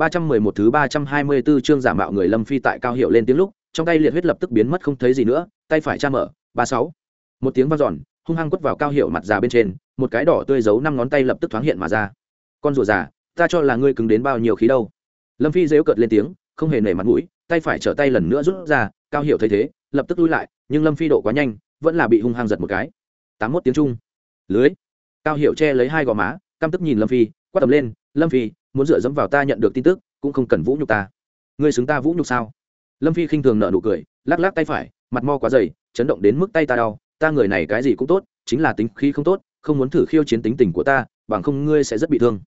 ba trăm mười một thứ ba trăm hai mươi 324 chương giả mạo người Lâm Phi tại cao hiệu lên tiếng lúc, trong tay liệt huyết lập tức biến mất không thấy gì nữa, tay phải cha mở, ba sáu. Một tiếng vang dọn, hung hăng quất vào cao hiệu mặt già bên trên, một cái đỏ tươi giấu năm ngón tay lập tức thoáng hiện mà ra. Con rùa già, ta cho là ngươi cứng đến bao nhiêu khí đâu. Lâm Phi giễu cợt lên tiếng, không hề nể mặt mũi, tay phải trở tay lần nữa rút ra, cao hiệu thấy thế, lập tức lui lại, nhưng Lâm Phi độ quá nhanh, vẫn là bị hung hăng giật một cái. Tám 81 tiếng trung. Lưới. Cao hiệu che lấy hai gò má, căm tức nhìn Lâm Phi, quát tầm lên, "Lâm Phi, muốn dựa dẫm vào ta nhận được tin tức, cũng không cần vũ nhục ta. Ngươi xứng ta vũ nhục sao? Lâm phi khinh thường nợ nụ cười, lắc lắc tay phải, mặt mo quá dày, chấn động đến mức tay ta đau. Ta người này cái gì cũng tốt, chính là tính khí không tốt, không muốn thử khiêu chiến tính tình của ta, bằng không ngươi sẽ rất bị thương.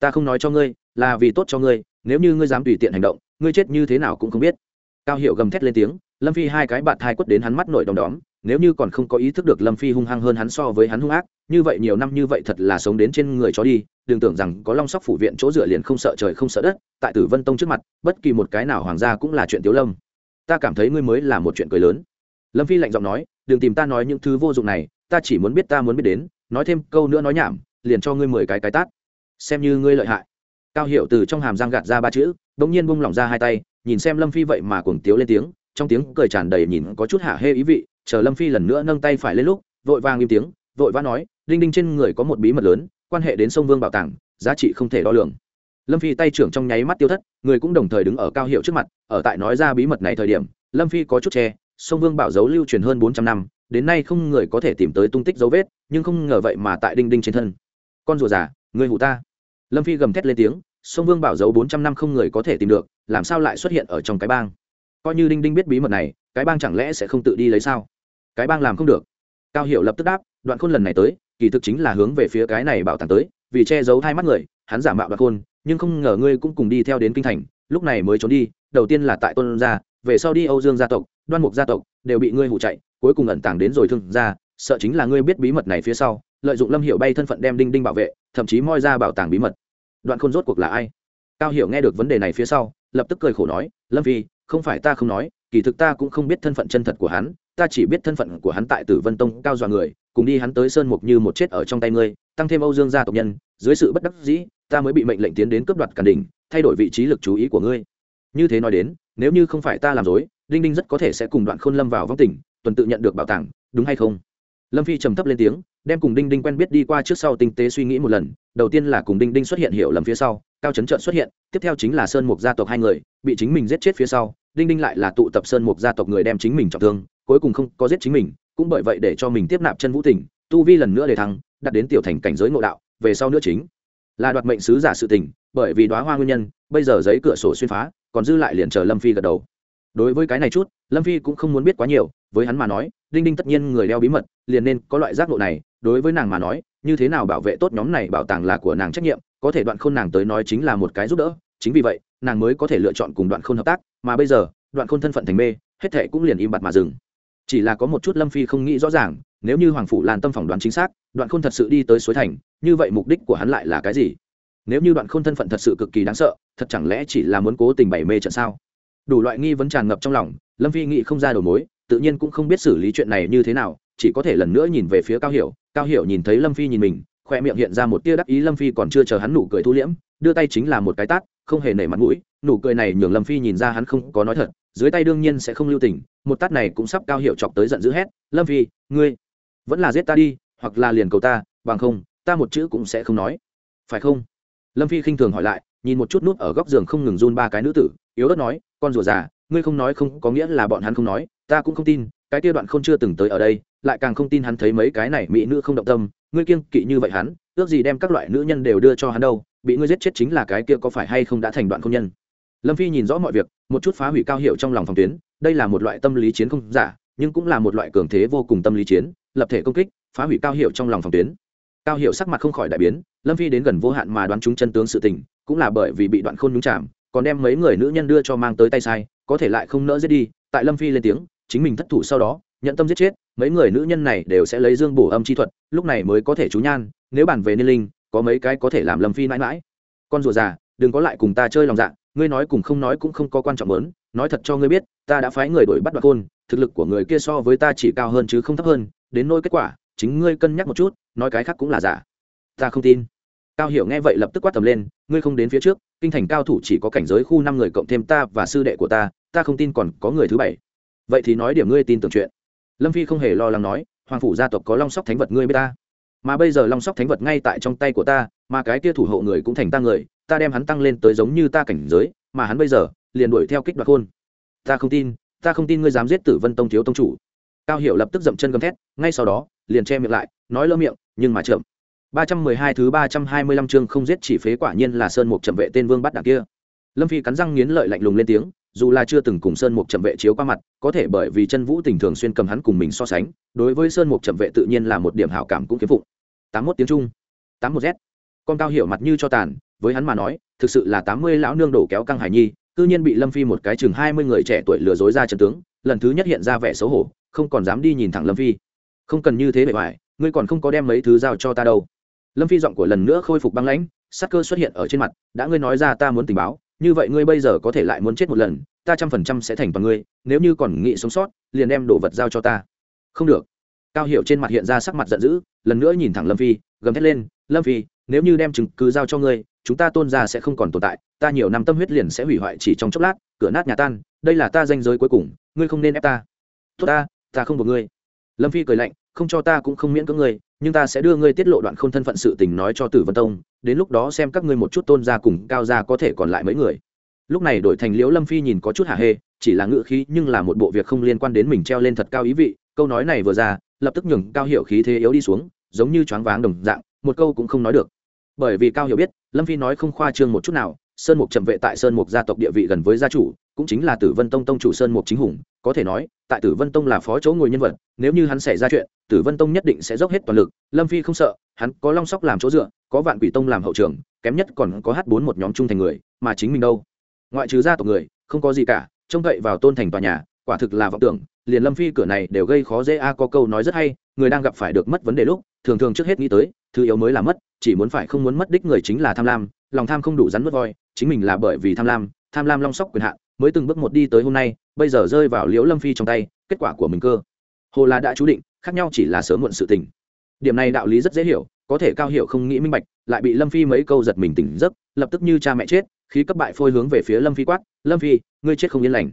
Ta không nói cho ngươi, là vì tốt cho ngươi, nếu như ngươi dám tùy tiện hành động, ngươi chết như thế nào cũng không biết. Cao hiệu gầm thét lên tiếng, lâm phi hai cái bạn thai quất đến hắn mắt nổi đom đóm nếu như còn không có ý thức được lâm phi hung hăng hơn hắn so với hắn hung ác, như vậy nhiều năm như vậy thật là sống đến trên người chó đi, đừng tưởng rằng có long sóc phủ viện chỗ dựa liền không sợ trời không sợ đất, tại tử vân tông trước mặt, bất kỳ một cái nào hoàng gia cũng là chuyện tiếu lâm. Ta cảm thấy ngươi mới là một chuyện cười lớn. Lâm phi lạnh giọng nói, đừng tìm ta nói những thứ vô dụng này, ta chỉ muốn biết ta muốn biết đến, nói thêm câu nữa nói nhảm, liền cho ngươi mười cái cái tát. Xem như ngươi lợi hại. Cao hiệu từ trong hàm giang gạt ra ba chữ đ ỗ n g nhiên bung lỏng ra hai tay, nhìn xem lâm phi vậy mà cuồng tiếu lên tiếng, trong tiếng cười tràn đầy nhìn có chút hạ hê ý vị chờ lâm phi lần nữa nâng tay phải lên lúc, vội vàng im tiếng, vội vã nói, đinh đinh trên người có một bí mật lớn, quan hệ đến sông vương bảo tàng, giá trị không thể đo lường. Lâm phi tay trưởng trong nháy mắt tiêu thất, người cũng đồng thời đứng ở cao hiệu trước mặt, ở tại nói ra bí mật này thời điểm, lâm phi có chút che, sông vương bảo dấu lưu truyền hơn bốn trăm năm, đến nay không người có thể tìm tới tung tích dấu vết, nhưng không ngờ vậy mà tại đinh đinh trên thân. Con rùa già, người hụ ta. Lâm phi gầm thét lên tiếng, sông vương bảo dấu bốn trăm năm không người có thể tìm được, làm sao lại xuất hiện ở trong cái bang? Coi như đinh đinh biết bí mật này, cái bang chẳng lẽ sẽ không tự đi lấy sao? Cái bang làm không được. Cao hiệu lập tức đáp, đoạn khôn lần này tới, kỳ thực chính là hướng về phía cái này bảo tàng tới, vì che giấu hai mắt người, hắn giả mạo đoạn khôn, nhưng không ngờ ngươi cũng cùng đi theo đến kinh thành, lúc này mới trốn đi, đầu tiên là tại tôn gia, về sau đi âu dương gia tộc, đoan mục gia tộc, đều bị ngươi hụ chạy, cuối cùng ẩn tàng đến rồi thương gia, sợ chính là ngươi biết bí mật này phía sau, lợi dụng lâm hiệu bay thân phận đem đinh đinh bảo vệ, thậm chí moi ra bảo tàng bí mật. Đoạn khôn rốt cuộc là ai? Cao hiểu nghe được vấn đề này phía sau, lập tức cười khổ nói, lâm vi không phải ta không nói, kỳ thực ta cũng không biết thân phận chân thật của hắn ta chỉ biết thân phận của hắn tại tử vân tông cao dọa người, cùng đi hắn tới sơn mục như một chết ở trong tay ngươi, tăng thêm âu dương gia tộc nhân, dưới sự bất đắc dĩ, ta mới bị mệnh lệnh tiến đến cướp đoạt càn đỉnh, thay đổi vị trí lực chú ý của ngươi. Như thế nói đến, nếu như không phải ta làm dối, đinh đinh rất có thể sẽ cùng đoạn khôn lâm vào vong tỉnh tuần tự nhận được bảo tàng, đúng hay không? Lâm phi trầm thấp lên tiếng, đem cùng đinh đinh quen biết đi qua trước sau tinh tế suy nghĩ một lần, đầu tiên là cùng đinh đinh xuất hiện hiểu lầm phía sau, cao chấn trợn xuất hiện, tiếp theo chính là sơn mục gia tộc hai người, bị chính mình giết chết phía sau, đinh đinh lại là tụ tập sơn mục gia tộc người đem chính mình trọng thương cuối cùng không có giết chính mình, cũng bởi vậy để cho mình tiếp nạp chân vũ tình, tu vi lần nữa để thắng đặt đến tiểu thành cảnh giới ngộ đạo, về sau nữa chính. Là đoạt mệnh sứ giả sự tình, bởi vì đoá hoa nguyên nhân, bây giờ giấy cửa sổ xuyên phá, còn dư lại liền chờ lâm phi gật đầu. Đối với cái này chút, lâm phi cũng không muốn biết quá nhiều, với hắn mà nói, đinh đinh tất nhiên người đeo bí mật, liền nên có loại giác ngộ này, đối với nàng mà nói, như thế nào bảo vệ tốt nhóm này bảo tàng là của nàng trách nhiệm, có thể đoạn khôn nàng tới nói chính là một cái giúp đỡ, chính vì vậy, nàng mới có thể lựa chọn cùng đoạn khôn hợp tác, mà bây giờ, đoạn khôn thân phận thành mê, hết thệ cũng liền im bặt mà dừng chỉ là có một chút lâm phi không nghĩ rõ ràng, nếu như hoàng phủ lan tâm phỏng đoán chính xác, đoạn khôn thật sự đi tới suối thành, như vậy mục đích của hắn lại là cái gì? Nếu như đoạn khôn thân phận thật sự cực kỳ đáng sợ, thật chẳng lẽ chỉ là muốn cố tình bày mê trận sao? Đủ loại nghi vấn tràn ngập trong lòng, lâm phi nghĩ không ra đầu mối, tự nhiên cũng không biết xử lý chuyện này như thế nào, chỉ có thể lần nữa nhìn về phía cao hiểu. Cao hiểu nhìn thấy lâm phi nhìn mình khoe miệng hiện ra một tia đắc ý. Lâm phi còn chưa chờ hắn nụ cười thu liễm, đưa tay chính là một cái tát, không hề nể mặt mũi nụ cười này nhường lâm phi nhìn ra hắn không có nói thật, dưới tay đương nhiên sẽ không lưu tình, một tát này cũng sắp cao hiệu chọc tới giận dữ hét, lâm phi, ngươi vẫn là giết ta đi, hoặc là liền cầu ta, bằng không, ta một chữ cũng sẽ không nói. Phải không? Lâm phi khinh thường hỏi lại, nhìn một chút nút ở góc giường không ngừng run ba cái nữ tử, yếu ớt nói, con rùa già, ngươi không nói không có nghĩa là bọn hắn không nói, ta cũng không tin, cái kia đoạn không chưa từng tới ở đây, lại càng không tin hắn thấy mấy cái này mỹ nữ không động tâm, ngươi kiêng kỵ như vậy hắn, ước gì đem các loại nữ nhân đều đưa cho hắn đâu, bị ngươi giết chết chính là cái kia có phải hay không đã thành đoạn không nhân lâm phi nhìn rõ mọi việc, một chút phá hủy cao hiệu trong lòng phòng tuyến, đây là một loại tâm lý chiến không giả, nhưng cũng là một loại cường thế vô cùng tâm lý chiến, lập thể công kích, phá hủy cao hiệu trong lòng phòng tuyến. Cao hiệu sắc mặt không khỏi đại biến, lâm phi đến gần vô hạn mà đoán chúng chân tướng sự tình, cũng là bởi vì bị đoạn khôn nhúng chạm còn đem mấy người nữ nhân đưa cho mang tới tay sai, có thể lại không nỡ giết đi, tại lâm phi lên tiếng, chính mình thất thủ sau đó, nhận tâm giết chết, mấy người nữ nhân này đều sẽ lấy dương bổ âm chi thuật, lúc này mới có thể chú nhan, nếu bàn về niên linh, có mấy cái có thể làm lâm phi mãi mãi. Con rùa già, đừng có lại cùng ta chơi lòng dạ ngươi nói cùng không nói cũng không có quan trọng lớn, nói thật cho ngươi biết, ta đã phái người đuổi bắt đoạt côn thực lực của người kia so với ta chỉ cao hơn chứ không thấp hơn, đến nỗi kết quả, chính ngươi cân nhắc một chút, nói cái khác cũng là giả. Ta không tin. Cao hiểu nghe vậy lập tức quát tầm lên, ngươi không đến phía trước, kinh thành cao thủ chỉ có cảnh giới khu năm người cộng thêm ta và sư đệ của ta ta không tin còn có người thứ bảy. Vậy thì nói điểm ngươi tin tưởng chuyện. Lâm phi không hề lo lắng nói, hoàng phủ gia tộc có long sóc thánh vật ngươi biết ta. Mà bây giờ long sóc thánh vật ngay tại trong tay của ta, mà cái kia thủ hộ người cũng thành ta người ta đem hắn tăng lên tới giống như ta cảnh giới mà hắn bây giờ liền đuổi theo kích đoạt khôn ta không tin ta không tin ngươi dám giết tử vân tông thiếu tông chủ cao hiểu lập tức dậm chân gầm thét ngay sau đó liền che miệng lại nói lơ miệng nhưng mà chậm 312 thứ 325 chương không giết chỉ phế quả nhiên là Sơn Mục Trầm vệ tên Vương bắt đảng kia. Lâm Phi cắn răng nghiến lợi lạnh lùng lên tiếng, dù là chưa từng cùng Sơn Mục Trầm vệ chiếu qua mặt, có thể bởi vì chân vũ tình thường xuyên cầm hắn cùng mình so sánh, đối với Sơn Mục Trầm vệ tự nhiên là một điểm hảo cảm cũng kiếm phụng. 81 tiếng Trung, 81Z. Con cao hiểu mặt như cho tàn, với hắn mà nói, thực sự là 80 lão nương đổ kéo căng hải nhi, cư nhiên bị Lâm Phi một cái chừng 20 người trẻ tuổi lừa dối ra trận tướng, lần thứ nhất hiện ra vẻ xấu hổ, không còn dám đi nhìn thẳng Lâm Phi. Không cần như thế bề ngoài, ngươi còn không có đem mấy thứ giao cho ta đâu. Lâm phi giọng của lần nữa khôi phục băng lãnh sắc cơ xuất hiện ở trên mặt đã ngươi nói ra ta muốn tình báo như vậy ngươi bây giờ có thể lại muốn chết một lần ta trăm phần trăm sẽ thành toàn ngươi nếu như còn nghĩ sống sót liền đem đồ vật giao cho ta. Không được. Cao hiệu trên mặt hiện ra sắc mặt giận dữ lần nữa nhìn thẳng lâm phi gầm thét lên lâm phi nếu như đem chứng cứ giao cho ngươi chúng ta tôn ra sẽ không còn tồn tại, ta nhiều năm tâm huyết liền sẽ hủy hoại chỉ trong chốc lát, cửa nát nhà tan, đây là ta danh giới cuối cùng, ngươi không nên ép ta. Tốt ta ta không buộc ngươi. Lâm phi cười lạnh, không cho ta cũng không miễn cưỡng ngươi, nhưng ta sẽ đưa ngươi tiết lộ đoạn không thân phận sự tình nói cho tử vân tông, đến lúc đó xem các ngươi một chút tôn gia cùng cao gia có thể còn lại mấy người. Lúc này đổi thành liễu lâm phi nhìn có chút hạ hê, chỉ là ngữ khí nhưng là một bộ việc không liên quan đến mình treo lên thật cao ý vị, câu nói này vừa ra, lập tức nhường cao hiệu khí thế yếu đi xuống, giống như choáng váng đồng dạng, một câu cũng không nói được bởi vì cao hiểu biết, lâm phi nói không khoa trương một chút nào, sơn mục trầm vệ tại sơn mục gia tộc địa vị gần với gia chủ, cũng chính là tử vân tông tông chủ sơn mục chính hùng, có thể nói, tại tử vân tông là phó chỗ ngồi nhân vật, nếu như hắn xảy ra chuyện, tử vân tông nhất định sẽ dốc hết toàn lực, lâm phi không sợ, hắn có long sóc làm chỗ dựa, có vạn quỷ tông làm hậu trường, kém nhất còn có h bốn một nhóm trung thành người, mà chính mình đâu? Ngoại trừ gia tộc người, không có gì cả, trông cậy vào tôn thành tòa nhà, quả thực là vọng tưởng, liền lâm phi cửa này đều gây khó dễ a, có câu nói rất hay, người đang gặp phải được mất vấn đề lúc, thường thường trước hết nghĩ tới, thứ yếu mới là mất chỉ muốn phải không muốn mất đích người chính là tham lam, lòng tham không đủ rắn mất voi, chính mình là bởi vì tham lam tham lam long sóc quyền hạn, mới từng bước một đi tới hôm nay, bây giờ rơi vào liễu lâm phi trong tay, kết quả của mình cơ. Hồ là đã chú định, khác nhau chỉ là sớm muộn sự tình. Điểm này đạo lý rất dễ hiểu, có thể cao hiệu không nghĩ minh bạch, lại bị lâm phi mấy câu giật mình tỉnh giấc, lập tức như cha mẹ chết, khí cấp bại phôi hướng về phía lâm phi quát, lâm phi, ngươi chết không yên lành.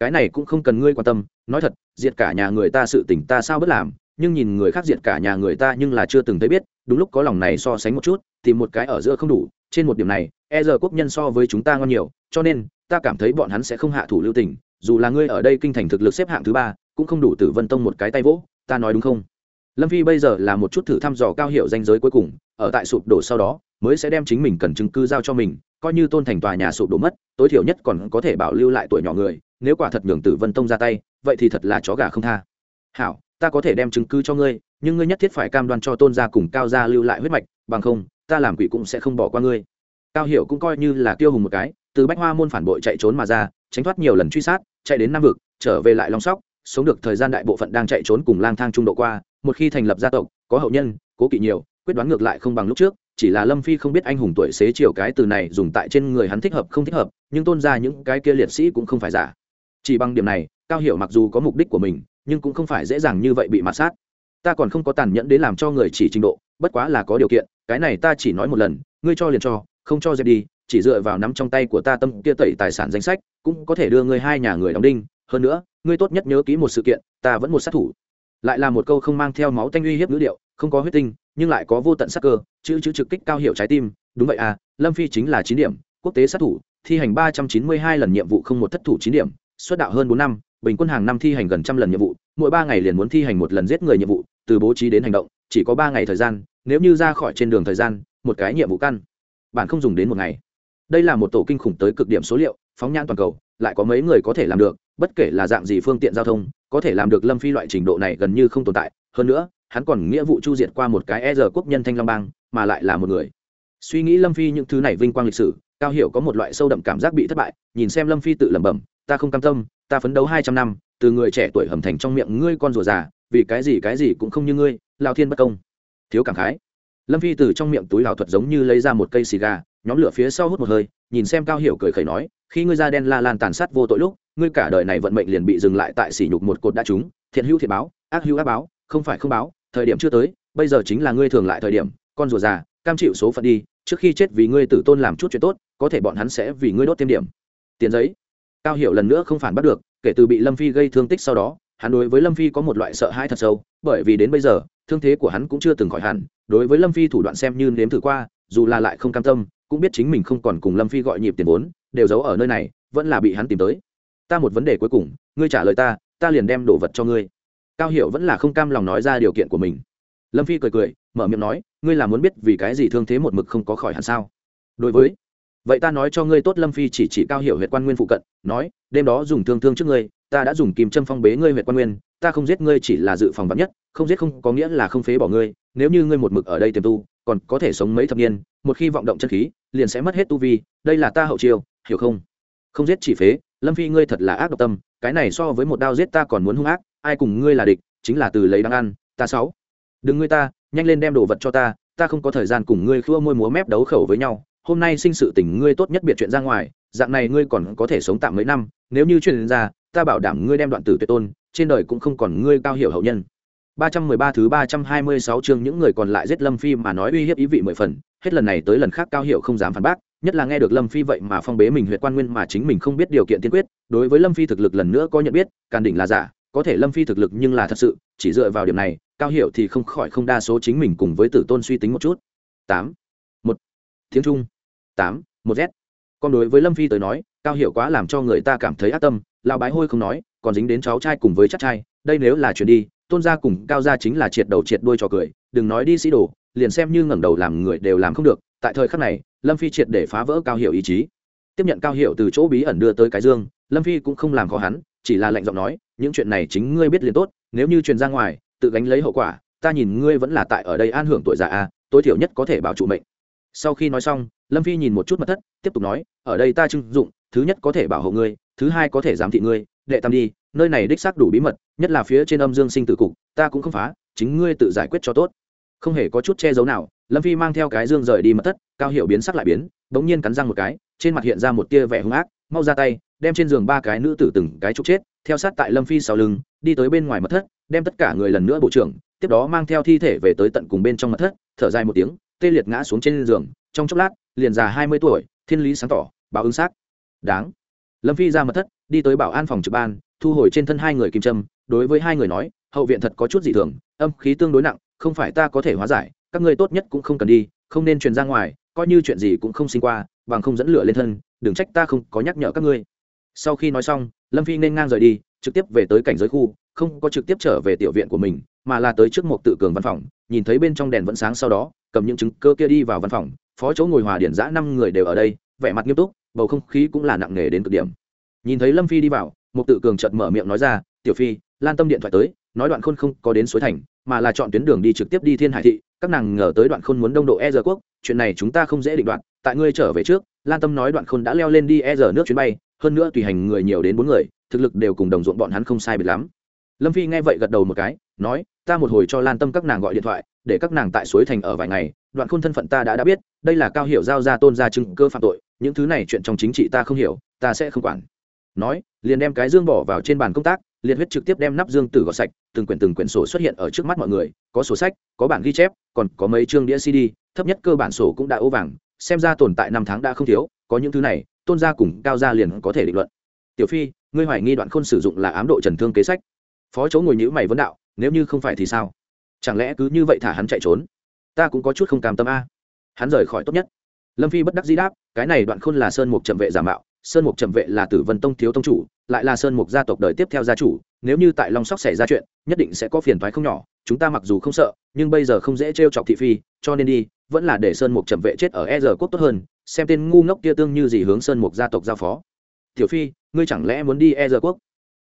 Cái này cũng không cần ngươi quan tâm, nói thật, diệt cả nhà người ta sự tỉnh ta sao bất làm, nhưng nhìn người khác diệt cả nhà người ta nhưng là chưa từng thấy biết đúng lúc có lòng này so sánh một chút, tìm một cái ở giữa không đủ, trên một điểm này e giờ quốc nhân so với chúng ta ngon nhiều, cho nên, ta cảm thấy bọn hắn sẽ không hạ thủ lưu tình, dù là ngươi ở đây kinh thành thực lực xếp hạng thứ ba, cũng không đủ tử vân tông một cái tay vỗ, ta nói đúng không? Lâm phi bây giờ là một chút thử thăm dò cao hiệu danh giới cuối cùng, ở tại sụp đổ sau đó, mới sẽ đem chính mình cần chứng cứ giao cho mình, coi như tôn thành tòa nhà sụp đổ mất, tối thiểu nhất còn có thể bảo lưu lại tuổi nhỏ người, nếu quả thật nhường tử vân tông ra tay, vậy thì thật là chó gà không tha. Hảo, ta có thể đem chứng cứ cho ngươi nhưng ngươi nhất thiết phải cam đoan cho tôn gia cùng cao gia lưu lại huyết mạch, bằng không, ta làm quỷ cũng sẽ không bỏ qua ngươi. Cao hiểu cũng coi như là tiêu hùng một cái, từ bách hoa môn phản bội chạy trốn mà ra, tránh thoát nhiều lần truy sát, chạy đến nam vực, trở về lại long sóc, sống được thời gian đại bộ phận đang chạy trốn cùng lang thang trung độ qua, một khi thành lập gia tộc, có hậu nhân, cố kỵ nhiều, quyết đoán ngược lại không bằng lúc trước, chỉ là lâm phi không biết anh hùng tuổi xế chiều cái từ này dùng tại trên người hắn thích hợp không thích hợp, nhưng tôn ra những cái kia liệt sĩ cũng không phải giả. Chỉ bằng điểm này, cao hiểu mặc dù có mục đích của mình, nhưng cũng không phải dễ dàng như vậy bị mạt sát ta còn không có tàn nhẫn đến làm cho người chỉ trình độ, bất quá là có điều kiện, cái này ta chỉ nói một lần, ngươi cho liền cho, không cho dẹp đi, chỉ dựa vào nắm trong tay của ta tâm kia tẩy tài sản danh sách, cũng có thể đưa ngươi hai nhà người đóng đinh, hơn nữa, ngươi tốt nhất nhớ kỹ một sự kiện, ta vẫn một sát thủ. Lại là một câu không mang theo máu tanh uy hiếp ngữ điệu, không có huyết tinh, nhưng lại có vô tận sắc cơ, chữ chữ trực kích cao hiệu trái tim, đúng vậy à lâm phi chính là chín điểm, quốc tế sát thủ, thi hành ba trăm chín mươi hai lần nhiệm vụ không một thất thủ chín điểm, xuất đạo hơn bốn năm bình quân hàng năm thi hành gần trăm lần nhiệm vụ, mỗi ba ngày liền muốn thi hành một lần giết người nhiệm vụ, từ bố trí đến hành động, chỉ có ba ngày thời gian, nếu như ra khỏi trên đường thời gian, một cái nhiệm vụ căn. Bạn không dùng đến một ngày. Đây là một tổ kinh khủng tới cực điểm số liệu, phóng nhan toàn cầu, lại có mấy người có thể làm được, bất kể là dạng gì phương tiện giao thông, có thể làm được lâm phi loại trình độ này gần như không tồn tại. Hơn nữa, hắn còn nghĩa vụ chu diệt qua một cái e giờ quốc nhân thanh long bang, mà lại là một người. Suy nghĩ lâm phi những thứ này vinh quang lịch sử, cao hiểu có một loại sâu đậm cảm giác bị thất bại, nhìn xem lâm phi tự lẩm bẩm ta không cam tâm, ta phấn đấu hai trăm năm, từ người trẻ tuổi hầm thành trong miệng ngươi con rùa già, vì cái gì cái gì cũng không như ngươi lao thiên bất công. Thiếu cảm khái. Lâm phi từ trong miệng túi lão thuật giống như lấy ra một cây xì gà, nhóm lửa phía sau hút một hơi, nhìn xem cao hiểu cười khẩy nói, khi ngươi da đen la lan tàn sát vô tội lúc, ngươi cả đời này vận mệnh liền bị dừng lại tại sỉ nhục một cột đã trúng, thiện hữu thiện báo, ác hữu ác báo, không phải không báo, thời điểm chưa tới, bây giờ chính là ngươi thường lại thời điểm, con rùa già, cam chịu số phận đi, trước khi chết vì ngươi tử tôn làm chút chuyện tốt, có thể bọn hắn sẽ vì ngươi đốt thêm điểm. Tiền giấy cao hiểu lần nữa không phản bắt được, kể từ bị lâm phi gây thương tích sau đó, hắn đối với lâm phi có một loại sợ hãi thật sâu, bởi vì đến bây giờ, thương thế của hắn cũng chưa từng khỏi hẳn. Đối với lâm phi thủ đoạn xem như nếm thử qua, dù là lại không cam tâm, cũng biết chính mình không còn cùng lâm phi gọi nhịp tiền vốn, đều giấu ở nơi này, vẫn là bị hắn tìm tới. Ta một vấn đề cuối cùng, ngươi trả lời ta ta liền đem đồ vật cho ngươi. Cao hiểu vẫn là không cam lòng nói ra điều kiện của mình. Lâm phi cười cười, mở miệng nói, ngươi là muốn biết vì cái gì thương thế một mực không có khỏi hẳn sao? Đối với vậy ta nói cho ngươi tốt lâm phi chỉ chỉ cao hiểu huyện quan nguyên phụ cận, nói, đêm đó dùng thương thương trước ngươi, ta đã dùng kìm châm phong bế ngươi huyện quan nguyên, ta không giết ngươi chỉ là dự phòng vắn nhất, không giết không có nghĩa là không phế bỏ ngươi, nếu như ngươi một mực ở đây tiềm tu, còn có thể sống mấy thập niên, một khi vọng động chân khí, liền sẽ mất hết tu vi, đây là ta hậu chiêu, hiểu không? Không giết chỉ phế, lâm phi ngươi thật là ác độc tâm, cái này so với một đao giết ta còn muốn hung ác, ai cùng ngươi là địch, chính là từ lấy đang ăn, ta sáu. Đừng ngươi ta, nhanh lên đem đồ vật cho ta ta không có thời gian cùng ngươi khua môi múa mép đấu khẩu với nhau hôm nay sinh sự tình ngươi tốt nhất biệt chuyện ra ngoài dạng này ngươi còn có thể sống tạm mấy năm nếu như chuyện ra ta bảo đảm ngươi đem đoạn tử tuyệt tôn trên đời cũng không còn ngươi cao hiểu hậu nhân 313 thứ 326 chương những người còn lại giết Lâm Phi mà nói uy hiếp ý vị mười phần, hết lần này tới lần khác cao hiểu không dám phản bác, nhất là nghe được Lâm Phi vậy mà phong bế mình huyệt quan nguyên mà chính mình không biết điều kiện tiên quyết, đối với Lâm Phi thực lực lần nữa có nhận biết, càn đỉnh là giả, có thể Lâm Phi thực lực nhưng là thật sự, chỉ dựa vào điểm này, cao hiểu thì không khỏi không đa số chính mình cùng với Tử Tôn suy tính một chút. 8. Tiếng Trung. 8. 1 Z. Còn đối với Lâm Phi tới nói, cao hiểu quá làm cho người ta cảm thấy ác tâm, lão bái hôi không nói, còn dính đến cháu trai cùng với chắc trai, đây nếu là chuyện đi, tôn gia cùng cao gia chính là triệt đầu triệt đuôi trò cười đừng nói đi sĩ đồ liền xem như ngẩng đầu làm người đều làm không được tại thời khắc này lâm phi triệt để phá vỡ cao hiệu ý chí tiếp nhận cao hiệu từ chỗ bí ẩn đưa tới cái dương lâm phi cũng không làm khó hắn chỉ là lệnh giọng nói những chuyện này chính ngươi biết liền tốt nếu như truyền ra ngoài tự gánh lấy hậu quả ta nhìn ngươi vẫn là tại ở đây an hưởng tuổi già a tối thiểu nhất có thể bảo trụ mệnh sau khi nói xong, lâm phi nhìn một chút mật thất, tiếp tục nói, ở đây ta trưng dụng, thứ nhất có thể bảo hộ ngươi, thứ hai có thể giám thị ngươi, đệ tam đi, nơi này đích xác đủ bí mật, nhất là phía trên âm dương sinh tử cục, ta cũng không phá, chính ngươi tự giải quyết cho tốt. Không hề có chút che giấu nào, lâm phi mang theo cái dương rời đi mật thất, cao hiệu biến sắc lại biến bỗng nhiên cắn răng một cái, trên mặt hiện ra một tia vẻ hung ác, mau ra tay, đem trên giường ba cái nữ tử từng cái trục chết, theo sát tại lâm phi sau lưng, đi tới bên ngoài mật thất, đem tất cả người lần nữa bộ trưởng, tiếp đó mang theo thi thể về tới tận cùng bên trong mật thất, thở dài một tiếng tê liệt ngã xuống trên giường, trong chốc lát, liền già hai mươi tuổi, thiên lý sáng tỏ, báo ứng xác. Đáng. Lâm phi ra mật thất, đi tới bảo an phòng trực ban, thu hồi trên thân hai người kim trâm đối với hai người nói, hậu viện thật có chút dị thường, âm khí tương đối nặng, không phải ta có thể hóa giải, các ngươi tốt nhất cũng không cần đi, không nên truyền ra ngoài, coi như chuyện gì cũng không sinh qua, bằng không dẫn lửa lên thân, đừng trách ta không có nhắc nhở các ngươi. Sau khi nói xong, lâm phi nên ngang rời đi, trực tiếp về tới cảnh giới khu, không có trực tiếp trở về tiểu viện của mình, mà là tới trước một tự cường văn phòng, nhìn thấy bên trong đèn vẫn sáng sau đó cầm những chứng cơ kia đi vào văn phòng, phó chỗ ngồi hòa điển giã năm người đều ở đây, vẻ mặt nghiêm túc, bầu không khí cũng là nặng nề đến cực điểm. Nhìn thấy lâm phi đi vào một tự cường chợt mở miệng nói ra, tiểu phi, lan tâm điện thoại tới, nói đoạn khôn không có đến suối thành, mà là chọn tuyến đường đi trực tiếp đi thiên hải thị, các nàng ngờ tới đoạn khôn muốn đông độ e giờ quốc, chuyện này chúng ta không dễ định đoạn tại ngươi trở về trước, lan tâm nói đoạn khôn đã leo lên đi e giờ nước chuyến bay, hơn nữa tùy hành người nhiều đến bốn người, thực lực đều cùng đồng ruộng bọn hắn không sai biệt lắm. Lâm phi nghe vậy gật đầu một cái, nói ta một hồi cho lan tâm các nàng gọi điện thoại, để các nàng tại suối thành ở vài ngày, đoạn khôn thân phận ta đã đã biết, đây là cao hiểu giao ra tôn ra chứng cơ phạm tội, những thứ này chuyện trong chính trị ta không hiểu, ta sẽ không quản. Nói, liền đem cái dương bỏ vào trên bàn công tác liệt huyết trực tiếp đem nắp dương tử gọt sạch, từng quyển từng quyển sổ xuất hiện ở trước mắt mọi người, có sổ sách, có bản ghi chép, còn có mấy chương đĩa cd, thấp nhất cơ bản sổ cũng đã ô vàng, xem ra tồn tại năm tháng đã không thiếu, có những thứ này, tôn gia cùng cao gia liền có thể định luận. Tiểu phi, ngươi hoài nghi đoạn khôn sử dụng là ám độ trần thương kế sách. Phó chỗ ngồi nhữ mày vấn đạo nếu như không phải thì sao? Chẳng lẽ cứ như vậy thả hắn chạy trốn? Ta cũng có chút không cam tâm a. Hắn rời khỏi tốt nhất. Lâm phi bất đắc dĩ đáp, cái này đoạn khôn là sơn mục trầm vệ giả mạo, sơn mục trầm vệ là tử vân tông thiếu tông chủ, lại là sơn mục gia tộc đời tiếp theo gia chủ, nếu như tại long sóc xảy ra chuyện, nhất định sẽ có phiền thoái không nhỏ, chúng ta mặc dù không sợ, nhưng bây giờ không dễ t r e o chọc thị phi, cho nên đi, vẫn là để sơn mục trầm vệ chết ở e giờ quốc tốt hơn, xem tên ngu ngốc kia tương như gì hướng sơn mục gia tộc giao phó. Tiểu phi, ngươi chẳng lẽ muốn đi e giờ quốc?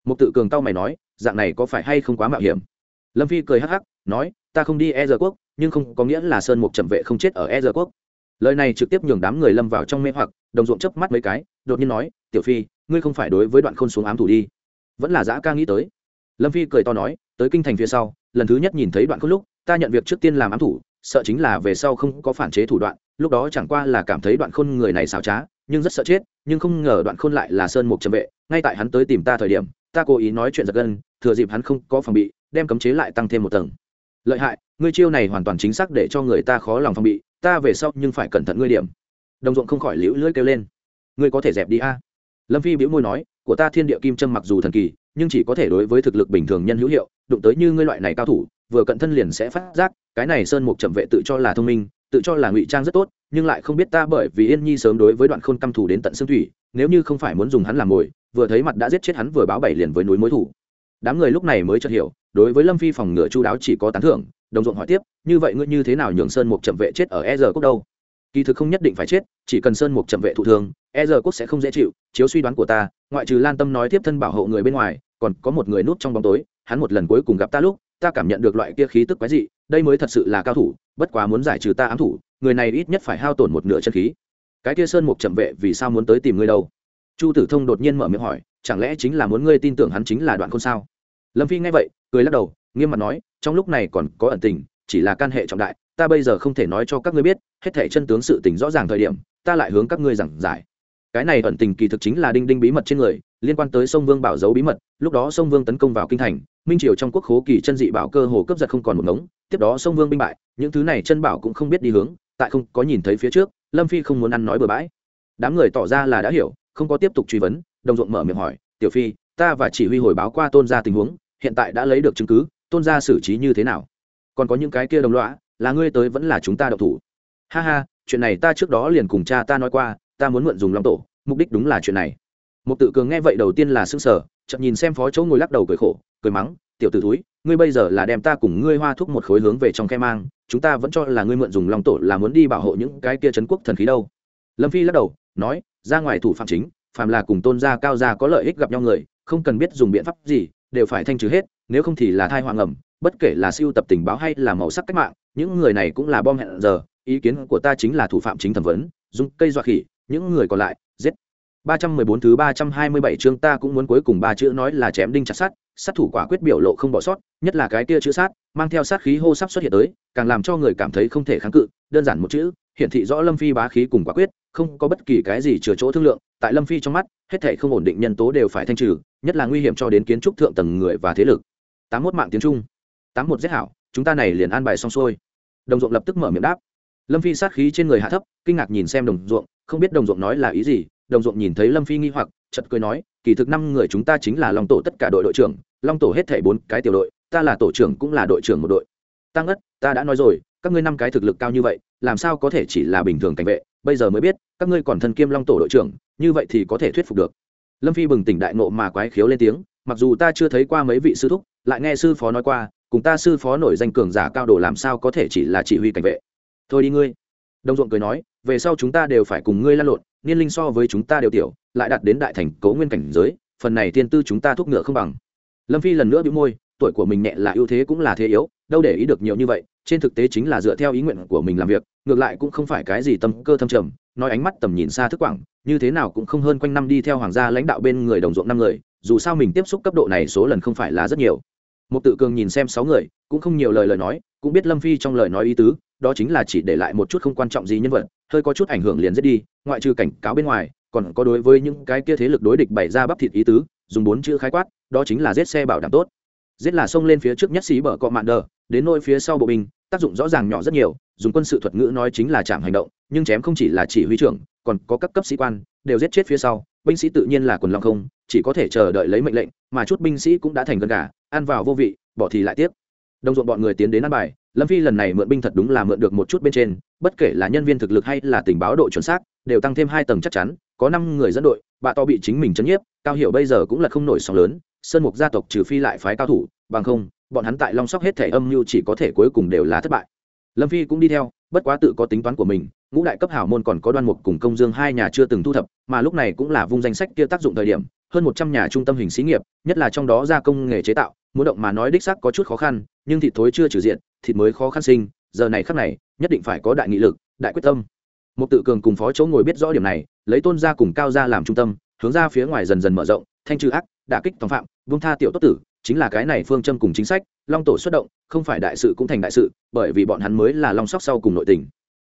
Mục tự cường tao mày nói, dạng này có phải hay không quá mạo hiểm? Lâm phi cười hắc hắc, nói, ta không đi e giờ quốc, nhưng không có nghĩa là sơn mục trầm vệ không chết ở e giờ quốc. Lời này trực tiếp nhường đám người lâm vào trong mê hoặc, đồng ruộng chớp mắt mấy cái, đột nhiên nói, tiểu phi, ngươi không phải đối với đoạn khôn xuống ám thủ đi. Vẫn là giã ca nghĩ tới. Lâm phi cười to nói, tới kinh thành phía sau, lần thứ nhất nhìn thấy đoạn khôn lúc, ta nhận việc trước tiên làm ám thủ, sợ chính là về sau không có phản chế thủ đoạn, lúc đó chẳng qua là cảm thấy đoạn khôn người này xảo trá, nhưng rất sợ chết, nhưng không ngờ đoạn khôn lại là sơn mục trầm vệ, ngay tại hắn tới tìm ta thời điểm, ta cố ý nói chuyện giật gân, thừa dịp hắn không có phòng bị đem cấm chế lại tăng thêm một tầng. Lợi hại, ngươi chiêu này hoàn toàn chính xác để cho người ta khó lòng phòng bị, ta về sau nhưng phải cẩn thận ngươi điểm. Đồng ruộng không khỏi liễu lưỡi kêu lên. Ngươi có thể dẹp đi a? Lâm phi bĩu môi nói, của ta thiên địa kim trâm mặc dù thần kỳ, nhưng chỉ có thể đối với thực lực bình thường nhân hữu hiệu, đụng tới như ngươi loại này cao thủ, vừa cận thân liền sẽ phát giác, cái này sơn mục chậm vệ tự cho là thông minh, tự cho là ngụy trang rất tốt, nhưng lại không biết ta bởi vì yên nhi sớm đối với đoạn khôn căm thủ đến tận xương thủy, nếu như không phải muốn dùng hắn làm mồi, vừa thấy mặt đã giết chết hắn vừa báo bảy liền với núi mối thủ. Đám người lúc này mới chợt hiểu đối với lâm phi phòng ngựa chu đáo chỉ có tán thưởng, đồng ruộng hỏi tiếp, như vậy ngươi như thế nào nhường sơn mục chậm vệ chết ở e giờ cốc đâu? Kỳ thực không nhất định phải chết, chỉ cần sơn mục chậm vệ thụ thương e giờ cốc sẽ không dễ chịu, chiếu suy đoán của ta. Ngoại trừ lan tâm nói tiếp thân bảo hộ người bên ngoài, còn có một người núp trong bóng tối, hắn một lần cuối cùng gặp ta lúc, ta cảm nhận được loại kia khí tức quái dị, đây mới thật sự là cao thủ, bất quá muốn giải trừ ta ám thủ, người này ít nhất phải hao tổn một nửa chân khí. Cái kia sơn mục chậm vệ vì sao muốn tới tìm ngươi đâu? Chu tử thông đột nhiên mở miệng hỏi, chẳng lẽ chính là muốn ngươi tin tưởng hắn chính là đoạn khôn sao? Lâm phi nghe vậy, cười lắc đầu, nghiêm mặt nói, trong lúc này còn có ẩn tình, chỉ là can hệ trọng đại, ta bây giờ không thể nói cho các ngươi biết, hết thể chân tướng sự tình rõ ràng thời điểm, ta lại hướng các ngươi giảng giải. Cái này ẩn tình kỳ thực chính là đinh đinh bí mật trên người, liên quan tới sông vương bảo giấu bí mật, lúc đó sông vương tấn công vào kinh thành, minh triều trong quốc khố kỳ chân dị bảo cơ hồ cướp giật không còn một ngống, tiếp đó sông vương binh bại, những thứ này chân bảo cũng không biết đi hướng, tại không có nhìn thấy phía trước, lâm phi không muốn ăn nói bừa bãi. Đám người tỏ ra là đã hiểu, không có tiếp tục truy vấn, đồng ruộng mở miệng hỏi, tiểu phi, ta và chỉ huy hồi báo qua tôn gia tình huống hiện tại đã lấy được chứng cứ, tôn gia xử trí như thế nào? Còn có những cái kia đồng lõa, là ngươi tới vẫn là chúng ta độc thủ? Ha ha, chuyện này ta trước đó liền cùng cha ta nói qua, ta muốn mượn dùng long tổ, mục đích đúng là chuyện này. Một tự cường nghe vậy đầu tiên là s ư n g sở chậm nhìn xem phó chỗ ngồi lắc đầu cười khổ, cười mắng, tiểu t ử thúi, ngươi bây giờ là đem ta cùng ngươi hoa thuốc một khối hướng về trong khe mang, chúng ta vẫn cho là ngươi mượn dùng long tổ là muốn đi bảo hộ những cái kia trấn quốc thần khí đâu. Lâm phi lắc đầu, nói, ra ngoài thủ phạm chính, phàm là cùng tôn gia cao gia có lợi ích gặp nhau người, không cần biết dùng biện pháp gì đều phải thanh trừ hết nếu không thì là thai hoàng ẩm bất kể là siêu tập tình báo hay là màu sắc cách mạng những người này cũng là bom hẹn giờ ý kiến của ta chính là thủ phạm chính thẩm vấn dùng cây dọa khỉ những người còn lại giết. 314 thứ 327 chương ta cũng muốn cuối cùng ba chữ nói là chém đinh chặt sắt, sát thủ quả quyết biểu lộ không bỏ sót, nhất là cái kia chữ sát, mang theo sát khí hô sắp xuất hiện tới, càng làm cho người cảm thấy không thể kháng cự, đơn giản một chữ, hiển thị rõ Lâm Phi bá khí cùng quả quyết, không có bất kỳ cái gì chừa chỗ thương lượng, tại Lâm Phi trong mắt, hết thảy không ổn định nhân tố đều phải thanh trừ, nhất là nguy hiểm cho đến kiến trúc thượng tầng người và thế lực. 81 mạng tiếng Trung, 81 giết hảo, chúng ta này liền an bài xong xuôi. Đồng ruộng lập tức mở miệng đáp. Lâm Phi sát khí trên người hạ thấp, kinh ngạc nhìn xem Đồng ruộng không biết Đồng ruộng nói là ý gì, đồng ruộng nhìn thấy lâm phi nghi hoặc chật cười nói kỳ thực năm người chúng ta chính là long tổ tất cả đội đội trưởng long tổ hết thảy bốn cái tiểu đội ta là tổ trưởng cũng là đội trưởng một đội tăng ất ta đã nói rồi các ngươi năm cái thực lực cao như vậy làm sao có thể chỉ là bình thường cảnh vệ bây giờ mới biết, các ngươi còn thân kiêm long tổ đội trưởng, như vậy thì có thể thuyết phục được. Lâm phi bừng tỉnh đại nộ mà quái khiếu lên tiếng, mặc dù ta chưa thấy qua mấy vị sư thúc, lại nghe sư phó nói qua, cùng ta sư phó nổi danh cường giả cao đồ làm sao có thể chỉ là chỉ huy cảnh vệ. Thôi đi ngươi. Đồng ruộng cười nói, về sau chúng ta đều phải cùng ngươi lan lộn, niên linh so với chúng ta đều tiểu, lại đạt đến đại thành cấu nguyên cảnh giới, phần này tiên tư chúng ta thúc ngựa không bằng. Lâm phi lần nữa bị môi tuổi của mình nhẹ là ưu thế cũng là thế yếu, đâu để ý được nhiều như vậy, trên thực tế chính là dựa theo ý nguyện của mình làm việc, ngược lại cũng không phải cái gì tâm cơ thâm trầm, nói ánh mắt tầm nhìn xa thức quảng, như thế nào cũng không hơn quanh năm đi theo hoàng gia lãnh đạo bên người đồng ruộng năm người, dù sao mình tiếp xúc cấp độ này số lần không phải là rất nhiều. Một tự cường nhìn xem sáu người, cũng không nhiều lời lời nói, cũng biết lâm phi trong lời nói ý tứ, đó chính là chỉ để lại một chút không quan trọng gì nhân vật, hơi có chút ảnh hưởng liền giết đi, ngoại trừ cảnh cáo bên ngoài, còn có đối với những cái kia thế lực đối địch bày ra bắp thịt ý tứ, dùng bốn chữ khái quát, đó chính là giết xe bảo đảm tốt giết là xông lên phía trước nhất xí bờ cọ mạn đờ, đến nôi phía sau bộ binh, tác dụng rõ ràng nhỏ rất nhiều, dùng quân sự thuật ngữ nói chính là chạm hành động, nhưng chém không chỉ là chỉ huy trưởng, còn có các cấp sĩ quan, đều giết chết phía sau, binh sĩ tự nhiên là quần lòng không, chỉ có thể chờ đợi lấy mệnh lệnh, mà chút binh sĩ cũng đã thành gần cả ăn vào vô vị, bỏ thì lại tiếp đồng ruộng bọn người tiến đến ăn bài, lâm phi lần này mượn binh thật đúng là mượn được một chút bên trên, bất kể là nhân viên thực lực hay là tình báo độ chuẩn xác, đều tăng thêm hai tầng chắc chắn, có năm người dẫn đội, bà to bị chính mình chấn nhiếp, cao hiểu bây giờ cũng là không nổi sóng lớn sơn mục gia tộc trừ phi lại phái cao thủ, bằng không, bọn hắn tại long sóc hết thể âm mưu chỉ có thể cuối cùng đều là thất bại. Lâm phi cũng đi theo, bất quá tự có tính toán của mình, ngũ đại cấp hảo môn còn có đoan mục cùng công dương hai nhà chưa từng thu thập, mà lúc này cũng là vung danh sách kia tác dụng thời điểm, hơn một trăm nhà trung tâm hình xí nghiệp, nhất là trong đó gia công nghề chế tạo, muốn động mà nói đích xác có chút khó khăn, nhưng thịt thối chưa trừ diện, thịt mới khó khăn sinh, giờ này khắc này, nhất định phải có đại nghị lực, đại quyết tâm. Một tự cường cùng phó chỗ ngồi biết rõ điểm này, lấy tôn gia cùng cao gia làm trung tâm, hướng ra phía ngoài dần dần mở rộng, thanh trừ ác đả kích tòng phạm vung tha tiểu tốt tử, chính là cái này phương châm cùng chính sách, long tổ xuất động, không phải đại sự cũng thành đại sự, bởi vì bọn hắn mới là long sóc sau cùng nội tình.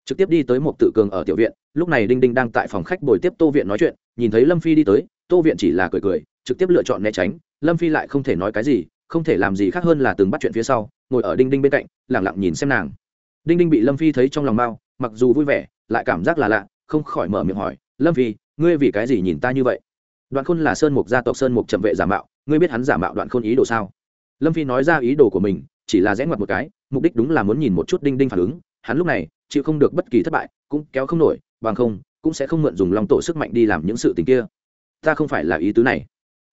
Trực tiếp đi tới một tự cường ở tiểu viện, lúc này đinh đinh đang tại phòng khách bồi tiếp tô viện nói chuyện, nhìn thấy lâm phi đi tới, tô viện chỉ là cười cười, trực tiếp lựa chọn né tránh, lâm phi lại không thể nói cái gì, không thể làm gì khác hơn là từng bắt chuyện phía sau, ngồi ở đinh đinh bên cạnh lẳng lặng nhìn xem nàng. Đinh đinh bị lâm phi thấy trong lòng bao, mặc dù vui vẻ, lại cảm giác là lạ, không khỏi mở miệng hỏi, lâm phi, ngươi vì cái gì nhìn ta như vậy? Đoạn khôn là sơn mục gia tộc sơn mục trầm vệ giả mạo, ngươi biết hắn giả mạo đoạn khôn ý đồ sao? Lâm phi nói ra ý đồ của mình, chỉ là rẽ ngoặt một cái, mục đích đúng là muốn nhìn một chút đinh đinh phản ứng, hắn lúc này chịu không được bất kỳ thất bại, cũng kéo không nổi, bằng không, cũng sẽ không mượn dùng lòng tổ sức mạnh đi làm những sự tình kia. Ta không phải là ý tứ này.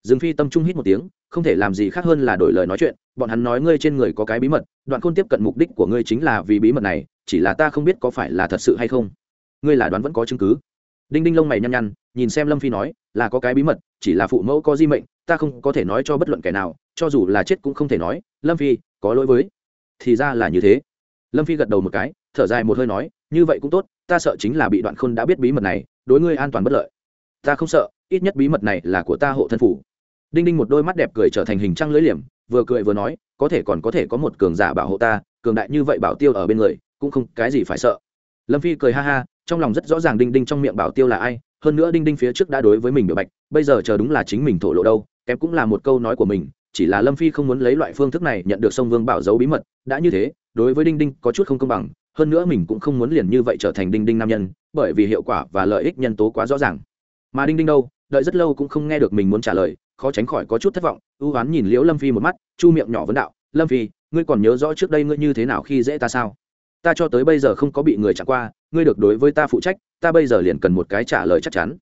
Dương phi tâm trung hít một tiếng, không thể làm gì khác hơn là đổi lời nói chuyện, bọn hắn nói ngươi trên người có cái bí mật, đoạn khôn tiếp cận mục đích của ngươi chính là vì bí mật này, chỉ là ta không biết có phải là thật sự hay không. Ngươi là đoán vẫn có chứng cứ. Đinh đinh lông mày nhăn nhăn nhìn xem lâm phi nói, là có cái bí mật, chỉ là phụ mẫu có di mệnh, ta không có thể nói cho bất luận kẻ nào, cho dù là chết cũng không thể nói, lâm phi, có lỗi với. Thì ra là như thế. Lâm phi gật đầu một cái, thở dài một hơi nói, như vậy cũng tốt, ta sợ chính là bị đoạn khôn đã biết bí mật này, đối ngươi an toàn bất lợi. Ta không sợ, ít nhất bí mật này là của ta hộ thân phủ. Đinh đinh một đôi mắt đẹp cười trở thành hình trăng lưỡi liềm, vừa cười vừa nói, có thể còn có thể có một cường giả bảo hộ ta, cường đại như vậy bảo tiêu ở bên người, cũng không cái gì phải sợ. Lâm phi cười ha ha, trong lòng rất rõ ràng đinh đinh trong miệng bảo tiêu là ai hơn nữa đinh đinh phía trước đã đối với mình biểu bạch, bây giờ chờ đúng là chính mình thổ lộ đâu, kém cũng là một câu nói của mình, chỉ là lâm phi không muốn lấy loại phương thức này nhận được sông vương bảo giấu bí mật, đã như thế, đối với đinh đinh có chút không công bằng, hơn nữa mình cũng không muốn liền như vậy trở thành đinh đinh nam nhân, bởi vì hiệu quả và lợi ích nhân tố quá rõ ràng. Mà đinh đinh đâu, đợi rất lâu cũng không nghe được mình muốn trả lời, khó tránh khỏi có chút thất vọng, ưu oán nhìn liễu lâm phi một mắt, chu miệng nhỏ vấn đạo, lâm phi, ngươi còn nhớ rõ trước đây ngươi như thế nào khi dễ ta sao? Ta cho tới bây giờ không có bị người chặn qua ngươi được đối với ta phụ trách, ta bây giờ liền cần một cái trả lời chắc chắn.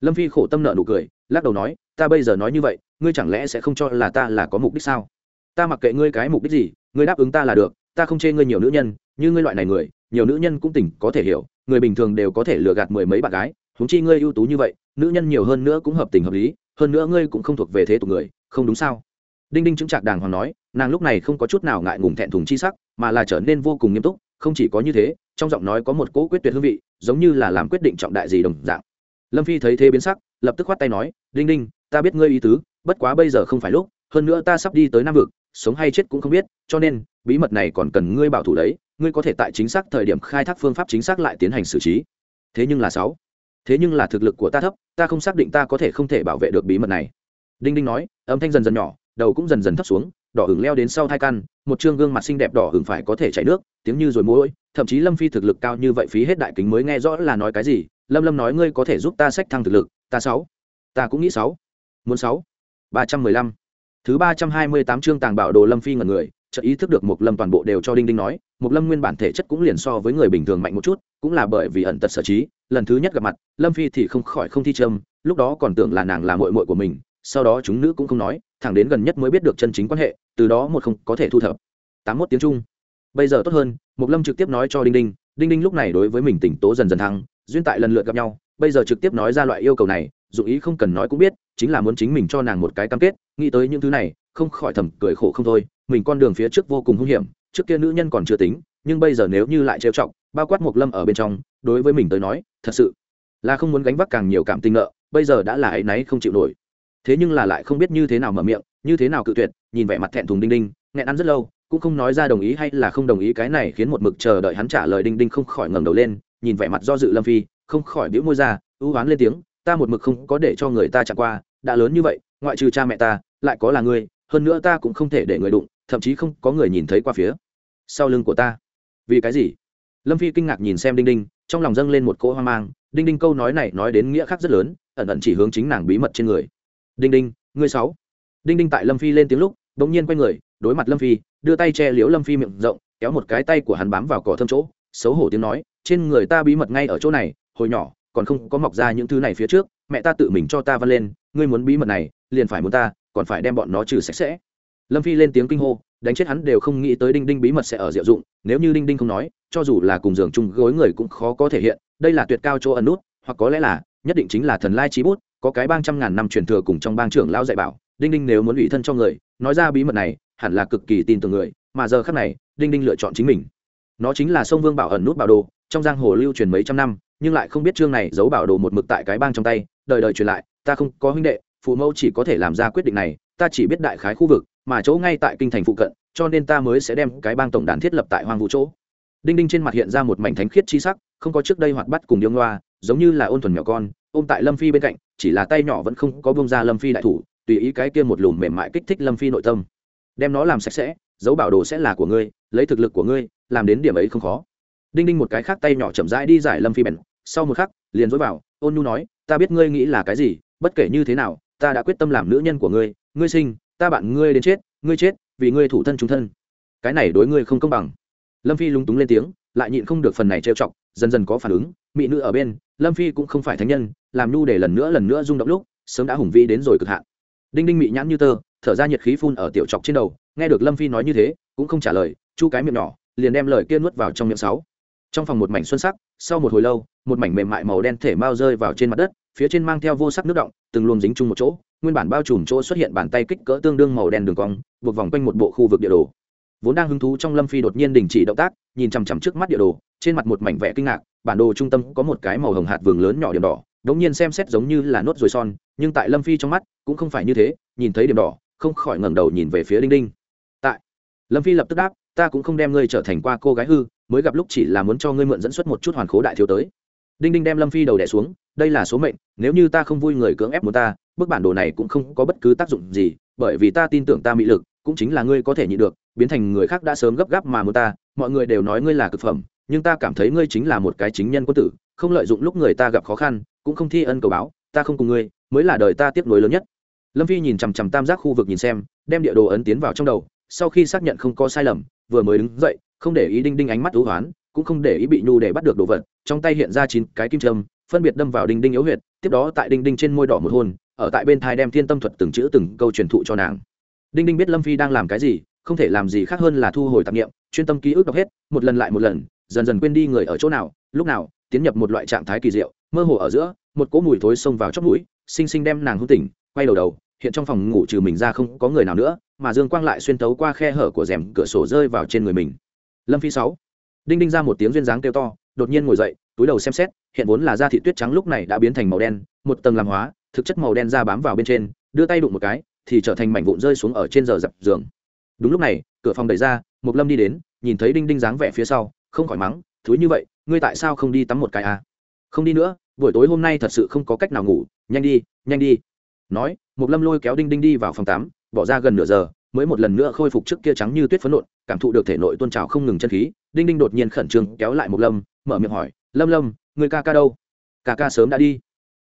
Lâm phi khổ tâm nợ nụ cười, lắc đầu nói, ta bây giờ nói như vậy, ngươi chẳng lẽ sẽ không cho là ta là có mục đích sao? Ta mặc kệ ngươi cái mục đích gì, ngươi đáp ứng ta là được, ta không chê ngươi nhiều nữ nhân, như ngươi loại này người, nhiều nữ nhân cũng tỉnh có thể hiểu, người bình thường đều có thể lừa gạt mười mấy bạn gái, huống chi ngươi ưu tú như vậy, nữ nhân nhiều hơn nữa cũng hợp tình hợp lý, hơn nữa ngươi cũng không thuộc về thế tục người, không đúng sao? Đinh đinh chứng trạc đàng hoàng nói, nàng lúc này không có chút nào ngại ngùng thẹn thùng chi sắc, mà là trở nên vô cùng nghiêm túc, không chỉ có như thế trong giọng nói có một cỗ quyết tuyệt hương vị, giống như là làm quyết định trọng đại gì đồng dạng. Lâm phi thấy thế biến sắc, lập tức khoát tay nói, đinh đinh, ta biết ngươi ý tứ, bất quá bây giờ không phải lúc, hơn nữa ta sắp đi tới nam vực, sống hay chết cũng không biết, cho nên, bí mật này còn cần ngươi bảo thủ đấy, ngươi có thể tại chính xác thời điểm khai thác phương pháp chính xác lại tiến hành xử trí. Thế nhưng là sáu, thế nhưng là thực lực của ta thấp, ta không xác định ta có thể không thể bảo vệ được bí mật này. Đinh đinh nói, âm thanh dần dần nhỏ, đầu cũng dần dần thấp xuống đỏ hửng leo đến sau thai căn, một chương gương mặt xinh đẹp đỏ hửng phải có thể chảy nước, tiếng như rồi mũi thậm chí lâm phi thực lực cao như vậy phí hết đại kính mới nghe rõ là nói cái gì, lâm lâm nói ngươi có thể giúp ta sách thăng thực lực, ta sáu, ta cũng nghĩ sáu, muốn sáu, ba trăm mười lăm. Thứ ba trăm hai mươi tám chương tàng bảo đồ lâm phi ngẩn người, chợt ý thức được một lâm toàn bộ đều cho đinh đinh nói một lâm nguyên bản thể chất cũng liền so với người bình thường mạnh một chút, cũng là bởi vì ẩn tật sở trí, lần thứ nhất gặp mặt, lâm phi thì không khỏi không thi trâm, lúc đó còn tưởng là nàng là mội mội của mình sau đó chúng nữ cũng không nói, thẳng đến gần nhất mới biết được chân chính quan hệ, từ đó một không có thể thu thập. Tám mốt tiếng trung. Bây giờ tốt hơn mục lâm trực tiếp nói cho đinh đinh đinh đinh lúc này đối với mình tỉnh tố dần dần thăng, duyên tại lần lượt gặp nhau, bây giờ trực tiếp nói ra loại yêu cầu này, dù ý không cần nói cũng biết, chính là muốn chính mình cho nàng một cái cam kết, nghĩ tới những thứ này, không khỏi thầm cười khổ không thôi, mình con đường phía trước vô cùng hung hiểm, trước kia nữ nhân còn chưa tính, nhưng bây giờ nếu như lại trêu trọng bao quát một lâm ở bên trong, đối với mình tới nói, thật sự là không muốn gánh vác càng nhiều cảm tình nợ, bây giờ đã là áy náy không chịu nổi thế nhưng là lại không biết như thế nào mở miệng, như thế nào cự tuyệt, nhìn vẻ mặt thẹn thùng đinh đinh, nghẹn ăn rất lâu, cũng không nói ra đồng ý hay là không đồng ý cái này khiến một mực chờ đợi hắn trả lời đinh đinh không khỏi ngẩng đầu lên, nhìn vẻ mặt do dự lâm phi, không khỏi bĩu môi ra, ưu oán lên tiếng, ta một mực không có để cho người ta chạm qua, đã lớn như vậy, ngoại trừ cha mẹ ta, lại có là ngươi, hơn nữa ta cũng không thể để người đụng, thậm chí không có người nhìn thấy qua phía sau lưng của ta. Vì cái gì? Lâm phi kinh ngạc nhìn xem đinh đinh, trong lòng dâng lên một cỗ hoang mang, đinh đinh câu nói này nói đến nghĩa khác rất lớn, ẩn ẩn chỉ hướng chính nàng bí mật trên người đinh đinh, ngươi sáu. Đinh đinh tại lâm phi lên tiếng lúc đ ỗ n g nhiên quay người, đối mặt lâm phi, đưa tay che liếu lâm phi miệng rộng, kéo một cái tay của hắn bám vào cỏ thâm chỗ, xấu hổ tiếng nói, trên người ta bí mật ngay ở chỗ này, hồi nhỏ, còn không có mọc ra những thứ này phía trước, mẹ ta tự mình cho ta văn lên, ngươi muốn bí mật này, liền phải muốn ta, còn phải đem bọn nó trừ sạch sẽ. Lâm phi lên tiếng kinh hô, đánh chết hắn đều không nghĩ tới đinh đinh bí mật sẽ ở diệu dụng, nếu như đinh đinh không nói, cho dù là cùng giường chung gối người cũng khó có thể hiện, đây là tuyệt cao chỗ ẩn nút, hoặc có lẽ là, nhất định chính là thần lai trí bút có cái bang trăm ngàn năm truyền thừa cùng trong bang trưởng lão dạy bảo, đinh đinh nếu muốn ủy thân cho người, nói ra bí mật này, hẳn là cực kỳ tin tưởng người, mà giờ khác này, đinh đinh lựa chọn chính mình. Nó chính là sông vương bảo ẩn nút bảo đồ, trong giang hồ lưu truyền mấy trăm năm, nhưng lại không biết chương này giấu bảo đồ một mực tại cái bang trong tay, đời đời truyền lại, ta không có huynh đệ, phụ mẫu chỉ có thể làm ra quyết định này, ta chỉ biết đại khái khu vực, mà chỗ ngay tại kinh thành phụ cận, cho nên ta mới sẽ đem cái bang tổng đàn thiết lập tại hoang vũ chỗ. Đinh đinh trên mặt hiện ra một mảnh thánh khiết chi sắc, không có trước đây hoạt bắt cùng điêu ngoa, giống như là ôn thuần nhỏ con ôm tại lâm phi bên cạnh, chỉ là tay nhỏ vẫn không có bông ra lâm phi đại thủ, tùy ý cái kia một lùm mềm mại kích thích lâm phi nội tâm. Đem nó làm sạch sẽ, dấu bảo đồ sẽ là của ngươi, lấy thực lực của ngươi, làm đến điểm ấy không khó. Đinh đinh một cái khác tay nhỏ chậm rãi đi giải lâm phi bèn, sau một khắc, liền dối vào, ôn nhu nói, ta biết ngươi nghĩ là cái gì, bất kể như thế nào, ta đã quyết tâm làm nữ nhân của ngươi ngươi sinh, ta bạn ngươi đến chết, ngươi chết, vì ngươi thủ thân chúng thân. Cái này đối ngươi không công bằng. Lâm phi lúng túng lên tiếng, lại nhịn không được phần này trêu chọc, dần dần có phản ứng, mỹ nữ ở bên, lâm phi cũng không phải thánh nhân làm nhu để lần nữa lần nữa rung động lúc, sớm đã hùng vĩ đến rồi cực hạn. Đinh đinh mị nhãn như tơ, thở ra nhiệt khí phun ở tiểu chọc trên đầu, nghe được lâm phi nói như thế, cũng không trả lời, chu cái miệng nhỏ, liền đem lời kia nuốt vào trong miệng sáu. Trong phòng một mảnh xuân sắc, sau một hồi lâu, một mảnh mềm mại màu đen thể mau rơi vào trên mặt đất, phía trên mang theo vô sắc nước động, từng luồng dính chung một chỗ, nguyên bản bao trùm chỗ xuất hiện bàn tay kích cỡ tương đương màu đen đường cong, buộc vòng quanh một bộ khu vực địa đồ. Vốn đang hứng thú trong lâm phi đột nhiên đình chỉ động tác, nhìn chằm chằm trước mắt địa đồ, trên mặt một mảnh vẽ kinh ngạc, bản đồ trung tâm có một cái màu hồng hạt vườn lớn nhỏ điểm đỏ đống nhiên xem xét giống như là nốt ruồi son, nhưng tại lâm phi trong mắt cũng không phải như thế, nhìn thấy điểm đỏ, không khỏi ngẩng đầu nhìn về phía đinh đinh. Tại. Lâm phi lập tức đáp, ta cũng không đem ngươi trở thành qua cô gái hư, mới gặp lúc chỉ là muốn cho ngươi mượn dẫn xuất một chút hoàn khố đại thiếu tới. Đinh đinh đem lâm phi đầu đẻ xuống, đây là số mệnh, nếu như ta không vui người cưỡng ép muốn ta, bức bản đồ này cũng không có bất cứ tác dụng gì, bởi vì ta tin tưởng ta mỹ lực, cũng chính là ngươi có thể nhịn được, biến thành người khác đã sớm gấp gáp mà muốn ta, mọi người đều nói ngươi là cực phẩm, nhưng ta cảm thấy ngươi chính là một cái chính nhân quân tử, không lợi dụng lúc người ta gặp khó khăn cũng không thi ân cầu báo ta không cùng ngươi mới là đời ta tiếp nối lớn nhất. Lâm phi nhìn chằm chằm tam giác khu vực nhìn xem đem địa đồ ấn tiến vào trong đầu sau khi xác nhận không có sai lầm vừa mới đứng dậy không để ý đinh đinh ánh mắt thú hoán cũng không để ý bị nhu để bắt được đồ vật trong tay hiện ra chín cái kim trâm, phân biệt đâm vào đinh đinh yếu huyệt tiếp đó tại đinh đinh trên môi đỏ một hôn ở tại bên thai đem thiên tâm thuật từng chữ từng câu truyền thụ cho nàng. Đinh đinh biết lâm phi đang làm cái gì không thể làm gì khác hơn là thu hồi tạp nghiệm chuyên tâm ký ức đọc hết một lần lại một lần dần dần quên đi người ở chỗ nào lúc nào tiến nhập một loại trạng thái kỳ diệu, mơ hồ ở giữa, một cỗ mùi thối xông vào chóp mũi, xinh xinh đem nàng hôn tỉnh, quay đầu đầu, hiện trong phòng ngủ trừ mình ra không có người nào nữa, mà dương quang lại xuyên tấu qua khe hở của rèm cửa sổ rơi vào trên người mình. Lâm phi sáu, đinh đinh ra một tiếng duyên dáng kêu to, đột nhiên ngồi dậy, túi đầu xem xét, hiện vốn là da thị tuyết trắng lúc này đã biến thành màu đen, một tầng làm hóa, thực chất màu đen da bám vào bên trên, đưa tay đụng một cái, thì trở thành mảnh vụn rơi xuống ở trên giờ dập giường. Đúng lúc này, cửa phòng đẩy ra một lâm đi đến, nhìn thấy đinh đinh dáng vẻ phía sau, không khỏi mắng thúi như vậy, ngươi tại sao không đi tắm một cái à? Không đi nữa, buổi tối hôm nay thật sự không có cách nào ngủ, nhanh đi nhanh đi. Nói một lâm lôi kéo đinh đinh đi vào phòng tắm, bỏ ra gần nửa giờ, mới một lần nữa khôi phục trước kia trắng như tuyết phấn nộn, cảm thụ được thể nội tôn trào không ngừng chân khí. Đinh đinh đột nhiên khẩn trương kéo lại một lâm, mở miệng hỏi, lâm lâm người ca ca đâu? Ca ca sớm đã đi.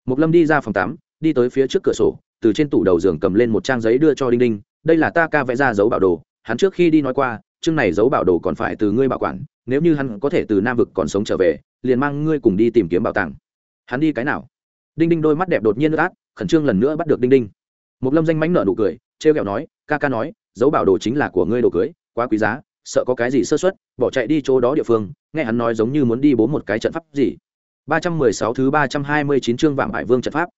Một lâm đi ra phòng tắm, đi tới phía trước cửa sổ, từ trên tủ đầu giường cầm lên một trang giấy đưa cho đinh đinh. Đây là ta ca vẽ ra dấu bảo đồ, hắn trước khi đi nói qua chương này giấu bảo đồ còn phải từ ngươi bảo quản, nếu như hắn có thể từ nam vực còn sống trở về, liền mang ngươi cùng đi tìm kiếm bảo tàng. Hắn đi cái nào? Đinh đinh đôi mắt đẹp đột nhiên ướt át, khẩn trương lần nữa bắt được đinh đinh. Một lâm danh mánh nợ nụ cười, trêu kẹo nói, ca ca nói dấu bảo đồ chính là của ngươi đồ cưới, quá quý giá, sợ có cái gì sơ xuất bỏ chạy đi chỗ đó địa phương. Nghe hắn nói giống như muốn đi bố một cái trận pháp gì. Ba trăm mười sáu thứ ba trăm hai mươi chín chương vạm hải vương trận pháp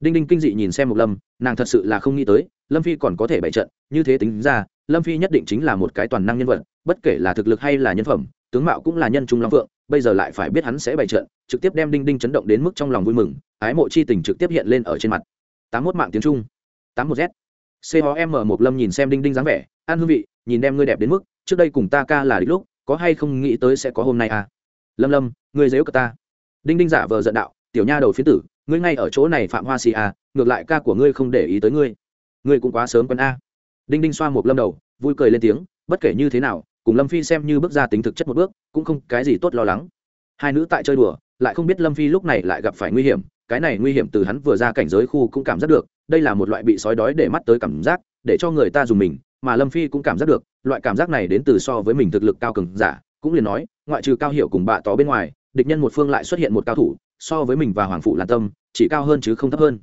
đinh đinh kinh dị nhìn xem Mục lâm, nàng thật sự là không nghĩ tới, lâm phi còn có thể bày trận, như thế tính ra, lâm phi nhất định chính là một cái toàn năng nhân vật, bất kể là thực lực hay là nhân phẩm, tướng mạo cũng là nhân trung long vượng bây giờ lại phải biết hắn sẽ bày trận, trực tiếp đem đinh đinh chấn động đến mức trong lòng vui mừng, ái mộ chi tình trực tiếp hiện lên ở trên mặt. Tám mốt mạng tiếng trung. Tám một z. C ho m một lâm nhìn xem đinh đinh dáng vẻ, an hương vị, nhìn đem ngươi đẹp đến mức, trước đây cùng ta ca là đích lúc, có hay không nghĩ tới sẽ có hôm nay à? Lâm lâm, ngươi dếu cả ta. Đinh đinh giả vờ giận đạo, tiểu nha đầu phiến tử ngươi ngay ở chỗ này phạm hoa xì à ngược lại ca của ngươi không để ý tới ngươi. Ngươi cũng quá sớm quân a. Đinh đinh xoa một lâm đầu, vui cười lên tiếng, bất kể như thế nào, cùng lâm phi xem như bước ra tính thực chất một bước, cũng không cái gì tốt lo lắng. Hai nữ tại chơi đùa, lại không biết lâm phi lúc này lại gặp phải nguy hiểm, cái này nguy hiểm từ hắn vừa ra cảnh giới khu cũng cảm giác được, đây là một loại bị sói đói để mắt tới cảm giác, để cho người ta dùng mình, mà lâm phi cũng cảm giác được, loại cảm giác này đến từ so với mình thực lực cao cường giả, cũng liền nói, ngoại trừ cao hiệu cùng bạ tỏ bên ngoài, địch nhân một phương lại xuất hiện một cao thủ so với mình và hoàng phụ lan tâm, chỉ cao hơn chứ không thấp hơn.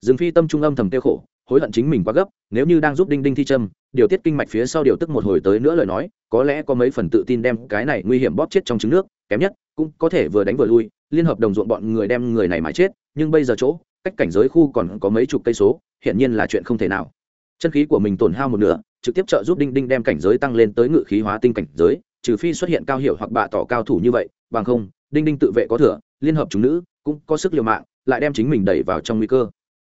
Dương phi tâm trung âm thầm tiêu khổ, hối hận chính mình quá gấp, nếu như đang giúp đinh đinh thi châm, điều tiết kinh mạch phía sau điều tức một hồi tới nữa lời nói, có lẽ có mấy phần tự tin đem cái này nguy hiểm bóp chết trong trứng nước, kém nhất, cũng có thể vừa đánh vừa lui, liên hợp đồng ruộng bọn người đem người này mà chết, nhưng bây giờ chỗ, cách cảnh giới khu còn có mấy chục cây số hiện nhiên là chuyện không thể nào. Chân khí của mình tổn hao một nửa, trực tiếp trợ giúp đinh đinh đem cảnh giới tăng lên tới ngự khí hóa tinh cảnh giới, trừ phi xuất hiện cao hiểu hoặc bạ tỏ cao thủ như vậy, bằng không, đinh đinh tự vệ có thừa liên hợp chúng nữ cũng có sức liều mạng lại đem chính mình đẩy vào trong nguy cơ.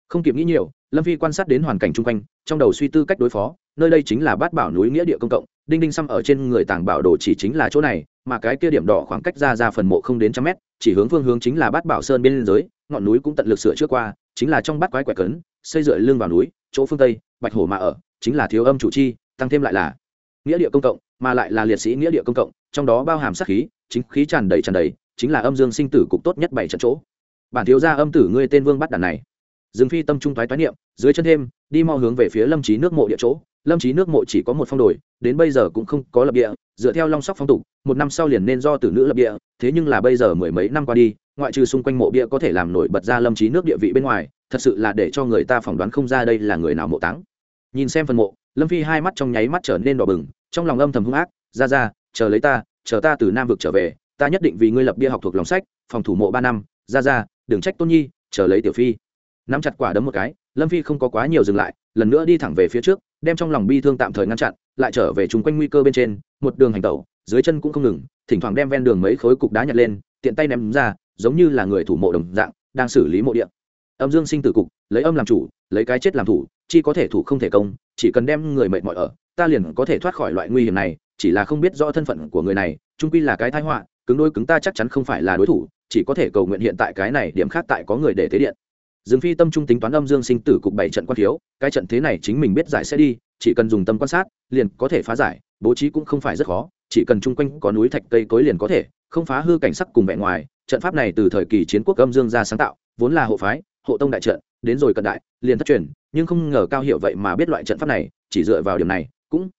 Không kịp nghĩ nhiều lâm phi quan sát đến hoàn cảnh chung quanh trong đầu suy tư cách đối phó nơi đây chính là bát bảo núi nghĩa địa công cộng đinh đinh xăm ở trên người tàng bảo đồ chỉ chính là chỗ này mà cái kia điểm đỏ khoảng cách ra ra phần mộ không đến trăm mét chỉ hướng phương hướng chính là bát bảo sơn bên giới, ngọn núi cũng tận lực sửa trước qua chính là trong bát quái quẻ cấn xây dựa lưng vào núi chỗ phương tây bạch hổ mà ở chính là thiếu âm chủ chi tăng thêm lại là nghĩa địa công cộng mà lại là liệt sĩ nghĩa địa công cộng trong đó bao hàm sát khí chính khí tràn đầy tràn đầy chính là âm dương sinh tử cục tốt nhất bảy trận chỗ. Bản thiếu gia âm tử ngươi tên vương bắt đàn này. Dương phi tâm trung thoái toái niệm, dưới chân thêm, đi mau hướng về phía lâm trí nước mộ địa chỗ. Lâm trí nước mộ chỉ có một phong đồi, đến bây giờ cũng không có lập địa, dựa theo long sóc phong tục, một năm sau liền nên do tử nữ lập địa, thế nhưng là bây giờ mười mấy năm qua đi, ngoại trừ xung quanh mộ bia có thể làm nổi bật ra lâm trí nước địa vị bên ngoài, thật sự là để cho người ta phỏng đoán không ra đây là người nào mộ táng. Nhìn xem phần mộ, lâm phi hai mắt trong nháy mắt trở nên đỏ bừng, trong lòng âm thầm hung ác, ra ra, chờ lấy ta, chờ ta từ nam vực trở về ta nhất định vì ngươi lập bia học thuộc lòng sách, phòng thủ mộ ba năm, ra ra, đừng trách tôn nhi, chờ lấy tiểu phi. Nắm chặt quả đấm một cái, lâm phi không có quá nhiều dừng lại, lần nữa đi thẳng về phía trước, đem trong lòng bi thương tạm thời ngăn chặn, lại trở về chung quanh nguy cơ bên trên, một đường hành tẩu, dưới chân cũng không ngừng, thỉnh thoảng đem ven đường mấy khối cục đá nhặt lên, tiện tay ném ra, giống như là người thủ mộ đồng dạng, đang xử lý mộ địa. Âm dương sinh tử cục, lấy âm làm chủ, lấy cái chết làm thủ, chi có thể thủ không thể công, chỉ cần đem người mệt mỏi ở, ta liền có thể thoát khỏi loại nguy hiểm này, chỉ là không biết rõ thân phận của người này trung quy là cái thái họa cứng đôi cứng ta chắc chắn không phải là đối thủ, chỉ có thể cầu nguyện hiện tại cái này điểm khác tại có người để thế điện. Dương phi tâm trung tính toán âm dương sinh tử cục bảy trận quan thiếu cái trận thế này chính mình biết giải sẽ đi, chỉ cần dùng tâm quan sát, liền có thể phá giải, bố trí cũng không phải rất khó, chỉ cần chung quanh có núi thạch cây cối liền có thể, không phá hư cảnh sắc cùng vẻ ngoài, trận pháp này từ thời kỳ chiến quốc âm dương ra sáng tạo, vốn là hộ phái, hộ tông đại trận, đến rồi cận đại, liền thất truyền, nhưng không ngờ cao hiệu vậy mà biết loại trận pháp này, chỉ dựa vào điểm này, cũng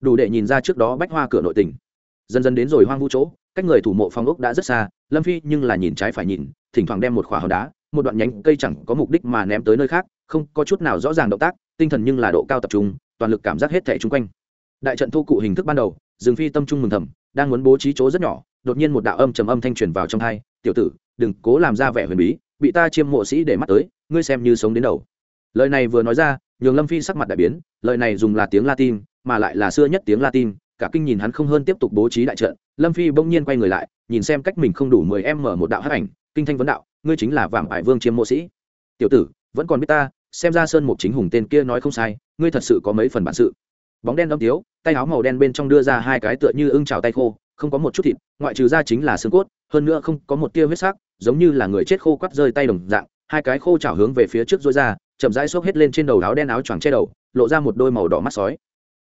đủ để nhìn ra trước đó bách hoa cửa nội tình. Dần dần đến rồi hoang vu chỗ cách người thủ mộ phong ốc đã rất xa, lâm phi nhưng là nhìn trái phải nhìn, thỉnh thoảng đem một khỏa hòn đá, một đoạn nhánh cây chẳng có mục đích mà ném tới nơi khác, không có chút nào rõ ràng động tác, tinh thần nhưng là độ cao tập trung, toàn lực cảm giác hết thẻ chung quanh. Đại trận thu cụ hình thức ban đầu, dương phi tâm trung mừng thầm, đang muốn bố trí chỗ rất nhỏ, đột nhiên một đạo âm trầm âm thanh truyền vào trong hai, tiểu tử, đừng cố làm ra vẻ huyền bí, bị ta chiêm mộ sĩ để mắt tới, ngươi xem như sống đến đầu. Lời này vừa nói ra, nhường lâm phi sắc mặt đại biến, lời này dùng là tiếng latin, mà lại là xưa nhất tiếng latin, cả kinh nhìn hắn không hơn tiếp tục bố trí đại trận lâm phi bỗng nhiên quay người lại, nhìn xem cách mình không đủ mười em mở một đạo hắc ảnh, kinh thanh vấn đạo, ngươi chính là vàng ải vương chiêm mộ sĩ. Tiểu tử, vẫn còn biết ta, xem ra sơn mục chính hùng tên kia nói không sai, ngươi thật sự có mấy phần bản sự. Bóng đen âm tiếu, tay áo màu đen bên trong đưa ra hai cái tựa như ưng trào tay khô, không có một chút thịt, ngoại trừ ra chính là xương cốt, hơn nữa không có một tia huyết sắc, giống như là người chết khô quắt rơi tay đồng dạng, hai cái khô chảo hướng về phía trước dối ra, chậm rãi xốc hết lên trên đầu áo đen áo choàng che đầu, lộ ra một đôi màu đỏ mắt sói.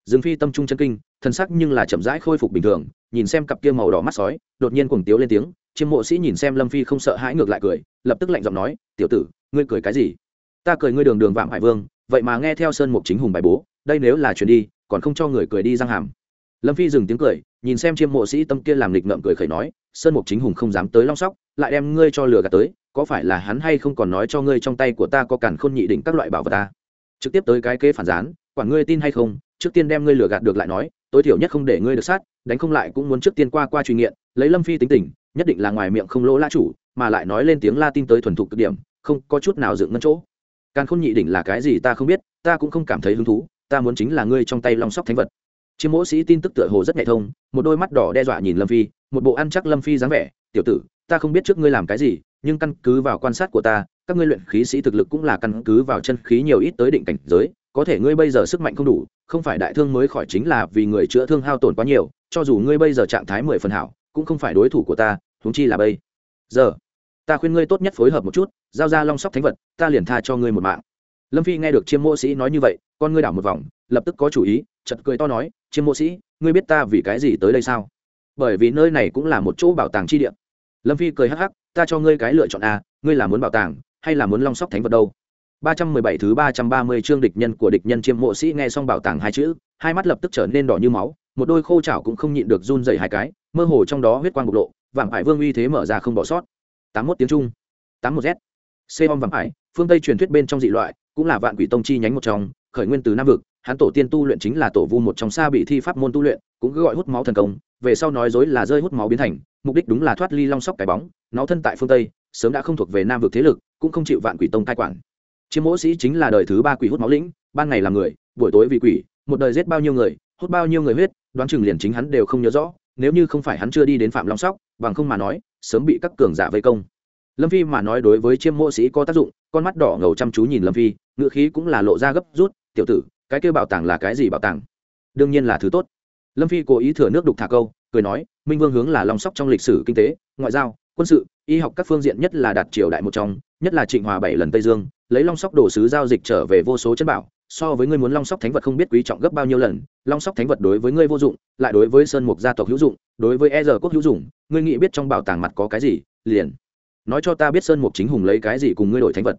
Dương phi tâm trung chân kinh thân sắc nhưng là chậm rãi khôi phục bình thường, nhìn xem cặp kia màu đỏ mắt sói, đột nhiên cuồng tiếu lên tiếng, chiêm mộ sĩ nhìn xem lâm phi không sợ hãi ngược lại cười, lập tức lạnh giọng nói, tiểu tử, ngươi cười cái gì? Ta cười ngươi đường đường vạm hải vương, vậy mà nghe theo sơn mục chính hùng bài bố, đây nếu là chuyện đi, còn không cho người cười đi răng hàm. Lâm phi dừng tiếng cười, nhìn xem chiêm mộ sĩ tâm kia làm lịch ngậm cười khẩy nói, sơn mục chính hùng không dám tới long sóc, lại đem ngươi cho lừa gạt tới, có phải là hắn hay không còn nói cho ngươi trong tay của ta có cản khôn nhị định các loại bảo vật ta? Trực tiếp tới cái kế phản gián, quản ngươi tin hay không trước tiên đem ngươi lừa gạt được lại nói, tối thiểu nhất không để ngươi được sát, đánh không lại cũng muốn trước tiên qua qua truy nghiện, lấy lâm phi tính tình, nhất định là ngoài miệng không lỗ la chủ, mà lại nói lên tiếng la tin tới thuần thục cực điểm, không có chút nào dựng ngân chỗ. Càng khôn nhị đỉnh là cái gì ta không biết, ta cũng không cảm thấy hứng thú, ta muốn chính là ngươi trong tay long sóc thánh vật. Chiếm mỗ sĩ tin tức tựa hồ rất nhạy thông, một đôi mắt đỏ đe dọa nhìn lâm phi, một bộ ăn chắc lâm phi dáng vẻ, tiểu tử, ta không biết trước ngươi làm cái gì, nhưng căn cứ vào quan sát của ta, các ngươi luyện khí sĩ thực lực cũng là căn cứ vào chân khí nhiều ít tới định cảnh giới có thể ngươi bây giờ sức mạnh không đủ, không phải đại thương mới khỏi chính là vì người chữa thương hao tổn quá nhiều, cho dù ngươi bây giờ trạng thái mười phần hảo, cũng không phải đối thủ của ta, huống chi là bây giờ. Ta khuyên ngươi tốt nhất phối hợp một chút, giao ra long sóc thánh vật, ta liền tha cho ngươi một mạng. Lâm phi nghe được chiêm mộ sĩ nói như vậy, con ngươi đảo một vòng, lập tức có chủ ý chật cười to nói, chiêm mộ sĩ, ngươi biết ta vì cái gì tới đây sao? Bởi vì nơi này cũng là một chỗ bảo tàng chi địa. Lâm phi cười hắc hắc, ta cho ngươi cái lựa chọn a, ngươi là muốn bảo tàng, hay là muốn long sóc thánh vật đâu? Ba trăm mười bảy thứ ba trăm ba mươi chương địch nhân của địch nhân chiêm mộ sĩ nghe xong bảo tàng hai chữ, hai mắt lập tức trở nên đỏ như máu, một đôi khô chảo cũng không nhịn được run rẩy hai cái, mơ hồ trong đó huyết quang bộc lộ, vạm hải vương uy thế mở ra không bỏ sót. Tám 81 tiếng trung, tám một z. Xê vạm hải, phương Tây truyền thuyết bên trong dị loại, cũng là vạn quỷ tông chi nhánh một trong, khởi nguyên từ Nam vực, hắn tổ tiên tu luyện chính là tổ vu một trong xa bị thi pháp môn tu luyện, cũng cứ gọi hút máu thần công, về sau nói dối là rơi hút máu biến thành, mục đích đúng là thoát ly long sóc cái bóng, nó thân tại phương Tây, sớm đã không thuộc về Nam vực thế lực, cũng không chịu vạn quỷ tông cai quản chiêm mỗ sĩ chính là đời thứ ba quỷ hút máu lĩnh, ban ngày là người, buổi tối vì quỷ, một đời giết bao nhiêu người, hút bao nhiêu người huyết, đoán chừng liền chính hắn đều không nhớ rõ, nếu như không phải hắn chưa đi đến phạm long sóc, bằng không mà nói, sớm bị các cường giả vây công. Lâm phi mà nói đối với chiêm mộ sĩ có tác dụng, con mắt đỏ ngầu chăm chú nhìn lâm phi ngựa khí cũng là lộ ra gấp rút, tiểu tử, cái kêu bảo tàng là cái gì bảo tàng? Đương nhiên là thứ tốt. Lâm phi cố ý thừa nước đục thả câu, cười nói, minh vương hướng là long sóc trong lịch sử kinh tế, ngoại giao, quân sự, y học các phương diện nhất là đạt triều đại một trong nhất là trịnh hòa bảy lần tây dương, lấy long sóc đồ sứ giao dịch trở về vô số chân bảo, so với ngươi muốn long sóc thánh vật không biết quý trọng gấp bao nhiêu lần, long sóc thánh vật đối với ngươi vô dụng, lại đối với sơn mục gia tộc hữu dụng, đối với e giờ quốc hữu dụng, ngươi nghĩ biết trong bảo tàng mặt có cái gì, liền nói cho ta biết sơn mục chính hùng lấy cái gì cùng ngươi đổi thánh vật.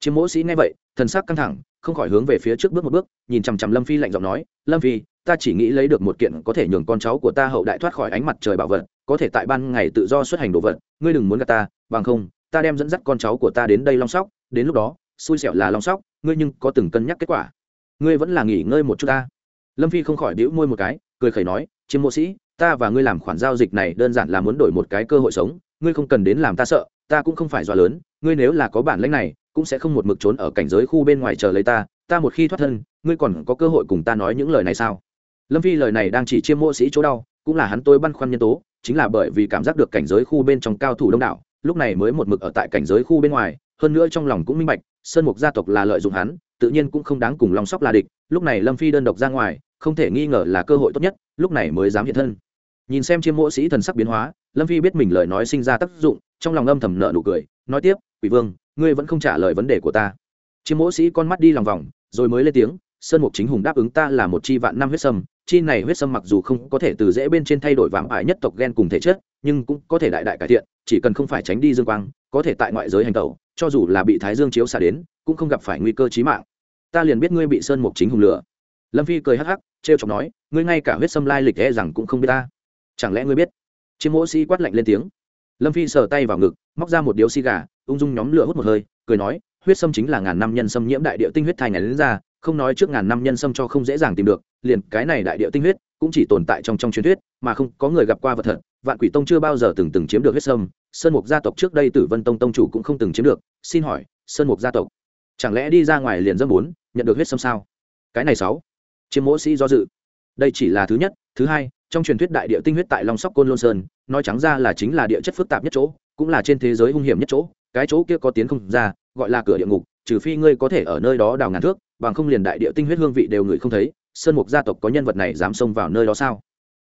Chiếm mỗ sĩ nghe vậy, thần sắc căng thẳng, không khỏi hướng về phía trước bước một bước, nhìn chằm chằm lâm phi lạnh giọng nói, lâm phi, ta chỉ nghĩ lấy được một kiện có thể nhường con cháu của ta hậu đại thoát khỏi ánh mặt trời bảo vật, có thể tại ban ngày tự do xuất hành đồ vật, ngươi đừng muốn gặp ta, bằng không ta đem dẫn dắt con cháu của ta đến đây long sóc, đến lúc đó, xui xẻo là long sóc, ngươi nhưng có từng cân nhắc kết quả. Ngươi vẫn là nghỉ ngơi một chút ta. Lâm phi không khỏi đĩu môi một cái, cười khẩy nói, chiêm mộ sĩ, ta và ngươi làm khoản giao dịch này đơn giản là muốn đổi một cái cơ hội sống, ngươi không cần đến làm ta sợ, ta cũng không phải dọa lớn, ngươi nếu là có bản lãnh này, cũng sẽ không một mực trốn ở cảnh giới khu bên ngoài chờ lấy ta ta một khi thoát thân, ngươi còn có cơ hội cùng ta nói những lời này sao? Lâm phi lời này đang chỉ chiêm mộ sĩ chỗ đau, cũng là hắn tôi băn khoăn nhân tố, chính là bởi vì cảm giác được cảnh giới khu bên trong cao thủ đông đảo lúc này mới một mực ở tại cảnh giới khu bên ngoài, hơn nữa trong lòng cũng minh bạch, sơn mục gia tộc là lợi dụng hắn, tự nhiên cũng không đáng cùng lòng sóc là địch, lúc này lâm phi đơn độc ra ngoài, không thể nghi ngờ là cơ hội tốt nhất, lúc này mới dám hiện thân. Nhìn xem chiêm mộ sĩ thần sắc biến hóa, lâm phi biết mình lời nói sinh ra tác dụng, trong lòng âm thầm nợ nụ cười, nói tiếp, quỷ vương, ngươi vẫn không trả lời vấn đề của ta. Chiêm mộ sĩ con mắt đi lòng vòng, rồi mới lên tiếng, sơn mục chính hùng đáp ứng ta là một chi vạn năm huyết sâm, chi này huyết sâm mặc dù không có thể từ dễ bên trên thay đổi vạm ải nhất tộc gen cùng thể chất nhưng cũng có thể đại đại cải thiện, chỉ cần không phải tránh đi dương quang, có thể tại ngoại giới hành tẩu, cho dù là bị thái dương chiếu xả đến, cũng không gặp phải nguy cơ chí mạng. Ta liền biết ngươi bị sơn mục chính hùng lửa lâm phi cười hắc hắc, trêu chọc nói, ngươi ngay cả huyết sâm lai lịch e rằng cũng không biết ta. Chẳng lẽ ngươi biết? Chiêm mỗ sĩ quát lạnh lên tiếng. Lâm phi sờ tay vào ngực, móc ra một điếu xi gà, ung dung nhóm lửa hút một hơi, cười nói, huyết sâm chính là ngàn năm nhân sâm nhiễm đại địa tinh huyết thai ngày đến ra, không nói trước ngàn năm nhân sâm cho không dễ dàng tìm được, liền cái này đại địa tinh huyết cũng chỉ tồn tại trong trong truyền thuyết, mà không có người gặp qua vật thật. Vạn quỷ tông chưa bao giờ từng từng chiếm được huyết sâm. Sơn mục gia tộc trước đây tử vân tông tông chủ cũng không từng chiếm được. Xin hỏi, sơn mục gia tộc, chẳng lẽ đi ra ngoài liền dâm bốn, nhận được huyết sâm sao? Cái này sáu. Chiếm mỗ sĩ do dự. Đây chỉ là thứ nhất. Thứ hai, trong truyền thuyết đại địa tinh huyết tại long sóc côn lôn sơn, nói trắng ra là chính là địa chất phức tạp nhất chỗ, cũng là trên thế giới hung hiểm nhất chỗ. Cái chỗ kia có tiến không ra, gọi là cửa địa ngục, trừ phi ngươi có thể ở nơi đó đào ngàn thước, bằng không liền đại địa tinh huyết hương vị đều người không thấy sơn mục gia tộc có nhân vật này dám xông vào nơi đó sao?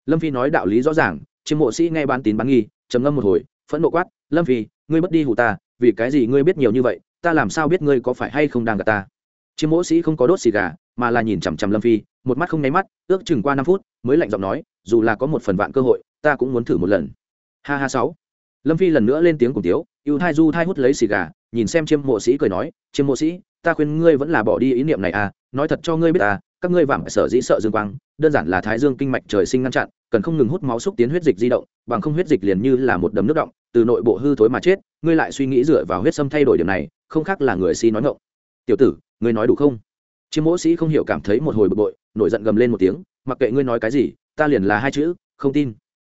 Lâm phi nói đạo lý rõ ràng, chiêm mộ sĩ nghe bán tín bán nghi, trầm ngâm một hồi, phẫn nộ quát, lâm phi, ngươi mất đi hủ ta, vì cái gì ngươi biết nhiều như vậy, ta làm sao biết ngươi có phải hay không đang gặp ta? Chiêm mộ sĩ không có đốt xì gà, mà là nhìn chằm chằm lâm phi, một mắt không nháy mắt, ước chừng qua năm phút, mới lạnh giọng nói, dù là có một phần vạn cơ hội, ta cũng muốn thử một lần. Ha ha sáu. Lâm phi lần nữa lên tiếng cùng tiếu, ưu thai du thai hút lấy xì gà, nhìn xem chiêm mộ sĩ cười nói, chiêm mộ sĩ, ta khuyên ngươi vẫn là bỏ đi ý niệm này à nói thật cho ngươi biết à các ngươi vảm sở dĩ sợ dương quang, đơn giản là thái dương kinh mạch trời sinh ngăn chặn, cần không ngừng hút máu xúc tiến huyết dịch di động, bằng không huyết dịch liền như là một đầm nước động, từ nội bộ hư thối mà chết, ngươi lại suy nghĩ dựa vào huyết sâm thay đổi điểm này, không khác là người si nói ngộng tiểu tử, ngươi nói đủ không? Chiêm mỗ sĩ không hiểu cảm thấy một hồi bực bội, nổi giận gầm lên một tiếng, mặc kệ ngươi nói cái gì, ta liền là hai chữ, không tin.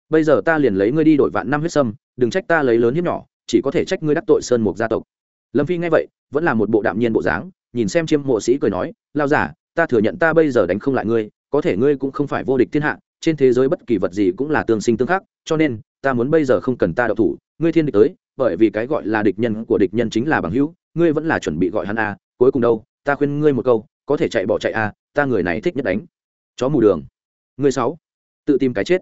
Bây giờ ta liền lấy ngươi đi đổi vạn năm huyết sâm đừng trách ta lấy lớn hiếp nhỏ, chỉ có thể trách ngươi đắc tội sơn mục gia tộc. Lâm phi nghe vậy, vẫn là một bộ đạm nhiên bộ dáng, nhìn xem chiêm mộ sĩ cười nói lao giả ta thừa nhận ta bây giờ đánh không lại ngươi, có thể ngươi cũng không phải vô địch thiên hạ, trên thế giới bất kỳ vật gì cũng là tương sinh tương khắc, cho nên, ta muốn bây giờ không cần ta đậu thủ, ngươi thiên địch tới, bởi vì cái gọi là địch nhân của địch nhân chính là bằng hữu, ngươi vẫn là chuẩn bị gọi hắn a, cuối cùng đâu, ta khuyên ngươi một câu, có thể chạy bỏ chạy a, ta người này thích nhất đánh. Chó mù đường. Ngươi sáu. Tự tìm cái chết.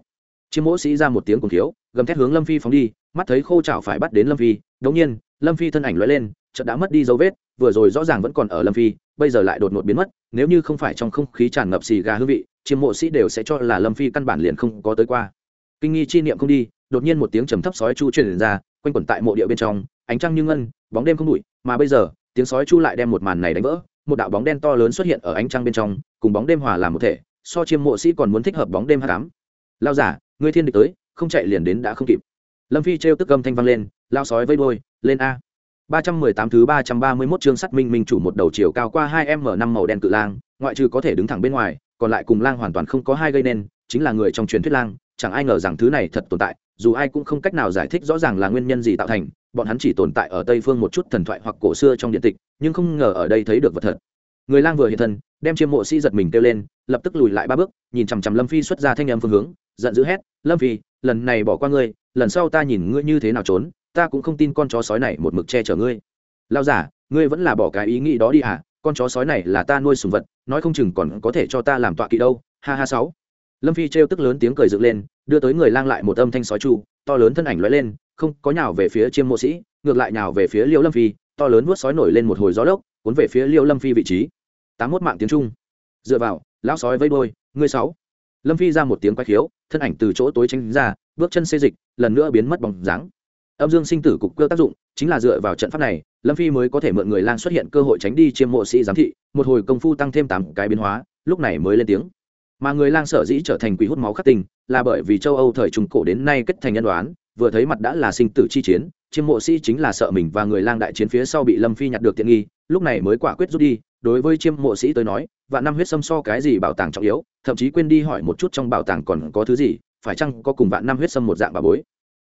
Chiếm mỗ sĩ ra một tiếng cùng thiếu, gầm thét hướng lâm phi phóng đi, mắt thấy khô chảo phải bắt đến lâm phi, đống nhiên, lâm phi thân ảnh lóe lên chợt đã mất đi dấu vết, vừa rồi rõ ràng vẫn còn ở lâm phi, bây giờ lại đột ngột biến mất, nếu như không phải trong không khí tràn ngập xì gà hương vị, chiêm mộ sĩ đều sẽ cho là lâm phi căn bản liền không có tới qua. Kinh nghi chi niệm không đi, đột nhiên một tiếng trầm thấp sói chu truyền ra, quanh quẩn tại mộ địa bên trong, ánh trăng như ngân, bóng đêm không đủi mà bây giờ, tiếng sói chu lại đem một màn này đánh vỡ, một đạo bóng đen to lớn xuất hiện ở ánh trăng bên trong, cùng bóng đêm hòa làm một thể, so chiêm mộ sĩ còn muốn thích hợp bóng đêm hát cám lao giả, ngươi thiên địch tới, không chạy liền đến đã không kịp. Lâm phi trêu tức âm thanh vang lên, lao sói vây đôi lên a. 318 thứ 331 chương sắt minh minh chủ một đầu chiều cao qua 2m năm màu đen cự lang, ngoại trừ có thể đứng thẳng bên ngoài, còn lại cùng lang hoàn toàn không có hai gây nên, chính là người trong truyền thuyết lang, chẳng ai ngờ rằng thứ này thật tồn tại, dù ai cũng không cách nào giải thích rõ ràng là nguyên nhân gì tạo thành, bọn hắn chỉ tồn tại ở Tây phương một chút thần thoại hoặc cổ xưa trong điện tịch, nhưng không ngờ ở đây thấy được vật thật. Người lang vừa hiện thân, đem chiêm mộ sĩ giật mình kêu lên, lập tức lùi lại ba bước, nhìn chằm chằm Lâm Phi xuất ra thanh âm phương hướng, giận dữ hét, "Lâm Phi, lần này bỏ qua ngươi, lần sau ta nhìn ngươi như thế nào trốn, ta cũng không tin con chó sói này một mực che chở ngươi." lao giả, ngươi vẫn là bỏ cái ý nghĩ đó đi à con chó sói này là ta nuôi sùng vật, nói không chừng còn có thể cho ta làm tọa kỵ đâu, ha ha sáu. Lâm phi trêu tức lớn tiếng cười dựng lên, đưa tới người lang lại một âm thanh sói chu, to lớn thân ảnh lóe lên, không có nhào về phía chiêm mộ sĩ, ngược lại nhào về phía liêu lâm phi, to lớn vuốt sói nổi lên một hồi gió lốc, cuốn về phía liêu lâm phi vị trí. Tám mốt mạng tiếng trung. Dựa vào, lão sói vây đôi ngươi sáu. Lâm phi ra một tiếng quay khiếu, thân ảnh từ chỗ tối tránh ra, bước chân xê dịch, lần nữa biến mất bóng dáng âm dương sinh tử cục cơ tác dụng chính là dựa vào trận pháp này lâm phi mới có thể mượn người lang xuất hiện cơ hội tránh đi chiêm mộ sĩ giám thị một hồi công phu tăng thêm tám cái biến hóa lúc này mới lên tiếng. Mà người lang sở dĩ trở thành quỷ hút máu khắc tình, là bởi vì châu âu thời trung cổ đến nay kết thành nhân đoán vừa thấy mặt đã là sinh tử chi chiến chiêm mộ sĩ chính là sợ mình và người lang đại chiến phía sau bị lâm phi nhặt được tiện nghi lúc này mới quả quyết rút đi đối với chiêm mộ sĩ tới nói và năm huyết sâm so cái gì bảo tàng trọng yếu thậm chí quên đi hỏi một chút trong bảo tàng còn có thứ gì phải chăng có cùng vạn năm huyết sâm một dạng bà bối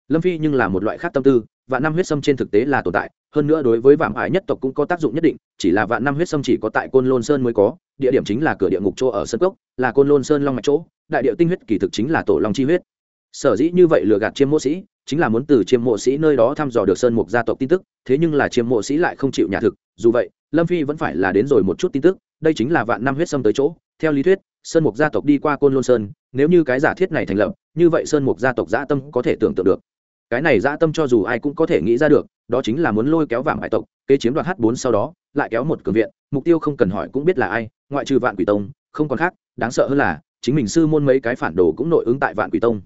lâm phi nhưng là một loại khác tâm tư, vạn năm huyết sâm trên thực tế là tồn tại, hơn nữa đối với vạm ải nhất tộc cũng có tác dụng nhất định, chỉ là vạn năm huyết sâm chỉ có tại côn lôn sơn mới có, địa điểm chính là cửa địa ngục chỗ ở sân cốc, là côn lôn sơn long mạch chỗ, đại địa tinh huyết kỳ thực chính là tổ long chi huyết. Sở dĩ như vậy lừa gạt chiêm mộ sĩ, chính là muốn từ chiêm mộ sĩ nơi đó thăm dò được sơn mục gia tộc tin tức, thế nhưng là chiêm mộ sĩ lại không chịu nhà thực, dù vậy, lâm phi vẫn phải là đến rồi một chút tin tức, đây chính là vạn năm huyết sâm tới chỗ, theo lý thuyết, sơn mục gia tộc đi qua côn lôn sơn, nếu như cái giả thiết này thành lập, như vậy sơn mục gia tộc dã tâm có thể tưởng tượng được cái này dã tâm cho dù ai cũng có thể nghĩ ra được, đó chính là muốn lôi kéo vàng hải tộc, kế chiếm đoạt h4 sau đó, lại kéo một cường viện, mục tiêu không cần hỏi cũng biết là ai, ngoại trừ vạn quỷ tông, không còn khác, đáng sợ hơn là, chính mình sư môn mấy cái phản đồ cũng nội ứng tại vạn quỷ tông.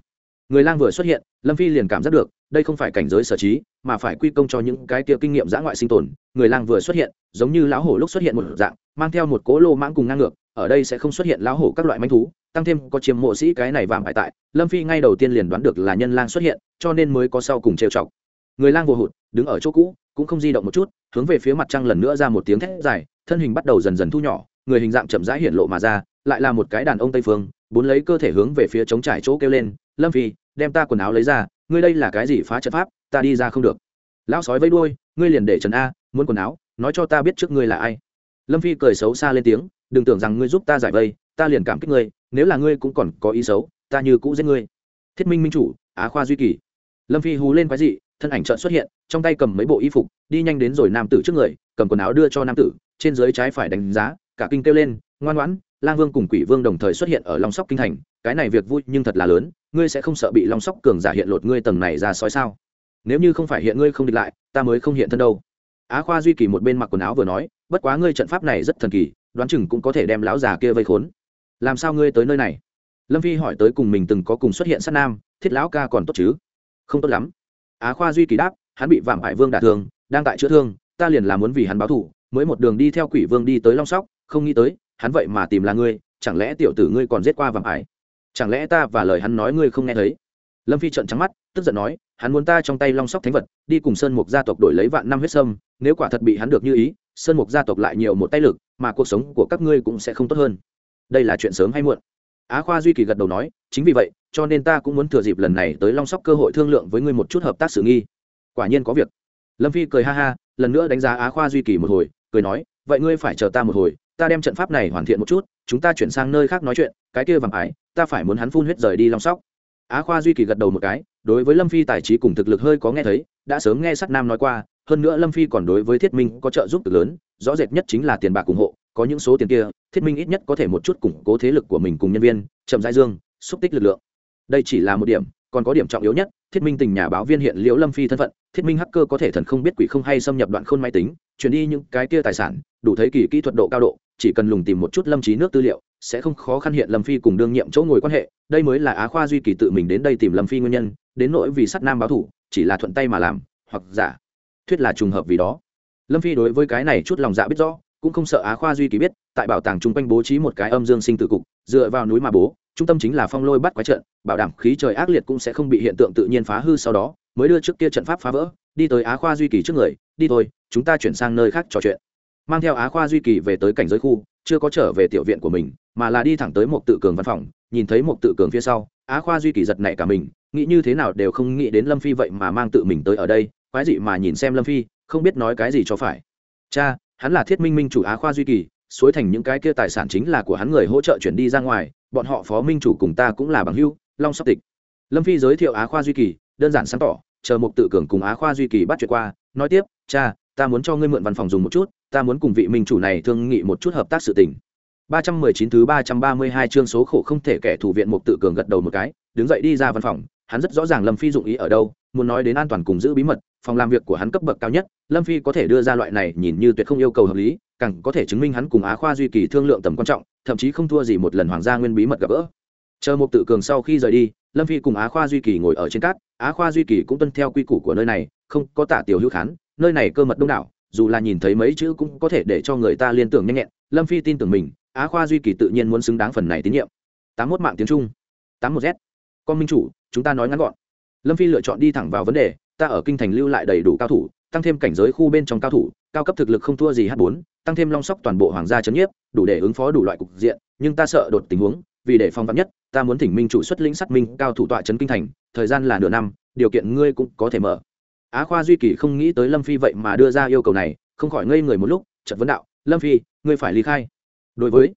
Người lang vừa xuất hiện, lâm phi liền cảm giác được, đây không phải cảnh giới sở trí, mà phải quy công cho những cái kia kinh nghiệm giã ngoại sinh tồn. Người lang vừa xuất hiện, giống như lão hổ lúc xuất hiện một dạng, mang theo một cố lô mãng cùng ngang ngược, ở đây sẽ không xuất hiện lão hổ các loại manh thú tăng thêm có chiếm mộ sĩ cái này vàng bại tại, lâm phi ngay đầu tiên liền đoán được là nhân lang xuất hiện, cho nên mới có sau cùng trêu chọc. Người lang vô hụt, đứng ở chỗ cũ, cũng không di động một chút, hướng về phía mặt trăng lần nữa ra một tiếng thét dài, thân hình bắt đầu dần dần thu nhỏ, người hình dạng chậm rãi hiện lộ mà ra, lại là một cái đàn ông tây phương, bốn lấy cơ thể hướng về phía chống trải chỗ kêu lên, lâm phi, đem ta quần áo lấy ra, ngươi đây là cái gì phá trận pháp, ta đi ra không được. Lão sói vẫy đuôi, ngươi liền để trần a muốn quần áo, nói cho ta biết trước ngươi là ai. Lâm phi cười xấu xa lên tiếng, đừng tưởng rằng ngươi giúp ta giải vây, ta liền cảm kích ngươi nếu là ngươi cũng còn có ý xấu, ta như cũ giết ngươi. Thiết minh minh chủ, á khoa duy kỳ lâm phi hú lên quái dị, thân ảnh trợn xuất hiện, trong tay cầm mấy bộ y phục, đi nhanh đến rồi nam tử trước người, cầm quần áo đưa cho nam tử, trên dưới trái phải đánh giá, cả kinh kêu lên, ngoan ngoãn, lang vương cùng quỷ vương đồng thời xuất hiện ở long sóc kinh thành, cái này việc vui nhưng thật là lớn, ngươi sẽ không sợ bị long sóc cường giả hiện lột ngươi tầng này ra sói sao? Nếu như không phải hiện ngươi không địch lại, ta mới không hiện thân đâu. Á khoa duy kỳ một bên mặc quần áo vừa nói, bất quá ngươi trận pháp này rất thần kỳ, đoán chừng cũng có thể đem lão già kia vây khốn làm sao ngươi tới nơi này? Lâm phi hỏi tới cùng mình từng có cùng xuất hiện sát nam, thiết lão ca còn tốt chứ? Không tốt lắm. Á khoa duy kỳ đáp, hắn bị vạm hải vương đả thương, đang tại chữa thương, ta liền là muốn vì hắn báo thù, mới một đường đi theo quỷ vương đi tới long sóc, không nghĩ tới, hắn vậy mà tìm là ngươi, chẳng lẽ tiểu tử ngươi còn giết qua vạm ải chẳng lẽ ta và lời hắn nói ngươi không nghe thấy? Lâm phi trợn trắng mắt, tức giận nói, hắn muốn ta trong tay long sóc thánh vật, đi cùng sơn mục gia tộc đổi lấy vạn năm huyết sâm, nếu quả thật bị hắn được như ý, sơn mục gia tộc lại nhiều một tay lực, mà cuộc sống của các ngươi cũng sẽ không tốt hơn đây là chuyện sớm hay muộn? Á khoa duy kỳ gật đầu nói, chính vì vậy, cho nên ta cũng muốn thừa dịp lần này tới long sóc cơ hội thương lượng với ngươi một chút hợp tác sự nghi. Quả nhiên có việc. Lâm phi cười ha ha, lần nữa đánh giá á khoa duy kỳ một hồi, cười nói, vậy ngươi phải chờ ta một hồi, ta đem trận pháp này hoàn thiện một chút, chúng ta chuyển sang nơi khác nói chuyện, cái kia vàng ái, ta phải muốn hắn phun huyết rời đi long sóc. Á khoa duy kỳ gật đầu một cái, đối với lâm phi tài trí cùng thực lực hơi có nghe thấy, đã sớm nghe sắt nam nói qua, hơn nữa lâm phi còn đối với thiết minh có trợ giúp cực lớn, rõ rệt nhất chính là tiền bạc ủng hộ có những số tiền kia, thiết minh ít nhất có thể một chút củng cố thế lực của mình cùng nhân viên, chậm dãi dương, xúc tích lực lượng. Đây chỉ là một điểm, còn có điểm trọng yếu nhất, thiết minh tình nhà báo viên hiện liễu lâm phi thân phận, thiết minh hacker có thể thần không biết quỷ không hay xâm nhập đoạn khôn máy tính, chuyển đi những cái kia tài sản, đủ thấy kỳ kỹ thuật độ cao độ, chỉ cần lùng tìm một chút lâm trí nước tư liệu, sẽ không khó khăn hiện lâm phi cùng đương nhiệm chỗ ngồi quan hệ. Đây mới là á khoa duy kỳ tự mình đến đây tìm lâm phi nguyên nhân, đến nỗi vì sắt nam báo thủ, chỉ là thuận tay mà làm, hoặc giả, thuyết là trùng hợp vì đó. Lâm phi đối với cái này chút lòng dạ biết rõ cũng không sợ á khoa duy kỳ biết, tại bảo tàng chung quanh bố trí một cái âm dương sinh tử cục, dựa vào núi mà bố, trung tâm chính là phong lôi bắt quái trận, bảo đảm khí trời ác liệt cũng sẽ không bị hiện tượng tự nhiên phá hư sau đó, mới đưa trước kia trận pháp phá vỡ, đi tới á khoa duy kỳ trước người, đi thôi, chúng ta chuyển sang nơi khác trò chuyện. Mang theo á khoa duy kỳ về tới cảnh giới khu, chưa có trở về tiểu viện của mình, mà là đi thẳng tới một tự cường văn phòng, nhìn thấy một tự cường phía sau, á khoa duy kỳ giật nảy cả mình, nghĩ như thế nào đều không nghĩ đến lâm phi vậy mà mang tự mình tới ở đây, quái dị mà nhìn xem lâm phi, không biết nói cái gì cho phải. Cha hắn là thiết minh minh chủ á khoa duy kỳ, suối thành những cái kia tài sản chính là của hắn người hỗ trợ chuyển đi ra ngoài, bọn họ phó minh chủ cùng ta cũng là bằng hưu long sóc tịch. Lâm phi giới thiệu á khoa duy kỳ, đơn giản sáng tỏ, chờ mục tự cường cùng á khoa duy kỳ bắt chuyện qua, nói tiếp, cha, ta muốn cho ngươi mượn văn phòng dùng một chút, ta muốn cùng vị minh chủ này thương nghị một chút hợp tác sự tình. 319 thứ 332 chương số khổ không thể kẻ thủ viện mục tự cường gật đầu một cái, đứng dậy đi ra văn phòng, hắn rất rõ ràng lâm phi dụng ý ở đâu, muốn nói đến an toàn cùng giữ bí mật phòng làm việc của hắn cấp bậc cao nhất, lâm phi có thể đưa ra loại này nhìn như tuyệt không yêu cầu hợp lý, càng có thể chứng minh hắn cùng á khoa duy kỳ thương lượng tầm quan trọng, thậm chí không thua gì một lần hoàng gia nguyên bí mật gặp gỡ. Chờ một tự cường sau khi rời đi, lâm phi cùng á khoa duy kỳ ngồi ở trên cát, á khoa duy kỳ cũng tuân theo quy củ của nơi này, không có tả tiểu hữu khán, nơi này cơ mật đông đảo, dù là nhìn thấy mấy chữ cũng có thể để cho người ta liên tưởng nhanh nhẹn, lâm phi tin tưởng mình, á khoa duy kỳ tự nhiên muốn xứng đáng phần này tín nhiệm. Tám mốt mạng tiếng trung. Tám một z. Con minh chủ, chúng ta nói ngắn gọn. Lâm phi lựa chọn đi thẳng vào vấn đề ta ở kinh thành lưu lại đầy đủ cao thủ, tăng thêm cảnh giới khu bên trong cao thủ, cao cấp thực lực không thua gì h bốn, tăng thêm long sóc toàn bộ hoàng gia trấn nhiếp, đủ để ứng phó đủ loại cục diện, nhưng ta sợ đột tình huống, vì để phòng vắn nhất, ta muốn thỉnh minh chủ xuất lĩnh sát minh, cao thủ tọa trấn kinh thành, thời gian là nửa năm, điều kiện ngươi cũng có thể mở. Á khoa duy kỳ không nghĩ tới lâm phi vậy mà đưa ra yêu cầu này, không khỏi ngây người một lúc, chợt vấn đạo, lâm phi, ngươi phải ly khai. Đối với,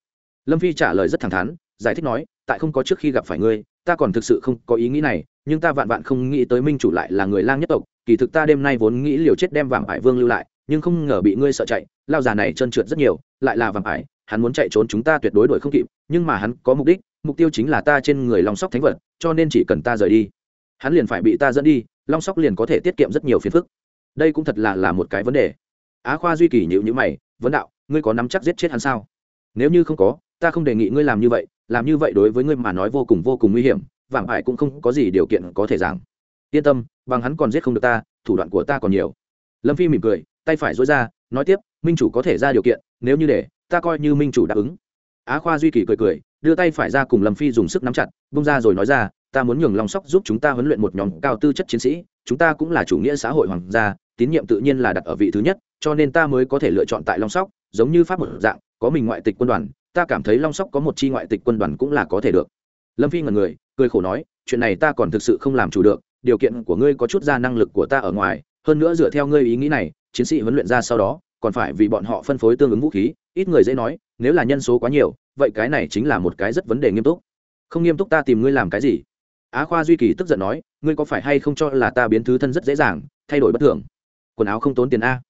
lâm phi trả lời rất thẳng thắn, giải thích nói, tại không có trước khi gặp phải ngươi, ta còn thực sự không có ý nghĩ này nhưng ta vạn vạn không nghĩ tới minh chủ lại là người lang nhất tộc, kỳ thực ta đêm nay vốn nghĩ liều chết đem vàng ải vương lưu lại, nhưng không ngờ bị ngươi sợ chạy, lao già này trơn trượt rất nhiều, lại là vàng ải hắn muốn chạy trốn chúng ta tuyệt đối đuổi không kịp, nhưng mà hắn có mục đích, mục tiêu chính là ta trên người long sóc thánh vật, cho nên chỉ cần ta rời đi, hắn liền phải bị ta dẫn đi, long sóc liền có thể tiết kiệm rất nhiều phiền phức. Đây cũng thật là là một cái vấn đề. Á khoa duy kỳ nhịu nhữ mày, vấn đạo, ngươi có nắm chắc giết chết hắn sao? Nếu như không có, ta không đề nghị ngươi làm như vậy, làm như vậy đối với ngươi mà nói vô cùng vô cùng nguy hiểm vàng ải cũng không có gì điều kiện có thể giảng. Yên tâm bằng hắn còn giết không được ta, thủ đoạn của ta còn nhiều. Lâm phi mỉm cười, tay phải dối ra, nói tiếp, minh chủ có thể ra điều kiện, nếu như để, ta coi như minh chủ đáp ứng. Á khoa duy kỳ cười cười, đưa tay phải ra cùng lâm phi dùng sức nắm chặt, bung ra rồi nói ra, ta muốn nhường long sóc giúp chúng ta huấn luyện một nhóm cao tư chất chiến sĩ, chúng ta cũng là chủ nghĩa xã hội hoàng gia, tín nhiệm tự nhiên là đặt ở vị thứ nhất, cho nên ta mới có thể lựa chọn tại long sóc, giống như pháp một dạng, có mình ngoại tịch quân đoàn, ta cảm thấy long sóc có một chi ngoại tịch quân đoàn cũng là có thể được. Lâm phi ngần người cười khổ nói, chuyện này ta còn thực sự không làm chủ được, điều kiện của ngươi có chút ra năng lực của ta ở ngoài, hơn nữa dựa theo ngươi ý nghĩ này, chiến sĩ huấn luyện ra sau đó, còn phải vì bọn họ phân phối tương ứng vũ khí. Ít người dễ nói, nếu là nhân số quá nhiều, vậy cái này chính là một cái rất vấn đề nghiêm túc. Không nghiêm túc ta tìm ngươi làm cái gì? Á khoa duy kỳ tức giận nói, ngươi có phải hay không cho là ta biến thứ thân rất dễ dàng, thay đổi bất thường? Quần áo không tốn tiền a.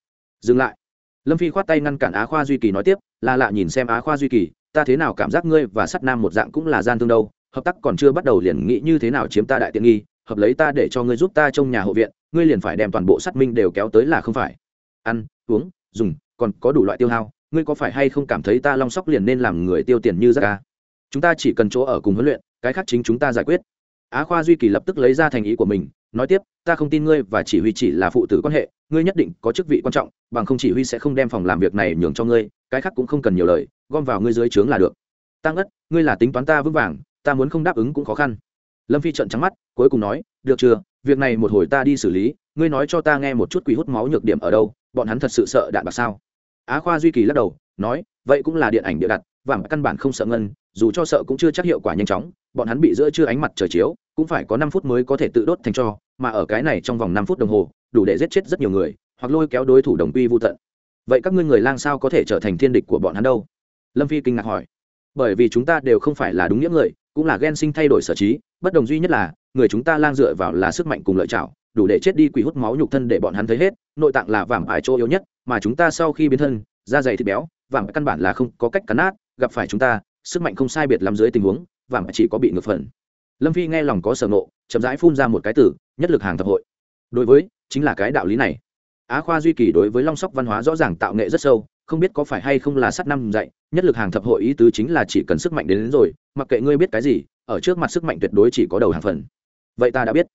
Dừng lại. Lâm phi khoát tay ngăn cản á khoa duy kỳ nói tiếp, là lạ nhìn xem á khoa duy kỳ, ta thế nào cảm giác ngươi và sắt nam một dạng cũng là gian thương đâu hợp tác còn chưa bắt đầu liền nghĩ như thế nào chiếm ta đại tiện nghi, hợp lấy ta để cho ngươi giúp ta trong nhà hộ viện, ngươi liền phải đem toàn bộ sát minh đều kéo tới là không phải. Ăn, uống, dùng, còn có đủ loại tiêu hao, ngươi có phải hay không cảm thấy ta long sóc liền nên làm người tiêu tiền như ra ca à? chúng ta chỉ cần chỗ ở cùng huấn luyện, cái khác chính chúng ta giải quyết. Á khoa duy kỳ lập tức lấy ra thành ý của mình, nói tiếp, ta không tin ngươi và chỉ huy chỉ là phụ tử quan hệ, ngươi nhất định có chức vị quan trọng, bằng không chỉ huy sẽ không đem phòng làm việc này nhường cho ngươi, cái khác cũng không cần nhiều lời, gom vào ngươi dưới trướng là được. Tăng ất ngươi là tính toán ta vững vàng ta muốn không đáp ứng cũng khó khăn. Lâm phi trận trắng mắt, cuối cùng nói, được chưa, việc này một hồi ta đi xử lý, ngươi nói cho ta nghe một chút quỷ hút máu nhược điểm ở đâu, bọn hắn thật sự sợ đạn bạc sao? Á khoa duy kỳ lắc đầu, nói, vậy cũng là điện ảnh địa đặt và căn bản không sợ ngân, dù cho sợ cũng chưa chắc hiệu quả nhanh chóng, bọn hắn bị giữa chưa ánh mặt trời chiếu, cũng phải có năm phút mới có thể tự đốt thành cho, mà ở cái này trong vòng năm phút đồng hồ, đủ để giết chết rất nhiều người, hoặc lôi kéo đối thủ đồng quy vô tận. Vậy các ngươi người lang sao có thể trở thành thiên địch của bọn hắn đâu? Lâm phi kinh ngạc hỏi. Bởi vì chúng ta đều không phải là đúng nghĩa người cũng là ghen sinh thay đổi sở trí, bất đồng duy nhất là, người chúng ta lang dựa vào là sức mạnh cùng lợi chảo, đủ để chết đi quỷ hút máu nhục thân để bọn hắn thấy hết, nội tạng là vàng ải chỗ yếu nhất, mà chúng ta sau khi biến thân, da dày thịt béo, vàng căn bản là không có cách cắn nát, gặp phải chúng ta, sức mạnh không sai biệt lắm dưới tình huống, vàng chỉ có bị ngược phần. Lâm phi nghe lòng có sở nộ chậm rãi phun ra một cái tử nhất lực hàng thập hội. Đối với, chính là cái đạo lý này. Á khoa duy kỳ đối với long sóc văn hóa rõ ràng tạo nghệ rất sâu không biết có phải hay không là sắt năm dạy nhất lực hàng thập hội ý tứ chính là chỉ cần sức mạnh đến, đến rồi mặc kệ ngươi biết cái gì ở trước mặt sức mạnh tuyệt đối chỉ có đầu hàng phần. Vậy ta đã biết.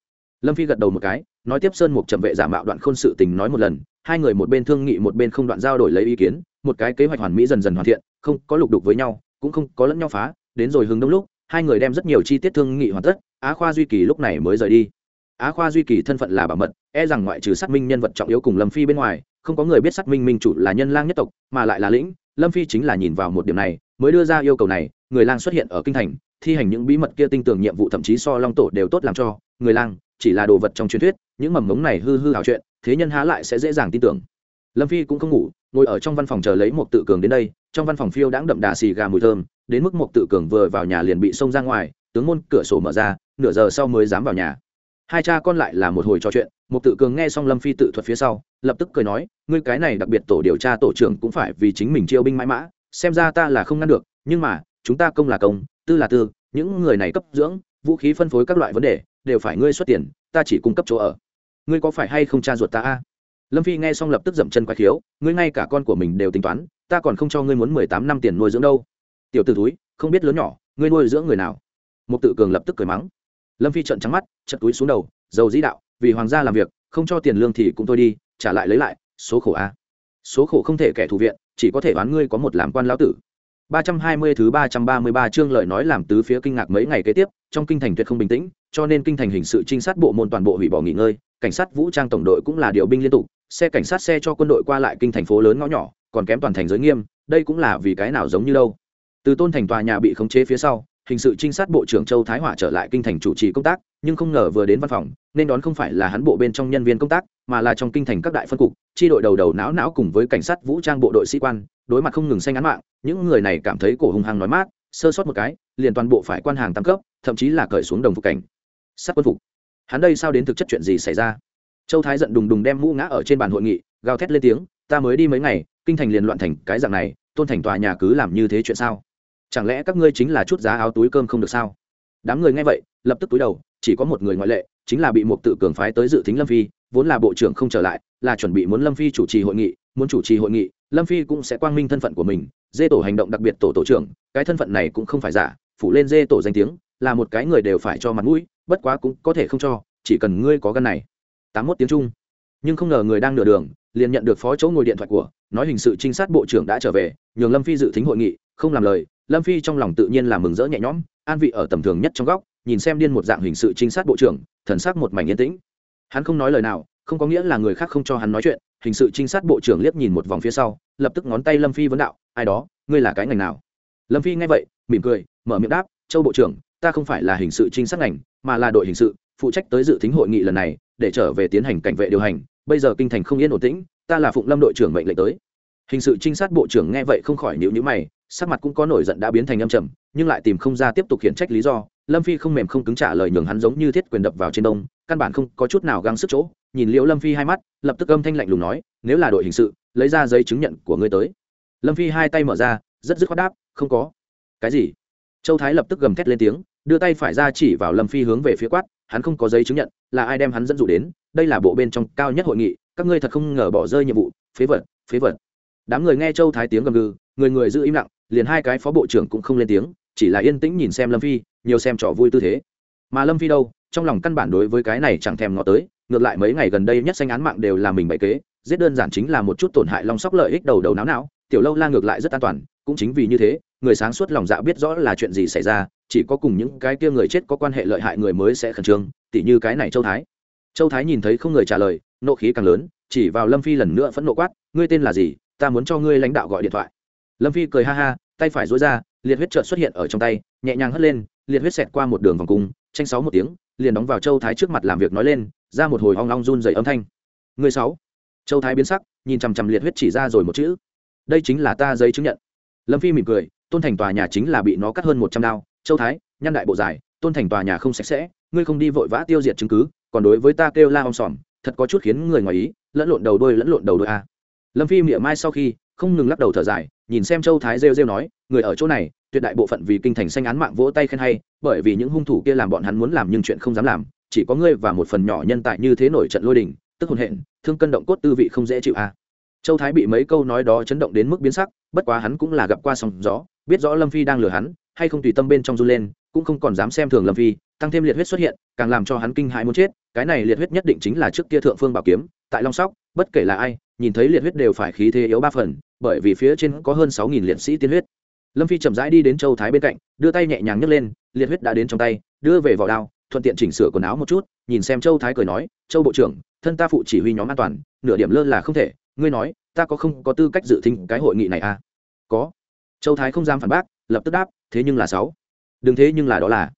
Lâm phi gật đầu một cái nói tiếp sơn mục trầm vệ giả mạo đoạn khôn sự tình nói một lần hai người một bên thương nghị một bên không đoạn giao đổi lấy ý kiến một cái kế hoạch hoàn mỹ dần dần hoàn thiện không có lục đục với nhau cũng không có lẫn nhau phá đến rồi hướng đông lúc hai người đem rất nhiều chi tiết thương nghị hoàn tất á khoa duy kỳ lúc này mới rời đi á khoa duy kỳ thân phận là bảo mật e rằng ngoại trừ xác minh nhân vật trọng yếu cùng lâm phi bên ngoài, không có người biết xác minh minh chủ là nhân lang nhất tộc, mà lại là lĩnh. Lâm phi chính là nhìn vào một điểm này, mới đưa ra yêu cầu này, người lang xuất hiện ở kinh thành, thi hành những bí mật kia tinh tường nhiệm vụ thậm chí so long tổ đều tốt làm cho. Người lang, chỉ là đồ vật trong truyền thuyết, những mầm ngống này hư hư hào chuyện, thế nhân há lại sẽ dễ dàng tin tưởng. Lâm phi cũng không ngủ, ngồi ở trong văn phòng chờ lấy một tự cường đến đây. Trong văn phòng phiêu đãng đậm đà xì gà mùi thơm, đến mức một tự cường vừa vào nhà liền bị xông ra ngoài, tướng môn cửa sổ mở ra, nửa giờ sau mới dám vào nhà hai cha con lại là một hồi trò chuyện một tự cường nghe xong lâm phi tự thuật phía sau, lập tức cười nói, ngươi cái này đặc biệt tổ điều tra tổ trưởng cũng phải vì chính mình chiêu binh mãi mã, xem ra ta là không ngăn được, nhưng mà, chúng ta công là công, tư là tư, những người này cấp dưỡng, vũ khí phân phối các loại vấn đề, đều phải ngươi xuất tiền, ta chỉ cung cấp chỗ ở. Ngươi có phải hay không cha ruột ta a? Lâm phi nghe xong lập tức dậm chân quay khiếu, ngươi ngay cả con của mình đều tính toán, ta còn không cho ngươi muốn mười tám năm tiền nuôi dưỡng đâu. Tiểu t ử túi không biết lớn nhỏ, ngươi nuôi dưỡng người nào? Một tự cường lập tức cười mắng lâm phi trận trắng mắt chật túi xuống đầu dầu dĩ đạo vì hoàng gia làm việc không cho tiền lương thì cũng thôi đi trả lại lấy lại số khổ a số khổ không thể kẻ thù viện chỉ có thể đoán ngươi có một làm quan lão tử 320 thứ 333 chương lời nói làm tứ phía kinh ngạc mấy ngày kế tiếp, trong kinh thành tuyệt không bình tĩnh, cho nên kinh thành hình sự trinh sát bộ môn toàn bộ hủy bỏ nghỉ ngơi, cảnh sát vũ trang tổng đội cũng là điều binh liên tục, xe cảnh sát xe cho quân đội qua lại kinh thành phố lớn ngõ nhỏ, còn kém toàn thành giới nghiêm, đây cũng là vì cái nào giống như đâu. Từ tôn thành tòa nhà bị khống chế phía sau, hình sự trinh sát bộ trưởng Châu Thái Hỏa trở lại kinh thành chủ trì công tác, nhưng không ngờ vừa đến văn phòng, nên đón không phải là hắn bộ bên trong nhân viên công tác, mà là trong kinh thành các đại phân cục, chi đội đầu đầu não não cùng với cảnh sát vũ trang bộ đội sĩ quan, đối mặt không ngừng xanh án mạng những người này cảm thấy cổ hùng hăng nói mát sơ sót một cái liền toàn bộ phải quan hàng tăng cấp thậm chí là cởi xuống đồng phục cảnh. Sát quân phục. Hắn đây sao đến thực chất chuyện gì xảy ra? Châu thái giận đùng đùng đem mũ ngã ở trên bàn hội nghị gào thét lên tiếng ta mới đi mấy ngày kinh thành liền loạn thành cái dạng này tôn thành tòa nhà cứ làm như thế chuyện sao? Chẳng lẽ các ngươi chính là chút giá áo túi cơm không được sao? Đám người nghe vậy, lập tức túi đầu, chỉ có một người ngoại lệ, chính là bị một tự cường phái tới dự tính lâm phi, vốn là bộ trưởng không trở lại, là chuẩn bị muốn lâm phi chủ trì hội nghị, muốn chủ trì hội nghị, lâm phi cũng sẽ quang minh thân phận của mình, dê tổ hành động đặc biệt tổ tổ trưởng, cái thân phận này cũng không phải giả, phủ lên dê tổ danh tiếng, là một cái người đều phải cho mặt mũi, bất quá cũng có thể không cho, chỉ cần ngươi có gân này. Tám mốt tiếng trung. Nhưng không ngờ người đang nửa đường, liền nhận được phó chỗ ngồi điện thoại của, nói hình sự trinh sát bộ trưởng đã trở về, nhường lâm phi dự tính hội nghị, không làm lời lâm phi trong lòng tự nhiên là mừng rỡ nhẹ nhõm, an vị ở tầm thường nhất trong góc, nhìn xem điên một dạng hình sự trinh sát bộ trưởng, thần sắc một mảnh yên tĩnh. Hắn không nói lời nào, không có nghĩa là người khác không cho hắn nói chuyện, hình sự trinh sát bộ trưởng liếc nhìn một vòng phía sau, lập tức ngón tay lâm phi vấn đạo, ai đó, ngươi là cái ngành nào? Lâm phi nghe vậy, mỉm cười, mở miệng đáp, châu bộ trưởng, ta không phải là hình sự trinh sát ngành, mà là đội hình sự, phụ trách tới dự tính hội nghị lần này, để trở về tiến hành cảnh vệ điều hành, bây giờ kinh thành không yên ổn tĩnh, ta là phụng lâm đội trưởng mệnh lệnh tới. Hình sự trinh sát bộ trưởng nghe vậy không khỏi nhịu nhữ mày sắc mặt cũng có nổi giận đã biến thành âm trầm, nhưng lại tìm không ra tiếp tục khiển trách lý do. Lâm phi không mềm không cứng trả lời nhường hắn giống như thiết quyền đập vào trên đông, căn bản không có chút nào găng sức chỗ. Nhìn liễu lâm phi hai mắt, lập tức âm thanh lạnh lùng nói, nếu là đội hình sự, lấy ra giấy chứng nhận của ngươi tới. Lâm phi hai tay mở ra, rất dứt khoát đáp, không có. Cái gì? Châu thái lập tức gầm thét lên tiếng, đưa tay phải ra chỉ vào lâm phi hướng về phía quát, hắn không có giấy chứng nhận, là ai đem hắn dẫn dụ đến? Đây là bộ bên trong cao nhất hội nghị, các ngươi thật không ngờ bỏ rơi nhiệm vụ, phế vật phế vật. Đám người nghe châu thái tiếng gầm gừ, người người giữ im lặng liền hai cái phó bộ trưởng cũng không lên tiếng, chỉ là yên tĩnh nhìn xem lâm phi, nhiều xem trò vui tư thế. Mà lâm phi đâu? Trong lòng căn bản đối với cái này chẳng thèm ngó tới, ngược lại mấy ngày gần đây nhất danh án mạng đều là mình bậy kế, giết đơn giản chính là một chút tổn hại long sóc lợi ích đầu đầu não não, tiểu lâu la ngược lại rất an toàn, cũng chính vì như thế, người sáng suốt lòng dạ biết rõ là chuyện gì xảy ra, chỉ có cùng những cái kia người chết có quan hệ lợi hại người mới sẽ khẩn trương, tỉ như cái này châu thái. Châu thái nhìn thấy không người trả lời, nộ khí càng lớn, chỉ vào lâm phi lần nữa phẫn nộ quát, ngươi tên là gì? Ta muốn cho ngươi lãnh đạo gọi điện thoại lâm phi cười ha ha, tay phải dối ra, liệt huyết trợn xuất hiện ở trong tay, nhẹ nhàng hất lên, liệt huyết xẹt qua một đường vòng cung, tranh sáu một tiếng, liền đóng vào châu thái trước mặt làm việc nói lên, ra một hồi hoang long run dày âm thanh. Người sáu. Châu thái biến sắc, nhìn chằm chằm liệt huyết chỉ ra rồi một chữ. Đây chính là ta giấy chứng nhận. Lâm phi mỉm cười, tôn thành tòa nhà chính là bị nó cắt hơn một trăm đao. Châu thái, nhăn đại bộ dài, tôn thành tòa nhà không sạch sẽ, ngươi không đi vội vã tiêu diệt chứng cứ, còn đối với ta kêu la om sòm, thật có chút khiến người ngoài ý, lẫn lộn đầu đôi lẫn lộn đầu đôi a. Lâm phi mỉa mai sau khi không ngừng lắc đầu thở dài, nhìn xem châu thái rêu rêu nói, người ở chỗ này, tuyệt đại bộ phận vì kinh thành xanh án mạng vỗ tay khen hay, bởi vì những hung thủ kia làm bọn hắn muốn làm nhưng chuyện không dám làm, chỉ có ngươi và một phần nhỏ nhân tài như thế nổi trận lôi đình, tức hồn hện, thương cân động cốt tư vị không dễ chịu à. châu thái bị mấy câu nói đó chấn động đến mức biến sắc, bất quá hắn cũng là gặp qua sóng gió, biết rõ lâm phi đang lừa hắn, hay không tùy tâm bên trong run lên, cũng không còn dám xem thường lâm phi, tăng thêm liệt huyết xuất hiện, càng làm cho hắn kinh hãi muốn chết, cái này liệt huyết nhất định chính là trước kia thượng phương bảo kiếm tại long sóc, bất kể là ai, nhìn thấy liệt huyết đều phải khí thế yếu ba phần, bởi vì phía trên có hơn sáu nghìn liệt sĩ tiên huyết. Lâm phi chậm rãi đi đến châu thái bên cạnh, đưa tay nhẹ nhàng nhấc lên, liệt huyết đã đến trong tay, đưa về vỏ đao, thuận tiện chỉnh sửa quần áo một chút, nhìn xem châu thái cười nói, châu bộ trưởng, thân ta phụ chỉ huy nhóm an toàn, nửa điểm lơ là không thể, ngươi nói, ta có không có tư cách dự thính cái hội nghị này à? Có. Châu thái không dám phản bác, lập tức đáp, thế nhưng là sáu. Đừng thế nhưng là đó là.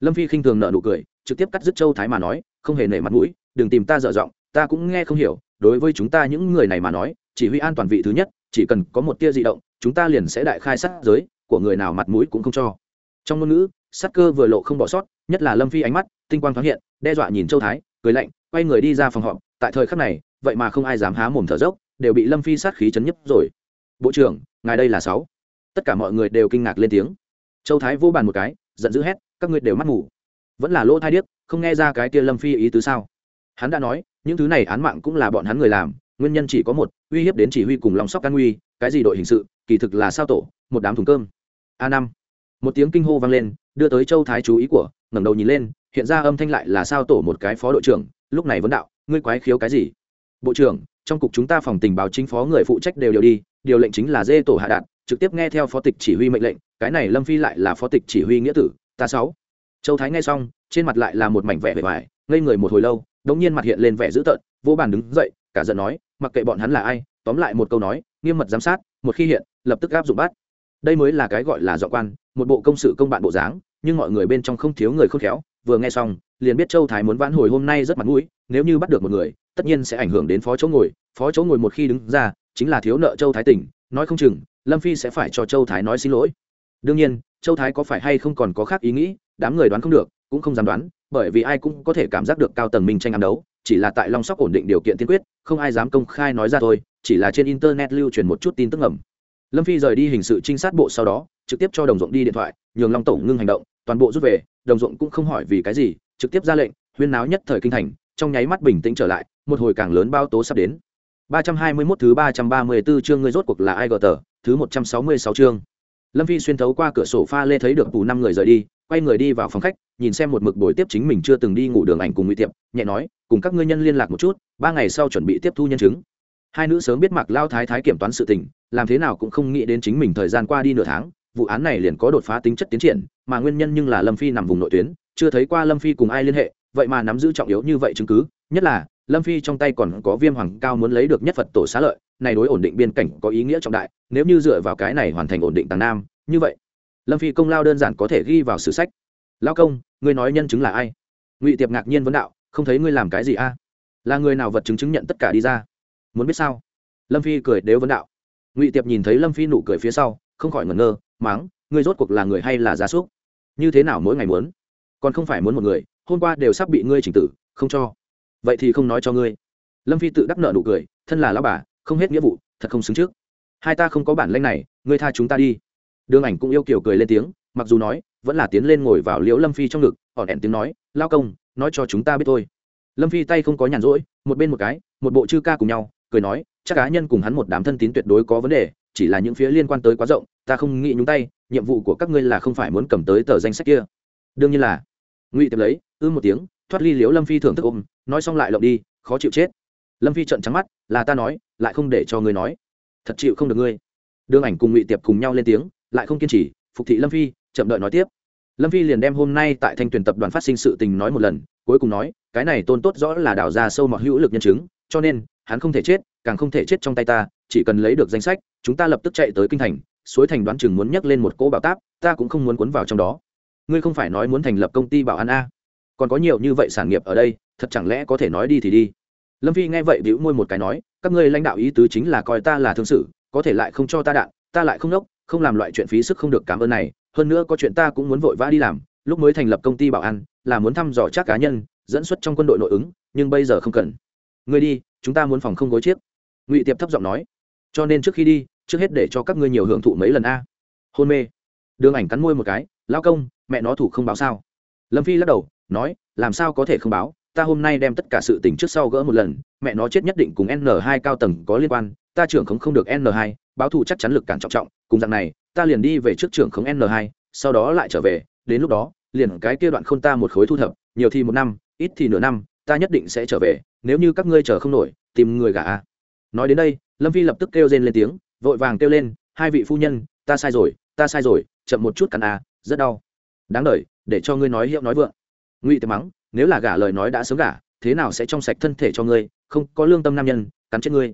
Lâm phi khinh thường nợ nụ cười, trực tiếp cắt dứt châu thái mà nói, không hề nể mặt mũi, đừng tìm ta dở giọng ta cũng nghe không hiểu, đối với chúng ta những người này mà nói, chỉ huy an toàn vị thứ nhất, chỉ cần có một tia di động, chúng ta liền sẽ đại khai sát giới, của người nào mặt mũi cũng không cho. Trong ngôn ngữ, sát cơ vừa lộ không bỏ sót, nhất là lâm phi ánh mắt, tinh quang thoáng hiện, đe dọa nhìn châu thái, cười lạnh, quay người đi ra phòng họp, tại thời khắc này, vậy mà không ai dám há mồm thở dốc, đều bị lâm phi sát khí chấn nhấp rồi. Bộ trưởng, ngài đây là sáu. Tất cả mọi người đều kinh ngạc lên tiếng. Châu thái vô bàn một cái, giận dữ hét, các ngươi đều mắt ngủ vẫn là lỗ thai điếc, không nghe ra cái kia lâm phi ý tứ sao? Hắn đã nói những thứ này án mạng cũng là bọn hắn người làm, nguyên nhân chỉ có một, uy hiếp đến chỉ huy cùng lòng sóc can nguy, cái gì đội hình sự, kỳ thực là sao tổ, một đám thùng cơm. A năm. Một tiếng kinh hô vang lên, đưa tới châu thái chú ý của, ngẩng đầu nhìn lên, hiện ra âm thanh lại là sao tổ một cái phó đội trưởng, lúc này vấn đạo, ngươi quái khiếu cái gì? Bộ trưởng, trong cục chúng ta phòng tình báo chính phó người phụ trách đều đều đi, điều lệnh chính là dê tổ hạ đạt, trực tiếp nghe theo phó tịch chỉ huy mệnh lệnh, cái này lâm phi lại là phó tịch chỉ huy nghĩa tử, ta sáu. Châu thái nghe xong, trên mặt lại là một mảnh vẻ vẻ vải, ngây người một hồi lâu đống nhiên mặt hiện lên vẻ dữ tợn, vô bàn đứng dậy, cả giận nói, mặc kệ bọn hắn là ai, tóm lại một câu nói, nghiêm mật giám sát, một khi hiện, lập tức áp dụng bắt. Đây mới là cái gọi là dọa quan, một bộ công sự công bạn bộ dáng, nhưng mọi người bên trong không thiếu người khôn khéo, vừa nghe xong, liền biết châu thái muốn vãn hồi hôm nay rất mặt mũi, nếu như bắt được một người, tất nhiên sẽ ảnh hưởng đến phó chỗ ngồi, phó chỗ ngồi một khi đứng ra, chính là thiếu nợ châu thái tỉnh, nói không chừng, lâm phi sẽ phải cho châu thái nói xin lỗi. Đương nhiên, châu thái có phải hay không còn có khác ý nghĩ, đám người đoán không được, cũng không dám đoán bởi vì ai cũng có thể cảm giác được cao tầng minh tranh ám đấu chỉ là tại long sóc ổn định điều kiện tiên quyết không ai dám công khai nói ra thôi chỉ là trên internet lưu truyền một chút tin tức ngầm. Lâm phi rời đi hình sự trinh sát bộ sau đó trực tiếp cho đồng ruộng đi điện thoại nhường long tổng ngưng hành động toàn bộ rút về đồng ruộng cũng không hỏi vì cái gì trực tiếp ra lệnh huyên náo nhất thời kinh thành trong nháy mắt bình tĩnh trở lại một hồi càng lớn bao tố sắp đến. 321 thứ 334 chương người rốt cuộc là ai gờ tờ, thứ 166 chương. Lâm Phi xuyên thấu qua cửa sổ pha lê thấy được tù năm người rời đi, quay người đi vào phòng khách, nhìn xem một mực buổi tiếp chính mình chưa từng đi ngủ đường ảnh cùng Ngụy Tiệp, nhẹ nói, cùng các ngươi nhân liên lạc một chút, ba ngày sau chuẩn bị tiếp thu nhân chứng. Hai nữ sớm biết Mạc Lao Thái Thái kiểm toán sự tình, làm thế nào cũng không nghĩ đến chính mình thời gian qua đi nửa tháng, vụ án này liền có đột phá tính chất tiến triển, mà nguyên nhân nhưng là Lâm Phi nằm vùng nội tuyến, chưa thấy qua Lâm Phi cùng ai liên hệ, vậy mà nắm giữ trọng yếu như vậy chứng cứ, nhất là lâm phi trong tay còn có viêm hoàng cao muốn lấy được nhất phật tổ xá lợi này đối ổn định biên cảnh có ý nghĩa trọng đại nếu như dựa vào cái này hoàn thành ổn định tàng nam như vậy lâm phi công lao đơn giản có thể ghi vào sử sách lao công ngươi nói nhân chứng là ai ngụy tiệp ngạc nhiên vấn đạo không thấy ngươi làm cái gì a à? là người nào vật chứng chứng nhận tất cả đi ra muốn biết sao lâm phi cười đếu vấn đạo ngụy tiệp nhìn thấy lâm phi nụ cười phía sau không khỏi ngẩn ngơ máng ngươi rốt cuộc là người hay là gia súc như thế nào mỗi ngày muốn còn không phải muốn một người hôm qua đều sắp bị ngươi chỉnh tử không cho vậy thì không nói cho ngươi lâm phi tự đắc nợ nụ cười thân là lão bà không hết nghĩa vụ thật không xứng trước hai ta không có bản lanh này ngươi tha chúng ta đi đường ảnh cũng yêu kiểu cười lên tiếng, mặc dù nói, vẫn là tiến lên ngồi vào liễu lâm phi trong ngực ỏn ẻn tiếng nói, lao công, nói cho chúng ta biết thôi. Lâm phi tay không có nhàn rỗi, một bên một cái, một bộ chư ca cùng nhau, cười nói, chắc cá nhân cùng hắn một đám thân tín tuyệt đối có vấn đề, chỉ là những phía liên quan tới quá rộng, ta không nghĩ nhúng tay, nhiệm vụ của các ngươi là không phải muốn cầm tới tờ danh sách kia. Đương nhiên là, ngụy tiệp lấy, ư một tiếng, thoát ly liễu lâm phi thưởng thức ôm, nói xong lại lộng đi, khó chịu chết. Lâm phi trận trắng mắt, là ta nói, lại không để cho ngươi nói. Thật chịu không được ngươi. Đương ảnh cùng ngụy tiệp cùng nhau lên tiếng lại không kiên trì, phục thị lâm phi, chậm đợi nói tiếp. Lâm phi liền đem hôm nay tại thanh tuyển tập đoàn phát sinh sự tình nói một lần, cuối cùng nói, cái này tôn tốt rõ là đào ra sâu mọt hữu lực nhân chứng, cho nên, hắn không thể chết, càng không thể chết trong tay ta, chỉ cần lấy được danh sách, chúng ta lập tức chạy tới kinh thành, suối thành đoán chừng muốn nhắc lên một cỗ bảo táp, ta cũng không muốn cuốn vào trong đó. Ngươi không phải nói muốn thành lập công ty bảo an a? Còn có nhiều như vậy sản nghiệp ở đây, thật chẳng lẽ có thể nói đi thì đi? Lâm phi nghe vậy bĩu môi một cái nói, các ngươi lãnh đạo ý tứ chính là coi ta là thương sự, có thể lại không cho ta đạn, ta lại không đốc không làm loại chuyện phí sức không được cảm ơn này, hơn nữa có chuyện ta cũng muốn vội vã đi làm, lúc mới thành lập công ty bảo an, là muốn thăm dò chắc cá nhân, dẫn xuất trong quân đội nội ứng, nhưng bây giờ không cần. Ngươi đi, chúng ta muốn phòng không gối chiếc. Ngụy tiệp thấp giọng nói. Cho nên trước khi đi, trước hết để cho các ngươi nhiều hưởng thụ mấy lần a. Hôn mê. Đường ảnh cắn môi một cái. Lao công, mẹ nó thủ không báo sao? Lâm phi lắc đầu, nói, làm sao có thể không báo? Ta hôm nay đem tất cả sự tình trước sau gỡ một lần mẹ nó chết nhất định cùng n 2 cao tầng có liên quan, ta trưởng không không được n 2 báo thù chắc chắn lực cản trọng trọng, cùng dạng này, ta liền đi về trước trưởng không n 2 sau đó lại trở về, đến lúc đó, liền cái kia đoạn không ta một khối thu thập, nhiều thì một năm, ít thì nửa năm, ta nhất định sẽ trở về, nếu như các ngươi chờ không nổi, tìm người gả a. Nói đến đây, lâm phi lập tức kêu rên lên tiếng, vội vàng kêu lên, hai vị phu nhân, ta sai rồi, ta sai rồi, chậm một chút cắn a, rất đau. Đáng đ để cho ngươi nói hiệu nói vượng. Ngụy tử mắng, nếu là gả lời nói đã sớm gả, thế nào sẽ trong sạch thân thể cho ngươi không có lương tâm nam nhân, cắn chết ngươi.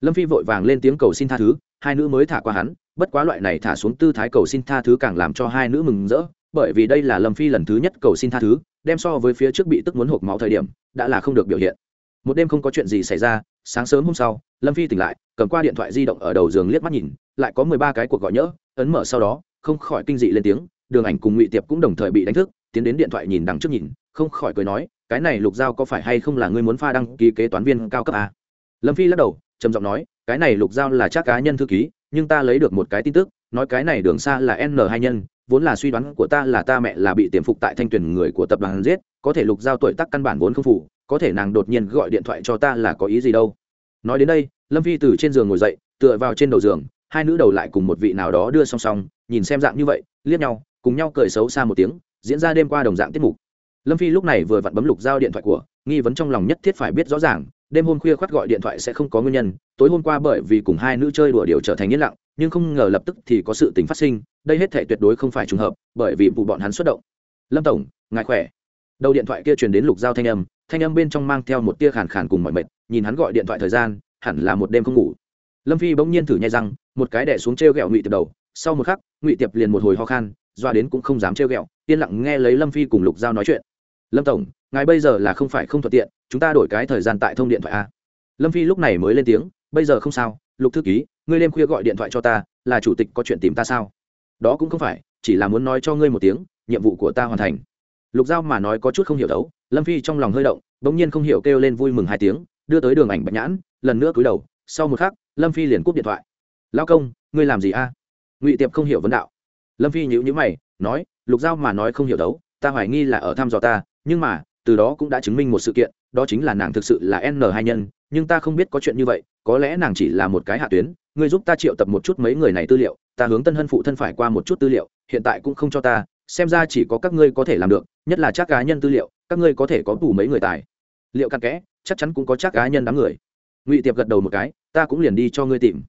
Lâm phi vội vàng lên tiếng cầu xin tha thứ, hai nữ mới thả qua hắn, bất quá loại này thả xuống tư thái cầu xin tha thứ càng làm cho hai nữ mừng rỡ, bởi vì đây là lâm phi lần thứ nhất cầu xin tha thứ, đem so với phía trước bị tức muốn hộp máu thời điểm, đã là không được biểu hiện. Một đêm không có chuyện gì xảy ra, sáng sớm hôm sau, lâm phi tỉnh lại, cầm qua điện thoại di động ở đầu giường liếc mắt nhìn, lại có mười ba cái cuộc gọi nhỡ, ấn mở sau đó, không khỏi kinh dị lên tiếng, đường ảnh cùng ngụy tiệp cũng đồng thời bị đánh thức, tiến đến điện thoại nhìn đằng trước nhìn không khỏi cười nói, cái này lục giao có phải hay không là ngươi muốn pha đăng ký kế toán viên cao cấp à? lâm phi lắc đầu, trầm giọng nói, cái này lục giao là chắc cá nhân thư ký, nhưng ta lấy được một cái tin tức, nói cái này đường xa là n hai nhân, vốn là suy đoán của ta là ta mẹ là bị tiềm phục tại thanh tuyển người của tập đoàn giết, có thể lục giao tuổi tác căn bản vốn không phủ có thể nàng đột nhiên gọi điện thoại cho ta là có ý gì đâu nói đến đây, lâm phi từ trên giường ngồi dậy, tựa vào trên đầu giường, hai nữ đầu lại cùng một vị nào đó đưa song song, nhìn xem dạng như vậy, liếc nhau, cùng nhau cười xấu xa một tiếng, diễn ra đêm qua đồng dạng tiết mục lâm phi lúc này vừa vặn bấm lục giao điện thoại của, nghi vấn trong lòng nhất thiết phải biết rõ ràng, đêm hôm khuya khoắt gọi điện thoại sẽ không có nguyên nhân, tối hôm qua bởi vì cùng hai nữ chơi đùa điều trở thành yên lặng, nhưng không ngờ lập tức thì có sự tình phát sinh, đây hết thể tuyệt đối không phải trùng hợp, bởi vì vụ bọn hắn xuất động. Lâm tổng, ngài khỏe? Đầu điện thoại kia truyền đến lục giao thanh âm thanh âm bên trong mang theo một tia khàn khàn cùng mọi mệt, nhìn hắn gọi điện thoại thời gian, hẳn là một đêm không ngủ. Lâm phi bỗng nhiên thử nhai răng, một cái đẻ xuống t r e o g ẹ o ngụy tiệp đầu, sau một khắc, ngụy tiệp liền một hồi ho khan, doa đến cũng không dám t r e o g ẹ o yên lặng nghe lấy lâm phi cùng lục giao nói chuyện lâm tổng, ngài bây giờ là không phải không thuận tiện, chúng ta đổi cái thời gian tại thông điện thoại a. Lâm phi lúc này mới lên tiếng, bây giờ không sao, lục thư ký, ngươi đêm khuya gọi điện thoại cho ta, là chủ tịch có chuyện tìm ta sao? Đó cũng không phải, chỉ là muốn nói cho ngươi một tiếng, nhiệm vụ của ta hoàn thành. Lục giao mà nói có chút không hiểu đấu, lâm phi trong lòng hơi động, bỗng nhiên không hiểu kêu lên vui mừng hai tiếng, đưa tới đường ảnh bạch nhãn, lần nữa cúi đầu, sau một khắc, lâm phi liền cúp điện thoại. Lao công, ngươi làm gì a? Ngụy tiệp không hiểu vấn đạo. Lâm phi nhữ nhữ mày, nói, lục giao mà nói không hiểu đấu, ta hoài nghi là ở thăm dò ta nhưng mà, từ đó cũng đã chứng minh một sự kiện, đó chính là nàng thực sự là n hai nhân, nhưng ta không biết có chuyện như vậy, có lẽ nàng chỉ là một cái hạ tuyến, ngươi giúp ta triệu tập một chút mấy người này tư liệu, ta hướng tân hân phụ thân phải qua một chút tư liệu, hiện tại cũng không cho ta, xem ra chỉ có các ngươi có thể làm được, nhất là chắc cá nhân tư liệu, các ngươi có thể có đủ mấy người tài. Liệu cặn kẽ, chắc chắn cũng có chắc cá nhân đám người. Ngụy tiệp gật đầu một cái, ta cũng liền đi cho ngươi tìm.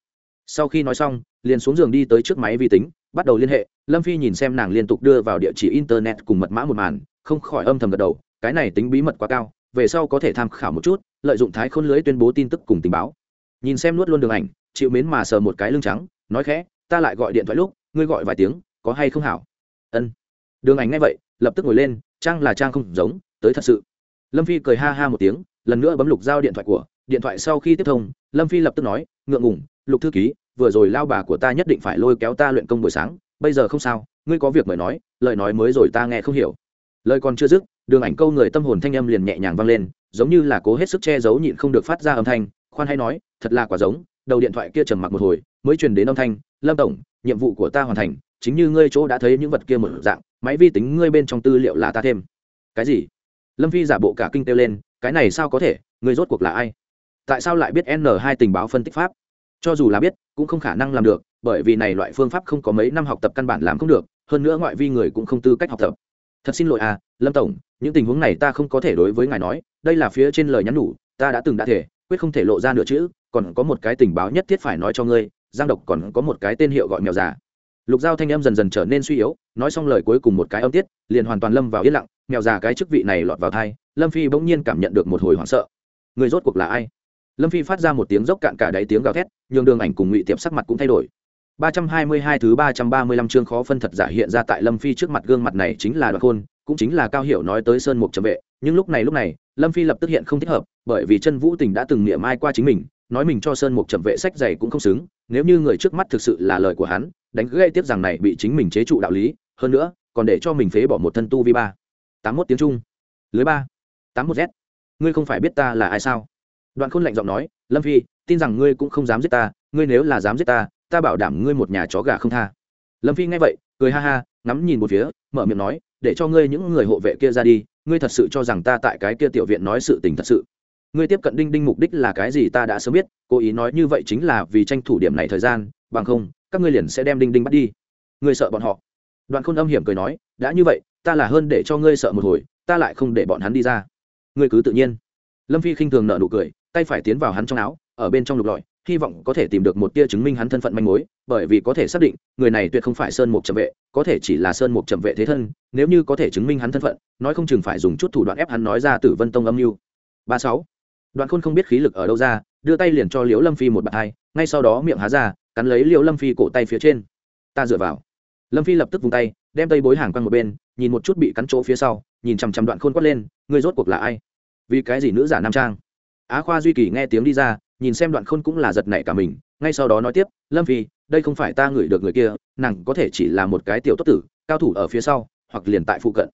Sau khi nói xong, liền xuống giường đi tới trước máy vi tính, bắt đầu liên hệ, lâm phi nhìn xem nàng liên tục đưa vào địa chỉ internet cùng mật mã một màn không khỏi âm thầm gật đầu, cái này tính bí mật quá cao, về sau có thể tham khảo một chút, lợi dụng thái khôn lưới tuyên bố tin tức cùng tình báo. Nhìn xem nuốt luôn đường ảnh, chịu mến mà sờ một cái lưng trắng, nói khẽ, ta lại gọi điện thoại lúc, ngươi gọi vài tiếng, có hay không hảo? Ân. Đường ảnh ngay vậy, lập tức ngồi lên, trang là trang không giống, tới thật sự. Lâm phi cười ha ha một tiếng, lần nữa bấm lục giao điện thoại của, điện thoại sau khi tiếp thông, lâm phi lập tức nói, ngượng ngủng lục thư ký, vừa rồi lao bà của ta nhất định phải lôi kéo ta luyện công buổi sáng, bây giờ không sao, ngươi có việc mời nói, lời nói mới rồi ta nghe không hiểu lời còn chưa dứt, đường ảnh câu người tâm hồn thanh âm liền nhẹ nhàng vang lên, giống như là cố hết sức che giấu nhịn không được phát ra âm thanh, khoan hay nói, thật là quả giống, đầu điện thoại kia trầm mặc một hồi, mới truyền đến âm thanh, lâm tổng, nhiệm vụ của ta hoàn thành, chính như ngươi chỗ đã thấy những vật kia một dạng, máy vi tính ngươi bên trong tư liệu là ta thêm. Cái gì? Lâm phi giả bộ cả kinh têu lên, cái này sao có thể, ngươi rốt cuộc là ai? Tại sao lại biết n hai tình báo phân tích pháp? Cho dù là biết, cũng không khả năng làm được, bởi vì này loại phương pháp không có mấy năm học tập căn bản làm không được, hơn nữa ngoại vi người cũng không tư cách học tập thật xin lỗi à lâm tổng, những tình huống này ta không có thể đối với ngài nói, đây là phía trên lời nhắn nhủ, ta đã từng đã thể, quyết không thể lộ ra nửa chữ, còn có một cái tình báo nhất thiết phải nói cho ngươi, giang độc còn có một cái tên hiệu gọi mèo già. Lục giao thanh âm dần dần trở nên suy yếu, nói xong lời cuối cùng một cái âm tiết, liền hoàn toàn lâm vào yên lặng, mèo già cái chức vị này lọt vào thai, lâm phi bỗng nhiên cảm nhận được một hồi hoảng sợ. Người rốt cuộc là ai? Lâm phi phát ra một tiếng dốc cạn cả đáy tiếng gào thét, nhường đường ảnh cùng ngụy tiệp sắc mặt cũng thay đổi ba trăm hai mươi hai thứ ba trăm ba mươi lăm chương khó phân thật giả hiện ra tại lâm phi trước mặt gương mặt này chính là đoạn khôn, cũng chính là cao hiểu nói tới sơn mục trầm vệ. Nhưng lúc này lúc này, lâm phi lập tức hiện không thích hợp, bởi vì chân vũ tình đã từng niệm ai qua chính mình, nói mình cho sơn mục trầm vệ sách giày cũng không xứng. Nếu như người trước mắt thực sự là lời của hắn, đánh gây tiếp rằng này bị chính mình chế trụ đạo lý. Hơn nữa, còn để cho mình phế bỏ một thân tu vi ba. Tám mốt tiếng trung. Lưới ba. Tám một z. Ngươi không phải biết ta là ai sao? Đoạn khôn lạnh giọng nói, lâm phi, tin rằng ngươi cũng không dám giết ta. Ngươi nếu là dám giết ta ta bảo đảm ngươi một nhà chó gà không tha. Lâm phi nghe vậy, cười ha ha, ngắm nhìn một phía, mở miệng nói, để cho ngươi những người hộ vệ kia ra đi, ngươi thật sự cho rằng ta tại cái kia tiểu viện nói sự tình thật sự. Ngươi tiếp cận đinh đinh mục đích là cái gì ta đã sớm biết, cố ý nói như vậy chính là vì tranh thủ điểm này thời gian, bằng không, các ngươi liền sẽ đem đinh đinh bắt đi. Ngươi sợ bọn họ. Đoạn khôn âm hiểm cười nói, đã như vậy, ta là hơn để cho ngươi sợ một hồi, ta lại không để bọn hắn đi ra. Ngươi cứ tự nhiên. Lâm phi khinh thường nợ nụ cười, tay phải tiến vào hắn trong áo, ở bên trong lục lọi hy vọng có thể tìm được một tia chứng minh hắn thân phận manh mối, bởi vì có thể xác định, người này tuyệt không phải sơn mục trầm vệ, có thể chỉ là sơn mục trầm vệ thế thân, nếu như có thể chứng minh hắn thân phận, nói không chừng phải dùng chút thủ đoạn ép hắn nói ra tử vân tông âm mưu. Ba sáu. Đoạn khôn không biết khí lực ở đâu ra, đưa tay liền cho liễu lâm phi một bàn tay ngay sau đó miệng há ra, cắn lấy liễu lâm phi cổ tay phía trên. Ta dựa vào. Lâm phi lập tức vùng tay, đem tay bối hàng quanh một bên, nhìn một chút bị cắn chỗ phía sau, nhìn chằm chằm đoạn khôn quát lên, ngươi rốt cuộc là ai? Vì cái gì nữ giả nam trang? Á khoa duy kỳ nghe tiếng đi ra nhìn xem đoạn khôn cũng là giật nảy cả mình, ngay sau đó nói tiếp, lâm phi, đây không phải ta ngửi được người kia, nàng có thể chỉ là một cái tiểu tốt tử, cao thủ ở phía sau, hoặc liền tại phụ cận.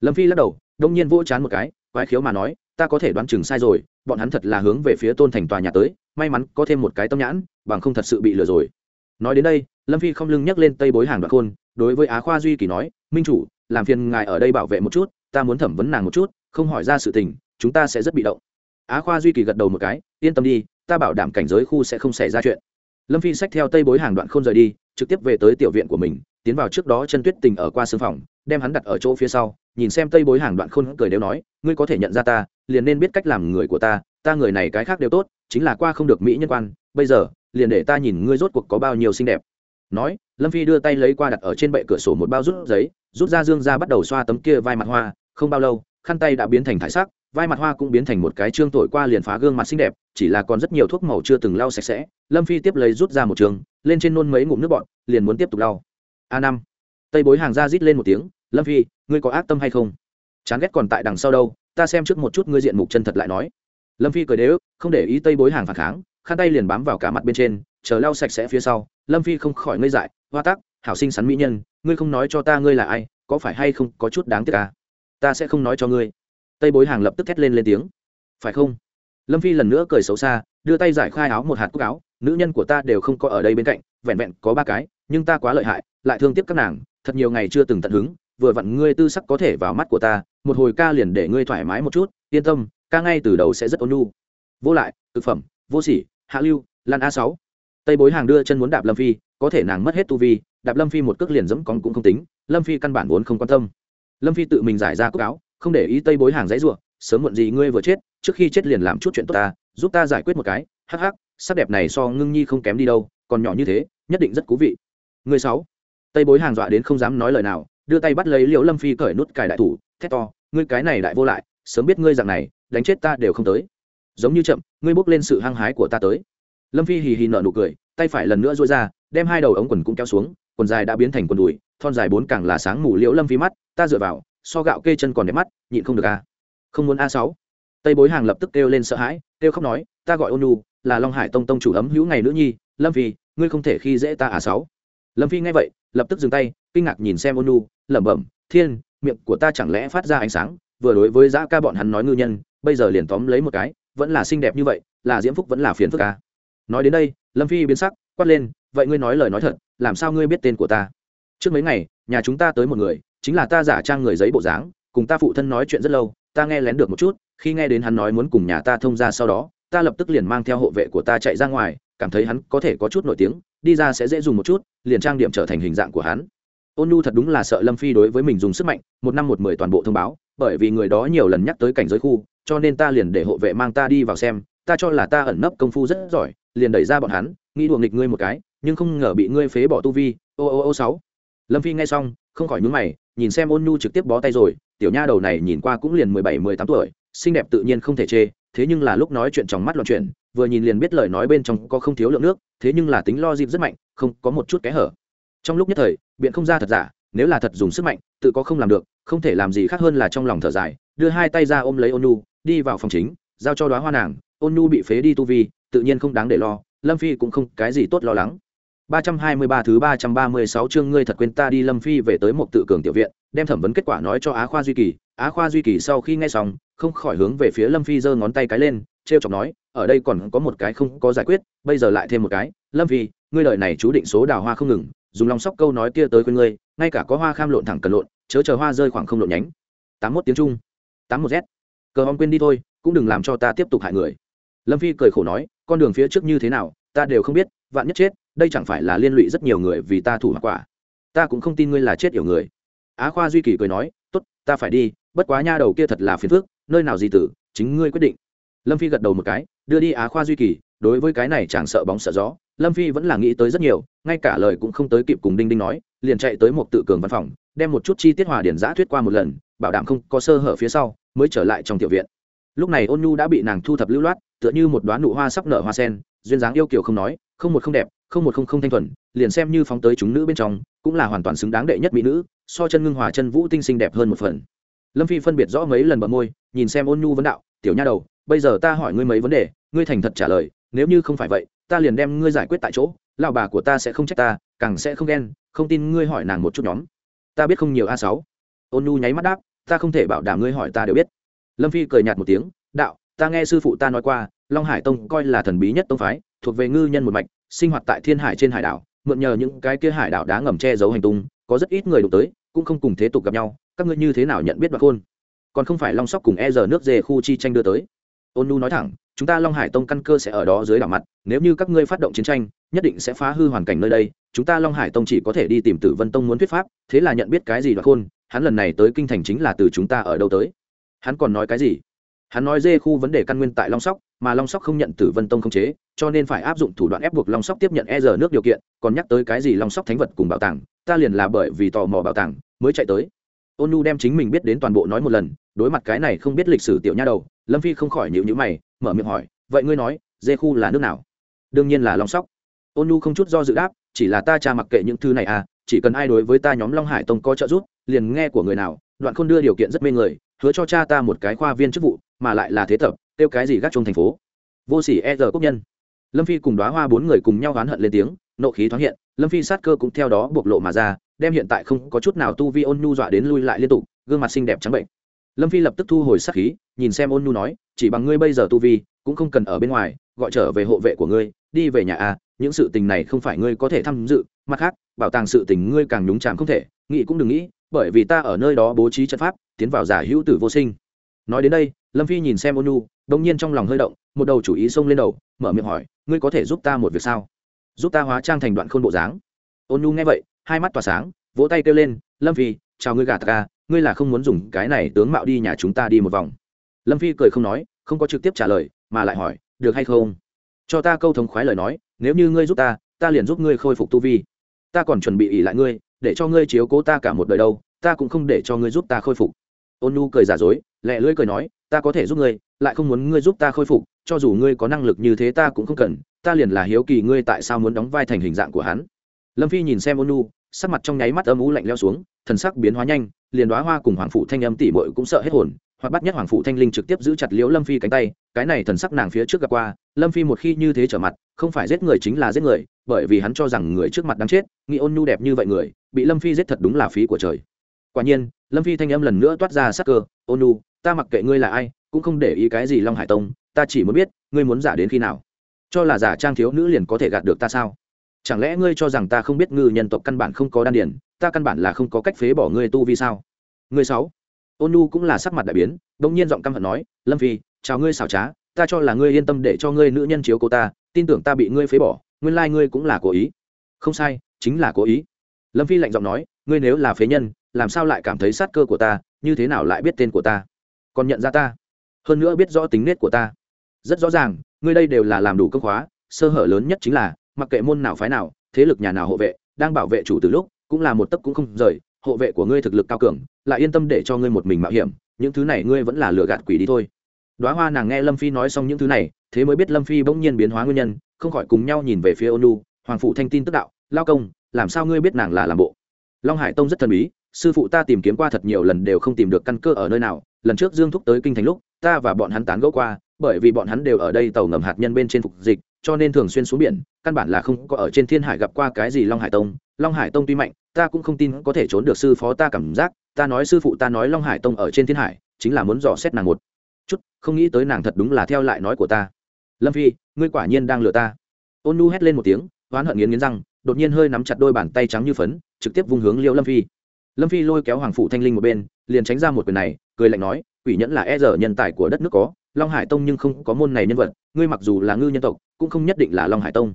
Lâm phi lắc đầu, đông nhiên vỗ chán một cái, quái khiếu mà nói, ta có thể đoán chừng sai rồi, bọn hắn thật là hướng về phía tôn thành tòa nhà tới, may mắn có thêm một cái tâm nhãn, bằng không thật sự bị lừa rồi. Nói đến đây, lâm phi không lưng nhắc lên tây bối hàng đoạn khôn, đối với á khoa duy kỳ nói, minh chủ, làm phiền ngài ở đây bảo vệ một chút, ta muốn thẩm vấn nàng một chút, không hỏi ra sự tình, chúng ta sẽ rất bị động. Á khoa duy kỳ gật đầu một cái, yên tâm đi ta bảo đảm cảnh giới khu sẽ không xảy ra chuyện. Lâm phi xách theo tây bối hàng đoạn không rời đi, trực tiếp về tới tiểu viện của mình, tiến vào trước đó chân tuyết tình ở qua sương phòng, đem hắn đặt ở chỗ phía sau, nhìn xem tây bối hàng đoạn khôn cười đều nói, ngươi có thể nhận ra ta, liền nên biết cách làm người của ta ta người này cái khác đều tốt, chính là qua không được mỹ nhân quan, bây giờ, liền để ta nhìn ngươi rốt cuộc có bao nhiêu xinh đẹp. Nói, lâm phi đưa tay lấy qua đặt ở trên bệ cửa sổ một bao rút giấy, rút ra dương ra bắt đầu xoa tấm kia vai mặt hoa, không bao lâu, khăn tay đã biến thành thải sắc vai mặt hoa cũng biến thành một cái trương tội qua liền phá gương mặt xinh đẹp, chỉ là còn rất nhiều thuốc màu chưa từng lau sạch sẽ. Lâm phi tiếp lấy rút ra một trường, lên trên nôn mấy ngụm nước bọn liền muốn tiếp tục lau. A năm. Tây bối hàng ra rít lên một tiếng, lâm phi, ngươi có ác tâm hay không? Chán ghét còn tại đằng sau đâu, ta xem trước một chút ngươi diện mục chân thật lại nói. Lâm phi cười đế ức không để ý tây bối hàng phản kháng, khăn tay liền bám vào cả mặt bên trên, chờ lau sạch sẽ phía sau, lâm phi không khỏi ngây dại, hoa tắc, hảo sinh sắn mỹ nhân, ngươi không nói cho ta ngươi là ai, có phải hay không có chút đáng tiếc à? ta sẽ không nói cho ngươi tây bối hàng lập tức thét lên lên tiếng phải không lâm phi lần nữa cười xấu xa đưa tay giải khai áo một hạt cúc áo nữ nhân của ta đều không có ở đây bên cạnh vẹn vẹn có ba cái nhưng ta quá lợi hại lại thương tiếc các nàng thật nhiều ngày chưa từng tận hứng vừa vặn ngươi tư sắc có thể vào mắt của ta một hồi ca liền để ngươi thoải mái một chút yên tâm ca ngay từ đầu sẽ rất ôn nhu vô lại thực phẩm vô sỉ hạ lưu lan a sáu tây bối hàng đưa chân muốn đạp lâm phi có thể nàng mất hết tu vi đạp lâm phi một cước liền dẫm con cũng không tính lâm phi căn bản vốn không quan tâm lâm phi tự mình giải ra cúc áo không để ý tây bối hàng dãy ruộng, sớm muộn gì ngươi vừa chết, trước khi chết liền làm chút chuyện tốt ta, giúp ta giải quyết một cái, hắc hắc, sắc đẹp này so ngưng nhi không kém đi đâu, còn nhỏ như thế, nhất định rất thú vị. Người sáu, tây bối hàng dọa đến không dám nói lời nào, đưa tay bắt lấy liễu lâm phi cởi nút cài đại thủ, thét to, ngươi cái này đại vô lại, sớm biết ngươi dạng này, đánh chết ta đều không tới. Giống như chậm, ngươi bốc lên sự hăng hái của ta tới. Lâm phi hì hì nở nụ cười, tay phải lần nữa duỗi ra, đem hai đầu ống quần cũng kéo xuống, quần dài đã biến thành quần đùi, thon dài bốn càng là sáng mù liễu lâm phi mắt, ta dựa vào so gạo kê chân còn đẹp mắt, nhịn không được a không muốn a sáu. Tây bối hàng lập tức kêu lên sợ hãi, kêu khóc nói, ta gọi ôn nu là long hải tông tông chủ ấm hữu ngày nữ nhi, lâm phi, ngươi không thể khi dễ ta à sáu. Lâm phi nghe vậy, lập tức dừng tay, kinh ngạc nhìn xem ôn nu lẩm bẩm, thiên, miệng của ta chẳng lẽ phát ra ánh sáng, vừa đối với giã ca bọn hắn nói ngư nhân, bây giờ liền tóm lấy một cái, vẫn là xinh đẹp như vậy, là diễm phúc vẫn là phiền phức ca nói đến đây, lâm phi biến sắc, quát lên, vậy ngươi nói lời nói thật, làm sao ngươi biết tên của ta? Trước mấy ngày, nhà chúng ta tới một người chính là ta giả trang người giấy bộ dáng, cùng ta phụ thân nói chuyện rất lâu, ta nghe lén được một chút, khi nghe đến hắn nói muốn cùng nhà ta thông ra sau đó, ta lập tức liền mang theo hộ vệ của ta chạy ra ngoài, cảm thấy hắn có thể có chút nổi tiếng, đi ra sẽ dễ dùng một chút, liền trang điểm trở thành hình dạng của hắn. Ôn nu thật đúng là sợ lâm phi đối với mình dùng sức mạnh, một năm một mười toàn bộ thông báo, bởi vì người đó nhiều lần nhắc tới cảnh giới khu, cho nên ta liền để hộ vệ mang ta đi vào xem, ta cho là ta ẩn nấp công phu rất giỏi, liền đẩy ra bọn hắn, nghĩ đùa nghịch ngươi một cái, nhưng không ngờ bị ngươi phế bỏ tu vi, ô ô ô sáu. Lâm phi nghe xong không khỏi nhúng mày, nhìn xem ôn nhu trực tiếp bó tay rồi, tiểu nha đầu này nhìn qua cũng liền mười bảy, mười tám tuổi, xinh đẹp tự nhiên không thể chê, thế nhưng là lúc nói chuyện trong mắt loạn chuyện vừa nhìn liền biết lời nói bên trong có không thiếu lượng nước, thế nhưng là tính lo dịp rất mạnh, không có một chút kẽ hở. Trong lúc nhất thời, biện không ra thật giả, nếu là thật dùng sức mạnh, tự có không làm được, không thể làm gì khác hơn là trong lòng thở dài, đưa hai tay ra ôm lấy ôn nhu, đi vào phòng chính, giao cho đoá hoa nàng, ôn nhu bị phế đi tu vi, tự nhiên không đáng để lo, lâm phi cũng không cái gì tốt lo lắng. 323 thứ 336 chương ngươi thật quên ta đi Lâm Phi về tới một tự cường tiểu viện, đem thẩm vấn kết quả nói cho Á Khoa Duy Kỳ, Á Khoa Duy Kỳ sau khi nghe xong, không khỏi hướng về phía Lâm Phi giơ ngón tay cái lên, trêu chọc nói, ở đây còn có một cái không có giải quyết, bây giờ lại thêm một cái, Lâm Phi, ngươi đời này chú định số đào hoa không ngừng, dùng lòng sóc câu nói kia tới quên ngươi, ngay cả có hoa kham lộn thẳng cần lộn, chớ chờ hoa rơi khoảng không lộn nhánh. 81 tiếng Trung, 81 Z. Cờ ông quên đi thôi, cũng đừng làm cho ta tiếp tục hại người. Lâm Phi cười khổ nói, con đường phía trước như thế nào, ta đều không biết, vạn nhất chết, đây chẳng phải là liên lụy rất nhiều người vì ta thủ mặc quả. Ta cũng không tin ngươi là chết yểu người. Á khoa duy kỳ cười nói, tốt, ta phải đi, bất quá nha đầu kia thật là phiền phức, nơi nào gì tử, chính ngươi quyết định. Lâm phi gật đầu một cái, đưa đi á khoa duy kỳ, đối với cái này chẳng sợ bóng sợ gió, lâm phi vẫn là nghĩ tới rất nhiều, ngay cả lời cũng không tới kịp cùng đinh đinh nói, liền chạy tới một tự cường văn phòng, đem một chút chi tiết hòa điển giã thuyết qua một lần, bảo đảm không có sơ hở phía sau, mới trở lại trong tiểu viện. Lúc này ôn nhu đã bị nàng thu thập lưu loát, tựa như một đoán nụ hoa sắp nở hoa sen, duyên dáng yêu kiều không nói, không một không đẹp không một không không thanh thuần, liền xem như phóng tới chúng nữ bên trong, cũng là hoàn toàn xứng đáng đệ nhất mỹ nữ, so chân ngưng hòa chân vũ tinh xinh đẹp hơn một phần. Lâm phi phân biệt rõ mấy lần bờ môi, nhìn xem ôn nhu vấn đạo, tiểu nha đầu, bây giờ ta hỏi ngươi mấy vấn đề, ngươi thành thật trả lời, nếu như không phải vậy, ta liền đem ngươi giải quyết tại chỗ, lão bà của ta sẽ không trách ta, càng sẽ không ghen, không tin ngươi hỏi nàng một chút nhóm. Ta biết không nhiều a sáu. Ôn nhu nháy mắt đáp, ta không thể bảo đảm ngươi hỏi ta đều biết. Lâm phi cười nhạt một tiếng, đạo ta nghe sư phụ ta nói qua, long hải tông coi là thần bí nhất tông phái, thuộc về ngư nhân một mạch, sinh hoạt tại thiên hải trên hải đảo, mượn nhờ những cái kia hải đảo đá ngầm che giấu hành tung, có rất ít người đụng tới, cũng không cùng thế tục gặp nhau, các ngươi như thế nào nhận biết đoạn khôn? Còn không phải long sóc cùng e giờ nước dề khu chi tranh đưa tới. Ôn nu nói thẳng, chúng ta long hải tông căn cơ sẽ ở đó dưới đảo mặt, nếu như các ngươi phát động chiến tranh, nhất định sẽ phá hư hoàn cảnh nơi đây, chúng ta long hải tông chỉ có thể đi tìm tử vân tông muốn thuyết pháp, thế là nhận biết cái gì đoạt khôn, hắn lần này tới kinh thành chính là từ chúng ta ở đâu tới. Hắn còn nói cái gì? Hắn nói dê khu vấn đề căn nguyên tại long sóc, mà long sóc không nhận tử vân tông không chế, cho nên phải áp dụng thủ đoạn ép buộc long sóc tiếp nhận e rờ nước điều kiện, còn nhắc tới cái gì long sóc thánh vật cùng bảo tàng, ta liền là bởi vì tò mò bảo tàng, mới chạy tới. Ôn nu đem chính mình biết đến toàn bộ nói một lần, đối mặt cái này không biết lịch sử tiểu nha đầu, lâm phi không khỏi nhịu nhữ mày, mở miệng hỏi, vậy ngươi nói, dê khu là nước nào? Đương nhiên là long sóc. Ôn nu không chút do dự đáp, chỉ là ta cha mặc kệ những thứ này à chỉ cần ai đối với ta nhóm long hải tông có trợ giúp, liền nghe của người nào, đoạn khôn đưa điều kiện rất mê người, hứa cho cha ta một cái khoa viên chức vụ mà lại là thế tập tiêu cái gì gác trong thành phố. Vô sỉ e giờ quốc nhân. Lâm phi cùng đoá hoa bốn người cùng nhau oán hận lên tiếng, nộ khí thoáng hiện, lâm phi sát cơ cũng theo đó bộc lộ mà ra, đem hiện tại không có chút nào tu vi ôn nhu dọa đến lui lại liên tục, gương mặt xinh đẹp trắng bệnh. Lâm phi lập tức thu hồi sát khí, nhìn xem ôn nhu nói, chỉ bằng ngươi bây giờ tu vi, cũng không cần ở bên ngoài, gọi trở về hộ vệ của ngươi, đi về nhà a những sự tình này không phải ngươi có thể tham dự, mặt khác, bảo tàng sự tình ngươi càng nhúng chạm không thể, nghĩ cũng đừng nghĩ, bởi vì ta ở nơi đó bố trí trận pháp, tiến vào giả hữu tử vô sinh. Nói đến đây lâm phi nhìn xem ônu đông nhiên trong lòng hơi động, một đầu chủ ý xông lên đầu, mở miệng hỏi, ngươi có thể giúp ta một việc sao? Giúp ta hóa trang thành đoạn khôn bộ dáng. Ônu nghe vậy, hai mắt tỏa sáng, vỗ tay kêu lên, lâm phi, chào ngươi gà ta ngươi là không muốn dùng cái này tướng mạo đi nhà chúng ta đi một vòng. Lâm phi cười không nói, không có trực tiếp trả lời, mà lại hỏi, được hay không? Cho ta câu thống khoái lời nói, nếu như ngươi giúp ta ta liền giúp ngươi khôi phục tu vi. Ta còn chuẩn bị ỉ lại ngươi, để cho ngươi chiếu cố ta cả một đời đâu, ta cũng không để cho ngươi giúp ta khôi phục. Ôn cười giả dối lẹ lưỡi cười nói, ta có thể giúp ngươi, lại không muốn ngươi giúp ta khôi phục, cho dù ngươi có năng lực như thế ta cũng không cần, ta liền là hiếu kỳ ngươi tại sao muốn đóng vai thành hình dạng của hắn. Lâm phi nhìn xem ôn nu, sắc mặt trong nháy mắt âm u lạnh leo xuống, thần sắc biến hóa nhanh, liền đoá hoa cùng hoàng phụ thanh âm tỉ mội cũng sợ hết hồn, hoặc bắt nhất hoàng phụ thanh linh trực tiếp giữ chặt liễu lâm phi cánh tay, cái này thần sắc nàng phía trước gặp qua, lâm phi một khi như thế trở mặt, không phải giết người chính là giết người, bởi vì hắn cho rằng người trước mặt đáng chết, nghĩ ôn nhu đẹp như vậy người, bị lâm phi giết thật đúng là phí của trời. Quả nhiên lâm phi thanh âm lần nữa toát ra sắc cơ ôn nhu ta mặc kệ ngươi là ai, cũng không để ý cái gì long hải tông, ta chỉ muốn biết, ngươi muốn giả đến khi nào? Cho là giả trang thiếu nữ liền có thể gạt được ta sao? Chẳng lẽ ngươi cho rằng ta không biết ngư nhân tộc căn bản không có đan điển ta căn bản là không có cách phế bỏ ngươi tu vi sao? Ngươi sáu. Ôn nu cũng là sắc mặt đại biến đông nhiên giọng căm hận nói, lâm phi, chào ngươi xảo trá, ta cho là ngươi yên tâm để cho ngươi nữ nhân chiếu cô ta, tin tưởng ta bị ngươi phế bỏ, nguyên lai ngươi cũng là cố ý. Không sai, chính là cố ý. Lâm phi lạnh giọng nói, ngươi nếu là phế nhân làm sao lại cảm thấy sát cơ của ta, như thế nào lại biết tên của ta? Còn nhận ra ta? Hơn nữa biết rõ tính nết của ta. Rất rõ ràng, ngươi đây đều là làm đủ công khóa, sơ hở lớn nhất chính là, mặc kệ môn nào phái nào, thế lực nhà nào hộ vệ, đang bảo vệ chủ từ lúc, cũng là một tấc cũng không rời, hộ vệ của ngươi thực lực cao cường, lại yên tâm để cho ngươi một mình mạo hiểm, những thứ này ngươi vẫn là lừa gạt quỷ đi thôi. Đoá hoa nàng nghe lâm phi nói xong những thứ này, thế mới biết lâm phi bỗng nhiên biến hóa nguyên nhân, không khỏi cùng nhau nhìn về phía ônu hoàng phụ thanh tin tức đạo, lao công, làm sao ngươi biết nàng là làm bộ? Long hải tông rất thần bí sư phụ ta tìm kiếm qua thật nhiều lần đều không tìm được căn cơ ở nơi nào, lần trước dương thúc tới kinh thành lúc, ta và bọn hắn tán gẫu qua, bởi vì bọn hắn đều ở đây tàu ngầm hạt nhân bên trên phục dịch, cho nên thường xuyên xuống biển, căn bản là không có ở trên thiên hải gặp qua cái gì long hải tông. Long hải tông tuy mạnh, ta cũng không tin có thể trốn được sư phó ta cảm giác, ta nói sư phụ ta nói long hải tông ở trên thiên hải, chính là muốn dò xét nàng một chút, không nghĩ tới nàng thật đúng là theo lại nói của ta. Lâm phi, ngươi quả nhiên đang lừa ta. Ôn nu hét lên một tiếng oán hận nghiến nghiến răng, đột nhiên hơi nắm chặt đôi bàn tay trắng như phấn, trực tiếp vung hướng liêu lâm phi lâm phi lôi kéo hoàng phụ thanh linh một bên, liền tránh ra một quyền này, cười lạnh nói, quỷ nhẫn là e dở nhân tài của đất nước có, long hải tông nhưng không có môn này nhân vật, ngươi mặc dù là ngư nhân tộc, cũng không nhất định là long hải tông.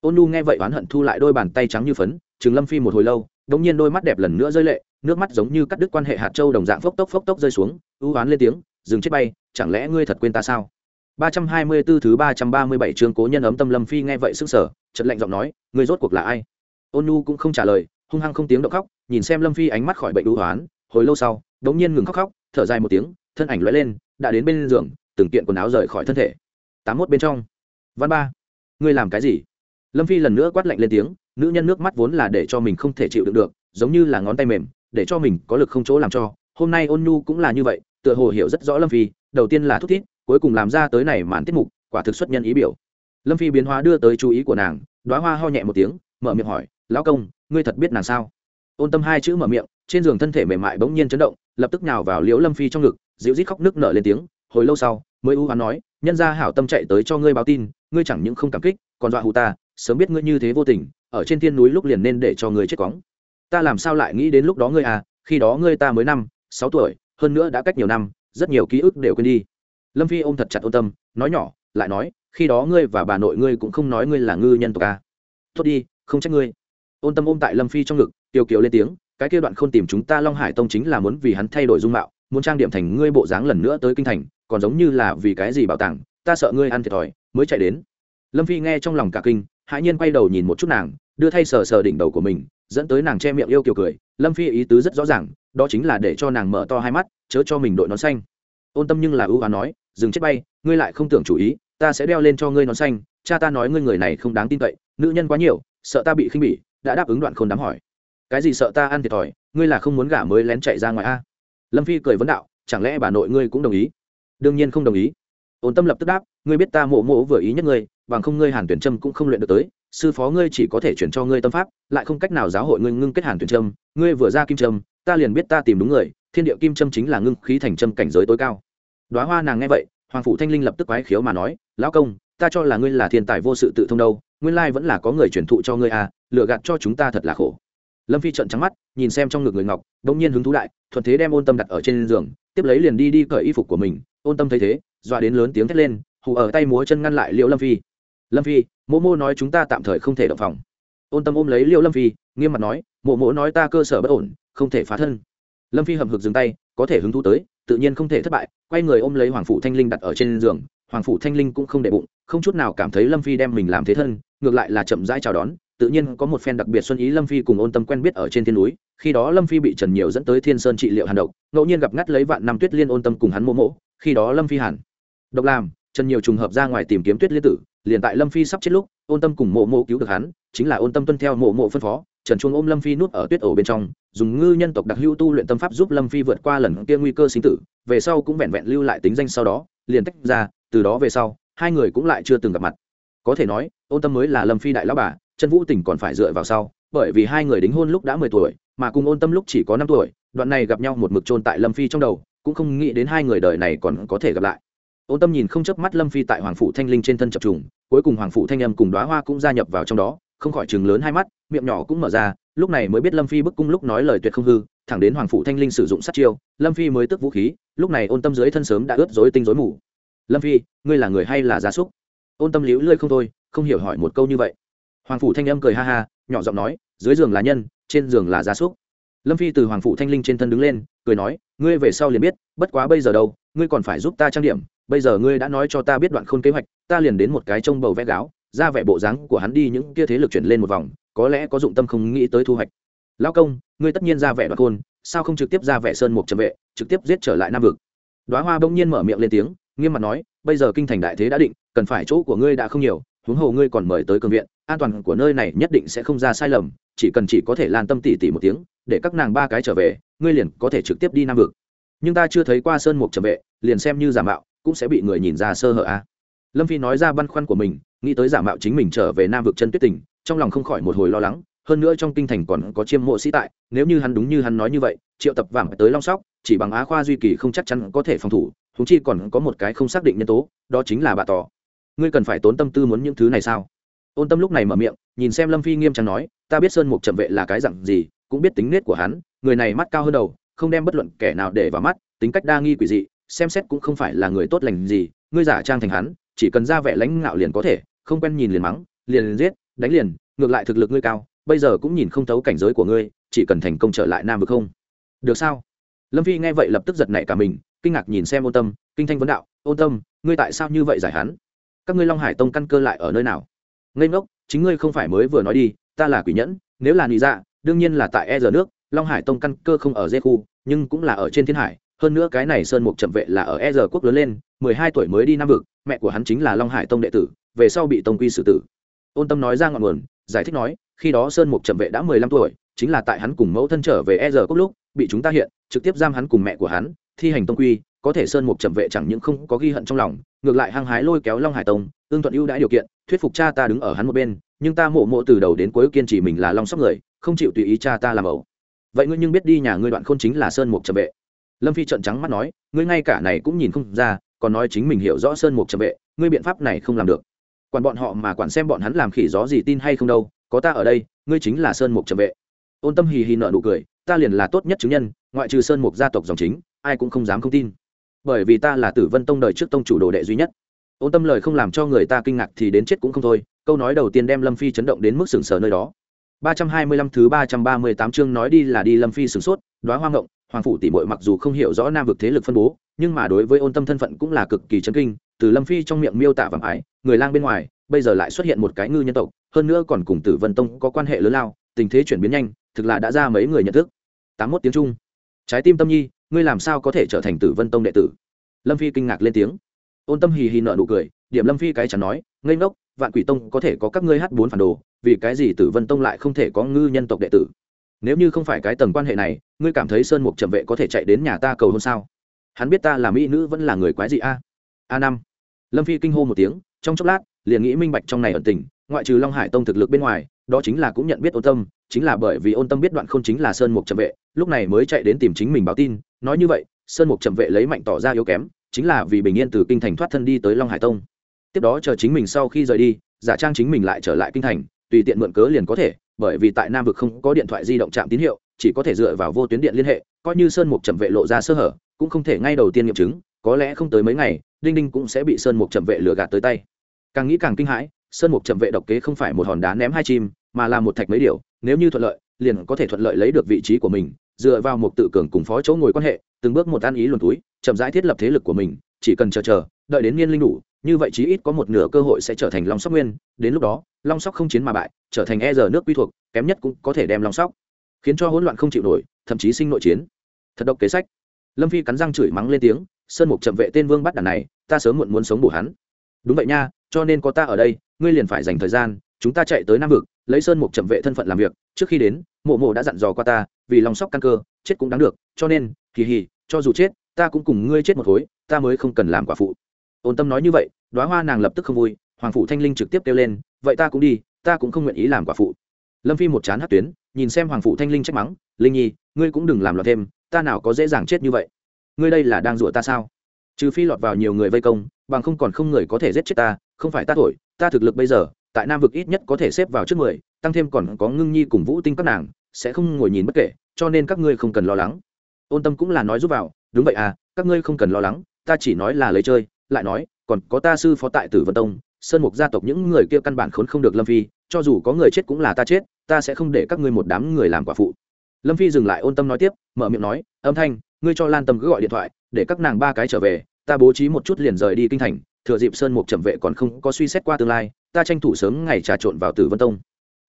Ôn nu nghe vậy oán hận thu lại đôi bàn tay trắng như phấn, chừng lâm phi một hồi lâu đ ỗ n g nhiên đôi mắt đẹp lần nữa rơi lệ, nước mắt giống như cắt đứt quan hệ hạt châu đồng dạng phốc tốc phốc tốc rơi xuống, ưu oán lên tiếng, dừng chết bay, chẳng lẽ ngươi thật quên ta sao? Ba trăm hai mươi 324 thứ ba trăm ba mươi bảy chương cố nhân ấm tâm lâm phi nghe vậy sức sở chật lạnh giọng nói, ngươi rốt cuộc là ai? Ôn nu cũng không trả lời hung hăng không tiếng động khóc, nhìn xem lâm phi ánh mắt khỏi bệnh đũ hoán, hồi lâu sau, đ ỗ n g nhiên ngừng khóc khóc, thở dài một tiếng, thân ảnh lóe lên, đã đến bên giường, từng kiện quần áo rời khỏi thân thể. Tám mốt bên trong. Văn ba. Ngươi làm cái gì? Lâm phi lần nữa quát lạnh lên tiếng, nữ nhân nước mắt vốn là để cho mình không thể chịu đựng được, giống như là ngón tay mềm, để cho mình có lực không chỗ làm cho. Hôm nay ôn nhu cũng là như vậy, tựa hồ hiểu rất rõ lâm phi, đầu tiên là thúc thiết cuối cùng làm ra tới này màn tiết mục, quả thực xuất nhân ý biểu. Lâm phi biến hóa đưa tới chú ý của nàng đoá hoa ho nhẹ một tiếng, mở miệng hỏi, lão công ngươi thật biết nàng sao? Ôn tâm hai chữ mở miệng, trên giường thân thể mềm mại bỗng nhiên chấn động, lập tức nào vào liễu lâm phi trong ngực, dịu rít khóc nước nở lên tiếng, hồi lâu sau, mới ưu hoán nói, nhân ra hảo tâm chạy tới cho ngươi báo tin, ngươi chẳng những không cảm kích, còn dọa hù ta, sớm biết ngươi như thế vô tình, ở trên thiên núi lúc liền nên để cho ngươi chết cóng. Ta làm sao lại nghĩ đến lúc đó ngươi à khi đó ngươi ta mới năm, sáu tuổi, hơn nữa đã cách nhiều năm, rất nhiều ký ức đều quên đi. Lâm phi ôm thật chặt ôn tâm, nói nhỏ, lại nói, khi đó ngươi và bà nội ngươi cũng không nói ngươi là ngư nhân tộc à. tốt đi, không trách ngươi ôn tâm ôm tại lâm phi trong ngực, tiêu kiều lên tiếng, cái kia đoạn không tìm chúng ta long hải tông chính là muốn vì hắn thay đổi dung mạo, muốn trang điểm thành ngươi bộ dáng lần nữa tới kinh thành, còn giống như là vì cái gì bảo tàng, ta sợ ngươi ăn thiệt thòi, mới chạy đến. Lâm phi nghe trong lòng cả kinh, hãi nhiên quay đầu nhìn một chút nàng, đưa thay sờ sờ đỉnh đầu của mình, dẫn tới nàng che miệng yêu kiều cười, lâm phi ý tứ rất rõ ràng, đó chính là để cho nàng mở to hai mắt, chớ cho mình đội nón xanh. Ôn tâm nhưng là ưu á nói, dừng chết bay, ngươi lại không tưởng chủ ý, ta sẽ đeo lên cho ngươi nón xanh, cha ta nói ngươi người này không đáng tin cậy, nữ nhân quá nhiều, sợ ta bị khinh bỉ đã đáp ứng đoạn khôn đám hỏi. Cái gì sợ ta ăn thiệt thòi, ngươi là không muốn gả mới lén chạy ra ngoài a? Lâm phi cười vấn đạo, chẳng lẽ bà nội ngươi cũng đồng ý? Đương nhiên không đồng ý. Ôn tâm lập tức đáp, ngươi biết ta mộ mộ vừa ý nhất ngươi, bằng không ngươi hàn tuyển trâm cũng không luyện được tới, sư phó ngươi chỉ có thể chuyển cho ngươi tâm pháp, lại không cách nào giáo hội ngươi ngưng kết hàn tuyển trâm, ngươi vừa ra kim trâm, ta liền biết ta tìm đúng người, thiên địa kim trâm chính là ngưng khí thành trâm cảnh giới tối cao. Đoá hoa nàng nghe vậy, hoàng phủ thanh linh lập tức quái khiếu mà nói, lão công, ta cho là ngươi là thiên tài vô sự tự thông đâu, nguyên lai vẫn là có người truyền thụ cho ngươi à lựa gạt cho chúng ta thật là khổ. Lâm phi trận trắng mắt, nhìn xem trong ngực người ngọc đông nhiên hứng thú đại thuận thế đem ôn tâm đặt ở trên giường, tiếp lấy liền đi đi cởi y phục của mình, ôn tâm thấy thế, dọa đến lớn tiếng thét lên, hù ở tay múa chân ngăn lại liễu lâm phi. Lâm phi mô mô nói chúng ta tạm thời không thể động phòng. Ôn tâm ôm lấy liễu lâm phi, nghiêm mặt nói mộ mộ nói ta cơ sở bất ổn, không thể phá thân. Lâm phi hầm hực dừng tay, có thể hứng thú tới, tự nhiên không thể thất bại, quay người ôm lấy hoàng phủ thanh linh đặt ở trên giường, hoàng phủ thanh linh cũng không để bụng, không chút nào cảm thấy lâm phi đem mình làm thế thân, ngược lại là chậm rãi chào đón tự nhiên có một phen đặc biệt xuân ý lâm phi cùng ôn tâm quen biết ở trên thiên núi. Khi đó lâm phi bị trần nhiều dẫn tới thiên sơn trị liệu hàn độc, ngẫu nhiên gặp ngắt lấy vạn năm tuyết liên ôn tâm cùng hắn mô mỗ khi đó lâm phi hàn độc làm, trần nhiều trùng hợp ra ngoài tìm kiếm tuyết liên tử, liền tại lâm phi sắp chết lúc, ôn tâm cùng mộ mộ cứu được hắn, chính là ôn tâm tuân theo mộ mộ phân phó, trần chuông ôm lâm phi nuốt ở tuyết ổ bên trong, dùng ngư nhân tộc đặc hữu tu luyện tâm pháp giúp lâm phi vượt qua lần kia nguy cơ sinh tử, về sau cũng vẹn vẹn lưu lại tính danh sau đó, liền tách ra, từ đó về sau, hai người cũng lại chưa từng gặp mặt. Có thể nói, ôn tâm mới là lâm phi đại lão bà chân vũ tỉnh còn phải dựa vào sau, bởi vì hai người đính hôn lúc đã mười tuổi, mà cùng ôn tâm lúc chỉ có năm tuổi, đoạn này gặp nhau một mực trôn tại lâm phi trong đầu, cũng không nghĩ đến hai người đời này còn có thể gặp lại. Ôn tâm nhìn không chớp mắt lâm phi tại hoàng phủ thanh linh trên thân chập trùng, cuối cùng hoàng phủ thanh âm cùng đoá hoa cũng gia nhập vào trong đó, không khỏi chừng lớn hai mắt, miệng nhỏ cũng mở ra, lúc này mới biết lâm phi bức cung lúc nói lời tuyệt không hư, thẳng đến hoàng phủ thanh linh sử dụng sát chiêu, lâm phi mới tức vũ khí, lúc này ôn tâm dưới thân sớm đã ướt dối tinh dối mù. Lâm phi, ngươi là người hay là gia súc? Ôn tâm liễu lơi không thôi, không hiểu hỏi một câu như vậy hoàng phủ thanh âm cười ha ha, nhỏ giọng nói, dưới giường là nhân, trên giường là gia súc. Lâm phi từ hoàng phủ thanh linh trên thân đứng lên, cười nói, ngươi về sau liền biết, bất quá bây giờ đâu, ngươi còn phải giúp ta trang điểm, bây giờ ngươi đã nói cho ta biết đoạn khôn kế hoạch, ta liền đến một cái trông bầu vẽ gáo, ra vẻ bộ dáng của hắn đi những kia thế lực chuyển lên một vòng, có lẽ có dụng tâm không nghĩ tới thu hoạch. Lão công, ngươi tất nhiên ra vẻ đoạn khôn, sao không trực tiếp ra vẻ sơn mục trầm vệ, trực tiếp giết trở lại nam vực? Đoá hoa bỗng nhiên mở miệng lên tiếng, nghiêm mặt nói, bây giờ kinh thành đại thế đã định, cần phải chỗ của ngươi đã không nhiều, huống hồ ngươi còn mời tới cường viện an toàn của nơi này nhất định sẽ không ra sai lầm, chỉ cần chỉ có thể lan tâm tỉ tỉ một tiếng, để các nàng ba cái trở về, ngươi liền có thể trực tiếp đi nam vực. Nhưng ta chưa thấy qua sơn mục trầm vệ, liền xem như giả mạo, cũng sẽ bị người nhìn ra sơ hở a. À. lâm phi nói ra băn khoăn của mình, nghĩ tới giả mạo chính mình trở về nam vực chân tuyết tình, trong lòng không khỏi một hồi lo lắng, hơn nữa trong kinh thành còn có chiêm mộ sĩ tại, nếu như hắn đúng như hắn nói như vậy, triệu tập vàng tới long sóc, chỉ bằng á khoa duy kỳ không chắc chắn có thể phòng thủ thúng chi còn có một cái không xác định nhân tố, đó chính là bà tỏ ngươi cần phải tốn tâm tư muốn những thứ này sao? Ôn tâm lúc này mở miệng, nhìn xem lâm phi nghiêm trang nói, ta biết sơn mục trầm vệ là cái dặn gì, cũng biết tính nết của hắn, người này mắt cao hơn đầu, không đem bất luận kẻ nào để vào mắt, tính cách đa nghi quỷ dị, xem xét cũng không phải là người tốt lành gì, ngươi giả trang thành hắn, chỉ cần ra vẻ lãnh ngạo liền có thể, không quen nhìn liền mắng, liền giết, đánh liền, ngược lại thực lực ngươi cao, bây giờ cũng nhìn không thấu cảnh giới của ngươi, chỉ cần thành công trở lại nam vực không? Được sao? Lâm phi nghe vậy lập tức giật nảy cả mình, kinh ngạc nhìn xem ôn tâm, kinh thanh vấn đạo, ôn tâm, ngươi tại sao như vậy giải hắn? Các ngươi long hải tông căn cơ lại ở nơi nào? Ngây ngốc, chính ngươi không phải mới vừa nói đi, ta là quỷ nhẫn, nếu là nị dạ đương nhiên là tại e giờ nước, long hải tông căn cơ không ở dê khu, nhưng cũng là ở trên thiên hải. Hơn nữa cái này sơn mục trầm vệ là ở e giờ quốc lớn lên, mười hai tuổi mới đi nam vực, mẹ của hắn chính là long hải tông đệ tử, về sau bị tông quy xử tử. Ôn tâm nói ra ngọn nguồn, giải thích nói, khi đó sơn mục trầm vệ đã mười lăm tuổi, chính là tại hắn cùng mẫu thân trở về e giờ quốc lúc, bị chúng ta hiện, trực tiếp giam hắn cùng mẹ của hắn, thi hành tông quy, có thể sơn mục trầm vệ chẳng những không có ghi hận trong lòng, ngược lại hăng hái lôi kéo long hải tông ương thuận ưu đãi điều kiện, thuyết phục cha ta đứng ở hắn một bên, nhưng ta mộ mộ từ đầu đến cuối kiên trì mình là long sóc người, không chịu tùy ý cha ta làm ẩu. Vậy ngươi nhưng biết đi nhà ngươi đoạn khôn chính là sơn mục trầm vệ. Lâm phi trợn trắng mắt nói, ngươi ngay cả này cũng nhìn không ra, còn nói chính mình hiểu rõ sơn mục trầm vệ, ngươi biện pháp này không làm được. Quản bọn họ mà quản xem bọn hắn làm khỉ gió gì tin hay không đâu, có ta ở đây, ngươi chính là sơn mục trầm vệ. Ôn tâm hì hì nợ nụ cười, ta liền là tốt nhất chứng nhân, ngoại trừ sơn mục gia tộc dòng chính, ai cũng không dám không tin. Bởi vì ta là tử vân tông đời trước tông chủ đồ đệ duy nhất ôn tâm lời không làm cho người ta kinh ngạc thì đến chết cũng không thôi, câu nói đầu tiên đem lâm phi chấn động đến mức sừng sờ nơi đó. 325 thứ 338 chương nói đi là đi lâm phi sửng sốt đoá hoa ngộng, hoàng phủ tỷ muội mặc dù không hiểu rõ nam vực thế lực phân bố, nhưng mà đối với ôn tâm thân phận cũng là cực kỳ chấn kinh, từ lâm phi trong miệng miêu tả vàng ái người lang bên ngoài, bây giờ lại xuất hiện một cái ngư nhân tộc, hơn nữa còn cùng tử vân tông có quan hệ lớn lao, tình thế chuyển biến nhanh, thực là đã ra mấy người nhận thức. tám mốt tiếng trung. Trái tim tâm nhi, ngươi làm sao có thể trở thành tử vân tông đệ tử? Lâm phi kinh ngạc lên tiếng ôn tâm hì hì nợ nụ cười, điểm lâm phi cái chẳng nói, ngây ngốc, vạn quỷ tông có thể có các ngươi hát bốn phản đồ, vì cái gì tử vân tông lại không thể có ngư nhân tộc đệ tử? Nếu như không phải cái tầng quan hệ này, ngươi cảm thấy sơn mục trầm vệ có thể chạy đến nhà ta cầu hôn sao? Hắn biết ta là mỹ nữ vẫn là người quái gì a? A năm. Lâm phi kinh hô một tiếng, trong chốc lát, liền nghĩ minh bạch trong này ẩn tình, ngoại trừ long hải tông thực lực bên ngoài, đó chính là cũng nhận biết ôn tâm, chính là bởi vì ôn tâm biết đoạn không chính là sơn mục trầm vệ, lúc này mới chạy đến tìm chính mình báo tin, nói như vậy, sơn mục trầm vệ lấy mạnh tỏ ra yếu kém chính là vì bình yên từ kinh thành thoát thân đi tới long hải tông. Tiếp đó chờ chính mình sau khi rời đi, giả trang chính mình lại trở lại kinh thành, tùy tiện mượn cớ liền có thể, bởi vì tại nam vực không có điện thoại di động chạm tín hiệu, chỉ có thể dựa vào vô tuyến điện liên hệ, coi như sơn mục trầm vệ lộ ra sơ hở, cũng không thể ngay đầu tiên nghiệm chứng, có lẽ không tới mấy ngày, đinh đinh cũng sẽ bị sơn mục trầm vệ lừa gạt tới tay. Càng nghĩ càng kinh hãi, sơn mục trầm vệ độc kế không phải một hòn đá ném hai chim, mà là một thạch mấy điều, nếu như thuận lợi, liền có thể thuận lợi lấy được vị trí của mình, dựa vào một tự cường cùng phó chỗ ngồi quan hệ, từng bước một ăn ý luồn túi chậm rãi thiết lập thế lực của mình, chỉ cần chờ chờ, đợi đến niên linh đủ, như vậy chí ít có một nửa cơ hội sẽ trở thành long sóc nguyên. Đến lúc đó, long sóc không chiến mà bại, trở thành e giờ nước quy thuộc, kém nhất cũng có thể đem long sóc, khiến cho hỗn loạn không chịu nổi, thậm chí sinh nội chiến. Thật độc kế sách. Lâm phi cắn răng chửi mắng lên tiếng, sơn mục chậm vệ tên vương bắt đàn này, ta sớm muộn muốn sống bổ hắn. Đúng vậy nha, cho nên có ta ở đây, ngươi liền phải dành thời gian, chúng ta chạy tới nam vực, lấy sơn mục chậm vệ thân phận làm việc. Trước khi đến, mộ mộ đã dặn dò qua ta, vì lòng sóc căn cơ, chết cũng đáng được, cho nên, kỳ hì, cho dù chết ta cũng cùng ngươi chết một khối, ta mới không cần làm quả phụ. Ôn tâm nói như vậy đoá hoa nàng lập tức không vui, hoàng phụ thanh linh trực tiếp kêu lên, vậy ta cũng đi, ta cũng không nguyện ý làm quả phụ. Lâm phi một chán hát tuyến, nhìn xem hoàng phụ thanh linh trách mắng, linh nhi, ngươi cũng đừng làm loạn thêm, ta nào có dễ dàng chết như vậy. Ngươi đây là đang rủa ta sao? Trừ phi lọt vào nhiều người vây công, bằng không còn không người có thể giết chết ta, không phải ta thổi ta thực lực bây giờ, tại nam vực ít nhất có thể xếp vào trước mười, tăng thêm còn có ngưng nhi cùng vũ tinh các nàng, sẽ không ngồi nhìn bất kể, cho nên các ngươi không cần lo lắng. Ôn tâm cũng là nói giúp vào đúng vậy à các ngươi không cần lo lắng, ta chỉ nói là lấy chơi, lại nói, còn có ta sư phó tại tử vân tông, sơn mục gia tộc những người kia căn bản khốn không được lâm phi, cho dù có người chết cũng là ta chết, ta sẽ không để các ngươi một đám người làm quả phụ. Lâm phi dừng lại ôn tâm nói tiếp, mở miệng nói, âm thanh, ngươi cho lan tâm cứ gọi điện thoại, để các nàng ba cái trở về, ta bố trí một chút liền rời đi kinh thành, thừa dịp sơn mục chậm vệ còn không có suy xét qua tương lai, ta tranh thủ sớm ngày trà trộn vào tử vân tông.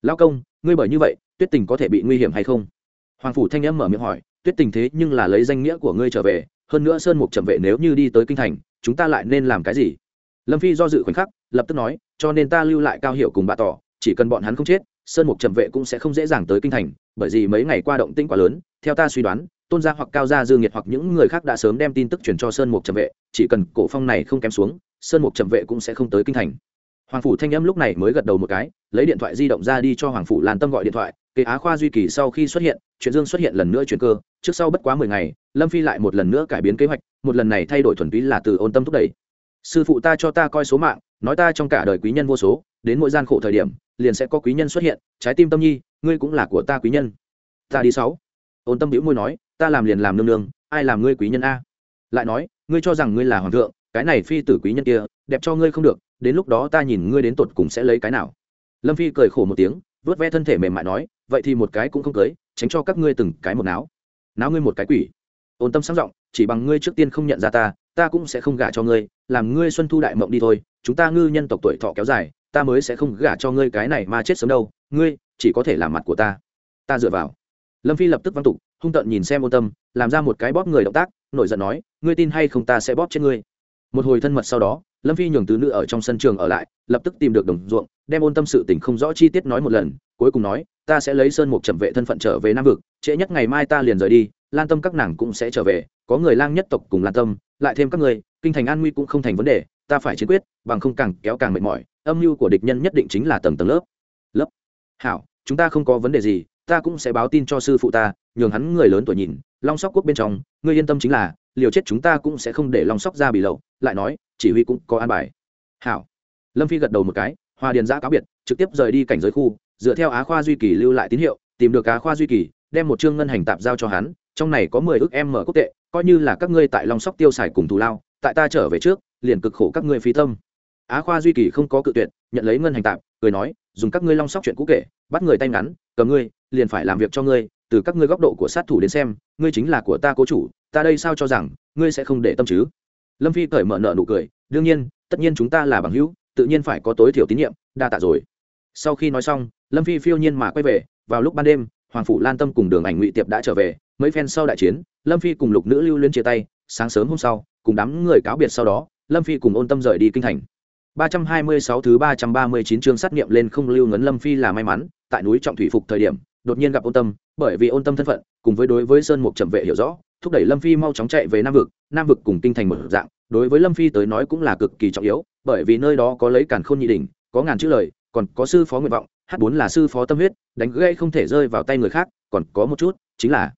Lao công, ngươi bởi như vậy, tuyết tình có thể bị nguy hiểm hay không? Hoàng phủ thanh âm mở miệng hỏi tuyết tình thế nhưng là lấy danh nghĩa của ngươi trở về, hơn nữa sơn mục trầm vệ nếu như đi tới kinh thành, chúng ta lại nên làm cái gì? Lâm phi do dự khoảnh khắc, lập tức nói, cho nên ta lưu lại cao hiệu cùng bà tỏ, chỉ cần bọn hắn không chết, sơn mục trầm vệ cũng sẽ không dễ dàng tới kinh thành, bởi vì mấy ngày qua động tĩnh quá lớn, theo ta suy đoán, tôn gia hoặc cao gia dương nhiệt hoặc những người khác đã sớm đem tin tức truyền cho sơn mục trầm vệ, chỉ cần cổ phong này không kém xuống, sơn mục trầm vệ cũng sẽ không tới kinh thành. Hoàng phủ thanh âm lúc này mới gật đầu một cái, lấy điện thoại di động ra đi cho hoàng phủ lan tâm gọi điện thoại kế á khoa duy kỳ sau khi xuất hiện, chuyện dương xuất hiện lần nữa chuyển cơ, trước sau bất quá mười ngày, lâm phi lại một lần nữa cải biến kế hoạch, một lần này thay đổi thuần túy là từ ôn tâm thúc đẩy. Sư phụ ta cho ta coi số mạng, nói ta trong cả đời quý nhân vô số, đến mỗi gian khổ thời điểm, liền sẽ có quý nhân xuất hiện, trái tim tâm nhi, ngươi cũng là của ta quý nhân. Ta đi sáu. Ôn tâm hữu môi nói, ta làm liền làm nương nương, ai làm ngươi quý nhân a? Lại nói, ngươi cho rằng ngươi là hoàng thượng, cái này phi tử quý nhân kia, đẹp cho ngươi không được, đến lúc đó ta nhìn ngươi đến tột cùng sẽ lấy cái nào? Lâm phi cười khổ một tiếng vớt ve thân thể mềm mại nói, vậy thì một cái cũng không cưới, tránh cho các ngươi từng cái một náo. Náo ngươi một cái quỷ. Ôn tâm sáng giọng, chỉ bằng ngươi trước tiên không nhận ra ta ta cũng sẽ không gả cho ngươi, làm ngươi xuân thu đại mộng đi thôi. Chúng ta ngư nhân tộc tuổi thọ kéo dài, ta mới sẽ không gả cho ngươi cái này mà chết sớm đâu. Ngươi chỉ có thể làm mặt của ta. Ta dựa vào. Lâm phi lập tức văng tục, hung tợn nhìn xem ôn tâm, làm ra một cái bóp người động tác, nổi giận nói, ngươi tin hay không ta sẽ bóp chết ngươi? Một hồi thân mật sau đó, lâm phi nhường tứ nữ ở trong sân trường ở lại, lập tức tìm được đồng ruộng, đem ôn tâm sự tình không rõ chi tiết nói một lần, cuối cùng nói, ta sẽ lấy sơn mục trầm vệ thân phận trở về nam vực, trễ nhất ngày mai ta liền rời đi, lan tâm các nàng cũng sẽ trở về, có người lang nhất tộc cùng lan tâm, lại thêm các người, kinh thành an nguy cũng không thành vấn đề, ta phải chiến quyết, bằng không càng kéo càng mệt mỏi, âm mưu của địch nhân nhất định chính là tầng tầng lớp. Lớp? Hảo, chúng ta không có vấn đề gì, ta cũng sẽ báo tin cho sư phụ ta, nhường hắn người lớn tuổi nhìn, long sóc quốc bên trong, ngươi yên tâm chính là, liều chết chúng ta cũng sẽ không để long sóc ra bị lậu lại nói, chỉ huy cũng có an bài. Hảo. Lâm phi gật đầu một cái, hoa điền giã cáo biệt, trực tiếp rời đi cảnh giới khu, dựa theo á khoa duy kỳ lưu lại tín hiệu, tìm được á khoa duy kỳ, đem một chương ngân hành tạp giao cho hắn, trong này có mười ước em mở quốc tệ, coi như là các ngươi tại long sóc tiêu xài cùng thù lao, tại ta trở về trước, liền cực khổ các ngươi phí tâm. Á khoa duy kỳ không có cự tuyệt, nhận lấy ngân hành tạp, cười nói, dùng các ngươi long sóc chuyện cũ kể, bắt người tay ngắn, cầm ngươi, liền phải làm việc cho ngươi, từ các ngươi góc độ của sát thủ đến xem, ngươi chính là của ta cố chủ, ta đây sao cho rằng, ngươi sẽ không để tâm chứ? Lâm phi cởi mở nợ nụ cười, đương nhiên, tất nhiên chúng ta là bằng hữu, tự nhiên phải có tối thiểu tín nhiệm, đa tạ rồi. Sau khi nói xong, lâm phi phiêu nhiên mà quay về, vào lúc ban đêm, hoàng phủ lan tâm cùng đường ảnh ngụy tiệp đã trở về, mấy phen sau đại chiến, lâm phi cùng lục nữ lưu liên chia tay, sáng sớm hôm sau, cùng đám người cáo biệt sau đó, lâm phi cùng ôn tâm rời đi kinh thành. 326 thứ 339 chương sát nghiệm lên không lưu ngấn lâm phi là may mắn, tại núi trọng thủy phục thời điểm, đột nhiên gặp ôn tâm, bởi vì ôn tâm thân phận, cùng với đối với sơn mục trầm vệ hiểu rõ thúc đẩy lâm phi mau chóng chạy về nam vực nam vực cùng kinh thành một dạng, đối với lâm phi tới nói cũng là cực kỳ trọng yếu, bởi vì nơi đó có lấy cản khôn nhị đỉnh, có ngàn chữ lời, còn có sư phó nguyện vọng h bốn là sư phó tâm huyết, đánh gây không thể rơi vào tay người khác, còn có một chút, chính là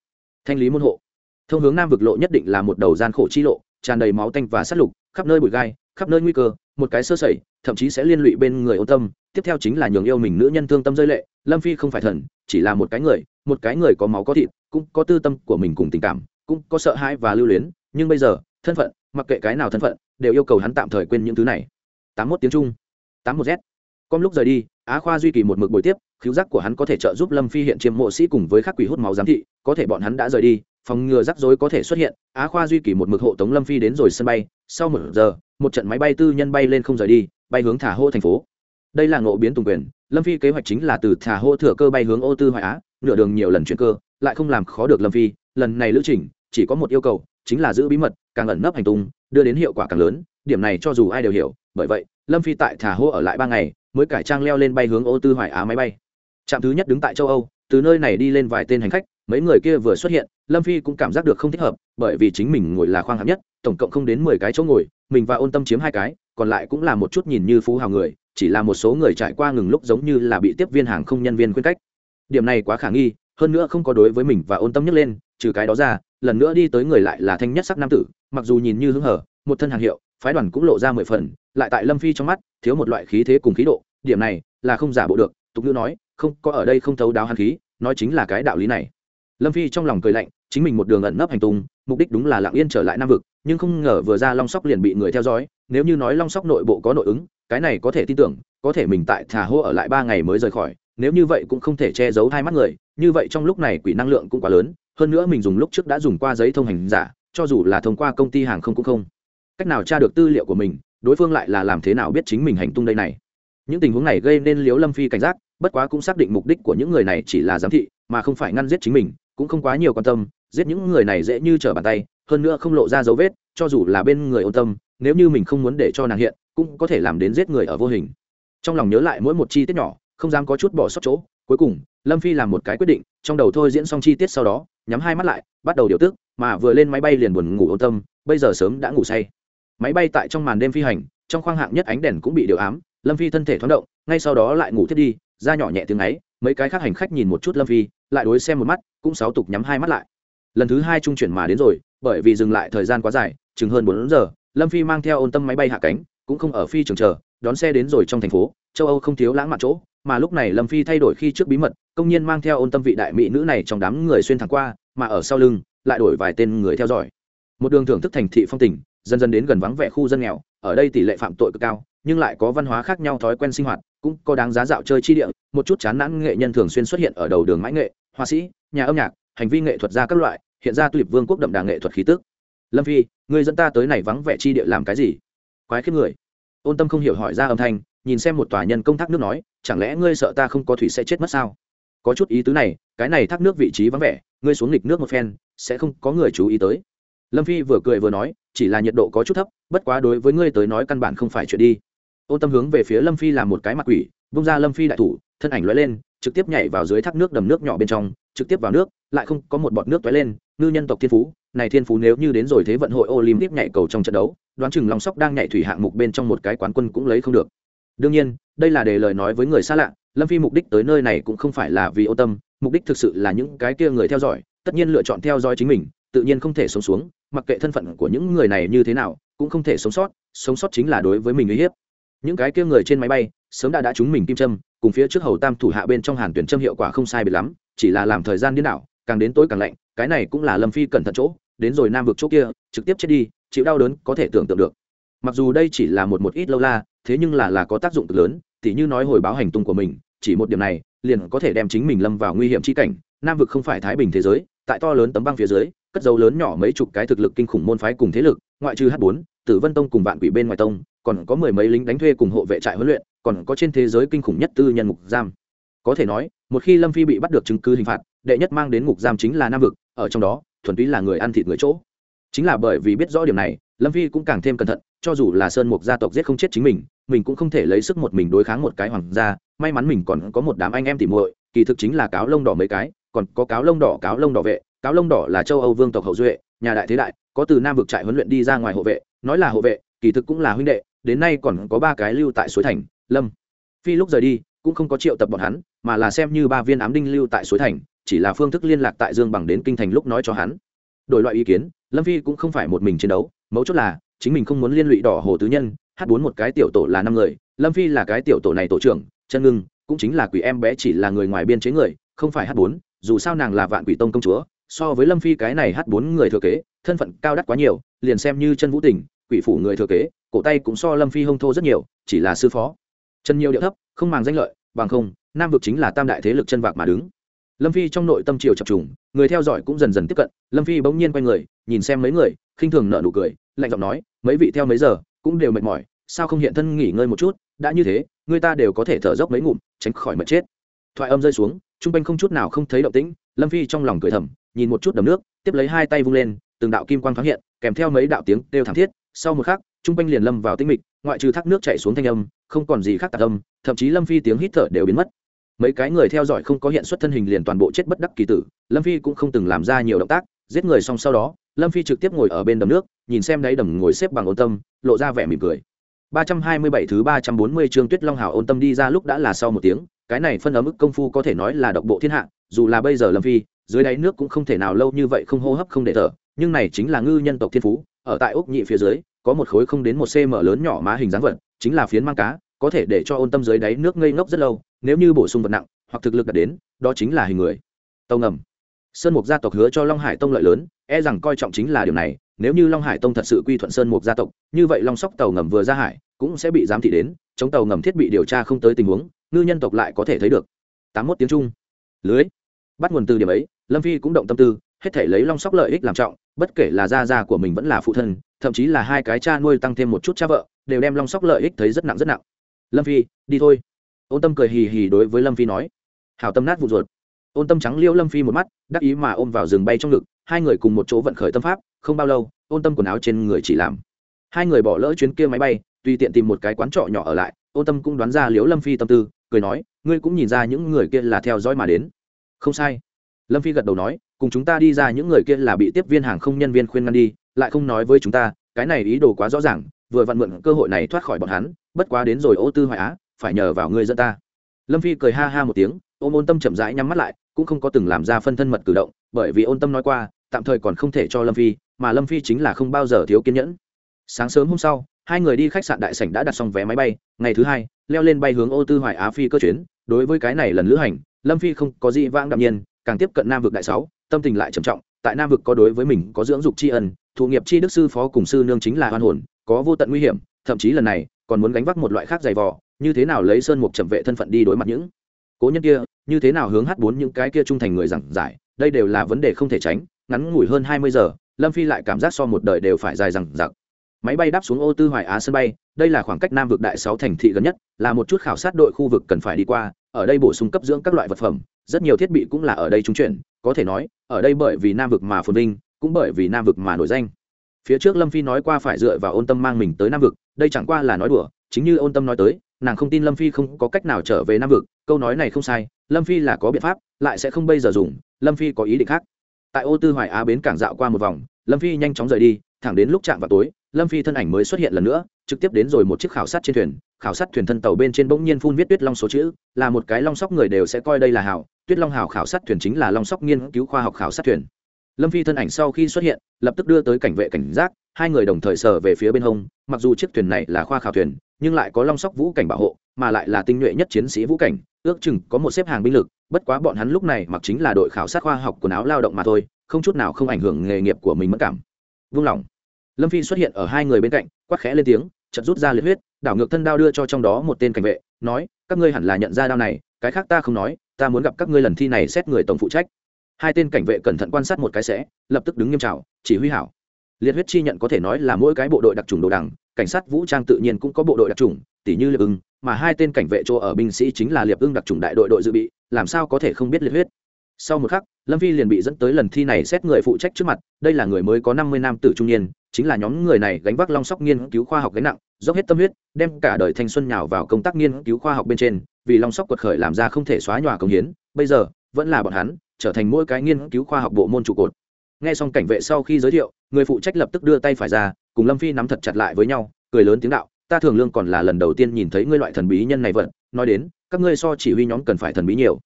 thanh lý môn hộ. Thông hướng nam vực lộ nhất định là một đầu gian khổ chi lộ, tràn đầy máu tanh và sát lục, khắp nơi bụi gai, khắp nơi nguy cơ, một cái sơ sẩy, thậm chí sẽ liên lụy bên người ôn tâm. Tiếp theo chính là nhường yêu mình nữ nhân thương tâm rơi lệ, lâm phi không phải thần, chỉ là một cái người, một cái người có máu có thịt, cũng có tư tâm của mình cùng tình cảm cũng có sợ hãi và lưu luyến, nhưng bây giờ, thân phận, mặc kệ cái nào thân phận, đều yêu cầu hắn tạm thời quên những thứ này. Tám mốt tiếng trung. Tám một z. Com lúc rời đi, á khoa duy kỳ một mực buổi tiếp, khiếu giác của hắn có thể trợ giúp lâm phi hiện chiêm mộ sĩ cùng với các quỷ hút máu giám thị, có thể bọn hắn đã rời đi, phòng ngừa rắc rối có thể xuất hiện, á khoa duy kỳ một mực hộ tống lâm phi đến rồi sân bay. Sau một giờ, một trận máy bay tư nhân bay lên không rời đi, bay hướng thả hô thành phố. Đây là ngộ biến tùng quyền, lâm phi kế hoạch chính là từ thả hô thừa cơ bay hướng ô tư hoài á, nửa đường nhiều lần chuyển cơ, lại không làm khó được lâm phi lần này lữ trình, chỉ có một yêu cầu, chính là giữ bí mật, càng ẩn nấp hành tung, đưa đến hiệu quả càng lớn. Điểm này cho dù ai đều hiểu, bởi vậy, lâm phi tại thả hô ở lại ba ngày, mới cải trang leo lên bay hướng ô tư hoài á máy bay. Trạm thứ nhất đứng tại châu âu, từ nơi này đi lên vài tên hành khách, mấy người kia vừa xuất hiện, lâm phi cũng cảm giác được không thích hợp, bởi vì chính mình ngồi là khoang hạng nhất, tổng cộng không đến mười cái chỗ ngồi, mình và ôn tâm chiếm hai cái, còn lại cũng là một chút nhìn như phú hào người, chỉ là một số người trải qua ngừng lúc giống như là bị tiếp viên hàng không nhân viên khuyên cách điểm này quá khả nghi, hơn nữa không có đối với mình và ôn tâm nhấc lên trừ cái đó ra, lần nữa đi tới người lại là thanh nhất sắc nam tử, mặc dù nhìn như hứng hở, một thân hàng hiệu, phái đoàn cũng lộ ra mười phần, lại tại lâm phi trong mắt, thiếu một loại khí thế cùng khí độ, điểm này là không giả bộ được, tục ngữ nói, không, có ở đây không thấu đáo hàn khí, nói chính là cái đạo lý này. Lâm phi trong lòng cười lạnh, chính mình một đường ẩn nấp hành tung, mục đích đúng là lặng yên trở lại nam vực, nhưng không ngờ vừa ra long sóc liền bị người theo dõi, nếu như nói long sóc nội bộ có nội ứng, cái này có thể tin tưởng, có thể mình tại thà hô ở lại ba ngày mới rời khỏi, nếu như vậy cũng không thể che giấu hai mắt người, như vậy trong lúc này quỷ năng lượng cũng quá lớn hơn nữa mình dùng lúc trước đã dùng qua giấy thông hành giả, cho dù là thông qua công ty hàng không cũng không. Cách nào tra được tư liệu của mình, đối phương lại là làm thế nào biết chính mình hành tung đây này? Những tình huống này gây nên liếu lâm phi cảnh giác, bất quá cũng xác định mục đích của những người này chỉ là giám thị, mà không phải ngăn giết chính mình, cũng không quá nhiều quan tâm, giết những người này dễ như trở bàn tay, hơn nữa không lộ ra dấu vết, cho dù là bên người ôn tâm, nếu như mình không muốn để cho nàng hiện, cũng có thể làm đến giết người ở vô hình. Trong lòng nhớ lại mỗi một chi tiết nhỏ, không dám có chút bỏ sót chỗ cuối cùng, lâm phi làm một cái quyết định, trong đầu thôi diễn xong chi tiết sau đó, nhắm hai mắt lại, bắt đầu điều tức, mà vừa lên máy bay liền buồn ngủ ôn tâm, bây giờ sớm đã ngủ say. Máy bay tại trong màn đêm phi hành, trong khoang hạng nhất ánh đèn cũng bị điều ám, lâm phi thân thể thoáng động, ngay sau đó lại ngủ thiết đi ra nhỏ nhẹ tiếng ấy, mấy cái khác hành khách nhìn một chút lâm phi, lại đối xem một mắt, cũng sáu tục nhắm hai mắt lại. Lần thứ hai trung chuyển mà đến rồi, bởi vì dừng lại thời gian quá dài, chừng hơn bốn giờ, lâm phi mang theo ôn tâm máy bay hạ cánh cũng không ở phi trường chờ, đón xe đến rồi trong thành phố, châu âu không thiếu lãng mạn chỗ, mà lúc này lâm phi thay đổi khi trước bí mật, công nhiên mang theo ôn tâm vị đại mỹ nữ này trong đám người xuyên thẳng qua, mà ở sau lưng, lại đổi vài tên người theo dõi. Một đường thưởng thức thành thị phong tình, dần dần đến gần vắng vẻ khu dân nghèo, ở đây tỷ lệ phạm tội cực cao, nhưng lại có văn hóa khác nhau, thói quen sinh hoạt, cũng có đáng giá dạo chơi chi địa, một chút chán nản nghệ nhân thường xuyên xuất hiện ở đầu đường mãi nghệ, họa sĩ, nhà âm nhạc, hành vi nghệ thuật ra các loại, hiện ra tuyệt vương quốc đậm đà nghệ thuật khí tức. Lâm phi người dân ta tới này vắng vẻ chi địa làm cái gì? Quái khiếp người. Ôn tâm không hiểu hỏi ra âm thanh, nhìn xem một tòa nhân công thác nước nói, chẳng lẽ ngươi sợ ta không có thủy sẽ chết mất sao? Có chút ý tứ này, cái này thác nước vị trí vắng vẻ, ngươi xuống nghịch nước một phen, sẽ không có người chú ý tới. Lâm phi vừa cười vừa nói, chỉ là nhiệt độ có chút thấp, bất quá đối với ngươi tới nói căn bản không phải chuyện đi. Ôn tâm hướng về phía lâm phi làm một cái mặt quỷ bung ra lâm phi đại thủ, thân ảnh lóe lên, trực tiếp nhảy vào dưới thác nước đầm nước nhỏ bên trong, trực tiếp vào nước, lại không có một bọt nước tóe lên, ngư nhân tộc thiên phú này thiên phú nếu như đến rồi thế vận hội olympic nhảy cầu trong trận đấu, đoán chừng long sóc đang nhảy thủy hạng mục bên trong một cái quán quân cũng lấy không được. Đương nhiên, đây là để lời nói với người xa lạ, lâm phi mục đích tới nơi này cũng không phải là vì ô tâm, mục đích thực sự là những cái kia người theo dõi, tất nhiên lựa chọn theo dõi chính mình, tự nhiên không thể sống xuống, mặc kệ thân phận của những người này như thế nào, cũng không thể sống sót sống sót chính là đối với mình uy hiếp. Những cái kia người trên máy bay, sớm đã đã chúng mình kim châm, cùng phía trước hầu tam thủ hạ bên trong hàn tuyển châm hiệu quả không sai biệt lắm, chỉ là làm thời gian điên đảo, càng đến tối càng lạnh, cái này cũng là lâm phi cẩn thận chỗ đến rồi nam vực chỗ kia, trực tiếp chết đi, chịu đau đớn có thể tưởng tượng được. Mặc dù đây chỉ là một một ít lâu la, thế nhưng là là có tác dụng cực lớn, tỉ như nói hồi báo hành tung của mình, chỉ một điểm này, liền có thể đem chính mình lâm vào nguy hiểm chi cảnh. Nam vực không phải thái bình thế giới, tại to lớn tấm băng phía dưới, cất dấu lớn nhỏ mấy chục cái thực lực kinh khủng môn phái cùng thế lực, ngoại trừ h bốn, tử vân tông cùng vạn quỷ bên ngoài tông, còn có mười mấy lính đánh thuê cùng hộ vệ trại huấn luyện, còn có trên thế giới kinh khủng nhất tư nhân ngục giam. Có thể nói, một khi lâm phi bị bắt được chứng cứ hình phạt, đệ nhất mang đến ngục giam chính là nam vực, ở trong đó thuần túy là người ăn thịt người chỗ. Chính là bởi vì biết rõ điểm này, lâm phi cũng càng thêm cẩn thận, cho dù là sơn mục gia tộc giết không chết chính mình mình cũng không thể lấy sức một mình đối kháng một cái hoàng gia, may mắn mình còn có một đám anh em tỉ muội, kỳ thực chính là cáo lông đỏ mấy cái, còn có cáo lông đỏ, cáo lông đỏ vệ, cáo lông đỏ là châu âu vương tộc hậu duệ, nhà đại thế đại, có từ nam vực trại huấn luyện đi ra ngoài hộ vệ, nói là hộ vệ, kỳ thực cũng là huynh đệ, đến nay còn có ba cái lưu tại suối thành, lâm phi lúc rời đi, cũng không có triệu tập bọn hắn, mà là xem như ba viên ám đinh lưu tại suối thành chỉ là phương thức liên lạc tại dương bằng đến kinh thành lúc nói cho hắn. Đổi loại ý kiến, lâm phi cũng không phải một mình chiến đấu, mấu chốt là, chính mình không muốn liên lụy đỏ hồ tứ nhân h bốn một cái tiểu tổ là năm người, lâm phi là cái tiểu tổ này tổ trưởng chân ngưng cũng chính là quỷ em bé chỉ là người ngoài biên chế người, không phải h bốn, dù sao nàng là vạn quỷ tông công chúa, so với lâm phi cái này h bốn người thừa kế, thân phận cao đắt quá nhiều, liền xem như chân vũ tình, quỷ phủ người thừa kế, cổ tay cũng so lâm phi hông thô rất nhiều, chỉ là sư phó. Chân nhiều điệu thấp, không màng danh lợi, bằng không, nam vực chính là tam đại thế lực chân vạc mà đứng lâm phi trong nội tâm triều chập trùng, người theo dõi cũng dần dần tiếp cận, lâm phi bỗng nhiên quay người, nhìn xem mấy người, khinh thường nợ nụ cười, lạnh giọng nói, mấy vị theo mấy giờ, cũng đều mệt mỏi, sao không hiện thân nghỉ ngơi một chút, đã như thế, người ta đều có thể thở dốc mấy ngụm, tránh khỏi mệt chết. Thoại âm rơi xuống, trung quanh không chút nào không thấy động tĩnh, lâm phi trong lòng cười thầm, nhìn một chút đầm nước, tiếp lấy hai tay vung lên, từng đạo kim quang thoáng hiện, kèm theo mấy đạo tiếng kêu thảm thiết, sau một khắc, trung quanh liền lâm vào tĩnh mịch, ngoại trừ thác nước chảy xuống thanh âm, không còn gì khác tạc âm, thậm chí lâm phi tiếng hít thở đều biến mất mấy cái người theo dõi không có hiện xuất thân hình liền toàn bộ chết bất đắc kỳ tử, lâm phi cũng không từng làm ra nhiều động tác, giết người xong sau đó, lâm phi trực tiếp ngồi ở bên đầm nước, nhìn xem đáy đầm ngồi xếp bằng ôn tâm, lộ ra vẻ mỉm cười. Ba trăm hai mươi bảy thứ ba trăm bốn mươi chương tuyết long hào ôn tâm đi ra lúc đã là sau một tiếng, cái này phân ở mức công phu có thể nói là độc bộ thiên hạ, dù là bây giờ lâm phi, dưới đáy nước cũng không thể nào lâu như vậy không hô hấp không để thở, nhưng này chính là ngư nhân tộc thiên phú, ở tại úc nhị phía dưới, có một khối không đến một cm lớn nhỏ má hình dáng vật, chính là phiến mang cá, có thể để cho ôn tâm dưới đáy nước ngây ngốc rất lâu nếu như bổ sung vật nặng hoặc thực lực đạt đến, đó chính là hình người. Tàu ngầm sơn mục gia tộc hứa cho long hải tông lợi lớn e rằng coi trọng chính là điều này, nếu như long hải tông thật sự quy thuận sơn mục gia tộc, như vậy long sóc tàu ngầm vừa ra hải, cũng sẽ bị giám thị đến, chống tàu ngầm thiết bị điều tra không tới tình huống, ngư nhân tộc lại có thể thấy được. Tám mốt tiếng trung. Lưới. Bắt nguồn từ điểm ấy, lâm phi cũng động tâm tư, hết thể lấy long sóc lợi ích làm trọng, bất kể là gia gia của mình vẫn là phụ thân, thậm chí là hai cái cha nuôi tăng thêm một chút cha vợ, đều đem long sóc lợi ích thấy rất nặng rất nặng. Lâm phi, đi thôi ôn tâm cười hì hì đối với lâm phi nói. Hảo tâm nát vụ ruột. Ôn tâm trắng liêu lâm phi một mắt, đắc ý mà ôm vào rừng bay trong ngực, hai người cùng một chỗ vận khởi tâm pháp, không bao lâu, ôn tâm quần áo trên người chỉ làm. Hai người bỏ lỡ chuyến kia máy bay, tùy tiện tìm một cái quán trọ nhỏ ở lại, ôn tâm cũng đoán ra liếu lâm phi tâm tư, cười nói, ngươi cũng nhìn ra những người kia là theo dõi mà đến. Không sai. Lâm phi gật đầu nói, cùng chúng ta đi ra những người kia là bị tiếp viên hàng không nhân viên khuyên ngăn đi, lại không nói với chúng ta, cái này ý đồ quá rõ ràng, vừa vặn mượn cơ hội này thoát khỏi bọn hắn, bất quá đến rồi ô tư hoài á phải nhờ vào ngươi dẫn ta. Lâm phi cười ha ha một tiếng, ôm ôn tâm chậm rãi nhắm mắt lại, cũng không có từng làm ra phân thân mật cử động, bởi vì ôn tâm nói qua, tạm thời còn không thể cho lâm phi, mà lâm phi chính là không bao giờ thiếu kiên nhẫn. Sáng sớm hôm sau, hai người đi khách sạn đại sảnh đã đặt xong vé máy bay, ngày thứ hai, leo lên bay hướng ô tư hoài á phi cơ chuyến. Đối với cái này lần lữ hành, lâm phi không có gì vãng đạm nhiên, càng tiếp cận nam vực đại sáu, tâm tình lại trầm trọng. Tại nam vực có đối với mình có dưỡng dục tri ân, thụ nghiệp tri đức sư phó cùng sư nương chính là hoan hồn, có vô tận nguy hiểm, thậm chí lần này còn muốn gánh vác một loại khác dày vò như thế nào lấy sơn mục trầm vệ thân phận đi đối mặt những cố nhân kia, như thế nào hướng hát bốn những cái kia trung thành người giảng giải, đây đều là vấn đề không thể tránh, ngắn ngủi hơn hai mươi giờ, lâm phi lại cảm giác so một đời đều phải dài rằng giặc máy bay đáp xuống ô tư hoài á sân bay, đây là khoảng cách nam vực đại sáu thành thị gần nhất, là một chút khảo sát đội khu vực cần phải đi qua, ở đây bổ sung cấp dưỡng các loại vật phẩm, rất nhiều thiết bị cũng là ở đây trúng chuyển, có thể nói, ở đây bởi vì nam vực mà phồn vinh, cũng bởi vì nam vực mà nổi danh. Phía trước lâm phi nói qua phải dựa vào ôn tâm mang mình tới nam vực, đây chẳng qua là nói đùa, chính như ôn tâm nói tới nàng không tin lâm phi không có cách nào trở về nam vực, câu nói này không sai, lâm phi là có biện pháp, lại sẽ không bây giờ dùng, lâm phi có ý định khác. Tại ô tư hoài á bến cảng dạo qua một vòng, lâm phi nhanh chóng rời đi, thẳng đến lúc chạm vào tối, lâm phi thân ảnh mới xuất hiện lần nữa, trực tiếp đến rồi một chiếc khảo sát trên thuyền, khảo sát thuyền thân tàu bên trên bỗng nhiên phun viết tuyết long số chữ, là một cái long sóc người đều sẽ coi đây là hảo, tuyết long hảo khảo sát thuyền chính là long sóc nghiên cứu khoa học khảo sát thuyền. Lâm phi thân ảnh sau khi xuất hiện, lập tức đưa tới cảnh vệ cảnh giác hai người đồng thời sờ về phía bên hông, mặc dù chiếc thuyền này là khoa khảo thuyền, nhưng lại có long sóc vũ cảnh bảo hộ, mà lại là tinh nhuệ nhất chiến sĩ vũ cảnh, ước chừng có một xếp hàng binh lực, bất quá bọn hắn lúc này mặc chính là đội khảo sát khoa học quần áo lao động mà thôi, không chút nào không ảnh hưởng nghề nghiệp của mình mất cảm. Vung lòng. Lâm phi xuất hiện ở hai người bên cạnh, quát khẽ lên tiếng chật rút ra liệt huyết, đảo ngược thân đao đưa cho trong đó một tên cảnh vệ, nói, các ngươi hẳn là nhận ra đao này, cái khác ta không nói, ta muốn gặp các ngươi lần thi này xét người tổng phụ trách. Hai tên cảnh vệ cẩn thận quan sát một cái sẽ, lập tức đứng nghiêm trào chỉ huy hảo liệt huyết chi nhận có thể nói là mỗi cái bộ đội đặc trùng đồ đằng, cảnh sát vũ trang tự nhiên cũng có bộ đội đặc trùng tỷ như liệp ưng, mà hai tên cảnh vệ chỗ ở binh sĩ chính là liệp ưng đặc trùng đại đội đội dự bị, làm sao có thể không biết liệt huyết. Sau một khắc, lâm phi liền bị dẫn tới lần thi này xét người phụ trách trước mặt, đây là người mới có năm mươi năm tử trung niên, chính là nhóm người này gánh vác long sóc nghiên cứu khoa học gánh nặng, dốc hết tâm huyết, đem cả đời thanh xuân nhào vào công tác nghiên cứu khoa học bên trên, vì long sóc quật khởi làm ra không thể xóa nhòa công hiến, bây giờ, vẫn là bọn hắn, trở thành mỗi cái nghiên cứu khoa học bộ môn trụ cột. Nghe xong cảnh vệ sau khi giới thiệu người phụ trách lập tức đưa tay phải ra, cùng lâm phi nắm thật chặt lại với nhau, cười lớn tiếng đạo, ta thường lương còn là lần đầu tiên nhìn thấy ngươi loại thần bí nhân này vận, nói đến, các ngươi so chỉ huy nhóm cần phải thần bí nhiều.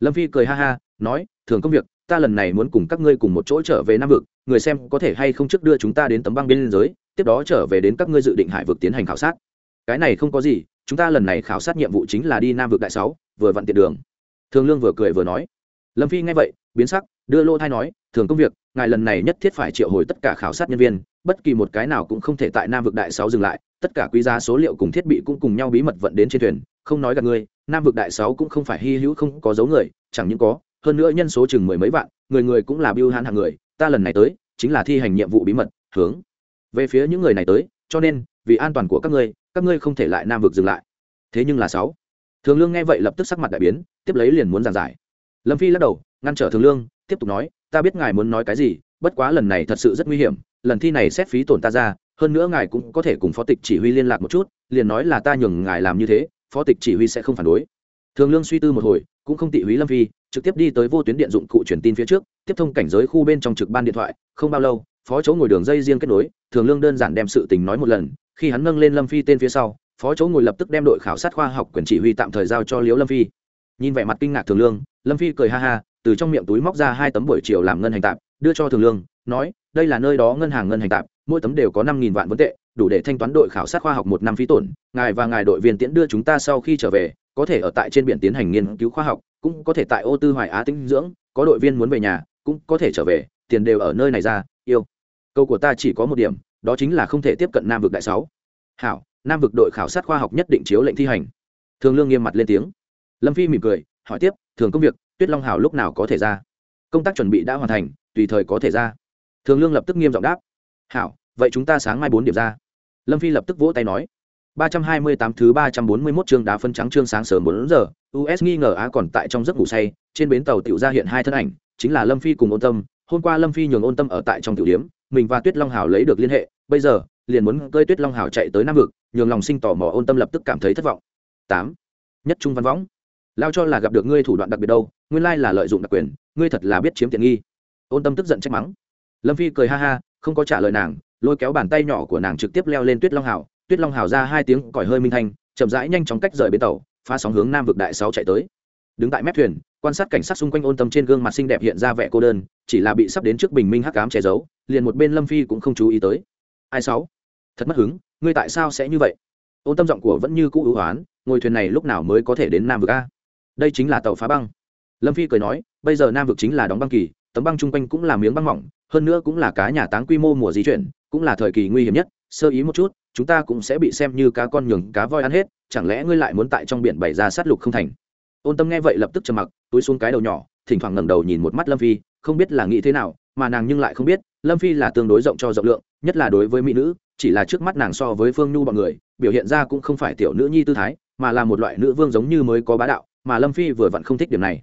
Lâm phi cười ha ha, nói, thường công việc, ta lần này muốn cùng các ngươi cùng một chỗ trở về nam vực, người xem có thể hay không trước đưa chúng ta đến tấm băng biên giới, tiếp đó trở về đến các ngươi dự định hải vực tiến hành khảo sát. Cái này không có gì, chúng ta lần này khảo sát nhiệm vụ chính là đi nam vực đại sáu, vừa vặn tiện đường. Thường lương vừa cười vừa nói. Lâm phi nghe vậy, biến sắc, đưa lô thai nói, thường công việc ngài lần này nhất thiết phải triệu hồi tất cả khảo sát nhân viên, bất kỳ một cái nào cũng không thể tại nam vực đại sáu dừng lại, tất cả quý giá số liệu cùng thiết bị cũng cùng nhau bí mật vận đến trên thuyền, không nói gặp ngươi nam vực đại sáu cũng không phải hy hữu không có dấu người, chẳng những có, hơn nữa nhân số chừng mười mấy vạn, người người cũng là biêu hãn hàng người, ta lần này tới, chính là thi hành nhiệm vụ bí mật, hướng. Về phía những người này tới, cho nên, vì an toàn của các ngươi các ngươi không thể lại nam vực dừng lại. Thế nhưng là sáu. Thường lương nghe vậy lập tức sắc mặt đại biến, tiếp lấy liền muốn giảng giải. Lâm phi lắc đầu, ngăn trở thường lương tiếp tục nói, ta biết ngài muốn nói cái gì, bất quá lần này thật sự rất nguy hiểm, lần thi này xét phí tổn ta ra, hơn nữa ngài cũng có thể cùng phó tịch chỉ huy liên lạc một chút, liền nói là ta nhường ngài làm như thế, phó tịch chỉ huy sẽ không phản đối. Thường lương suy tư một hồi, cũng không tị húy lâm phi, trực tiếp đi tới vô tuyến điện dụng cụ truyền tin phía trước, tiếp thông cảnh giới khu bên trong trực ban điện thoại, không bao lâu, phó chỗ ngồi đường dây riêng kết nối, thường lương đơn giản đem sự tình nói một lần, khi hắn nâng lên lâm phi tên phía sau, phó chỗ ngồi lập tức đem đội khảo sát khoa học quyền chỉ huy tạm thời giao cho liễu lâm phi. Nhìn vẻ mặt kinh ngạc thường lương, lâm phi cười ha ha từ trong miệng túi móc ra hai tấm buổi chiều làm ngân hành tạm đưa cho thường lương, nói, đây là nơi đó ngân hàng ngân hành tạm mỗi tấm đều có năm nghìn vạn vấn tệ, đủ để thanh toán đội khảo sát khoa học một năm phí tổn, ngài và ngài đội viên tiễn đưa chúng ta sau khi trở về, có thể ở tại trên biển tiến hành nghiên cứu khoa học, cũng có thể tại ô tư hoài á tinh dưỡng, có đội viên muốn về nhà, cũng có thể trở về, tiền đều ở nơi này ra, yêu. Câu của ta chỉ có một điểm, đó chính là không thể tiếp cận nam vực đại sáu. Hảo, nam vực đội khảo sát khoa học nhất định chiếu lệnh thi hành. Thường lương nghiêm mặt lên tiếng. Lâm phi mỉm cười, hỏi tiếp, thường công việc tuyết long hảo lúc nào có thể ra? Công tác chuẩn bị đã hoàn thành tùy thời có thể ra. Thường lương lập tức nghiêm giọng đáp. Hảo vậy chúng ta sáng mai bốn điểm ra. Lâm phi lập tức vỗ tay nói. 328 thứ 341 chương đá phân trắng chương sáng sớm 4 giờ, US nghi ngờ á còn tại trong giấc ngủ say, trên bến tàu tiểu ra hiện hai thân ảnh, chính là Lâm Phi cùng Ôn Tâm, hôm qua Lâm Phi nhường Ôn Tâm ở tại trong tiểu điểm, mình và Tuyết Long Hào lấy được liên hệ, bây giờ, liền muốn cơi Tuyết Long Hào chạy tới Nam vực, nhường lòng sinh tò mò Ôn Tâm lập tức cảm thấy thất vọng. 8. Nhất trung văn võng. Lao cho là gặp được ngươi thủ đoạn đặc biệt đâu, nguyên lai là lợi dụng đặc quyền, ngươi thật là biết chiếm tiện nghi. Ôn Tâm tức giận trách mắng. Lâm Phi cười ha ha, không có trả lời nàng, lôi kéo bàn tay nhỏ của nàng trực tiếp leo lên Tuyết Long Hào, tuyết long hào ra hai tiếng còi hơi minh thanh chậm rãi nhanh chóng cách rời bến tàu phá sóng hướng nam vực đại sáu chạy tới. Đứng tại mép thuyền quan sát cảnh sát xung quanh ôn tâm trên gương mặt xinh đẹp hiện ra vẻ cô đơn chỉ là bị sắp đến trước bình minh hắc cám che giấu liền một bên lâm phi cũng không chú ý tới. Ai sáu? Thật mất hứng ngươi tại sao sẽ như vậy? Ôn tâm giọng của vẫn như cũ ưu hoán ngồi thuyền này lúc nào mới có thể đến nam vực a? Đây chính là tàu phá băng lâm phi cười nói, bây giờ nam vực chính là đóng băng kỳ, tấm băng chung quanh cũng là miếng băng mỏng, hơn nữa cũng là cá nhà táng quy mô mùa di chuyển, cũng là thời kỳ nguy hiểm nhất, sơ ý một chút, chúng ta cũng sẽ bị xem như cá con nhường cá voi ăn hết, chẳng lẽ ngươi lại muốn tại trong biển bày ra sát lục không thành? Ôn tâm nghe vậy lập tức trầm mặc, túi xuống cái đầu nhỏ, thỉnh thoảng ngẩng đầu nhìn một mắt lâm phi, không biết là nghĩ thế nào, mà nàng nhưng lại không biết, lâm phi là tương đối rộng cho rộng lượng, nhất là đối với mỹ nữ, chỉ là trước mắt nàng so với phương nhu bọn người, biểu hiện ra cũng không phải tiểu nữ nhi tư thái, mà là một loại nữ vương giống như mới có bá đạo, mà lâm phi vừa vặn không thích điểm này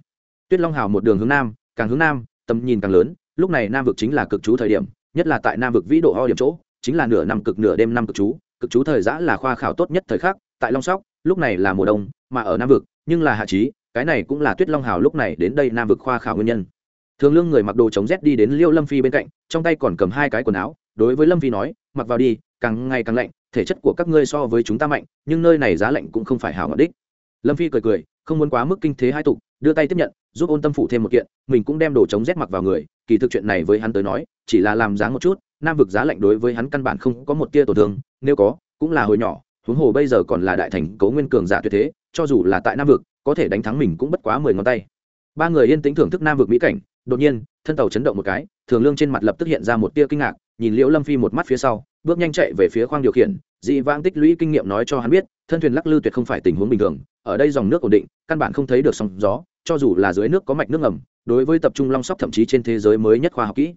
tuyết long hào một đường hướng nam, càng hướng nam, tầm nhìn càng lớn, lúc này nam vực chính là cực chú thời điểm, nhất là tại nam vực vĩ độ ho điểm chỗ, chính là nửa năm cực nửa đêm năm cực chú cực chú thời giã là khoa khảo tốt nhất thời khắc, tại long sóc, lúc này là mùa đông, mà ở nam vực, nhưng là hạ trí, cái này cũng là tuyết long hào lúc này đến đây nam vực khoa khảo nguyên nhân. Thường lương người mặc đồ chống rét đi đến liêu lâm phi bên cạnh, trong tay còn cầm hai cái quần áo, đối với lâm phi nói, mặc vào đi, càng ngày càng lạnh, thể chất của các ngươi so với chúng ta mạnh, nhưng nơi này giá lạnh cũng không phải hảo ngọt đích. Lâm phi cười cười, không muốn quá mức kinh thế hai tục đưa tay tiếp nhận, giúp ôn tâm phủ thêm một kiện, mình cũng đem đồ chống rét mặc vào người, kỳ thực chuyện này với hắn tới nói, chỉ là làm dáng một chút, nam vực giá lạnh đối với hắn căn bản không có một tia tổn thương, nếu có, cũng là hồi nhỏ, huống hồ bây giờ còn là đại thành cấu nguyên cường giả tuyệt thế, cho dù là tại nam vực, có thể đánh thắng mình cũng bất quá mười ngón tay. Ba người yên tĩnh thưởng thức nam vực mỹ cảnh, đột nhiên, thân tàu chấn động một cái, thường lương trên mặt lập tức hiện ra một tia kinh ngạc, nhìn liễu lâm phi một mắt phía sau, bước nhanh chạy về phía khoang điều khiển, dị vãng tích lũy kinh nghiệm nói cho hắn biết thân thuyền lắc lư tuyệt không phải tình huống bình thường, ở đây dòng nước ổn định, căn bản không thấy được sóng gió, cho dù là dưới nước có mạch nước ngầm, đối với tập trung long sóc thậm chí trên thế giới mới nhất khoa học kỹ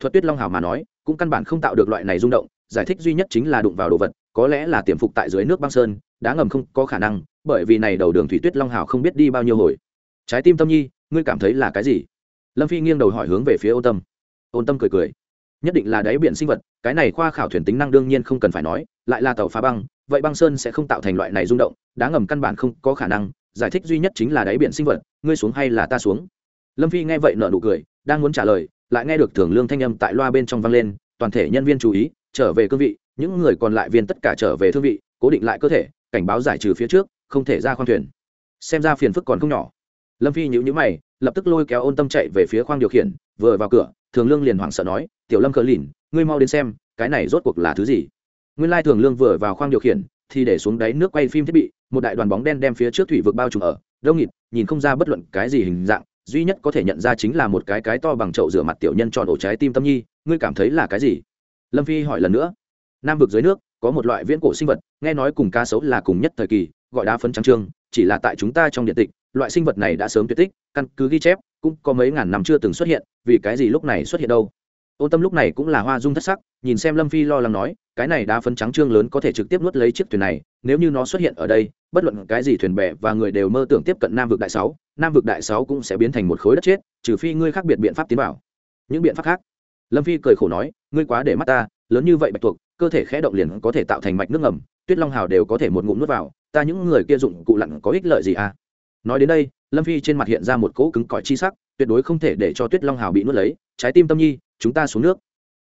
thuật tuyết long hào mà nói, cũng căn bản không tạo được loại này rung động, giải thích duy nhất chính là đụng vào đồ vật, có lẽ là tiềm phục tại dưới nước băng sơn, đá ngầm không có khả năng, bởi vì này đầu đường thủy tuyết long hào không biết đi bao nhiêu hồi. Trái tim tâm nhi, ngươi cảm thấy là cái gì? Lâm phi nghiêng đầu hỏi hướng về phía ôn tâm. Ôn tâm cười cười. Nhất định là đáy biển sinh vật, cái này khoa khảo thuyền tính năng đương nhiên không cần phải nói, lại là tàu phá băng vậy băng sơn sẽ không tạo thành loại này rung động, đá ngầm căn bản không có khả năng, giải thích duy nhất chính là đáy biển sinh vật, ngươi xuống hay là ta xuống? Lâm phi nghe vậy nợ nụ cười, đang muốn trả lời, lại nghe được thường lương thanh âm tại loa bên trong vang lên, toàn thể nhân viên chú ý, trở về cương vị, những người còn lại viên tất cả trở về thương vị, cố định lại cơ thể, cảnh báo giải trừ phía trước, không thể ra khoang thuyền. Xem ra phiền phức còn không nhỏ. Lâm phi nhữ nhữ mày, lập tức lôi kéo ôn tâm chạy về phía khoang điều khiển, vừa vào cửa, thường lương liền hoảng sợ nói, tiểu lâm cờ lìn, ngươi mau đến xem, cái này rốt cuộc là thứ gì? Nguyên lai thường lương vừa vào khoang điều khiển, thì để xuống đáy nước quay phim thiết bị, một đại đoàn bóng đen đem phía trước thủy vực bao trùm ở. Đông nghịt, nhìn không ra bất luận cái gì hình dạng, duy nhất có thể nhận ra chính là một cái cái to bằng chậu rửa mặt tiểu nhân tròn ổ trái tim tâm nhi, ngươi cảm thấy là cái gì? Lâm phi hỏi lần nữa. Nam vực dưới nước, có một loại viễn cổ sinh vật, nghe nói cùng cá sấu là cùng nhất thời kỳ, gọi đá phấn trắng trương, chỉ là tại chúng ta trong điện tịch, loại sinh vật này đã sớm tuyệt tích, căn cứ ghi chép, cũng có mấy ngàn năm chưa từng xuất hiện, vì cái gì lúc này xuất hiện đâu? Ôn tâm lúc này cũng là hoa dung thất sắc, nhìn xem lâm phi lo lắng nói, cái này đá phấn trắng trương lớn có thể trực tiếp nuốt lấy chiếc thuyền này, nếu như nó xuất hiện ở đây, bất luận cái gì thuyền bè và người đều mơ tưởng tiếp cận nam vực đại sáu, nam vực đại sáu cũng sẽ biến thành một khối đất chết, trừ phi ngươi khác biệt biện pháp tiến bảo những biện pháp khác? Lâm phi cười khổ nói, ngươi quá để mắt ta, lớn như vậy bạch tuộc, cơ thể khẽ động liền có thể tạo thành mạch nước ngầm, tuyết long hào đều có thể một ngụm nuốt vào, ta những người kia dụng cụ lặn có ích lợi gì à? Nói đến đây, lâm phi trên mặt hiện ra một cỗ cứng cỏi chi sắc, tuyệt đối không thể để cho tuyết long hào bị nuốt lấy, trái tim tâm nhi chúng ta xuống nước.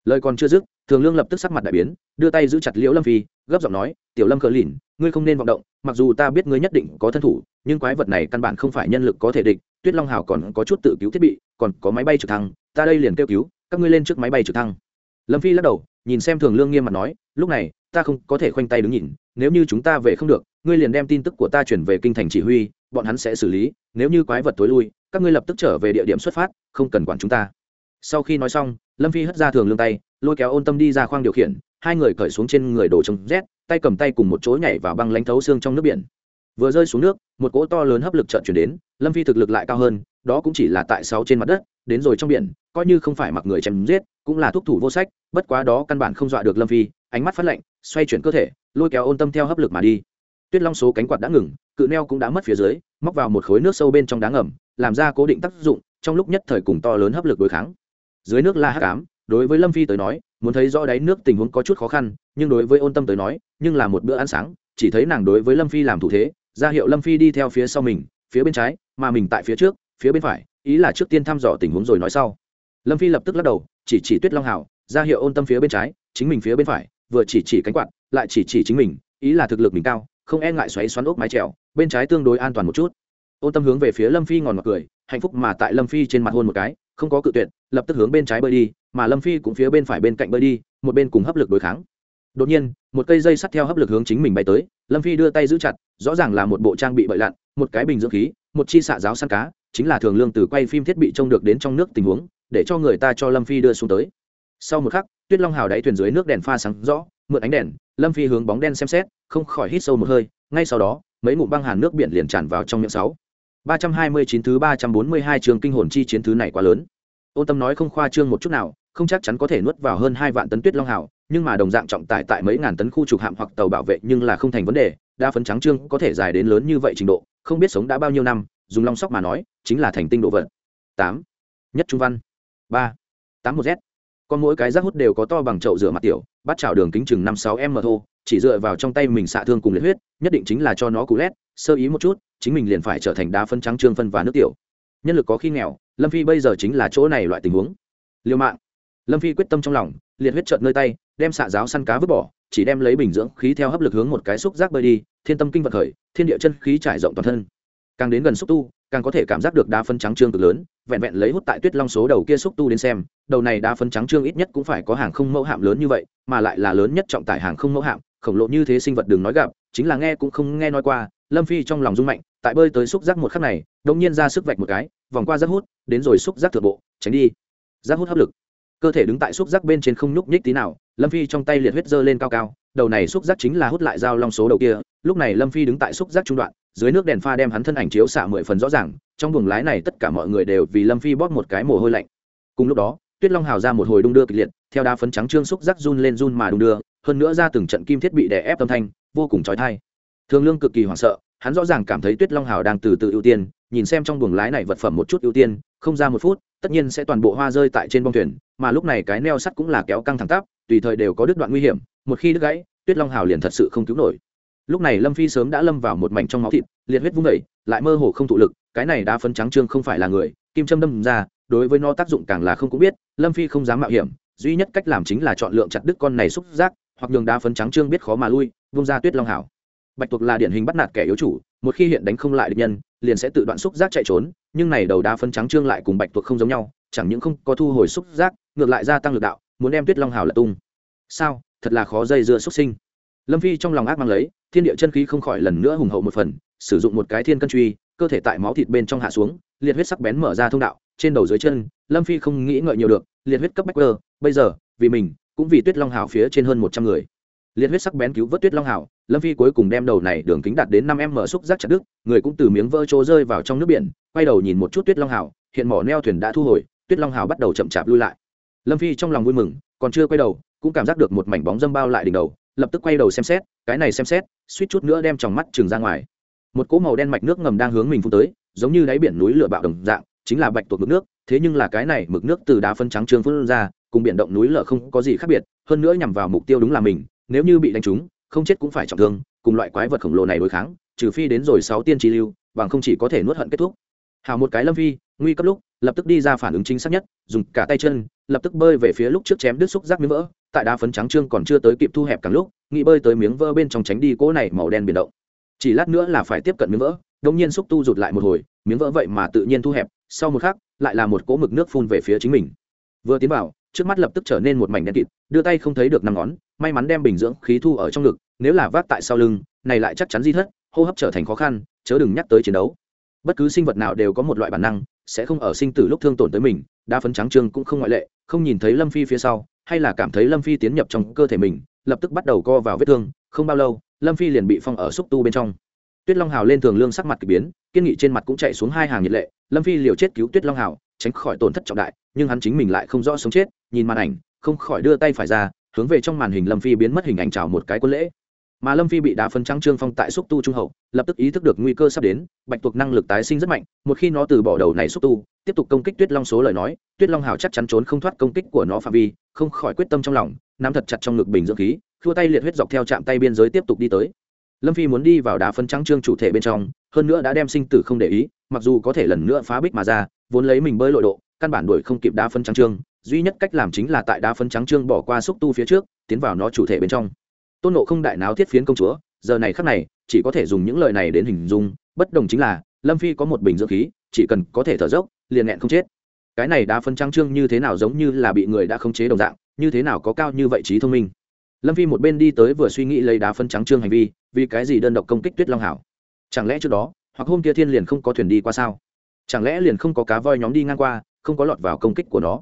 Lời còn chưa dứt, thường lương lập tức sắc mặt đại biến, đưa tay giữ chặt liễu lâm phi, gấp giọng nói, tiểu lâm cờ lìn, ngươi không nên vọng động, mặc dù ta biết ngươi nhất định có thân thủ, nhưng quái vật này căn bản không phải nhân lực có thể địch, tuyết long hào còn có chút tự cứu thiết bị, còn có máy bay trực thăng, ta đây liền kêu cứu, các ngươi lên trước máy bay trực thăng. Lâm phi lắc đầu, nhìn xem thường lương nghiêm mặt nói, lúc này, ta không có thể khoanh tay đứng nhìn, nếu như chúng ta về không được, ngươi liền đem tin tức của ta chuyển về kinh thành chỉ huy, bọn hắn sẽ xử lý, nếu như quái vật tối lui, các ngươi lập tức trở về địa điểm xuất phát, không cần quản chúng ta. Sau khi nói xong lâm phi hất ra thường lương tay, lôi kéo ôn tâm đi ra khoang điều khiển, hai người cởi xuống trên người đồ trông rét, tay cầm tay cùng một chỗ nhảy vào băng lánh thấu xương trong nước biển. Vừa rơi xuống nước, một cỗ to lớn hấp lực trợn chuyển đến, lâm phi thực lực lại cao hơn, đó cũng chỉ là tại sáu trên mặt đất, đến rồi trong biển, coi như không phải mặc người chém giết, cũng là thuốc thủ vô sách, bất quá đó căn bản không dọa được lâm phi, ánh mắt phát lạnh, xoay chuyển cơ thể, lôi kéo ôn tâm theo hấp lực mà đi. Tuyết long số cánh quạt đã ngừng, cự neo cũng đã mất phía dưới, móc vào một khối nước sâu bên trong đá ngầm, làm ra cố định tác dụng, trong lúc nhất thời cùng to lớn hấp lực đối kháng dưới nước la hắc ám, đối với lâm phi tới nói, muốn thấy rõ đáy nước tình huống có chút khó khăn, nhưng đối với ôn tâm tới nói, nhưng là một bữa ăn sáng, chỉ thấy nàng đối với lâm phi làm thủ thế, ra hiệu lâm phi đi theo phía sau mình, phía bên trái, mà mình tại phía trước, phía bên phải, ý là trước tiên thăm dò tình huống rồi nói sau. Lâm phi lập tức lắc đầu, chỉ chỉ tuyết long hảo, ra hiệu ôn tâm phía bên trái, chính mình phía bên phải, vừa chỉ chỉ cánh quạt, lại chỉ chỉ chính mình, ý là thực lực mình cao, không e ngại xoáy xoắn ốc mái trèo bên trái tương đối an toàn một chút. Ôn tâm hướng về phía lâm phi ngòn ngọt cười, hạnh phúc mà tại lâm phi trên mặt hôn một cái không có cự tuyệt, lập tức hướng bên trái bơi đi, mà lâm phi cũng phía bên phải bên cạnh bơi đi, một bên cùng hấp lực đối kháng. Đột nhiên, một cây dây sắt theo hấp lực hướng chính mình bay tới, lâm phi đưa tay giữ chặt, rõ ràng là một bộ trang bị bậy lặn, một cái bình dưỡng khí, một chi xạ giáo săn cá, chính là thường lương từ quay phim thiết bị trông được đến trong nước tình huống, để cho người ta cho lâm phi đưa xuống tới. Sau một khắc, tuyết long hào đáy thuyền dưới nước đèn pha sáng rõ, mượn ánh đèn, lâm phi hướng bóng đen xem xét, không khỏi hít sâu một hơi, ngay sau đó, mấy ngụm băng hàn nước biển liền tràn vào trong miệng sáu ba trăm hai mươi chín thứ ba trăm bốn mươi hai trường kinh hồn chi chiến thứ này quá lớn. Ôn tâm nói không khoa trương một chút nào, không chắc chắn có thể nuốt vào hơn hai vạn tấn tuyết long hào, nhưng mà đồng dạng trọng tải tại mấy ngàn tấn khu trục hạm hoặc tàu bảo vệ nhưng là không thành vấn đề, đa phấn trắng trương có thể dài đến lớn như vậy trình độ, không biết sống đã bao nhiêu năm, dùng long sóc mà nói, chính là thành tinh độ vận. tám. Nhất trung văn. Ba. Tám một z. Con mỗi cái rác hút đều có to bằng chậu rửa mặt tiểu, bắt chảo đường kính chừng năm sáu m thô chỉ dựa vào trong tay mình xạ thương cùng liệt huyết, nhất định chính là cho nó cú lét, sơ ý một chút, chính mình liền phải trở thành đá phân trắng trương phân và nước tiểu. Nhân lực có khi nghèo, lâm phi bây giờ chính là chỗ này loại tình huống. Liều mạng. Lâm phi quyết tâm trong lòng, liệt huyết trợn nơi tay, đem xạ giáo săn cá vứt bỏ, chỉ đem lấy bình dưỡng khí theo hấp lực hướng một cái xúc giác bơi đi, thiên tâm kinh vật khởi, thiên địa chân khí trải rộng toàn thân. Càng đến gần xúc tu, càng có thể cảm giác được đá phân trắng trương cực lớn, vẹn vẹn lấy hút tại tuyết long số đầu kia xúc tu đến xem, đầu này đá phân trắng trương ít nhất cũng phải có hàng không mẫu hạm lớn như vậy, mà lại là lớn nhất trọng tải hàng không mẫu hạm khổng lồ như thế sinh vật đừng nói gặp, chính là nghe cũng không nghe nói qua, lâm phi trong lòng rung mạnh, tại bơi tới xúc giác một khắc này đông nhiên ra sức vạch một cái, vòng qua giác hút, đến rồi xúc giác thượng bộ, tránh đi. Giác hút hấp lực. Cơ thể đứng tại xúc giác bên trên không nhúc nhích tí nào, lâm phi trong tay liệt huyết dơ lên cao cao, đầu này xúc giác chính là hút lại dao long số đầu kia, lúc này lâm phi đứng tại xúc giác trung đoạn, dưới nước đèn pha đem hắn thân ảnh chiếu xạ mười phần rõ ràng, trong buồng lái này tất cả mọi người đều vì lâm phi bóp một cái mồ hôi lạnh. Cùng lúc đó, tuyết long hào ra một hồi đung đưa kịch liệt, theo đá phấn trắng trương xúc giác run lên run mà đung đưa hơn nữa ra từng trận kim thiết bị đè ép âm thanh, vô cùng trói thai thường lương cực kỳ hoảng sợ, hắn rõ ràng cảm thấy tuyết long hào đang từ từ ưu tiên, nhìn xem trong buồng lái này vật phẩm một chút ưu tiên, không ra một phút, tất nhiên sẽ toàn bộ hoa rơi tại trên bông thuyền, mà lúc này cái neo sắt cũng là kéo căng thẳng tắp, tùy thời đều có đứt đoạn nguy hiểm, một khi đứt gãy, tuyết long hào liền thật sự không cứu nổi. Lúc này lâm phi sớm đã lâm vào một mảnh trong máu thịt, liệt huyết vung đầy lại mơ hồ không thụ lực, cái này đã phấn trắng trương không phải là người, kim châm đâm ra, đối với nó tác dụng càng là không cũng biết, lâm phi không dám mạo hiểm, duy nhất cách làm chính là chọn lượng chặt đứt con này xúc giác hoặc nhường đá phấn trắng trương biết khó mà lui, vung ra tuyết long hảo. Bạch tuộc là điển hình bắt nạt kẻ yếu chủ, một khi hiện đánh không lại địch nhân, liền sẽ tự đoạn xúc giác chạy trốn, nhưng này đầu đá phấn trắng trương lại cùng bạch tuộc không giống nhau, chẳng những không có thu hồi xúc giác, ngược lại gia tăng lực đạo, muốn đem tuyết long hào lật tung. Sao? Thật là khó dây dưa xuất sinh. Lâm phi trong lòng ác mang lấy, thiên địa chân khí không khỏi lần nữa hùng hậu một phần, sử dụng một cái thiên cân truy, cơ thể tại máu thịt bên trong hạ xuống, liệt huyết sắc bén mở ra thông đạo, trên đầu dưới chân, lâm phi không nghĩ ngợi nhiều được, liệt huyết cấp bách cơ, bây giờ, vì mình cũng vì tuyết long hào phía trên hơn một trăm người. Liệt huyết sắc bén cứu vớt tuyết long hào, lâm phi cuối cùng đem đầu này đường kính đạt đến năm em mở xúc giác chặt đứt, người cũng từ miếng vỡ trô rơi vào trong nước biển, quay đầu nhìn một chút tuyết long hào, hiện mỏ neo thuyền đã thu hồi, tuyết long hào bắt đầu chậm chạp lui lại. Lâm phi trong lòng vui mừng, còn chưa quay đầu, cũng cảm giác được một mảnh bóng dâm bao lại đỉnh đầu, lập tức quay đầu xem xét, cái này xem xét, suýt chút nữa đem tròng mắt trừng ra ngoài. Một cỗ màu đen mạch nước ngầm đang hướng mình phun tới, giống như đáy biển núi lửa bạo đồng dạng, chính là bạch tuộc mực nước, thế nhưng là cái này mực nước từ đá phân trắng trương phun ra cùng biển động núi lửa không có gì khác biệt, hơn nữa nhằm vào mục tiêu đúng là mình, nếu như bị đánh trúng, không chết cũng phải trọng thương, cùng loại quái vật khổng lồ này đối kháng, trừ phi đến rồi sáu tiên trí lưu, bằng không chỉ có thể nuốt hận kết thúc. Hào một cái lâm vi nguy cấp lúc, lập tức đi ra phản ứng chính xác nhất, dùng cả tay chân, lập tức bơi về phía lúc trước chém đứt xúc giác miếng vỡ, tại đá phấn trắng trương còn chưa tới kịp thu hẹp càng lúc, nghĩ bơi tới miếng vỡ bên trong tránh đi cỗ này màu đen biển động. Chỉ lát nữa là phải tiếp cận miếng vỡ, đông nhiên xúc tu rụt lại một hồi, miếng vỡ vậy mà tự nhiên thu hẹp, sau một khắc, lại là một cỗ mực nước phun về phía chính mình. Vừa tiến vào trước mắt lập tức trở nên một mảnh đen kịt, đưa tay không thấy được năm ngón, may mắn đem bình dưỡng khí thu ở trong ngực, nếu là vác tại sau lưng, này lại chắc chắn di thất, hô hấp trở thành khó khăn, chớ đừng nhắc tới chiến đấu. Bất cứ sinh vật nào đều có một loại bản năng, sẽ không ở sinh tử lúc thương tổn tới mình đa phấn trắng trương cũng không ngoại lệ, không nhìn thấy lâm phi phía sau, hay là cảm thấy lâm phi tiến nhập trong cơ thể mình, lập tức bắt đầu co vào vết thương, không bao lâu, lâm phi liền bị phong ở xúc tu bên trong. Tuyết long hào lên thường lương sắc mặt k ỳ biến, kiên nghị trên mặt cũng chạy xuống hai hàng nhiệt lệ, lâm phi liều chết cứu tuyết long hào tránh khỏi tổn thất trọng đại, nhưng hắn chính mình lại không rõ sống chết, nhìn màn ảnh, không khỏi đưa tay phải ra, hướng về trong màn hình lâm phi biến mất hình ảnh chào một cái quân lễ. Mà lâm phi bị đá phân trắng trương phong tại xúc tu trung hậu, lập tức ý thức được nguy cơ sắp đến, bạch tuộc năng lực tái sinh rất mạnh, một khi nó từ bỏ đầu này xúc tu, tiếp tục công kích tuyết long số lời nói, tuyết long hào chắc chắn trốn không thoát công kích của nó phạm vi, không khỏi quyết tâm trong lòng, nắm thật chặt trong ngực bình dưỡng khí thua tay liệt huyết dọc theo chạm tay biên giới tiếp tục đi tới. Lâm phi muốn đi vào đá phân trắng trương chủ thể bên trong, hơn nữa đã đem sinh tử không để ý, mặc dù có thể lần nữa phá bích mà ra vốn lấy mình bơi lội độ, căn bản đuổi không kịp đá phân trắng trương, duy nhất cách làm chính là tại đá phân trắng trương bỏ qua xúc tu phía trước, tiến vào nó chủ thể bên trong. Tôn nộ không đại náo thiết phiến công chúa, giờ này khắc này, chỉ có thể dùng những lời này đến hình dung, bất đồng chính là, lâm phi có một bình dưỡng khí, chỉ cần có thể thở dốc, liền nghẹn không chết. Cái này đá phân trắng trương như thế nào giống như là bị người đã khống chế đồng dạng, như thế nào có cao như vậy trí thông minh. Lâm phi một bên đi tới vừa suy nghĩ lấy đá phân trắng trương hành vi, vì cái gì đơn độc công kích tuyết long hảo? Chẳng lẽ trước đó, hoặc hôm kia thiên liền không có thuyền đi qua sao? Chẳng lẽ liền không có cá voi nhóm đi ngang qua, không có lọt vào công kích của nó?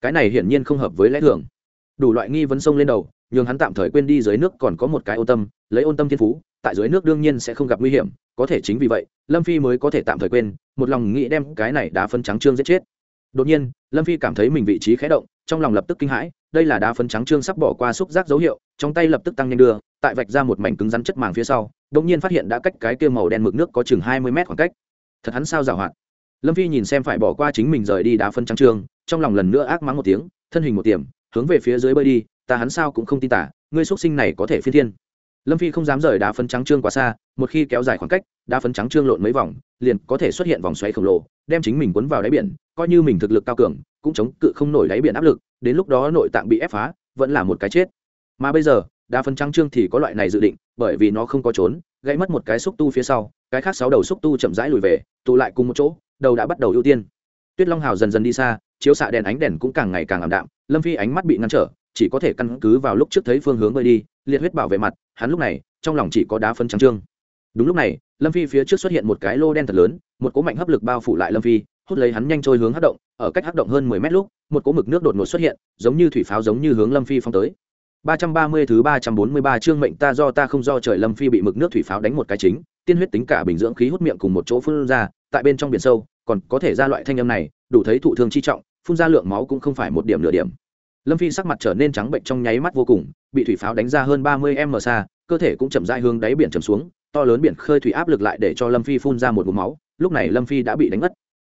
Cái này hiển nhiên không hợp với lẽ thường. Đủ loại nghi vấn sông lên đầu, nhường hắn tạm thời quên đi dưới nước còn có một cái ôn tâm, lấy ôn tâm thiên phú, tại dưới nước đương nhiên sẽ không gặp nguy hiểm, có thể chính vì vậy, lâm phi mới có thể tạm thời quên, một lòng nghĩ đem cái này đá phân trắng trương giết chết. Đột nhiên, lâm phi cảm thấy mình vị trí khé động, trong lòng lập tức kinh hãi, đây là đá phân trắng trương sắp bỏ qua xúc giác dấu hiệu, trong tay lập tức tăng nhanh đưa, tại vạch ra một mảnh cứng rắn chất màng phía sau, đột nhiên phát hiện đã cách cái kia màu đen mực nước có chừng hai mươi mét khoảng cách. Thật hắn sao giảo hoạt lâm phi nhìn xem phải bỏ qua chính mình rời đi đá phân trắng trương trong lòng lần nữa ác mắng một tiếng, thân hình một tiềm hướng về phía dưới bơi đi, ta hắn sao cũng không tin tả, ngươi xuất sinh này có thể phi thiên. Lâm phi không dám rời đá phân trắng trương quá xa, một khi kéo dài khoảng cách, đá phân trắng trương lộn mấy vòng, liền có thể xuất hiện vòng xoáy khổng lồ, đem chính mình cuốn vào đáy biển, coi như mình thực lực cao cường, cũng chống cự không nổi đáy biển áp lực, đến lúc đó nội tạng bị ép phá, vẫn là một cái chết. Mà bây giờ, đá phân trắng trương thì có loại này dự định, bởi vì nó không có trốn, gãy mất một cái xúc tu phía sau, cái khác sáu đầu xúc tu chậm rãi lùi về, tụ lại cùng một chỗ đầu đã bắt đầu ưu tiên. Tuyết long hào dần dần đi xa chiếu xạ đèn ánh đèn cũng càng ngày càng ảm đạm lâm phi ánh mắt bị ngăn trở chỉ có thể căn cứ vào lúc trước thấy phương hướng bơi đi liệt huyết bảo vệ mặt hắn lúc này trong lòng chỉ có đá phấn trắng trương. Đúng lúc này lâm phi phía trước xuất hiện một cái lô đen thật lớn một cỗ mạnh hấp lực bao phủ lại lâm phi hút lấy hắn nhanh trôi hướng hắc động ở cách hắc động hơn mười mét lúc một cỗ mực nước đột ngột xuất hiện giống như thủy pháo giống như hướng lâm phi phong tới. 330 thứ 343 chương mệnh ta do ta không do trời Lâm Phi bị mực nước thủy pháo đánh một cái chính, tiên huyết tính cả bình dưỡng khí hút miệng cùng một chỗ phun ra, tại bên trong biển sâu, còn có thể ra loại thanh âm này, đủ thấy thụ thương chi trọng, phun ra lượng máu cũng không phải một điểm nửa điểm. Lâm Phi sắc mặt trở nên trắng bệnh trong nháy mắt vô cùng, bị thủy pháo đánh ra hơn 30m xa, cơ thể cũng chậm rãi hướng đáy biển chầm xuống, to lớn biển khơi thủy áp lực lại để cho Lâm Phi phun ra một vùng máu, lúc này Lâm Phi đã bị đánh mất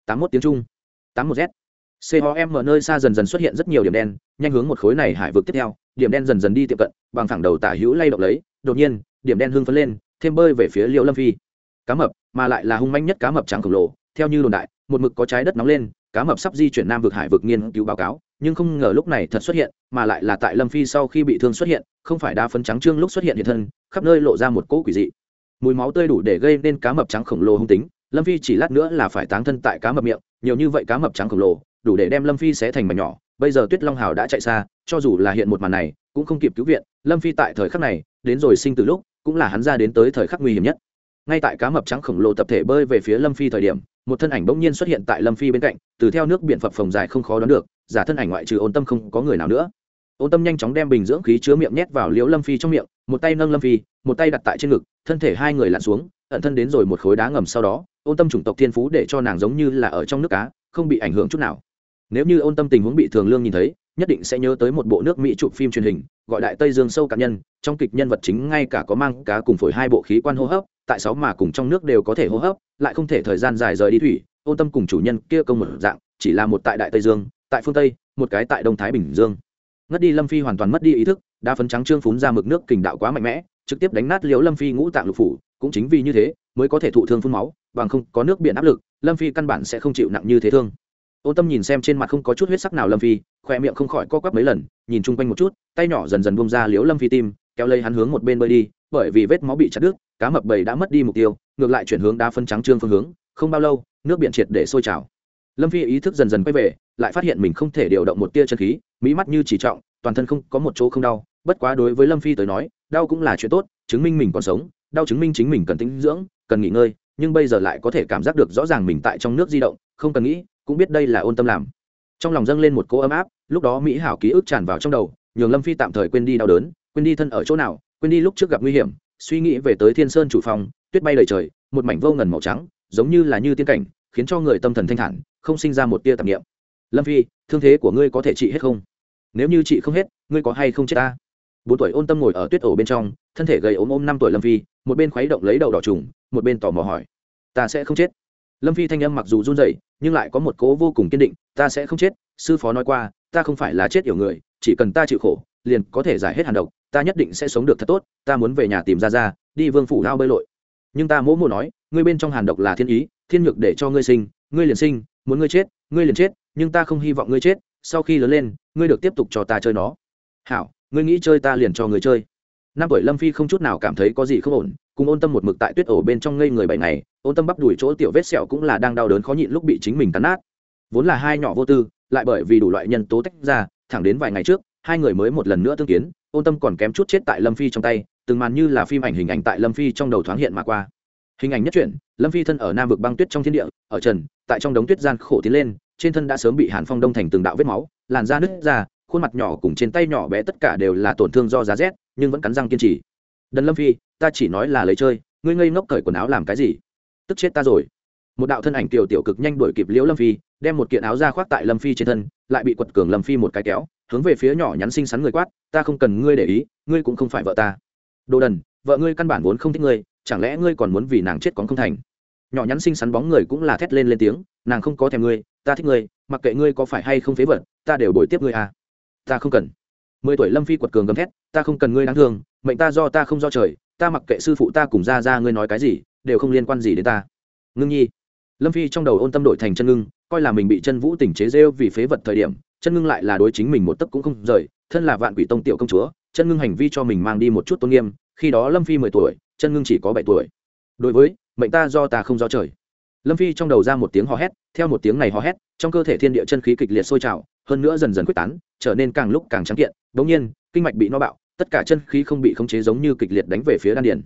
tám mốt tiếng Trung, 81 Z. COM ở nơi xa dần dần xuất hiện rất nhiều điểm đen, nhanh hướng một khối này hải vực tiếp theo, điểm đen dần dần đi tiệm cận, bằng thẳng đầu tả hữu lay động lấy, đột nhiên, điểm đen hưng phấn lên, thêm bơi về phía Liễu Lâm Phi. Cá mập, mà lại là hung manh nhất cá mập trắng khổng lồ, theo như đồn đại, một mực có trái đất nóng lên, cá mập sắp di chuyển nam vực hải vực nghiên cứu báo cáo, nhưng không ngờ lúc này thật xuất hiện, mà lại là tại Lâm Phi sau khi bị thương xuất hiện, không phải đa phấn trắng trương lúc xuất hiện hiện thân, khắp nơi lộ ra một cỗ quỷ dị. Mùi máu tươi đủ để gây nên cá mập trắng khổng lồ hung tính, Lâm Phi chỉ lát nữa là phải táng thân tại cá mập miệng, nhiều như vậy cá mập trắng khổng lồ, đủ để đem lâm phi xé thành mảnh nhỏ. Bây giờ tuyết long hào đã chạy xa cho dù là hiện một màn này cũng không kịp cứu viện lâm phi tại thời khắc này đến rồi sinh từ lúc cũng là hắn ra đến tới thời khắc nguy hiểm nhất ngay tại cá mập trắng khổng lồ tập thể bơi về phía lâm phi thời điểm, một thân ảnh bỗng nhiên xuất hiện tại lâm phi bên cạnh, từ theo nước biển phập phồng dài không khó đoán được, giả thân ảnh ngoại trừ ôn tâm không có người nào nữa. Ôn tâm nhanh chóng đem bình dưỡng khí chứa miệng nhét vào liễu lâm phi trong miệng, một tay nâng lâm phi, một tay đặt tại trên ngực, thân thể hai người lặn xuống, ẩn thân đến rồi một khối đá ngầm sau đó, ôn tâm chủng tộc thiên phú để cho nàng giống như là ở trong nước cá, không bị ảnh hưởng chút nào. Nếu như ôn tâm tình huống bị thường lương nhìn thấy nhất định sẽ nhớ tới một bộ nước mỹ chụp phim truyền hình, gọi đại tây dương sâu cá nhân. Trong kịch nhân vật chính ngay cả có mang cá cùng phổi hai bộ khí quan hô hấp, tại sáu mà cùng trong nước đều có thể hô hấp, lại không thể thời gian dài rời đi thủy ôn tâm cùng chủ nhân kia công một dạng, chỉ là một tại đại tây dương, tại phương tây, một cái tại đông thái bình dương. Ngất đi lâm phi hoàn toàn mất đi ý thức đa phấn trắng trương phún ra mực nước kình đạo quá mạnh mẽ, trực tiếp đánh nát liễu lâm phi ngũ tạng lục phủ, cũng chính vì như thế, mới có thể thụ thương phun máu, bằng không có nước biển áp lực, lâm phi căn bản sẽ không chịu nặng như thế thương ôn tâm nhìn xem trên mặt không có chút huyết sắc nào lâm phi khoe miệng không khỏi co quắp mấy lần, nhìn chung quanh một chút, tay nhỏ dần dần bông ra liếu lâm phi tim, kéo lấy hắn hướng một bên bơi đi, bởi vì vết máu bị chặt đứt, cá mập bầy đã mất đi mục tiêu, ngược lại chuyển hướng đá phân trắng trương phương hướng, không bao lâu, nước biển triệt để sôi trào. Lâm phi ý thức dần dần quay về, lại phát hiện mình không thể điều động một tia chân khí, mỹ mắt như chỉ trọng, toàn thân không có một chỗ không đau, bất quá đối với lâm phi tới nói, đau cũng là chuyện tốt, chứng minh mình còn sống, đau chứng minh chính mình cần tinh dưỡng, cần nghỉ ngơi, nhưng bây giờ lại có thể cảm giác được rõ ràng mình tại trong nước di động, không cần nghĩ cũng biết đây là ôn tâm làm. Trong lòng dâng lên một cỗ ấm áp, lúc đó mỹ hảo ký ức tràn vào trong đầu, nhường lâm phi tạm thời quên đi đau đớn, quên đi thân ở chỗ nào, quên đi lúc trước gặp nguy hiểm, suy nghĩ về tới thiên sơn chủ phòng, tuyết bay đầy trời, một mảnh vô ngần màu trắng, giống như là như tiên cảnh, khiến cho người tâm thần thanh thản, không sinh ra một tia tạp nghiệm lâm phi, thương thế của ngươi có thể trị hết không? Nếu như chị không hết, ngươi có hay không chết ta? Bốn tuổi ôn tâm ngồi ở tuyết ổ bên trong, thân thể gầy ốm ôm năm tuổi lâm phi, một bên khuấy động lấy đầu đỏ trùng, một bên tò mò hỏi. Ta sẽ không chết lâm phi thanh âm mặc dù run rẩy, nhưng lại có một cố vô cùng kiên định, ta sẽ không chết, sư phó nói qua, ta không phải là chết yểu người, chỉ cần ta chịu khổ, liền có thể giải hết hàn độc, ta nhất định sẽ sống được thật tốt, ta muốn về nhà tìm ra ra đi vương phủ lao bơi lội. Nhưng ta mỗ mỗ nói, ngươi bên trong hàn độc là thiên ý, thiên nhược để cho ngươi sinh, ngươi liền sinh, muốn ngươi chết, ngươi liền chết, nhưng ta không hy vọng ngươi chết, sau khi lớn lên, ngươi được tiếp tục cho ta chơi nó. Hảo, ngươi nghĩ chơi ta liền cho ngươi chơi. Năm tuổi lâm phi không chút nào cảm thấy có gì không ổn cùng ôn tâm một mực tại tuyết ổ bên trong ngây người bảy ngày, ôn tâm bắp đuổi chỗ tiểu vết sẹo cũng là đang đau đớn khó nhịn lúc bị chính mình cắn nát. Vốn là hai nhỏ vô tư, lại bởi vì đủ loại nhân tố tách ra, thẳng đến vài ngày trước, hai người mới một lần nữa tương kiến, ôn tâm còn kém chút chết tại lâm phi trong tay, từng màn như là phim ảnh hình ảnh tại lâm phi trong đầu thoáng hiện mà qua. Hình ảnh nhất truyện, lâm phi thân ở nam vực băng tuyết trong thiên địa, ở trần, tại trong đống tuyết gian khổ tiến lên, trên thân đã sớm bị hàn phong đông thành từng đạo vết máu, làn da nứt ra, khuôn mặt nhỏ cùng trên tay nhỏ bé tất cả đều là tổn thương do giá rét, nhưng vẫn cắn răng kiên trì. Đần lâm phi ta chỉ nói là lấy chơi, ngươi ngây ngốc cởi quần áo làm cái gì? Tức chết ta rồi. Một đạo thân ảnh tiểu tiểu cực nhanh đuổi kịp liễu lâm phi, đem một kiện áo ra khoác tại lâm phi trên thân, lại bị quật cường lâm phi một cái kéo, hướng về phía nhỏ nhắn xinh xắn người quát, ta không cần ngươi để ý, ngươi cũng không phải vợ ta. Đồ đần, vợ ngươi căn bản vốn không thích ngươi, chẳng lẽ ngươi còn muốn vì nàng chết còn không thành? Nhỏ nhắn xinh xắn bóng người cũng là thét lên lên tiếng, nàng không có thèm ngươi, ta thích ngươi, mặc kệ ngươi có phải hay không phế vật, ta đều bồi tiếp ngươi à. Ta không cần. Mười tuổi lâm phi quật cường gầm thét, ta không cần ngươi đáng thương, mệnh ta do ta không do trời ta mặc kệ sư phụ ta cùng ra ra ngươi nói cái gì, đều không liên quan gì đến ta. Ngưng nhi. Lâm phi trong đầu ôn tâm đổi thành chân ngưng, coi là mình bị chân vũ tỉnh chế rêu vì phế vật thời điểm, chân ngưng lại là đối chính mình một tấc cũng không rời, thân là vạn quỷ tông tiểu công chúa, chân ngưng hành vi cho mình mang đi một chút tôn nghiêm, khi đó lâm phi mười tuổi, chân ngưng chỉ có bảy tuổi. Đối với, mệnh ta do ta không do trời. Lâm phi trong đầu ra một tiếng hò hét, theo một tiếng này hò hét, trong cơ thể thiên địa chân khí kịch liệt sôi trào, hơn nữa dần dần quyết tán, trở nên càng lúc càng trắng kiện, bỗng nhiên, kinh mạch bị no bạo tất cả chân khí không bị khống chế giống như kịch liệt đánh về phía đan điền.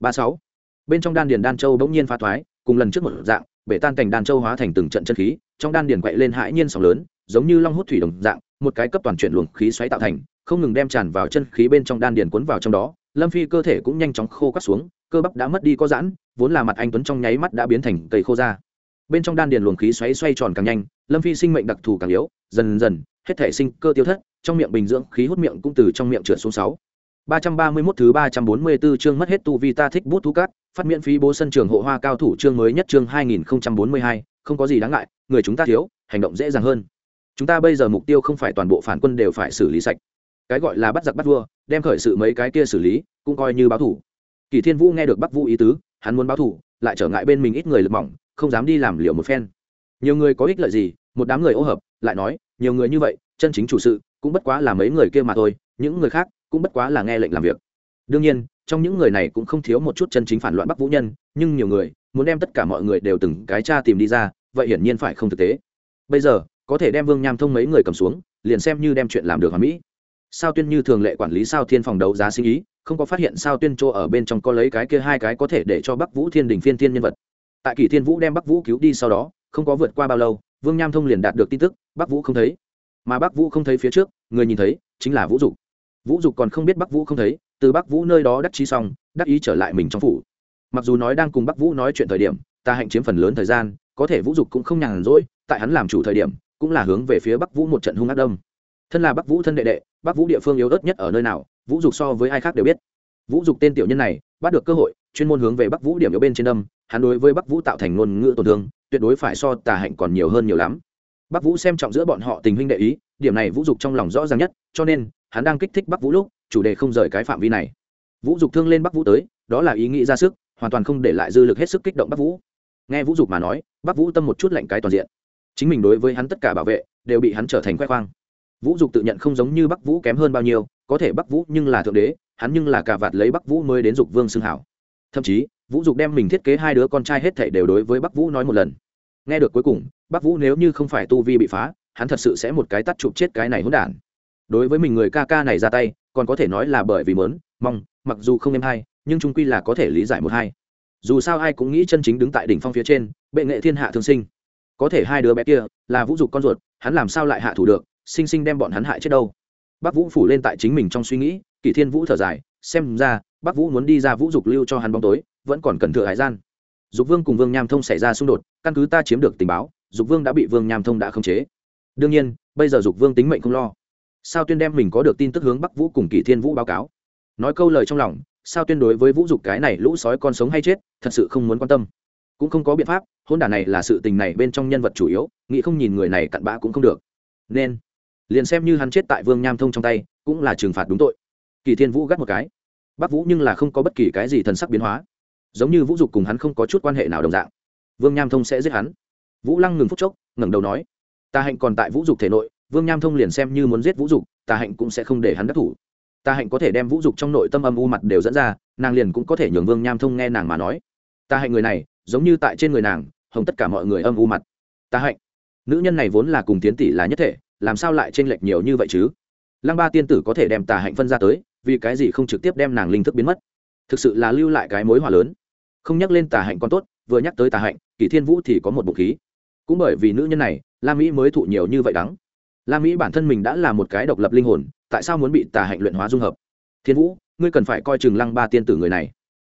Ba sáu. Bên trong đan điền đan châu bỗng nhiên phá thoái, cùng lần trước một dạng, bể tan cảnh đan châu hóa thành từng trận chân khí, trong đan điền quậy lên hãi nhiên sóng lớn, giống như long hút thủy đồng dạng, một cái cấp toàn chuyển luồng khí xoáy tạo thành, không ngừng đem tràn vào chân khí bên trong đan điền cuốn vào trong đó, lâm phi cơ thể cũng nhanh chóng khô quắt xuống, cơ bắp đã mất đi có giãn, vốn là mặt anh tuấn trong nháy mắt đã biến thành cây khô ra bên trong đan điền luồng khí xoáy xoay tròn càng nhanh, lâm phi sinh mệnh đặc thù càng yếu, dần dần, hết thể sinh cơ tiêu thất, trong miệng bình dưỡng khí hút miệng cũng từ trong miệng trượt xuống sáu. ba trăm ba mươi 331 thứ ba trăm bốn mươi 344 chương mất hết tu vi ta thích bút thú cát, phát miễn phí bố sân trường hộ hoa cao thủ chương mới nhất chương hai nghìn bốn mươi hai, không có gì đáng ngại, người chúng ta thiếu, hành động dễ dàng hơn. Chúng ta bây giờ mục tiêu không phải toàn bộ phản quân đều phải xử lý sạch. Cái gọi là bắt giặc bắt vua, đem khởi sự mấy cái kia xử lý, cũng coi như báo thủ. Kỳ thiên vũ nghe được bắc vũ ý tứ, hắn muốn báo thủ, lại trở ngại bên mình ít người lực mỏng không dám đi làm liều một phen. Nhiều người có ích lợi gì, một đám người ô hợp, lại nói, nhiều người như vậy, chân chính chủ sự, cũng bất quá là mấy người kia mà thôi, những người khác, cũng bất quá là nghe lệnh làm việc. Đương nhiên, trong những người này cũng không thiếu một chút chân chính phản loạn bắc vũ nhân, nhưng nhiều người, muốn đem tất cả mọi người đều từng cái cha tìm đi ra, vậy hiển nhiên phải không thực tế. Bây giờ, có thể đem vương nham thông mấy người cầm xuống, liền xem như đem chuyện làm được hoàn mỹ. Sao tuyên như thường lệ quản lý sao thiên phòng đấu giá sinh ý, không có phát hiện sao tuyên chỗ ở bên trong có lấy cái kia hai cái có thể để cho bắc vũ thiên đình phiên thiên nhân vật tại kỳ thiên vũ đem bắc vũ cứu đi sau đó, không có vượt qua bao lâu, vương nham thông liền đạt được tin tức, bắc vũ không thấy. Mà bắc vũ không thấy phía trước, người nhìn thấy, chính là vũ dục. Vũ dục còn không biết bắc vũ không thấy, từ bắc vũ nơi đó đắc chí xong, đắc ý trở lại mình trong phủ. Mặc dù nói đang cùng bắc vũ nói chuyện thời điểm, ta hạnh chiếm phần lớn thời gian, có thể vũ dục cũng không nhàn rỗi, tại hắn làm chủ thời điểm, cũng là hướng về phía bắc vũ một trận hung ác đông thân là bắc vũ thân đệ đệ, bắc vũ địa phương yếu ớt nhất ở nơi nào, vũ dục so với ai khác đều biết. Vũ dục tên tiểu nhân này, bắt được cơ hội chuyên môn hướng về bắc vũ điểm yếu bên trên đâm hắn đối với bắc vũ tạo thành ngôn ngữ tổn thương, tuyệt đối phải so tà hạnh còn nhiều hơn nhiều lắm. Bắc vũ xem trọng giữa bọn họ tình huynh đệ ý, điểm này vũ dục trong lòng rõ ràng nhất, cho nên, hắn đang kích thích bắc vũ lúc, chủ đề không rời cái phạm vi này. Vũ dục thương lên bắc vũ tới, đó là ý nghĩ ra sức, hoàn toàn không để lại dư lực hết sức kích động bắc vũ. Nghe vũ dục mà nói, bắc vũ tâm một chút lạnh cái toàn diện. Chính mình đối với hắn tất cả bảo vệ, đều bị hắn trở thành khoe khoang. Vũ dục tự nhận không giống như bắc vũ kém hơn bao nhiêu, có thể bắc vũ nhưng là thượng đế, hắn nhưng là cả vạt lấy bắc vũ mới đến dục vương xưng hảo thậm chí, vũ dục đem mình thiết kế hai đứa con trai hết thảy đều đối với bắc vũ nói một lần. Nghe được cuối cùng, bắc vũ nếu như không phải tu vi bị phá, hắn thật sự sẽ một cái tắt chụp chết cái này hỗn đản. Đối với mình người ca ca này ra tay, còn có thể nói là bởi vì mớn, mong, mặc dù không em hay, nhưng trung quy là có thể lý giải một hai. Dù sao ai cũng nghĩ chân chính đứng tại đỉnh phong phía trên, bệ nghệ thiên hạ thương sinh. Có thể hai đứa bé kia là vũ dục con ruột, hắn làm sao lại hạ thủ được, sinh sinh đem bọn hắn hại chết đâu. Bác vũ phủ lên tại chính mình trong suy nghĩ, kỷ thiên vũ thở dài, xem ra bác vũ muốn đi ra vũ dục lưu cho hắn bóng tối, vẫn còn cần thừa hải gian. Dục vương cùng vương nham thông xảy ra xung đột, căn cứ ta chiếm được tình báo, dục vương đã bị vương nham thông đã khống chế. Đương nhiên, bây giờ dục vương tính mệnh không lo. Sao tuyên đem mình có được tin tức hướng bắc vũ cùng kỳ thiên vũ báo cáo? Nói câu lời trong lòng, sao tuyên đối với vũ dục cái này lũ sói con sống hay chết, thật sự không muốn quan tâm. Cũng không có biện pháp, hôn đả này là sự tình này bên trong nhân vật chủ yếu, nghĩ không nhìn người này cặn bã cũng không được. Nên, liền xem như hắn chết tại vương nham thông trong tay, cũng là trừng phạt đúng tội. Kỳ thiên vũ gắt một cái bắc vũ nhưng là không có bất kỳ cái gì thần sắc biến hóa. Giống như vũ dục cùng hắn không có chút quan hệ nào đồng dạng. Vương nham thông sẽ giết hắn. Vũ lăng ngừng phút chốc, ngẩng đầu nói tà hạnh còn tại vũ dục thể nội, vương nham thông liền xem như muốn giết vũ dục tà hạnh cũng sẽ không để hắn đắc thủ. Tà hạnh có thể đem vũ dục trong nội tâm âm u mặt đều dẫn ra, nàng liền cũng có thể nhường vương nham thông nghe nàng mà nói. Tà hạnh người này, giống như tại trên người nàng, hồng tất cả mọi người âm u mặt. Tà hạnh, nữ nhân này vốn là cùng tiến tỷ là nhất thể, làm sao lại chênh lệch nhiều như vậy chứ? Lăng ba tiên tử có thể đem tà hạnh phân ra tới vì cái gì không trực tiếp đem nàng linh thức biến mất? Thực sự là lưu lại cái mối hòa lớn. Không nhắc lên tà hạnh còn tốt, vừa nhắc tới tà hạnh kỷ thiên vũ thì có một bụng khí. Cũng bởi vì nữ nhân này la mỹ mới thụ nhiều như vậy đắng. La mỹ bản thân mình đã là một cái độc lập linh hồn, tại sao muốn bị tà hạnh luyện hóa dung hợp? Thiên vũ, ngươi cần phải coi chừng lăng ba tiên tử người này.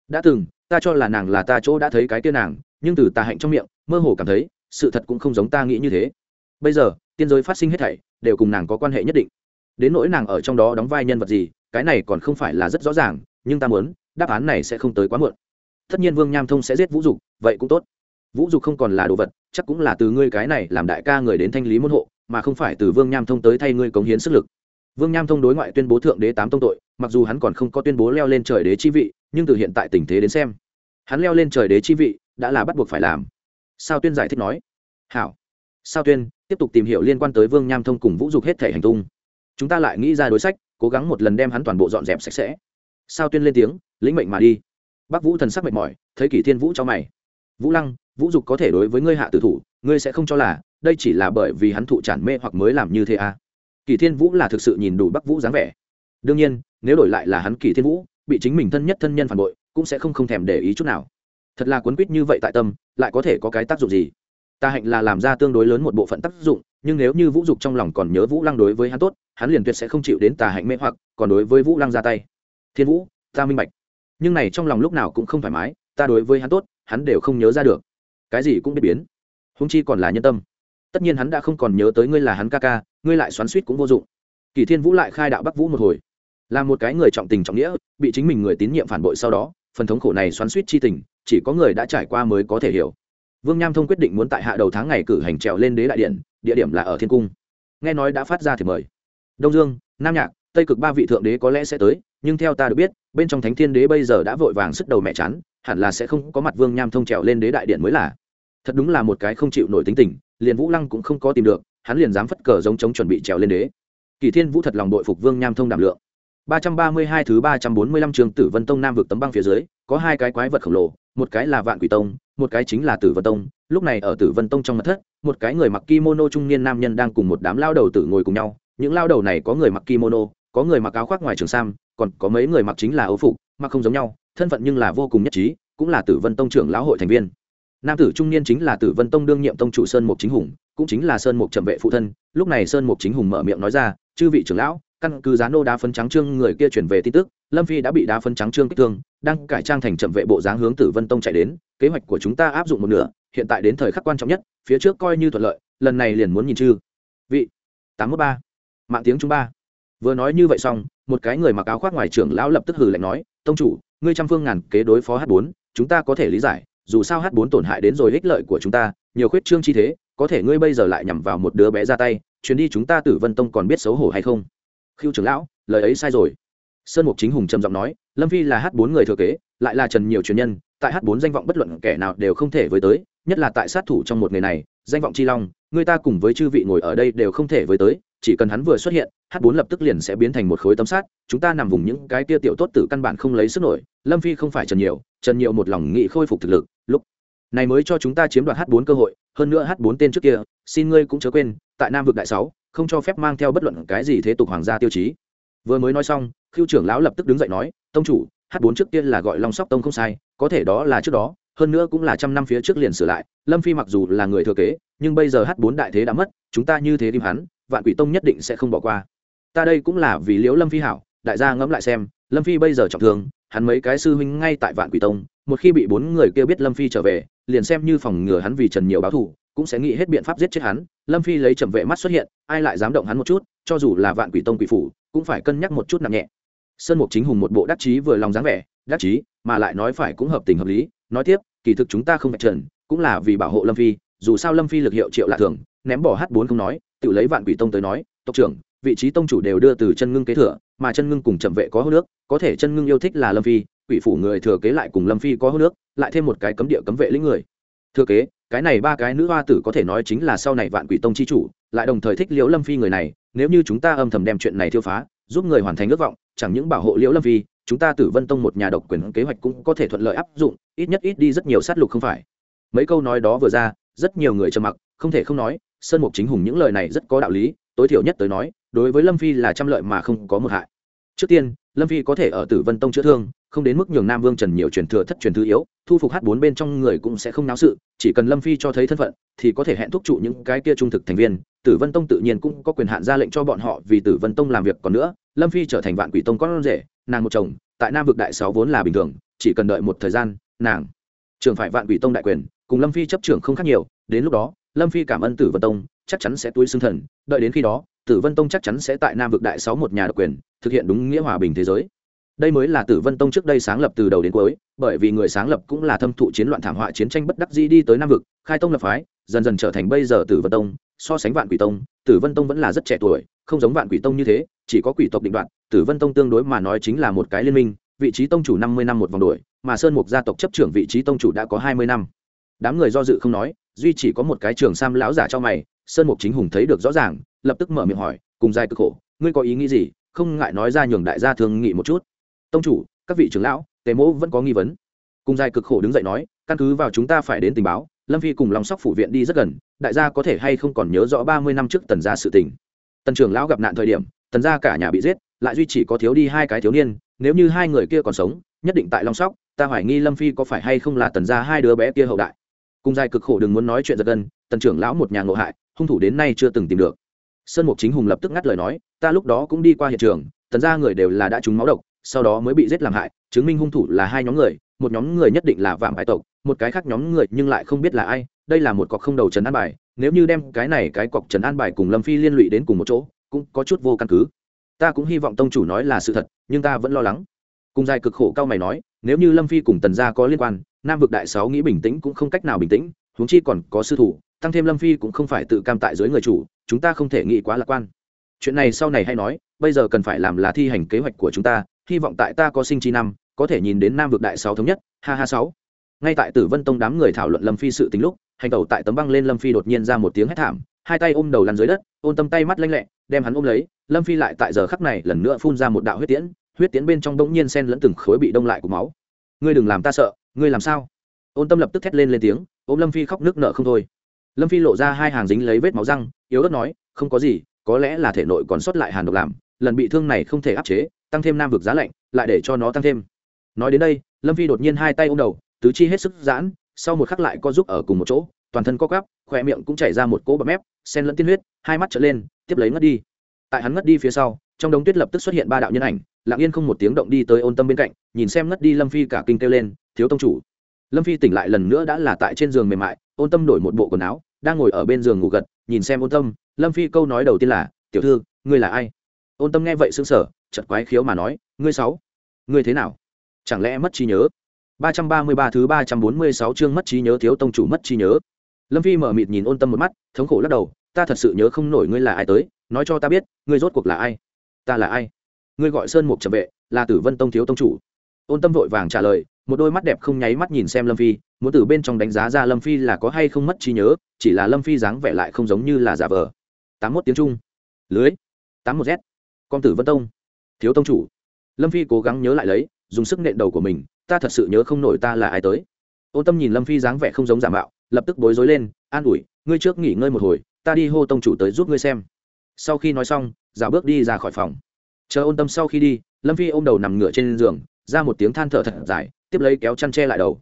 Đã từng, ta cho là nàng là ta chỗ đã thấy cái tiên nàng, nhưng từ tà hạnh trong miệng, mơ hồ cảm thấy, sự thật cũng không giống ta nghĩ như thế. Bây giờ, tiên giới phát sinh hết thảy, đều cùng nàng có quan hệ nhất định. Đến nỗi nàng ở trong đó đóng vai nhân vật gì cái này còn không phải là rất rõ ràng, nhưng ta muốn, đáp án này sẽ không tới quá muộn. Tất nhiên vương nham thông sẽ giết vũ dục, vậy cũng tốt. Vũ dục không còn là đồ vật, chắc cũng là từ ngươi cái này làm đại ca người đến thanh lý môn hộ, mà không phải từ vương nham thông tới thay ngươi cống hiến sức lực. Vương nham thông đối ngoại tuyên bố thượng đế tám tông tội, mặc dù hắn còn không có tuyên bố leo lên trời đế chi vị, nhưng từ hiện tại tình thế đến xem, hắn leo lên trời đế chi vị đã là bắt buộc phải làm. Sao tuyên giải thích nói? Hảo. Sao tuyên, tiếp tục tìm hiểu liên quan tới vương nham thông cùng vũ dục hết thể hành tung. Chúng ta lại nghĩ ra đối sách cố gắng một lần đem hắn toàn bộ dọn dẹp sạch sẽ. Sao tuyên lên tiếng, lĩnh mệnh mà đi. Bác vũ thần sắc mệt mỏi, thấy kỷ thiên vũ cho mày. Vũ lăng, vũ dục có thể đối với ngươi hạ tử thủ, ngươi sẽ không cho là, đây chỉ là bởi vì hắn thụ tràn mê hoặc mới làm như thế à. kỷ thiên vũ là thực sự nhìn đủ bắc vũ dáng vẻ. Đương nhiên, nếu đổi lại là hắn kỷ thiên vũ, bị chính mình thân nhất thân nhân phản bội, cũng sẽ không không thèm để ý chút nào. Thật là cuốn quýt như vậy tại tâm, lại có thể có cái tác dụng gì? Ta hạnh là làm ra tương đối lớn một bộ phận tác dụng, nhưng nếu như vũ dục trong lòng còn nhớ vũ lăng đối với hắn tốt, hắn liền tuyệt sẽ không chịu đến tà hạnh mê hoặc, còn đối với vũ lăng ra tay. Thiên vũ, ta minh bạch. Nhưng này trong lòng lúc nào cũng không thoải mái, ta đối với hắn tốt, hắn đều không nhớ ra được. Cái gì cũng biết biến. Húng chi còn là nhân tâm. Tất nhiên hắn đã không còn nhớ tới ngươi là hắn ca ca, ngươi lại xoắn suýt cũng vô dụng. Kỳ thiên vũ lại khai đạo bắc vũ một hồi. Là một cái người trọng tình trọng nghĩa, bị chính mình người tín nhiệm phản bội sau đó, phần thống khổ này xoắn suýt chi tình, chỉ có người đã trải qua mới có thể hiểu vương nham thông quyết định muốn tại hạ đầu tháng ngày cử hành trèo lên đế đại điện địa điểm là ở thiên cung. Nghe nói đã phát ra thì mời. Đông dương nam nhạc tây cực ba vị thượng đế có lẽ sẽ tới nhưng theo ta được biết bên trong thánh thiên đế bây giờ đã vội vàng sức đầu mẹ chán hẳn là sẽ không có mặt vương nham thông trèo lên đế đại điện mới là. Thật đúng là một cái không chịu nổi tính tình liền vũ lăng cũng không có tìm được hắn liền dám phất cờ giống chống chuẩn bị trèo lên đế. Kỳ thiên vũ thật lòng đội phục vương nham thông đảm lượng. ba trăm ba mươi hai thứ ba trăm bốn mươi lăm trường Tử Vân Tông Nam vực tấm băng phía dưới, có hai cái quái vật khổng lồ, một cái là Vạn Quỷ Tông, một cái chính là Tử Vân Tông. Lúc này ở Tử Vân Tông trong mật thất, một cái người mặc kimono trung niên nam nhân đang cùng một đám lao đầu tử ngồi cùng nhau. Những lao đầu này có người mặc kimono, có người mặc áo khoác ngoài trường sam, còn có mấy người mặc chính là ấu phục, mặc không giống nhau, thân phận nhưng là vô cùng nhất trí, cũng là Tử Vân Tông trưởng lão hội thành viên. Nam tử trung niên chính là Tử Vân Tông đương nhiệm tông chủ Sơn Mục Chính Hùng, cũng chính là Sơn Mục Trầm vệ phụ thân. Lúc này Sơn Mục Chính Hùng mở miệng nói ra, "Chư vị trưởng lão, căn cứ giá nô đá phấn trắng trương người kia chuyển về tin tức, lâm phi đã bị đá phấn trắng trương kích thương, đang cải trang thành chậm vệ bộ dáng hướng tử vân tông chạy đến, kế hoạch của chúng ta áp dụng một nửa, hiện tại đến thời khắc quan trọng nhất, phía trước coi như thuận lợi, lần này liền muốn nhìn chư. Vị, tám mươi ba, mạng tiếng chúng ba. Vừa nói như vậy xong, một cái người mặc áo khoác ngoài trưởng lão lập tức hừ lạnh nói, tông chủ, ngươi trăm phương ngàn kế đối phó h bốn, chúng ta có thể lý giải, dù sao h bốn tổn hại đến rồi ích lợi của chúng ta, nhiều khuyết trương chi thế, có thể ngươi bây giờ lại nhằm vào một đứa bé ra tay, chuyến đi chúng ta tử vân tông còn biết xấu hổ hay không? Khiêu trưởng lão, lời ấy sai rồi. Sơn mục chính hùng trầm giọng nói, lâm phi là Hát bốn người thừa kế, lại là trần nhiều truyền nhân, tại Hát bốn danh vọng bất luận kẻ nào đều không thể với tới, nhất là tại sát thủ trong một người này, danh vọng chi long, người ta cùng với chư vị ngồi ở đây đều không thể với tới, chỉ cần hắn vừa xuất hiện, Hát bốn lập tức liền sẽ biến thành một khối tấm sát chúng ta nằm vùng những cái tia tiểu tốt từ căn bản không lấy sức nổi, lâm phi không phải trần nhiều trần nhiều một lòng nghị khôi phục thực lực, lúc này mới cho chúng ta chiếm đoạt h bốn cơ hội, hơn nữa h bốn tên trước kia, xin ngươi cũng chớ quên, tại nam vực đại sáu không cho phép mang theo bất luận cái gì thế tục hoàng gia tiêu chí. Vừa mới nói xong khiêu trưởng lão lập tức đứng dậy nói, tông chủ h bốn trước tiên là gọi long sóc tông không sai, có thể đó là trước đó, hơn nữa cũng là trăm năm phía trước liền sửa lại, lâm phi mặc dù là người thừa kế, nhưng bây giờ h bốn đại thế đã mất, chúng ta như thế đi hắn, vạn quỷ tông nhất định sẽ không bỏ qua. Ta đây cũng là vì liễu lâm phi hảo, đại gia ngẫm lại xem, lâm phi bây giờ trọng thương, hắn mấy cái sư huynh ngay tại vạn quỷ tông, một khi bị bốn người kêu biết lâm phi trở về, liền xem như phòng ngừa hắn vì trần nhiều báo thù cũng sẽ nghĩ hết biện pháp giết chết hắn. Lâm phi lấy trầm vệ mắt xuất hiện, ai lại dám động hắn một chút, cho dù là vạn quỷ tông quỷ phủ, cũng phải cân nhắc một chút nặng nhẹ. Sơn mục chính hùng một bộ đắc chí vừa lòng dáng vẻ, đắc chí, mà lại nói phải cũng hợp tình hợp lý, nói tiếp, kỳ thực chúng ta không vạch trần, cũng là vì bảo hộ lâm phi, dù sao lâm phi lực hiệu triệu lạ thường, ném bỏ h bốn không nói, tự lấy vạn quỷ tông tới nói, tộc trưởng, vị trí tông chủ đều đưa từ chân ngưng kế thừa, mà chân ngưng cùng trầm vệ có hô nước, có thể chân ngưng yêu thích là lâm phi, quỷ phủ người thừa kế lại cùng lâm phi có hô nước, lại thêm một cái cấm địa cấm vệ lĩnh người. Thừa kế cái này ba cái nữ hoa tử có thể nói chính là sau này vạn quỷ tông chi chủ, lại đồng thời thích liễu lâm phi người này, nếu như chúng ta âm thầm đem chuyện này thiêu phá, giúp người hoàn thành ước vọng, chẳng những bảo hộ liễu lâm phi, chúng ta tử vân tông một nhà độc quyền kế hoạch cũng có thể thuận lợi áp dụng, ít nhất ít đi rất nhiều sát lục không phải. Mấy câu nói đó vừa ra, rất nhiều người trầm mặc, không thể không nói, sơn mục chính hùng những lời này rất có đạo lý, tối thiểu nhất tới nói, đối với lâm phi là trăm lợi mà không có một hại. Trước tiên, lâm phi có thể ở tử vân tông chữa thương không đến mức nhường nam vương trần nhiều truyền thừa thất truyền thứ yếu, thu phục h bốn bên trong người cũng sẽ không náo sự, chỉ cần lâm phi cho thấy thân phận, thì có thể hẹn thúc trụ những cái kia trung thực thành viên. Tử vân tông tự nhiên cũng có quyền hạn ra lệnh cho bọn họ vì tử vân tông làm việc còn nữa. Lâm phi trở thành vạn quỷ tông con rể, nàng một chồng, tại nam vực đại sáu vốn là bình thường, chỉ cần đợi một thời gian, nàng trưởng phải vạn quỷ tông đại quyền, cùng lâm phi chấp trưởng không khác nhiều. Đến lúc đó, lâm phi cảm ơn tử vân tông, chắc chắn sẽ túi xương thần. Đợi đến khi đó, tử vân tông chắc chắn sẽ tại nam vực đại sáu một nhà độc quyền, thực hiện đúng nghĩa hòa bình thế giới đây mới là tử vân tông trước đây sáng lập từ đầu đến cuối, bởi vì người sáng lập cũng là thâm thụ chiến loạn thảm họa chiến tranh bất đắc dĩ đi tới nam vực, khai tông lập phái, dần dần trở thành bây giờ tử vân tông, so sánh vạn quỷ tông, tử vân tông vẫn là rất trẻ tuổi, không giống vạn quỷ tông như thế, chỉ có quỷ tộc định đoạn tử vân tông tương đối mà nói chính là một cái liên minh, vị trí tông chủ năm mươi năm một vòng đuổi, mà sơn mục gia tộc chấp trưởng vị trí tông chủ đã có hai mươi năm. Đám người do dự không nói, duy chỉ có một cái trường sam lão giả cho mày, sơn mục chính hùng thấy được rõ ràng, lập tức mở miệng hỏi, cùng dài cực khổ, ngươi có ý nghĩ gì? Không ngại nói ra nhường đại gia thương nghị một chút tông chủ, các vị trưởng lão, tề mỗ vẫn có nghi vấn. Cùng dài cực khổ đứng dậy nói, căn cứ vào chúng ta phải đến tình báo, lâm phi cùng lòng sóc phủ viện đi rất gần, đại gia có thể hay không còn nhớ rõ ba mươi năm trước tần gia sự tình. Tần trưởng lão gặp nạn thời điểm, tần gia cả nhà bị giết, lại duy chỉ có thiếu đi hai cái thiếu niên, nếu như hai người kia còn sống, nhất định tại long sóc, ta hoài nghi lâm phi có phải hay không là tần gia hai đứa bé kia hậu đại. Cùng dài cực khổ đừng muốn nói chuyện giật gân, tần trưởng lão một nhà ngộ hại, hung thủ đến nay chưa từng tìm được. Sơn mục chính hùng lập tức ngắt lời nói, ta lúc đó cũng đi qua hiện trường, tần gia người đều là đã trúng máu độc sau đó mới bị giết làm hại, chứng minh hung thủ là hai nhóm người, một nhóm người nhất định là vạm bài tộc, một cái khác nhóm người nhưng lại không biết là ai, đây là một cọc không đầu trần an bài, nếu như đem cái này cái cọc trần an bài cùng lâm phi liên lụy đến cùng một chỗ, cũng có chút vô căn cứ. Ta cũng hy vọng tông chủ nói là sự thật, nhưng ta vẫn lo lắng. Cùng dài cực khổ cao mày nói, nếu như lâm phi cùng tần gia có liên quan, nam vực đại sáu nghĩ bình tĩnh cũng không cách nào bình tĩnh, huống chi còn có sư thủ, tăng thêm lâm phi cũng không phải tự cam tại dưới người chủ, chúng ta không thể nghĩ quá lạc quan. Chuyện này sau này hay nói, bây giờ cần phải làm là thi hành kế hoạch của chúng ta hy vọng tại ta có sinh chi năm, có thể nhìn đến nam vực đại sáu thống nhất, ha ha sáu. Ngay tại tử vân tông đám người thảo luận lâm phi sự tính lúc, hành tẩu tại tấm băng lên lâm phi đột nhiên ra một tiếng hét thảm, hai tay ôm đầu lăn dưới đất, ôn tâm tay mắt lanh lẹ, đem hắn ôm lấy, lâm phi lại tại giờ khắc này lần nữa phun ra một đạo huyết tiễn huyết tiễn bên trong đ ỗ n g nhiên sen lẫn từng khối bị đông lại của máu. Ngươi đừng làm ta sợ, ngươi làm sao? Ôn tâm lập tức thét lên lên tiếng, ôm lâm phi khóc nước nợ không thôi. Lâm phi lộ ra hai hàng dính lấy vết máu răng, yếu ớt nói, không có gì, có lẽ là thể nội còn sót lại hàn độc làm lần bị thương này không thể áp chế, tăng thêm nam vực giá lạnh, lại để cho nó tăng thêm. Nói đến đây, lâm phi đột nhiên hai tay ôm đầu, tứ chi hết sức giãn, sau một khắc lại co giúp ở cùng một chỗ, toàn thân co quắp khỏe miệng cũng chảy ra một cỗ bậm mép sen lẫn tiên huyết, hai mắt trở lên, tiếp lấy ngất đi. Tại hắn ngất đi phía sau, trong đống tuyết lập tức xuất hiện ba đạo nhân ảnh, lặng yên không một tiếng động đi tới ôn tâm bên cạnh, nhìn xem ngất đi lâm phi cả kinh kêu lên, thiếu tông chủ. Lâm phi tỉnh lại lần nữa đã là tại trên giường mềm mại, ôn tâm đổi một bộ quần áo, đang ngồi ở bên giường ngủ gật, nhìn xem ôn tâm, lâm phi câu nói đầu tiên là, tiểu thư, ngươi là ai? Ôn tâm nghe vậy xương sở chật quái khiếu mà nói, ngươi sáu, ngươi thế nào? Chẳng lẽ mất trí nhớ? Ba trăm ba mươi ba thứ ba trăm bốn mươi sáu chương mất trí nhớ thiếu tông chủ mất trí nhớ. Lâm phi mở mịt nhìn ôn tâm một mắt, thống khổ lắc đầu, ta thật sự nhớ không nổi ngươi là ai tới, nói cho ta biết, ngươi rốt cuộc là ai? Ta là ai? Ngươi gọi sơn mục trầm vệ, là tử vân tông thiếu tông chủ. Ôn tâm vội vàng trả lời, một đôi mắt đẹp không nháy mắt nhìn xem lâm phi, muốn từ bên trong đánh giá ra lâm phi là có hay không mất trí nhớ, chỉ là lâm phi dáng vẻ lại không giống như là giả vờ. Tám mốt tiếng trung. Lưới. Tám một z con tử vân tông. Thiếu tông chủ. Lâm phi cố gắng nhớ lại lấy, dùng sức nện đầu của mình, ta thật sự nhớ không nổi ta là ai tới. Ôn tâm nhìn lâm phi dáng vẻ không giống giả mạo, lập tức bối rối lên, an ủi, ngươi trước nghỉ ngơi một hồi, ta đi hô tông chủ tới giúp ngươi xem. Sau khi nói xong, giả bước đi ra khỏi phòng. Chờ ôn tâm sau khi đi, lâm phi ôm đầu nằm ngửa trên giường, ra một tiếng than thở thật dài, tiếp lấy kéo chăn tre lại đầu.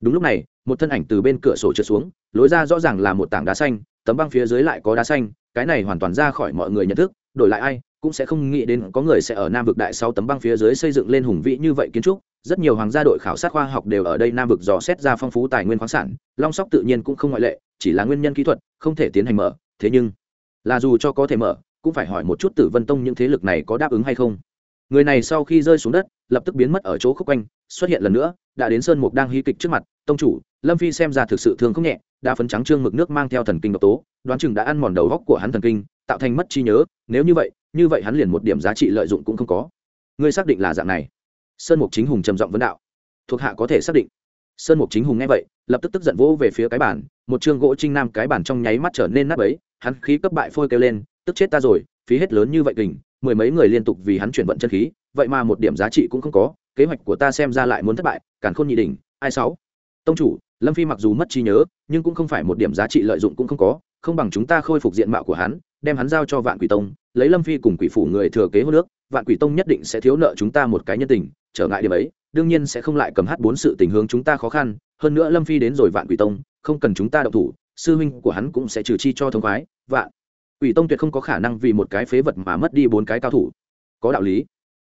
Đúng lúc này, một thân ảnh từ bên cửa sổ trượt xuống, lối ra rõ ràng là một tảng đá xanh, tấm băng phía dưới lại có đá xanh, cái này hoàn toàn ra khỏi mọi người nhận thức, đổi lại ai cũng sẽ không nghĩ đến có người sẽ ở nam vực đại sáu tấm băng phía dưới xây dựng lên hùng vĩ như vậy kiến trúc. Rất nhiều hoàng gia đội khảo sát khoa học đều ở đây nam vực dò xét ra phong phú tài nguyên khoáng sản. Long sóc tự nhiên cũng không ngoại lệ, chỉ là nguyên nhân kỹ thuật, không thể tiến hành mở. Thế nhưng, là dù cho có thể mở, cũng phải hỏi một chút tử vân tông những thế lực này có đáp ứng hay không. Người này sau khi rơi xuống đất, lập tức biến mất ở chỗ khúc quanh, xuất hiện lần nữa, đã đến sơn mục đang hí kịch trước mặt, tông chủ, lâm phi xem ra thực sự thương không nhẹ, đã phấn trắng trương mực nước mang theo thần kinh độc tố, đoán chừng đã ăn mòn đầu góc của hắn thần kinh, tạo thành mất trí nhớ, nếu như vậy như vậy hắn liền một điểm giá trị lợi dụng cũng không có. Ngươi xác định là dạng này. Sơn mục chính hùng trầm giọng vấn đạo. Thuộc hạ có thể xác định. Sơn mục chính hùng nghe vậy, lập tức tức giận vỗ về phía cái bản một chương gỗ trinh nam cái bản trong nháy mắt trở nên nát ấy hắn khí cấp bại phôi kêu lên, tức chết ta rồi, phí hết lớn như vậy kình, mười mấy người liên tục vì hắn chuyển vận chân khí, vậy mà một điểm giá trị cũng không có, kế hoạch của ta xem ra lại muốn thất bại, càn khôn nhị đỉnh, ai sáu? Tông chủ, lâm phi mặc dù mất trí nhớ, nhưng cũng không phải một điểm giá trị lợi dụng cũng không có, không bằng chúng ta khôi phục diện mạo của hắn đem hắn giao cho vạn quỷ tông, lấy lâm phi cùng quỷ phủ người thừa kế hô nước vạn quỷ tông nhất định sẽ thiếu nợ chúng ta một cái nhân tình, trở ngại điểm ấy, đương nhiên sẽ không lại cầm hát bốn sự tình hướng chúng ta khó khăn, hơn nữa lâm phi đến rồi vạn quỷ tông, không cần chúng ta động thủ, sư huynh của hắn cũng sẽ trừ chi cho thông khoái, vạn quỷ tông tuyệt không có khả năng vì một cái phế vật mà mất đi bốn cái cao thủ. Có đạo lý.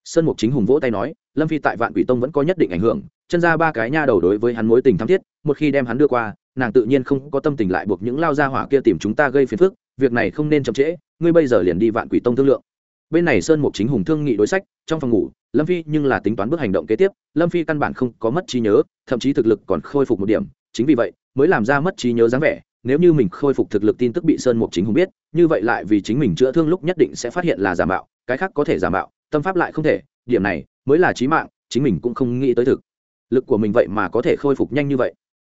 Sơn mục chính hùng vỗ tay nói, lâm phi tại vạn quỷ tông vẫn có nhất định ảnh hưởng, chân ra ba cái nha đầu đối với hắn mối tình thắm thiết một khi đem hắn đưa qua, nàng tự nhiên không có tâm tình lại buộc những lao gia hỏa kia tìm chúng ta gây phiền phức, việc này không nên chậm trễ, ngươi bây giờ liền đi vạn quỷ tông thương lượng. Bên này sơn mục chính hùng thương nghị đối sách, trong phòng ngủ, lâm phi nhưng là tính toán bước hành động kế tiếp, lâm phi căn bản không có mất trí nhớ, thậm chí thực lực còn khôi phục một điểm, chính vì vậy, mới làm ra mất trí nhớ dáng vẻ, nếu như mình khôi phục thực lực tin tức bị sơn mục chính hùng biết, như vậy lại vì chính mình chữa thương lúc nhất định sẽ phát hiện là giả mạo, cái khác có thể giả mạo, tâm pháp lại không thể, điểm này mới là trí mạng, chính mình cũng không nghĩ tới thực lực của mình vậy mà có thể khôi phục nhanh như vậy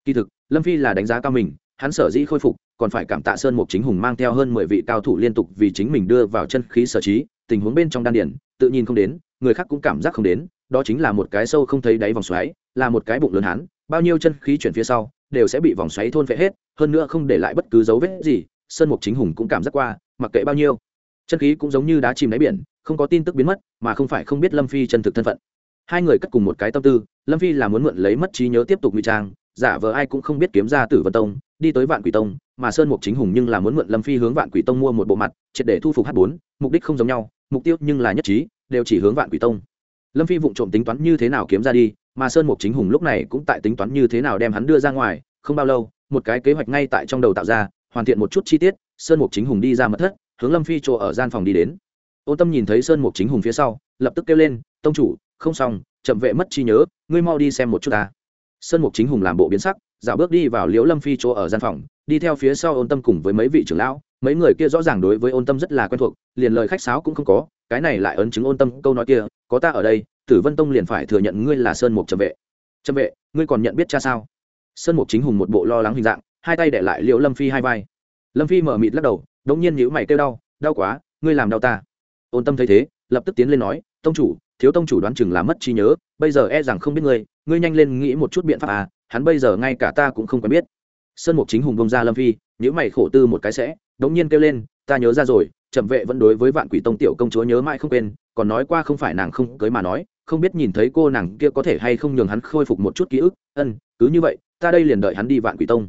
kỳ thực, lâm phi là đánh giá cao mình, hắn sở dĩ khôi phục, còn phải cảm tạ sơn mục chính hùng mang theo hơn mười vị cao thủ liên tục vì chính mình đưa vào chân khí sở trí, tình huống bên trong đan điển, tự nhìn không đến, người khác cũng cảm giác không đến, đó chính là một cái sâu không thấy đáy vòng xoáy, là một cái bụng lớn hắn, bao nhiêu chân khí chuyển phía sau, đều sẽ bị vòng xoáy thôn phệ hết, hơn nữa không để lại bất cứ dấu vết gì, sơn mục chính hùng cũng cảm giác qua, mặc kệ bao nhiêu, chân khí cũng giống như đá chìm đáy biển, không có tin tức biến mất, mà không phải không biết lâm phi chân thực thân phận. Hai người cất cùng một cái tâm tư, lâm phi là muốn mượn lấy mất trí nhớ tiếp tục ngụy trang giả vờ ai cũng không biết kiếm ra tử vân tông, đi tới vạn quỷ tông, mà sơn mục chính hùng nhưng là muốn mượn lâm phi hướng vạn quỷ tông mua một bộ mặt, triệt để thu phục h bốn, mục đích không giống nhau, mục tiêu nhưng là nhất trí, đều chỉ hướng vạn quỷ tông. Lâm phi vụng trộm tính toán như thế nào kiếm ra đi, mà sơn mục chính hùng lúc này cũng tại tính toán như thế nào đem hắn đưa ra ngoài, không bao lâu, một cái kế hoạch ngay tại trong đầu tạo ra, hoàn thiện một chút chi tiết, sơn mục chính hùng đi ra mật thất, hướng lâm phi chỗ ở gian phòng đi đến. Ô tâm nhìn thấy sơn mục chính hùng phía sau, lập tức kêu lên, tông chủ, không xong, chậm vệ mất chi nhớ, ngươi mau đi xem một chút ta sơn mục chính hùng làm bộ biến sắc, dạo bước đi vào liễu lâm phi chỗ ở gian phòng, đi theo phía sau ôn tâm cùng với mấy vị trưởng lão. Mấy người kia rõ ràng đối với ôn tâm rất là quen thuộc, liền lời khách sáo cũng không có, cái này lại ấn chứng ôn tâm câu nói kia, có ta ở đây, tử vân tông liền phải thừa nhận ngươi là sơn mục trầm vệ. Trầm vệ, ngươi còn nhận biết cha sao? Sơn mục chính hùng một bộ lo lắng hình dạng, hai tay để lại liễu lâm phi hai vai. Lâm phi mở mịt lắc đầu, đống nhiên nhữ mày kêu đau đau quá, ngươi làm đau ta. Ôn tâm thấy thế, lập tức tiến lên nói, tông chủ, thiếu tông chủ đoán chừng là mất trí nhớ, bây giờ e rằng không biết ngươi ngươi nhanh lên nghĩ một chút biện pháp à hắn bây giờ ngay cả ta cũng không quen biết. Sơn mục chính hùng bông ra lâm phi nhữ mày khổ tư một cái sẽ, đống nhiên kêu lên, ta nhớ ra rồi, trầm vệ vẫn đối với vạn quỷ tông tiểu công chúa nhớ mãi không quên, còn nói qua không phải nàng không cưới mà nói, không biết nhìn thấy cô nàng kia có thể hay không nhường hắn khôi phục một chút ký ức, ân, cứ như vậy, ta đây liền đợi hắn đi vạn quỷ tông.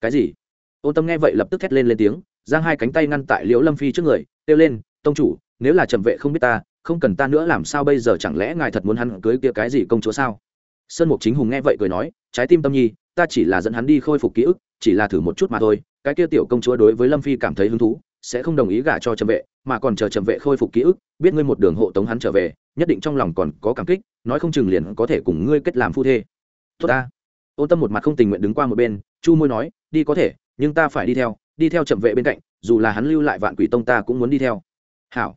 Cái gì? Ôn tâm nghe vậy lập tức thét lên lên tiếng, giang hai cánh tay ngăn tại liễu lâm phi trước người, kêu lên, tông chủ, nếu là trầm vệ không biết ta, không cần ta nữa làm sao bây giờ, chẳng lẽ ngài thật muốn hắn cưới kia cái gì công chúa sao? Sơn mục chính hùng nghe vậy cười nói, trái tim tâm nhi, ta chỉ là dẫn hắn đi khôi phục ký ức, chỉ là thử một chút mà thôi, cái kia tiểu công chúa đối với lâm phi cảm thấy hứng thú, sẽ không đồng ý gả cho trầm vệ, mà còn chờ trầm vệ khôi phục ký ức, biết ngươi một đường hộ tống hắn trở về, nhất định trong lòng còn có cảm kích, nói không chừng liền có thể cùng ngươi kết làm phu thê. Tốt ta. Ôn tâm một mặt không tình nguyện đứng qua một bên, chu môi nói, đi có thể, nhưng ta phải đi theo đi theo trầm vệ bên cạnh, dù là hắn lưu lại vạn quỷ tông ta cũng muốn đi theo. Hảo.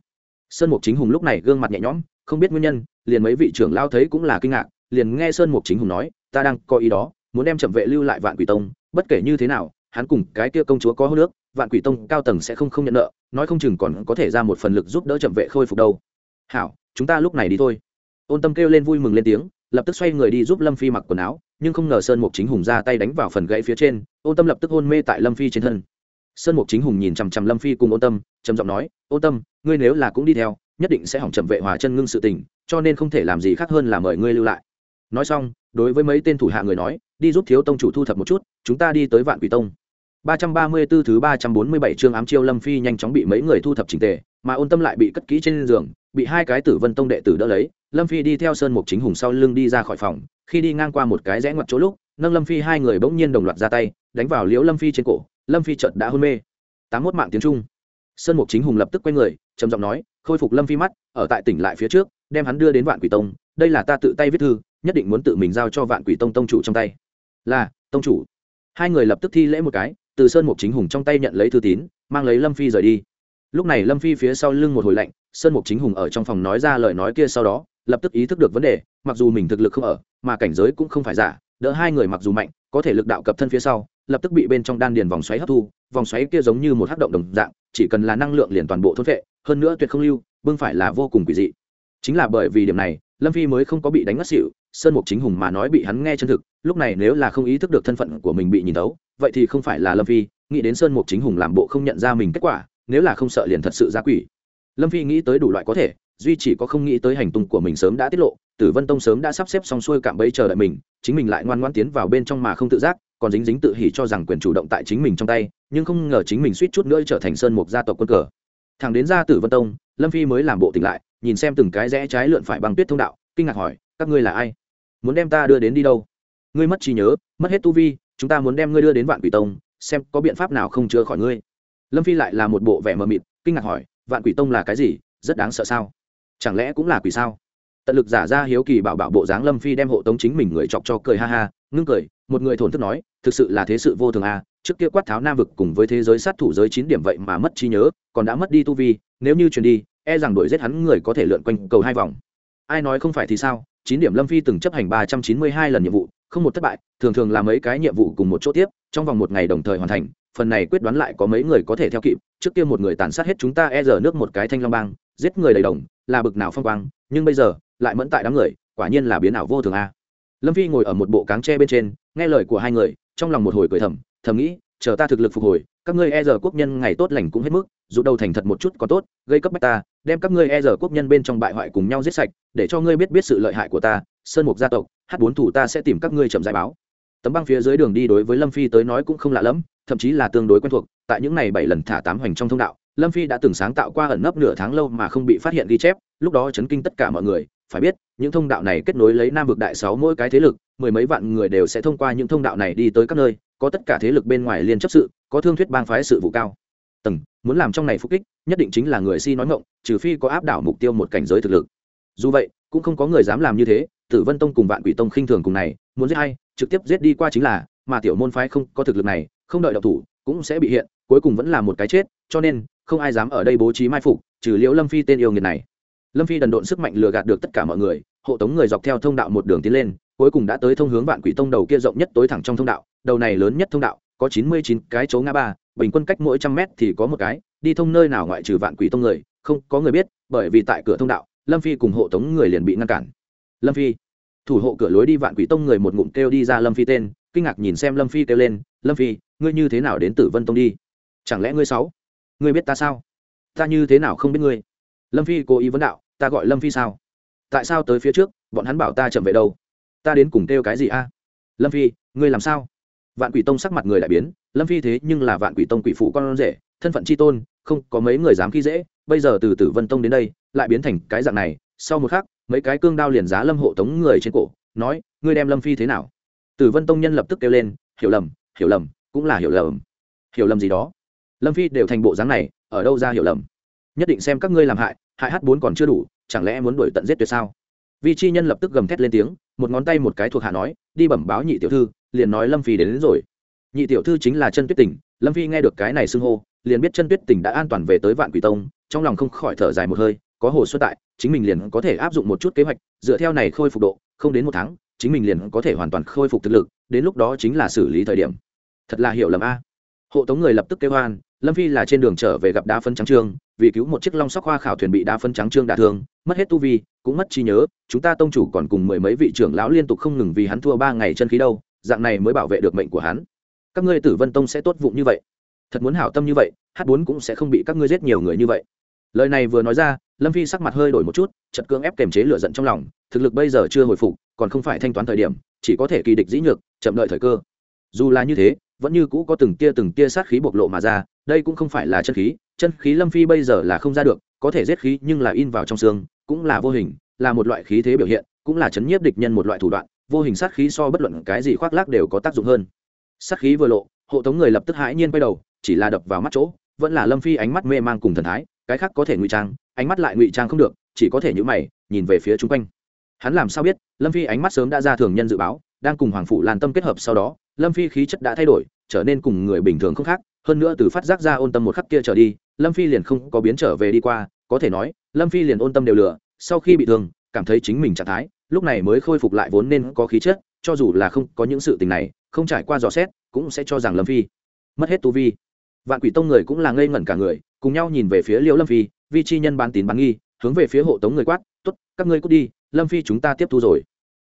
Sơn mục chính hùng lúc này gương mặt nhẹ nhõm, không biết nguyên nhân, liền mấy vị trưởng lao thấy cũng là kinh ngạc liền nghe sơn mục chính hùng nói, ta đang có ý đó, muốn đem trầm vệ lưu lại vạn quỷ tông, bất kể như thế nào, hắn cùng cái kia công chúa có hô nước vạn quỷ tông cao tầng sẽ không không nhận nợ, nói không chừng còn có thể ra một phần lực giúp đỡ trầm vệ khôi phục đâu. Hảo, chúng ta lúc này đi thôi. Ôn tâm kêu lên vui mừng lên tiếng, lập tức xoay người đi giúp lâm phi mặc quần áo, nhưng không ngờ sơn mục chính hùng ra tay đánh vào phần gãy phía trên, ôn tâm lập tức hôn mê tại lâm phi trên thân. Sơn mục chính hùng nhìn chằm chằm lâm phi cùng ôn tâm, trầm giọng nói, ôn tâm, ngươi nếu là cũng đi theo, nhất định sẽ hỏng chậm vệ hòa chân ngưng sự tình, cho nên không thể làm gì khác hơn là mời ngươi lưu lại nói xong đối với mấy tên thủ hạ người nói đi giúp thiếu tông chủ thu thập một chút chúng ta đi tới vạn quỷ tông 334 thứ 347 chương ám chiêu Lâm Phi nhanh chóng bị mấy người thu thập chỉnh tề, mà Ôn Tâm lại bị cất kỹ trên giường, bị hai cái Tử Vân Tông đệ tử đỡ lấy, Lâm Phi đi theo Sơn Mục Chính Hùng sau lưng đi ra khỏi phòng, khi đi ngang qua một cái rẽ ngoặt chỗ lúc, nâng Lâm Phi hai người bỗng nhiên đồng loạt ra tay, đánh vào Liễu Lâm Phi trên cổ, Lâm Phi chợt đã hôn mê. 81 mạng tiếng Trung. Sơn Mục Chính Hùng lập tức quay người, trầm giọng nói, khôi phục Lâm Phi mắt, ở tại tỉnh lại phía trước, đem hắn đưa đến Vạn Quỷ Tông, đây là ta tự tay viết thư, nhất định muốn tự mình giao cho Vạn Quỷ Tông tông chủ trong tay. Là, tông chủ. Hai người lập tức thi lễ một cái, từ sơn mục chính hùng trong tay nhận lấy thư tín mang lấy lâm phi rời đi lúc này lâm phi phía sau lưng một hồi lạnh sơn mục chính hùng ở trong phòng nói ra lời nói kia sau đó lập tức ý thức được vấn đề mặc dù mình thực lực không ở mà cảnh giới cũng không phải giả đỡ hai người mặc dù mạnh có thể lực đạo cập thân phía sau lập tức bị bên trong đan điền vòng xoáy hấp thu vòng xoáy kia giống như một hắc động đồng dạng chỉ cần là năng lượng liền toàn bộ thốt vệ hơn nữa tuyệt không lưu bưng phải là vô cùng quỷ dị chính là bởi vì điểm này lâm phi mới không có bị đánh ngất xỉu, sơn mục chính hùng mà nói bị hắn nghe chân thực, lúc này nếu là không ý thức được thân phận của mình bị nhìn tấu vậy thì không phải là lâm phi, nghĩ đến sơn mục chính hùng làm bộ không nhận ra mình kết quả, nếu là không sợ liền thật sự ra quỷ. Lâm phi nghĩ tới đủ loại có thể, duy chỉ có không nghĩ tới hành tung của mình sớm đã tiết lộ, tử vân tông sớm đã sắp xếp xong xuôi cạm bẫy chờ đợi mình, chính mình lại ngoan ngoan tiến vào bên trong mà không tự giác, còn dính dính tự hỉ cho rằng quyền chủ động tại chính mình trong tay, nhưng không ngờ chính mình suýt chút nữa trở thành sơn mục gia tộc quân cờ. Thẳng đến ra tử vân tông, lâm phi mới làm bộ tỉnh lại nhìn xem từng cái rẽ trái lượn phải bằng tuyết thông đạo, kinh ngạc hỏi, các ngươi là ai? Muốn đem ta đưa đến đi đâu? Ngươi mất trí nhớ, mất hết tu vi, chúng ta muốn đem ngươi đưa đến vạn quỷ tông, xem có biện pháp nào không chữa khỏi ngươi. Lâm phi lại là một bộ vẻ mờ mịt, kinh ngạc hỏi, vạn quỷ tông là cái gì? Rất đáng sợ sao? Chẳng lẽ cũng là quỷ sao? Tận lực giả ra hiếu kỳ bảo bảo bộ dáng lâm phi đem hộ tống chính mình người chọc cho cười ha ha, ngưng cười, một người thổn thức nói, thực sự là thế sự vô thường à trước kia quát tháo nam vực cùng với thế giới sát thủ giới chín điểm vậy mà mất trí nhớ, còn đã mất đi tu vi, nếu như truyền đi e rằng đuổi giết hắn người có thể lượn quanh cầu hai vòng. Ai nói không phải thì sao? Chín điểm lâm phi từng chấp hành ba trăm chín mươi hai lần nhiệm vụ, không một thất bại, thường thường là mấy cái nhiệm vụ cùng một chỗ tiếp, trong vòng một ngày đồng thời hoàn thành, phần này quyết đoán lại có mấy người có thể theo kịp, trước kia một người tàn sát hết chúng ta e giờ nước một cái thanh long bang, giết người đầy đồng, là bực nào phong quang, nhưng bây giờ, lại mẫn tại đám người, quả nhiên là biến ảo vô thường a. Lâm phi ngồi ở một bộ cáng tre bên trên, nghe lời của hai người, trong lòng một hồi cười thầm thầm nghĩ, chờ ta thực lực phục hồi, các ngươi e giờ quốc nhân ngày tốt lành cũng hết mức dù đầu thành thật một chút có tốt, gây cấp bách ta, đem các ngươi e giờ quốc nhân bên trong bại hoại cùng nhau giết sạch, để cho ngươi biết biết sự lợi hại của ta, sơn mục gia tộc, hát bốn thủ ta sẽ tìm các ngươi chậm giải báo. Tấm băng phía dưới đường đi đối với lâm phi tới nói cũng không lạ lẫm, thậm chí là tương đối quen thuộc, tại những ngày bảy lần thả tám hoành trong thông đạo, lâm phi đã từng sáng tạo qua ẩn nấp nửa tháng lâu mà không bị phát hiện ghi chép, lúc đó chấn kinh tất cả mọi người, phải biết, những thông đạo này kết nối lấy nam vực đại sáu mỗi cái thế lực, mười mấy vạn người đều sẽ thông qua những thông đạo này đi tới các nơi, có tất cả thế lực bên ngoài liên chấp sự, có thương thuyết bang phái sự vụ cao tầng, muốn làm trong này phục kích, nhất định chính là người si nói ngộng trừ phi có áp đảo mục tiêu một cảnh giới thực lực. Dù vậy, cũng không có người dám làm như thế, tử vân tông cùng vạn quỷ tông khinh thường cùng này, muốn giết hay trực tiếp giết đi qua chính là, mà tiểu môn phái không có thực lực này, không đợi đậu thủ, cũng sẽ bị hiện, cuối cùng vẫn là một cái chết, cho nên, không ai dám ở đây bố trí mai phục, trừ liễu lâm phi tên yêu nghiệt này. Lâm phi đần độn sức mạnh lừa gạt được tất cả mọi người, hộ tống người dọc theo thông đạo một đường tiến lên, cuối cùng đã tới thông hướng vạn quỷ tông đầu kia rộng nhất tối thẳng trong thông đạo, đầu này lớn nhất thông đạo, có chín mươi chín cái chỗ ngã ba bình quân cách mỗi trăm mét thì có một cái, đi thông nơi nào ngoại trừ vạn quỷ tông người, không có người biết, bởi vì tại cửa thông đạo, lâm phi cùng hộ tống người liền bị ngăn cản. Lâm phi, thủ hộ cửa lối đi vạn quỷ tông người một ngụm kêu đi ra lâm phi tên, kinh ngạc nhìn xem lâm phi kêu lên, lâm phi, ngươi như thế nào đến tử vân tông đi? Chẳng lẽ ngươi sáu, ngươi biết ta sao? Ta như thế nào không biết ngươi? Lâm phi cố ý vấn đạo, ta gọi lâm phi sao? Tại sao tới phía trước, bọn hắn bảo ta chậm về đâu? Ta đến cùng kêu cái gì a? Lâm phi, ngươi làm sao? Vạn quỷ tông sắc mặt người đại biến lâm phi thế nhưng là vạn quỷ tông quỷ phụ con rể thân phận c h i tôn không có mấy người dám khi dễ bây giờ từ tử vân tông đến đây lại biến thành cái dạng này sau một khắc mấy cái cương đao liền giá lâm hộ tống người trên cổ nói ngươi đem lâm phi thế nào? Tử vân tông nhân lập tức kêu lên hiểu lầm hiểu lầm cũng là hiểu lầm. Hiểu lầm gì đó? Lâm phi đều thành bộ dáng này ở đâu ra hiểu lầm? Nhất định xem các ngươi làm hại hại h bốn còn chưa đủ chẳng lẽ muốn đuổi tận giết tuyệt sao? Vi chi nhân lập tức gầm thét lên tiếng một ngón tay một cái thuộc hạ nói đi bẩm báo nhị tiểu thư liền nói lâm phi đến, đến rồi nhị tiểu thư chính là chân tuyết tỉnh, lâm phi nghe được cái này xưng hô, liền biết chân tuyết tỉnh đã an toàn về tới vạn quỷ tông, trong lòng không khỏi thở dài một hơi, có hồ xuất tại, chính mình liền có thể áp dụng một chút kế hoạch, dựa theo này khôi phục độ, không đến một tháng, chính mình liền có thể hoàn toàn khôi phục thực lực, đến lúc đó chính là xử lý thời điểm. Thật là hiểu lầm a. Hộ tống người lập tức kêu hoan, lâm phi là trên đường trở về gặp đá phân trắng trương, vì cứu một chiếc long sóc hoa khảo thuyền bị đá phân trắng trương đả thương, mất hết tu vi, cũng mất trí nhớ, chúng ta tông chủ còn cùng mười mấy vị trưởng lão liên tục không ngừng vì hắn thua ba ngày chân khí đâu, dạng này mới bảo vệ được mệnh của hắn các ngươi tử vân tông sẽ tốt vụng như vậy. Thật muốn hảo tâm như vậy, hát bốn cũng sẽ không bị các ngươi giết nhiều người như vậy. Lời này vừa nói ra, lâm phi sắc mặt hơi đổi một chút chật cưỡng ép kềm chế lửa giận trong lòng, thực lực bây giờ chưa hồi phục, còn không phải thanh toán thời điểm, chỉ có thể kỳ địch dĩ nhược, chậm đợi thời cơ. Dù là như thế, vẫn như cũ có từng tia từng tia sát khí bộc lộ mà ra, đây cũng không phải là chân khí chân khí lâm phi bây giờ là không ra được, có thể giết khí nhưng là in vào trong xương, cũng là vô hình, là một loại khí thế biểu hiện, cũng là chấn nhiếp địch nhân một loại thủ đoạn, vô hình sát khí so bất luận cái gì khoác lác đều có tác dụng hơn. Sắc khí vừa lộ, hộ tống người lập tức hãi nhiên quay đầu, chỉ là đập vào mắt chỗ, vẫn là lâm phi ánh mắt mê mang cùng thần thái, cái khác có thể ngụy trang, ánh mắt lại ngụy trang không được, chỉ có thể nhữ mày, nhìn về phía chung quanh. Hắn làm sao biết, lâm phi ánh mắt sớm đã ra thường nhân dự báo, đang cùng hoàng phủ lan tâm kết hợp sau đó, lâm phi khí chất đã thay đổi, trở nên cùng người bình thường không khác, hơn nữa từ phát giác ra ôn tâm một khắc kia trở đi, lâm phi liền không có biến trở về đi qua, có thể nói, lâm phi liền ôn tâm đều lửa, sau khi bị thương, cảm thấy chính mình trạng thái, lúc này mới khôi phục lại vốn nên có khí chất cho dù là không có những sự tình này, không trải qua dò xét, cũng sẽ cho rằng lâm phi mất hết tu vi. Vạn quỷ tông người cũng là ngây ngẩn cả người, cùng nhau nhìn về phía liêu lâm phi, vi chi nhân bán tín bán nghi, hướng về phía hộ tống người quát t ố t các ngươi cút đi, lâm phi chúng ta tiếp thu rồi.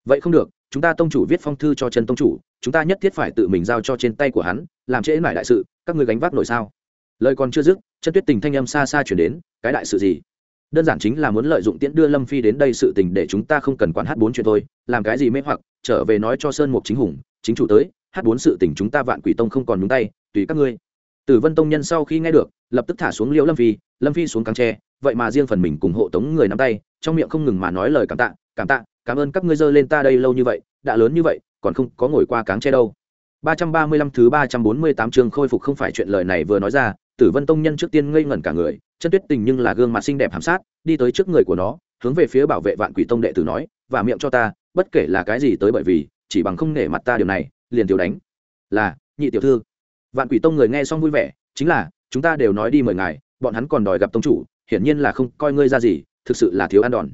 Vậy không được, chúng ta tông chủ viết phong thư cho chân tông chủ, chúng ta nhất thiết phải tự mình giao cho trên tay của hắn, làm trễ mải đại sự, các ngươi gánh vác nổi sao? Lời còn chưa dứt, chân tuyết tình thanh âm xa xa chuyển đến, cái đại sự gì? Đơn giản chính là muốn lợi dụng tiễn đưa lâm phi đến đây sự tình để chúng ta không cần quản h bốn chuyện thôi làm cái gì mê hoặc trở về nói cho sơn mục chính hùng chính chủ tới h bốn sự tình chúng ta vạn quỷ tông không còn nhúng tay tùy các ngươi. Tử vân tông nhân sau khi nghe được lập tức thả xuống liễu lâm phi lâm phi xuống cáng tre vậy mà riêng phần mình cùng hộ tống người nắm tay trong miệng không ngừng mà nói lời cảm tạ cảm tạ cảm ơn các ngươi dơ lên ta đây lâu như vậy đã lớn như vậy còn không có ngồi qua cáng tre đâu. 335 thứ 348 chương khôi phục không phải chuyện lời này vừa nói ra, Tử Vân Tông nhân trước tiên ngây ngẩn cả người, chân tuyết tình nhưng là gương mặt xinh đẹp hàm sát, đi tới trước người của nó, hướng về phía bảo vệ vạn quỷ tông đệ tử nói, và miệng cho ta, bất kể là cái gì tới bởi vì, chỉ bằng không nể mặt ta điều này, liền tiểu đánh. Là, nhị tiểu thư. Vạn quỷ tông người nghe xong vui vẻ, chính là, chúng ta đều nói đi mời ngài, bọn hắn còn đòi gặp tông chủ, hiển nhiên là không coi ngươi ra gì, thực sự là thiếu ăn đòn.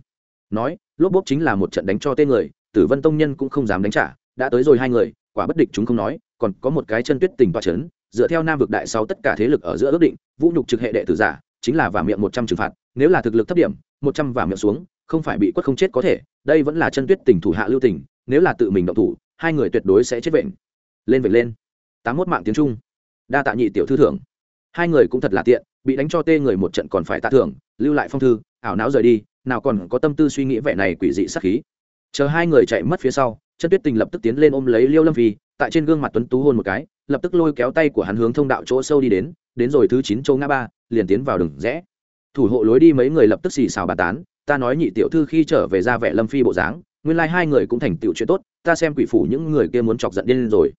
Nói, lốp bốp chính là một trận đánh cho tên người, tử vân tông nhân cũng không dám đánh trả, đã tới rồi hai người, quả bất địch chúng không nói, còn có một cái chân tuyết tình toa c dựa theo nam vực đại sau tất cả thế lực ở giữa ước định, vũ nhục trực hệ đệ tử giả chính là vả miệng một trăm trừng phạt, nếu là thực lực thấp điểm, một trăm vả miệng xuống, không phải bị quất không chết có thể, đây vẫn là chân tuyết tình thủ hạ lưu tình, nếu là tự mình động thủ, hai người tuyệt đối sẽ chết vệnh. Lên vệnh lên. Tám mốt mạng tiếng trung. Đa tạ nhị tiểu thư thưởng. Hai người cũng thật là tiện, bị đánh cho tê người một trận còn phải tạ thưởng, lưu lại phong thư, ảo não rời đi, nào còn có tâm tư suy nghĩ vẻ này quỷ dị sắc khí. Chờ hai người chạy mất phía sau, chân tuyết tình lập tức tiến lên ôm lấy liêu lâm phi, tại trên gương mặt tuấn tú hôn một cái, lập tức lôi kéo tay của hắn hướng thông đạo chỗ sâu đi đến đến rồi thứ chín châu ngã ba liền tiến vào đường rẽ. Thủ hộ lối đi mấy người lập tức xì xào bàn tán, ta nói nhị tiểu thư khi trở về ra vẻ lâm phi bộ dáng, nguyên lai、like、hai người cũng thành tựu chuyện tốt, ta xem quỷ phủ những người kia muốn chọc giận điên rồi.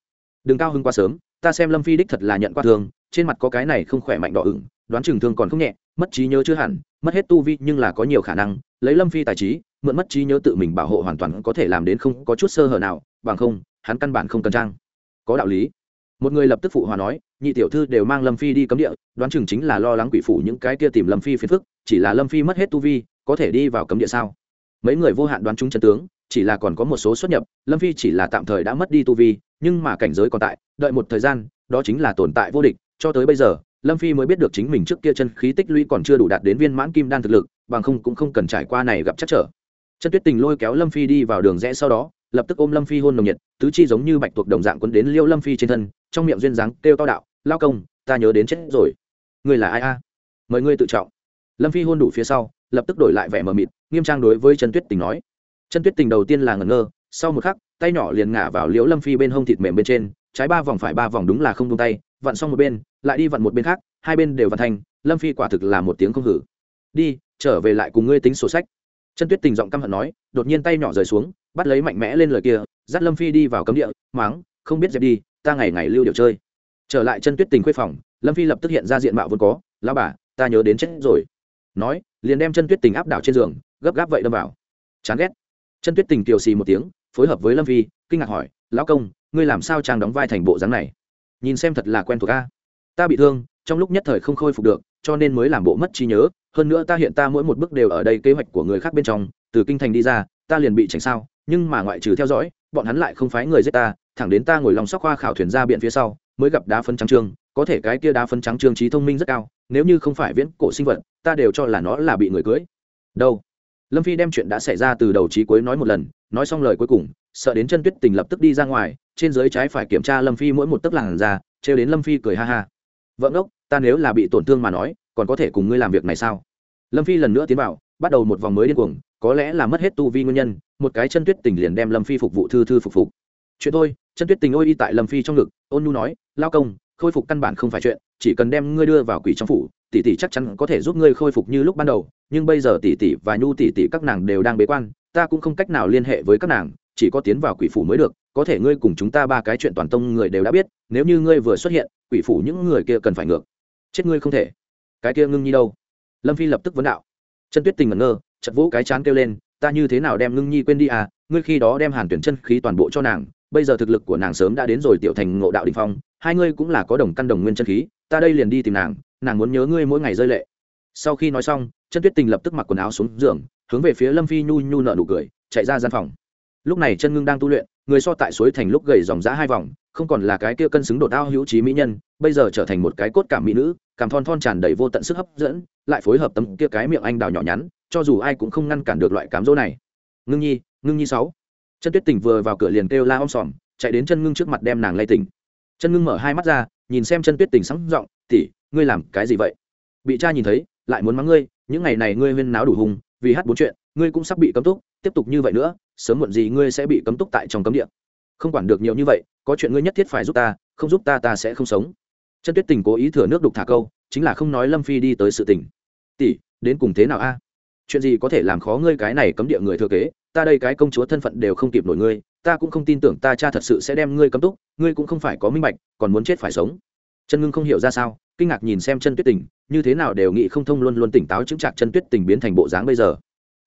Đừng cao hưng quá sớm, ta xem lâm phi đích thật là nhận qua thương, trên mặt có cái này không khỏe mạnh đỏ ửng, đoán chừng thương còn không nhẹ, mất trí nhớ chưa hẳn, mất hết tu vi nhưng là có nhiều khả năng, lấy lâm phi tài trí, mượn mất trí nhớ tự mình bảo hộ hoàn toàn có thể làm đến không có chút sơ hở nào, bằng không, hắn căn bản không cần trang. Có đạo lý. Một người lập tức phụ hòa nói nhị tiểu thư đều mang lâm phi đi cấm địa, đoán chừng chính là lo lắng quỷ phủ những cái kia tìm lâm phi phiền phức, chỉ là lâm phi mất hết tu vi, có thể đi vào cấm địa sao? Mấy người vô hạn đoán chúng chân tướng, chỉ là còn có một số xuất nhập, lâm phi chỉ là tạm thời đã mất đi tu vi, nhưng mà cảnh giới còn tại, đợi một thời gian, đó chính là tồn tại vô địch, cho tới bây giờ, lâm phi mới biết được chính mình trước kia chân khí tích lũy còn chưa đủ đạt đến viên mãn kim đan thực lực, bằng không cũng không cần trải qua này gặp chắc trở. Chân tuyết tình lôi kéo lâm phi đi vào đường rẽ sau đó, lập tức ôm lâm phi hôn nồng nhiệt, tứ chi giống như bạch tuộc đồng dạng quấn đến liêu lâm phi trên thân, trong miệng duyên dáng kêu to đạo lao công, ta nhớ đến chết rồi. Người là ai a? Mời ngươi tự trọng. Lâm phi hôn đủ phía sau, lập tức đổi lại vẻ mờ mịt, nghiêm trang đối với Trần tuyết tình nói. Trần tuyết tình đầu tiên là ngẩn ngơ, sau một khắc, tay nhỏ liền ngả vào liễu lâm phi bên hông thịt mềm bên trên, trái ba vòng phải ba vòng đúng là không tung tay, vặn xong một bên, lại đi vặn một bên khác, hai bên đều vặn thành, lâm phi quả thực là một tiếng không hử. Đi, trở về lại cùng ngươi tính sổ sách. Chân tuyết tình giọng căm hận nói, đột nhiên tay nhỏ rời xuống, bắt lấy mạnh mẽ lên lời kia, dắt lâm phi đi vào cấm địa máng không biết dẹp đi, ta ngày ngày lưu điệu chơi trở lại chân tuyết tình khuê phòng, lâm phi lập tức hiện ra diện mạo vốn có lao bà, ta nhớ đến chết rồi. Nói, liền đem chân tuyết tình áp đảo trên giường, gấp gáp vậy đâm vào. Chán ghét. Chân tuyết tình kiều xì một tiếng, phối hợp với lâm phi, kinh ngạc hỏi, lão công, ngươi làm sao trang đóng vai thành bộ dáng này? Nhìn xem thật là quen thuộc a. Ta bị thương, trong lúc nhất thời không khôi phục được, cho nên mới làm bộ mất trí nhớ. Hơn nữa ta hiện ta mỗi một bước đều ở đây kế hoạch của người khác bên trong, từ kinh thành đi ra, ta liền bị tránh sao. Nhưng mà ngoại trừ theo dõi bọn hắn lại không phái người giết ta, thẳng đến ta ngồi lòng sóc khoa khảo thuyền ra biển phía sau, mới gặp đá phân trắng trương, có thể cái kia đá phân trắng trương trí thông minh rất cao, nếu như không phải viễn cổ sinh vật, ta đều cho là nó là bị người cưới. Đâu? Lâm phi đem chuyện đã xảy ra từ đầu trí cuối nói một lần, nói xong lời cuối cùng, sợ đến chân tuyết tình lập tức đi ra ngoài, trên dưới trái phải kiểm tra lâm phi mỗi một tấc làng ra trêu đến lâm phi cười ha ha. Vợ ngốc, ta nếu là bị tổn thương mà nói, còn có thể cùng ngươi làm việc này sao? Lâm phi lần nữa tiến vào bắt đầu một vòng mới điên cuồng, có lẽ là mất hết tu vi nguyên nhân, một cái chân tuyết tình liền đem lâm phi phục vụ thư thư phục phục. Chuyện thôi, chân tuyết tình ôi y tại lâm phi trong ngực, ôn nhu nói, lao công, khôi phục căn bản không phải chuyện, chỉ cần đem ngươi đưa vào quỷ trong phủ, tỷ tỷ chắc chắn có thể giúp ngươi khôi phục như lúc ban đầu, nhưng bây giờ tỷ tỷ và nhu tỷ tỷ các nàng đều đang bế quan, ta cũng không cách nào liên hệ với các nàng, chỉ có tiến vào quỷ phủ mới được, có thể ngươi cùng chúng ta ba cái chuyện toàn tông người đều đã biết, nếu như ngươi vừa xuất hiện, quỷ phủ những người kia cần phải ngược. Chết ngươi không thể. Cái kia ngưng nhi đâu? Lâm phi lập tức vấn đạo chân tuyết tình ngẩn ngơ chật vũ cái chán kêu lên, ta như thế nào đem ngưng nhi quên đi à? Ngươi khi đó đem hàn tuyển chân khí toàn bộ cho nàng, bây giờ thực lực của nàng sớm đã đến rồi tiểu thành ngộ đạo đình phong, hai ngươi cũng là có đồng căn đồng nguyên chân khí, ta đây liền đi tìm nàng nàng muốn nhớ ngươi mỗi ngày rơi lệ. Sau khi nói xong, chân tuyết tình lập tức mặc quần áo xuống giường, hướng về phía lâm phi nhu nhu nợ nụ cười, chạy ra gian phòng. Lúc này chân ngưng đang tu luyện, người so tại suối thành lúc gầy dòng giã hai vòng không còn là cái kia cân xứng đột ao hữu trí mỹ nhân, bây giờ trở thành một cái cốt cảm mỹ nữ, cảm thon thon tràn đầy vô tận sức hấp dẫn, lại phối hợp tấm kia cái miệng anh đào nhỏ nhắn, cho dù ai cũng không ngăn cản được loại cám dỗ này. Ngưng nhi ngưng nhi sáu. Chân tuyết tỉnh vừa vào cửa liền kêu la om sòm, chạy đến chân ngưng trước mặt đem nàng lay tỉnh. Chân ngưng mở hai mắt ra, nhìn xem chân tuyết tỉnh sáng giọng tỉ ngươi làm cái gì vậy? Bị cha nhìn thấy, lại muốn mắng ngươi, những ngày này ngươi huyên náo đủ hùng vì hát bốn chuyện, ngươi cũng sắp bị cấm túc, tiếp tục như vậy nữa, sớm muộn gì ngươi sẽ bị cấm túc tại trong cấm địa không quản được nhiều như vậy, có chuyện ngươi nhất thiết phải giúp ta, không giúp ta ta sẽ không sống. Chân tuyết tình cố ý thừa nước đục thả câu, chính là không nói lâm phi đi tới sự tình. Tỷ, đến cùng thế nào a? Chuyện gì có thể làm khó ngươi cái này cấm địa người thừa kế? Ta đây cái công chúa thân phận đều không kịp nổi ngươi, ta cũng không tin tưởng ta cha thật sự sẽ đem ngươi cấm túc, ngươi cũng không phải có minh bạch, còn muốn chết phải sống. Chân ngưng không hiểu ra sao, kinh ngạc nhìn xem chân tuyết tình, như thế nào đều nghĩ không thông luôn luôn tỉnh táo chứng chặt chân tuyết tình biến thành bộ dáng bây giờ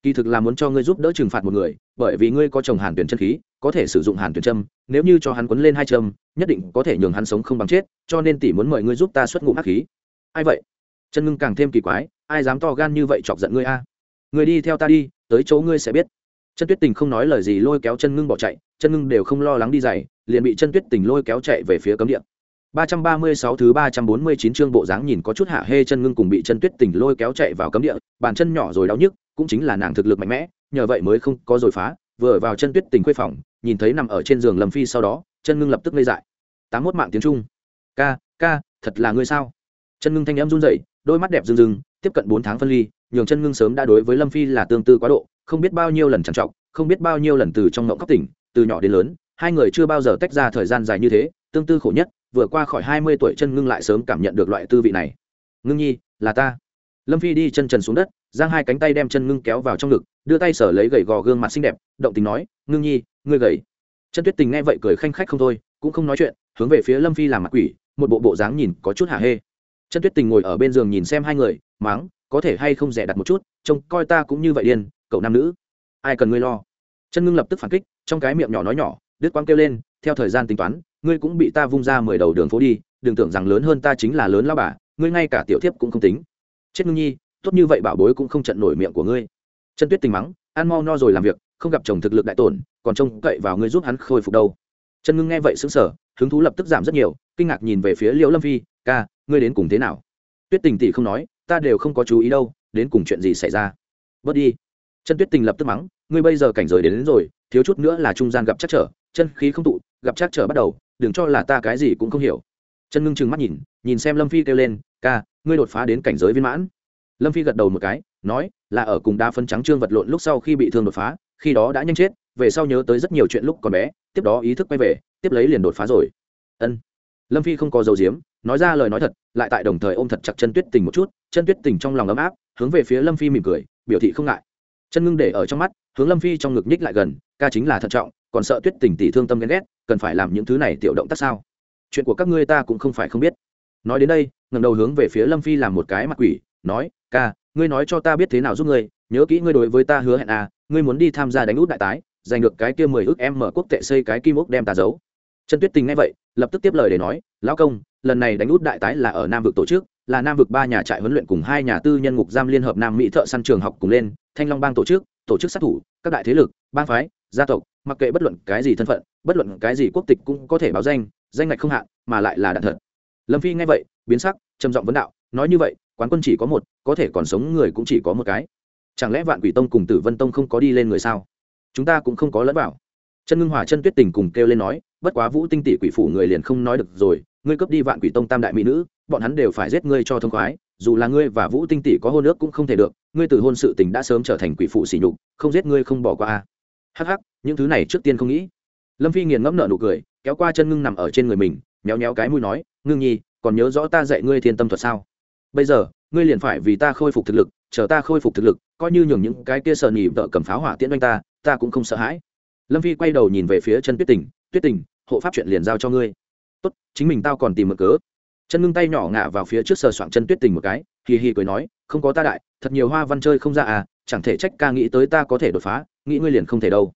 kỳ thực là muốn cho ngươi giúp đỡ trừng phạt một người, bởi vì ngươi có chồng hàn tuyển chân khí, có thể sử dụng hàn tuyển châm, nếu như cho hắn quấn lên hai châm, nhất định có thể nhường hắn sống không bằng chết, cho nên tỷ muốn mời ngươi giúp ta xuất ngụm hắc khí. Ai vậy? Chân ngưng càng thêm kỳ quái, ai dám to gan như vậy chọc giận ngươi a? Người đi theo ta đi, tới chỗ ngươi sẽ biết. Chân tuyết tình không nói lời gì, lôi kéo chân ngưng bỏ chạy, chân ngưng đều không lo lắng đi dày liền bị chân tuyết tình lôi kéo chạy về phía cấm địa. 336 thứ 349 chương bộ dáng nhìn có chút hạ hê chân ngưng cùng bị chân tuyết tình lôi kéo chạy vào cấm địa, bàn chân nhỏ rồi đau nhức, cũng chính là nàng thực lực mạnh mẽ, nhờ vậy mới không có rồi phá, vừa vào chân tuyết tình khuê phòng, nhìn thấy nằm ở trên giường Lâm Phi sau đó, chân ngưng lập tức ngây dại. 81 mạng tiếng Trung. "Ca, ca, thật là ngươi sao?" Chân ngưng thanh âm run rẩy, đôi mắt đẹp rưng rưng, tiếp cận 4 tháng phân ly, nhường chân ngưng sớm đã đối với Lâm Phi là tương tư quá độ, không biết bao nhiêu lần trằn trọc, không biết bao nhiêu lần từ trong ngộng cấp tỉnh, từ nhỏ đến lớn, hai người chưa bao giờ tách ra thời gian dài như thế, tương tư khổ nhất vừa qua khỏi hai mươi tuổi chân ngưng lại sớm cảm nhận được loại tư vị này. Ngưng nhi, là ta. Lâm phi đi chân trần xuống đất, giang hai cánh tay đem chân ngưng kéo vào trong ngực, đưa tay sở lấy gầy gò gương mặt xinh đẹp, động tình nói, ngưng nhi, ngươi gầy. Chân tuyết tình nghe vậy cười khanh khách không thôi, cũng không nói chuyện, hướng về phía lâm phi làm mặt quỷ, một bộ bộ dáng nhìn có chút hả hê. Chân tuyết tình ngồi ở bên giường nhìn xem hai người máng có thể hay không rẻ đặt một chút, trông coi ta cũng như vậy điên, cậu nam nữ. Ai cần ngươi lo? Chân ngưng lập tức phản kích, trong cái miệng nhỏ nói nhỏ, đứt quang kêu lên, theo thời gian tính toán ngươi cũng bị ta vung ra mười đầu đường phố đi đừng tưởng rằng lớn hơn ta chính là lớn lao bà ngươi ngay cả tiểu thiếp cũng không tính. Chết ngưng nhi tốt như vậy bảo bối cũng không trận nổi miệng của ngươi. Chân tuyết tình mắng ăn mau no rồi làm việc không gặp chồng thực lực đại tổn còn trông cậy vào ngươi giúp hắn khôi phục đâu. Chân ngưng nghe vậy xứng sở hứng thú lập tức giảm rất nhiều kinh ngạc nhìn về phía liễu lâm phi ca ngươi đến cùng thế nào? Tuyết tình tỷ không nói ta đều không có chú ý đâu đến cùng chuyện gì xảy ra? Bớt đi. Chân tuyết tình lập tức mắng ngươi bây giờ cảnh giới đến, đến rồi thiếu chút nữa là trung gian gặp chắc trở chân khí không tụ gặp chắc trở bắt đầu đừng cho là ta cái gì cũng không hiểu. Chân ngưng chừng mắt nhìn nhìn xem lâm phi kêu lên, ca, ngươi đột phá đến cảnh giới viên mãn. Lâm phi gật đầu một cái, nói, là ở cùng đa phân trắng trương vật lộn lúc sau khi bị thương đột phá, khi đó đã nhanh chết, về sau nhớ tới rất nhiều chuyện lúc còn bé, tiếp đó ý thức quay về, tiếp lấy liền đột phá rồi. Ân. Lâm phi không có dầu diếm nói ra lời nói thật, lại tại đồng thời ôm thật chặt chân tuyết tình một chút, chân tuyết tình trong lòng ấm áp, hướng về phía lâm phi mỉm cười, biểu thị không ngại. Chân ngưng để ở trong mắt, hướng lâm phi trong ngực nhích lại gần ca chính là thận trọng, còn sợ tuyết tình tỷ thương tâm ghen ghét, cần phải làm những thứ này tiểu động tác sao? Chuyện của các ngươi ta cũng không phải không biết. Nói đến đây ngầm đầu hướng về phía lâm phi làm một cái mặt quỷ, nói, ca, ngươi nói cho ta biết thế nào giúp ngươi, nhớ kỹ ngươi đối với ta hứa hẹn à ngươi muốn đi tham gia đánh út đại tái, giành được cái kia mười ước em mở quốc tệ xây cái kim ốc đem ta giấu. Trần tuyết tình nghe vậy, lập tức tiếp lời để nói, lão công, lần này đánh út đại tái là ở nam vực tổ chức, là nam vực ba nhà trại huấn luyện cùng hai nhà tư nhân ngục giam liên hợp nam mỹ thợ săn trường học cùng lên, thanh long bang tổ chức tổ chức sát thủ, các đại thế lực, bang phái gia tộc, mặc kệ bất luận cái gì thân phận, bất luận cái gì quốc tịch cũng có thể báo danh danh ngạch không hạn, mà lại là đạn thật. Lâm phi nghe vậy, biến sắc, trầm giọng vấn đạo, nói như vậy, quán quân chỉ có một, có thể còn sống người cũng chỉ có một cái. Chẳng lẽ vạn quỷ tông cùng tử vân tông không có đi lên người sao? Chúng ta cũng không có lẫn vào. Chân ngưng hòa chân tuyết tình cùng kêu lên nói, bất quá vũ tinh tỷ quỷ phủ người liền không nói được rồi, ngươi cướp đi vạn quỷ tông tam đại mỹ nữ, bọn hắn đều phải giết ngươi cho thông khoái, dù là ngươi và vũ tinh tỷ có hôn ước cũng không thể được, ngươi từ hôn sự tình đã sớm trở thành quỷ phụ sỉ nhục, không giết ngươi không bỏ qua a hắc hắc, những thứ này trước tiên không nghĩ. Lâm phi nghiền ngẫm nợ nụ cười, kéo qua chân ngưng nằm ở trên người mình, méo méo cái mũi nói, ngưng nhi, còn nhớ rõ ta dạy ngươi thiên tâm thuật sao? Bây giờ, ngươi liền phải vì ta khôi phục thực lực, chờ ta khôi phục thực lực, coi như nhường những cái kia sợ nhì vợ cầm pháo hỏa tiễn oanh ta ta cũng không sợ hãi. Lâm phi quay đầu nhìn về phía chân tuyết tình tuyết tình, hộ pháp chuyện liền giao cho ngươi. Tốt, chính mình tao còn tìm một cớ. Chân ngưng tay nhỏ ngả vào phía trước sờ soạng chân tuyết tình một cái, hì hì cười nói, không có ta đại, thật nhiều hoa văn chơi không ra à chẳng thể trách ca nghĩ tới ta có thể đột phá nghĩ ngươi liền không thể đâu.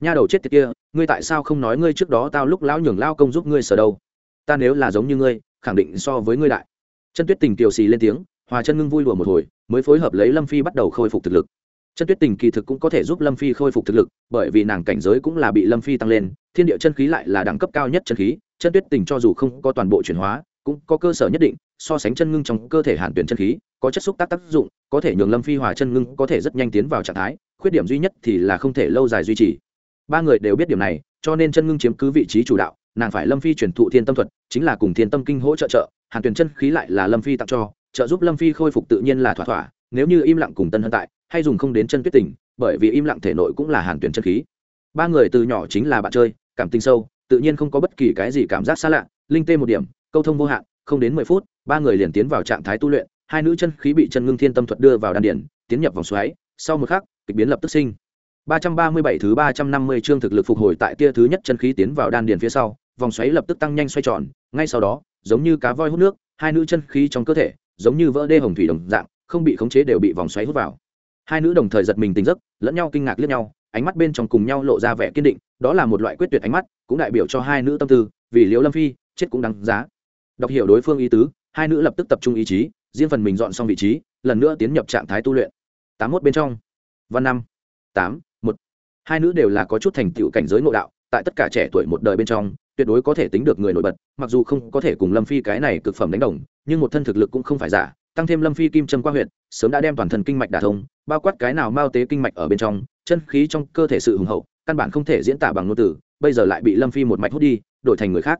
Nha đầu chết tiệt kia, ngươi tại sao không nói ngươi trước đó tao lúc lão nhường lao công giúp ngươi sờ đâu? Ta nếu là giống như ngươi, khẳng định so với ngươi đại. Chân tuyết tình kiều xì lên tiếng, hòa chân ngưng vui đùa một hồi, mới phối hợp lấy lâm phi bắt đầu khôi phục thực lực. Chân tuyết tình kỳ thực cũng có thể giúp lâm phi khôi phục thực lực, bởi vì nàng cảnh giới cũng là bị lâm phi tăng lên, thiên địa chân khí lại là đẳng cấp cao nhất chân khí, chân tuyết tình cho dù không có toàn bộ chuyển hóa, cũng có cơ sở nhất định, so sánh chân ngưng trong cơ thể hàn tuyển chân khí có chất xúc tác tác dụng, có thể nhường lâm phi hòa chân ngưng có thể rất nhanh tiến vào trạng thái, khuyết điểm duy nhất thì là không thể lâu dài duy trì. Ba người đều biết điểm này, cho nên chân ngưng chiếm cứ vị trí chủ đạo, nàng phải lâm phi truyền thụ thiên tâm thuật, chính là cùng thiên tâm kinh hỗ trợ trợ, hàn tuyển chân khí lại là lâm phi tặng cho, trợ giúp lâm phi khôi phục tự nhiên là thỏa thỏa, nếu như im lặng cùng tân hân tại, hay dùng không đến chân tuyết tình, bởi vì im lặng thể nội cũng là hàn tuyển chân khí. Ba người từ nhỏ chính là bạn chơi, cảm tình sâu, tự nhiên không có bất kỳ cái gì cảm giác xa lạ, linh tê một điểm, câu thông vô hạn, không đến mười phút, ba người liền tiến vào trạng thái tu luyện hai nữ chân khí bị chân ngưng thiên tâm thuật đưa vào đan điển tiến nhập vòng xoáy, sau một khắc, kịch biến lập tức sinh. Ba trăm ba mươi bảy thứ ba trăm năm mươi chương thực lực phục hồi tại tia thứ nhất chân khí tiến vào đan điền phía sau, vòng xoáy lập tức tăng nhanh xoay tròn, ngay sau đó, giống như cá voi hút nước, hai nữ chân khí trong cơ thể, giống như vỡ đê hồng thủy đồng dạng, không bị khống chế đều bị vòng xoáy hút vào. Hai nữ đồng thời giật mình tỉnh giấc, lẫn nhau kinh ngạc liếc nhau, ánh mắt bên trong cùng nhau lộ ra vẻ kiên định, đó là một loại quyết tuyệt ánh mắt, cũng đại biểu cho hai nữ tâm tư, vì liễu lâm phi, chết cũng đáng giá. Đọc hiểu đối phương ý tứ, hai nữ lập tức tập trung ý chí riêng phần mình dọn xong vị trí, lần nữa tiến nhập trạng thái tu luyện. Tám mốt bên trong. Văn năm. Tám, một. Hai nữ đều là có chút thành tựu cảnh giới ngộ đạo, tại tất cả trẻ tuổi một đời bên trong, tuyệt đối có thể tính được người nổi bật, mặc dù không có thể cùng lâm phi cái này cực phẩm đánh đồng, nhưng một thân thực lực cũng không phải giả, tăng thêm lâm phi kim châm qua huyện sớm đã đem toàn thân kinh mạch đả thông, bao quát cái nào mao tế kinh mạch ở bên trong, chân khí trong cơ thể sự hùng hậu, căn bản không thể diễn tả bằng ngôn từ, bây giờ lại bị lâm phi một mạch hút đi, đổi thành người khác.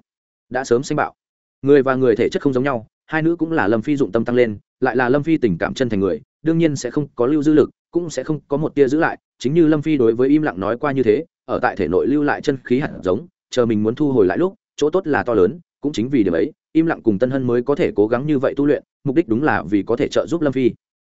Đã sớm sinh bạo. Người và người thể chất không giống nhau hai nữ cũng là lâm phi dụng tâm tăng lên, lại là lâm phi tình cảm chân thành người, đương nhiên sẽ không có lưu dư lực, cũng sẽ không có một tia giữ lại. Chính như lâm phi đối với im lặng nói qua như thế, ở tại thể nội lưu lại chân khí hạt giống, chờ mình muốn thu hồi lại lúc, chỗ tốt là to lớn, cũng chính vì điều ấy, im lặng cùng tân hân mới có thể cố gắng như vậy tu luyện, mục đích đúng là vì có thể trợ giúp lâm phi.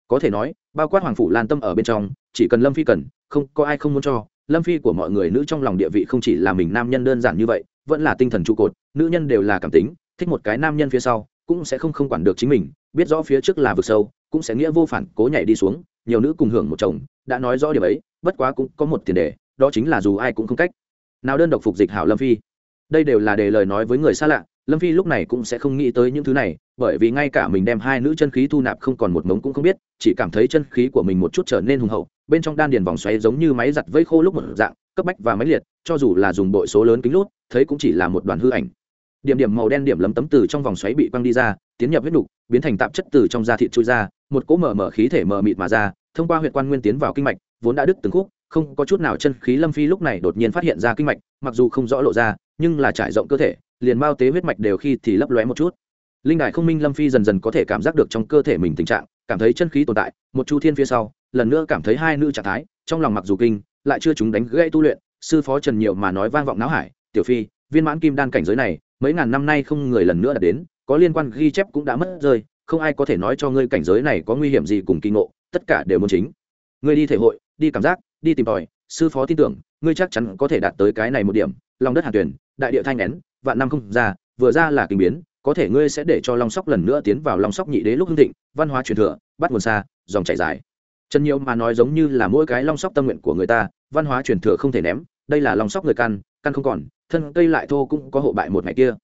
Có thể nói, bao quát hoàng phủ lan tâm ở bên trong, chỉ cần lâm phi cần, không, có ai không muốn cho. Lâm phi của mọi người nữ trong lòng địa vị không chỉ là mình nam nhân đơn giản như vậy, vẫn là tinh thần trụ cột, nữ nhân đều là cảm tính, thích một cái nam nhân phía sau cũng sẽ không không quản được chính mình, biết rõ phía trước là vực sâu, cũng sẽ nghĩa vô phản cố nhảy đi xuống, nhiều nữ cùng hưởng một chồng, đã nói rõ điều ấy, bất quá cũng có một tiền đề, đó chính là dù ai cũng không cách. Nào đơn độc phục dịch hảo lâm phi. Đây đều là đề lời nói với người xa lạ, lâm phi lúc này cũng sẽ không nghĩ tới những thứ này, bởi vì ngay cả mình đem hai nữ chân khí thu nạp không còn một mống cũng không biết, chỉ cảm thấy chân khí của mình một chút trở nên hùng hậu, bên trong đan điền vòng xoáy giống như máy giặt vây khô lúc một dạng, cấp bách và máy liệt, cho dù là dùng bội số lớn kính lút, thấy cũng chỉ là một đoàn hư ảnh điểm điểm màu đen điểm lấm tấm từ trong vòng xoáy bị quăng đi ra, tiến nhập huyết đục biến thành tạp chất từ trong da thịt trôi ra, một cỗ mở mở khí thể mở mịt mà ra, thông qua huyện quan nguyên tiến vào kinh mạch, vốn đã đứt từng khúc, không có chút nào chân khí lâm phi lúc này đột nhiên phát hiện ra kinh mạch, mặc dù không rõ lộ ra, nhưng là trải rộng cơ thể, liền bao tế huyết mạch đều khi thì lấp lóe một chút. Linh đại không minh lâm phi dần dần có thể cảm giác được trong cơ thể mình tình trạng, cảm thấy chân khí tồn tại, một chu thiên phía sau, lần nữa cảm thấy hai nữ trạng thái, trong lòng mặc dù kinh, lại chưa chúng đánh gãy tu luyện, sư phó trần nhiều mà nói vang vọng não hải, tiểu phi, viên mãn kim đan cảnh giới này mấy ngàn năm nay không người lần nữa đạt đến, có liên quan ghi chép cũng đã mất rơi, không ai có thể nói cho ngươi cảnh giới này có nguy hiểm gì cùng kinh ngộ, tất cả đều muốn chính. Ngươi đi thể hội, đi cảm giác, đi tìm tòi, sư phó tin tưởng, ngươi chắc chắn có thể đạt tới cái này một điểm, lòng đất hàn tuyển, đại địa thanh nén, vạn năm không ra, vừa ra là kinh biến, có thể ngươi sẽ để cho long sóc lần nữa tiến vào long sóc nhị đế lúc hưng thịnh, văn hóa truyền thừa, bắt nguồn xa, dòng chảy dài. Chân nhiều mà nói giống như là mỗi cái long sóc tâm nguyện của người ta, văn hóa truyền thừa không thể ném, đây là long sóc người căn căn không còn thân cây lại thô cũng có hộ bại một ngày kia.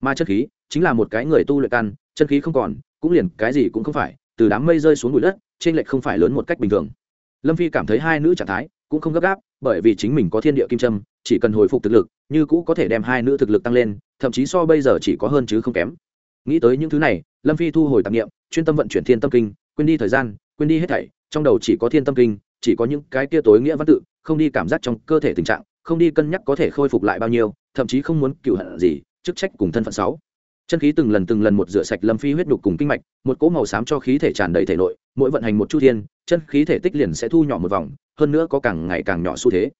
Mà chân khí chính là một cái người tu luyện căn, chân khí không còn, cũng liền cái gì cũng không phải, từ đám mây rơi xuống bụi đất, trên lệch không phải lớn một cách bình thường. Lâm phi cảm thấy hai nữ trạng thái cũng không gấp gáp, bởi vì chính mình có thiên địa kim trâm chỉ cần hồi phục thực lực, như cũ có thể đem hai nữ thực lực tăng lên, thậm chí so bây giờ chỉ có hơn chứ không kém. Nghĩ tới những thứ này, lâm phi thu hồi tạp nghiệm chuyên tâm vận chuyển thiên tâm kinh, quên đi thời gian, quên đi hết thảy, trong đầu chỉ có thiên tâm kinh, chỉ có những cái kia tối nghĩa văn tự, không đi cảm giác trong cơ thể tình trạng không đi cân nhắc có thể khôi phục lại bao nhiêu, thậm chí không muốn cựu hận gì, chức trách cùng thân phận sáu. Chân khí từng lần từng lần một rửa sạch lâm phi huyết đục cùng kinh mạch, một cỗ màu xám cho khí thể tràn đầy thể nội, mỗi vận hành một chu thiên, chân khí thể tích liền sẽ thu nhỏ một vòng, hơn nữa có càng ngày càng nhỏ xu thế.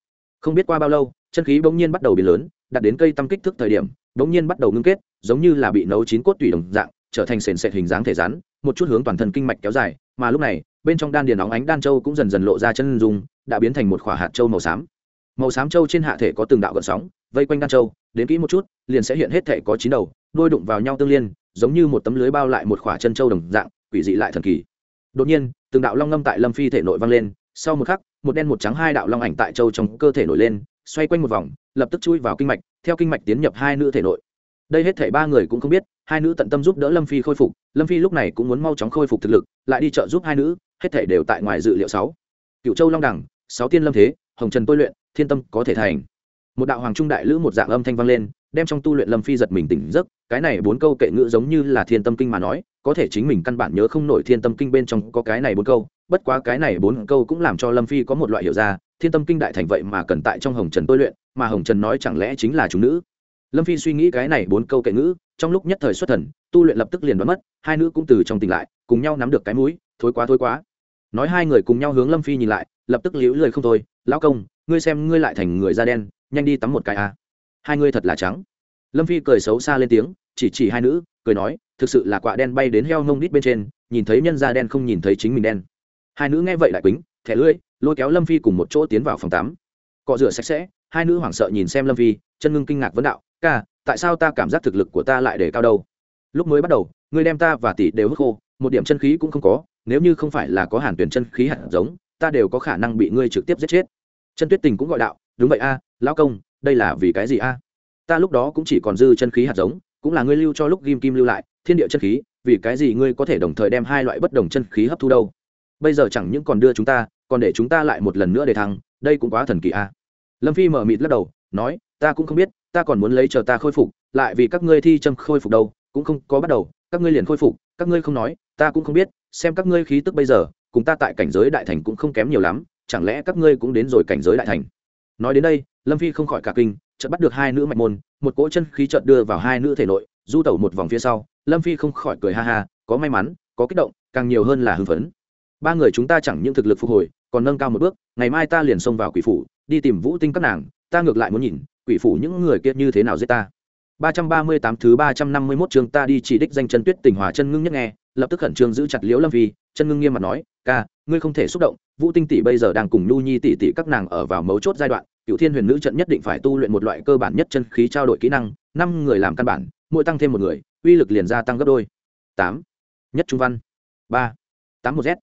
Không biết qua bao lâu, chân khí bỗng nhiên bắt đầu biến lớn, đạt đến cây tăm kích thước thời điểm, bỗng nhiên bắt đầu ngưng kết, giống như là bị nấu chín cốt tủy đồng dạng, trở thành sền sệt hình dáng thể rắn, một chút hướng toàn thân kinh mạch kéo dài, mà lúc này, bên trong đan điền nóng ánh đan châu cũng dần dần lộ ra chân dung, đã biến thành một khỏa hạt châu màu xám màu xám châu trên hạ thể có từng đạo gợn sóng, vây quanh đan châu đến kỹ một chút, liền sẽ hiện hết thể có chín đầu, đôi đụng vào nhau tương liên, giống như một tấm lưới bao lại một khỏa chân châu đồng dạng, quỷ dị lại thần kỳ. Đột nhiên, từng đạo long ngâm tại lâm phi thể nội vang lên, sau một khắc, một đen một trắng hai đạo long ảnh tại châu trong cơ thể nổi lên, xoay quanh một vòng, lập tức chui vào kinh mạch, theo kinh mạch tiến nhập hai nữ thể nội. Đây hết thể ba người cũng không biết, hai nữ tận tâm giúp đỡ lâm phi khôi phục, lâm phi lúc này cũng muốn mau chóng khôi phục thực lực, lại đi trợ giúp hai nữ, hết thể đều tại ngoài dự liệu sáu. Cựu châu long đẳng, sáu tiên lâm thế hồng trần tôi luyện, thiên tâm có thể thành. Một đạo hoàng trung đại lữ một dạng âm thanh vang lên, đem trong tu luyện lâm phi giật mình tỉnh giấc, cái này bốn câu kệ ngữ giống như là thiên tâm kinh mà nói, có thể chính mình căn bản nhớ không nổi thiên tâm kinh bên trong có cái này bốn câu, bất quá cái này bốn câu cũng làm cho lâm phi có một loại hiểu ra, thiên tâm kinh đại thành vậy mà cần tại trong hồng trần tôi luyện, mà hồng trần nói chẳng lẽ chính là chúng nữ. Lâm phi suy nghĩ cái này bốn câu kệ ngữ, trong lúc nhất thời xuất thần, tu luyện lập tức liền đoán mất, hai nữ cũng từ trong tỉnh lại, cùng nhau nắm được cái mũi thối quá thối quá. Nói hai người cùng nhau hướng lâm phi nhìn lại, lập tức liễu lời không thôi lão công, ngươi xem ngươi lại thành người da đen, nhanh đi tắm một cái à. hai ngươi thật là trắng. Lâm phi cười xấu xa lên tiếng, chỉ chỉ hai nữ, cười nói, thực sự là quạ đen bay đến heo nông đít bên trên, nhìn thấy nhân da đen không nhìn thấy chính mình đen. Hai nữ nghe vậy lại quýnh thẻ lưỡi, lôi kéo lâm phi cùng một chỗ tiến vào phòng tắm. Cọ rửa sạch sẽ, hai nữ hoảng sợ nhìn xem lâm phi, chân ngưng kinh ngạc vấn đạo, ca, tại sao ta cảm giác thực lực của ta lại để cao đâu? Lúc mới bắt đầu, ngươi đem ta và tỷ đều hút khô, một điểm chân khí cũng không có, nếu như không phải là có hàn tuyển chân khí hạt giống ta đều có khả năng bị ngươi trực tiếp giết chết. Chân tuyết tình cũng gọi đạo, đúng vậy a, lão công, đây là vì cái gì a? Ta lúc đó cũng chỉ còn dư chân khí hạt giống, cũng là ngươi lưu cho lúc ghim kim lưu lại, thiên địa chân khí, vì cái gì ngươi có thể đồng thời đem hai loại bất đồng chân khí hấp thu đâu? Bây giờ chẳng những còn đưa chúng ta, còn để chúng ta lại một lần nữa để thăng, đây cũng quá thần kỳ a. Lâm phi mở mịt lắc đầu, nói, ta cũng không biết, ta còn muốn lấy chờ ta khôi phục, lại vì các ngươi thi châm khôi phục đâu, cũng không có bắt đầu, các ngươi liền khôi phục, các ngươi không nói, ta cũng không biết, xem các ngươi khí tức bây giờ cùng ta tại cảnh giới đại thành cũng không kém nhiều lắm, chẳng lẽ các ngươi cũng đến rồi cảnh giới đại thành? Nói đến đây, lâm phi không khỏi cả kinh, chợt bắt được hai nữ mạch môn, một cỗ chân khí chợt đưa vào hai nữ thể nội, du tẩu một vòng phía sau, lâm phi không khỏi cười ha ha, có may mắn, có kích động, càng nhiều hơn là hưng phấn. Ba người chúng ta chẳng những thực lực phục hồi, còn nâng cao một bước, ngày mai ta liền xông vào quỷ phủ, đi tìm vũ tinh các nàng, ta ngược lại muốn nhìn, quỷ phủ những người kia như thế nào giết ta. Ba trăm ba mươi tám thứ ba trăm năm mươi 351 chương ta đi chỉ đích danh chân tuyết tình hòa chân ngưng nhất nghe lập tức khẩn trương giữ chặt liễu lâm phi, chân ngưng nghiêm mặt nói, ca, ngươi không thể xúc động, vũ tinh tỷ bây giờ đang cùng nhu nhi tỷ tỷ các nàng ở vào mấu chốt giai đoạn, cựu thiên huyền nữ trận nhất định phải tu luyện một loại cơ bản nhất chân khí trao đổi kỹ năng, năm người làm căn bản, mỗi tăng thêm một người, uy lực liền gia tăng gấp đôi. Tám. Nhất trung văn. Ba. Tám một z.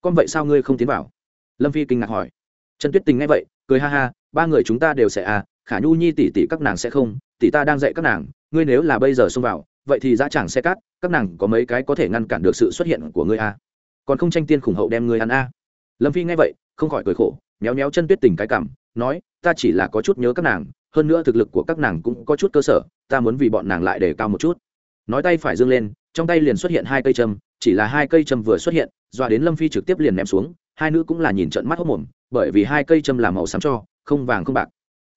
Con vậy sao ngươi không tiến vào? Lâm phi kinh ngạc hỏi. Trần tuyết tình nghe vậy, cười ha ha, ba người chúng ta đều sẽ à khả nhu nhi tỷ tỷ các nàng sẽ không, tỷ ta đang dạy các nàng, ngươi nếu là bây giờ xông vào vậy thì ra chẳng xe cát, các nàng có mấy cái có thể ngăn cản được sự xuất hiện của ngươi à còn không tranh tiên khủng hậu đem ngươi ăn à lâm phi nghe vậy, không khỏi cười khổ, méo méo chân tuyết tình cái cảm, nói, ta chỉ là có chút nhớ các nàng, hơn nữa thực lực của các nàng cũng có chút cơ sở, ta muốn vì bọn nàng lại để cao một chút. Nói tay phải dương lên, trong tay liền xuất hiện hai cây châm, chỉ là hai cây châm vừa xuất hiện, dọa đến lâm phi trực tiếp liền ném xuống, hai nữ cũng là nhìn trận mắt hốc mồm, bởi vì hai cây châm là màu xám cho, không vàng không bạc.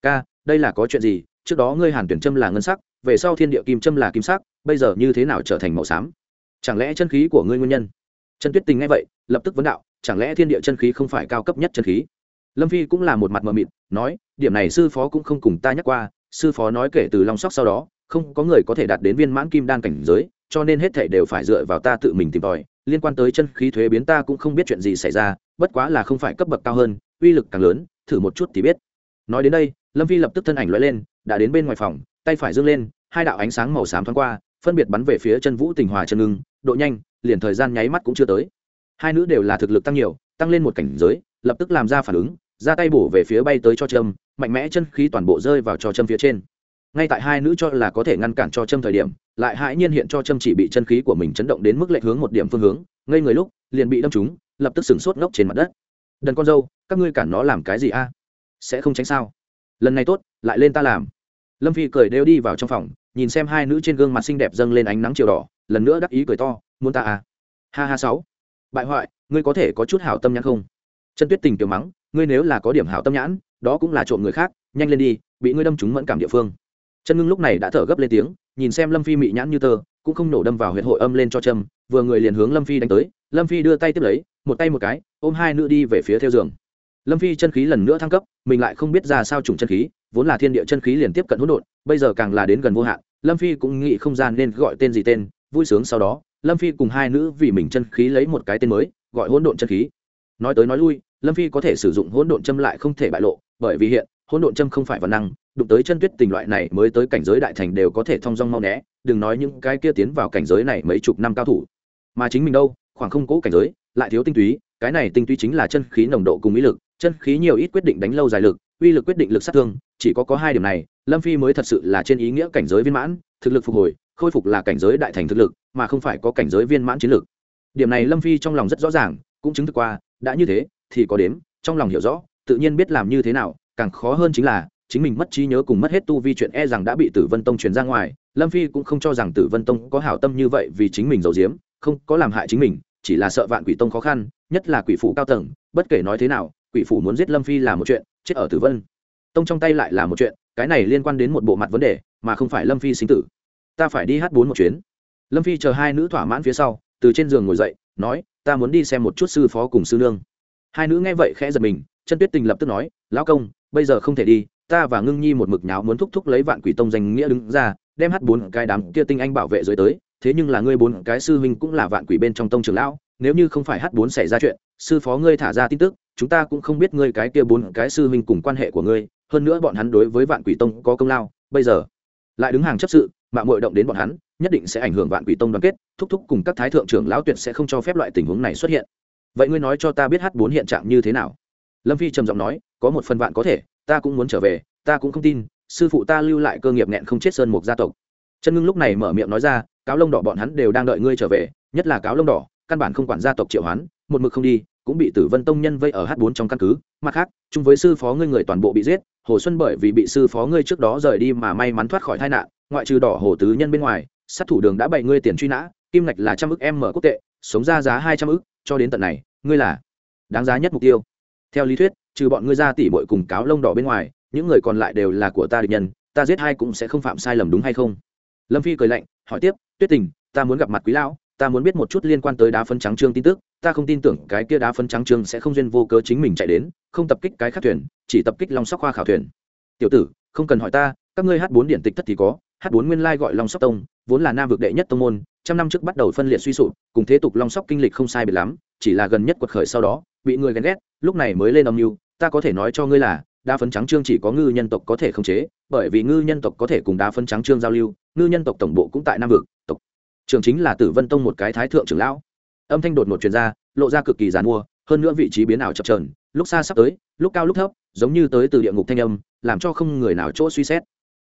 Ca, đây là có chuyện gì? Trước đó ngươi hàn tuyển châm là ngân sắc về sau thiên địa kim châm là kim sắc, bây giờ như thế nào trở thành màu xám? Chẳng lẽ chân khí của ngươi nguyên nhân? Trần tuyết tình nghe vậy, lập tức vấn đạo, chẳng lẽ thiên địa chân khí không phải cao cấp nhất chân khí? Lâm phi cũng là một mặt mờ mịt, nói, điểm này sư phó cũng không cùng ta nhắc qua, sư phó nói kể từ long sóc sau đó, không có người có thể đạt đến viên mãn kim đan cảnh giới, cho nên hết thảy đều phải dựa vào ta tự mình tìm tòi, liên quan tới chân khí thuế biến ta cũng không biết chuyện gì xảy ra, bất quá là không phải cấp bậc cao hơn, uy lực càng lớn, thử một chút thì biết. Nói đến đây, lâm phi lập tức thân ảnh loại lên, đã đến bên ngoài phòng tay phải dâng lên, hai đạo ánh sáng màu xám thoáng qua, phân biệt bắn về phía chân vũ tình hòa chân ngưng, độ nhanh, liền thời gian nháy mắt cũng chưa tới. Hai nữ đều là thực lực tăng nhiều, tăng lên một cảnh giới, lập tức làm ra phản ứng, ra tay bổ về phía bay tới cho châm mạnh mẽ chân khí toàn bộ rơi vào cho châm phía trên. Ngay tại hai nữ cho là có thể ngăn cản cho châm thời điểm, lại hãi nhiên hiện cho châm chỉ bị chân khí của mình chấn động đến mức lệch hướng một điểm phương hướng, ngây người lúc, liền bị đâm trúng, lập tức sửng sốt ngốc trên mặt đất. Đần con dâu, các ngươi cản nó làm cái gì a? Sẽ không tránh sao? Lần này tốt, lại lên ta làm lâm phi cười đều đi vào trong phòng, nhìn xem hai nữ trên gương mặt xinh đẹp dâng lên ánh nắng chiều đỏ, lần nữa đắc ý cười to, muốn ta à? Ha ha sáu. Bại hoại, ngươi có thể có chút hảo tâm nhãn không? Chân tuyết tình tiểu mắng, ngươi nếu là có điểm hảo tâm nhãn, đó cũng là trộm người khác, nhanh lên đi, bị ngươi đâm trúng mẫn cảm địa phương. Chân ngưng lúc này đã thở gấp lên tiếng, nhìn xem lâm phi mị nhãn như tơ, cũng không nổ đâm vào huyệt hội âm lên cho châm, vừa người liền hướng lâm phi đánh tới, lâm phi đưa tay tiếp lấy, một tay một cái, ôm hai nữ đi về phía theo giường. Lâm phi chân khí lần nữa thăng cấp, mình lại không biết ra sao trùng chân khí vốn là thiên địa chân khí liền tiếp cận hỗn độn, bây giờ càng là đến gần vô hạn, lâm phi cũng nghĩ không gian nên gọi tên gì tên, vui sướng sau đó, lâm phi cùng hai nữ vì mình chân khí lấy một cái tên mới, gọi hỗn độn chân khí. Nói tới nói lui, lâm phi có thể sử dụng hỗn độn châm lại không thể bại lộ, bởi vì hiện, hỗn độn châm không phải văn năng, đụng tới chân tuyết tình loại này mới tới cảnh giới đại thành đều có thể thong dong mau né, đừng nói những cái kia tiến vào cảnh giới này mấy chục năm cao thủ. Mà chính mình đâu, khoảng không cố cảnh giới, lại thiếu tinh túy, cái này tinh túy chính là chân khí nồng độ cùng ý lực, chân khí nhiều ít quyết định đánh lâu dài lực, uy lực quyết định lực sát thương chỉ có có hai điểm này, lâm phi mới thật sự là trên ý nghĩa cảnh giới viên mãn, thực lực phục hồi, khôi phục là cảnh giới đại thành thực lực, mà không phải có cảnh giới viên mãn chiến lực điểm này lâm phi trong lòng rất rõ ràng, cũng chứng thực qua, đã như thế, thì có đếm, trong lòng hiểu rõ, tự nhiên biết làm như thế nào, càng khó hơn chính là, chính mình mất trí nhớ cùng mất hết tu vi chuyện e rằng đã bị tử vân tông truyền ra ngoài, lâm phi cũng không cho rằng tử vân tông có hảo tâm như vậy vì chính mình giấu diếm không có làm hại chính mình, chỉ là sợ vạn quỷ tông khó khăn, nhất là quỷ phủ cao tầng, bất kể nói thế nào, quỷ phủ muốn giết lâm phi là một chuyện, chết ở tử vân tông trong tay lại là một chuyện, cái này liên quan đến một bộ mặt vấn đề, mà không phải lâm phi sinh tử. Ta phải đi hát bốn một chuyến. Lâm phi chờ hai nữ thỏa mãn phía sau, từ trên giường ngồi dậy, nói, ta muốn đi xem một chút sư phó cùng sư nương. Hai nữ nghe vậy khẽ giật mình, chân tuyết tình lập tức nói, lão công, bây giờ không thể đi, ta và ngưng nhi một mực nháo muốn thúc thúc lấy vạn quỷ tông danh nghĩa đứng ra, đem hát bốn cái đám kia tinh anh bảo vệ dưới tới, thế nhưng là ngươi bốn cái sư huynh cũng là vạn quỷ bên trong tông trường lão, nếu như không phải hát bốn xảy ra chuyện, sư phó ngươi thả ra tin tức, chúng ta cũng không biết ngươi cái kia bốn cái sư huynh cùng quan hệ của ngươi hơn nữa bọn hắn đối với vạn quỷ tông có công lao, bây giờ lại đứng hàng chấp sự, mạng mội động đến bọn hắn, nhất định sẽ ảnh hưởng vạn quỷ tông đoàn kết, thúc thúc cùng các thái thượng trưởng lão tuyệt sẽ không cho phép loại tình huống này xuất hiện. Vậy ngươi nói cho ta biết h bốn hiện trạng như thế nào? Lâm phi trầm giọng nói, có một phần vạn có thể, ta cũng muốn trở về, ta cũng không tin, sư phụ ta lưu lại cơ nghiệp nghẹn không chết sơn mục gia tộc. Chân ngưng lúc này mở miệng nói ra, cáo lông đỏ bọn hắn đều đang đợi ngươi trở về, nhất là cáo lông đỏ, căn bản không quản gia tộc triệu hoán, một mực không đi cũng bị tử vân tông nhân vây ở h bốn trong căn cứ. Mặt khác, chung với sư phó ngươi người toàn bộ bị giết, hồ xuân bởi vì bị sư phó ngươi trước đó rời đi mà may mắn thoát khỏi tai nạn, ngoại trừ đỏ hồ tứ nhân bên ngoài, sát thủ đường đã bày ngươi tiền truy nã, kim ngạch là trăm ức, em mở quốc tệ, sống ra giá hai trăm ức, cho đến tận này, ngươi là đáng giá nhất mục tiêu. Theo lý thuyết, trừ bọn ngươi ra tỉ bội cùng cáo lông đỏ bên ngoài, những người còn lại đều là của ta địch nhân, ta giết hai cũng sẽ không phạm sai lầm đúng hay không? Lâm phi cười lạnh, hỏi tiếp, tuyết tình, ta muốn gặp mặt quý lão ta muốn biết một chút liên quan tới đá phân trắng trương tin tức, ta không tin tưởng cái kia đá phân trắng trương sẽ không duyên vô cớ chính mình chạy đến, không tập kích cái khác thuyền, chỉ tập kích long sóc khoa khảo thuyền. Tiểu tử, không cần hỏi ta, các ngươi hát bốn điện tịch thất thì có, hát bốn nguyên lai gọi long sóc tông, vốn là nam vực đệ nhất tông môn, trăm năm trước bắt đầu phân liệt suy sụp, cùng thế tục long sóc kinh lịch không sai biệt lắm, chỉ là gần nhất quật khởi sau đó, bị người ghen ghét, lúc này mới lên âm mưu, ta có thể nói cho ngươi là đa phấn trắng trương chỉ có ngư nhân tộc có thể khống chế, bởi vì ngư nhân tộc có thể cùng đa phấn trắng trương giao lưu, ngư nhân tộc tổng bộ cũng tại nam vực trưởng chính là tử vân tông một cái thái thượng trưởng lão. Âm thanh đột ngột truyền ra, lộ ra cực kỳ giàn mua, hơn nữa vị trí biến ảo chập trờn lúc xa sắp tới, lúc cao lúc thấp, giống như tới từ địa ngục thanh âm, làm cho không người nào chỗ suy xét.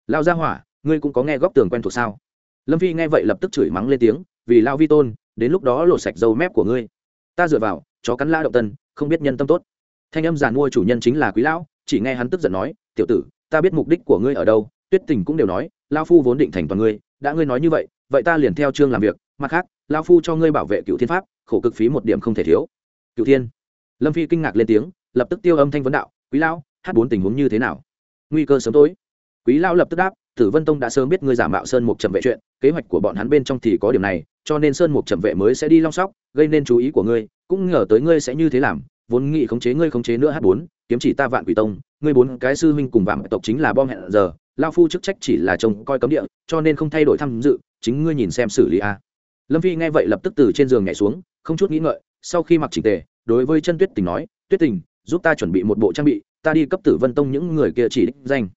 Lao ra hỏa, ngươi cũng có nghe góc tường quen thuộc sao? Lâm phi nghe vậy lập tức chửi mắng lên tiếng, vì lao vi tôn, đến lúc đó lộ sạch dâu mép của ngươi. Ta dựa vào, chó cắn la động tân, không biết nhân tâm tốt. Thanh âm giàn mua chủ nhân chính là quý lão, chỉ nghe hắn tức giận nói, tiểu tử, ta biết mục đích của ngươi ở đâu. Tuyết tình cũng đều nói lao phu vốn định thành toàn ngươi, đã ngươi nói như vậy vậy ta liền theo chương làm việc mặt khác lao phu cho ngươi bảo vệ cựu thiên pháp khổ cực phí một điểm không thể thiếu cựu thiên lâm phi kinh ngạc lên tiếng lập tức tiêu âm thanh vấn đạo quý lão hát bốn tình huống như thế nào nguy cơ sớm tối quý lão lập tức đáp tử vân tông đã sớm biết ngươi giả mạo sơn mục trầm vệ chuyện kế hoạch của bọn hắn bên trong thì có điểm này cho nên sơn mục trầm vệ mới sẽ đi long sóc gây nên chú ý của ngươi cũng ngờ tới ngươi sẽ như thế làm vốn nghĩ khống chế ngươi khống chế nữa hát bốn kiếm chỉ ta vạn quỷ tông ngươi bốn cái sư huynh cùng vạn tộc chính là bom hẹn giờ lao phu chức trách chỉ là trông coi cấm địa cho nên không thay đổi tham dự chính ngươi nhìn xem xử lý a lâm phi nghe vậy lập tức từ trên giường nhảy xuống không chút nghĩ ngợi sau khi mặc chỉnh tề đối với chân tuyết tình nói tuyết tình giúp ta chuẩn bị một bộ trang bị ta đi cấp tử vân tông những người kia chỉ đích danh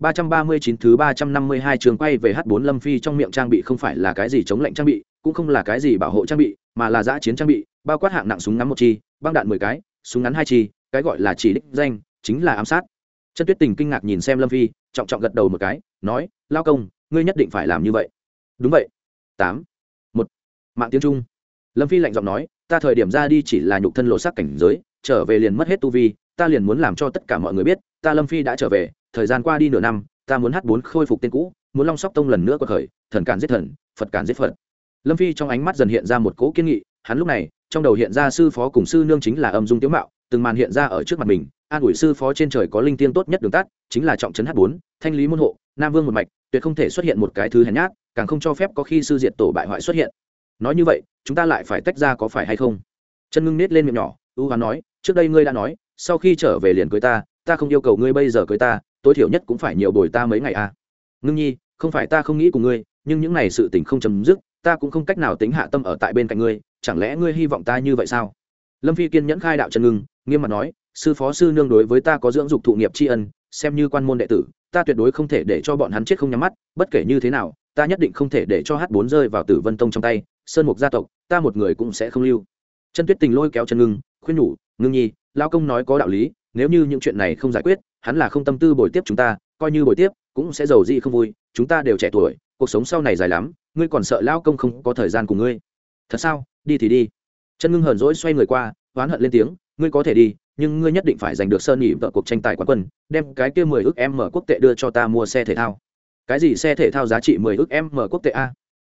339 thứ 352 trường quay về H4 Lâm Phi trong miệng trang bị không phải là cái gì chống lạnh trang bị, cũng không là cái gì bảo hộ trang bị, mà là giã chiến trang bị, bao quát hạng nặng súng ngắn một chi, băng đạn 10 cái, súng ngắn hai chi, cái gọi là chỉ đích danh, chính là ám sát. Chân Tuyết Tình kinh ngạc nhìn xem Lâm Phi, trọng trọng gật đầu một cái, nói: "Lao công, ngươi nhất định phải làm như vậy." "Đúng vậy." tám một Mạng tiếng Trung. Lâm Phi lạnh giọng nói: "Ta thời điểm ra đi chỉ là nhục thân lộ sắc cảnh giới, trở về liền mất hết tu vi, ta liền muốn làm cho tất cả mọi người biết, ta Lâm Phi đã trở về, thời gian qua đi nửa năm ta muốn hát bốn khôi phục tên cũ muốn long sóc tông lần nữa có khởi thần cản giết thần phật cản giết phật lâm phi trong ánh mắt dần hiện ra một cỗ kiên nghị hắn lúc này trong đầu hiện ra sư phó cùng sư nương chính là âm dung tiếu mạo từng màn hiện ra ở trước mặt mình an ủi sư phó trên trời có linh tiên tốt nhất đường tắt, chính là trọng trấn h bốn, thanh lý môn hộ, nam vương một mạch, tuyệt không thể xuất hiện một cái thứ hèn nhát, càng không cho phép có khi sư diệt tổ bại hoại xuất hiện. Nói như vậy, chúng ta lại phải tách ra có phải hay không? Chân ngưng nết lên miệng nhỏ, ưu hoán nói, trước đây ngươi đã nói, sau khi trở về liền cưới ta ta không yêu cầu ngươi bây giờ cưới ta, tối thiểu nhất cũng phải nhiều bồi ta mấy ngày à. ngưng nhi, không phải ta không nghĩ cùng ngươi, nhưng những này sự tình không chấm dứt, ta cũng không cách nào tính hạ tâm ở tại bên cạnh ngươi, chẳng lẽ ngươi hy vọng ta như vậy sao? Lâm phi kiên nhẫn khai đạo chân ngưng, nghiêm mặt nói sư phó sư nương đối với ta có dưỡng dục thụ nghiệp tri ân, xem như quan môn đệ tử, ta tuyệt đối không thể để cho bọn hắn chết không nhắm mắt, bất kể như thế nào, ta nhất định không thể để cho h bốn rơi vào tử vân tông trong tay, sơn mục gia tộc, ta một người cũng sẽ không lưu. Chân tuyết tình lôi kéo chân ngưng, khuyên nhủ, ngưng nhi lao công nói có đạo lý, nếu như những chuyện này không giải quyết, hắn là không tâm tư bồi tiếp chúng ta, coi như bồi tiếp, cũng sẽ giàu gì không vui, chúng ta đều trẻ tuổi, cuộc sống sau này dài lắm, ngươi còn sợ lao công không có thời gian cùng ngươi. Thật sao? Đi thì đi. Chân ngưng hờn dỗi xoay người qua, oán hận lên tiếng ngươi có thể đi nhưng ngươi nhất định phải giành được sơn nhị vợ cuộc tranh tài quán quân đem cái kia mười ước em mở quốc tệ đưa cho ta mua xe thể thao. Cái gì xe thể thao giá trị mười ước em mở quốc tệ a?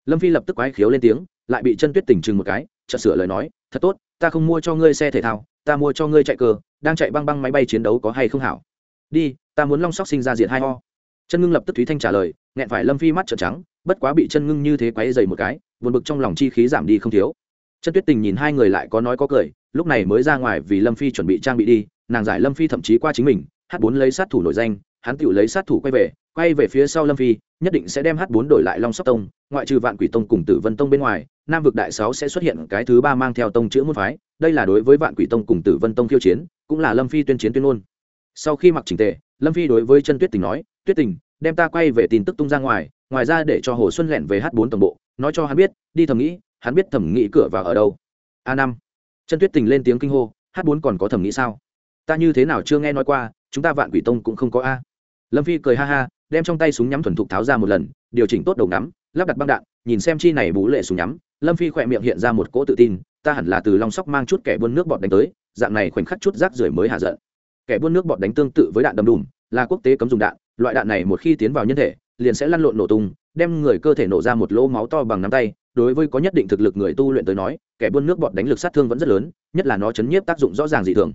Lâm phi lập tức quái khiếu lên tiếng lại bị chân tuyết tỉnh chừng một cái chợt sửa lời nói thật tốt ta không mua cho ngươi xe thể thao ta mua cho ngươi chạy cờ, đang chạy băng băng máy bay chiến đấu có hay không hảo? Đi ta muốn long sóc sinh ra diện hai ho. Chân ngưng lập tức thúy thanh trả lời nghẹn phải lâm phi mắt trợn trắng bất quá bị chân ngưng như thế quáy dày một cái buồn bực trong lòng chi khí giảm đi không thiếu. Chân tuyết tình nhìn hai người lại có nói có cười lúc này mới ra ngoài vì lâm phi chuẩn bị trang bị đi, nàng giải lâm phi thậm chí qua chính mình h bốn lấy sát thủ nổi danh, hắn tự lấy sát thủ quay về quay về phía sau lâm phi, nhất định sẽ đem h bốn đổi lại long sóc tông, ngoại trừ vạn quỷ tông cùng tử vân tông bên ngoài, nam vực đại sáu sẽ xuất hiện cái thứ ba mang theo tông chữ môn phái, đây là đối với vạn quỷ tông cùng tử vân tông khiêu chiến, cũng là lâm phi tuyên chiến tuyên ngôn. Sau khi mặc trình tề, lâm phi đối với chân tuyết tình nói, tuyết tình, đem ta quay về tin tức tung ra ngoài ngoài ra để cho hồ xuân lẹn về h bốn tổng bộ, nói cho hắn biết, đi thầm nghĩ, hắn biết thẩm nghĩ cửa vào ở đâu. A năm chân tuyết tình lên tiếng kinh hô h bốn còn có thẩm nghĩ sao? Ta như thế nào chưa nghe nói qua, chúng ta vạn quỷ tông cũng không có a. Lâm phi cười ha ha, đem trong tay súng nhắm thuần thục tháo ra một lần, điều chỉnh tốt đầu ngắm, lắp đặt băng đạn, nhìn xem chi này bú lệ súng nhắm. Lâm phi khỏe miệng hiện ra một cỗ tự tin, ta hẳn là từ long sóc mang chút kẻ buôn nước bọt đánh tới, dạng này khoảnh khắc chút rác rưởi mới hạ giận. Kẻ buôn nước bọt đánh tương tự với đạn đầm đùm, là quốc tế cấm dùng đạn, loại đạn này một khi tiến vào nhân thể, liền sẽ lăn lộn nổ tung, đem người cơ thể nổ ra một lỗ máu to bằng nắm tay đối với có nhất định thực lực người tu luyện tới nói, kẻ buôn nước bọt đánh lực sát thương vẫn rất lớn, nhất là nó chấn nhiếp tác dụng rõ ràng dị thường.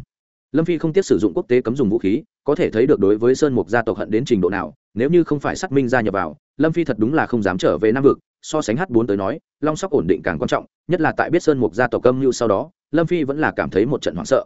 Lâm phi không tiếc sử dụng quốc tế cấm dùng vũ khí, có thể thấy được đối với sơn mục gia tộc hận đến trình độ nào, nếu như không phải xác minh gia nhập vào, lâm phi thật đúng là không dám trở về nam vực, so sánh h 4 tới nói, long sóc ổn định càng quan trọng, nhất là tại biết sơn mục gia tộc âm mưu sau đó, lâm phi vẫn là cảm thấy một trận hoảng sợ.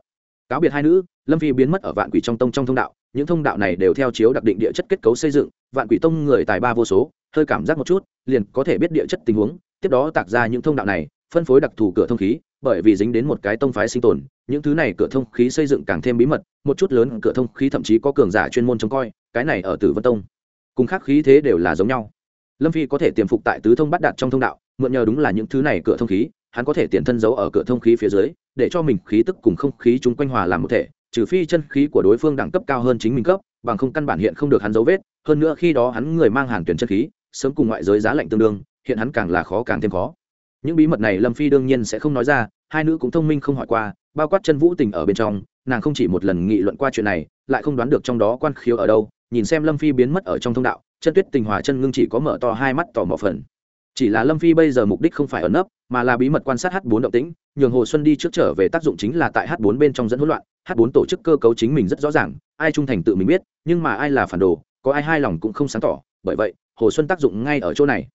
Cáo biệt hai nữ, lâm phi biến mất ở vạn quỷ trong tông trong thông đạo, những thông đạo này đều theo chiếu đặc định địa chất kết cấu xây dựng, vạn quỷ tông người tài ba vô số, hơi cảm giác một chút, liền có thể biết địa chất tình huống tiếp đó tạc ra những thông đạo này, phân phối đặc thù cửa thông khí, bởi vì dính đến một cái tông phái sinh tồn, những thứ này cửa thông khí xây dựng càng thêm bí mật, một chút lớn cửa thông khí thậm chí có cường giả chuyên môn trông coi, cái này ở tử vân tông, cùng khác khí thế đều là giống nhau. Lâm phi có thể tiềm phục tại tứ thông bắt đạt trong thông đạo, mượn nhờ đúng là những thứ này cửa thông khí, hắn có thể tiền thân giấu ở cửa thông khí phía dưới, để cho mình khí tức cùng không khí chúng quanh hòa làm một thể, trừ phi chân khí của đối phương đẳng cấp cao hơn chính mình cấp, bằng không căn bản hiện không được hắn dấu vết, hơn nữa khi đó hắn người mang hàng tuyển chân khí, sớm cùng ngoại giới giá lạnh tương đương hiện hắn càng là khó càng thêm khó. Những bí mật này lâm phi đương nhiên sẽ không nói ra, hai nữ cũng thông minh không hỏi qua, bao quát chân vũ tình ở bên trong, nàng không chỉ một lần nghị luận qua chuyện này, lại không đoán được trong đó quan khiếu ở đâu, nhìn xem lâm phi biến mất ở trong thông đạo, chân tuyết tình hòa chân ngưng chỉ có mở to hai mắt tỏ mỏ phần. Chỉ là lâm phi bây giờ mục đích không phải ẩn nấp, mà là bí mật quan sát h 4 động tĩnh, nhường hồ xuân đi trước trở về tác dụng chính là tại h 4 bên trong dẫn hỗn loạn h 4 tổ chức cơ cấu chính mình rất rõ ràng, ai trung thành tự mình biết, nhưng mà ai là phản đồ, có ai hai lòng cũng không sáng tỏ, bởi vậy, hồ xuân tác dụng ngay ở chỗ này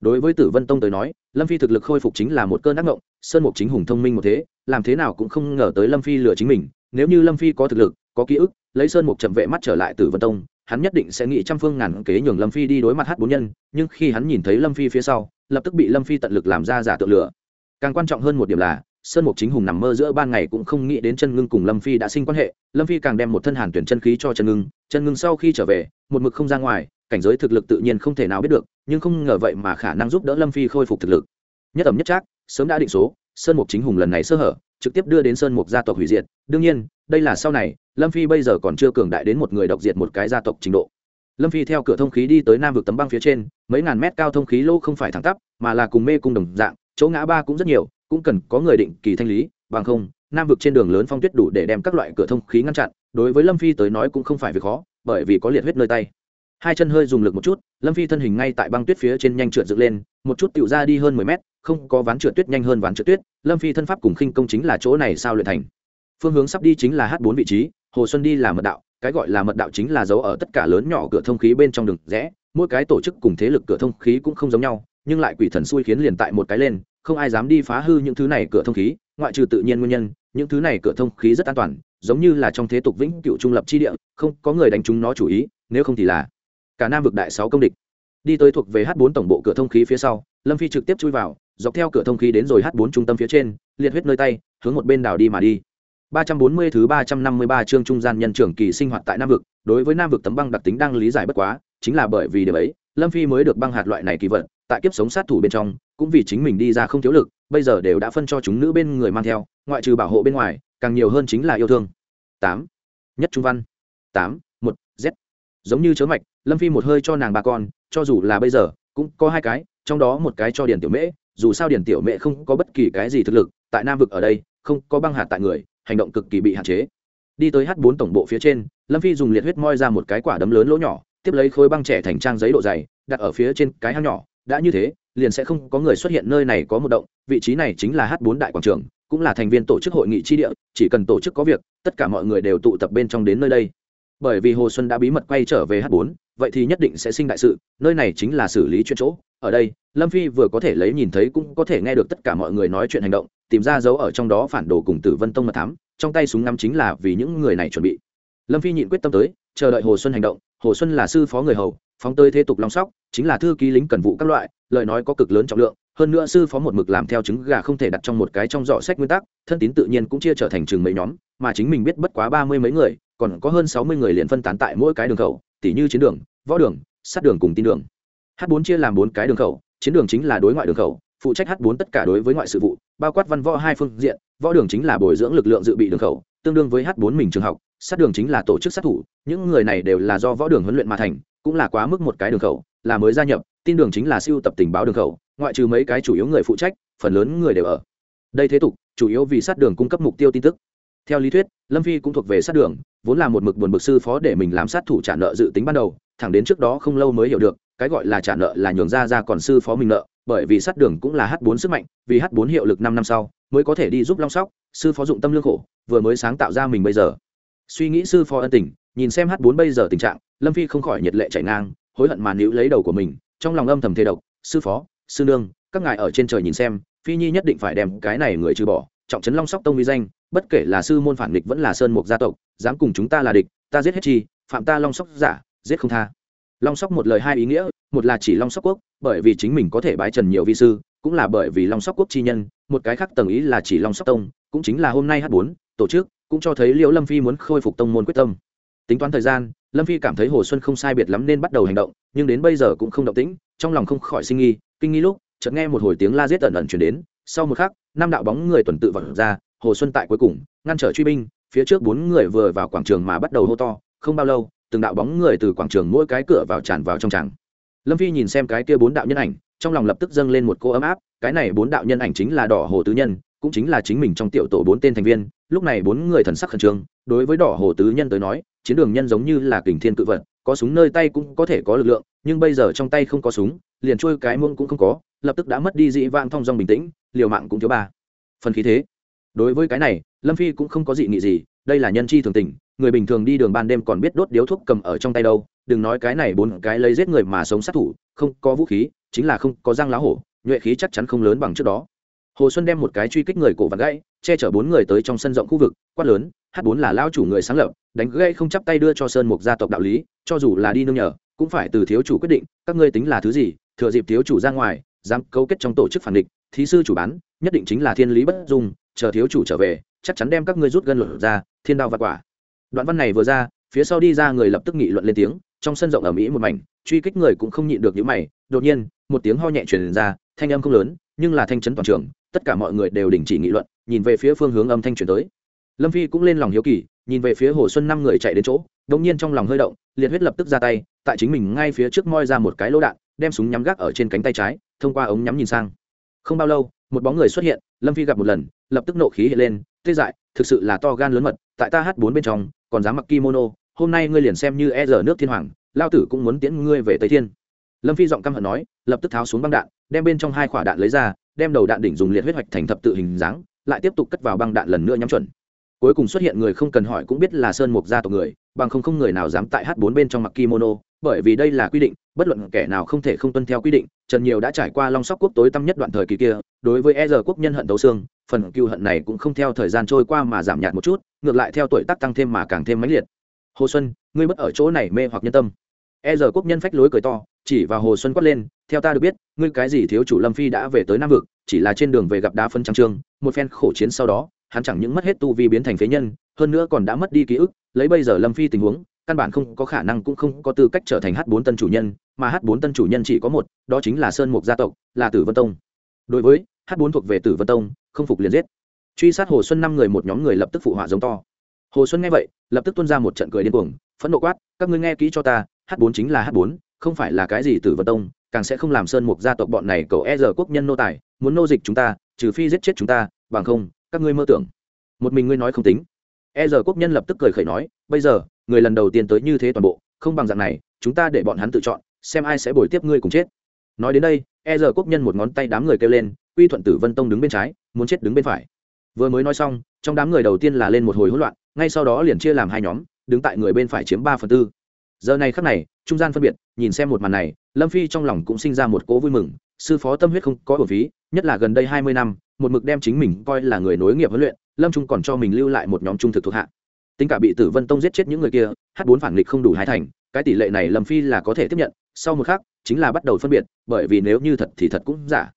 đối với tử vân tông tới nói, lâm phi thực lực khôi phục chính là một cơn ác ngộng sơn mục chính hùng thông minh một thế, làm thế nào cũng không ngờ tới lâm phi lừa chính mình, nếu như lâm phi có thực lực, có ký ức, lấy sơn mục chậm vệ mắt trở lại tử vân tông, hắn nhất định sẽ nghĩ trăm phương ngàn kế nhường lâm phi đi đối mặt hát bốn nhân, nhưng khi hắn nhìn thấy lâm phi phía sau, lập tức bị lâm phi tận lực làm ra giả tượng lửa. Càng quan trọng hơn một điểm là, sơn mục chính hùng nằm mơ giữa ban ngày cũng không nghĩ đến chân ngưng cùng lâm phi đã sinh quan hệ, lâm phi càng đem một thân hàn tuyển chân khí cho chân ngưng chân ngưng sau khi trở về, một mực không ra ngoài cảnh giới thực lực tự nhiên không thể nào biết được, nhưng không ngờ vậy mà khả năng giúp đỡ lâm phi khôi phục thực lực. Nhất ẩm nhất trác, sớm đã định số, sơn mục chính hùng lần này sơ hở, trực tiếp đưa đến sơn mục gia tộc hủy diệt. Đương nhiên, đây là sau này, lâm phi bây giờ còn chưa cường đại đến một người độc diệt một cái gia tộc trình độ. Lâm phi theo cửa thông khí đi tới nam vực tấm băng phía trên, mấy ngàn mét cao thông khí lô không phải thẳng tắp, mà là cùng mê cung đồng dạng, chỗ ngã ba cũng rất nhiều, cũng cần có người định kỳ thanh lý, bằng không, nam vực trên đường lớn phong tuyết đủ để đem các loại cửa thông khí ngăn chặn, đối với lâm phi tới nói cũng không phải việc khó, bởi vì có liệt huyết nơi tay hai chân hơi dùng lực một chút, lâm phi thân hình ngay tại băng tuyết phía trên nhanh trượt dựng lên, một chút tựu ra đi hơn mười mét, không có ván trượt tuyết nhanh hơn ván trượt tuyết, lâm phi thân pháp cùng khinh công chính là chỗ này sao luyện thành. Phương hướng sắp đi chính là h bốn vị trí, hồ xuân đi là mật đạo, cái gọi là mật đạo chính là dấu ở tất cả lớn nhỏ cửa thông khí bên trong đường rẽ, mỗi cái tổ chức cùng thế lực cửa thông khí cũng không giống nhau, nhưng lại quỷ thần xui khiến liền tại một cái lên, không ai dám đi phá hư những thứ này cửa thông khí, ngoại trừ tự nhiên nguyên nhân, những thứ này cửa thông khí rất an toàn, giống như là trong thế tục vĩnh cựu trung lập chi địa, không có người đánh chúng nó chủ ý, nếu không thì là cả nam vực đại sáu công địch đi tới thuộc về h 4 tổng bộ cửa thông khí phía sau lâm phi trực tiếp chui vào dọc theo cửa thông khí đến rồi h 4 trung tâm phía trên liệt huyết nơi tay hướng một bên đảo đi mà đi 340 thứ 353 chương trung gian nhân trưởng kỳ sinh hoạt tại Nam vực, đối với Nam vực tấm băng đặc tính đang lý giải bất quá, chính là bởi vì điều ấy, Lâm Phi mới được băng hạt loại này kỳ vật, tại kiếp sống sát thủ bên trong, cũng vì chính mình đi ra không thiếu lực, bây giờ đều đã phân cho chúng nữ bên người mang theo, ngoại trừ bảo hộ bên ngoài, càng nhiều hơn chính là yêu thương. 8. Nhất trung văn. 8. Giống như chớ mạch, Lâm Phi một hơi cho nàng ba con, cho dù là bây giờ, cũng có hai cái, trong đó một cái cho Điền Tiểu Mễ, dù sao Điền Tiểu Mễ không có bất kỳ cái gì thực lực, tại Nam vực ở đây, không có băng hạt tại người, hành động cực kỳ bị hạn chế. Đi tới h 4 tổng bộ phía trên lâm phi dùng liệt huyết moi ra một cái quả đấm lớn lỗ nhỏ tiếp lấy khối băng trẻ thành trang giấy độ dày đặt ở phía trên cái hang nhỏ đã như thế liền sẽ không có người xuất hiện nơi này có một động vị trí này chính là h 4 đại quảng trường cũng là thành viên tổ chức hội nghị tri địa chỉ cần tổ chức có việc tất cả mọi người đều tụ tập bên trong đến nơi đây bởi vì hồ xuân đã bí mật quay trở về h 4 vậy thì nhất định sẽ sinh đại sự, nơi này chính là xử lý chuyện chỗ. Ở đây, lâm phi vừa có thể lấy nhìn thấy cũng có thể nghe được tất cả mọi người nói chuyện hành động, tìm ra dấu ở trong đó phản đồ cùng tử vân tông mật thám, trong tay súng ngắm chính là vì những người này chuẩn bị. Lâm phi nhịn quyết tâm tới, chờ đợi hồ xuân hành động. Hồ xuân là sư phó người hầu, phóng tới thế tục long sóc, chính là thư ký lính cần vụ các loại, lời nói có cực lớn trọng lượng, hơn nữa sư phó một mực làm theo trứng gà không thể đặt trong một cái trong giỏ sách nguyên tắc, thân tín tự nhiên cũng chia trở thành chừng mấy nhóm, mà chính mình biết bất quá ba mươi mấy người còn có hơn sáu mươi người liền phân tán tại mỗi cái đường khẩu, tỉ như chiến đường, võ đường, sát đường cùng tin đường. H bốn chia làm bốn cái đường khẩu, chiến đường chính là đối ngoại đường khẩu, phụ trách h bốn tất cả đối với ngoại sự vụ, bao quát văn võ hai phương diện, võ đường chính là bồi dưỡng lực lượng dự bị đường khẩu, tương đương với h bốn mình trường học, sát đường chính là tổ chức sát thủ, những người này đều là do võ đường huấn luyện mà thành, cũng là quá mức một cái đường khẩu, là mới gia nhập, tin đường chính là siêu tập tình báo đường khẩu, ngoại trừ mấy cái chủ yếu người phụ trách, phần lớn người đều ở. Đây thế tục, chủ yếu vì sát đường cung cấp mục tiêu tin tức theo lý thuyết, lâm phi cũng thuộc về sát đường, vốn là một mực buồn bực sư phó để mình làm sát thủ trả nợ dự tính ban đầu, thẳng đến trước đó không lâu mới hiểu được, cái gọi là trả nợ là nhường ra ra còn sư phó mình nợ, bởi vì sát đường cũng là h 4 sức mạnh, vì h 4 hiệu lực năm năm sau, mới có thể đi giúp long sóc, sư phó dụng tâm lương khổ, vừa mới sáng tạo ra mình bây giờ. Suy nghĩ sư phó ân tình, nhìn xem h 4 bây giờ tình trạng, lâm phi không khỏi nhiệt lệ chảy ngang, hối hận màn níu lấy đầu của mình, trong lòng âm thầm thề độc, sư phó, sư nương, các ngài ở trên trời nhìn xem, phi nhi nhất định phải đem cái này người trừ bỏ trọng trấn long sóc tông uy danh, bất kể là sư môn phản địch vẫn là sơn mục gia tộc, dám cùng chúng ta là địch, ta giết hết chi, phạm ta long sóc giả, giết không tha. Long sóc một lời hai ý nghĩa, một là chỉ long sóc quốc, bởi vì chính mình có thể bái trần nhiều vi sư, cũng là bởi vì long sóc quốc chi nhân, một cái khác tầng ý là chỉ long sóc tông, cũng chính là hôm nay h bốn, tổ chức, cũng cho thấy liễu lâm phi muốn khôi phục tông môn quyết tâm. Tính toán thời gian, lâm phi cảm thấy hồ xuân không sai biệt lắm nên bắt đầu hành động, nhưng đến bây giờ cũng không động tĩnh, trong lòng không khỏi sinh nghi, kinh nghi lúc, chợt nghe một hồi tiếng la giết ẩn ẩn chuyển đến, sau một khắc năm đạo bóng người tuần tự vận ra, hồ xuân tại cuối cùng, ngăn trở truy binh, phía trước bốn người vừa vào quảng trường mà bắt đầu hô to, không bao lâu, từng đạo bóng người từ quảng trường mỗi cái cửa vào tràn vào trong tràng. Lâm phi nhìn xem cái kia bốn đạo nhân ảnh, trong lòng lập tức dâng lên một cô ấm áp, cái này bốn đạo nhân ảnh chính là đỏ hồ tứ nhân, cũng chính là chính mình trong tiểu tổ bốn tên thành viên, lúc này bốn người thần sắc khẩn trương, đối với đỏ hồ tứ nhân tới nói, chiến đường nhân giống như là kình thiên cự vật, có súng nơi tay cũng có thể có lực lượng, nhưng bây giờ trong tay không có súng, liền trôi cái muông cũng không có, lập tức đã mất đi dị vang thong dong bình tĩnh liều mạng cũng thiếu ba. Phần khí thế. Đối với cái này, lâm phi cũng không có dị nghị gì, đây là nhân chi thường tình, người bình thường đi đường ban đêm còn biết đốt điếu thuốc cầm ở trong tay đâu, đừng nói cái này bốn cái lấy giết người mà sống sát thủ, không có vũ khí, chính là không có răng lá hổ, nhuệ khí chắc chắn không lớn bằng trước đó. Hồ xuân đem một cái truy kích người cổ vặt gãy, che chở bốn người tới trong sân rộng khu vực, quát lớn h bốn là lao chủ người sáng lập, đánh gãy không chắp tay đưa cho sơn mục gia tộc đạo lý, cho dù là đi nương nhờ, cũng phải từ thiếu chủ quyết định, các ngươi tính là thứ gì, thừa dịp thiếu chủ ra ngoài dám cấu kết trong tổ chức phản địch, thí sư chủ bán, nhất định chính là thiên lý bất dung, chờ thiếu chủ trở về, chắc chắn đem các ngươi rút gân luận ra, thiên đao và quả. Đoạn văn này vừa ra, phía sau đi ra người lập tức nghị luận lên tiếng, trong sân rộng ở mỹ một mảnh, truy kích người cũng không nhịn được những mày, đột nhiên, một tiếng ho nhẹ truyền ra, thanh âm không lớn, nhưng là thanh chấn toàn trường, tất cả mọi người đều đình chỉ nghị luận, nhìn về phía phương hướng âm thanh truyền tới. Lâm phi cũng lên lòng hiếu kỳ, nhìn về phía hồ xuân năm người chạy đến chỗ, đột nhiên trong lòng hơi động, liệt huyết lập tức ra tay, tại chính mình ngay phía trước moi ra một cái lỗ đạn đem súng nhắm gác ở trên cánh tay trái, thông qua ống nhắm nhìn sang. Không bao lâu, một bóng người xuất hiện, lâm phi gặp một lần, lập tức nộ khí hiện lên, tê dại, thực sự là to gan lớn mật, tại ta h bốn bên trong, còn dám mặc kimono, hôm nay ngươi liền xem như e rờ nước thiên hoàng, lao tử cũng muốn tiễn ngươi về tây thiên. Lâm phi giọng căm hận nói, lập tức tháo xuống băng đạn, đem bên trong hai quả đạn lấy ra, đem đầu đạn đỉnh dùng liệt huyết hoạch thành thập tự hình dáng, lại tiếp tục cất vào băng đạn lần nữa nhắm chuẩn cuối cùng xuất hiện người không cần hỏi cũng biết là sơn mục gia tộc người, bằng không không người nào dám tại h bốn bên trong mặc kimono, bởi vì đây là quy định, bất luận kẻ nào không thể không tuân theo quy định, trần nhiều đã trải qua long sóc quốc tối tăm nhất đoạn thời kỳ kia, đối với e giờ quốc nhân hận tấu xương, phần cựu hận này cũng không theo thời gian trôi qua mà giảm nhạt một chút, ngược lại theo tuổi tác tăng thêm mà càng thêm mãnh liệt. Hồ xuân, ngươi mất ở chỗ này mê hoặc nhân tâm. E giờ quốc nhân phách lối cười to, chỉ vào hồ xuân quát lên, theo ta được biết, ngươi cái gì thiếu chủ lâm phi đã về tới nam vực, chỉ là trên đường về gặp đá phân trắng trương, một phen khổ chiến sau đó hắn chẳng những mất hết tu vi biến thành phế nhân, hơn nữa còn đã mất đi ký ức, lấy bây giờ lâm phi tình huống, căn bản không có khả năng cũng không có tư cách trở thành h bốn tân chủ nhân, mà h bốn tân chủ nhân chỉ có một, đó chính là sơn mục gia tộc, là tử vân tông. Đối với h bốn thuộc về tử vân tông, không phục liền giết. Truy sát hồ xuân năm người một nhóm người lập tức phụ họa giống to. Hồ xuân nghe vậy, lập tức tuôn ra một trận cười điên cuồng, phẫn nộ quát, các ngươi nghe kỹ cho ta, h bốn chính là h bốn, không phải là cái gì tử vân tông, càng sẽ không làm sơn mục gia tộc bọn này cầu e giờ quốc nhân nô tài, muốn nô dịch chúng ta, trừ phi giết chết chúng ta, bằng không các ngươi mơ tưởng. Một mình ngươi nói không tính. E giờ quốc nhân lập tức cười khẩy nói, bây giờ, người lần đầu tiên tới như thế toàn bộ, không bằng dạng này, chúng ta để bọn hắn tự chọn, xem ai sẽ bồi tiếp ngươi cùng chết. Nói đến đây e giờ quốc nhân một ngón tay đám người kêu lên, quy thuận tử vân tông đứng bên trái, muốn chết đứng bên phải. Vừa mới nói xong, trong đám người đầu tiên là lên một hồi hỗn loạn, ngay sau đó liền chia làm hai nhóm, đứng tại người bên phải chiếm ba phần tư. Giờ này khắc này, trung gian phân biệt, nhìn xem một màn này, lâm phi trong lòng cũng sinh ra một cố vui mừng sư phó tâm huyết không có bổn phí, nhất là gần đây hai mươi năm, một mực đem chính mình coi là người nối nghiệp huấn luyện, lâm trung còn cho mình lưu lại một nhóm trung thực thuộc hạ. Tính cả bị tử vân tông giết chết những người kia h bốn phản nghịch không đủ hai thành, cái tỷ lệ này lâm phi là có thể tiếp nhận, sau một khắc, chính là bắt đầu phân biệt, bởi vì nếu như thật thì thật cũng giả.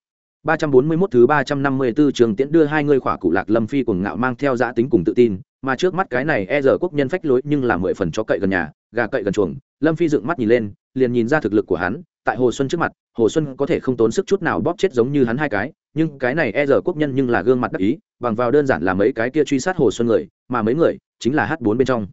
341 thứ 354 trường tiễn đưa hai người khỏa cụ lạc lâm phi cùng ngạo mang theo giã tính cùng tự tin, mà trước mắt cái này e giờ quốc nhân phách lối nhưng là mười phần cho cậy gần nhà, gà cậy gần chuồng. Lâm phi dựng mắt nhìn lên, liền nhìn ra thực lực của hắn tại hồ xuân trước mặt, hồ xuân có thể không tốn sức chút nào bóp chết giống như hắn hai cái, nhưng cái này e giờ quốc nhân nhưng là gương mặt đắc ý, bằng vào đơn giản là mấy cái kia truy sát hồ xuân người, mà mấy người chính là h bốn bên trong.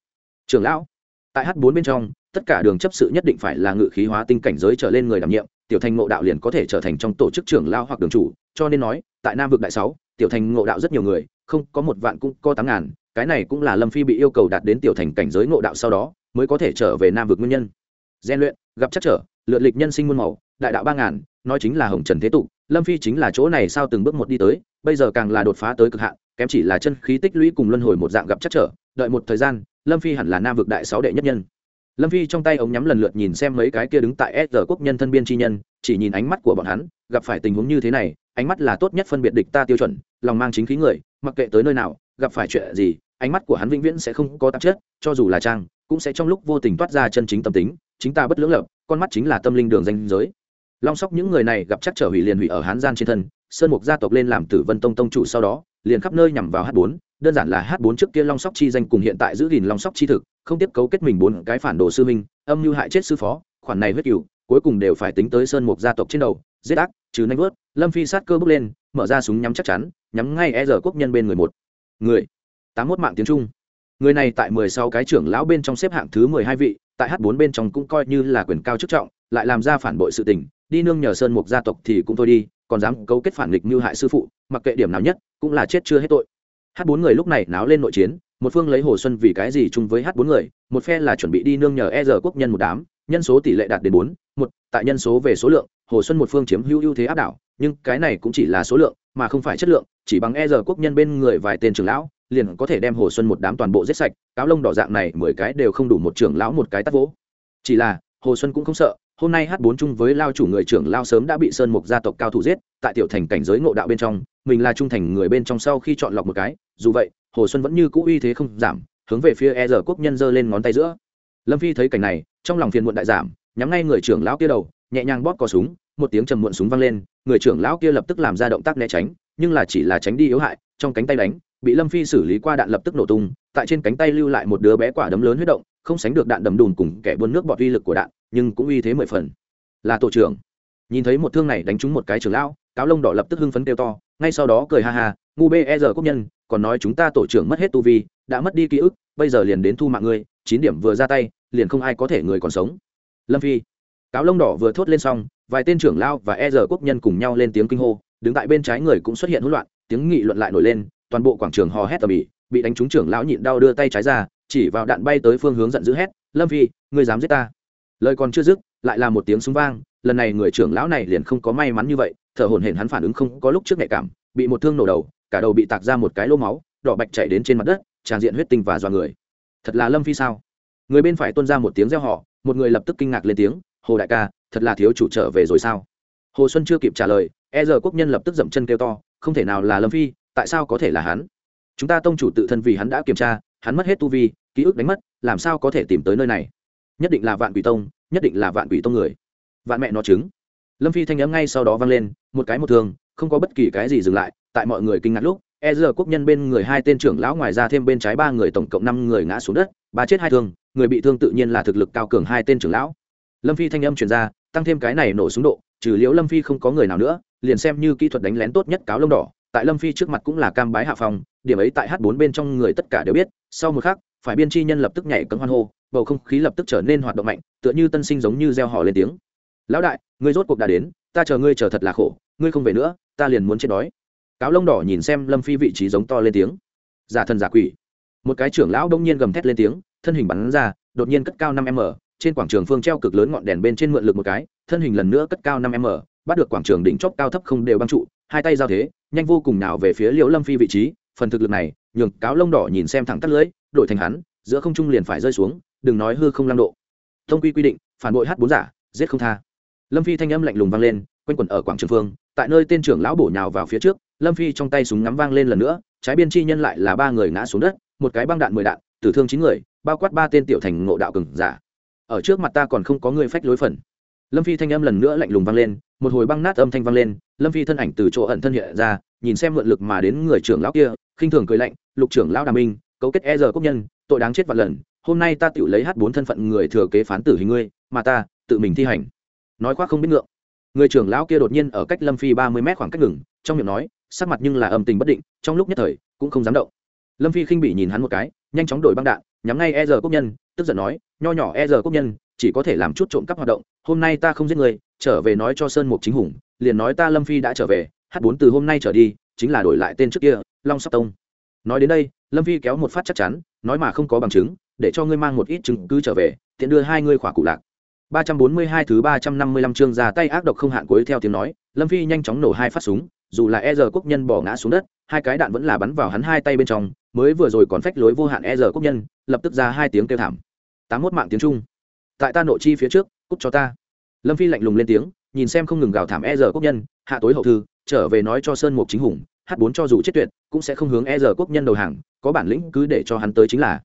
Trưởng lão, tại h bốn bên trong, tất cả đường chấp sự nhất định phải là ngự khí hóa tinh cảnh giới trở lên người đảm nhiệm, tiểu thành ngộ đạo liền có thể trở thành trong tổ chức trưởng lao hoặc đường chủ, cho nên nói, tại nam vực đại sáu, tiểu thành ngộ đạo rất nhiều người, không có một vạn cũng có tám ngàn, cái này cũng là lâm phi bị yêu cầu đạt đến tiểu thành cảnh giới ngộ đạo sau đó, mới có thể trở về nam vực nguyên nhân. Gian luyện, gặp chắc trở lượt lịch nhân sinh muôn màu, đại đạo ba ngàn, nói chính là hồng trần thế tục, lâm phi chính là chỗ này sao từng bước một đi tới, bây giờ càng là đột phá tới cực hạn, kém chỉ là chân khí tích lũy cùng luân hồi một dạng gặp chắc trở, đợi một thời gian, lâm phi hẳn là nam vực đại sáu đệ nhất nhân. Lâm phi trong tay ống nhắm lần lượt nhìn xem mấy cái kia đứng tại s quốc nhân thân biên chi nhân, chỉ nhìn ánh mắt của bọn hắn, gặp phải tình huống như thế này, ánh mắt là tốt nhất phân biệt địch ta tiêu chuẩn, lòng mang chính khí người, mặc kệ tới nơi nào, gặp phải chuyện gì, ánh mắt của hắn vĩnh viễn sẽ không có tạp chất, cho dù là trang, cũng sẽ trong lúc vô tình toát ra chân chính tâm tính chính ta bất lưỡng lập con mắt chính là tâm linh đường danh giới. Long sóc những người này gặp chắc trở hủy liền hủy ở hán gian trên thân sơn mục gia tộc lên làm tử vân tông tông chủ sau đó liền khắp nơi nhằm vào h bốn, đơn giản là h bốn trước kia long sóc chi danh cùng hiện tại giữ gìn long sóc chi thực không tiếp cấu kết mình bốn cái phản đồ sư minh âm mưu hại chết sư phó khoản này huyết cựu cuối cùng đều phải tính tới sơn mục gia tộc trên đầu giết ác trừ nanh vớt lâm phi sát cơ bước lên mở ra súng nhắm chắc chắn nhắm ngay e giờ quốc nhân bên người một. Người tám mốt mạng tiếng trung người này tại mười sáu cái trưởng lão bên trong xếp hạng thứ mười hai vị, tại h bốn bên trong cũng coi như là quyền cao chức trọng, lại làm ra phản bội sự tình, đi nương nhờ sơn mục gia tộc thì cũng thôi đi, còn dám cấu kết phản nghịch mưu hại sư phụ, mặc kệ điểm nào nhất, cũng là chết chưa hết tội. H bốn người lúc này náo lên nội chiến, một phương lấy hồ xuân vì cái gì chung với h bốn người, một phe là chuẩn bị đi nương nhờ e giờ quốc nhân một đám, nhân số tỷ lệ đạt đến bốn, một, tại nhân số về số lượng, hồ xuân một phương chiếm hữu ưu thế áp đảo, nhưng cái này cũng chỉ là số lượng, mà không phải chất lượng, chỉ bằng e giờ quốc nhân bên người vài tên trưởng lão liền có thể đem hồ xuân một đám toàn bộ giết sạch, cáo lông đỏ dạng này mười cái đều không đủ một trưởng lão một cái tắt vỗ. Chỉ là, hồ xuân cũng không sợ, hôm nay hát bốn chung với lao chủ người trưởng lao sớm đã bị sơn mục gia tộc cao thủ giết, tại tiểu thành cảnh giới ngộ đạo bên trong, mình là trung thành người bên trong sau khi chọn lọc một cái, dù vậy, hồ xuân vẫn như cũ uy thế không giảm, hướng về phía e giờ quốc nhân giơ lên ngón tay giữa. Lâm phi thấy cảnh này, trong lòng phiền muộn đại giảm, nhắm ngay người trưởng lão kia đầu, nhẹ nhàng bóp cò súng, một tiếng trầm muộn súng vang lên, người trưởng lão kia lập tức làm ra động tác né tránh, nhưng là chỉ là tránh đi yếu hại, trong cánh tay đánh bị lâm phi xử lý qua đạn lập tức nổ tung, tại trên cánh tay lưu lại một đứa bé quả đấm lớn huyết động, không sánh được đạn đầm đùn cùng kẻ buôn nước bọt uy lực của đạn, nhưng cũng uy thế mười phần. Là tổ trưởng. Nhìn thấy một thương này đánh trúng một cái trưởng lão, cáo lông đỏ lập tức hưng phấn kêu to, ngay sau đó cười ha ha, ngu bê e giờ quốc nhân, còn nói chúng ta tổ trưởng mất hết tu vi, đã mất đi ký ức, bây giờ liền đến thu mạng ngươi, chín điểm vừa ra tay, liền không ai có thể người còn sống. Lâm phi. Cáo lông đỏ vừa thốt lên xong, vài tên trưởng lao và e giờ quốc nhân cùng nhau lên tiếng kinh hô, đứng tại bên trái người cũng xuất hiện hỗn loạn, tiếng nghị luận lại nổi lên toàn bộ quảng trường hò hét tầm ĩ, bị đánh trúng trưởng lão nhịn đau đưa tay trái ra, chỉ vào đạn bay tới phương hướng giận dữ hét, lâm phi, ngươi dám giết ta? Lời còn chưa dứt, lại là một tiếng súng vang, lần này người trưởng lão này liền không có may mắn như vậy, thở hổn hển hắn phản ứng không có lúc trước nhạy cảm, bị một thương nổ đầu, cả đầu bị tạc ra một cái lô máu, đỏ bạch chảy đến trên mặt đất, tràn diện huyết tinh và dọa người. Thật là lâm phi sao? Người bên phải tuôn ra một tiếng reo họ một người lập tức kinh ngạc lên tiếng, hồ đại ca, thật là thiếu chủ trở về rồi sao? Hồ xuân chưa kịp trả lời e giờ quốc nhân lập tức dậm chân kêu to, không thể nào là lâm phi tại sao có thể là hắn? Chúng ta tông chủ tự thân vì hắn đã kiểm tra, hắn mất hết tu vi, ký ức đánh mất, làm sao có thể tìm tới nơi này? Nhất định là vạn quỷ tông, nhất định là vạn quỷ tông người. Vạn mẹ nó chứng lâm phi thanh n m ngay sau đó vang lên, một cái một thường, không có bất kỳ cái gì dừng lại, tại mọi người kinh ngạc lúc e giờ quốc nhân bên người hai tên trưởng lão ngoài ra thêm bên trái ba người tổng cộng năm người ngã xuống đất, ba chết hai thương, người bị thương tự nhiên là thực lực cao cường hai tên trưởng lão. Lâm phi thanh âm truyền ra, tăng thêm cái này nổ súng độ, trừ liễu lâm phi không có người nào nữa, liền xem như kỹ thuật đánh lén tốt nhất cáo lông đỏ tại lâm phi trước mặt cũng là cam bái hạ phòng điểm ấy tại h bốn bên trong người tất cả đều biết, sau một khắc, phải biên chi nhân lập tức nhảy cấm hoan hô, bầu không khí lập tức trở nên hoạt động mạnh, tựa như tân sinh giống như gieo họ lên tiếng. Lão đại, ngươi rốt cuộc đã đến, ta chờ ngươi chờ thật là khổ, ngươi không về nữa, ta liền muốn chết đói. Cáo lông đỏ nhìn xem lâm phi vị trí giống to lên tiếng. Giả thần giả quỷ. Một cái trưởng lão đông nhiên gầm thét lên tiếng, thân hình bắn ra, đột nhiên cất cao năm m, trên quảng trường phương treo cực lớn ngọn đèn bên trên mượn lực một cái, thân hình lần nữa cất cao năm m, bắt được quảng trường đỉnh chóp cao thấp không đều băng trụ hai tay giao thế, nhanh vô cùng nào về phía liễu lâm phi vị trí. Phần thực lực này, nhường cáo lông đỏ nhìn xem thẳng tắt lưỡi đổi thành hắn, giữa không trung liền phải rơi xuống, đừng nói hư không lăng độ. Thông quy quy định, phản bội h bốn giả, giết không tha. Lâm phi thanh âm lạnh lùng vang lên, quanh quẩn ở quảng trường phương, tại nơi tên trưởng lão bổ nhào vào phía trước, lâm phi trong tay súng ngắm vang lên lần nữa, trái biên chi nhân lại là ba người ngã xuống đất, một cái băng đạn mười đạn, tử thương chín người, bao quát ba tên tiểu thành ngộ đạo cừng giả. Ở trước mặt ta còn không có người phách lối phần. Lâm phi thanh âm lần nữa lạnh lùng vang lên, một hồi băng nát âm thanh vang lên lâm phi thân ảnh từ chỗ ẩn thân hiện ra, nhìn xem mượn lực mà đến người trưởng lão kia, khinh thường cười lạnh, lục trưởng lão đà minh, cấu kết e giờ quốc nhân, tội đáng chết vạn lần, hôm nay ta tự lấy h bốn thân phận người thừa kế phán tử hình ngươi, mà ta, tự mình thi hành. Nói khoác không biết ngượng. Người trưởng lão kia đột nhiên ở cách lâm phi ba mươi mét khoảng cách ngừng, trong miệng nói, sắc mặt nhưng là âm tình bất định, trong lúc nhất thời, cũng không dám động. Lâm phi khinh bị nhìn hắn một cái, nhanh chóng đổi băng đạn, nhắm ngay e giờ quốc nhân, tức giận nói, nho nhỏ e giờ quốc nhân, chỉ có thể làm chút trộm cắp hoạt động, hôm nay ta không giết người, trở về nói cho sơn mục chính hùng liền nói ta lâm phi đã trở về hát bốn từ hôm nay trở đi chính là đổi lại tên trước kia long sóc tông nói đến đây lâm phi kéo một phát chắc chắn nói mà không có bằng chứng để cho ngươi mang một ít chứng cứ trở về tiện đưa hai ngươi khỏa cụ lạc 342 thứ 355 chương ra tay ác độc không hạn cuối theo tiếng nói, Lâm Phi nhanh chóng nổ hai phát súng, dù là E giờ quốc nhân bỏ ngã xuống đất, hai cái đạn vẫn là bắn vào hắn hai tay bên trong, mới vừa rồi còn phách lối vô hạn E giờ quốc nhân, lập tức ra hai tiếng kêu thảm. 81 mạng tiếng Trung. Tại ta nội chi phía trước, cút cho ta. Lâm Phi lạnh lùng lên tiếng, nhìn xem không ngừng gào thảm E giờ quốc nhân, hạ tối hậu thư, trở về nói cho Sơn Mục Chính Hùng, h bốn cho dù chết tuyệt, cũng sẽ không hướng E giờ quốc nhân đầu hàng, có bản lĩnh cứ để cho hắn tới chính là.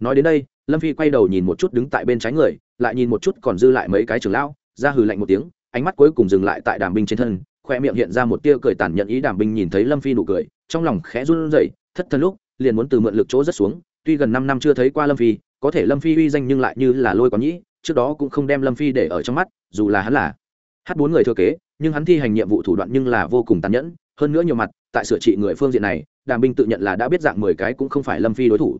Nói đến đây lâm phi quay đầu nhìn một chút đứng tại bên trái người lại nhìn một chút còn dư lại mấy cái trưởng lão ra hừ lạnh một tiếng ánh mắt cuối cùng dừng lại tại đàm binh trên thân khoe miệng hiện ra một tia cười tàn nhận ý đàm binh nhìn thấy lâm phi nụ cười trong lòng khẽ run rẩy thất thân lúc liền muốn từ mượn lực chỗ rất xuống tuy gần năm năm chưa thấy qua lâm phi có thể lâm phi uy danh nhưng lại như là lôi có nhĩ trước đó cũng không đem lâm phi để ở trong mắt dù là hắn là hát bốn người thừa kế, nhưng hắn thi hành nhiệm vụ thủ đoạn nhưng là vô cùng tàn nhẫn, hơn nữa nhiều mặt, tại sửa trị người phương diện này, đàm binh tự nhận là đã biết dạng mười cái cũng không phải lâm phi đối thủ.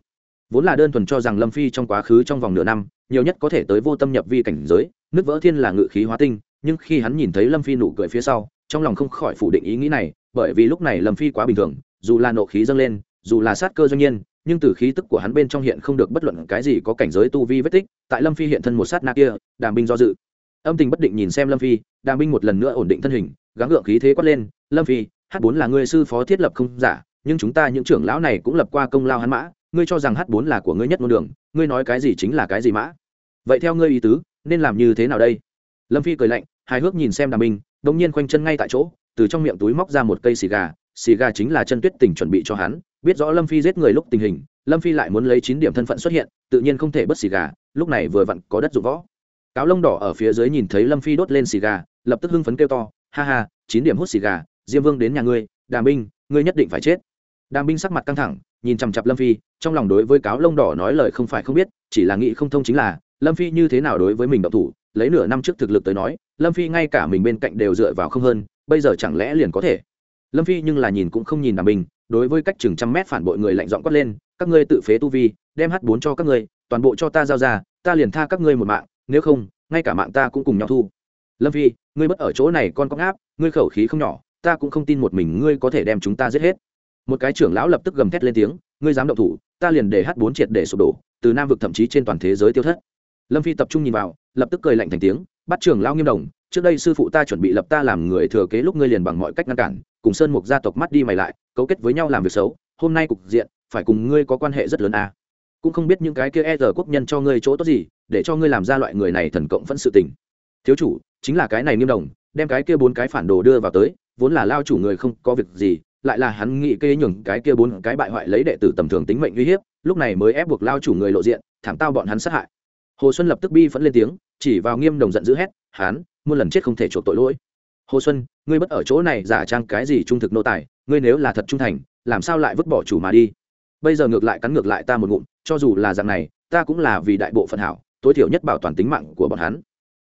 Vốn là đơn thuần cho rằng lâm phi trong quá khứ trong vòng nửa năm, nhiều nhất có thể tới vô tâm nhập vi cảnh giới, nước vỡ thiên là ngự khí hóa tinh, nhưng khi hắn nhìn thấy lâm phi nụ cười phía sau, trong lòng không khỏi phủ định ý nghĩ này, bởi vì lúc này lâm phi quá bình thường, dù là nộ khí dâng lên, dù là sát cơ doanh nhiên, nhưng từ khí tức của hắn bên trong hiện không được bất luận cái gì có cảnh giới tu vi vết tích, tại lâm phi hiện thân một sát na kia, đàm binh do dự âm tình bất định nhìn xem lâm phi, đàm binh một lần nữa ổn định thân hình, gắng gượng khí thế quát lên, lâm phi h bốn là người sư phó thiết lập không giả, nhưng chúng ta những trưởng lão này cũng lập qua công lao hắn mã, ngươi cho rằng h bốn là của ngươi nhất ngôn đường, ngươi nói cái gì chính là cái gì mã? Vậy theo ngươi ý tứ, nên làm như thế nào đây? Lâm phi cười lạnh, hài hước nhìn xem đàm binh đông nhiên khoanh chân ngay tại chỗ, từ trong miệng túi móc ra một cây xì gà xì gà chính là chân tuyết tình chuẩn bị cho hắn, biết rõ lâm phi giết người lúc tình hình, lâm phi lại muốn lấy chín điểm thân phận xuất hiện, tự nhiên không thể bất xì gà, lúc này vừa vặn có đất dụng võ cáo lông đỏ ở phía dưới nhìn thấy lâm phi đốt lên xì gà, lập tức hưng phấn kêu to, ha ha, chín điểm hút xì gà, diêm vương đến nhà ngươi, đàm binh, ngươi nhất định phải chết. Đàm binh sắc mặt căng thẳng, nhìn chằm chặp lâm phi, trong lòng đối với cáo lông đỏ nói lời không phải không biết, chỉ là nghĩ không thông chính là, lâm phi như thế nào đối với mình độc thủ, lấy nửa năm trước thực lực tới nói, lâm phi ngay cả mình bên cạnh đều dựa vào không hơn, bây giờ chẳng lẽ liền có thể? Lâm phi nhưng là nhìn cũng không nhìn đàm binh, đối với cách chừng trăm mét phản bội người lạnh giọng quát lên, các ngươi tự phế tu vi, đem h bốn cho các ngươi, toàn bộ cho ta giao ra, ta liền tha các ngươi một mạng nếu không, ngay cả mạng ta cũng cùng nhau thu. Lâm phi, ngươi bất ở chỗ này con có áp ngươi khẩu khí không nhỏ, ta cũng không tin một mình ngươi có thể đem chúng ta giết hết. Một cái trưởng lão lập tức gầm thét lên tiếng, ngươi dám động thủ, ta liền để h bốn triệt để sụp đổ, từ nam vực thậm chí trên toàn thế giới tiêu thất. Lâm phi tập trung nhìn vào, lập tức cười lạnh thành tiếng, bắt trưởng lão nghiêm đồng, trước đây sư phụ ta chuẩn bị lập ta làm người thừa kế lúc ngươi liền bằng mọi cách ngăn cản, cùng sơn mục gia tộc mắt đi mày lại, cấu kết với nhau làm việc xấu, hôm nay cục diện, phải cùng ngươi có quan hệ rất lớn à. cũng không biết những cái kia e rờ quốc nhân cho ngươi chỗ tốt gì để cho ngươi làm ra loại người này thần cộng vẫn sự tình. Thiếu chủ, chính là cái này nghiêm đồng, đem cái kia bốn cái phản đồ đưa vào tới, vốn là lao chủ người không có việc gì, lại là hắn nghĩ kê nhường cái kia bốn cái bại hoại lấy đệ tử tầm thường tính mệnh uy hiếp, lúc này mới ép buộc lao chủ người lộ diện, thảm tao bọn hắn sát hại. Hồ xuân lập tức bi phẫn lên tiếng, chỉ vào nghiêm đồng giận dữ hét hắn muôn lần chết không thể chuộc tội lỗi. Hồ xuân, ngươi bất ở chỗ này giả trang cái gì trung thực nô tài, ngươi nếu là thật trung thành, làm sao lại vứt bỏ chủ mà đi? Bây giờ ngược lại cắn ngược lại ta một ngụm, cho dù là dạng này, ta cũng là vì đại bộ phận hảo tối thiểu nhất bảo toàn tính mạng của bọn hắn.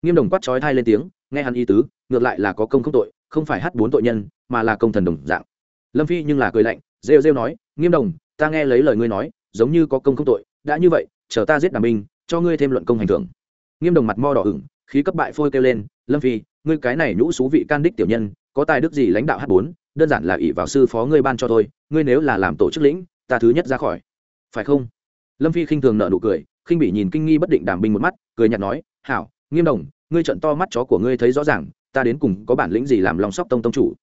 Nghiêm đồng quát trói thai lên tiếng, nghe hắn y tứ, ngược lại là có công không tội, không phải hát bốn tội nhân, mà là công thần đồng dạng. Lâm phi nhưng là cười lạnh, rêu rêu nói, nghiêm đồng, ta nghe lấy lời ngươi nói, giống như có công không tội, đã như vậy, chờ ta giết đàm binh, cho ngươi thêm luận công hành thưởng. Nghiêm đồng mặt mo đỏ ửng, khí cấp bại phôi kêu lên, lâm phi, ngươi cái này nhũ xú vị can đích tiểu nhân, có tài đức gì lãnh đạo hát bốn, đơn giản là ỷ vào sư phó ngươi ban cho tôi ngươi nếu là làm tổ chức lĩnh, ta thứ nhất ra khỏi. Phải không? Lâm phi khinh thường nợ nụ cười khinh bị nhìn kinh nghi bất định đàm binh một mắt, cười nhạt nói, hảo, nghiêm đồng, ngươi trận to mắt chó của ngươi thấy rõ ràng, ta đến cùng có bản lĩnh gì làm lòng sóc tông tông chủ?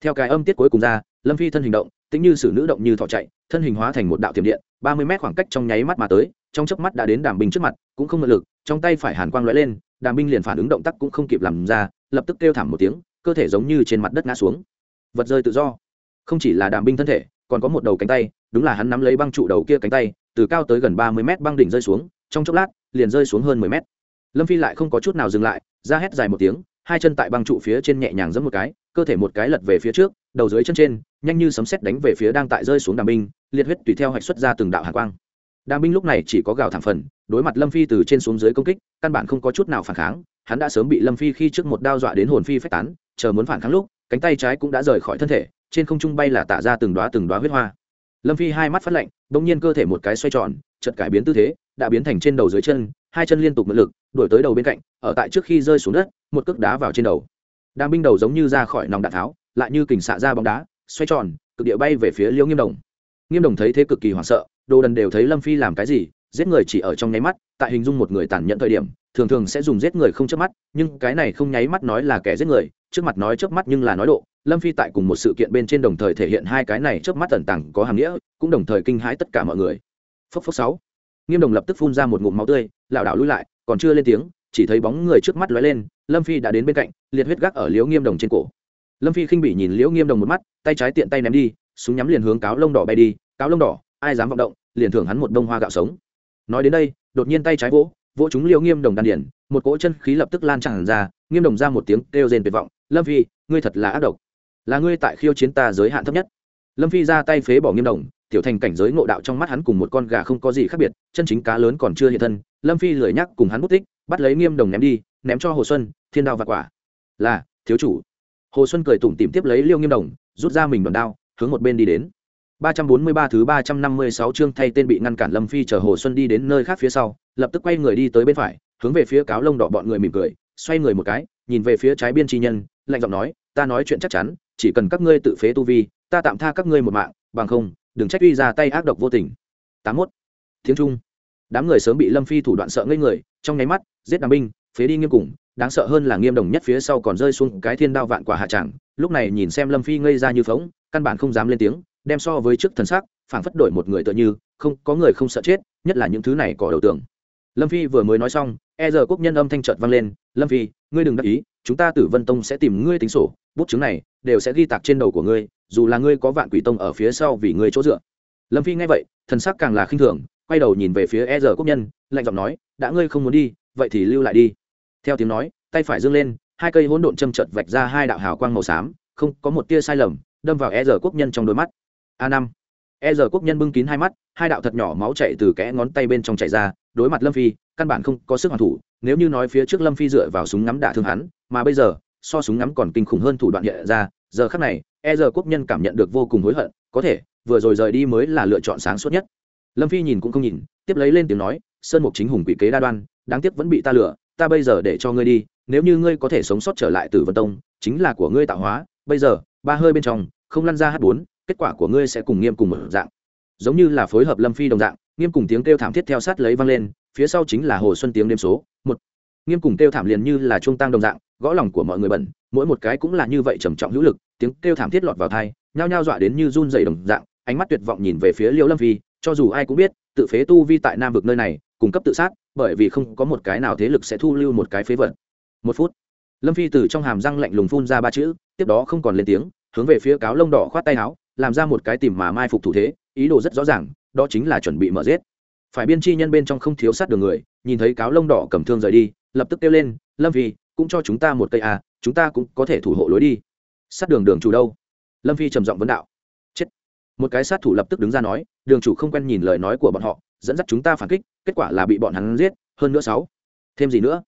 Theo cái âm tiết cuối cùng ra, lâm phi thân hình động, tính như sử nữ động như thọ chạy, thân hình hóa thành một đạo tiềm điện, ba mươi mét khoảng cách trong nháy mắt mà tới, trong chớp mắt đã đến đàm binh trước mặt, cũng không ngự lực, trong tay phải hàn quang lóe lên, đàm binh liền phản ứng động tác cũng không kịp làm ra, lập tức kêu thảm một tiếng, cơ thể giống như trên mặt đất ngã xuống. Vật rơi tự do. Không chỉ là đàm binh thân thể, còn có một đầu cánh tay, đúng là hắn nắm lấy băng trụ đầu kia cánh tay từ cao tới gần ba mươi mét băng đỉnh rơi xuống, trong chốc lát, liền rơi xuống hơn mười mét. Lâm phi lại không có chút nào dừng lại, ra hét dài một tiếng, hai chân tại băng trụ phía trên nhẹ nhàng giẫm một cái, cơ thể một cái lật về phía trước, đầu dưới chân trên, nhanh như sấm sét đánh về phía đang tại rơi xuống đàm binh, liệt huyết tùy theo hạch xuất ra từng đạo hạ quang. Đàm binh lúc này chỉ có gào thẳng phần, đối mặt lâm phi từ trên xuống dưới công kích, căn bản không có chút nào phản kháng, hắn đã sớm bị lâm phi khi trước một đao dọa đến hồn phi phách tán, chờ muốn phản kháng lúc, cánh tay trái cũng đã rời khỏi thân thể, trên không trung bay là tả ra từng đoá từng đoá huyết hoa lâm phi hai mắt phát lạnh đ ỗ n g nhiên cơ thể một cái xoay tròn chật cải biến tư thế, đã biến thành trên đầu dưới chân, hai chân liên tục mượn lực đổi tới đầu bên cạnh, ở tại trước khi rơi xuống đất, một cước đá vào trên đầu. Đang binh đầu giống như ra khỏi nòng đạn tháo, lại như kình xạ ra bóng đá, xoay tròn, cực địa bay về phía liễu nghiêm đồng. Nghiêm đồng thấy thế cực kỳ hoảng sợ, đồ đần đều thấy lâm phi làm cái gì, giết người chỉ ở trong nháy mắt, tại hình dung một người tàn nhẫn thời điểm, thường thường sẽ dùng giết người không chớp mắt, nhưng cái này không nháy mắt nói là kẻ giết người, trước mặt nói chớp mắt nhưng là nói độ lâm phi tại cùng một sự kiện bên trên đồng thời thể hiện hai cái này trước mắt tần tẳng có hàm nghĩa, cũng đồng thời kinh hãi tất cả mọi người. Phốc phốc sáu. Nghiêm đồng lập tức phun ra một ngụm máu tươi, lảo đảo lui lại, còn chưa lên tiếng, chỉ thấy bóng người trước mắt lóe lên, lâm phi đã đến bên cạnh, liệt huyết gác ở liễu nghiêm đồng trên cổ. Lâm phi khinh bị nhìn liễu nghiêm đồng một mắt, tay trái tiện tay ném đi, súng nhắm liền hướng cáo lông đỏ bay đi, cáo lông đỏ, ai dám vọng động, liền thưởng hắn một bông hoa gạo sống. Nói đến đây, đột nhiên tay trái vỗ vỗ chúng liễu nghiêm đồng đan điển một cỗ chân khí lập tức lan tràn ra, nghiêm đồng ra một tiếng kêu rên tuyệt vọng, lâm phi, ngươi thật là ác độc là ngươi tại khiêu chiến ta giới hạn thấp nhất. Lâm phi ra tay phế bỏ nghiêm đồng tiểu thành cảnh giới ngộ đạo trong mắt hắn cùng một con gà không có gì khác biệt chân chính cá lớn còn chưa hiện thân lâm phi lười nhắc cùng hắn bút tích bắt lấy nghiêm đồng ném đi ném cho hồ xuân thiên đao và quả. Là thiếu chủ. Hồ xuân cười tủm tìm tiếp lấy liêu nghiêm đồng rút ra mình đòn đao hướng một bên đi đến. 343 thứ 356 chương thay tên bị ngăn cản Lâm Phi chờ Hồ Xuân đi đến nơi khác phía sau, lập tức quay người đi tới bên phải, hướng về phía cáo lông đỏ bọn người mỉm cười, xoay người một cái, nhìn về phía trái biên chi nhân, lạnh giọng nói, ta nói chuyện chắc chắn, chỉ cần các ngươi tự phế tu vi, ta tạm tha các ngươi một mạng, bằng không, đừng trách uy ra tay ác độc vô tình. 81. Tiếng Trung. Đám người sớm bị Lâm Phi thủ đoạn sợ ngây người, trong nháy mắt, giết đám binh, phế đi nghiêm cùng, đáng sợ hơn là nghiêm đồng nhất phía sau còn rơi xuống cái thiên đao vạn quả hạ chẳng. lúc này nhìn xem Lâm Phi ngây ra như phỗng, căn bản không dám lên tiếng, đem so với trước thần sắc phảng phất đổi một người tựa như không có người không sợ chết nhất là những thứ này cỏ đầu tường lâm phi vừa mới nói xong e giờ quốc nhân âm thanh trợt vang lên lâm phi ngươi đừng đắc ý chúng ta tử vân tông sẽ tìm ngươi tính sổ, bút chứng này đều sẽ ghi tạc trên đầu của ngươi, dù là ngươi có vạn quỷ tông ở phía sau vì ngươi chỗ dựa. Lâm phi nghe vậy, thần sắc càng là khinh thường, quay đầu nhìn về phía e giờ quốc nhân, lạnh giọng nói, đã ngươi không muốn đi, vậy thì lưu lại đi. Theo tiếng nói, tay phải dương lên, hai cây hỗn độn châm chợt vạch ra hai đạo hào quang màu xám, không có một tia sai lầm, đâm vào e giờ quốc nhân trong đôi mắt. A năm. E giờ quốc nhân bưng kín hai mắt, hai đạo thật nhỏ máu chạy từ kẽ ngón tay bên trong chạy ra, đối mặt lâm phi, căn bản không có sức hoàn thủ, nếu như nói phía trước lâm phi dựa vào súng ngắm đả thương hắn mà bây giờ, so súng ngắm còn kinh khủng hơn thủ đoạn hiện ra, giờ khắc này e giờ quốc nhân cảm nhận được vô cùng hối hận, có thể, vừa rồi rời đi mới là lựa chọn sáng suốt nhất. Lâm phi nhìn cũng không nhìn, tiếp lấy lên tiếng nói, sơn mục chính hùng quỷ kế đa đoan, đáng tiếc vẫn bị ta lừa, ta bây giờ để cho ngươi đi, nếu như ngươi có thể sống sót trở lại từ vân tông, chính là của ngươi tạo hóa, bây giờ, ba hơi bên trong, không lăn ra h bốn, kết quả của ngươi sẽ cùng nghiêm cùng một dạng. Giống như là phối hợp lâm phi đồng dạng, nghiêm cùng tiếng kêu thảm thiết theo sát lấy vang lên, phía sau chính là hồ xuân tiếng đêm số, một. Nghiêm cùng kêu thảm liền như là trung tăng đồng dạng gõ lòng của mọi người bẩn, mỗi một cái cũng là như vậy trầm trọng hữu lực, tiếng kêu thảm thiết lọt vào thai nhao nhao dọa đến như run dày đồng dạng, ánh mắt tuyệt vọng nhìn về phía liễu lâm phi, cho dù ai cũng biết, tự phế tu vi tại nam vực nơi này, cung cấp tự sát, bởi vì không có một cái nào thế lực sẽ thu lưu một cái phế vật. Một phút, lâm phi từ trong hàm răng lạnh lùng phun ra ba chữ, tiếp đó không còn lên tiếng, hướng về phía cáo lông đỏ khoát tay áo, làm ra một cái tìm mà mai phục thủ thế, ý đồ rất rõ ràng, đó chính là chuẩn bị mở giết. Phải biên chi nhân bên trong không thiếu sát đường người, nhìn thấy cáo lông đỏ cầm thương rời đi, lập tức kêu lên, lâm phi cũng cho chúng ta một cây à chúng ta cũng có thể thủ hộ lối đi. Sát đường đường chủ đâu? Lâm phi trầm giọng vấn đạo. Chết. Một cái sát thủ lập tức đứng ra nói, đường chủ không quen nhìn lời nói của bọn họ, dẫn dắt chúng ta phản kích, kết quả là bị bọn hắn giết, hơn nữa sáu. Thêm gì nữa?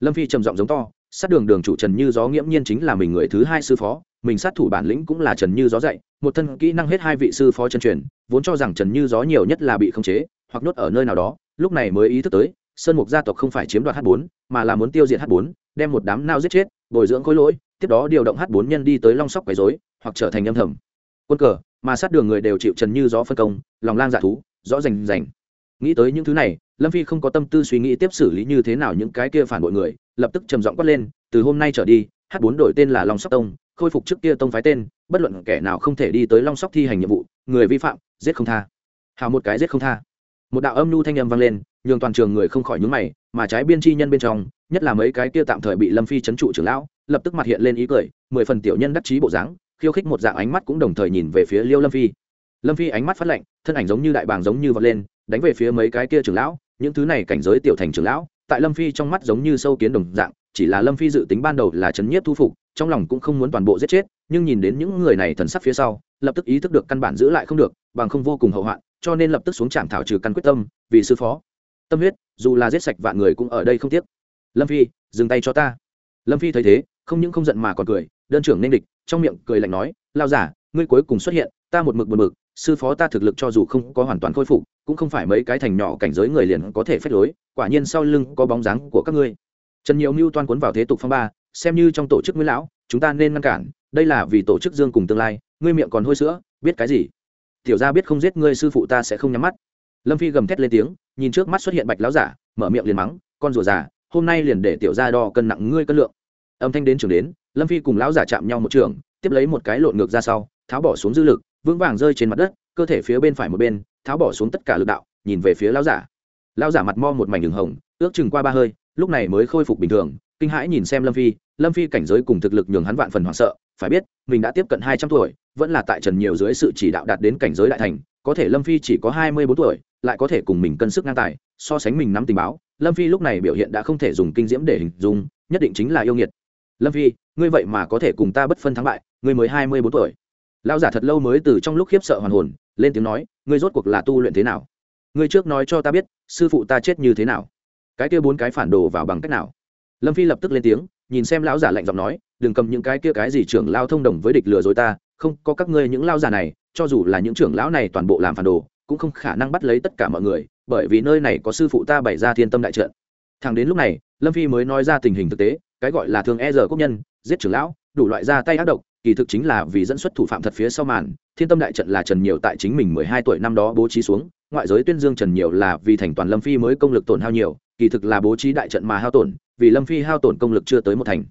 Lâm phi trầm giọng giống to, sát đường đường chủ trần như gió nghiễm nhiên chính là mình người thứ hai sư phó, mình sát thủ bản lĩnh cũng là trần như gió dạy, một thân kỹ năng hết hai vị sư phó chân truyền, vốn cho rằng trần như gió nhiều nhất là bị khống chế, hoặc nhốt ở nơi nào đó, lúc này mới ý thức tới, sơn mục gia tộc không phải chiếm đoạt h 4 mà là muốn tiêu diệt h 4 đem một đám nao giết chết, bồi dưỡng khối lỗi, tiếp đó điều động h bốn nhân đi tới long sóc quấy rối, hoặc trở thành âm thầm. Quân cờ, mà sát đường người đều chịu trần như gió phân công, lòng lang dạ thú, rõ rành rành. Nghĩ tới những thứ này, lâm phi không có tâm tư suy nghĩ tiếp xử lý như thế nào những cái kia phản bội người, lập tức trầm giọng quát lên, từ hôm nay trở đi h bốn đổi tên là long sóc tông, khôi phục trước kia tông phái tên, bất luận kẻ nào không thể đi tới long sóc thi hành nhiệm vụ, người vi phạm, giết không tha. Hào một cái giết không tha. Một đạo âm nhu thanh âm vang lên, nhường toàn trường người không khỏi nhúng mày, mà trái biên chi nhân bên trong nhất là mấy cái kia tạm thời bị lâm phi chấn trụ trưởng lão, lập tức mặt hiện lên ý cười, mười phần tiểu nhân đắc chí bộ dáng, khiêu khích một dạng ánh mắt cũng đồng thời nhìn về phía liêu lâm phi. Lâm phi ánh mắt phát lạnh, thân ảnh giống như đại bàng giống như vọt lên, đánh về phía mấy cái kia trưởng lão, những thứ này cảnh giới tiểu thành trưởng lão, tại lâm phi trong mắt giống như sâu kiến đồng dạng, chỉ là lâm phi dự tính ban đầu là chấn nhiếp thu phục, trong lòng cũng không muốn toàn bộ giết chết, nhưng nhìn đến những người này thần sắc phía sau, lập tức ý thức được căn bản giữ lại không được, bằng không vô cùng hậu hoạn, cho nên lập tức xuống trạm thảo trừ căn quyết tâm, vì sư phó. Tâm huyết, dù là giết sạch vạn người cũng ở đây không tiếc lâm phi, dừng tay cho ta. Lâm phi thấy thế, không những không giận mà còn cười, đơn trưởng nên địch, trong miệng cười lạnh nói lao giả, ngươi cuối cùng xuất hiện, ta một mực một mực sư phó ta thực lực cho dù không có hoàn toàn khôi phục, cũng không phải mấy cái thành nhỏ cảnh giới người liền có thể phép lối, quả nhiên sau lưng có bóng dáng của các ngươi. Trần nhiều mưu toan cuốn vào thế tục phong ba, xem như trong tổ chức nguyễn lão, chúng ta nên ngăn cản, đây là vì tổ chức dương cùng tương lai, ngươi miệng còn hôi sữa, biết cái gì? Tiểu gia biết không giết ngươi, sư phụ ta sẽ không nhắm mắt. Lâm phi gầm thét lên tiếng, nhìn trước mắt xuất hiện bạch lão giả, mở miệng liền mắng, con rùa già hôm nay liền để tiểu gia đo cân nặng ngươi cân lượng. Âm thanh đến trường đến, lâm phi cùng lão giả chạm nhau một trường, tiếp lấy một cái lộn ngược ra sau, tháo bỏ xuống dư lực, vững vàng rơi trên mặt đất, cơ thể phía bên phải một bên, tháo bỏ xuống tất cả lực đạo, nhìn về phía lão giả. Lão giả mặt mo một mảnh đường hồng, ước chừng qua ba hơi, lúc này mới khôi phục bình thường, kinh hãi nhìn xem lâm phi lâm phi cảnh giới cùng thực lực nhường hắn vạn phần hoảng sợ, phải biết, mình đã tiếp cận hai trăm tuổi, vẫn là tại trần nhiều dưới sự chỉ đạo đạt đến cảnh giới đại thành, có thể lâm phi chỉ có hai mươi bốn tuổi lại có thể cùng mình cân sức ngang tài, so sánh mình nắm tình báo, lâm phi lúc này biểu hiện đã không thể dùng kinh diễm để hình dung, nhất định chính là yêu nghiệt. Lâm phi, ngươi vậy mà có thể cùng ta bất phân thắng bại, ngươi mới hai mươi bốn tuổi. Lao giả thật lâu mới từ trong lúc khiếp sợ hoàn hồn, lên tiếng nói, ngươi rốt cuộc là tu luyện thế nào? Ngươi trước nói cho ta biết, sư phụ ta chết như thế nào? Cái kia bốn cái phản đồ vào bằng cách nào? Lâm phi lập tức lên tiếng, nhìn xem lão giả lạnh giọng nói, đừng cầm những cái kia cái gì trưởng lao thông đồng với địch lừa dối ta, không có các ngươi những lao giả này, cho dù là những trưởng lão này toàn bộ làm phản đồ cũng không khả năng bắt lấy tất cả mọi người, bởi vì nơi này có sư phụ ta bày ra thiên tâm đại trận. Thẳng đến lúc này, lâm phi mới nói ra tình hình thực tế, cái gọi là thường e giờ quốc nhân, giết trưởng lão, đủ loại ra tay ác độc, kỳ thực chính là vì dẫn xuất thủ phạm thật phía sau màn, thiên tâm đại trận là trần nhiều tại chính mình mười hai tuổi năm đó bố trí xuống, ngoại giới tuyên dương trần nhiều là vì thành toàn lâm phi mới công lực tổn hao nhiều, kỳ thực là bố trí đại trận mà hao tổn, vì lâm phi hao tổn công lực chưa tới một thành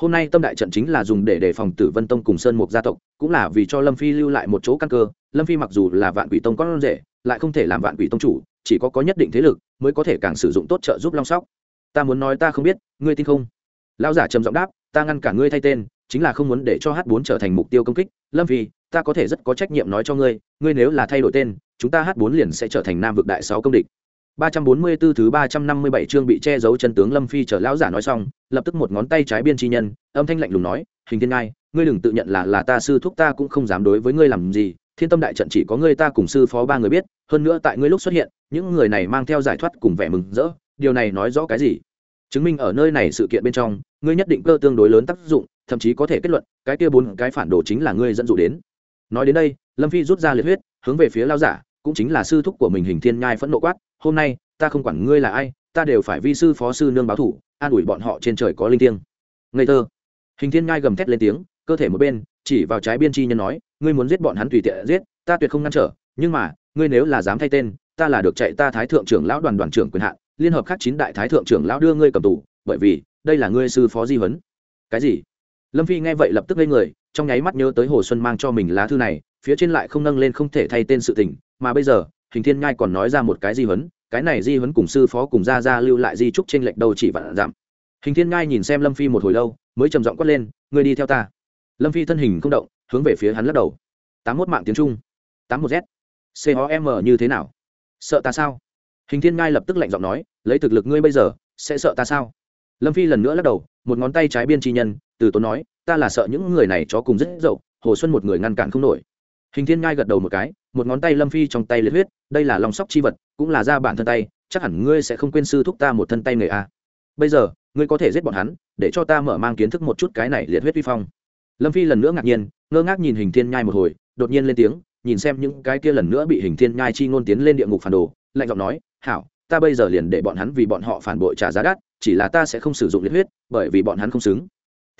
hôm nay tâm đại trận chính là dùng để đề phòng tử vân tông cùng sơn mục gia tộc, cũng là vì cho lâm phi lưu lại một chỗ căn cơ. Lâm phi mặc dù là vạn quỷ tông con rể, lại không thể làm vạn quỷ tông chủ, chỉ có có nhất định thế lực mới có thể càng sử dụng tốt trợ giúp long sóc. Ta muốn nói ta không biết, ngươi tin không? Lão giả trầm giọng đáp, ta ngăn cả ngươi thay tên, chính là không muốn để cho h 4 trở thành mục tiêu công kích. Lâm phi, ta có thể rất có trách nhiệm nói cho ngươi ngươi nếu là thay đổi tên, chúng ta h 4 liền sẽ trở thành nam vực đại sáu công địch. 344 thứ 357 chương bị che giấu chân tướng Lâm Phi trở lão giả nói xong, lập tức một ngón tay trái biên chi nhân, âm thanh lạnh lùng nói, "Hình Thiên Ngai, ngươi đừng tự nhận là là ta sư thúc ta cũng không dám đối với ngươi làm gì, Thiên Tâm đại trận chỉ có ngươi ta cùng sư phó ba người biết, hơn nữa tại ngươi lúc xuất hiện, những người này mang theo giải thoát cùng vẻ mừng rỡ, điều này nói rõ cái gì? Chứng minh ở nơi này sự kiện bên trong, ngươi nhất định cơ tương đối lớn tác dụng, thậm chí có thể kết luận, cái kia bốn cái phản đồ chính là ngươi dẫn dụ đến." Nói đến đây, Lâm Phi rút ra liệt huyết, hướng về phía lão giả, cũng chính là sư thúc của mình Hình Thiên Nhai phẫn nộ quát, "Hôm nay, ta không quản ngươi là ai ta đều phải vi sư phó sư nương báo thủ an ủi bọn họ trên trời có linh thiêng. Ngây thơ. Hình thiên ngai gầm thét lên tiếng cơ thể một bên chỉ vào trái biên chi nhân nói ngươi muốn giết bọn hắn tùy tiện giết ta tuyệt không ngăn trở nhưng mà ngươi nếu là dám thay tên ta là được chạy ta thái thượng trưởng lão đoàn đoàn trưởng quyền hạn liên hợp các chín đại thái thượng trưởng lão đưa ngươi cầm tù bởi vì đây là ngươi sư phó di huấn. Cái gì? Lâm phi nghe vậy lập tức lên người trong nháy mắt nhớ tới hồ xuân mang cho mình lá thư này phía trên lại không nâng lên không thể thay tên sự tình mà bây giờ, hình thiên nhai còn nói ra một cái di huấn, cái này di huấn cùng sư phó cùng ra ra lưu lại di trúc trên lệch đầu chỉ vạn giảm hình thiên nhai nhìn xem lâm phi một hồi lâu, mới trầm giọng quát lên người đi theo ta. Lâm phi thân hình không động, hướng về phía hắn lắc đầu. Tám mốt mạng tiếng trung. Tám một z. C m như thế nào? Sợ ta sao? Hình thiên ngai lập tức lạnh giọng nói, lấy thực lực ngươi bây giờ, sẽ sợ ta sao? Lâm phi lần nữa lắc đầu, một ngón tay trái biên tri nhân, từ tốn nói, ta là sợ những người này chó cùng rất dậu, hồ xuân một người ngăn cản không nổi hình thiên ngai gật đầu một cái, một ngón tay lâm phi trong tay liệt huyết, đây là lòng sóc chi vật, cũng là ra bản thân tay, chắc hẳn ngươi sẽ không quên sư thúc ta một thân tay người a à. bây giờ, ngươi có thể giết bọn hắn, để cho ta mở mang kiến thức một chút cái này liệt huyết vi phong. Lâm phi lần nữa ngạc nhiên, ngơ ngác nhìn hình thiên nhai một hồi, đột nhiên lên tiếng, nhìn xem những cái kia lần nữa bị hình thiên nhai chi ngôn tiến lên địa ngục phản đồ, lạnh giọng nói, hảo, ta bây giờ liền để bọn hắn vì bọn họ phản bội trả giá đắt, chỉ là ta sẽ không sử dụng liệt huyết, bởi vì bọn hắn không xứng.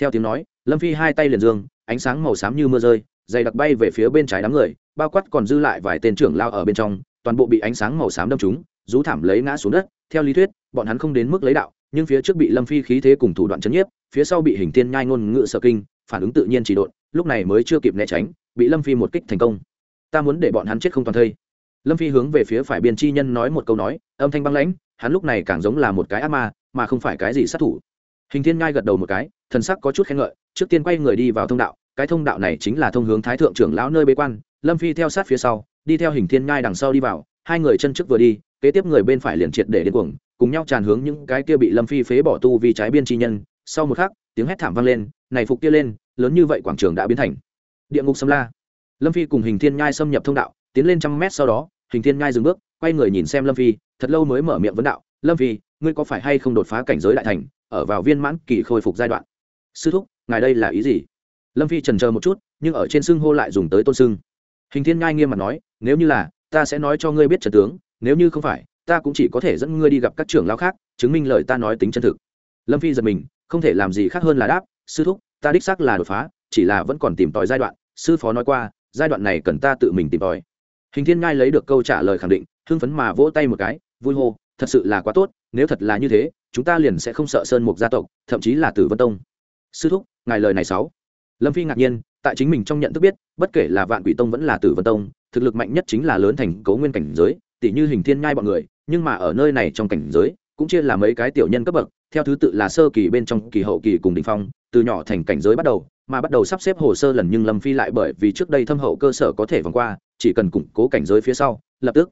Theo tiếng nói, lâm phi hai tay liền dương, ánh sáng màu xám như mưa rơi dày đặc bay về phía bên trái đám người, bao quát còn dư lại vài tên trưởng lao ở bên trong, toàn bộ bị ánh sáng màu xám đâm trúng, rú thảm lấy ngã xuống đất. Theo lý thuyết, bọn hắn không đến mức lấy đạo, nhưng phía trước bị lâm phi khí thế cùng thủ đoạn chấn nhiếp, phía sau bị hình tiên nhai ngôn ngữ sợ kinh, phản ứng tự nhiên chỉ độn, lúc này mới chưa kịp né tránh, bị lâm phi một kích thành công. Ta muốn để bọn hắn chết không toàn thây. Lâm phi hướng về phía phải biên chi nhân nói một câu nói, âm thanh băng lãnh, hắn lúc này càng giống là một cái ác ma, mà không phải cái gì sát thủ. Hình thiên nhai gật đầu một cái, thần sắc có chút khen ngợi, trước tiên quay người đi vào thông đạo cái thông đạo này chính là thông hướng thái thượng trưởng lão nơi bế quan, lâm phi theo sát phía sau, đi theo hình thiên nhai đằng sau đi vào, hai người chân trước vừa đi, kế tiếp người bên phải liền triệt để điên cuồng, cùng nhau tràn hướng những cái kia bị lâm phi phế bỏ tu vì trái biên chi nhân. Sau một khắc, tiếng hét thảm vang lên, này phục kia lên, lớn như vậy quảng trường đã biến thành địa ngục sâm la. Lâm phi cùng hình thiên nhai xâm nhập thông đạo, tiến lên trăm mét sau đó, hình thiên nhai dừng bước, quay người nhìn xem lâm phi, thật lâu mới mở miệng vấn đạo, lâm phi, ngươi có phải hay không đột phá cảnh giới đại thành, ở vào viên mãn kỳ khôi phục giai đoạn? Sư thúc, ngài đây là ý gì? Lâm phi trần chờ một chút nhưng ở trên xưng hô lại dùng tới tôn xưng hình thiên ngai nghiêm mặt nói nếu như là ta sẽ nói cho ngươi biết trần tướng nếu như không phải ta cũng chỉ có thể dẫn ngươi đi gặp các trưởng lao khác chứng minh lời ta nói tính chân thực lâm phi giật mình không thể làm gì khác hơn là đáp sư thúc ta đích xác là đột phá chỉ là vẫn còn tìm tòi giai đoạn sư phó nói qua giai đoạn này cần ta tự mình tìm tòi hình thiên ngai lấy được câu trả lời khẳng định hưng phấn mà vỗ tay một cái vui hô thật sự là quá tốt nếu thật là như thế chúng ta liền sẽ không sợ sơn mục gia tộc thậm chí là tử vân tông sư thúc ngài lời này sáu lâm phi ngạc nhiên, tại chính mình trong nhận thức biết, bất kể là vạn quỷ tông vẫn là tử vân tông, thực lực mạnh nhất chính là lớn thành cấu nguyên cảnh giới tỷ như hình thiên nhai bọn người, nhưng mà ở nơi này trong cảnh giới, cũng chia là mấy cái tiểu nhân cấp bậc, theo thứ tự là sơ kỳ bên trong kỳ hậu kỳ cùng đ ỉ n h phong, từ nhỏ thành cảnh giới bắt đầu, mà bắt đầu sắp xếp hồ sơ lần nhưng lâm phi lại bởi vì trước đây thâm hậu cơ sở có thể vòng qua, chỉ cần củng cố cảnh giới phía sau, lập tức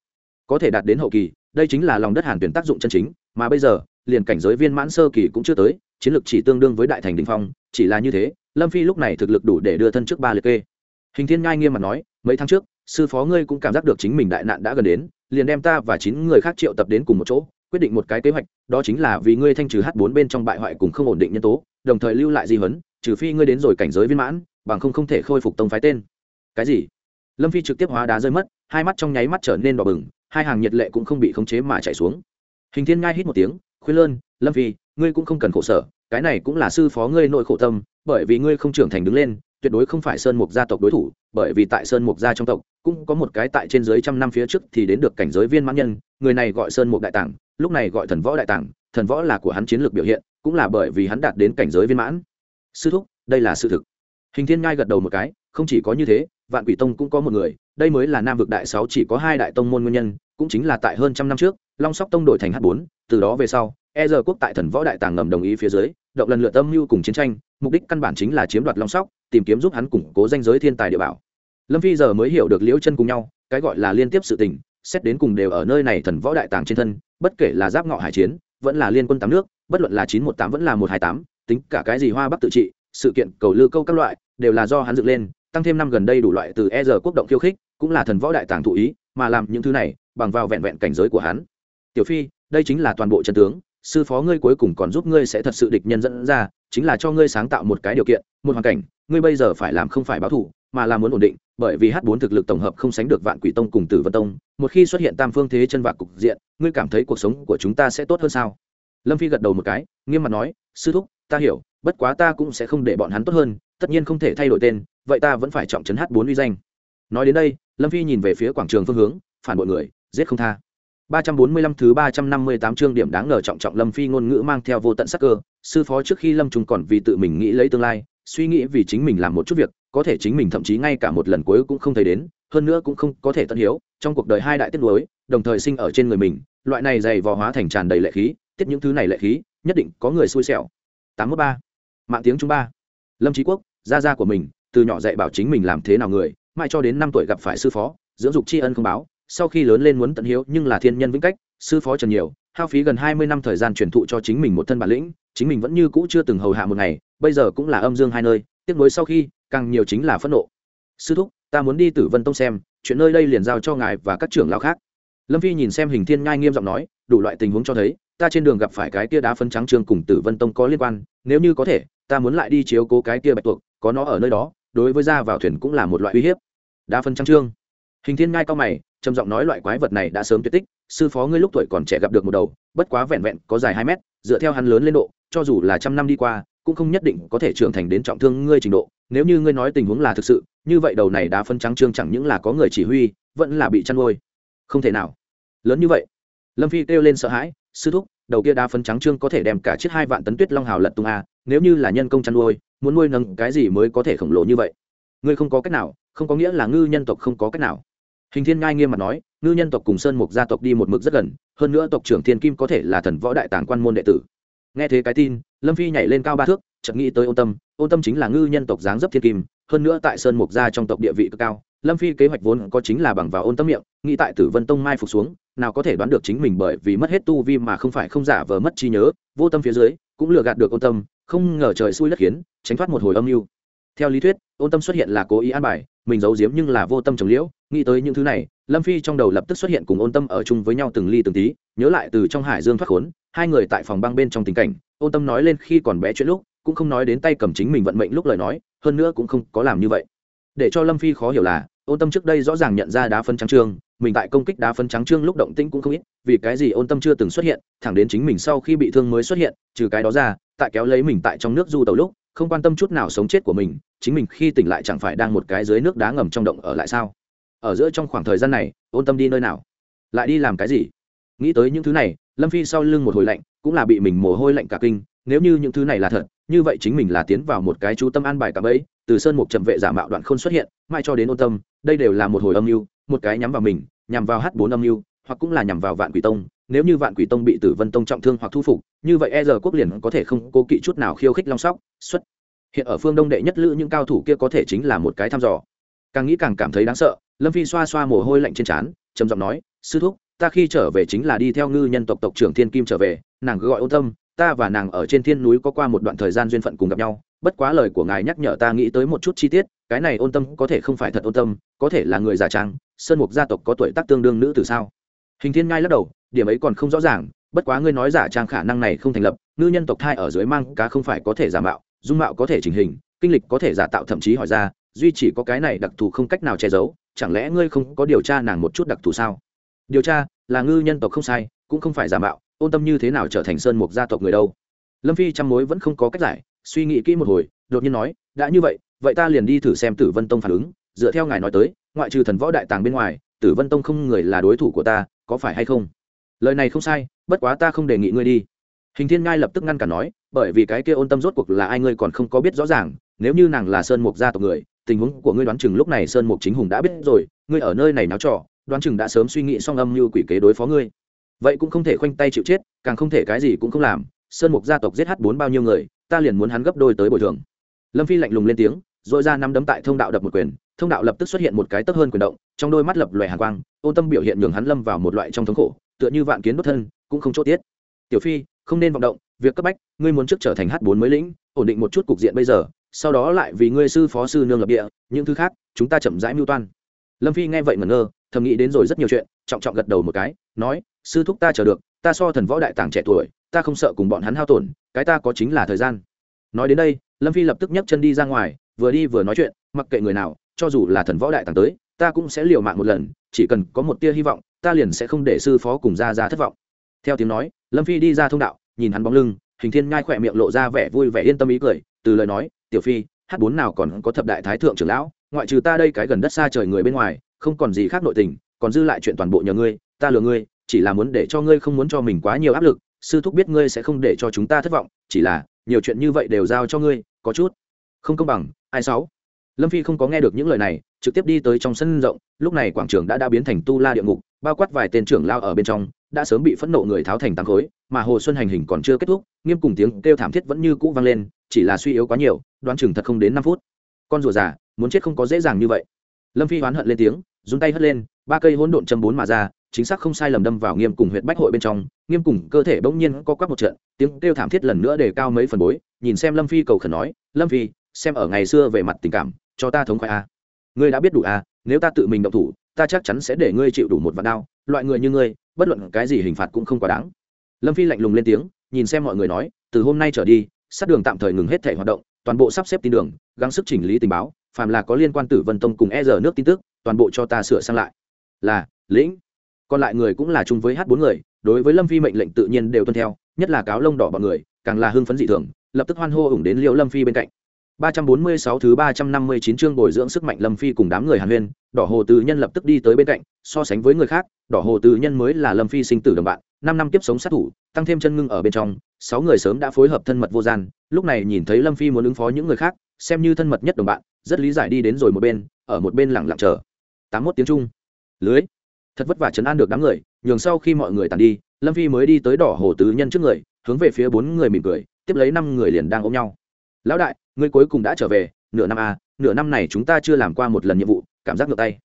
có thể đạt đến hậu kỳ, đây chính là lòng đất hàn tuyển tác dụng chân chính, mà bây giờ, liền cảnh giới viên mãn sơ kỳ cũng chưa tới, chiến lược chỉ tương đương với đại thành đình phong, chỉ là như thế lâm phi lúc này thực lực đủ để đưa thân trước ba liệt kê. Hình thiên ngai nghiêm mặt nói, mấy tháng trước, sư phó ngươi cũng cảm giác được chính mình đại nạn đã gần đến, liền đem ta và chín người khác triệu tập đến cùng một chỗ, quyết định một cái kế hoạch, đó chính là vì ngươi thanh trừ h bốn bên trong bại hoại cùng không ổn định nhân tố, đồng thời lưu lại di huấn, trừ phi ngươi đến rồi cảnh giới viên mãn, bằng không không thể khôi phục tông phái tên. Cái gì? Lâm phi trực tiếp hóa đá rơi mất, hai mắt trong nháy mắt trở nên đỏ bừng, hai hàng nhiệt lệ cũng không bị khống chế mà chạy xuống. Hình thiên ngai hít một tiếng, khuyên lơn, lâm phi ngươi cũng không cần khổ sở, cái này cũng là sư phó ngươi nội khổ tâm, bởi vì ngươi không trưởng thành đứng lên, tuyệt đối không phải sơn mục gia tộc đối thủ, bởi vì tại sơn mục gia trong tộc, cũng có một cái tại trên dưới trăm năm phía trước thì đến được cảnh giới viên mãn nhân, người này gọi sơn mục đại tảng, lúc này gọi thần võ đại tảng, thần võ là của hắn chiến lược biểu hiện, cũng là bởi vì hắn đạt đến cảnh giới viên mãn. Sư thúc, đây là sự thực. Hình thiên ngai gật đầu một cái, không chỉ có như thế, vạn quỷ tông cũng có một người, đây mới là nam vực đại sáu chỉ có hai đại tông môn nguyên nhân, cũng chính là tại hơn trăm năm trước long sóc tông đổi thành h bốn, từ đó về sau e giờ quốc tại thần võ đại tàng ngầm đồng ý phía dưới, động lần lựa tâm mưu cùng chiến tranh, mục đích căn bản chính là chiếm đoạt long sóc, tìm kiếm giúp hắn củng cố danh giới thiên tài địa bảo. Lâm phi giờ mới hiểu được liễu chân cùng nhau, cái gọi là liên tiếp sự tình, xét đến cùng đều ở nơi này thần võ đại tàng trên thân, bất kể là giáp ngọ hải chiến, vẫn là liên quân tám nước, bất luận là chín một tám vẫn là một hai tám, tính cả cái gì hoa bắc tự trị, sự kiện, cầu lư câu các loại, đều là do hắn dựng lên, tăng thêm năm gần đây đủ loại từ e giờ quốc động khiêu khích, cũng là thần võ đại tàng thụ ý, mà làm những thứ này, bằng vào vẹn vẹn cảnh giới của hắn tiểu phi, đây chính là toàn bộ trần tướng, sư phó ngươi cuối cùng còn giúp ngươi sẽ thật sự địch nhân dẫn ra, chính là cho ngươi sáng tạo một cái điều kiện, một hoàn cảnh, ngươi bây giờ phải làm không phải báo thủ, mà là muốn ổn định, bởi vì h bốn thực lực tổng hợp không sánh được vạn quỷ tông cùng tử vân tông, một khi xuất hiện tam phương thế chân vạc cục diện, ngươi cảm thấy cuộc sống của chúng ta sẽ tốt hơn sao? Lâm phi gật đầu một cái, nghiêm mặt nói, sư thúc, ta hiểu, bất quá ta cũng sẽ không để bọn hắn tốt hơn, tất nhiên không thể thay đổi tên, vậy ta vẫn phải trọng trấn h bốn uy danh. Nói đến đây, lâm phi nhìn về phía quảng trường phương hướng, phản bội người, giết không tha. 345 thứ 358 chương điểm đáng ngờ trọng trọng Lâm Phi ngôn ngữ mang theo vô tận sắc cơ, sư phó trước khi Lâm Trung còn vì tự mình nghĩ lấy tương lai, suy nghĩ vì chính mình làm một chút việc, có thể chính mình thậm chí ngay cả một lần cuối cũng không thấy đến, hơn nữa cũng không có thể tận hiếu, trong cuộc đời hai đại tiết đối, đồng thời sinh ở trên người mình, loại này dày vò hóa thành tràn đầy lệ khí, tiết những thứ này lệ khí, nhất định có người xui xẻo. 83. Mạng tiếng trung ba. Lâm Chí Quốc, gia gia của mình, từ nhỏ dạy bảo chính mình làm thế nào người, mãi cho đến năm tuổi gặp phải sư phó, dưỡng dục tri ân không báo, sau khi lớn lên muốn tận hiếu, nhưng là thiên nhân vĩnh cách, sư phó trần nhiều, hao phí gần hai mươi năm thời gian truyền thụ cho chính mình một thân bản lĩnh, chính mình vẫn như cũ chưa từng hầu hạ một ngày, bây giờ cũng là âm dương hai nơi, tiếc nuối sau khi, càng nhiều chính là phẫn nộ. Sư thúc, ta muốn đi tử vân tông xem, chuyện nơi đây liền giao cho ngài và các trưởng lão khác. Lâm phi nhìn xem hình thiên ngai nghiêm giọng nói, đủ loại tình huống cho thấy, ta trên đường gặp phải cái kia đá phân trắng trương cùng tử vân tông có liên quan, nếu như có thể, ta muốn lại đi chiếu cố cái kia bạch tuộc, có nó ở nơi đó, đối với ra vào thuyền cũng là một loại uy hiếp. Đá phân trắng trương. Hình thiên ngai cao mày trầm giọng nói loại quái vật này đã sớm tuyệt tích, sư phó ngươi lúc tuổi còn trẻ gặp được một đầu, bất quá vẹn vẹn có dài hai mét, dựa theo hắn lớn lên độ, cho dù là trăm năm đi qua, cũng không nhất định có thể trưởng thành đến trọng thương ngươi trình độ. Nếu như ngươi nói tình huống là thực sự, như vậy đầu này đã phân trắng trương chẳng những là có người chỉ huy, vẫn là bị chăn nuôi. Không thể nào. Lớn như vậy. Lâm phi kêu lên sợ hãi, sư thúc, đầu kia đá phân trắng trương có thể đem cả chiếc hai vạn tấn tuyết long hào lật tung a, nếu như là nhân công chăn nuôi, muốn nuôi nâng cái gì mới có thể khổng lồ như vậy? Ngươi không có cách nào, không có nghĩa là ngư nhân tộc không có cách nào hình thiên ngai nghiêm mặt nói, ngư nhân tộc cùng sơn mục gia tộc đi một mực rất gần, hơn nữa tộc trưởng thiên kim có thể là thần võ đại tàng quan môn đệ tử. Nghe thế cái tin, lâm phi nhảy lên cao ba thước, chợt nghĩ tới ôn tâm ôn tâm chính là ngư nhân tộc dáng dấp thiên kim, hơn nữa tại sơn mục gia trong tộc địa vị cực cao, lâm phi kế hoạch vốn có chính là bằng vào ôn tâm miệng, nghĩ tại tử vân tông mai phục xuống, nào có thể đoán được chính mình bởi vì mất hết tu vi mà không phải không giả vờ mất trí nhớ, vô tâm phía dưới, cũng lừa gạt được ôn tâm, không ngờ trời xui đất khiến, tránh thoát một hồi âm mưu. Theo lý thuyết, ôn tâm xuất hiện là cố ý an bài mình giấu giếm nhưng là vô tâm trồng liễu, nghĩ tới những thứ này, lâm phi trong đầu lập tức xuất hiện cùng ôn tâm ở chung với nhau từng ly từng tí, nhớ lại từ trong hải dương thoát khốn, hai người tại phòng băng bên trong tình cảnh, ôn tâm nói lên khi còn bé chuyện lúc, cũng không nói đến tay cầm chính mình vận mệnh lúc lời nói, hơn nữa cũng không có làm như vậy. Để cho lâm phi khó hiểu là, ôn tâm trước đây rõ ràng nhận ra đá phân trắng trương, mình tại công kích đá phân trắng trương lúc động tĩnh cũng không ít, vì cái gì ôn tâm chưa từng xuất hiện, thẳng đến chính mình sau khi bị thương mới xuất hiện, trừ cái đó ra, tại kéo lấy mình tại trong nước du tàu lúc không quan tâm chút nào sống chết của mình, chính mình khi tỉnh lại chẳng phải đang một cái dưới nước đá ngầm trong động ở lại sao? Ở giữa trong khoảng thời gian này, ôn tâm đi nơi nào? Lại đi làm cái gì? Nghĩ tới những thứ này, lâm phi sau lưng một hồi lạnh, cũng là bị mình mồ hôi lạnh cả kinh, nếu như những thứ này là thật, như vậy chính mình là tiến vào một cái chú tâm an bài cả bẫy, từ sơn mục trầm vệ giả mạo đoạn không xuất hiện mai cho đến ôn tâm, đây đều là một hồi âm mưu, một cái nhắm vào mình, nhằm vào h bốn âm mưu, hoặc cũng là nhằm vào vạn quỷ tông nếu như vạn quỷ tông bị tử vân tông trọng thương hoặc thu phục, như vậy e giờ quốc liền có thể không cố kỵ chút nào khiêu khích long sóc, xuất. Hiện ở phương đông đệ nhất lữ những cao thủ kia có thể chính là một cái thăm dò. Càng nghĩ càng cảm thấy đáng sợ, lâm phi xoa xoa mồ hôi lạnh trên trán, trầm giọng nói, sư thúc, ta khi trở về chính là đi theo ngư nhân tộc tộc trưởng thiên kim trở về, nàng gọi ôn tâm, ta và nàng ở trên thiên núi có qua một đoạn thời gian duyên phận cùng gặp nhau, bất quá lời của ngài nhắc nhở ta nghĩ tới một chút chi tiết, cái này ôn tâm có thể không phải thật ôn tâm, có thể là người giả trang, sơn mục gia tộc có tuổi tác tương đương nữ từ sao? Hình thiên ngai lắc đầu điểm ấy còn không rõ ràng, bất quá ngươi nói giả trang khả năng này không thành lập, ngư nhân tộc thai ở dưới mang cá không phải có thể giả mạo, dung mạo có thể chỉnh hình, kinh lịch có thể giả tạo thậm chí hỏi ra, duy chỉ có cái này đặc thù không cách nào che giấu, chẳng lẽ ngươi không có điều tra nàng một chút đặc thù sao? Điều tra, là ngư nhân tộc không sai, cũng không phải giả mạo, ôn tâm như thế nào trở thành sơn mục gia tộc người đâu? Lâm phi chăm mối vẫn không có cách giải, suy nghĩ kỹ một hồi, đột nhiên nói, đã như vậy vậy ta liền đi thử xem tử vân tông phản ứng, dựa theo ngài nói tới, ngoại trừ thần võ đại tàng bên ngoài, tử vân tông không người là đối thủ của ta, có phải hay không? Lời này không sai, bất quá ta không đề nghị ngươi đi. Hình thiên ngai lập tức ngăn cản nói, bởi vì cái kia ôn tâm rốt cuộc là ai ngươi còn không có biết rõ ràng, nếu như nàng là sơn mục gia tộc người, tình huống của ngươi đoán chừng lúc này sơn mục chính hùng đã biết rồi, ngươi ở nơi này náo trò, đoán chừng đã sớm suy nghĩ xong âm như quỷ kế đối phó ngươi. Vậy cũng không thể khoanh tay chịu chết, càng không thể cái gì cũng không làm, sơn mục gia tộc giết h bốn bao nhiêu người, ta liền muốn hắn gấp đôi tới bồi thường. Lâm phi lạnh lùng lên tiếng dội ra năm đấm tại thông đạo đập một quyền, thông đạo lập tức xuất hiện một cái tấp hơn quyền động, trong đôi mắt lập loè hàng quang, ôn tâm biểu hiện nhường hắn lâm vào một loại trong thống khổ tựa như vạn kiến đốt thân, cũng không chốt tiết. Tiểu phi, không nên vọng động, việc cấp bách, ngươi muốn trước trở thành h bốn mới lĩnh, ổn định một chút cục diện bây giờ, sau đó lại vì ngươi sư phó sư nương lập địa, những thứ khác, chúng ta chậm rãi mưu toan. Lâm phi nghe vậy ngẩn ngơ, thầm nghĩ đến rồi rất nhiều chuyện, trọng trọng gật đầu một cái, nói, sư thúc ta chờ được, ta so thần võ đại tàng trẻ tuổi, ta không sợ cùng bọn hắn hao tổn, cái ta có chính là thời gian. Nói đến đây, lâm phi lập tức nhấc chân đi ra ngoài, vừa đi vừa nói chuyện, mặc kệ người nào, cho dù là thần võ đại tàng tới, ta cũng sẽ liều mạng một lần, chỉ cần có một tia hy vọng ta liền sẽ không để sư phó cùng ra ra thất vọng. Theo tiếng nói, lâm phi đi ra thông đạo, nhìn hắn bóng lưng, hình thiên ngai khỏe miệng lộ ra vẻ vui vẻ yên tâm ý cười, từ lời nói, tiểu phi, hát bốn nào còn có thập đại thái thượng trưởng lão, ngoại trừ ta đây cái gần đất xa trời người bên ngoài, không còn gì khác nội tình, còn dư lại chuyện toàn bộ nhờ ngươi, ta lừa ngươi, chỉ là muốn để cho ngươi không muốn cho mình quá nhiều áp lực, sư thúc biết ngươi sẽ không để cho chúng ta thất vọng, chỉ là, nhiều chuyện như vậy đều giao cho ngươi, có chút không công bằng, ai sáu? Lâm phi không có nghe được những lời này, trực tiếp đi tới trong sân rộng, lúc này quảng trường đã đã biến thành tu la địa ngục bao quát vài tên trưởng lao ở bên trong, đã sớm bị phẫn nộ người tháo thành tăng khối, mà hồ xuân hành hình còn chưa kết thúc, nghiêm cùng tiếng kêu thảm thiết vẫn như cũ vang lên, chỉ là suy yếu quá nhiều, đoán chừng thật không đến năm phút. Con rùa già, muốn chết không có dễ dàng như vậy. Lâm phi hoán hận lên tiếng dùng tay hất lên, ba cây hỗn độn châm bốn mà ra, chính xác không sai lầm đâm vào nghiêm cùng huyện bách hội bên trong, nghiêm cùng cơ thể bỗng nhiên co quắp một trận, tiếng kêu thảm thiết lần nữa để cao mấy phần bối, nhìn xem lâm phi cầu khẩn nói, lâm phi, xem ở ngày xưa về mặt tình cảm, cho ta thống khoái a. Ngươi đã biết đủ a, nếu ta tự mình động thủ ta chắc chắn sẽ để ngươi chịu đủ một vạn đao, loại người như ngươi, bất luận cái gì hình phạt cũng không quá đáng. Lâm phi lạnh lùng lên tiếng, nhìn xem mọi người nói, từ hôm nay trở đi, sát đường tạm thời ngừng hết thể hoạt động, toàn bộ sắp xếp tin đường, gắng sức chỉnh lý tình báo, phàm là có liên quan tử vân tông cùng e rờ nước tin tức, toàn bộ cho ta sửa sang lại. Là, lĩnh. Còn lại người cũng là chung với h bốn người, đối với lâm phi mệnh lệnh tự nhiên đều tuân theo, nhất là cáo lông đỏ bọn người, càng là hưng phấn dị thường, lập tức hoan hô ủng đến liệu lâm phi bên cạnh. 346 thứ 359 chương bồi dưỡng sức mạnh Lâm Phi cùng đám người Hàn Huyên, Đỏ Hồ Từ Nhân lập tức đi tới bên cạnh, so sánh với người khác, Đỏ Hồ Từ Nhân mới là Lâm Phi sinh tử đồng bạn, 5 năm tiếp sống sát thủ, tăng thêm chân ngưng ở bên trong, 6 người sớm đã phối hợp thân mật vô gian, lúc này nhìn thấy Lâm Phi muốn ứng phó những người khác, xem như thân mật nhất đồng bạn, rất lý giải đi đến rồi một bên, ở một bên lặng lặng chờ. 81 tiếng trung. Lưới. Thật vất vả trấn an được đám người, nhường sau khi mọi người tản đi, Lâm Phi mới đi tới Đỏ Hồ Từ Nhân trước người, hướng về phía bốn người mỉm cười, tiếp lấy năm người liền đang ôm nhau. Lão đại, ngươi cuối cùng đã trở về nửa năm a à, nửa năm này chúng ta chưa làm qua một lần nhiệm vụ cảm giác ngược tay.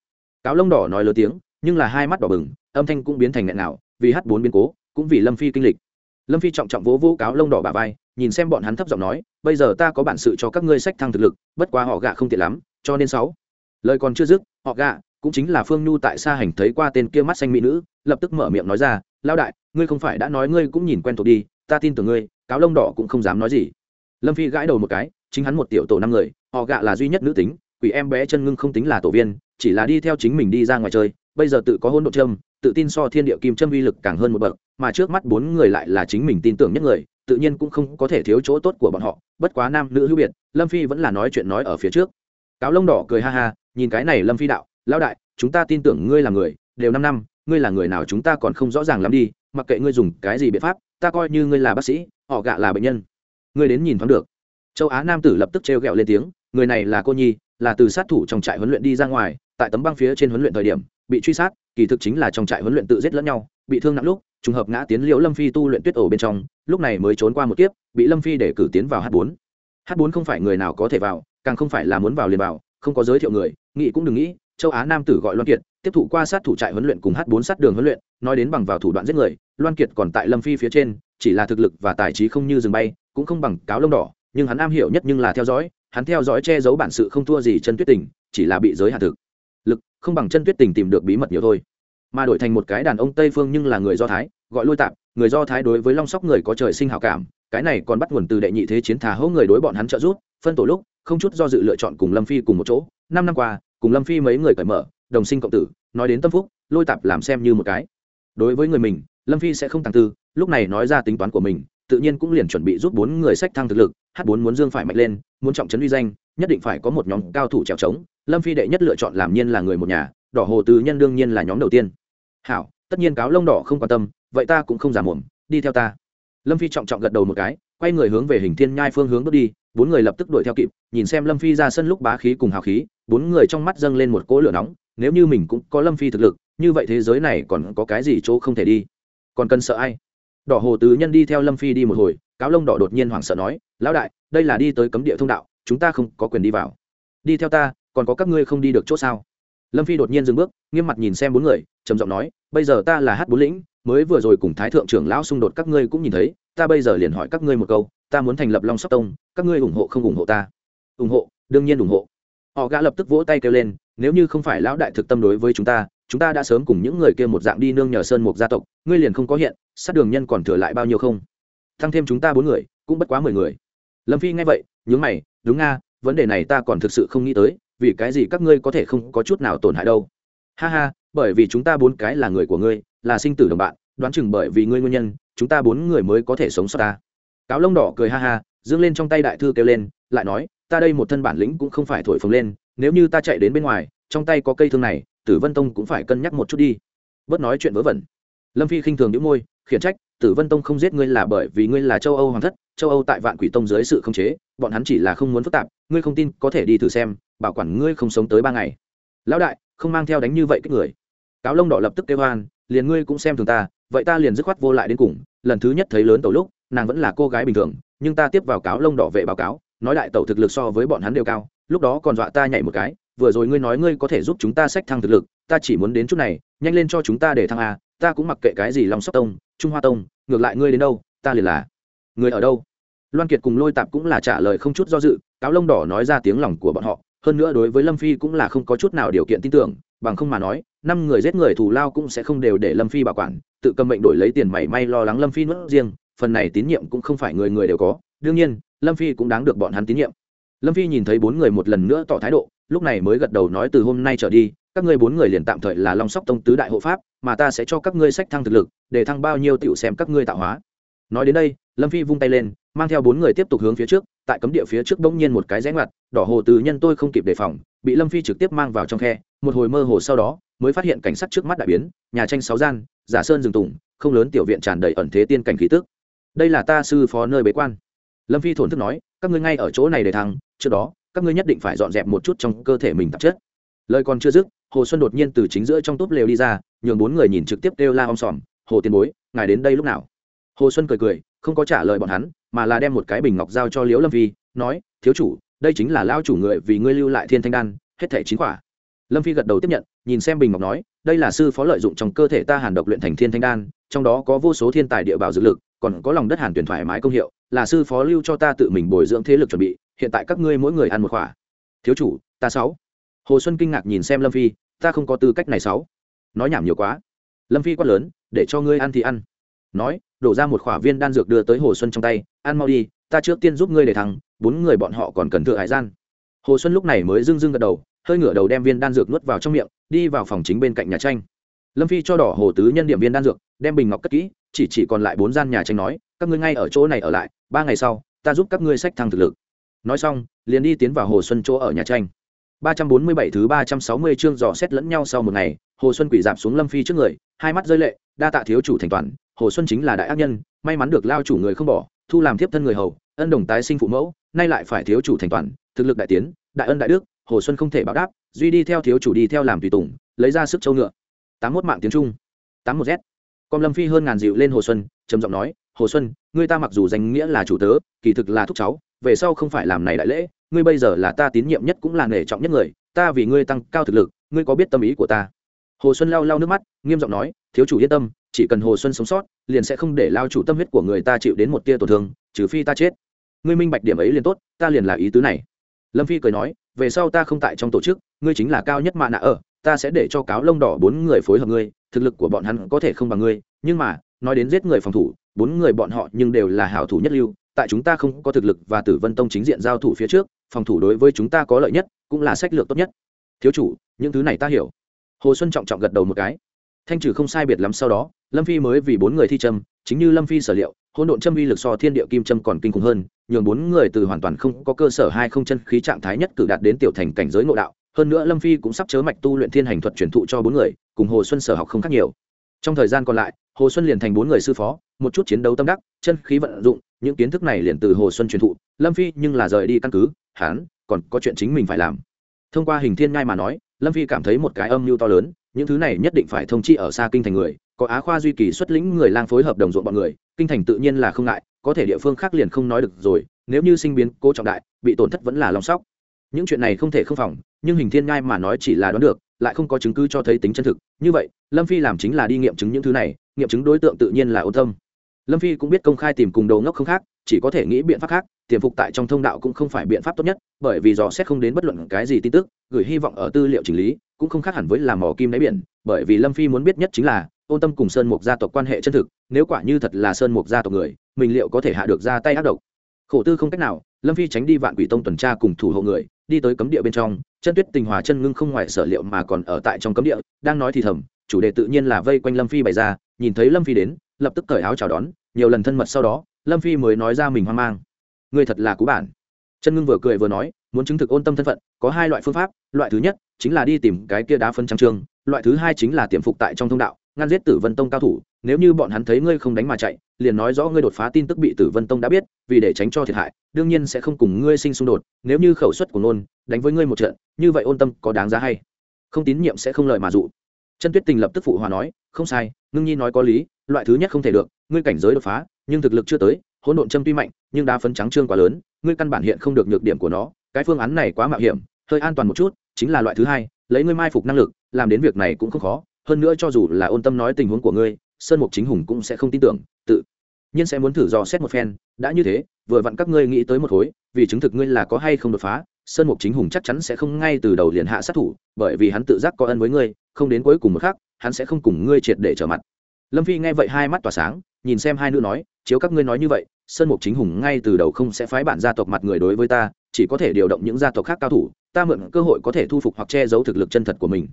Cáo lông đỏ nói lớn tiếng nhưng là hai mắt đỏ bừng âm thanh cũng biến thành nghẹn nào vì h bốn biến cố cũng vì lâm phi kinh lịch. Lâm phi trọng trọng vỗ vỗ cáo lông đỏ bà vai nhìn xem bọn hắn thấp giọng nói bây giờ ta có bản sự cho các ngươi sách thăng thực lực bất quá họ gạ không tiện lắm cho nên sáu. Lời còn chưa dứt họ gạ cũng chính là phương nhu tại xa hành thấy qua tên kia mắt xanh mỹ nữ lập tức mở miệng nói ra lao đại ngươi không phải đã nói ngươi cũng nhìn quen thuộc đi ta tin tưởng ngươi cáo lông đỏ cũng không dám nói gì. Lâm phi gãi đầu một cái chính hắn một tiểu tổ năm người, họ gạ là duy nhất nữ tính, quỷ em bé chân ngưng không tính là tổ viên, chỉ là đi theo chính mình đi ra ngoài chơi, bây giờ tự có hôn độ trâm tự tin so thiên địa kim châm uy lực càng hơn một bậc, mà trước mắt bốn người lại là chính mình tin tưởng nhất người, tự nhiên cũng không có thể thiếu chỗ tốt của bọn họ, bất quá nam nữ hữu biệt, lâm phi vẫn là nói chuyện nói ở phía trước. Cáo lông đỏ cười ha ha, nhìn cái này lâm phi đạo, lão đại, chúng ta tin tưởng ngươi là người, đều năm năm, ngươi là người nào chúng ta còn không rõ ràng lắm đi, mặc kệ ngươi dùng cái gì biện pháp, ta coi như ngươi là bác sĩ, họ gạ là bệnh nhân. Ngươi đến nhìn thoáng được châu á nam tử lập tức trêu ghẹo lên tiếng, người này là cô nhi, là từ sát thủ trong trại huấn luyện đi ra ngoài, tại tấm băng phía trên huấn luyện thời điểm, bị truy sát, kỳ thực chính là trong trại huấn luyện tự giết lẫn nhau, bị thương nặng lúc, trùng hợp ngã tiến liễu lâm phi tu luyện tuyết ổ bên trong, lúc này mới trốn qua một kiếp, bị lâm phi để cử tiến vào h bốn. H bốn không phải người nào có thể vào, càng không phải là muốn vào liền vào, không có giới thiệu người, nghĩ cũng đừng nghĩ, châu á nam tử gọi loan kiệt, tiếp thụ qua sát thủ trại huấn luyện cùng h bốn sát đường huấn luyện, nói đến bằng vào thủ đoạn giết người, loan kiệt còn tại lâm phi phía trên, chỉ là thực lực và tài trí không như rừng bay, cũng không bằng cáo lông đỏ nhưng hắn am hiểu nhất nhưng là theo dõi, hắn theo dõi che giấu bản sự không thua gì chân tuyết tình, chỉ là bị giới hạn thực. Lực, không bằng chân tuyết tình tìm được bí mật nhiều thôi. Mà đổi thành một cái đàn ông tây phương nhưng là người do thái, gọi lôi tạp, người do thái đối với long sóc người có trời sinh hào cảm, cái này còn bắt nguồn từ đệ nhị thế chiến thả hỗ người đối bọn hắn trợ giúp, phân tổ lúc, không chút do dự lựa chọn cùng lâm phi cùng một chỗ, năm năm qua, cùng lâm phi mấy người cởi mở, đồng sinh cộng tử, nói đến tâm phúc, lôi tạp làm xem như một cái. Đối với người mình, lâm phi sẽ không tăng tư, lúc này nói ra tính toán của mình, tự nhiên cũng liền chuẩn bị giúp bốn người sách thăng thực lực h bốn muốn dương phải mạnh lên, muốn trọng trấn uy danh, nhất định phải có một nhóm cao thủ trèo trống. Lâm phi đệ nhất lựa chọn làm nhiên là người một nhà, đỏ hồ tứ nhân đương nhiên là nhóm đầu tiên. Hảo, tất nhiên cáo lông đỏ không quan tâm, vậy ta cũng không giả mồm, đi theo ta. Lâm phi trọng trọng gật đầu một cái, quay người hướng về hình thiên nhai phương hướng bước đi, bốn người lập tức đuổi theo kịp, nhìn xem lâm phi ra sân lúc bá khí cùng hào khí, bốn người trong mắt dâng lên một cỗ lửa nóng, nếu như mình cũng có lâm phi thực lực, như vậy thế giới này còn có cái gì chỗ không thể đi? Còn cần sợ ai? Đỏ hồ tứ nhân đi theo lâm phi đi một hồi cáo lông đỏ đột nhiên hoảng sợ nói, lão đại, đây là đi tới cấm địa thông đạo, chúng ta không có quyền đi vào. Đi theo ta, còn có các ngươi không đi được chỗ sao? Lâm phi đột nhiên dừng bước, nghiêm mặt nhìn xem bốn người, trầm giọng nói, bây giờ ta là hát bốn lĩnh, mới vừa rồi cùng thái thượng trưởng lão xung đột các ngươi cũng nhìn thấy, ta bây giờ liền hỏi các ngươi một câu, ta muốn thành lập long sóc tông, các ngươi ủng hộ không ủng hộ ta? Ủng hộ, đương nhiên ủng hộ. Họ gã lập tức vỗ tay kêu lên, nếu như không phải lão đại thực tâm đối với chúng ta chúng ta đã sớm cùng những người kia một dạng đi nương nhờ sơn mục gia tộc, ngươi liền không có hiện, sát đường nhân còn thừa lại bao nhiêu không? Thăng thêm chúng ta bốn người, cũng bất quá mười người. Lâm phi nghe vậy, nhướng mày, đúng nga, vấn đề này ta còn thực sự không nghĩ tới, vì cái gì các ngươi có thể không có chút nào tổn hại đâu? Ha ha, bởi vì chúng ta bốn cái là người của ngươi, là sinh tử đồng bạn, đoán chừng bởi vì ngươi nguyên nhân, chúng ta bốn người mới có thể sống sót ta. Cáo lông đỏ cười ha ha dương lên trong tay đại thư kêu lên, lại nói, ta đây một thân bản lĩnh cũng không phải thổi phồng lên, nếu như ta chạy đến bên ngoài, trong tay có cây thương này, tử vân tông cũng phải cân nhắc một chút đi. Bớt nói chuyện vớ vẩn lâm phi khinh thường những môi, khiển trách, tử vân tông không giết ngươi là bởi vì ngươi là châu âu hoàng thất, châu âu tại vạn quỷ tông dưới sự khống chế, bọn hắn chỉ là không muốn phức tạp, ngươi không tin có thể đi thử xem, bảo quản ngươi không sống tới ba ngày. Lão đại, không mang theo đánh như vậy cái người. Cáo lông đỏ lập tức kêu hoan liền ngươi cũng xem thường ta, vậy ta liền dứt khoát vô lại đến cùng, lần thứ nhất thấy lớn tẩu lúc, nàng vẫn là cô gái bình thường, nhưng ta tiếp vào cáo lông đỏ vệ báo cáo, nói đại tẩu thực lực so với bọn hắn đều cao, lúc đó còn dọa ta nhảy một cái, vừa rồi ngươi nói ngươi có thể giúp chúng ta sách thăng thực lực, ta chỉ muốn đến chút này, nhanh lên cho chúng ta để thăng a ta cũng mặc kệ cái gì long sóc tông, trung hoa tông, ngược lại ngươi đến đâu, ta liền là người ở đâu. Loan kiệt cùng lôi tạp cũng là trả lời không chút do dự, cáo lông đỏ nói ra tiếng lòng của bọn họ, hơn nữa đối với lâm phi cũng là không có chút nào điều kiện tin tưởng, bằng không mà nói, năm người giết người thù lao cũng sẽ không đều để lâm phi bảo quản, tự cầm mệnh đổi lấy tiền mảy may lo lắng lâm phi nuốt riêng, phần này tín nhiệm cũng không phải người người đều có, đương nhiên, lâm phi cũng đáng được bọn hắn tín nhiệm. Lâm phi nhìn thấy bốn người một lần nữa tỏ thái độ, lúc này mới gật đầu nói từ hôm nay trở đi các ngươi bốn người liền tạm thời là long sóc tông tứ đại hộ pháp, mà ta sẽ cho các ngươi sách thăng thực lực, để thăng bao nhiêu tựu xem các ngươi tạo hóa. Nói đến đây, lâm phi vung tay lên, mang theo bốn người tiếp tục hướng phía trước, tại cấm địa phía trước bỗng nhiên một cái rẽ ngoặt, đỏ hồ từ nhân tôi không kịp đề phòng, bị lâm phi trực tiếp mang vào trong khe, một hồi mơ hồ sau đó, mới phát hiện cảnh sắc trước mắt đại biến, nhà tranh sáu gian, giả sơn rừng tùng, không lớn tiểu viện tràn đầy ẩn thế tiên cảnh khí tức. Đây là ta sư phó nơi bế quan. Lâm phi thổn thức nói, các ngươi ngay ở chỗ này để thăng, trước đó, các ngươi nhất định phải dọn dẹp một chút trong cơ thể mình tạp chất lời còn chưa dứt, hồ xuân đột nhiên từ chính giữa trong túp lều đi ra, nhường bốn người nhìn trực tiếp kêu la om sòm, hồ tiền bối, ngài đến đây lúc nào? Hồ xuân cười cười, không có trả lời bọn hắn, mà là đem một cái bình ngọc giao cho liễu lâm phi, nói, thiếu chủ, đây chính là lao chủ người vì ngươi lưu lại thiên thanh đan, hết thẻ chín quả. Lâm phi gật đầu tiếp nhận, nhìn xem bình ngọc nói, đây là sư phó lợi dụng trong cơ thể ta hàn độc luyện thành thiên thanh đan, trong đó có vô số thiên tài địa bảo dược lực, còn có lòng đất hàn tuyển thoải mái công hiệu, là sư phó lưu cho ta tự mình bồi dưỡng thế lực chuẩn bị, hiện tại các ngươi mỗi người ăn một quả. thiếu chủ, ta sáu hồ xuân kinh ngạc nhìn xem lâm phi, ta không có tư cách này sáu. Nói nhảm nhiều quá. Lâm phi quát lớn, để cho ngươi ăn thì ăn. Nói, đổ ra một khỏa viên đan dược đưa tới hồ xuân trong tay, ăn mau đi, ta trước tiên giúp ngươi để thắng bốn người bọn họ còn cần thừa hải gian. Hồ xuân lúc này mới dưng dưng gật đầu, hơi ngửa đầu đem viên đan dược nuốt vào trong miệng, đi vào phòng chính bên cạnh nhà tranh. Lâm phi cho đỏ hồ tứ nhân điểm viên đan dược, đem bình ngọc cất kỹ, chỉ chỉ còn lại bốn gian nhà tranh nói, các ngươi ngay ở chỗ này ở lại, ba ngày sau, ta giúp các ngươi sách thăng thực lực. Nói xong, liền đi tiến vào hồ xuân chỗ ở nhà tranh. 347 thứ 360 chương dò xét lẫn nhau sau một ngày, Hồ Xuân quỷ giảm xuống Lâm Phi trước người, hai mắt rơi lệ, đa tạ thiếu chủ thành toàn, Hồ Xuân chính là đại ác nhân, may mắn được lao chủ người không bỏ, thu làm tiếp thân người hầu, ân đồng tái sinh phụ mẫu, nay lại phải thiếu chủ thành toàn, thực lực đại tiến, đại ân đại đức, Hồ Xuân không thể báo đáp, duy đi theo thiếu chủ đi theo làm tùy tùng, lấy ra sức châu ngựa. 81 mạng tiếng Trung, 81 Z. Con Lâm Phi hơn ngàn dịu lên Hồ Xuân, trầm giọng nói, "Hồ Xuân, ngươi ta mặc dù danh nghĩa là chủ tớ, kỳ thực là thúc cháu, về sau không phải làm này đại lễ, ngươi bây giờ là ta tín nhiệm nhất cũng là nể trọng nhất người ta vì ngươi tăng cao thực lực ngươi có biết tâm ý của ta? Hồ xuân lau lau nước mắt nghiêm giọng nói thiếu chủ yên tâm chỉ cần hồ xuân sống sót liền sẽ không để lao chủ tâm huyết của người ta chịu đến một tia tổn thương trừ phi ta chết. Ngươi minh bạch điểm ấy liền tốt ta liền là ý tứ này. Lâm phi cười nói về sau ta không tại trong tổ chức ngươi chính là cao nhất mạ nạ ở ta sẽ để cho cáo lông đỏ bốn người phối hợp ngươi thực lực của bọn hắn có thể không bằng ngươi nhưng mà nói đến giết người phòng thủ bốn người bọn họ nhưng đều là hảo thủ nhất lưu, tại chúng ta không có thực lực và tử vân tông chính diện giao thủ phía trước, phòng thủ đối với chúng ta có lợi nhất, cũng là sách lược tốt nhất. Thiếu chủ, những thứ này ta hiểu. Hồ xuân trọng trọng gật đầu một cái. Thanh trừ không sai biệt lắm sau đó, lâm phi mới vì bốn người thi trâm chính như lâm phi sở liệu, hỗn độn châm uy lực so thiên địa kim châm còn kinh khủng hơn, nhường bốn người từ hoàn toàn không có cơ sở hai không chân khí trạng thái nhất cử đạt đến tiểu thành cảnh giới ngộ đạo. Hơn nữa lâm phi cũng sắp chớ mạch tu luyện thiên hành thuật truyền thụ cho bốn người, cùng hồ xuân sở học không khác nhiều trong thời gian còn lại, hồ xuân liền thành bốn người sư phó, một chút chiến đấu tâm đắc, chân khí vận dụng, những kiến thức này liền từ hồ xuân truyền thụ. Lâm phi nhưng là rời đi căn cứ hán còn có chuyện chính mình phải làm. Thông qua hình thiên ngai mà nói, lâm phi cảm thấy một cái âm mưu to lớn, những thứ này nhất định phải thông chi ở xa kinh thành người, có á khoa duy kỳ xuất lĩnh người lang phối hợp đồng ruộng bọn người, kinh thành tự nhiên là không ngại, có thể địa phương khác liền không nói được rồi, nếu như sinh biến cố trọng đại, bị tổn thất vẫn là lòng sóc. Những chuyện này không thể không phòng, nhưng hình thiên ngai mà nói chỉ là đoán được lại không có chứng cứ cho thấy tính chân thực. Như vậy, lâm phi làm chính là đi nghiệm chứng những thứ này, nghiệm chứng đối tượng tự nhiên là ôn tâm. Lâm phi cũng biết công khai tìm cùng đầu ngốc không khác, chỉ có thể nghĩ biện pháp khác, tiềm phục tại trong thông đạo cũng không phải biện pháp tốt nhất, bởi vì dò xét không đến bất luận cái gì tin tức, gửi hy vọng ở tư liệu chỉnh lý, cũng không khác hẳn với làm mỏ kim đáy biển, bởi vì lâm phi muốn biết nhất chính là ôn tâm cùng sơn mục gia tộc quan hệ chân thực, nếu quả như thật là sơn mục gia tộc người, mình liệu có thể hạ được ra tay ác độc? Khổ tư không cách nào, lâm phi tránh đi vạn quỷ tông tuần tra cùng thủ hộ người đi tới cấm địa bên trong, chân tuyết tình hòa chân ngưng không ngoài sở liệu mà còn ở tại trong cấm địa, đang nói thì thầm, chủ đề tự nhiên là vây quanh lâm phi bày ra, nhìn thấy lâm phi đến, lập tức cởi áo chào đón, nhiều lần thân mật sau đó, lâm phi mới nói ra mình hoang mang. Người thật là cú bản. Chân ngưng vừa cười vừa nói, muốn chứng thực ôn tâm thân phận, có hai loại phương pháp, loại thứ nhất chính là đi tìm cái kia đá phân trắng trương, loại thứ hai chính là tiềm phục tại trong thông đạo, ngăn giết tử vân tông cao thủ nếu như bọn hắn thấy ngươi không đánh mà chạy, liền nói rõ ngươi đột phá tin tức bị tử vân tông đã biết, vì để tránh cho thiệt hại, đương nhiên sẽ không cùng ngươi sinh xung đột, nếu như khẩu suất của nôn đánh với ngươi một trận, như vậy ôn tâm có đáng giá hay? Không tín nhiệm sẽ không lời mà dụ. Chân tuyết tình lập tức phụ hòa nói, không sai, ngưng nhi nói có lý, loại thứ nhất không thể được, ngươi cảnh giới đột phá, nhưng thực lực chưa tới, hỗn độn châm tuy mạnh, nhưng đa phấn trắng trương quá lớn, ngươi căn bản hiện không được nhược điểm của nó, cái phương án này quá mạo hiểm, hơi an toàn một chút, chính là loại thứ hai, lấy ngươi mai phục năng lực, làm đến việc này cũng không khó, hơn nữa cho dù là ôn tâm nói tình huống của ngươi sơn mục chính hùng cũng sẽ không tin tưởng, tự nhiên sẽ muốn thử dò xét một phen, đã như thế, vừa vặn các ngươi nghĩ tới một khối, vì chứng thực ngươi là có hay không đột phá, sơn mục chính hùng chắc chắn sẽ không ngay từ đầu liền hạ sát thủ, bởi vì hắn tự giác có ân với ngươi, không đến cuối cùng một khác hắn sẽ không cùng ngươi triệt để trở mặt. Lâm phi nghe vậy hai mắt tỏa sáng, nhìn xem hai nữ nói, chiếu các ngươi nói như vậy, sơn mục chính hùng ngay từ đầu không sẽ phái bản gia tộc mặt người đối với ta, chỉ có thể điều động những gia tộc khác cao thủ, ta mượn cơ hội có thể thu phục hoặc che giấu thực lực chân thật của mình.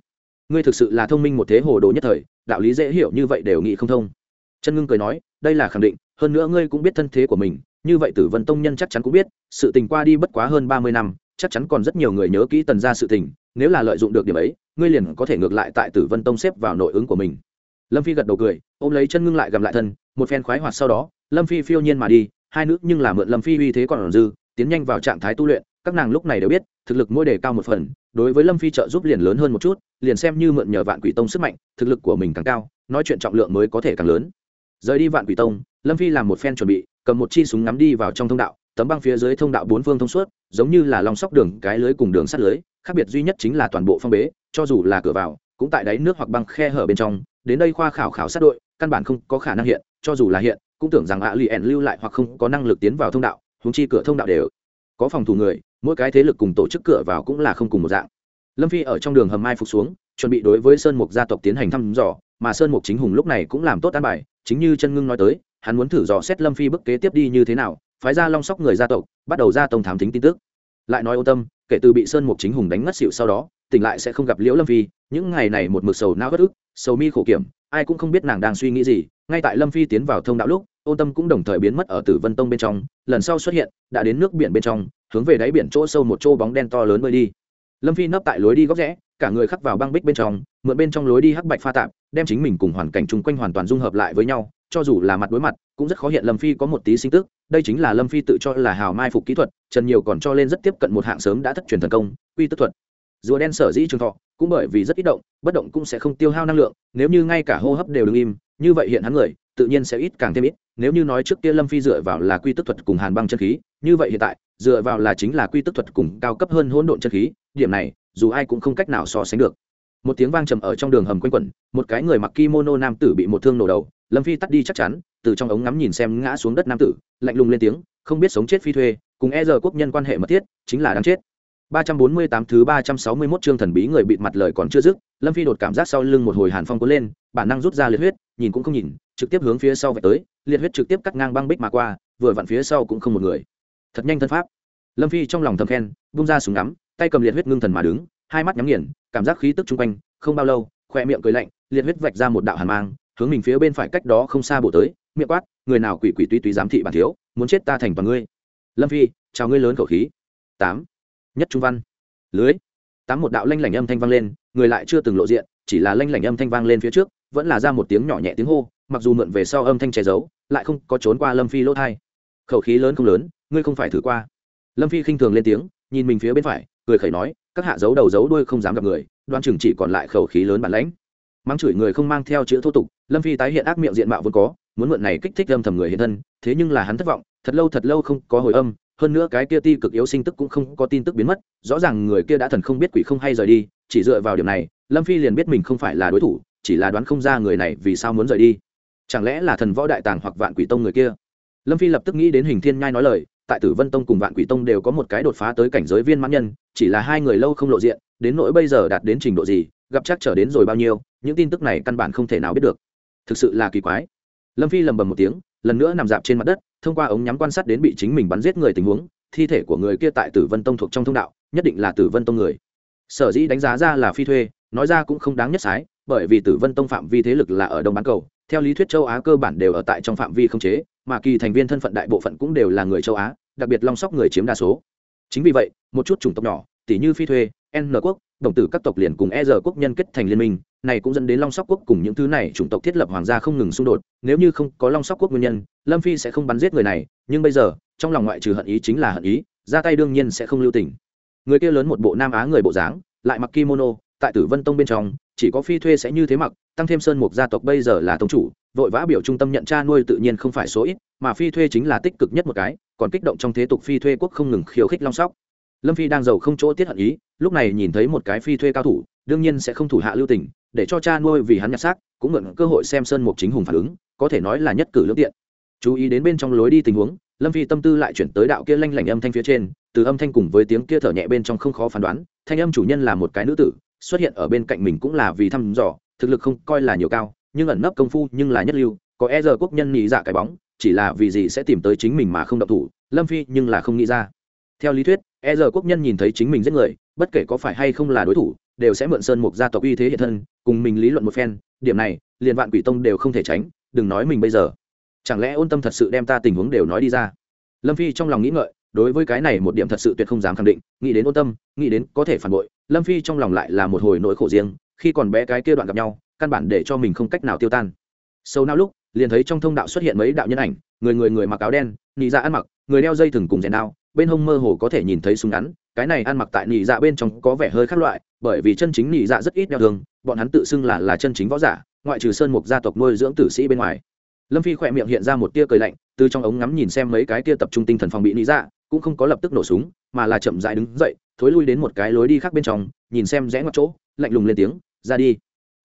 Ngươi thực sự là thông minh một thế hồ đồ nhất thời đạo lý dễ hiểu như vậy đều nghĩ không thông. Chân ngưng cười nói, đây là khẳng định, hơn nữa ngươi cũng biết thân thế của mình, như vậy tử vân tông nhân chắc chắn cũng biết, sự tình qua đi bất quá hơn ba mươi năm, chắc chắn còn rất nhiều người nhớ kỹ tần ra sự tình, nếu là lợi dụng được điểm ấy, ngươi liền có thể ngược lại tại tử vân tông xếp vào nội ứng của mình. Lâm phi gật đầu cười, ôm lấy chân ngưng lại gầm lại thân, một phen khoái hoạt sau đó, lâm phi phiêu nhiên mà đi, hai nữ nhưng là mượn lâm phi uy thế còn dư, tiến nhanh vào trạng thái tu luyện, các nàng lúc này đều biết, thực lực mỗi đề cao một phần đối với lâm phi trợ giúp liền lớn hơn một chút, liền xem như mượn nhờ vạn quỷ tông sức mạnh, thực lực của mình càng cao, nói chuyện trọng lượng mới có thể càng lớn. Rời đi vạn quỷ tông, lâm phi làm một phen chuẩn bị, cầm một chi súng ngắm đi vào trong thông đạo, tấm băng phía dưới thông đạo bốn phương thông suốt, giống như là lòng sóc đường, cái lưới cùng đường sắt lưới, khác biệt duy nhất chính là toàn bộ phong bế, cho dù là cửa vào, cũng tại đáy nước hoặc băng khe hở bên trong, đến đây khoa khảo khảo sát đội, căn bản không có khả năng hiện, cho dù là hiện, cũng tưởng rằng ạ lì ẻn lưu lại hoặc không có năng lực tiến vào thông đạo húng chi cửa thông đạo đều có phòng thủ người mỗi cái thế lực cùng tổ chức cửa vào cũng là không cùng một dạng. Lâm phi ở trong đường hầm mai phục xuống, chuẩn bị đối với sơn mục gia tộc tiến hành thăm dò, mà sơn mục chính hùng lúc này cũng làm tốt an bài, chính như chân ngưng nói tới, hắn muốn thử dò xét lâm phi bức kế tiếp đi như thế nào, phái ra long sóc người gia tộc, bắt đầu ra tông thám thính tin tức. Lại nói ô tâm, kể từ bị sơn mục chính hùng đánh ngất xịu sau đó, tỉnh lại sẽ không gặp liễu lâm phi, những ngày này một mực sầu não bất ức, sầu mi khổ kiểm, ai cũng không biết nàng đang suy nghĩ gì, ngay tại lâm phi tiến vào thông đạo lúc ôn tâm cũng đồng thời biến mất ở tử vân tông bên trong, lần sau xuất hiện, đã đến nước biển bên trong, hướng về đáy biển chỗ sâu một chỗ bóng đen to lớn bơi đi. Lâm phi nấp tại lối đi góc rẽ, cả người khắc vào băng bích bên trong, mượn bên trong lối đi hắc bạch pha tạp, đem chính mình cùng hoàn cảnh chung quanh hoàn toàn dung hợp lại với nhau, cho dù là mặt đối mặt, cũng rất khó hiện lâm phi có một tí sinh tức, đây chính là lâm phi tự cho là hào mai phục kỹ thuật, trần nhiều còn cho lên rất tiếp cận một hạng sớm đã thất truyền thần công, quy tức thuật. Rùa đen sở dĩ trường thọ, cũng bởi vì rất ít động, bất động cũng sẽ không tiêu hao năng lượng, nếu như ngay cả hô hấp đều đ ứ n g im, như vậy hiện hắn người, tự nhiên sẽ ít càng thêm ít nếu như nói trước kia lâm phi dựa vào là quy tức thuật cùng hàn băng chân khí như vậy hiện tại dựa vào là chính là quy tức thuật cùng cao cấp hơn hỗn độn chân khí điểm này dù ai cũng không cách nào so sánh được. Một tiếng vang trầm ở trong đường hầm quanh quẩn một cái người mặc kimono nam tử bị một thương nổ đầu lâm phi tắt đi chắc chắn từ trong ống ngắm nhìn xem ngã xuống đất nam tử lạnh lùng lên tiếng không biết sống chết phi thuê cùng e giờ quốc nhân quan hệ mật thiết chính là đáng chết. 348 thứ 361 chương thần bí người bịt mặt lời còn chưa dứt, Lâm Phi đột cảm giác sau lưng một hồi hàn phong cuốn lên, bản năng rút ra liệt huyết, nhìn cũng không nhìn, trực tiếp hướng phía sau vạch tới, liệt huyết trực tiếp cắt ngang băng bích mà qua, vừa vặn phía sau cũng không một người. Thật nhanh thân pháp. Lâm Phi trong lòng thầm khen, bung ra súng ngắm, tay cầm liệt huyết ngưng thần mà đứng, hai mắt nhắm nghiền, cảm giác khí tức trung quanh, không bao lâu, khóe miệng cười lạnh, liệt huyết vạch ra một đạo hàn mang, hướng mình phía bên phải cách đó không xa bổ tới, miệng quát, người nào quỷ quỷ tuy tuy dám thị bản thiếu, muốn chết ta thành toàn ngươi. Lâm Phi, chào ngươi lớn khẩu khí. 8. Nhất trung văn lưới tám một đạo lanh lảnh âm thanh vang lên người lại chưa từng lộ diện chỉ là lanh lảnh âm thanh vang lên phía trước vẫn là ra một tiếng nhỏ nhẹ tiếng hô, mặc dù mượn về sau âm thanh che giấu, lại không có trốn qua lâm phi lỗ thai. Khẩu khí lớn không lớn, ngươi không phải thử qua. Lâm phi khinh thường lên tiếng, nhìn mình phía bên phải, cười khẩy nói, các hạ giấu đầu giấu đuôi không dám gặp người, đoan chừng chỉ còn lại khẩu khí lớn bản lãnh. Mắng chửi người không mang theo chữ thô tục, lâm phi tái hiện ác miệng diện mạo vốn có, muốn mượn này kích thích âm thầm người hiện thân, thế nhưng là hắn thất vọng, thật lâu thật lâu không có hồi âm, hơn nữa cái kia ti cực yếu sinh tức cũng không có tin tức biến mất, rõ ràng người kia đã thần không biết quỷ không hay rời đi, chỉ dựa vào điểm này, lâm phi liền biết mình không phải là đối thủ chỉ là đoán không ra người này vì sao muốn rời đi. Chẳng lẽ là thần võ đại tàng hoặc vạn quỷ tông người kia? Lâm phi lập tức nghĩ đến hình thiên nhai nói lời, tại tử vân tông cùng vạn quỷ tông đều có một cái đột phá tới cảnh giới viên mãn nhân, chỉ là hai người lâu không lộ diện, đến nỗi bây giờ đạt đến trình độ gì, gặp chắc trở đến rồi bao nhiêu, những tin tức này căn bản không thể nào biết được. Thực sự là kỳ quái. Lâm phi lầm bầm một tiếng, lần nữa nằm dạp trên mặt đất, thông qua ống nhắm quan sát đến bị chính mình bắn giết người tình huống, thi thể của người kia tại tử vân tông thuộc trong thông đạo, nhất định là tử vân tông người. Sở dĩ đánh giá ra là phi thuê, nói ra cũng không đáng nhất sái bởi vì tử vân tông phạm vi thế lực là ở đông bán cầu, theo lý thuyết châu á cơ bản đều ở tại trong phạm vi không chế, mà kỳ thành viên thân phận đại bộ phận cũng đều là người châu á, đặc biệt long sóc người chiếm đa số. Chính vì vậy, một chút chủng tộc nhỏ, tỷ như phi thuê, n quốc, đồng tử các tộc liền cùng e r quốc nhân kết thành liên minh, này cũng dẫn đến long sóc quốc cùng những thứ này chủng tộc thiết lập hoàng gia không ngừng xung đột. Nếu như không có long sóc quốc nguyên nhân, lâm phi sẽ không bắn giết người này, nhưng bây giờ, trong lòng ngoại trừ hận ý chính là hận ý, ra tay đương nhiên sẽ không lưu tình. Người kia lớn một bộ nam á người bộ dáng, lại mặc kimono, tại tử vân tông bên trong chỉ có phi thuê sẽ như thế mặc, tăng thêm sơn mục gia tộc bây giờ là tông chủ, vội vã biểu trung tâm nhận cha nuôi tự nhiên không phải số ít, mà phi thuê chính là tích cực nhất một cái, còn kích động trong thế tục phi thuê quốc không ngừng khiêu khích long sóc. Lâm phi đang giàu không chỗ tiết hận ý, lúc này nhìn thấy một cái phi thuê cao thủ, đương nhiên sẽ không thủ hạ lưu tình, để cho cha nuôi vì hắn nhặt xác, cũng mượn cơ hội xem sơn mục chính hùng phản ứng, có thể nói là nhất cử lương tiện. Chú ý đến bên trong lối đi tình huống, lâm phi tâm tư lại chuyển tới đạo kia lanh lảnh âm thanh phía trên, từ âm thanh cùng với tiếng kia thở nhẹ bên trong không khó phán đoán, thanh âm chủ nhân là một cái nữ tử xuất hiện ở bên cạnh mình cũng là vì thăm dò, thực lực không coi là nhiều cao, nhưng ẩn nấp công phu nhưng là nhất lưu, có e giờ quốc nhân nghĩ dạ cái bóng, chỉ là vì gì sẽ tìm tới chính mình mà không động thủ, lâm phi nhưng là không nghĩ ra. Theo lý thuyết e giờ quốc nhân nhìn thấy chính mình giết người, bất kể có phải hay không là đối thủ, đều sẽ mượn sơn mục gia tộc uy thế hiện thân, cùng mình lý luận một phen, điểm này, liền vạn quỷ tông đều không thể tránh, đừng nói mình bây giờ. Chẳng lẽ ôn tâm thật sự đem ta tình huống đều nói đi ra? Lâm phi trong lòng nghĩ ngợi đối với cái này một điểm thật sự tuyệt không dám khẳng định, nghĩ đến ôn tâm, nghĩ đến có thể phản bội, lâm phi trong lòng lại là một hồi nỗi khổ riêng, khi còn bé cái kia đoạn gặp nhau, căn bản để cho mình không cách nào tiêu tan. Sâu nào lúc, liền thấy trong thông đạo xuất hiện mấy đạo nhân ảnh, người người người mặc áo đen nhị dạ ăn mặc, người đeo dây thừng cùng rèn đao, bên hông mơ hồ có thể nhìn thấy súng ngắn, cái này ăn mặc tại nhị dạ bên trong có vẻ hơi khác loại, bởi vì chân chính nhị dạ rất ít đeo thường, bọn hắn tự xưng là là chân chính võ giả, ngoại trừ sơn mục gia tộc nuôi dưỡng tử sĩ bên ngoài. Lâm phi khỏe miệng hiện ra một tia cười lạnh, từ trong ống ngắm nhìn xem mấy cái tia tập trung tinh thần phòng bị nhị dạ cũng không có lập tức nổ súng, mà là chậm dại đứng dậy, thối lui đến một cái lối đi khác bên trong, nhìn xem rẽ ngoặt chỗ, lạnh lùng lên tiếng, ra đi.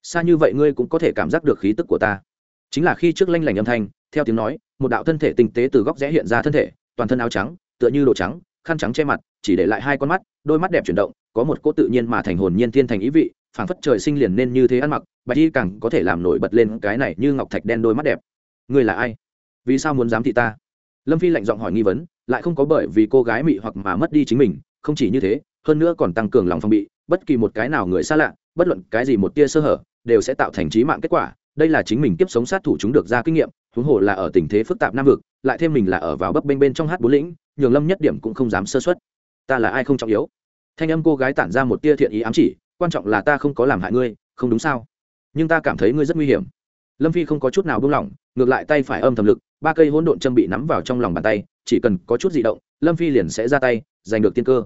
Xa như vậy ngươi cũng có thể cảm giác được khí tức của ta. Chính là khi trước lanh lảnh âm thanh, theo tiếng nói, một đạo thân thể tinh tế từ góc rẽ hiện ra thân thể, toàn thân áo trắng, tựa như đồ trắng, khăn trắng che mặt, chỉ để lại hai con mắt, đôi mắt đẹp chuyển động, có một cỗ tự nhiên mà thành hồn nhiên thiên thành ý vị, phảng phất trời sinh liền nên như thế ăn mặc, bạch y càng có thể làm nổi bật lên cái này như ngọc thạch đen đôi mắt đẹp. Ngươi là ai? Vì sao muốn dám thị ta? Lâm phi lạnh giọng hỏi nghi vấn, lại không có bởi vì cô gái mị hoặc mà mất đi chính mình, không chỉ như thế, hơn nữa còn tăng cường lòng phòng bị, bất kỳ một cái nào người xa lạ, bất luận cái gì một tia sơ hở, đều sẽ tạo thành trí mạng kết quả. Đây là chính mình tiếp sống sát thủ chúng được ra kinh nghiệm, huống hồ là ở tình thế phức tạp nam vực, lại thêm mình là ở vào bấp bênh bên trong hát bốn lĩnh, nhường lâm nhất điểm cũng không dám sơ xuất ta là ai không trọng yếu? Thanh âm cô gái tản ra một tia thiện ý ám chỉ, quan trọng là ta không có làm hại ngươi, không đúng sao? Nhưng ta cảm thấy ngươi rất nguy hiểm. Lâm phi không có chút nào buông lỏng, ngược lại tay phải âm thầm lực ba cây hỗn độn châm bị nắm vào trong lòng bàn tay, chỉ cần có chút di động, lâm phi liền sẽ ra tay, giành được tiên cơ.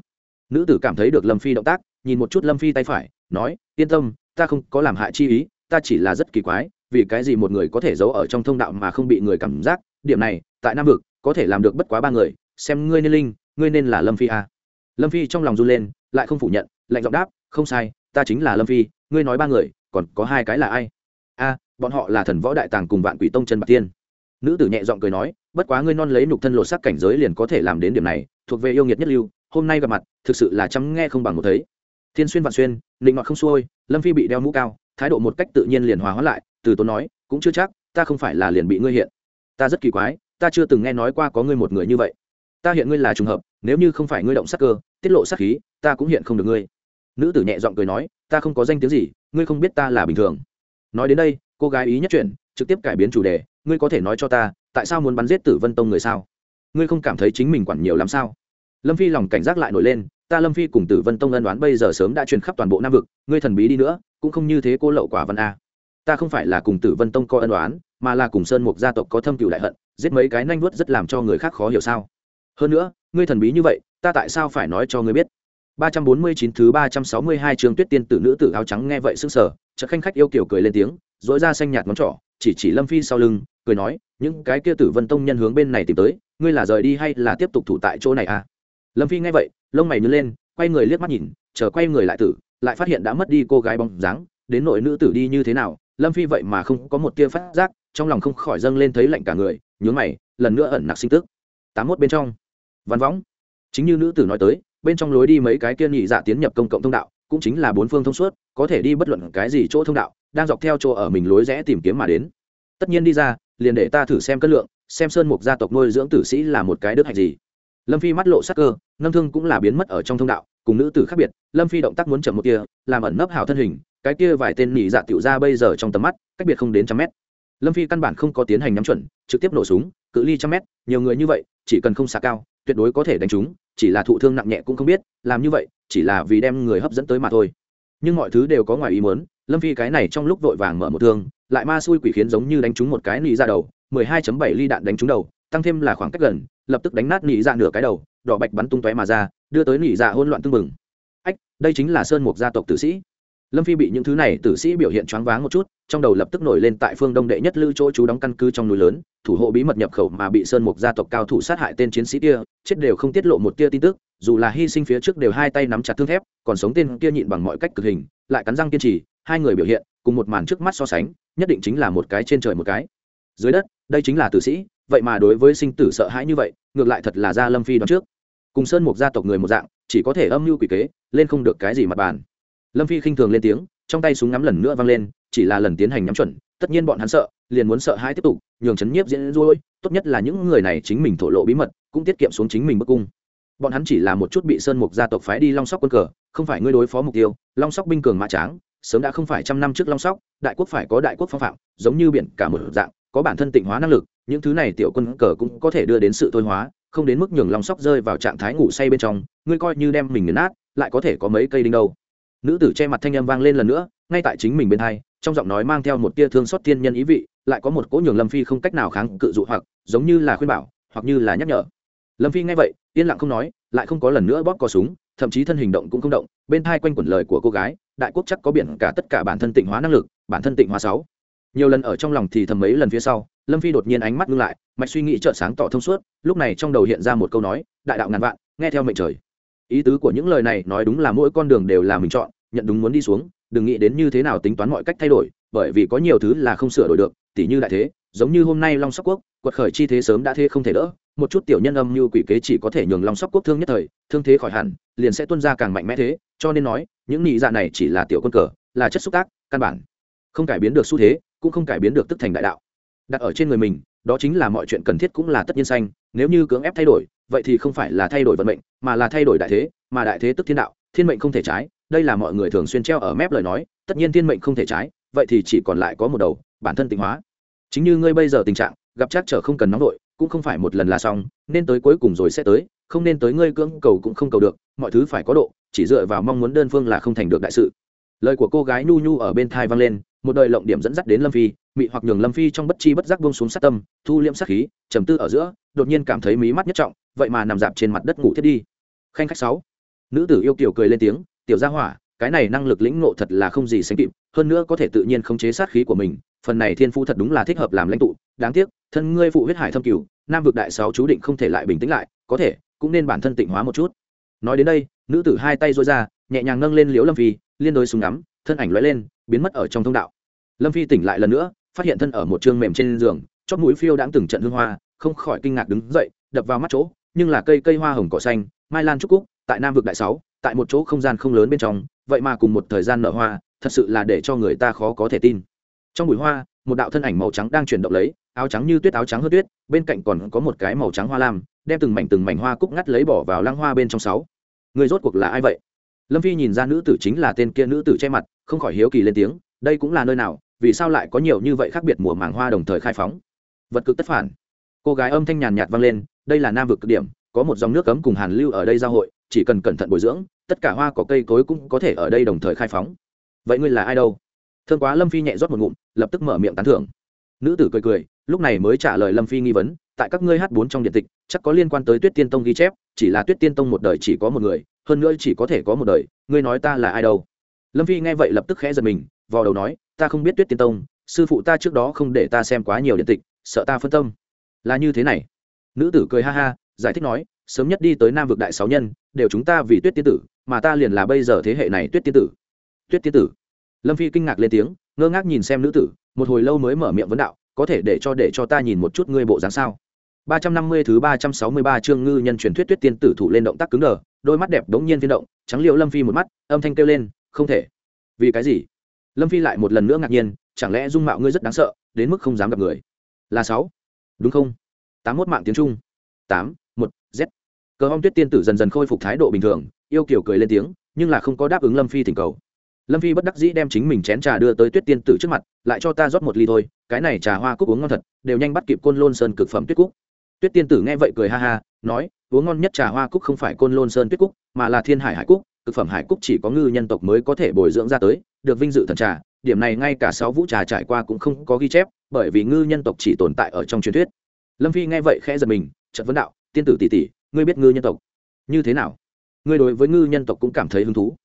Nữ tử cảm thấy được lâm phi động tác, nhìn một chút lâm phi tay phải, nói, yên tâm, ta không có làm hại chi ý, ta chỉ là rất kỳ quái, vì cái gì một người có thể giấu ở trong thông đạo mà không bị người cảm giác? Điểm này, tại nam vực, có thể làm được bất quá ba người, xem ngươi nên linh, ngươi nên là lâm phi à. lâm phi trong lòng run lên, lại không phủ nhận, lạnh giọng đáp, không sai, ta chính là lâm phi, ngươi nói ba người, còn có hai cái là ai? A, bọn họ là thần võ đại tàng cùng vạn quỷ tông chân bạc tiên nữ tử nhẹ giọng cười nói, bất quá ngươi non lấy nục thân lộ sắc cảnh giới liền có thể làm đến điểm này, thuộc về yêu nghiệt nhất lưu, hôm nay gặp mặt, thực sự là chăm nghe không bằng một thấy. Thiên xuyên vạn xuyên định ngọt không xuôi, lâm phi bị đeo mũ cao, thái độ một cách tự nhiên liền hòa hóa lại, từ tốn nói, cũng chưa chắc, ta không phải là liền bị ngươi hiện. Ta rất kỳ quái, ta chưa từng nghe nói qua có ngươi một người như vậy. Ta hiện ngươi là trùng hợp, nếu như không phải ngươi động sắc cơ, tiết lộ sắc khí, ta cũng hiện không được ngươi. Nữ tử nhẹ giọng cười nói, ta không có danh tiếng gì, ngươi không biết ta là bình thường. Nói đến đây, cô gái ý nhất chuyện trực tiếp cải biến chủ đề ngươi có thể nói cho ta tại sao muốn bắn giết tử vân tông người sao? Ngươi không cảm thấy chính mình quản nhiều lắm sao? Lâm phi lòng cảnh giác lại nổi lên ta lâm phi cùng tử vân tông ân đoán bây giờ sớm đã truyền khắp toàn bộ nam vực ngươi thần bí đi nữa cũng không như thế cô lậu quả văn a. Ta không phải là cùng tử vân tông có ân đoán mà là cùng sơn mục gia tộc có thâm cựu đại hận giết mấy cái nanh vuốt rất làm cho người khác khó hiểu sao? Hơn nữa ngươi thần bí như vậy ta tại sao phải nói cho ngươi biết? 349 thứ 362 trường tuyết tiên tử nữ tử áo trắng nghe vậy sững sờ, chợt khanh khách yêu kiều cười lên tiếng, rỗi ra xanh nhạt ngón trỏ, chỉ chỉ Lâm Phi sau lưng, cười nói, những cái kia tử Vân Tông nhân hướng bên này tìm tới, ngươi là rời đi hay là tiếp tục thủ tại chỗ này à? Lâm Phi nghe vậy, lông mày nhướng lên, quay người liếc mắt nhìn, chờ quay người lại tử, lại phát hiện đã mất đi cô gái bóng dáng, đến nội nữ tử đi như thế nào, Lâm Phi vậy mà không có một tia phát giác, trong lòng không khỏi dâng lên thấy lạnh cả người, nhướng mày, lần nữa ẩn nặc sinh tức. 81 bên trong, Văn Võng, chính như nữ tử nói tới, bên trong lối đi mấy cái kia nhị dạ tiến nhập công cộng thông đạo cũng chính là bốn phương thông suốt có thể đi bất luận cái gì chỗ thông đạo đang dọc theo chỗ ở mình lối rẽ tìm kiếm mà đến tất nhiên đi ra liền để ta thử xem cân lượng, xem sơn mục gia tộc nuôi dưỡng tử sĩ là một cái đức hạnh gì. Lâm phi mắt lộ sắc cơ, ngâm thương cũng là biến mất ở trong thông đạo, cùng nữ tử khác biệt, lâm phi động tác muốn chậm một kia làm ẩn nấp hào thân hình, cái kia vài tên nỉ dạ tiểu ra bây giờ trong tầm mắt, cách biệt không đến trăm mét. Lâm phi căn bản không có tiến hành nhắm chuẩn, trực tiếp nổ súng, cự ly trăm mét, nhiều người như vậy, chỉ cần không xả cao, tuyệt đối có thể đánh chúng chỉ là thụ thương nặng nhẹ cũng không biết, làm như vậy, chỉ là vì đem người hấp dẫn tới mà thôi. Nhưng mọi thứ đều có ngoài ý muốn, lâm phi cái này trong lúc vội vàng mở một thương lại ma xui quỷ khiến giống như đánh trúng một cái nị ra đầu 12.7 ly đạn đánh trúng đầu, tăng thêm là khoảng cách gần, lập tức đánh nát nị ra nửa cái đầu, đỏ bạch bắn tung tóe mà ra, đưa tới nị ra hỗn loạn tương mừng ách, đây chính là sơn mục gia tộc tử sĩ. Lâm phi bị những thứ này tử sĩ biểu hiện choáng váng một chút, trong đầu lập tức nổi lên tại phương đông đệ nhất lữ chỗ chú đóng căn cứ trong núi lớn, thủ hộ bí mật nhập khẩu mà bị sơn mục gia tộc cao thủ sát hại tên chiến sĩ kia, chết đều không tiết lộ một tia tin tức, dù là hy sinh phía trước đều hai tay nắm chặt thương thép, còn sống tên kia nhịn bằng mọi cách cực hình, lại cắn răng kiên trì hai người biểu hiện, cùng một màn trước mắt so sánh, nhất định chính là một cái trên trời một cái. Dưới đất, đây chính là tử sĩ, vậy mà đối với sinh tử sợ hãi như vậy, ngược lại thật là ra lâm phi đoán trước. Cùng sơn một gia tộc người một dạng, chỉ có thể âm mưu quỷ kế, lên không được cái gì mặt bàn. Lâm phi khinh thường lên tiếng, trong tay súng ngắm lần nữa vang lên, chỉ là lần tiến hành nhắm chuẩn, tất nhiên bọn hắn sợ, liền muốn sợ hãi tiếp tục, nhường chấn nhiếp diễn ruôi tốt nhất là những người này chính mình thổ lộ bí mật, cũng tiết kiệm xuống chính mình bức cung. Bọn hắn chỉ là một chút bị sơn mục gia tộc phái đi long sóc quân cờ, không phải ngươi đối phó mục tiêu, long sóc binh cường mã tráng sớm đã không phải trăm năm trước long sóc, đại quốc phải có đại quốc phong phạm, giống như biển cả một dạng, có bản thân tịnh hóa năng lực, những thứ này tiểu quân cờ cũng có thể đưa đến sự thôi hóa, không đến mức nhường long sóc rơi vào trạng thái ngủ say bên trong, ngươi coi như đem mình nghiền nát, lại có thể có mấy cây đinh đâu. Nữ tử che mặt thanh âm vang lên lần nữa, ngay tại chính mình bên hai, trong giọng nói mang theo một tia thương xót thiên nhân ý vị, lại có một cỗ nhường lâm phi không cách nào kháng cự dụ hoặc, giống như là khuyên bảo, hoặc như là nhắc nhở. Lâm phi nghe vậy, yên lặng không nói, lại không có lần nữa bóp cò súng, thậm chí thân hình động cũng không động, bên thai quanh quẩn lời của cô gái đại quốc chắc có biển cả tất cả bản thân tịnh hóa năng lực, bản thân tịnh hóa sáu. Nhiều lần ở trong lòng thì thầm mấy lần phía sau, lâm phi đột nhiên ánh mắt ngưng lại, mạch suy nghĩ trợ sáng tỏ thông suốt, lúc này trong đầu hiện ra một câu nói, đại đạo ngàn vạn, nghe theo mệnh trời. Ý tứ của những lời này nói đúng là mỗi con đường đều là mình chọn, nhận đúng muốn đi xuống, đừng nghĩ đến như thế nào tính toán mọi cách thay đổi, bởi vì có nhiều thứ là không sửa đổi được, tỉ như đại thế, giống như hôm nay long sóc quốc, quật khởi chi thế sớm đã thế không thể đỡ, một chút tiểu nhân âm như quỷ kế chỉ có thể nhường long sóc quốc thương nhất thời, thương thế khỏi hẳn, liền sẽ tuân ra càng mạnh mẽ thế cho nên nói, những nị dạ này chỉ là tiểu quân cờ, là chất xúc tác, căn bản không cải biến được xu thế, cũng không cải biến được tức thành đại đạo. Đặt ở trên người mình, đó chính là mọi chuyện cần thiết cũng là tất nhiên xanh, nếu như cưỡng ép thay đổi, vậy thì không phải là thay đổi vận mệnh, mà là thay đổi đại thế, mà đại thế tức thiên đạo, thiên mệnh không thể trái, đây là mọi người thường xuyên treo ở mép lời nói, tất nhiên thiên mệnh không thể trái, vậy thì chỉ còn lại có một đầu, bản thân tịnh hóa. Chính như ngươi bây giờ tình trạng, gặp chắc trở không cần nóng đội cũng không phải một lần là xong, nên tới cuối cùng rồi sẽ tới không nên tới ngươi cưỡng cầu cũng không cầu được, mọi thứ phải có độ, chỉ dựa vào mong muốn đơn phương là không thành được đại sự. Lời của cô gái nhu nhu ở bên thai vang lên, một đời lộng điểm dẫn dắt đến lâm phi, mị hoặc nhường lâm phi trong bất chi bất giác buông xuống sát tâm, thu liễm sát khí, trầm tư ở giữa, đột nhiên cảm thấy mí mắt nhất trọng, vậy mà nằm dạp trên mặt đất ngủ thiết đi. Khanh khách sáu. Nữ tử yêu kiểu cười lên tiếng, tiểu gia hỏa, cái này năng lực lĩnh ngộ thật là không gì sánh kịp, hơn nữa có thể tự nhiên khống chế sát khí của mình, phần này thiên phu thật đúng là thích hợp làm lãnh tụ, đáng tiếc, thân ngươi phụ huyết hải thâm cửu nam vực đại sáu chú định không thể lại bình tĩnh lại, có thể cũng nên bản thân tịnh hóa một chút. Nói đến đây, nữ tử hai tay dối ra, nhẹ nhàng nâng lên liễu lâm phi, liên đối súng ngắm, thân ảnh lóe lên, biến mất ở trong thông đạo. Lâm phi tỉnh lại lần nữa, phát hiện thân ở một chương mềm trên giường chót mũi phiêu đãng từng trận hương hoa, không khỏi kinh ngạc đứng dậy, đập vào mắt chỗ, nhưng là cây cây hoa hồng cỏ xanh, mai lan trúc cúc, tại nam vực đại sáu, tại một chỗ không gian không lớn bên trong, vậy mà cùng một thời gian nở hoa, thật sự là để cho người ta khó có thể tin. Trong bụi hoa một đạo thân ảnh màu trắng đang chuyển động lấy, áo trắng như tuyết, áo trắng hơn tuyết, bên cạnh còn có một cái màu trắng hoa lam, đem từng mảnh từng mảnh hoa cúc ngắt lấy bỏ vào lăng hoa bên trong sáu. Người rốt cuộc là ai vậy? Lâm phi nhìn ra nữ tử chính là tên kia nữ tử che mặt, không khỏi hiếu kỳ lên tiếng, đây cũng là nơi nào, vì sao lại có nhiều như vậy khác biệt mùa màng hoa đồng thời khai phóng? Vật cực tất phản. Cô gái âm thanh nhàn nhạt vang lên, đây là nam vực cực điểm, có một dòng nước cấm cùng hàn lưu ở đây giao hội, chỉ cần cẩn thận bồi dưỡng, tất cả hoa có cây cối cũng có thể ở đây đồng thời khai phóng. Vậy ngươi là ai đâu? Thương quá lâm phi nhẹ rót một ngụm, lập tức mở miệng tán thưởng. Nữ tử cười cười, lúc này mới trả lời lâm phi nghi vấn, tại các ngươi hát bốn trong điện tịch, chắc có liên quan tới tuyết tiên tông ghi chép, chỉ là tuyết tiên tông một đời chỉ có một người, hơn nữa chỉ có thể có một đời, ngươi nói ta là ai đâu? Lâm phi nghe vậy lập tức khẽ giật mình, vò đầu nói, ta không biết tuyết tiên tông, sư phụ ta trước đó không để ta xem quá nhiều điện tịch, sợ ta phân tâm. Là như thế này. Nữ tử cười ha ha, giải thích nói, sớm nhất đi tới nam vực đại sáu nhân, đều chúng ta vì tuyết tiên tử, mà ta liền là bây giờ thế hệ này tuyết tiên tử. Tuyết tiên tử lâm phi kinh ngạc lên tiếng, ngơ ngác nhìn xem nữ tử, một hồi lâu mới mở miệng vấn đạo, có thể để cho để cho ta nhìn một chút ngươi bộ dáng sao? Ba trăm năm mươi thứ ba trăm sáu mươi ba chương ngư nhân truyền thuyết tuyết tiên tử thủ lên động tác cứng đờ, đôi mắt đẹp đống nhiên viên động, trắng liệu lâm phi một mắt, âm thanh kêu lên, không thể. Vì cái gì? Lâm phi lại một lần nữa ngạc nhiên, chẳng lẽ dung mạo ngươi rất đáng sợ, đến mức không dám gặp người? Là sáu. Đúng không? Tám mốt mạng tiếng trung. Tám, một, z. Cờ hong tuyết tiên tử dần dần khôi phục thái độ bình thường, yêu kiểu cười lên tiếng, nhưng là không có đáp ứng lâm phi thỉnh cầu lâm phi bất đắc dĩ đem chính mình chén trà đưa tới tuyết tiên tử trước mặt, lại cho ta rót một ly thôi, cái này trà hoa cúc uống ngon thật, đều nhanh bắt kịp côn lôn sơn cực phẩm tuyết cúc. Tuyết tiên tử nghe vậy cười ha ha, nói, uống ngon nhất trà hoa cúc không phải côn lôn sơn tuyết cúc, mà là thiên hải hải cúc, cực phẩm hải cúc chỉ có ngư nhân tộc mới có thể bồi dưỡng ra tới, được vinh dự thần trà, điểm này ngay cả sáu vũ trà trải qua cũng không có ghi chép, bởi vì ngư nhân tộc chỉ tồn tại ở trong truyền thuyết. Lâm phi nghe vậy khẽ giật mình, chợt vấn đạo, tiên tử tỷ tỷ, ngươi biết ngư nhân tộc như thế nào? Ngươi đối với ngư nhân tộc cũng cảm thấy hứng thú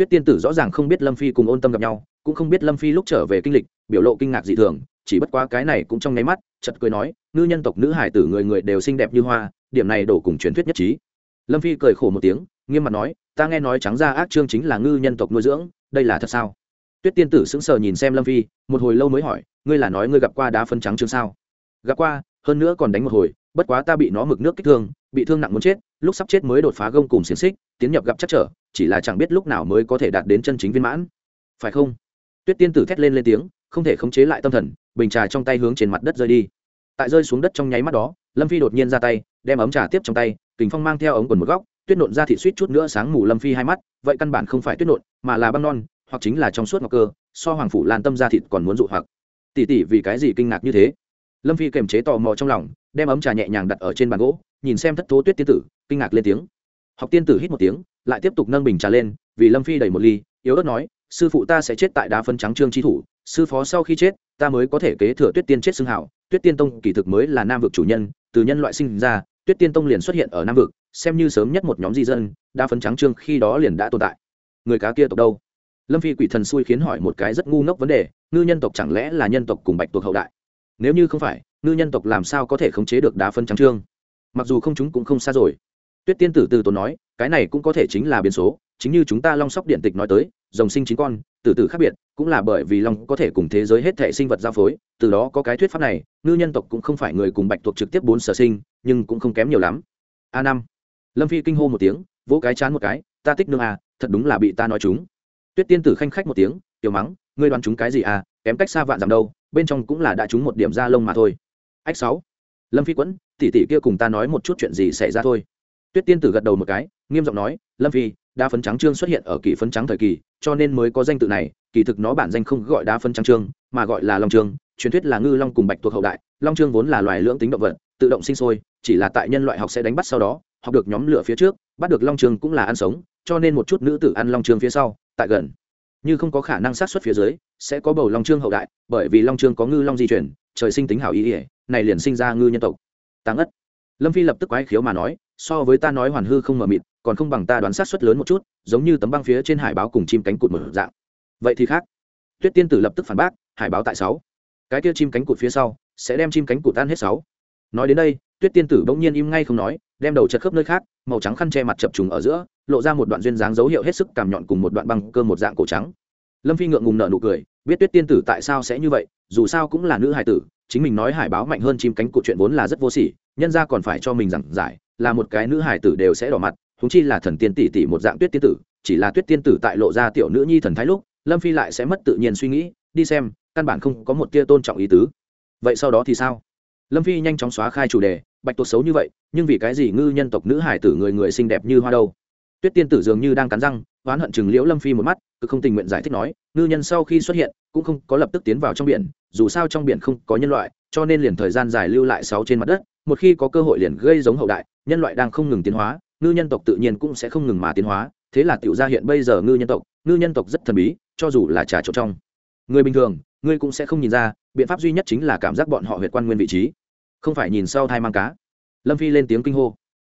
tuyết tiên tử rõ ràng không biết lâm phi cùng ôn tâm gặp nhau, cũng không biết lâm phi lúc trở về kinh lịch, biểu lộ kinh ngạc dị thường, chỉ bất quá cái này cũng trong nháy mắt chật cười nói, ngư nhân tộc nữ hải tử người người đều xinh đẹp như hoa, điểm này đổ cùng truyền thuyết nhất trí. Lâm phi cười khổ một tiếng, nghiêm mặt nói, ta nghe nói trắng ra ác trương chính là ngư nhân tộc nuôi dưỡng, đây là thật sao? Tuyết tiên tử sững sờ nhìn xem lâm phi, một hồi lâu mới hỏi, ngươi là nói ngươi gặp qua đá phân trắng trương sao? Gặp qua, hơn nữa còn đánh một hồi, bất quá ta bị nó mực nước kích thương, bị thương nặng muốn chết, lúc sắp chết mới đột phá gông cùng xiềng xích tiến nhập gặp chắc trở, chỉ là chẳng biết lúc nào mới có thể đạt đến chân chính viên mãn. Phải không? Tuyết tiên tử thét lên lên tiếng, không thể khống chế lại tâm thần, bình trà trong tay hướng trên mặt đất rơi đi. Tại rơi xuống đất trong nháy mắt đó, lâm phi đột nhiên ra tay, đem ấm trà tiếp trong tay kính phong mang theo ống quần một góc, tuyết nộn ra thị suýt chút nữa sáng mù lâm phi hai mắt, vậy căn bản không phải tuyết nộn, mà là băng non, hoặc chính là trong suốt ngọc cơ, so hoàng phủ lan tâm ra thịt còn muốn dụ hoặc. Tỉ tỉ vì cái gì kinh ngạc như thế? Lâm phi kềm chế tò mò trong lòng, đem ấm trà nhẹ nhàng đặt ở trên bàn gỗ, nhìn xem thất thố tuyết tiên tử, kinh ngạc lên tiếng học tiên tử hít một tiếng, lại tiếp tục nâng bình trà lên, vì lâm phi đẩy một ly, yếu ớt nói, sư phụ ta sẽ chết tại đá phân trắng trương tri thủ, sư phó sau khi chết, ta mới có thể kế thừa tuyết tiên chết xưng hảo. Tuyết tiên tông kỳ thực mới là nam vực chủ nhân, từ nhân loại sinh ra, tuyết tiên tông liền xuất hiện ở nam vực, xem như sớm nhất một nhóm di dân đa phân trắng trương khi đó liền đã tồn tại. Người cá kia tộc đâu? Lâm phi quỷ thần xui khiến hỏi một cái rất ngu ngốc vấn đề, ngư nhân tộc chẳng lẽ là nhân tộc cùng bạch tuộc hậu đại? Nếu như không phải, ngư nhân tộc làm sao có thể khống chế được đá phân trắng trương? Mặc dù không chúng cũng không xa rồi tuyết tiên tử từ tốn nói, cái này cũng có thể chính là biến số, chính như chúng ta long sóc điện tịch nói tới, rồng sinh chín con từ từ khác biệt, cũng là bởi vì long có thể cùng thế giới hết thể sinh vật giao phối, từ đó có cái thuyết pháp này, ngư nhân tộc cũng không phải người cùng bạch thuộc trực tiếp bốn sở sinh, nhưng cũng không kém nhiều lắm. A năm. Lâm phi kinh hô một tiếng, vỗ cái chán một cái, ta thích nương à thật đúng là bị ta nói chúng. Tuyết tiên tử khanh khách một tiếng, tiểu mắng, ngươi đoán chúng cái gì à kém cách xa vạn dặm đâu, bên trong cũng là đã trúng một điểm da lông mà thôi. Ách sáu. Lâm phi quẫn, tỷ tỷ kia cùng ta nói một chút chuyện gì xảy ra thôi tuyết tiên tử gật đầu một cái, nghiêm giọng nói, lâm phi đa phấn trắng trương xuất hiện ở kỳ phấn trắng thời kỳ, cho nên mới có danh tự này. Kỳ thực nó bản danh không gọi đa phấn trắng trương mà gọi là long trương truyền thuyết là ngư long cùng bạch thuộc hậu đại. Long trương vốn là loài lưỡng tính động vật, tự động sinh sôi, chỉ là tại nhân loại học sẽ đánh bắt sau đó, học được nhóm lửa phía trước, bắt được long trương cũng là ăn sống, cho nên một chút nữ tử ăn long trương phía sau, tại gần. Như không có khả năng sát xuất phía dưới, sẽ có bầu long trương hậu đại, bởi vì long trương có ngư long di chuyển, trời sinh tính hảo ý ỉa này liền sinh ra ngư nhân tộc. Tăng ất. Lâm phi lập tức quái khiếu mà nói so với ta nói hoàn hư không mờ mịt, còn không bằng ta đoán sát xuất lớn một chút, giống như tấm băng phía trên hải báo cùng chim cánh cụt một dạng. Vậy thì khác. Tuyết tiên tử lập tức phản bác, hải báo tại sáu. Cái kia chim cánh cụt phía sau, sẽ đem chim cánh cụt tan hết sáu. Nói đến đây, tuyết tiên tử bỗng nhiên im ngay không nói, đem đầu chật khớp nơi khác, màu trắng khăn che mặt chập trùng ở giữa, lộ ra một đoạn duyên dáng dấu hiệu hết sức cảm nhọn cùng một đoạn băng cơ một dạng cổ trắng. Lâm phi ngượng ngùng nợ nụ cười, biết tuyết tiên tử tại sao sẽ như vậy, dù sao cũng là nữ hải tử, chính mình nói hải báo mạnh hơn chim cánh cụt chuyện vốn là rất vô sỉ, nhân ra còn phải cho mình giảng giải là một cái nữ hải tử đều sẽ đỏ mặt húng chi là thần tiên tỷ tỷ một dạng tuyết tiên tử, chỉ là tuyết tiên tử tại lộ ra tiểu nữ nhi thần thái lúc, lâm phi lại sẽ mất tự nhiên suy nghĩ, đi xem, căn bản không có một tia tôn trọng ý tứ. Vậy sau đó thì sao? Lâm phi nhanh chóng xóa khai chủ đề, bạch tuộc xấu như vậy, nhưng vì cái gì ngư nhân tộc nữ hải tử người người xinh đẹp như hoa đâu? Tuyết tiên tử dường như đang cắn răng, oán hận chừng liễu lâm phi một mắt, cứ không tình nguyện giải thích nói, ngư nhân sau khi xuất hiện, cũng không có lập tức tiến vào trong biển, dù sao trong biển không có nhân loại, cho nên liền thời gian dài lưu lại sáu trên mặt đất một khi có cơ hội liền gây giống hậu đại, nhân loại đang không ngừng tiến hóa, ngư nhân tộc tự nhiên cũng sẽ không ngừng mà tiến hóa. Thế là tiểu gia hiện bây giờ ngư nhân tộc, ngư nhân tộc rất thần bí, cho dù là trà trộn trong. Người bình thường, ngươi cũng sẽ không nhìn ra, biện pháp duy nhất chính là cảm giác bọn họ huyệt quan nguyên vị trí. Không phải nhìn sau thai mang cá. Lâm phi lên tiếng kinh hô.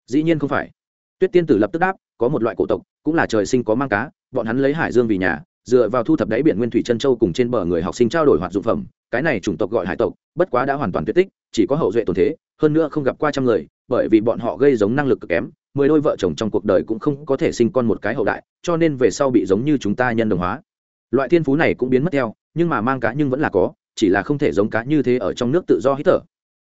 Dĩ nhiên không phải. Tuyết tiên tử lập tức đáp, có một loại cổ tộc, cũng là trời sinh có mang cá, bọn hắn lấy hải dương vì nhà dựa vào thu thập đáy biển nguyên thủy chân châu cùng trên bờ người học sinh trao đổi hoạt dụng phẩm, cái này chủng tộc gọi hải tộc, bất quá đã hoàn toàn tuyệt tích, chỉ có hậu duệ tồn thế, hơn nữa không gặp qua trăm người, bởi vì bọn họ gây giống năng lực cực kém, mười đôi vợ chồng trong cuộc đời cũng không có thể sinh con một cái hậu đại, cho nên về sau bị giống như chúng ta nhân đồng hóa. Loại thiên phú này cũng biến mất theo, nhưng mà mang cá nhưng vẫn là có, chỉ là không thể giống cá như thế ở trong nước tự do hít thở.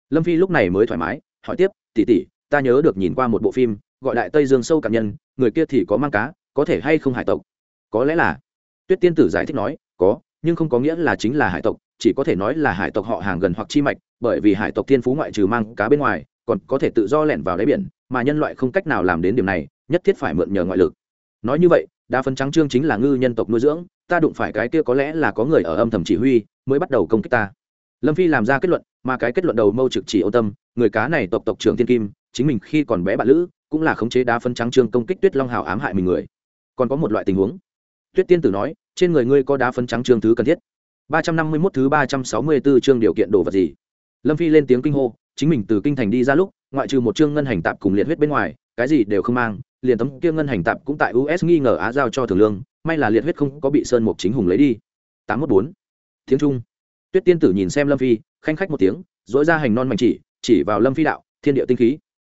Lâm phi lúc này mới thoải mái, hỏi tiếp tỉ tỉ ta nhớ được nhìn qua một bộ phim, gọi đại tây dương sâu cảm nhân, người kia thì có mang cá, có thể hay không hải tộc? Có lẽ là tuyết tiên tử giải thích nói, có, nhưng không có nghĩa là chính là hải tộc, chỉ có thể nói là hải tộc họ hàng gần hoặc chi mạch, bởi vì hải tộc thiên phú ngoại trừ mang cá bên ngoài, còn có thể tự do lẻn vào đáy biển, mà nhân loại không cách nào làm đến điểm này, nhất thiết phải mượn nhờ ngoại lực. Nói như vậy, đa phân trắng trương chính là ngư nhân tộc nuôi dưỡng, ta đụng phải cái kia có lẽ là có người ở âm thầm chỉ huy, mới bắt đầu công kích ta. Lâm phi làm ra kết luận, mà cái kết luận đầu mâu trực chỉ ô tâm, người cá này tộc tộc trưởng thiên kim, chính mình khi còn bé bạn lữ, cũng là khống chế Đa phân trắng trương công kích tuyết long hào ám hại mình người. Còn có một loại tình huống tuyết tiên tử nói, trên người ngươi có đá phấn trắng trương thứ cần thiết. ba trăm năm mươi mốt thứ ba trăm sáu mươi bốn chương điều kiện đồ vật gì? Lâm phi lên tiếng kinh hô, chính mình từ kinh thành đi ra lúc, ngoại trừ một chương ngân hành tạp cùng liệt huyết bên ngoài, cái gì đều không mang, liền tấm kia ngân hành tạp cũng tại us nghi ngờ á giao cho thường lương, may là liệt huyết không có bị sơn mục chính hùng lấy đi. tám mươi bốn. Tiếng trung. Tuyết tiên tử nhìn xem lâm phi, khanh khách một tiếng dỗi ra hành non mạnh chỉ chỉ vào lâm phi đạo, thiên địa tinh khí.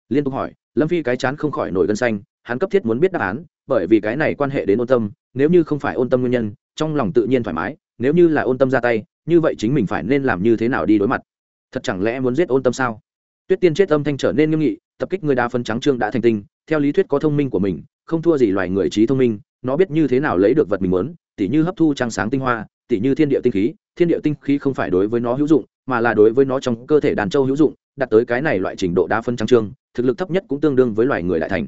Liên tục hỏi, lâm phi cái chán không khỏi nổi gân xanh hắn cấp thiết muốn biết đáp án, bởi vì cái này quan hệ đến ôn tâm, nếu như không phải ôn tâm nguyên nhân, trong lòng tự nhiên thoải mái, nếu như là ôn tâm ra tay, như vậy chính mình phải nên làm như thế nào đi đối mặt? Thật chẳng lẽ muốn giết ôn tâm sao? Tuyết tiên chết âm thanh trở nên nghiêm nghị, tập kích người đa phân trắng trương đã thành tinh, theo lý thuyết có thông minh của mình, không thua gì loài người trí thông minh, nó biết như thế nào lấy được vật mình muốn, tỉ như hấp thu trăng sáng tinh hoa, tỉ như thiên địa tinh khí, thiên địa tinh khí không phải đối với nó hữu dụng, mà là đối với nó trong cơ thể đàn châu hữu dụng, đạt tới cái này loại trình độ đa phân trắng trương, thực lực thấp nhất cũng tương đương với loài người đại thành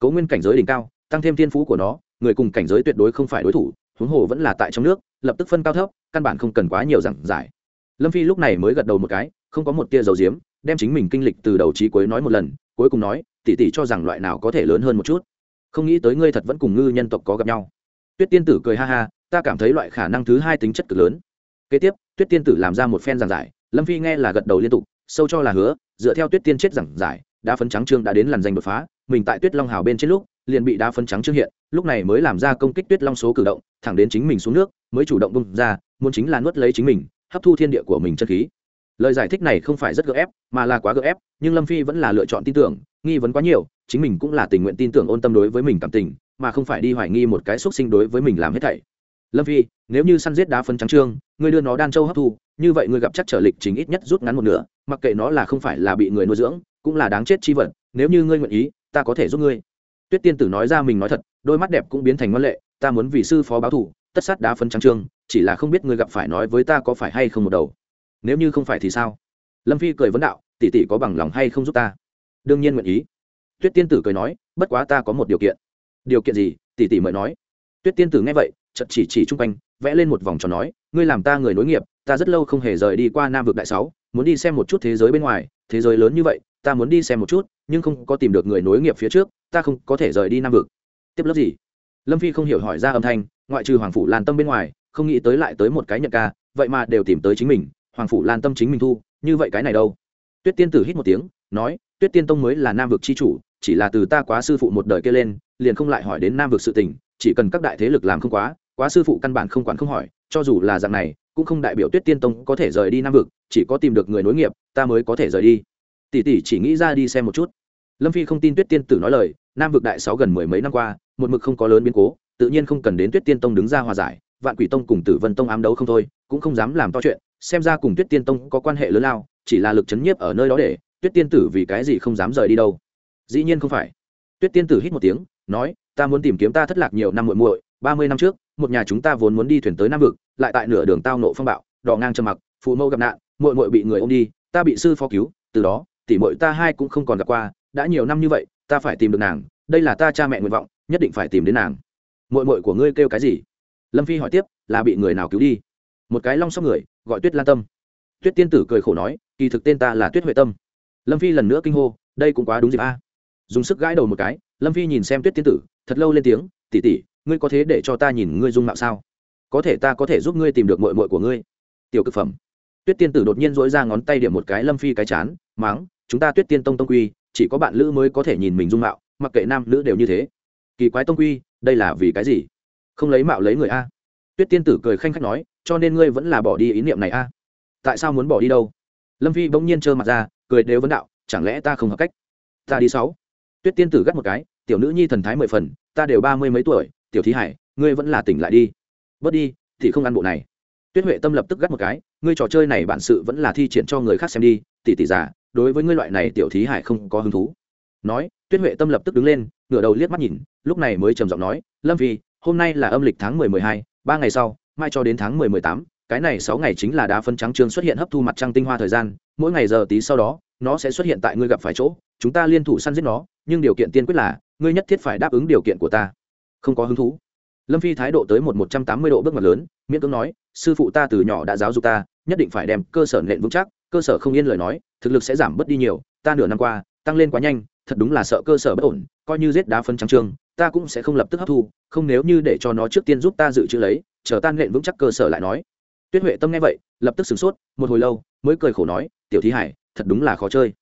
cấu nguyên cảnh giới đỉnh cao, tăng thêm thiên phú của nó, người cùng cảnh giới tuyệt đối không phải đối thủ, huống hồ vẫn là tại trong nước, lập tức phân cao thấp, căn bản không cần quá nhiều giảng giải. Lâm phi lúc này mới gật đầu một cái, không có một tia dầu diếm đem chính mình kinh lịch từ đầu trí cuối nói một lần, cuối cùng nói, tỷ tỷ cho rằng loại nào có thể lớn hơn một chút. Không nghĩ tới ngươi thật vẫn cùng ngư nhân tộc có gặp nhau. Tuyết tiên tử cười ha ha, ta cảm thấy loại khả năng thứ hai tính chất cực lớn. Kế tiếp, tuyết tiên tử làm ra một phen giảng giải, lâm phi nghe là gật đầu liên tục, sâu cho là hứa, dựa theo tuyết tiên chết giảng giải đã phấn trắng trương đã đến làn danh đột phá mình tại tuyết long hào bên trên lúc, liền bị đá phân trắng trương hiện, lúc này mới làm ra công kích tuyết long số cử động, thẳng đến chính mình xuống nước, mới chủ động bung ra, muốn chính là nuốt lấy chính mình, hấp thu thiên địa của mình chân khí. Lời giải thích này không phải rất gượng ép, mà là quá gượng ép, nhưng lâm phi vẫn là lựa chọn tin tưởng, nghi vấn quá nhiều, chính mình cũng là tình nguyện tin tưởng ôn tâm đối với mình cảm tình, mà không phải đi hoài nghi một cái xúc sinh đối với mình làm hết thảy. Lâm phi, nếu như săn giết đá phân trắng trương, ngươi đưa nó đan châu hấp thu, như vậy ngươi gặp chắc trở lịch chính ít nhất rút ngắn một nửa, mặc kệ nó là không phải là bị người nuôi dưỡng, cũng là đáng chết chi vật, nếu như ngươi nguyện ý ta có thể giúp ngươi. Tuyết tiên tử nói ra mình nói thật, đôi mắt đẹp cũng biến thành ngoan lệ, ta muốn vì sư phó báo thủ tất sát đá phấn trắng trương, chỉ là không biết ngươi gặp phải nói với ta có phải hay không một đầu. Nếu như không phải thì sao? Lâm phi cười vấn đạo, tỷ tỷ có bằng lòng hay không giúp ta? Đương nhiên nguyện ý. Tuyết tiên tử cười nói, bất quá ta có một điều kiện. Điều kiện gì? Tỷ tỷ mời nói. Tuyết tiên tử nghe vậy chật chỉ chỉ chung quanh, vẽ lên một vòng tròn nói, ngươi làm ta người nối nghiệp, ta rất lâu không hề rời đi qua nam vực đại sáu, muốn đi xem một chút thế giới bên ngoài, thế giới lớn như vậy ta muốn đi xem một chút, nhưng không có tìm được người nối nghiệp phía trước, ta không có thể rời đi nam vực. Tiếp lớp gì? Lâm phi không hiểu hỏi ra âm thanh, ngoại trừ hoàng phủ lan tâm bên ngoài, không nghĩ tới lại tới một cái nhận ca, vậy mà đều tìm tới chính mình, hoàng phủ lan tâm chính mình thu, như vậy cái này đâu? Tuyết tiên tử hít một tiếng, nói, tuyết tiên tông mới là nam vực c h i chủ, chỉ là từ ta quá sư phụ một đời kia lên, liền không lại hỏi đến nam vực sự tình, chỉ cần các đại thế lực làm không quá quá sư phụ căn bản không quản không hỏi, cho dù là dạng này, cũng không đại biểu tuyết tiên tông có thể rời đi nam vực, chỉ có tìm được người nối nghiệp, ta mới có thể rời đi tỷ tỷ chỉ nghĩ ra đi xem một chút. Lâm phi không tin tuyết tiên tử nói lời, nam vực đại sáu gần mười mấy năm qua, một mực không có lớn biến cố, tự nhiên không cần đến tuyết tiên tông đứng ra hòa giải, vạn quỷ tông cùng tử vân tông ám đấu không thôi, cũng không dám làm to chuyện, xem ra cùng tuyết tiên tông có quan hệ lớn lao, chỉ là lực chấn nhiếp ở nơi đó để, tuyết tiên tử vì cái gì không dám rời đi đâu. Dĩ nhiên không phải. Tuyết tiên tử hít một tiếng, nói, ta muốn tìm kiếm ta thất lạc nhiều năm muội muội, ba mươi năm trước, một nhà chúng ta vốn muốn đi thuyền tới nam vực, lại tại nửa đường tao nộ phong bạo, đỏ ngang trầm mặc, phụ mẫu gặp nạn, muội muội bị người ôm đi, ta bị sư phó cứu, từ đó tỷ muội ta hai cũng không còn gặp qua, đã nhiều năm như vậy, ta phải tìm được nàng, đây là ta cha mẹ nguyện vọng, nhất định phải tìm đến nàng. Muội muội của ngươi kêu cái gì? Lâm phi hỏi tiếp, là bị người nào cứu đi? Một cái long sóc người, gọi tuyết lan tâm. Tuyết tiên tử cười khổ nói, kỳ thực tên ta là tuyết huệ tâm. Lâm phi lần nữa kinh hô, đây cũng quá đúng dịp a. Dùng sức gãi đầu một cái, lâm phi nhìn xem tuyết tiên tử, thật lâu lên tiếng tỉ tỉ ngươi có thế để cho ta nhìn ngươi dung mạo sao? Có thể ta có thể giúp ngươi tìm được mội mội của ngươi. Tiểu cực phẩm. Tuyết tiên tử đột nhiên dỗi ra ngón tay điểm một cái lâm phi cái chán máng chúng ta tuyết tiên tông tông quy, chỉ có bạn lữ mới có thể nhìn mình dung mạo, mặc kệ nam nữ đều như thế. Kỳ quái tông quy, đây là vì cái gì? Không lấy mạo lấy người a. Tuyết tiên tử cười khanh khách nói, cho nên ngươi vẫn là bỏ đi ý niệm này a. Tại sao muốn bỏ đi đâu? Lâm phi bỗng nhiên trơ mặt ra, cười đều vấn đạo, chẳng lẽ ta không hợp cách? Ta đi sáu. Tuyết tiên tử gắt một cái, tiểu nữ nhi thần thái mười phần, ta đều ba mươi mấy tuổi, tiểu thí hải, ngươi vẫn là tỉnh lại đi. Bớt đi, thì không ăn bộ này. Tuyết huệ tâm lập tức gắt một cái, ngươi trò chơi này bản sự vẫn là thi triển cho người khác xem đi, tỷ tỷ giả đối với ngươi loại này tiểu thí hải không có hứng thú. Nói, tuyết huệ tâm lập tức đứng lên, ngửa đầu liếc mắt nhìn, lúc này mới trầm giọng nói, lâm phi, hôm nay là âm lịch tháng mười mười hai, ba ngày sau, mai cho đến tháng mười mười tám, cái này sáu ngày chính là đá phân trắng trương xuất hiện hấp thu mặt trăng tinh hoa thời gian, mỗi ngày giờ tí sau đó, nó sẽ xuất hiện tại ngươi gặp phải chỗ, chúng ta liên thủ săn giết nó, nhưng điều kiện tiên quyết là, ngươi nhất thiết phải đáp ứng điều kiện của ta. Không có hứng thú. Lâm phi thái độ tới một một trăm tám mươi độ bước ngoặt lớn, miễn cưỡng nói, sư phụ ta từ nhỏ đã giáo dục ta, nhất định phải đem cơ sở nện vững chắc, cơ sở không yên lời nói thực lực sẽ giảm bớt đi nhiều ta nửa năm qua tăng lên quá nhanh thật đúng là sợ cơ sở bất ổn coi như giết đá phân trắng trương ta cũng sẽ không lập tức hấp thu không nếu như để cho nó trước tiên giúp ta dự trữ lấy chờ tan nện vững chắc cơ sở lại nói. Tuyết huệ tâm nghe vậy lập tức sửng sốt một hồi lâu mới cười khổ nói tiểu thí hải thật đúng là khó chơi.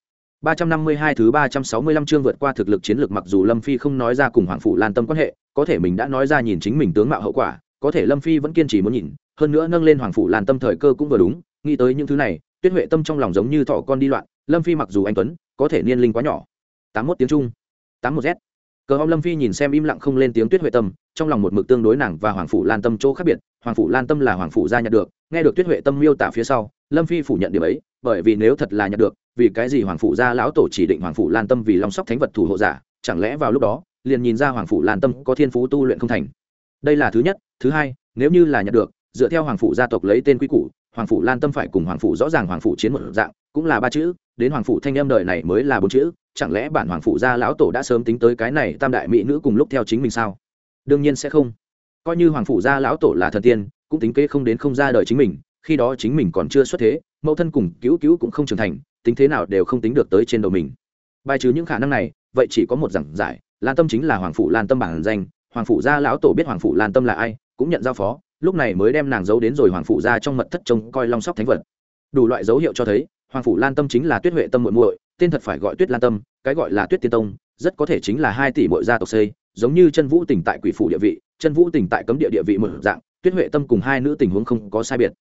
352 thứ 365 chương vượt qua thực lực chiến lược mặc dù Lâm Phi không nói ra cùng Hoàng phủ Lan Tâm quan hệ, có thể mình đã nói ra nhìn chính mình tướng mạo hậu quả, có thể Lâm Phi vẫn kiên trì muốn nhìn, hơn nữa nâng lên Hoàng phủ Lan Tâm thời cơ cũng vừa đúng, nghĩ tới những thứ này, Tuyết Huệ Tâm trong lòng giống như thỏ con đi loạn, Lâm Phi mặc dù anh tuấn, có thể niên linh quá nhỏ. 81 tiếng Trung, 81 Z. Cờ Hồng Lâm Phi nhìn xem im lặng không lên tiếng Tuyết Huệ Tâm, trong lòng một mực tương đối nàng và Hoàng phủ Lan Tâm chỗ khác biệt, Hoàng phủ Lan Tâm là Hoàng phủ gia nhận được, nghe được Tuyết Huệ Tâm miêu tả phía sau, Lâm Phi phủ nhận điểm ấy, bởi vì nếu thật là nhận được, vì cái gì hoàng phủ gia lão tổ chỉ định hoàng phủ lan tâm vì long sóc thánh vật thủ hộ giả chẳng lẽ vào lúc đó liền nhìn ra hoàng phủ lan tâm có thiên phú tu luyện không thành đây là thứ nhất thứ hai nếu như là nhận được dựa theo hoàng phủ gia tộc lấy tên quy củ hoàng phủ lan tâm phải cùng hoàng phủ rõ ràng hoàng phủ chiến một dạng, cũng là ba chữ, đến hoàng phủ thanh em đời này mới là bốn chữ, chẳng lẽ bản hoàng phủ gia lão tổ đã sớm tính tới cái này tam đại mỹ nữ cùng lúc theo chính mình sao? Đương nhiên sẽ không. Coi như hoàng phủ gia lão tổ là thần tiên, cũng tính kế không đến không ra đời chính mình, khi đó chính mình còn chưa xuất thế, mẫu thân cùng cứu cứu cũng không trưởng thành, tính thế nào đều không tính được tới trên đầu mình. Bài trừ những khả năng này, vậy chỉ có một giảng giải, lan tâm chính là hoàng phủ lan tâm bản danh, hoàng phủ gia lão tổ biết hoàng phủ lan tâm là ai, cũng nhận giao phó lúc này mới đem nàng giấu đến rồi hoàng phủ ra trong mật thất trông coi long sóc thánh vật. Đủ loại dấu hiệu cho thấy, hoàng phủ lan tâm chính là tuyết huệ tâm muội muội, tên thật phải gọi tuyết lan tâm, cái gọi là tuyết tiên tông, rất có thể chính là hai tỷ muội gia tộc xây, giống như chân vũ tỉnh tại quỷ phủ địa vị, chân vũ tỉnh tại cấm địa địa vị một dạng, tuyết huệ tâm cùng hai nữ tình huống không có sai biệt.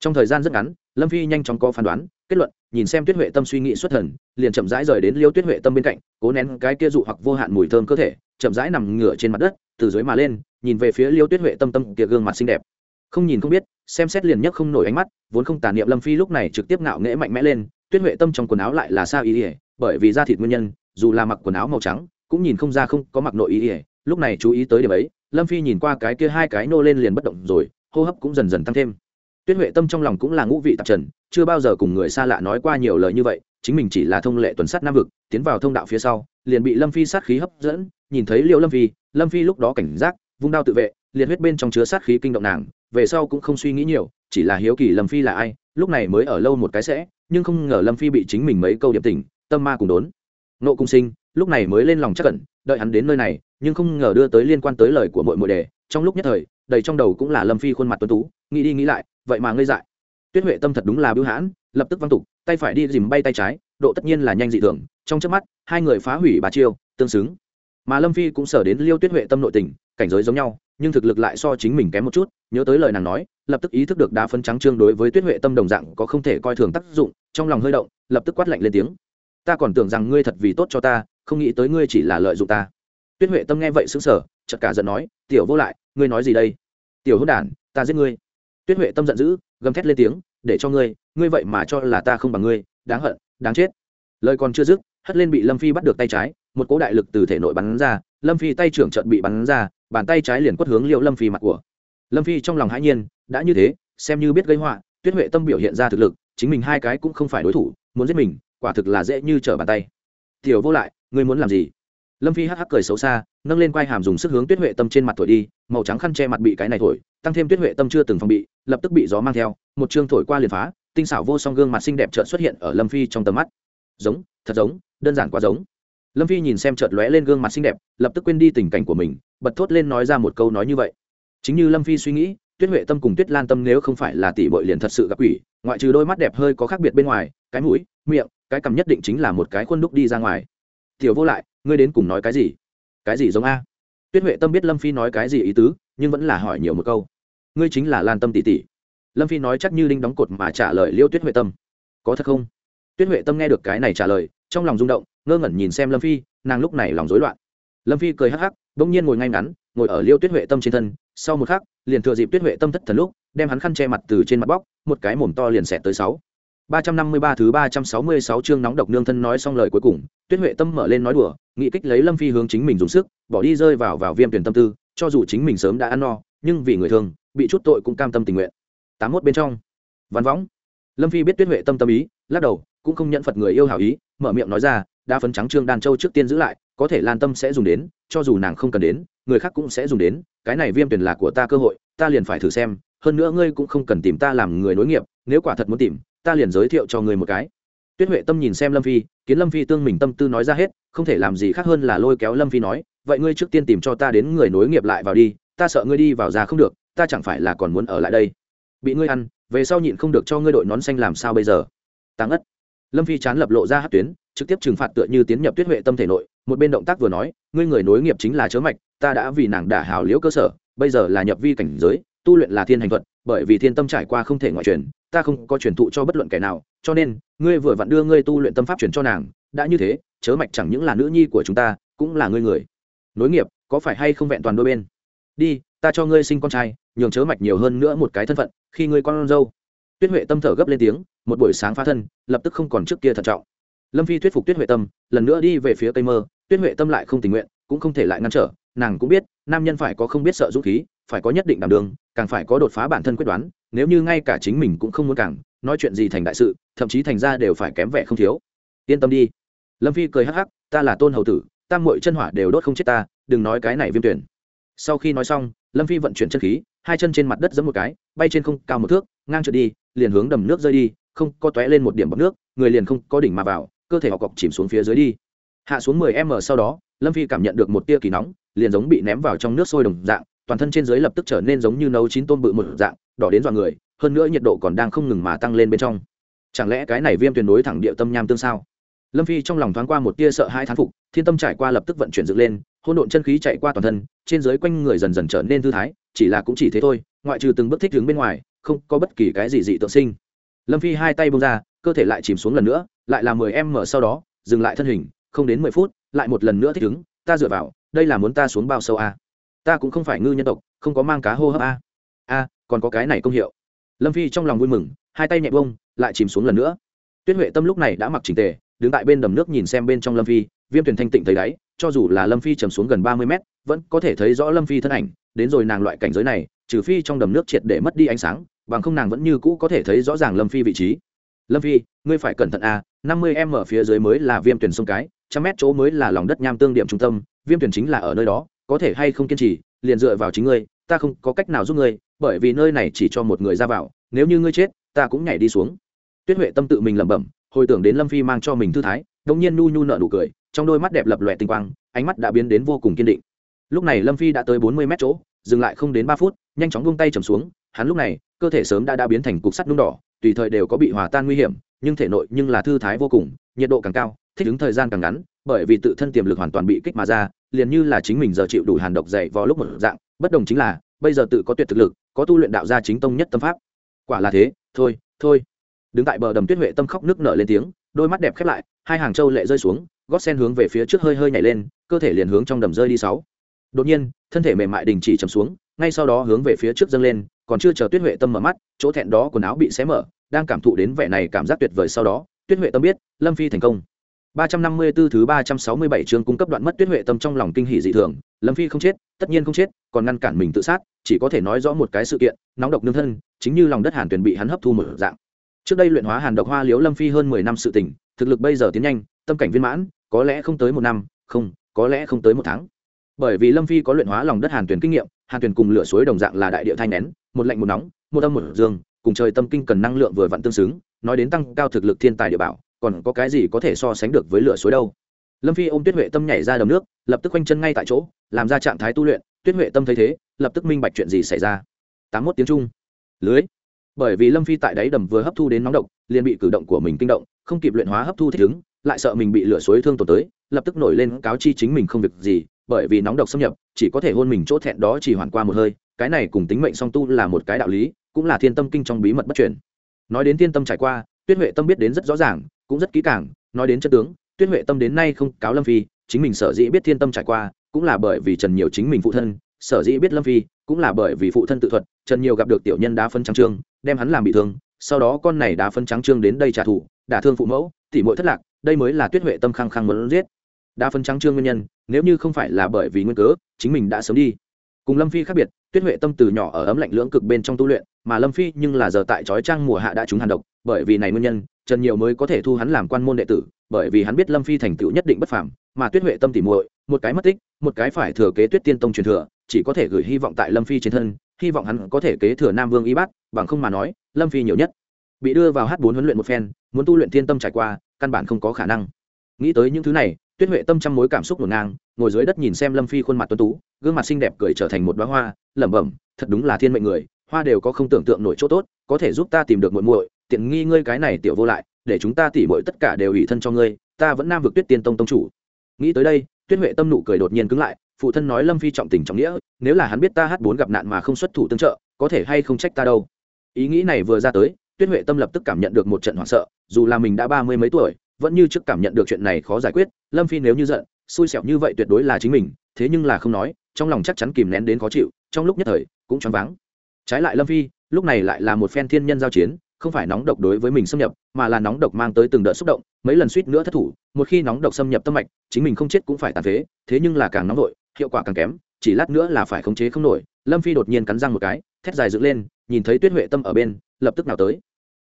Trong thời gian rất ngắn, lâm phi nhanh chóng có phán đoán, kết luận, nhìn xem tuyết huệ tâm suy nghĩ xuất thần, liền chậm rãi rời đến liêu tuyết huệ tâm bên cạnh, cố nén cái kia dụ hoặc vô hạn mùi thơm cơ thể, chậm rãi nằm ngửa trên mặt đất từ dưới mà lên, nhìn về phía liêu tuyết huệ tâm tâm kia gương mặt xinh đẹp. Không nhìn không biết, xem xét liền nhất không nổi ánh mắt, vốn không tàn niệm lâm phi lúc này trực tiếp ngạo nghễ mạnh mẽ lên, tuyết huệ tâm trong quần áo lại là sao ý ỉa bởi vì da thịt nguyên nhân, dù là mặc quần áo màu trắng, cũng nhìn không ra không có mặc nội ý ỉa lúc này chú ý tới điểm ấy, lâm phi nhìn qua cái kia hai cái nô lên liền bất động rồi, hô hấp cũng dần dần tăng thêm. Tuyết huệ tâm trong lòng cũng là ngũ vị tạp trần, chưa bao giờ cùng người xa lạ nói qua nhiều lời như vậy chính mình chỉ là thông lệ tuần sát nam vực, tiến vào thông đạo phía sau, liền bị lâm phi sát khí hấp dẫn, nhìn thấy liệu lâm phi lâm phi lúc đó cảnh giác, vung đao tự vệ, liệt huyết bên trong chứa sát khí kinh động nàng, về sau cũng không suy nghĩ nhiều, chỉ là hiếu kỳ lâm phi là ai, lúc này mới ở lâu một cái sẽ, nhưng không ngờ lâm phi bị chính mình mấy câu điệp tình tâm ma cùng đốn. Nộ cung sinh, lúc này mới lên lòng chắc cẩn, đợi hắn đến nơi này, nhưng không ngờ đưa tới liên quan tới lời của mọi muội đề, trong lúc nhất thời, đầy trong đầu cũng là lâm phi khuôn mặt tuấn tú, nghĩ đi nghĩ lại, vậy mà ngây dại. Tuyết huệ tâm thật đúng là bưu hãn, lập tức văng tục tay phải đi dìm bay tay trái, độ tất nhiên là nhanh dị thường, trong trước mắt, hai người phá hủy bà chiêu, tương xứng. Mà lâm phi cũng sở đến liêu tuyết huệ tâm nội tình, cảnh giới giống nhau, nhưng thực lực lại so chính mình kém một chút, nhớ tới lời nàng nói, lập tức ý thức được đá phân trắng trương đối với tuyết huệ tâm đồng dạng có không thể coi thường tác dụng, trong lòng hơi động, lập tức quát lạnh lên tiếng. Ta còn tưởng rằng ngươi thật vì tốt cho ta, không nghĩ tới ngươi chỉ là lợi dụng ta. Tuyết huệ tâm nghe vậy xứng sở chợt cả giận nói, tiểu vô lại, ngươi nói gì đây? Tiểu hôn đản, ta giết ngươi. Tuyết huệ tâm giận dữ, gầm thét lên tiếng, để cho ngươi ngươi vậy mà cho là ta không bằng ngươi, đáng hận, đáng chết. Lời còn chưa dứt, hất lên bị lâm phi bắt được tay trái, một cỗ đại lực từ thể nội bắn ra, lâm phi tay trưởng trận bị bắn ra, bàn tay trái liền quất hướng liệu lâm phi mặt của. Lâm phi trong lòng hãi nhiên, đã như thế, xem như biết gây họa, tuyết huệ tâm biểu hiện ra thực lực, chính mình hai cái cũng không phải đối thủ, muốn giết mình, quả thực là dễ như trở bàn tay. Tiểu vô lại, ngươi muốn làm gì? Lâm phi hắc hắc cười xấu xa, nâng lên quai hàm dùng sức hướng tuyết huệ tâm trên mặt thổi đi, màu trắng khăn che mặt bị cái này thổi, tăng thêm tuyết huệ tâm chưa từng phòng bị, lập tức bị gió mang theo, một chương thổi qua liền phá tinh xảo vô song gương mặt xinh đẹp trợn xuất hiện ở lâm phi trong tầm mắt. Giống, thật giống, đơn giản quá giống. Lâm phi nhìn xem chợt lóe lên gương mặt xinh đẹp, lập tức quên đi tình cảnh của mình, bật thốt lên nói ra một câu nói như vậy. Chính như lâm phi suy nghĩ, tuyết huệ tâm cùng tuyết lan tâm nếu không phải là tỷ bội liền thật sự gặp quỷ, ngoại trừ đôi mắt đẹp hơi có khác biệt bên ngoài, cái mũi, miệng, cái cằm nhất định chính là một cái khuôn đúc đi ra ngoài. Tiểu vô lại, ngươi đến cùng nói cái gì? Cái gì giống a? Tuyết huệ tâm biết lâm phi nói cái gì ý tứ, nhưng vẫn là hỏi nhiều một câu. Ngươi chính là lan tâm tỷ tỷ lâm phi nói chắc như đinh đóng cột mà trả lời liêu tuyết huệ tâm. Có thật không? Tuyết huệ tâm nghe được cái này trả lời, trong lòng rung động, ngơ ngẩn nhìn xem lâm phi, nàng lúc này lòng rối loạn. Lâm phi cười hắc hắc, bỗng nhiên ngồi ngay ngắn, ngồi ở liêu tuyết huệ tâm trên thân, sau một khắc, liền thừa dịp tuyết huệ tâm thất thần lúc, đem hắn khăn che mặt từ trên mặt bóc, một cái mồm to liền xẹt tới sáu. Ba trăm năm mươi ba thứ ba trăm sáu mươi sáu chương nóng độc nương thân nói xong lời cuối cùng, tuyết huệ tâm mở lên nói đùa, nghị kích lấy lâm phi hướng chính mình dùng sức, bỏ đi rơi vào vào viêm tuyển tâm tư, cho dù chính mình sớm đã ăn no, nhưng vì người thường bị chút tội cũng cam tâm tình nguyện tám mốt bên trong. Văn võng. Lâm phi biết tuyết huệ tâm tâm ý, lắc đầu, cũng không nhận phật người yêu hảo ý, mở miệng nói ra, đa phấn trắng trương đan châu trước tiên giữ lại, có thể lan tâm sẽ dùng đến, cho dù nàng không cần đến, người khác cũng sẽ dùng đến, cái này viêm tuyển là của ta cơ hội, ta liền phải thử xem, hơn nữa ngươi cũng không cần tìm ta làm người nối nghiệp, nếu quả thật muốn tìm, ta liền giới thiệu cho ngươi một cái. Tuyết huệ tâm nhìn xem lâm phi, kiến lâm phi tương mình tâm tư nói ra hết, không thể làm gì khác hơn là lôi kéo lâm phi nói, vậy ngươi trước tiên tìm cho ta đến người nối nghiệp lại vào đi, ta sợ ngươi đi vào ra không được, ta chẳng phải là còn muốn ở lại đây bị ngươi ăn, về sau nhịn không được cho ngươi đội nón xanh làm sao bây giờ? Tăng ất. Lâm phi chán lập lộ ra hát tuyến, trực tiếp trừng phạt tựa như tiến nhập tuyết huệ tâm thể nội, một bên động tác vừa nói, ngươi người nối nghiệp chính là chớ mạch, ta đã vì nàng đả hào liễu cơ sở, bây giờ là nhập vi cảnh giới, tu luyện là thiên hành thuật, bởi vì thiên tâm trải qua không thể ngoại truyền, ta không có truyền thụ cho bất luận kẻ nào, cho nên, ngươi vừa vặn đưa ngươi tu luyện tâm pháp truyền cho nàng, đã như thế, chớ mạch chẳng những là nữ nhi của chúng ta, cũng là ngươi người. Nối nghiệp, có phải hay không vẹn toàn đôi bên? Đi ta cho ngươi sinh con trai, nhường chớ mạch nhiều hơn nữa một cái thân phận, khi ngươi con dâu. Tuyết huệ tâm thở gấp lên tiếng, một buổi sáng phá thân, lập tức không còn trước kia thận trọng. Lâm phi thuyết phục tuyết huệ tâm, lần nữa đi về phía cây mơ, tuyết huệ tâm lại không tình nguyện, cũng không thể lại ngăn trở, nàng cũng biết, nam nhân phải có không biết sợ dũng khí, phải có nhất định đảm đường, càng phải có đột phá bản thân quyết đoán, nếu như ngay cả chính mình cũng không muốn càng, nói chuyện gì thành đại sự, thậm chí thành ra đều phải kém vẻ không thiếu. Yên tâm đi. Lâm phi cười hắc hắc, ta là tôn hầu tử tam mội chân hỏa đều đốt không chết ta, đừng nói cái này viêm tuyển sau khi nói xong, lâm phi vận chuyển chân khí, hai chân trên mặt đất giẫm một cái, bay trên không cao một thước, ngang trượt đi, liền hướng đầm nước rơi đi, không có tóe lên một điểm bọc nước, người liền không có đỉnh mà vào, cơ thể họ cọc chìm xuống phía dưới đi. Hạ xuống 10 m sau đó, lâm phi cảm nhận được một tia kỳ nóng, liền giống bị ném vào trong nước sôi đồng dạng, toàn thân trên dưới lập tức trở nên giống như nấu chín tôm bự một dạng, đỏ đến dọa người, hơn nữa nhiệt độ còn đang không ngừng mà tăng lên bên trong. Chẳng lẽ cái này viêm tuyệt đối thẳng địa tâm nham tương sao? Lâm phi trong lòng thoáng qua một tia sợ hai thán phục thiên tâm trải qua lập tức vận chuyển dựng lên hôn độn chân khí chạy qua toàn thân trên dưới quanh người dần dần trở nên thư thái chỉ là cũng chỉ thế thôi ngoại trừ từng bước thích đứng bên ngoài không có bất kỳ cái gì dị tượng sinh. Lâm phi hai tay bông ra cơ thể lại chìm xuống lần nữa lại là mười em mở sau đó dừng lại thân hình không đến mười phút lại một lần nữa thích đứng, ta dựa vào đây là muốn ta xuống bao sâu a. À? ta cũng không phải ngư nhân tộc không có mang cá hô hấp a. A còn có cái này công hiệu. Lâm phi trong lòng vui mừng hai tay nhẹ bông lại chìm xuống lần nữa. Tuyết huệ tâm lúc này đã mặc trình tề đứng tại bên đầm nước nhìn xem bên trong lâm phi, viêm tuyển thanh tịnh thấy đáy, cho dù là lâm phi chầm xuống gần ba mươi mét, vẫn có thể thấy rõ lâm phi thân ảnh. Đến rồi nàng loại cảnh giới này, trừ phi trong đầm nước triệt để mất đi ánh sáng, bằng không nàng vẫn như cũ có thể thấy rõ ràng lâm phi vị trí. Lâm phi, ngươi phải cẩn thận a, năm mươi em ở phía dưới mới là viêm tuyển sông cái, trăm mét chỗ mới là lòng đất nham tương điểm trung tâm, viêm tuyển chính là ở nơi đó, có thể hay không kiên trì, liền dựa vào chính ngươi, ta không có cách nào giúp ngươi, bởi vì nơi này chỉ cho một người ra vào, nếu như ngươi chết, ta cũng nhảy đi xuống. Tuyết huệ tâm tự mình lẩm bẩm hồi tưởng đến lâm phi mang cho mình thư thái đông nhiên nu nhu nợ nụ cười, trong đôi mắt đẹp lập lòe tinh quang, ánh mắt đã biến đến vô cùng kiên định. Lúc này lâm phi đã tới bốn mươi mét chỗ, dừng lại không đến ba phút, nhanh chóng buông tay trầm xuống, hắn lúc này, cơ thể sớm đã đã biến thành cục sắt nung đỏ, tùy thời đều có bị hòa tan nguy hiểm, nhưng thể nội nhưng là thư thái vô cùng, nhiệt độ càng cao, thích ứng thời gian càng ngắn, bởi vì tự thân tiềm lực hoàn toàn bị kích mà ra, liền như là chính mình giờ chịu đủ hàn độc dậy vào lúc một dạng, bất đồng chính là, bây giờ tự có tuyệt thực lực, có tu luyện đạo gia chính tông nhất tâm pháp. Quả là thế, thôi thôi đứng tại bờ đầm tuyết huệ tâm khóc nước nở lên tiếng đôi mắt đẹp khép lại hai hàng châu lệ rơi xuống gót sen hướng về phía trước hơi hơi nhảy lên cơ thể liền hướng trong đầm rơi đi sáu đột nhiên thân thể mềm mại đình chỉ chầm xuống ngay sau đó hướng về phía trước dâng lên còn chưa chờ tuyết huệ tâm mở mắt chỗ thẹn đó quần áo bị xé mở đang cảm thụ đến vẻ này cảm giác tuyệt vời sau đó tuyết huệ tâm biết lâm phi thành công 354 thứ 367 chương cung cấp đoạn mất tuyết huệ tâm trong lòng kinh hỉ dị thường, Lâm Phi không chết, tất nhiên không chết, còn ngăn cản mình tự sát, chỉ có thể nói rõ một cái sự kiện, nóng độc nương thân, chính như lòng đất hàn tuyển bị hắn hấp thu mở dạng. Trước đây luyện hóa hàn độc hoa liễu Lâm Phi hơn 10 năm sự tỉnh thực lực bây giờ tiến nhanh, tâm cảnh viên mãn, có lẽ không tới một năm, không, có lẽ không tới một tháng. Bởi vì Lâm Phi có luyện hóa lòng đất hàn tuyển kinh nghiệm, hàn tuyển cùng lửa suối đồng dạng là đại địa thanh nén, một lạnh một nóng, một âm một dương, cùng trời tâm kinh cần năng lượng vừa vặn tương xứng, nói đến tăng cao thực lực thiên tài địa bảo, còn có cái gì có thể so sánh được với lửa suối đâu. Lâm phi ôm tuyết huệ tâm nhảy ra đầm nước lập tức quanh chân ngay tại chỗ làm ra trạng thái tu luyện tuyết huệ tâm thấy thế lập tức minh bạch chuyện gì xảy ra. Tám mốt tiếng trung. Lưới bởi vì lâm phi tại đáy đầm vừa hấp thu đến nóng độc, liền bị cử động của mình kinh động, không kịp luyện hóa hấp thu thích ứng, lại sợ mình bị lửa suối thương tổn tới, lập tức nổi lên cáo chi chính mình không việc gì, bởi vì nóng độc xâm nhập, chỉ có thể hôn mình chỗ thẹn đó chỉ hoàn qua một hơi, cái này cùng tính mệnh song tu là một cái đạo lý, cũng là thiên tâm kinh trong bí mật bất truyền. Nói đến thiên tâm trải qua, tuyết huệ tâm biết đến rất rõ ràng, cũng rất kỹ càng, nói đến chất tướng, tuyết huệ tâm đến nay không cáo lâm phi, chính mình sở dĩ biết thiên tâm trải qua, cũng là bởi vì trần nhiều chính mình phụ thân, sở dĩ biết lâm phi, cũng là bởi vì phụ thân tự thuật, trần nhiều gặp được tiểu nhân đá phân trắng trương đem hắn làm bị thương, sau đó con này đá phân trắng trương đến đây trả thù, đả thương phụ mẫu, tỉ mỗi thất lạc, đây mới là tuyết huệ tâm khăng khăng muốn giết. Đá phân trắng trương nguyên nhân, nếu như không phải là bởi vì nguyên cớ, chính mình đã sớm đi. Cùng lâm phi khác biệt, tuyết huệ tâm từ nhỏ ở ấm lạnh lưỡng cực bên trong tu luyện, mà lâm phi nhưng là giờ tại trói trang mùa hạ đã trúng hàn độc, bởi vì này nguyên nhân, trần nhiều mới có thể thu hắn làm quan môn đệ tử, bởi vì hắn biết lâm phi thành tựu nhất định bất phàm, mà tuyết huệ tâm tỉ muội, một cái mất tích, một cái phải thừa kế tuyết tiên tông truyền thừa, chỉ có thể gửi hy vọng tại lâm phi trên thân hy vọng hắn có thể kế thừa nam vương y bát, bằng không mà nói, lâm phi nhiều nhất. Bị đưa vào h bốn huấn luyện một phen, muốn tu luyện thiên tâm trải qua, căn bản không có khả năng. Nghĩ tới những thứ này, tuyết huệ tâm trăm mối cảm xúc ngổn ngang, ngồi dưới đất nhìn xem lâm phi khuôn mặt tuấn tú, gương mặt xinh đẹp cười trở thành một đoá hoa, lẩm bẩm, thật đúng là thiên mệnh người, hoa đều có không tưởng tượng nổi chỗ tốt, có thể giúp ta tìm được muội muội, tiện nghi ngươi cái này tiểu vô lại, để chúng ta tỉ muội tất cả đều ủy thân cho ngươi, ta vẫn nam vực tuyết tiên tông tông chủ. Nghĩ tới đây, tuyết huệ tâm nụ cười đột nhiên cứng lại phụ thân nói lâm phi trọng tình trọng nghĩa, nếu là hắn biết ta hát bốn gặp nạn mà không xuất thủ tương trợ, có thể hay không trách ta đâu? Ý nghĩ này vừa ra tới, tuyết huệ tâm lập tức cảm nhận được một trận hoảng sợ, dù là mình đã ba mươi mấy tuổi, vẫn như trước cảm nhận được chuyện này khó giải quyết, lâm phi nếu như giận, xui xẻo như vậy tuyệt đối là chính mình, thế nhưng là không nói, trong lòng chắc chắn kìm nén đến khó chịu, trong lúc nhất thời, cũng choáng váng. Trái lại lâm phi, lúc này lại là một phen thiên nhân giao chiến, không phải nóng độc đối với mình xâm nhập, mà là nóng độc mang tới từng đợt xúc động, mấy lần suýt nữa thất thủ, một khi nóng độc xâm nhập tâm mạch, chính mình không chết cũng phải tàn phế, thế nhưng là càng nóng vội hiệu quả càng kém, chỉ lát nữa là phải khống chế không nổi. Lâm phi đột nhiên cắn răng một cái, thét dài dựng lên, nhìn thấy tuyết huệ tâm ở bên, lập tức nào tới.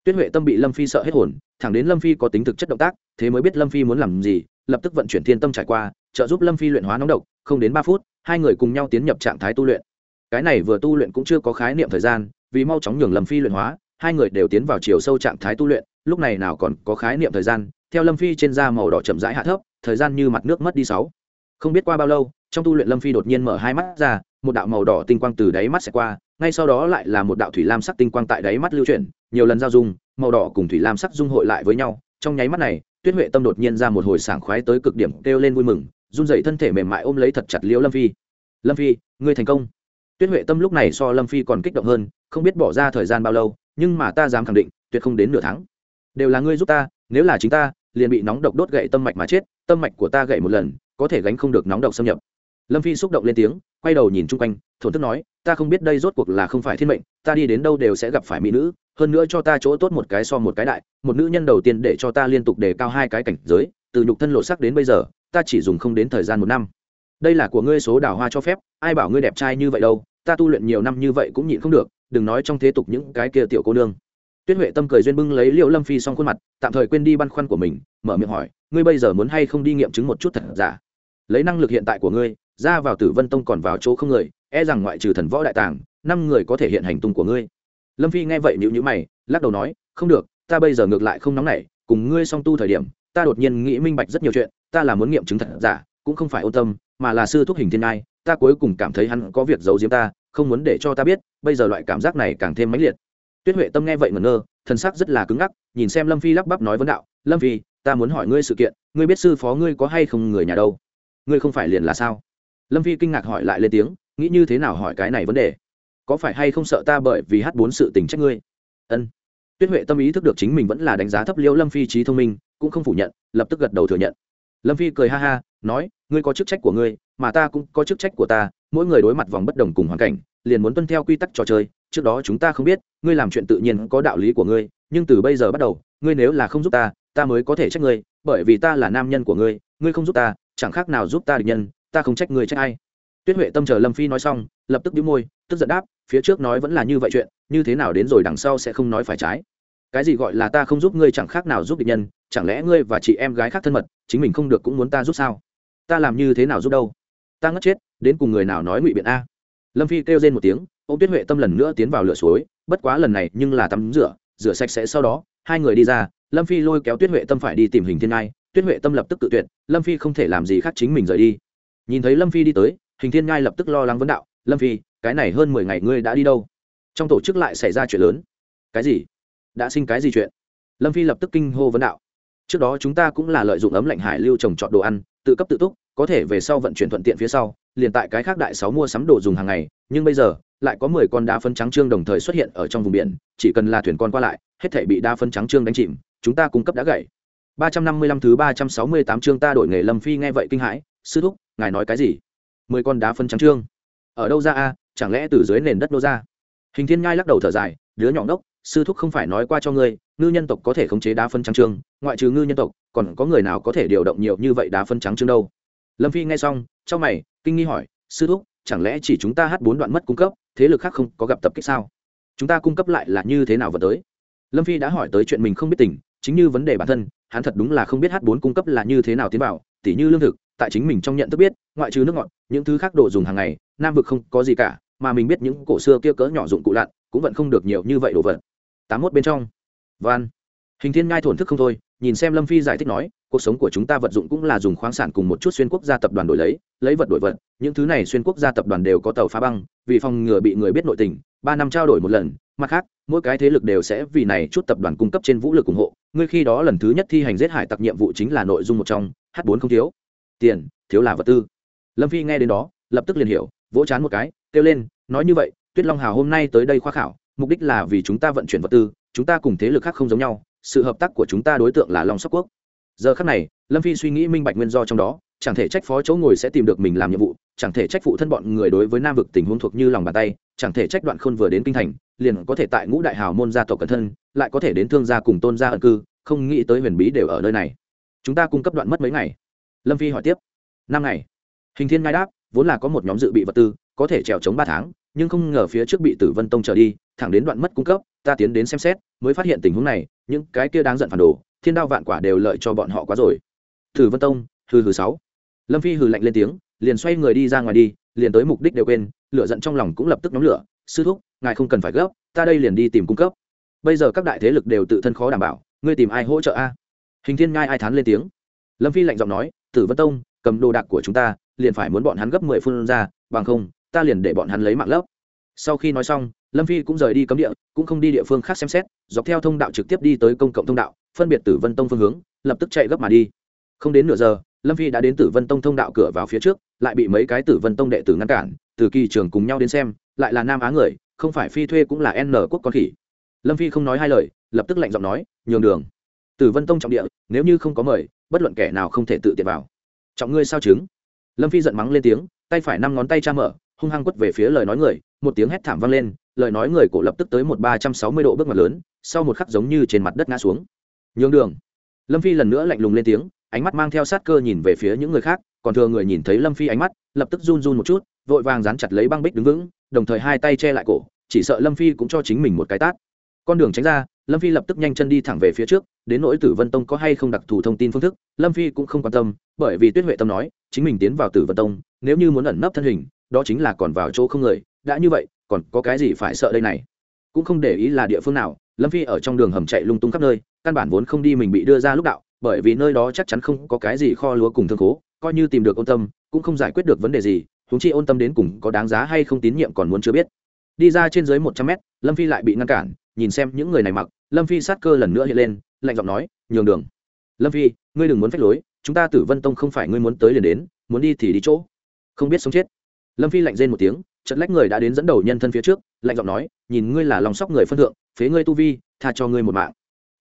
Tuyết huệ tâm bị lâm phi sợ hết hồn, thẳng đến lâm phi có tính thực chất động tác, thế mới biết lâm phi muốn làm gì, lập tức vận chuyển thiên tâm trải qua, trợ giúp lâm phi luyện hóa nóng độc. Không đến ba phút, hai người cùng nhau tiến nhập trạng thái tu luyện. Cái này vừa tu luyện cũng chưa có khái niệm thời gian, vì mau chóng nhường lâm phi luyện hóa, hai người đều tiến vào chiều sâu trạng thái tu luyện, lúc này nào còn có khái niệm thời gian, theo lâm phi trên da màu đỏ chậm rãi hạ thấp, thời gian như mặt nước mất đi sáu. Không biết qua bao lâu trong tu luyện lâm phi đột nhiên mở hai mắt ra, một đạo màu đỏ tinh quang từ đáy mắt sẽ qua, ngay sau đó lại là một đạo thủy lam sắc tinh quang tại đáy mắt lưu chuyển, nhiều lần giao dung, màu đỏ cùng thủy lam sắc dung hội lại với nhau. Trong nháy mắt này, tuyết huệ tâm đột nhiên ra một hồi sảng khoái tới cực điểm, kêu lên vui mừng, run dậy thân thể mềm mại ôm lấy thật chặt liễu lâm phi. Lâm phi, ngươi thành công. Tuyết huệ tâm lúc này so lâm phi còn kích động hơn, không biết bỏ ra thời gian bao lâu, nhưng mà ta dám khẳng định, tuyệt không đến nửa tháng. Đều là ngươi giúp ta, nếu là chính ta, liền bị nóng độc đốt gậy tâm mạch mà chết, tâm mạch của ta gậy một lần, có thể gánh không được nóng độc xâm nhập lâm phi xúc động lên tiếng, quay đầu nhìn chung quanh, thổn thức nói, ta không biết đây rốt cuộc là không phải thiên mệnh, ta đi đến đâu đều sẽ gặp phải mỹ nữ, hơn nữa cho ta chỗ tốt một cái so một cái đại, một nữ nhân đầu tiên để cho ta liên tục đề cao hai cái cảnh giới, từ nhục thân lộ sắc đến bây giờ, ta chỉ dùng không đến thời gian một năm. Đây là của ngươi số đào hoa cho phép, ai bảo ngươi đẹp trai như vậy đâu, ta tu luyện nhiều năm như vậy cũng nhịn không được, đừng nói trong thế tục những cái kia tiểu cô nương. Tuyết huệ tâm cười duyên bưng lấy liệu lâm phi xong khuôn mặt, tạm thời quên đi băn khoăn của mình, mở miệng hỏi, ngươi bây giờ muốn hay không đi nghiệm chứng một chút thật giả? Lấy năng lực hiện tại của ngươi ra vào tử vân tông còn vào chỗ không người e rằng ngoại trừ thần võ đại tàng, năm người có thể hiện hành tung của ngươi. Lâm phi nghe vậy nhữ nhữ mày, lắc đầu nói, không được, ta bây giờ ngược lại không nóng nảy, cùng ngươi song tu thời điểm, ta đột nhiên nghĩ minh bạch rất nhiều chuyện, ta là muốn nghiệm chứng thật giả, cũng không phải ôn tâm, mà là sư thúc hình thiên ai ta cuối cùng cảm thấy hắn có việc giấu giếm ta, không muốn để cho ta biết, bây giờ loại cảm giác này càng thêm mãnh liệt. Tuyết huệ tâm nghe vậy ngẩn ngơ thân sắc rất là cứng ngắc, nhìn xem lâm phi lắp bắp nói vấn đạo, lâm phi, ta muốn hỏi ngươi sự kiện, ngươi biết sư phó ngươi có hay không người nhà đâu? Ngươi không phải liền là sao? Lâm phi kinh ngạc hỏi lại lên tiếng, nghĩ như thế nào hỏi cái này vấn đề? Có phải hay không sợ ta bởi vì hát bốn sự tình trách ngươi? Ân. Tuyết huệ tâm ý thức được chính mình vẫn là đánh giá thấp liễu lâm phi trí thông minh, cũng không phủ nhận, lập tức gật đầu thừa nhận. Lâm phi cười ha ha, nói, ngươi có chức trách của ngươi, mà ta cũng có chức trách của ta, mỗi người đối mặt vòng bất đồng cùng hoàn cảnh, liền muốn tuân theo quy tắc trò chơi, trước đó chúng ta không biết, ngươi làm chuyện tự nhiên có đạo lý của ngươi, nhưng từ bây giờ bắt đầu, ngươi nếu là không giúp ta ta mới có thể trách ngươi, bởi vì ta là nam nhân của ngươi ngươi không giúp ta, chẳng khác nào giúp ta địch nhân ta không trách người trách ai. Tuyết huệ tâm chờ lâm phi nói xong, lập tức đĩu môi, tức giận đáp, phía trước nói vẫn là như vậy chuyện, như thế nào đến rồi đằng sau sẽ không nói phải trái. Cái gì gọi là ta không giúp ngươi chẳng khác nào giúp địch nhân, chẳng lẽ ngươi và chị em gái khác thân mật, chính mình không được cũng muốn ta giúp sao? Ta làm như thế nào giúp đâu? Ta ngất chết, đến cùng người nào nói ngụy biện a? Lâm phi kêu lên một tiếng, ô tuyết huệ tâm lần nữa tiến vào lửa suối, bất quá lần này nhưng là tắm rửa rửa sạch sẽ sau đó, hai người đi ra, lâm phi lôi kéo tuyết huệ tâm phải đi tìm hình thiên ngai, tuyết huệ tâm lập tức tự tuyệt, lâm phi không thể làm gì khác chính mình rời đi nhìn thấy lâm phi đi tới, hình thiên ngai lập tức lo lắng vấn đạo, lâm phi, cái này hơn mười ngày ngươi đã đi đâu? Trong tổ chức lại xảy ra chuyện lớn. Cái gì? Đã sinh cái gì chuyện? Lâm phi lập tức kinh hô vấn đạo. Trước đó chúng ta cũng là lợi dụng ấm lạnh hải lưu trồng trọt đồ ăn, tự cấp tự túc, có thể về sau vận chuyển thuận tiện phía sau, liền tại cái khác đại sáu mua sắm đồ dùng hàng ngày, nhưng bây giờ, lại có mười con đá phân trắng trương đồng thời xuất hiện ở trong vùng biển, chỉ cần là thuyền con qua lại, hết thể bị đa phân trắng trương đánh chìm, chúng ta cung cấp đã gãy. Ba trăm năm mươi lăm thứ ba trăm sáu mươi tám chương ta đổi nghề lâm phi nghe vậy kinh hãi sư thúc, ngài nói cái gì? Mười con đá phân trắng trương. Ở đâu ra a? Chẳng lẽ từ dưới nền đất nô ra? Hình thiên nhai lắc đầu thở dài, đứa nhỏ ngốc, sư thúc không phải nói qua cho ngươi, ngư nhân tộc có thể khống chế đá phân trắng trương, ngoại trừ ngư nhân tộc, còn có người nào có thể điều động nhiều như vậy đá phân trắng trương đâu? Lâm phi nghe xong trong mày, kinh nghi hỏi, sư thúc, chẳng lẽ chỉ chúng ta hát bốn đoạn mất cung cấp, thế lực khác không có gặp tập kích sao? Chúng ta cung cấp lại là như thế nào vật tới? Lâm phi đã hỏi tới chuyện mình không biết tình, chính như vấn đề bản thân, hắn thật đúng là không biết h bốn cung cấp là như thế nào tiến vào, tỉ như lương thực tại chính mình trong nhận thức biết, ngoại trừ nước ngọt, những thứ khác đồ dùng hàng ngày, nam vực không có gì cả, mà mình biết những cổ xưa kia cỡ nhỏ dụng cụ lặn, cũng vẫn không được nhiều như vậy đồ vật. Tám mốt bên trong. Van hình thiên ngai thổn thức không thôi, nhìn xem lâm phi giải thích nói, cuộc sống của chúng ta vật dụng cũng là dùng khoáng sản cùng một chút xuyên quốc gia tập đoàn đổi lấy lấy vật đổi vật, những thứ này xuyên quốc gia tập đoàn đều có tàu phá băng, vì phòng ngừa bị người biết nội tình, ba năm trao đổi một lần, mặt khác, mỗi cái thế lực đều sẽ vì này chút tập đoàn cung cấp trên vũ lực ủng hộ, ngươi khi đó lần thứ nhất thi hành giết hải tặc nhiệm vụ chính là nội dung một trong h bốn không thiếu tiền, thiếu là vật tư. Lâm phi nghe đến đó, lập tức liền hiểu, vỗ chán một cái, kêu lên, nói như vậy, tuyết long hào hôm nay tới đây khoa khảo, mục đích là vì chúng ta vận chuyển vật tư, chúng ta cùng thế lực khác không giống nhau, sự hợp tác của chúng ta đối tượng là long sóc quốc. Giờ khác này, lâm phi suy nghĩ minh bạch nguyên do trong đó, chẳng thể trách phó chỗ ngồi sẽ tìm được mình làm nhiệm vụ, chẳng thể trách phụ thân bọn người đối với nam vực tình huống thuộc như lòng bàn tay, chẳng thể trách đoạn khôn vừa đến kinh thành, liền có thể tại ngũ đại hào môn gia tộc cẩn thân, lại có thể đến thương gia cùng tôn gia ẩn cư, không nghĩ tới huyền bí đều ở nơi này. Chúng ta cung cấp đoạn mất mấy ngày lâm phi hỏi tiếp. Năm ngày. Hình thiên ngai đáp, vốn là có một nhóm dự bị vật tư, có thể trèo chống ba tháng, nhưng không ngờ phía trước bị tử vân tông trở đi, thẳng đến đoạn mất cung cấp, ta tiến đến xem xét, mới phát hiện tình huống này, những cái kia đáng giận phản đồ, thiên đao vạn quả đều lợi cho bọn họ quá rồi. Tử vân tông, hừ hừ sáu. Lâm phi hừ lạnh lên tiếng, liền xoay người đi ra ngoài đi, liền tới mục đích đều quên, lửa giận trong lòng cũng lập tức nhóm lửa. Sư thúc, ngài không cần phải gấp, ta đây liền đi tìm cung cấp. Bây giờ các đại thế lực đều tự thân khó đảm bảo, ngươi tìm ai hỗ trợ a? Hình thiên ngai ai thán lên tiếng. Lâm phi lạnh giọng nói tử vân tông, cầm đồ đạc của chúng ta, liền phải muốn bọn hắn gấp mười phương ra, bằng không, ta liền để bọn hắn lấy mạng lấp. Sau khi nói xong, lâm phi cũng rời đi cấm địa, cũng không đi địa phương khác xem xét, dọc theo thông đạo trực tiếp đi tới công cộng thông đạo, phân biệt tử vân tông phương hướng, lập tức chạy gấp mà đi. Không đến nửa giờ, lâm phi đã đến tử vân tông thông đạo cửa vào phía trước, lại bị mấy cái tử vân tông đệ tử ngăn cản, từ kỳ trường cùng nhau đến xem, lại là nam á người, không phải phi thuê cũng là n quốc con khỉ. Lâm phi không nói hai lời, lập tức lạnh giọng nói, nhường đường. Tử vân tông trọng địa, nếu như không có mời bất luận kẻ nào không thể tự tiện vào. Trọng ngươi sao chứng? Lâm phi giận mắng lên tiếng, tay phải năm ngón tay cha mở, hung hăng quất về phía lời nói người, một tiếng hét thảm vang lên, lời nói người cổ lập tức tới một ba trăm sáu mươi độ bước ngoặt lớn, sau một khắc giống như trên mặt đất ngã xuống. Nhường đường. Lâm phi lần nữa lạnh lùng lên tiếng, ánh mắt mang theo sát cơ nhìn về phía những người khác, còn thừa người nhìn thấy lâm phi ánh mắt, lập tức run run một chút, vội vàng dán chặt lấy băng bích đứng vững, đồng thời hai tay che lại cổ, chỉ sợ lâm phi cũng cho chính mình một cái tát. Con đường tránh ra, lâm phi lập tức nhanh chân đi thẳng về phía trước đến nỗi tử vân tông có hay không đặc thù thông tin phương thức, lâm phi cũng không quan tâm, bởi vì tuyết huệ tâm nói, chính mình tiến vào tử vân tông, nếu như muốn ẩn nấp thân hình, đó chính là còn vào chỗ không người, đã như vậy, còn có cái gì phải sợ đây này? Cũng không để ý là địa phương nào, lâm phi ở trong đường hầm chạy lung tung khắp nơi, căn bản vốn không đi mình bị đưa ra lúc đạo, bởi vì nơi đó chắc chắn không có cái gì kho lúa cùng thương cố coi như tìm được ôn tâm, cũng không giải quyết được vấn đề gì, huống chi ôn tâm đến cùng có đáng giá hay không tín nhiệm còn muốn chưa biết. Đi ra trên dưới một trăm mét, lâm phi lại bị ngăn cản, nhìn xem những người này mặc, lâm phi sát cơ lần nữa hiện lên lạnh giọng nói, nhường đường. Lâm phi, ngươi đừng muốn phách lối, chúng ta tử vân tông không phải ngươi muốn tới liền đến, muốn đi thì đi chỗ. Không biết sống chết. Lâm phi lạnh rên một tiếng, chợt lách người đã đến dẫn đầu nhân thân phía trước, lạnh giọng nói, nhìn ngươi là lòng sóc người phân thượng, phế ngươi tu vi, tha cho ngươi một mạng.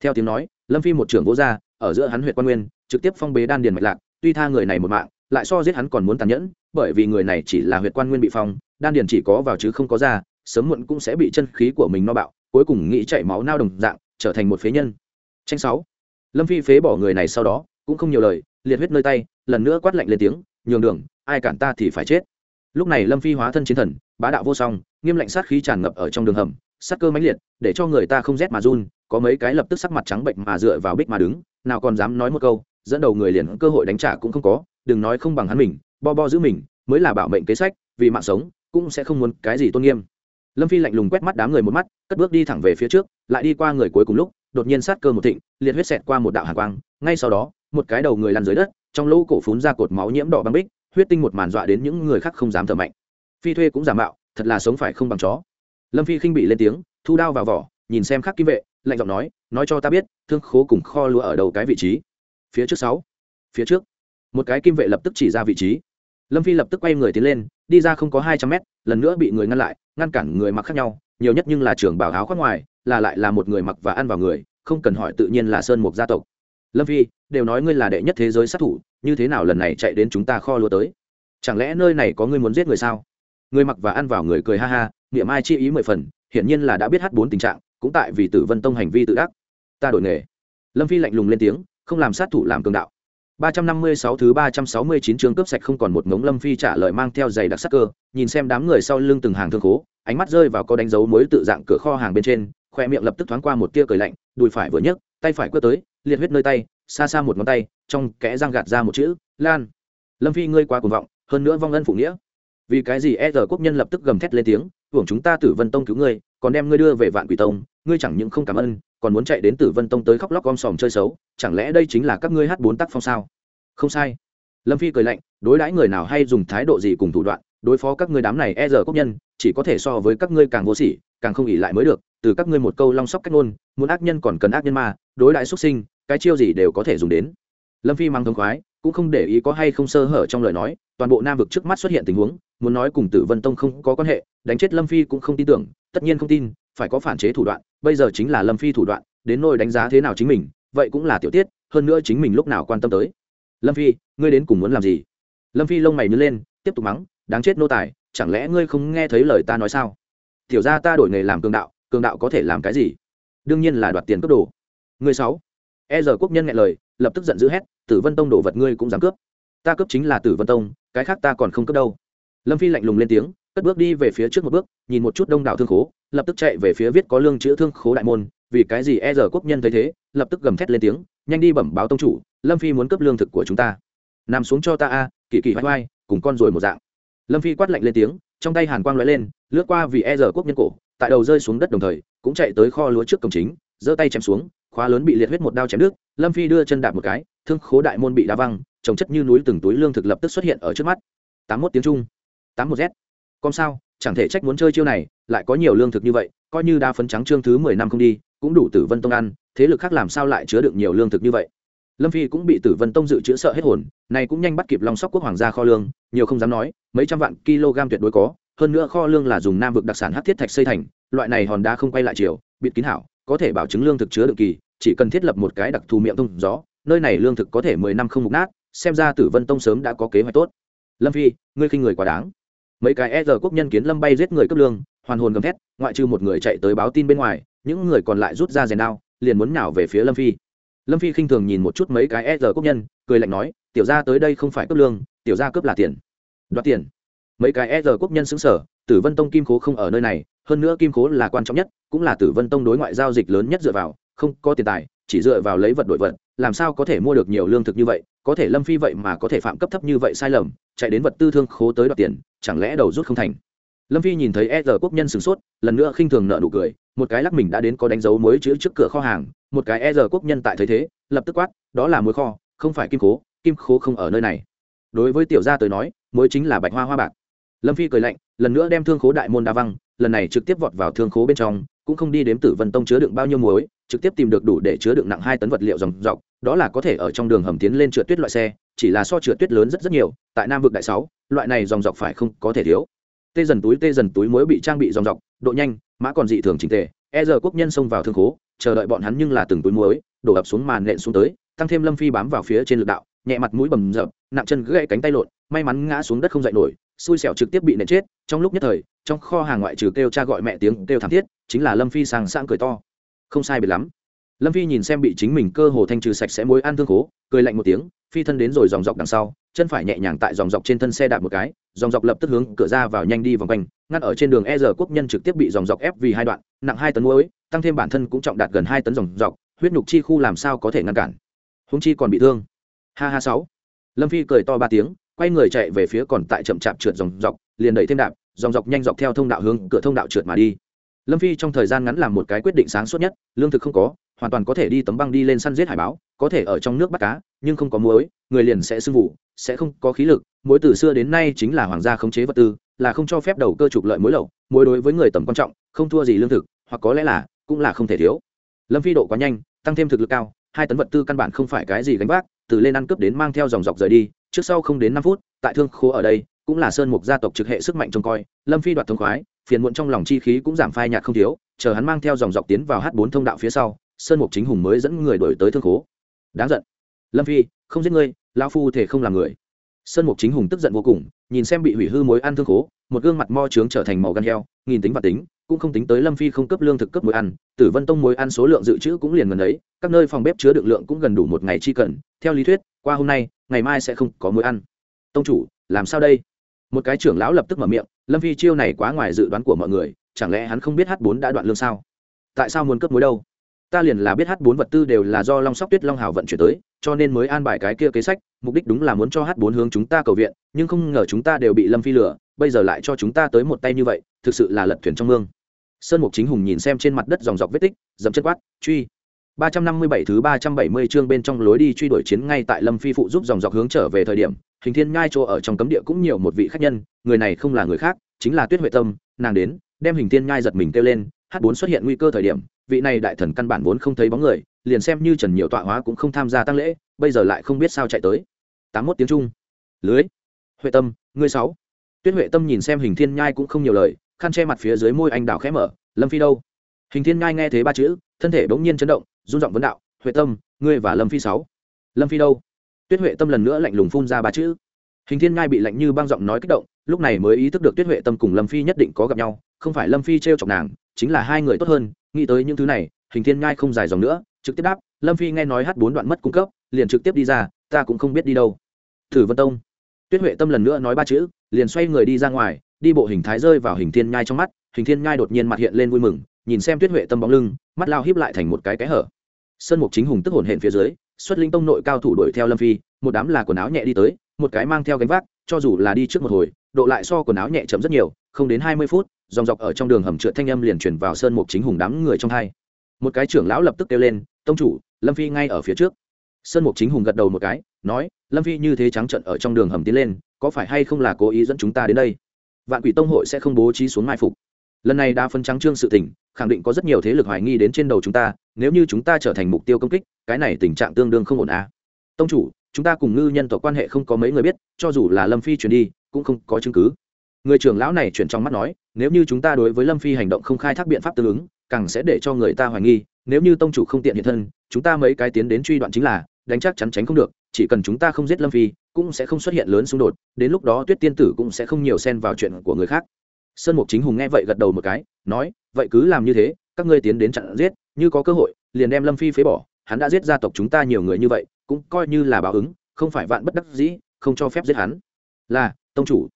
Theo tiếng nói, lâm phi một trưởng vỗ ra, ở giữa hắn huyện quan nguyên, trực tiếp phong bế đan điền mạch lạc, tuy tha người này một mạng, lại so giết hắn còn muốn tàn nhẫn, bởi vì người này chỉ là huyện quan nguyên bị phong, đan điền chỉ có vào chứ không có ra, sớm muộn cũng sẽ bị chân khí của mình no bạo, cuối cùng nghĩ chảy máu nao đồng dạng, trở thành một phế nhân tranh sáu. Lâm phi phế bỏ người này sau đó, cũng không nhiều lời, liệt huyết nơi tay, lần nữa quát lạnh lên tiếng, nhường đường, ai cản ta thì phải chết. Lúc này lâm phi hóa thân chiến thần, bá đạo vô song, nghiêm lạnh sát khí tràn ngập ở trong đường hầm, sát cơ mãnh liệt, để cho người ta không rét mà run, có mấy cái lập tức sắc mặt trắng bệnh mà dựa vào bích mà đứng, nào còn dám nói một câu, dẫn đầu người liền cơ hội đánh trả cũng không có, đừng nói không bằng hắn mình, bo bo giữ mình, mới là bảo mệnh kế sách, vì mạng sống, cũng sẽ không muốn cái gì tôn nghiêm. Lâm phi lạnh lùng quét mắt đám người một mắt, cất bước đi thẳng về phía trước, lại đi qua người cuối cùng lúc đột nhiên sát cơ một thịnh, liệt huyết xẹt qua một đạo hạ quang, ngay sau đó, một cái đầu người lăn dưới đất, trong lỗ cổ phún ra cột máu nhiễm đỏ băng bích, huyết tinh một màn dọa đến những người khác không dám thở mạnh. Phi thuê cũng giả mạo, thật là sống phải không bằng chó. Lâm phi khinh bị lên tiếng, thu đao vào vỏ, nhìn xem khắc kim vệ, lạnh giọng nói nói cho ta biết, thương khố cùng kho lúa ở đầu cái vị trí? Phía trước sáu, phía trước. Một cái kim vệ lập tức chỉ ra vị trí. Lâm phi lập tức quay người tiến lên, đi ra không có hai trăm mét, lần nữa bị người ngăn lại, ngăn cản người mặc khác nhau nhiều nhất nhưng là trường bảo áo khoác ngoài, là lại là một người mặc và ăn vào người, không cần hỏi tự nhiên là sơn mục gia tộc. Lâm phi, đều nói ngươi là đệ nhất thế giới sát thủ, như thế nào lần này chạy đến chúng ta kho lúa tới? Chẳng lẽ nơi này có ngươi muốn giết người sao? Người mặc và ăn vào người cười ha ha, niệm ai chi ý mười phần, hiển nhiên là đã biết hát bốn tình trạng, cũng tại vì tử vân tông hành vi tự ác. Ta đổi nghề. Lâm phi lạnh lùng lên tiếng, không làm sát thủ làm cường đạo. 356 thứ 369 chương cướp sạch không còn một ngống Lâm Phi trả lời mang theo giày đặc sắc cơ, nhìn xem đám người sau lưng từng hàng thương khố, ánh mắt rơi vào có đánh dấu mối tự dạng cửa kho hàng bên trên, khoe miệng lập tức thoáng qua một tia cười lạnh, đùi phải vừa nhấc, tay phải quơ tới, liệt huyết nơi tay, xa xa một ngón tay, trong kẽ răng gạt ra một chữ, "Lan." Lâm Phi ngươi quá cuồng vọng, hơn nữa vong ân phụ nghĩa. Vì cái gì e giờ quốc nhân lập tức gầm thét lên tiếng, hưởng chúng ta Tử Vân Tông cứu ngươi, còn đem ngươi đưa về Vạn Quỷ Tông, ngươi chẳng những không cảm ơn, còn muốn chạy đến Tử Vân Tông tới khóc lóc gom sòm chơi xấu, chẳng lẽ đây chính là các ngươi hát bốn tác phong sao? Không sai. Lâm Phi cười lạnh, đối đãi người nào hay dùng thái độ gì cùng thủ đoạn, đối phó các ngươi đám này e giờ quốc nhân, chỉ có thể so với các ngươi càng vô sỉ, càng không ỷ lại mới được, từ các ngươi một câu long sóc cách ngôn, muốn ác nhân còn cần ác nhân mà, đối đãi xuất sinh, cái chiêu gì đều có thể dùng đến. Lâm Phi mang thông khoái, cũng không để ý có hay không sơ hở trong lời nói, toàn bộ nam vực trước mắt xuất hiện tình huống, muốn nói cùng Tử Vân Tông không có quan hệ, đánh chết Lâm Phi cũng không tin tưởng, tất nhiên không tin, phải có phản chế thủ đoạn, bây giờ chính là Lâm Phi thủ đoạn, đến nôi đánh giá thế nào chính mình, vậy cũng là tiểu tiết, hơn nữa chính mình lúc nào quan tâm tới. Lâm Phi, ngươi đến cùng muốn làm gì? Lâm Phi lông mày nhớ lên, tiếp tục mắng, đáng chết nô tài, chẳng lẽ ngươi không nghe thấy lời ta nói sao? Tiểu gia ta đổi nghề làm cường đạo, cường đạo có thể làm cái gì? Đương nhiên là đoạt tiền cướp đồ. Ngươi sáu. E giờ quốc nhân nghe lời, lập tức giận dữ hét, Tử Vân Tông đổ vật ngươi cũng dám cướp? Ta cướp chính là Tử Vân Tông, cái khác ta còn không cướp đâu. Lâm Phi lạnh lùng lên tiếng, cất bước đi về phía trước một bước, nhìn một chút đông đảo thương khố, lập tức chạy về phía viết có lương chữ thương khố đại môn, vì cái gì e giờ quốc nhân thấy thế, lập tức gầm thét lên tiếng, nhanh đi bẩm báo tông chủ, lâm phi muốn cấp lương thực của chúng ta. Nằm xuống cho ta a, kỳ kỳ vai vai cùng con rồi một dạng. Lâm phi quát lạnh lên tiếng, trong tay hàn quang lóe lên, lướt qua vì e giờ quốc nhân cổ, tại đầu rơi xuống đất đồng thời, cũng chạy tới kho lúa trước cổng chính, giơ tay chém xuống, khóa lớn bị liệt huyết một đao chém nước lâm phi đưa chân đạp một cái, thương khố đại môn bị đá văng, trồng chất như núi từng túi lương thực lập tức xuất hiện ở trước mắt. Tám mốt tiếng trung. Tám một z con sao, chẳng thể trách muốn chơi chiêu này, lại có nhiều lương thực như vậy, coi như đa phấn trắng trương thứ mười năm không đi, cũng đủ tử vân tông ăn, thế lực khác làm sao lại chứa được nhiều lương thực như vậy? Lâm phi cũng bị tử vân tông dự trữ sợ hết hồn, này cũng nhanh bắt kịp long sóc quốc hoàng gia kho lương, nhiều không dám nói, mấy trăm vạn kg tuyệt đối có, hơn nữa kho lương là dùng nam vực đặc sản hát thiết thạch xây thành, loại này hòn đá không quay lại chiều bịt kín hảo, có thể bảo chứng lương thực chứa đựng kỳ, chỉ cần thiết lập một cái đặc thù miệng thông gió, nơi này lương thực có thể mười năm không mục nát, xem ra tử vân tông sớm đã có kế hoạch tốt. Lâm phi, ngươi khinh người quá đáng mấy cái e giờ quốc nhân kiến lâm bay giết người cấp lương, hoàn hồn gầm thét, ngoại trừ một người chạy tới báo tin bên ngoài, những người còn lại rút ra rèn đao, liền muốn nhào về phía lâm phi. Lâm phi khinh thường nhìn một chút mấy cái e giờ quốc nhân, cười lạnh nói, tiểu ra tới đây không phải cấp lương, tiểu ra cướp là tiền. Đoạt tiền? Mấy cái e giờ quốc nhân xứng sở tử vân tông kim khố không ở nơi này, hơn nữa kim khố là quan trọng nhất, cũng là tử vân tông đối ngoại giao dịch lớn nhất dựa vào, không có tiền tài chỉ dựa vào lấy vật đổi vật, làm sao có thể mua được nhiều lương thực như vậy, có thể lâm phi vậy mà có thể phạm cấp thấp như vậy sai lầm, chạy đến vật tư thương khố tới đoạt tiền, chẳng lẽ đầu rút không thành? Lâm phi nhìn thấy e r quốc nhân sửng sốt, lần nữa khinh thường nợ nụ cười, một cái lắc mình đã đến có đánh dấu mới chữ trước cửa kho hàng, một cái e r quốc nhân tại thấy thế, lập tức quát, đó là mối kho, không phải kim khố kim khố không ở nơi này. Đối với tiểu gia tới nói mối chính là bạch hoa hoa bạc. Lâm phi cười lạnh, lần nữa đem thương khố đại môn đa văng, lần này trực tiếp vọt vào thương khố bên trong, cũng không đi đếm tử vân tông chứa đựng bao nhiêu muối trực tiếp tìm được đủ để chứa đựng nặng hai tấn vật liệu dòng dọc đó là có thể ở trong đường hầm tiến lên trượt tuyết loại xe chỉ là so trượt tuyết lớn rất rất nhiều tại nam vực đại sáu loại này dòng dọc phải không có thể thiếu. Tê dần túi tê dần túi muối bị trang bị dòng dọc độ nhanh mã còn dị thường trình tề e giờ quốc nhân xông vào thương khố chờ đợi bọn hắn nhưng là từng túi muối đổ ập xuống màn nện xuống tới tăng thêm lâm phi bám vào phía trên lực đạo nhẹ mặt mũi bầm dập, nặng chân gãy cánh tay lộn may mắn ngã xuống đất không dậy nổi xui xẻo trực tiếp bị nện chết trong lúc nhất thời trong kho hàng ngoại trừ kêu cha gọi mẹ tiếng kêu thảm thiết chính là lâm phi sang sang cười to không sai biệt lắm. Lâm phi nhìn xem bị chính mình cơ hồ thanh trừ sạch sẽ mối ăn thương khố, cười lạnh một tiếng, phi thân đến rồi dòng dọc đằng sau, chân phải nhẹ nhàng tại dòng dọc trên thân xe đạp một cái, dòng dọc lập tức hướng cửa ra vào nhanh đi vòng quanh, ngăn ở trên đường e giờ quốc nhân trực tiếp bị dòng dọc ép vì hai đoạn, nặng hai tấn muối, tăng thêm bản thân cũng trọng đạt gần hai tấn dòng dọc, huyết nhục chi khu làm sao có thể ngăn cản? Húng chi còn bị thương. Ha ha sáu. Lâm phi cười to ba tiếng, quay người chạy về phía còn tại chậm chạp trượt dòng dọc, liền đẩy thêm đạp, dòng dọc nhanh dọc theo thông đạo hướng, cửa thông đạo trượt mà đi lâm phi trong thời gian ngắn làm một cái quyết định sáng suốt nhất, lương thực không có, hoàn toàn có thể đi tấm băng đi lên săn giết hải báo, có thể ở trong nước bắt cá, nhưng không có muối, người liền sẽ sưng vụ, sẽ không có khí lực. Muối từ xưa đến nay chính là hoàng gia khống chế vật tư, là không cho phép đầu cơ trục lợi muối lậu, muối đối với người tầm quan trọng, không thua gì lương thực, hoặc có lẽ là, cũng là không thể thiếu. Lâm phi độ quá nhanh, tăng thêm thực lực cao, hai tấn vật tư căn bản không phải cái gì gánh vác, từ lên ăn cướp đến mang theo dòng dọc rời đi, trước sau không đến năm phút, tại thương khố ở đây, cũng là sơn mục gia tộc trực hệ sức mạnh trông coi, lâm phi đoạt thông khoái phiền muộn trong lòng chi khí cũng giảm phai nhạt không thiếu, chờ hắn mang theo dòng dọc tiến vào h bốn thông đạo phía sau, sơn mục chính hùng mới dẫn người đổi tới thương khố. Đáng giận. Lâm phi, không giết ngươi, lão phu thể không làm người. Sơn mục chính hùng tức giận vô cùng, nhìn xem bị hủy hư mối ăn thương khố, một gương mặt mo trướng trở thành màu gan heo, nghìn tính và tính, cũng không tính tới lâm phi không cấp lương thực cấp mối ăn, tử vân tông mối ăn số lượng dự trữ cũng liền gần ấy, các nơi phòng bếp chứa đựng lượng cũng gần đủ một ngày chi cần, theo lý thuyết, qua hôm nay, ngày mai sẽ không có mối ăn. Tông chủ, làm sao đây? Một cái trưởng lão lập tức mở miệng lâm phi chiêu này quá ngoài dự đoán của mọi người, chẳng lẽ hắn không biết h bốn đã đoạn lương sao? Tại sao muốn cấp mối đâu? Ta liền là biết h bốn vật tư đều là do long sóc tuyết long hào vận chuyển tới, cho nên mới an bài cái kia kế sách, mục đích đúng là muốn cho h bốn hướng chúng ta cầu viện, nhưng không ngờ chúng ta đều bị lâm phi lừa, bây giờ lại cho chúng ta tới một tay như vậy, thực sự là lật thuyền trong mương. Sơn mục chính hùng nhìn xem trên mặt đất dòng dọc vết tích dẫm chất quát, truy! Ba trăm năm mươi bảy thứ ba trăm bảy mươi chương bên trong lối đi truy đuổi chiến ngay tại lâm phi phụ giúp dòng dọc hướng trở về thời điểm hình thiên nhai chỗ ở trong cấm địa cũng nhiều một vị khách nhân, người này không là người khác, chính là tuyết huệ tâm, nàng đến, đem hình thiên nhai giật mình kêu lên h bốn xuất hiện nguy cơ thời điểm, vị này đại thần căn bản vốn không thấy bóng người, liền xem như trần nhiều tọa hóa cũng không tham gia tăng lễ, bây giờ lại không biết sao chạy tới. Tám mốt tiếng trung. Lưới. Huệ tâm, ngươi sáu. Tuyết huệ tâm nhìn xem hình thiên nhai cũng không nhiều lời, khăn che mặt phía dưới môi anh đào khẽ mở, lâm phi đâu? Hình thiên nhai nghe thấy ba chữ, thân thể bỗng nhiên chấn động rung giọng vấn đạo, huệ tâm, ngươi và lâm phi sáu. Lâm phi đâu? Tuyết huệ tâm lần nữa lạnh lùng phun ra ba chữ. Hình thiên Ngai bị lạnh như băng giọng nói kích động, lúc này mới ý thức được tuyết huệ tâm cùng lâm phi nhất định có gặp nhau, không phải lâm phi t r e o chọc nàng, chính là hai người tốt hơn, nghĩ tới những thứ này, hình thiên Ngai không dài dòng nữa, trực tiếp đáp, lâm phi nghe nói hát bốn đoạn mất cung cấp, liền trực tiếp đi ra, ta cũng không biết đi đâu. Thử vân tông. Tuyết huệ tâm lần nữa nói ba chữ, liền xoay người đi ra ngoài, đi bộ hình thái rơi vào hình thiên nhai trong mắt, hình thiên nhai đột nhiên mặt hiện lên vui mừng, nhìn xem tuyết huệ tâm bóng lưng, mắt lao híp lại thành một cái cái hở. Sơn mục chính hùng tức hồn hển phía dưới xuất linh tông nội cao thủ đuổi theo lâm phi, một đám là quần áo nhẹ đi tới, một cái mang theo gánh vác, cho dù là đi trước một hồi, độ lại so quần áo nhẹ chậm rất nhiều, không đến hai mươi phút, dòng dọc ở trong đường hầm trượt thanh âm liền chuyển vào sơn mục chính hùng đám người trong hai. Một cái trưởng lão lập tức kêu lên, tông chủ, lâm phi ngay ở phía trước. Sơn mục chính hùng gật đầu một cái, nói, lâm phi như thế trắng trận ở trong đường hầm tiến lên, có phải hay không là cố ý dẫn chúng ta đến đây? Vạn quỷ tông hội sẽ không bố trí xuống mai phục. Lần này đa phân trắng trương sự tình khẳng định có rất nhiều thế lực hoài nghi đến trên đầu chúng ta, nếu như chúng ta trở thành mục tiêu công kích cái này tình trạng tương đương không ổn à. tông chủ, chúng ta cùng ngư nhân tộc quan hệ không có mấy người biết, cho dù là lâm phi chuyển đi, cũng không có chứng cứ người trưởng lão này chuyển trong mắt nói, nếu như chúng ta đối với lâm phi hành động không khai thác biện pháp tương ứng, càng sẽ để cho người ta hoài nghi, nếu như tông chủ không tiện hiện thân, chúng ta mấy cái tiến đến truy đoạn chính là, đánh chắc chắn tránh không được, chỉ cần chúng ta không giết lâm phi, cũng sẽ không xuất hiện lớn xung đột, đến lúc đó tuyết tiên tử cũng sẽ không nhiều xen vào chuyện của người khác sơn mục chính hùng nghe vậy gật đầu một cái, nói, vậy cứ làm như thế, các ngươi tiến đến chặn giết, như có cơ hội, liền đem lâm phi phế bỏ hắn đã giết gia tộc chúng ta nhiều người như vậy, cũng coi như là báo ứng, không phải vạn bất đắc dĩ, không cho phép giết hắn. Là, tông chủ.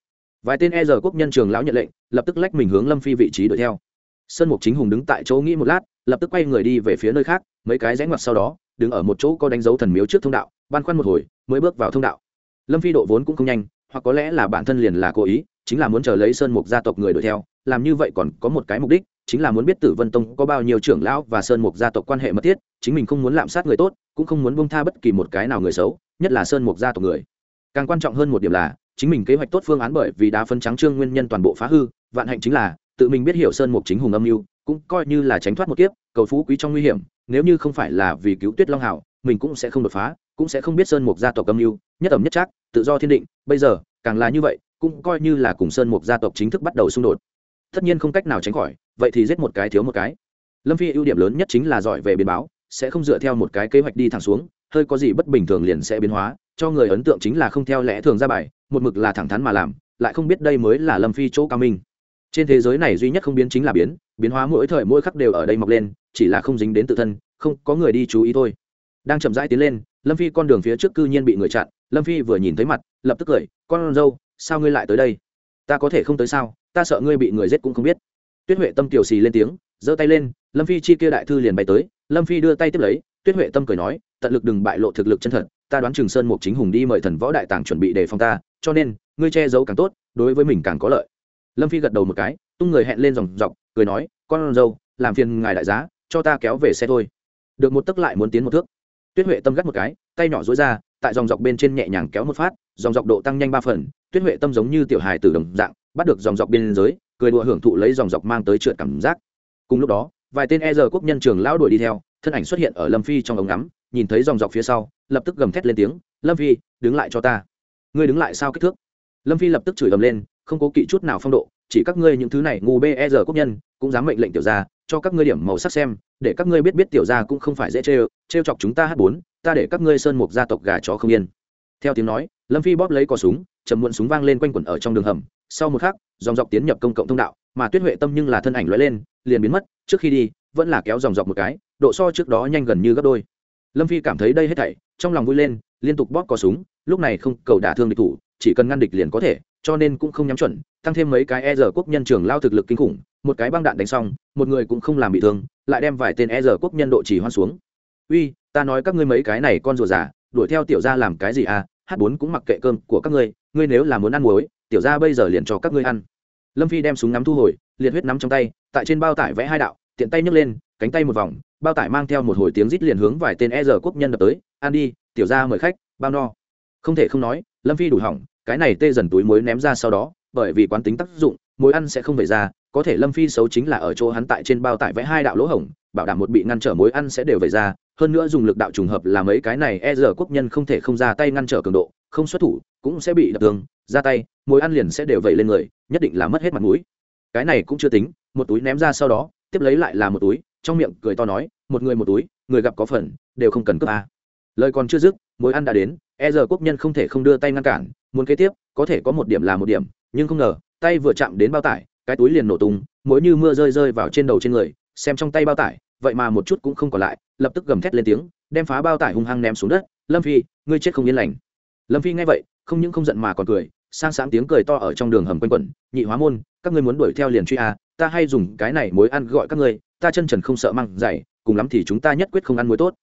Vài tên e giờ quốc nhân trường lão nhận lệnh, lập tức lách mình hướng lâm phi vị trí đuổi theo. Sơn mục chính hùng đứng tại chỗ nghĩ một lát, lập tức quay người đi về phía nơi khác, mấy cái rẽ ngoặt sau đó, đứng ở một chỗ có đánh dấu thần miếu trước thông đạo ban khoăn một hồi, mới bước vào thông đạo. Lâm phi độ vốn cũng không nhanh, hoặc có lẽ là bản thân liền là cố ý, chính là muốn chờ lấy sơn mục gia tộc người đuổi theo, làm như vậy còn có một cái mục đích chính là muốn biết tử vân tông có bao nhiêu trưởng lão và sơn mục gia tộc quan hệ mật thiết chính mình không muốn lạm sát người tốt cũng không muốn buông tha bất kỳ một cái nào người xấu nhất là sơn mục gia tộc người. Càng quan trọng hơn một điểm là chính mình kế hoạch tốt phương án bởi vì đá phân trắng trương nguyên nhân toàn bộ phá hư vạn hạnh chính là tự mình biết hiểu sơn mục chính hùng âm mưu cũng coi như là tránh thoát một kiếp cầu phú quý trong nguy hiểm nếu như không phải là vì cứu tuyết long Hạo, mình cũng sẽ không đột phá cũng sẽ không biết sơn mục gia tộc âm mưu nhất ẩm nhất chắc tự do thiên định bây giờ càng là như vậy cũng coi như là cùng sơn mục gia tộc chính thức bắt đầu xung đột. Tất nhiên không cách nào tránh khỏi vậy thì giết một cái thiếu một cái. Lâm phi ưu điểm lớn nhất chính là giỏi về biến báo, sẽ không dựa theo một cái kế hoạch đi thẳng xuống, hơi có gì bất bình thường liền sẽ biến hóa, cho người ấn tượng chính là không theo lẽ thường ra bài, một mực là thẳng thắn mà làm, lại không biết đây mới là lâm phi chỗ cao minh. Trên thế giới này duy nhất không biến chính là biến biến hóa mỗi thời mỗi khắc đều ở đây mọc lên, chỉ là không dính đến tự thân, không có người đi chú ý thôi. Đang chậm rãi tiến lên, lâm phi con đường phía trước cư nhiên bị người chặn, lâm phi vừa nhìn thấy mặt, lập tức cười, con dâu, sao ngươi lại tới đây? Ta có thể không tới sao? Ta sợ ngươi bị người giết cũng không biết tuyết huệ tâm tiểu xì lên tiếng, giơ tay lên, lâm phi chi kia đại thư liền bay tới, lâm phi đưa tay tiếp lấy, tuyết huệ tâm cười nói, tận lực đừng bại lộ thực lực chân thật, ta đoán trường sơn mục chính hùng đi mời thần võ đại tàng chuẩn bị đề phòng ta, cho nên, ngươi che giấu càng tốt, đối với mình càng có lợi. Lâm phi gật đầu một cái, tung người hẹn lên dòng dọc, cười nói, con dâu, làm phiền ngài đại giá, cho ta kéo về xe thôi. Được một tấc lại muốn tiến một thước. Tuyết huệ tâm gắt một cái, tay nhỏ dối ra, tại dòng dọc bên trên nhẹ nhàng kéo một phát, dòng dọc độ tăng nhanh ba phần, tuyết huệ tâm giống như tiểu hài từ đồng dạng, bắt được dòng dọc biên giới cười đùa hưởng thụ lấy dòng dọc mang tới trượt cảm giác. Cùng lúc đó, vài tên e giờ quốc nhân trường lão đuổi đi theo, thân ảnh xuất hiện ở lâm phi trong ống ngắm, nhìn thấy dòng dọc phía sau, lập tức gầm thét lên tiếng, lâm phi, đứng lại cho ta. Ngươi đứng lại sao kích thước? Lâm phi lập tức chửi ầm lên, không cố kỵ chút nào phong độ, chỉ các ngươi những thứ này ngu bê e giờ quốc nhân, cũng dám mệnh lệnh tiểu gia, cho các ngươi điểm màu sắc xem, để các ngươi biết biết tiểu gia cũng không phải dễ trêu trêu chọc chúng ta hát bốn, ta để các ngươi sơn mục gia tộc gà chó không yên. Theo tiếng nói, lâm phi bóp lấy cò súng chầm muộn súng vang lên quanh quẩn ở trong đường hầm sau một khắc, dòng dọc tiến nhập công cộng thông đạo, mà tuyết huệ tâm nhưng là thân ảnh lóe lên, liền biến mất, trước khi đi, vẫn là kéo dòng dọc một cái, độ so trước đó nhanh gần như gấp đôi. Lâm phi cảm thấy đây hết thảy, trong lòng vui lên, liên tục bóp cò súng, lúc này không cầu đả thương địch thủ, chỉ cần ngăn địch liền có thể, cho nên cũng không nhắm chuẩn, tăng thêm mấy cái e giờ quốc nhân trường lao thực lực kinh khủng, một cái băng đạn đánh xong, một người cũng không làm bị thương, lại đem vài tên e giờ quốc nhân độ chỉ hoan xuống. Uy, ta nói các ngươi mấy cái này con rùa giả đuổi theo tiểu gia làm cái gì à? H bốn cũng mặc kệ cơm của các ngươi ngươi nếu là muốn ăn muối tiểu gia bây giờ liền cho các ngươi ăn. Lâm phi đem súng nắm thu hồi, liệt huyết nắm trong tay, tại trên bao tải vẽ hai đạo, tiện tay nhấc lên, cánh tay một vòng, bao tải mang theo một hồi tiếng rít liền hướng vài tên e giờ quốc nhân đập tới, ăn đi, tiểu gia mời khách, bao no. Không thể không nói, lâm phi đủ hỏng, cái này tê dần túi muối ném ra sau đó, bởi vì quán tính tác dụng, muối ăn sẽ không về ra, có thể lâm phi xấu chính là ở chỗ hắn tại trên bao tải vẽ hai đạo lỗ hổng, bảo đảm một bị ngăn trở muối ăn sẽ đều về ra, hơn nữa dùng lực đạo trùng hợp là mấy cái này e giờ quốc nhân không thể không ra tay ngăn trở cường độ không xuất thủ, cũng sẽ bị đập tường, ra tay muối ăn liền sẽ đều vẩy lên người, nhất định là mất hết mặt mũi. Cái này cũng chưa tính, một túi ném ra sau đó, tiếp lấy lại là một túi, trong miệng cười to nói, một người một túi, người gặp có phần, đều không cần cướp a. Lời còn chưa dứt mối ăn đã đến e giờ quốc nhân không thể không đưa tay ngăn cản, muốn kế tiếp, có thể có một điểm là một điểm, nhưng không ngờ, tay vừa chạm đến bao tải, cái túi liền nổ tung mối như mưa rơi rơi vào trên đầu trên người, xem trong tay bao tải, vậy mà một chút cũng không còn lại, lập tức gầm thét lên tiếng, đem phá bao tải hung hăng ném xuống đất, lâm phi, ngươi chết không yên lành lâm phi nghe vậy không những không giận mà còn cười sang sáng tiếng cười to ở trong đường hầm quanh quẩn nhị hóa môn các ngươi muốn đuổi theo liền truy a ta hay dùng cái này mối ăn gọi các ngươi ta chân trần không sợ măng dày cùng lắm thì chúng ta nhất quyết không ăn muối tốt.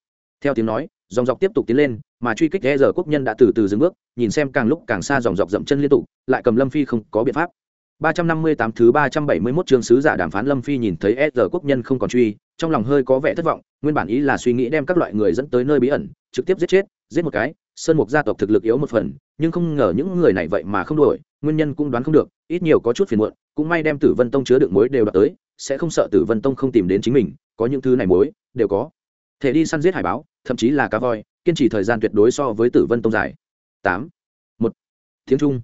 Theo tiếng nói dòng dọc tiếp tục tiến lên mà truy kích e giờ quốc nhân đã từ từ dừng bước nhìn xem càng lúc càng xa dòng dọc dậm chân liên tục lại cầm lâm phi không có biện pháp. 358 thứ 371 chương sứ giả đàm phán Lâm Phi nhìn thấy SR quốc nhân không còn truy, trong lòng hơi có vẻ thất vọng, nguyên bản ý là suy nghĩ đem các loại người dẫn tới nơi bí ẩn, trực tiếp giết chết, giết một cái, sơn mục gia tộc thực lực yếu một phần, nhưng không ngờ những người này vậy mà không đuổi, nguyên nhân cũng đoán không được, ít nhiều có chút phiền muộn, cũng may đem Tử Vân Tông chứa đựng muối đều đạt tới, sẽ không sợ Tử Vân Tông không tìm đến chính mình, có những thứ này muối, đều có. Thể đi săn giết hải báo, thậm chí là cá voi, kiên trì thời gian tuyệt đối so với Tử Vân Tông dài. 8. 1. Tiếng Trung.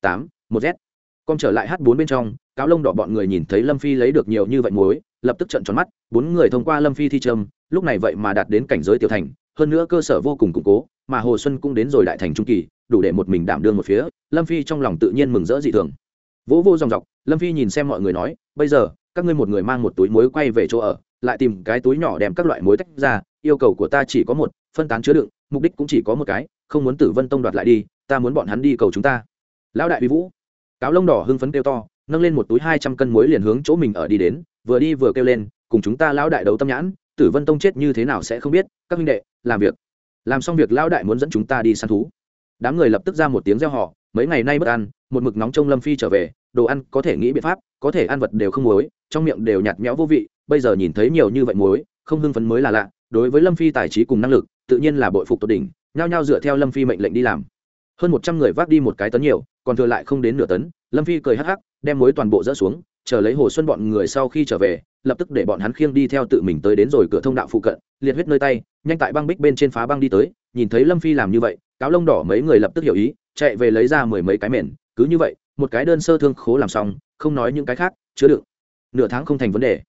8. 1 Z con trở lại h bốn bên trong cáo lông đỏ bọn người nhìn thấy lâm phi lấy được nhiều như vậy muối lập tức trận tròn mắt bốn người thông qua lâm phi thi trâm lúc này vậy mà đạt đến cảnh giới tiểu thành hơn nữa cơ sở vô cùng củng cố mà hồ xuân cũng đến rồi đại thành trung kỳ, đủ để một mình đảm đương một phía, lâm phi trong lòng tự nhiên mừng rỡ dị thường. Vỗ vô dòng dọc, lâm phi nhìn xem mọi người nói, bây giờ, các ngươi một người mang một túi muối quay về chỗ ở, lại tìm cái túi nhỏ đem các loại muối tách ra, yêu cầu của ta chỉ có một, phân tán chứa đựng, mục đích cũng chỉ có một cái, không muốn tử vân tông đoạt lại đi, ta muốn bọn hắn đi cầu chúng ta. Lão đại vi vũ, cáo lông đỏ hưng phấn kêu to, nâng lên một túi hai trăm cân muối liền hướng chỗ mình ở đi đến, vừa đi vừa kêu lên, cùng chúng ta lão đại đấu tâm nhãn, tử vân tông chết như thế nào sẽ không biết, các huynh đệ, làm việc làm xong việc lão đại muốn dẫn chúng ta đi săn thú. Đám người lập tức ra một tiếng reo họ mấy ngày nay bất ăn một mực nóng trông lâm phi trở về, đồ ăn có thể nghĩ biện pháp, có thể ăn vật đều không muối, trong miệng đều nhạt nhẽo vô vị, bây giờ nhìn thấy nhiều như vậy muối, không hưng phấn mới là lạ, đối với lâm phi tài trí cùng năng lực, tự nhiên là bội phục tột đỉnh, nhao nhao dựa theo lâm phi mệnh lệnh đi làm. Hơn một trăm người vác đi một cái tấn nhiều, còn thừa lại không đến nửa tấn, lâm phi cười hắc hắc, đem muối toàn bộ dỡ xuống chờ lấy hồ xuân bọn người sau khi trở về, lập tức để bọn hắn khiêng đi theo tự mình tới đến rồi cửa thông đạo phụ cận, liệt huyết nơi tay, nhanh tại băng bích bên trên phá băng đi tới, nhìn thấy lâm phi làm như vậy, cáo lông đỏ mấy người lập tức hiểu ý, chạy về lấy ra mười mấy cái mền, cứ như vậy, một cái đơn sơ thương khố làm xong, không nói những cái khác, chứa đựng. Nửa tháng không thành vấn đề.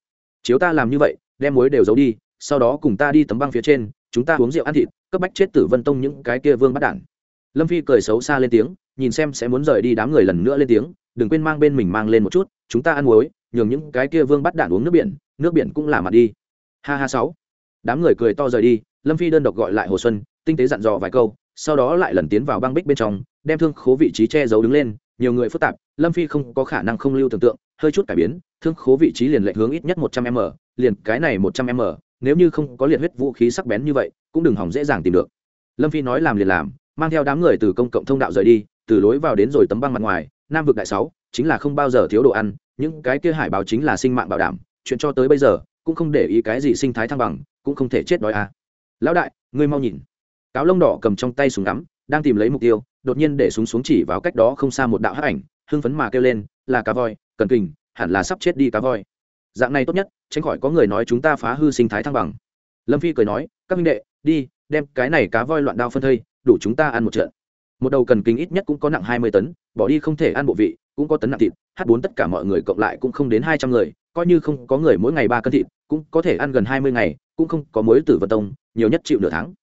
Chiếu ta làm như vậy, đem muối đều giấu đi, sau đó cùng ta đi tấm băng phía trên, chúng ta uống rượu ăn thịt, cấp bách chết tử vân tông những cái kia vương bắt đản. Lâm phi cười xấu xa lên tiếng, nhìn xem sẽ muốn rời đi đám người lần nữa lên tiếng đừng quên mang bên mình mang lên một chút, chúng ta ăn muối, nhường những cái kia vương bắt đạn uống nước biển nước biển cũng là mặt đi. Ha ha sáu. Đám người cười to rời đi, lâm phi đơn độc gọi lại hồ xuân, tinh tế dặn dò vài câu, sau đó lại lần tiến vào băng bích bên trong, đem thương khố vị trí che giấu đứng lên, nhiều người phức tạp, lâm phi không có khả năng không lưu tưởng tượng, hơi chút cải biến, thương khố vị trí liền lệch hướng ít nhất một trăm m, liền cái này một trăm m, nếu như không có liệt huyết vũ khí sắc bén như vậy, cũng đừng hỏng dễ dàng tìm được. Lâm phi nói làm liền làm, mang theo đám người từ công cộng thông đạo rời đi, từ lối vào đến rồi tấm băng mặt ngoài nam vực đại sáu, chính là không bao giờ thiếu đồ ăn, những cái kia hải báo chính là sinh mạng bảo đảm, chuyện cho tới bây giờ, cũng không để ý cái gì sinh thái thăng bằng, cũng không thể chết đói à. lão đại, ngươi mau nhìn. Cáo lông đỏ cầm trong tay súng ngắm, đang tìm lấy mục tiêu, đột nhiên để súng xuống chỉ vào cách đó không xa một đạo hắc ảnh, hưng phấn mà kêu lên, là cá voi, cần kình, hẳn là sắp chết đi cá voi. Dạng này tốt nhất, tránh khỏi có người nói chúng ta phá hư sinh thái thăng bằng. Lâm phi cười nói, các minh đệ, đi, đem cái này cá voi loạn đao phân thây, đủ chúng ta ăn một trận một đầu cần kính ít nhất cũng có nặng hai mươi tấn, bỏ đi không thể ăn bộ vị, cũng có tấn nặng thịt h bốn tất cả mọi người cộng lại cũng không đến hai trăm người, coi như không có người mỗi ngày ba cân thịt, cũng có thể ăn gần hai mươi ngày, cũng không có muối tử vật tông, nhiều nhất chịu nửa tháng.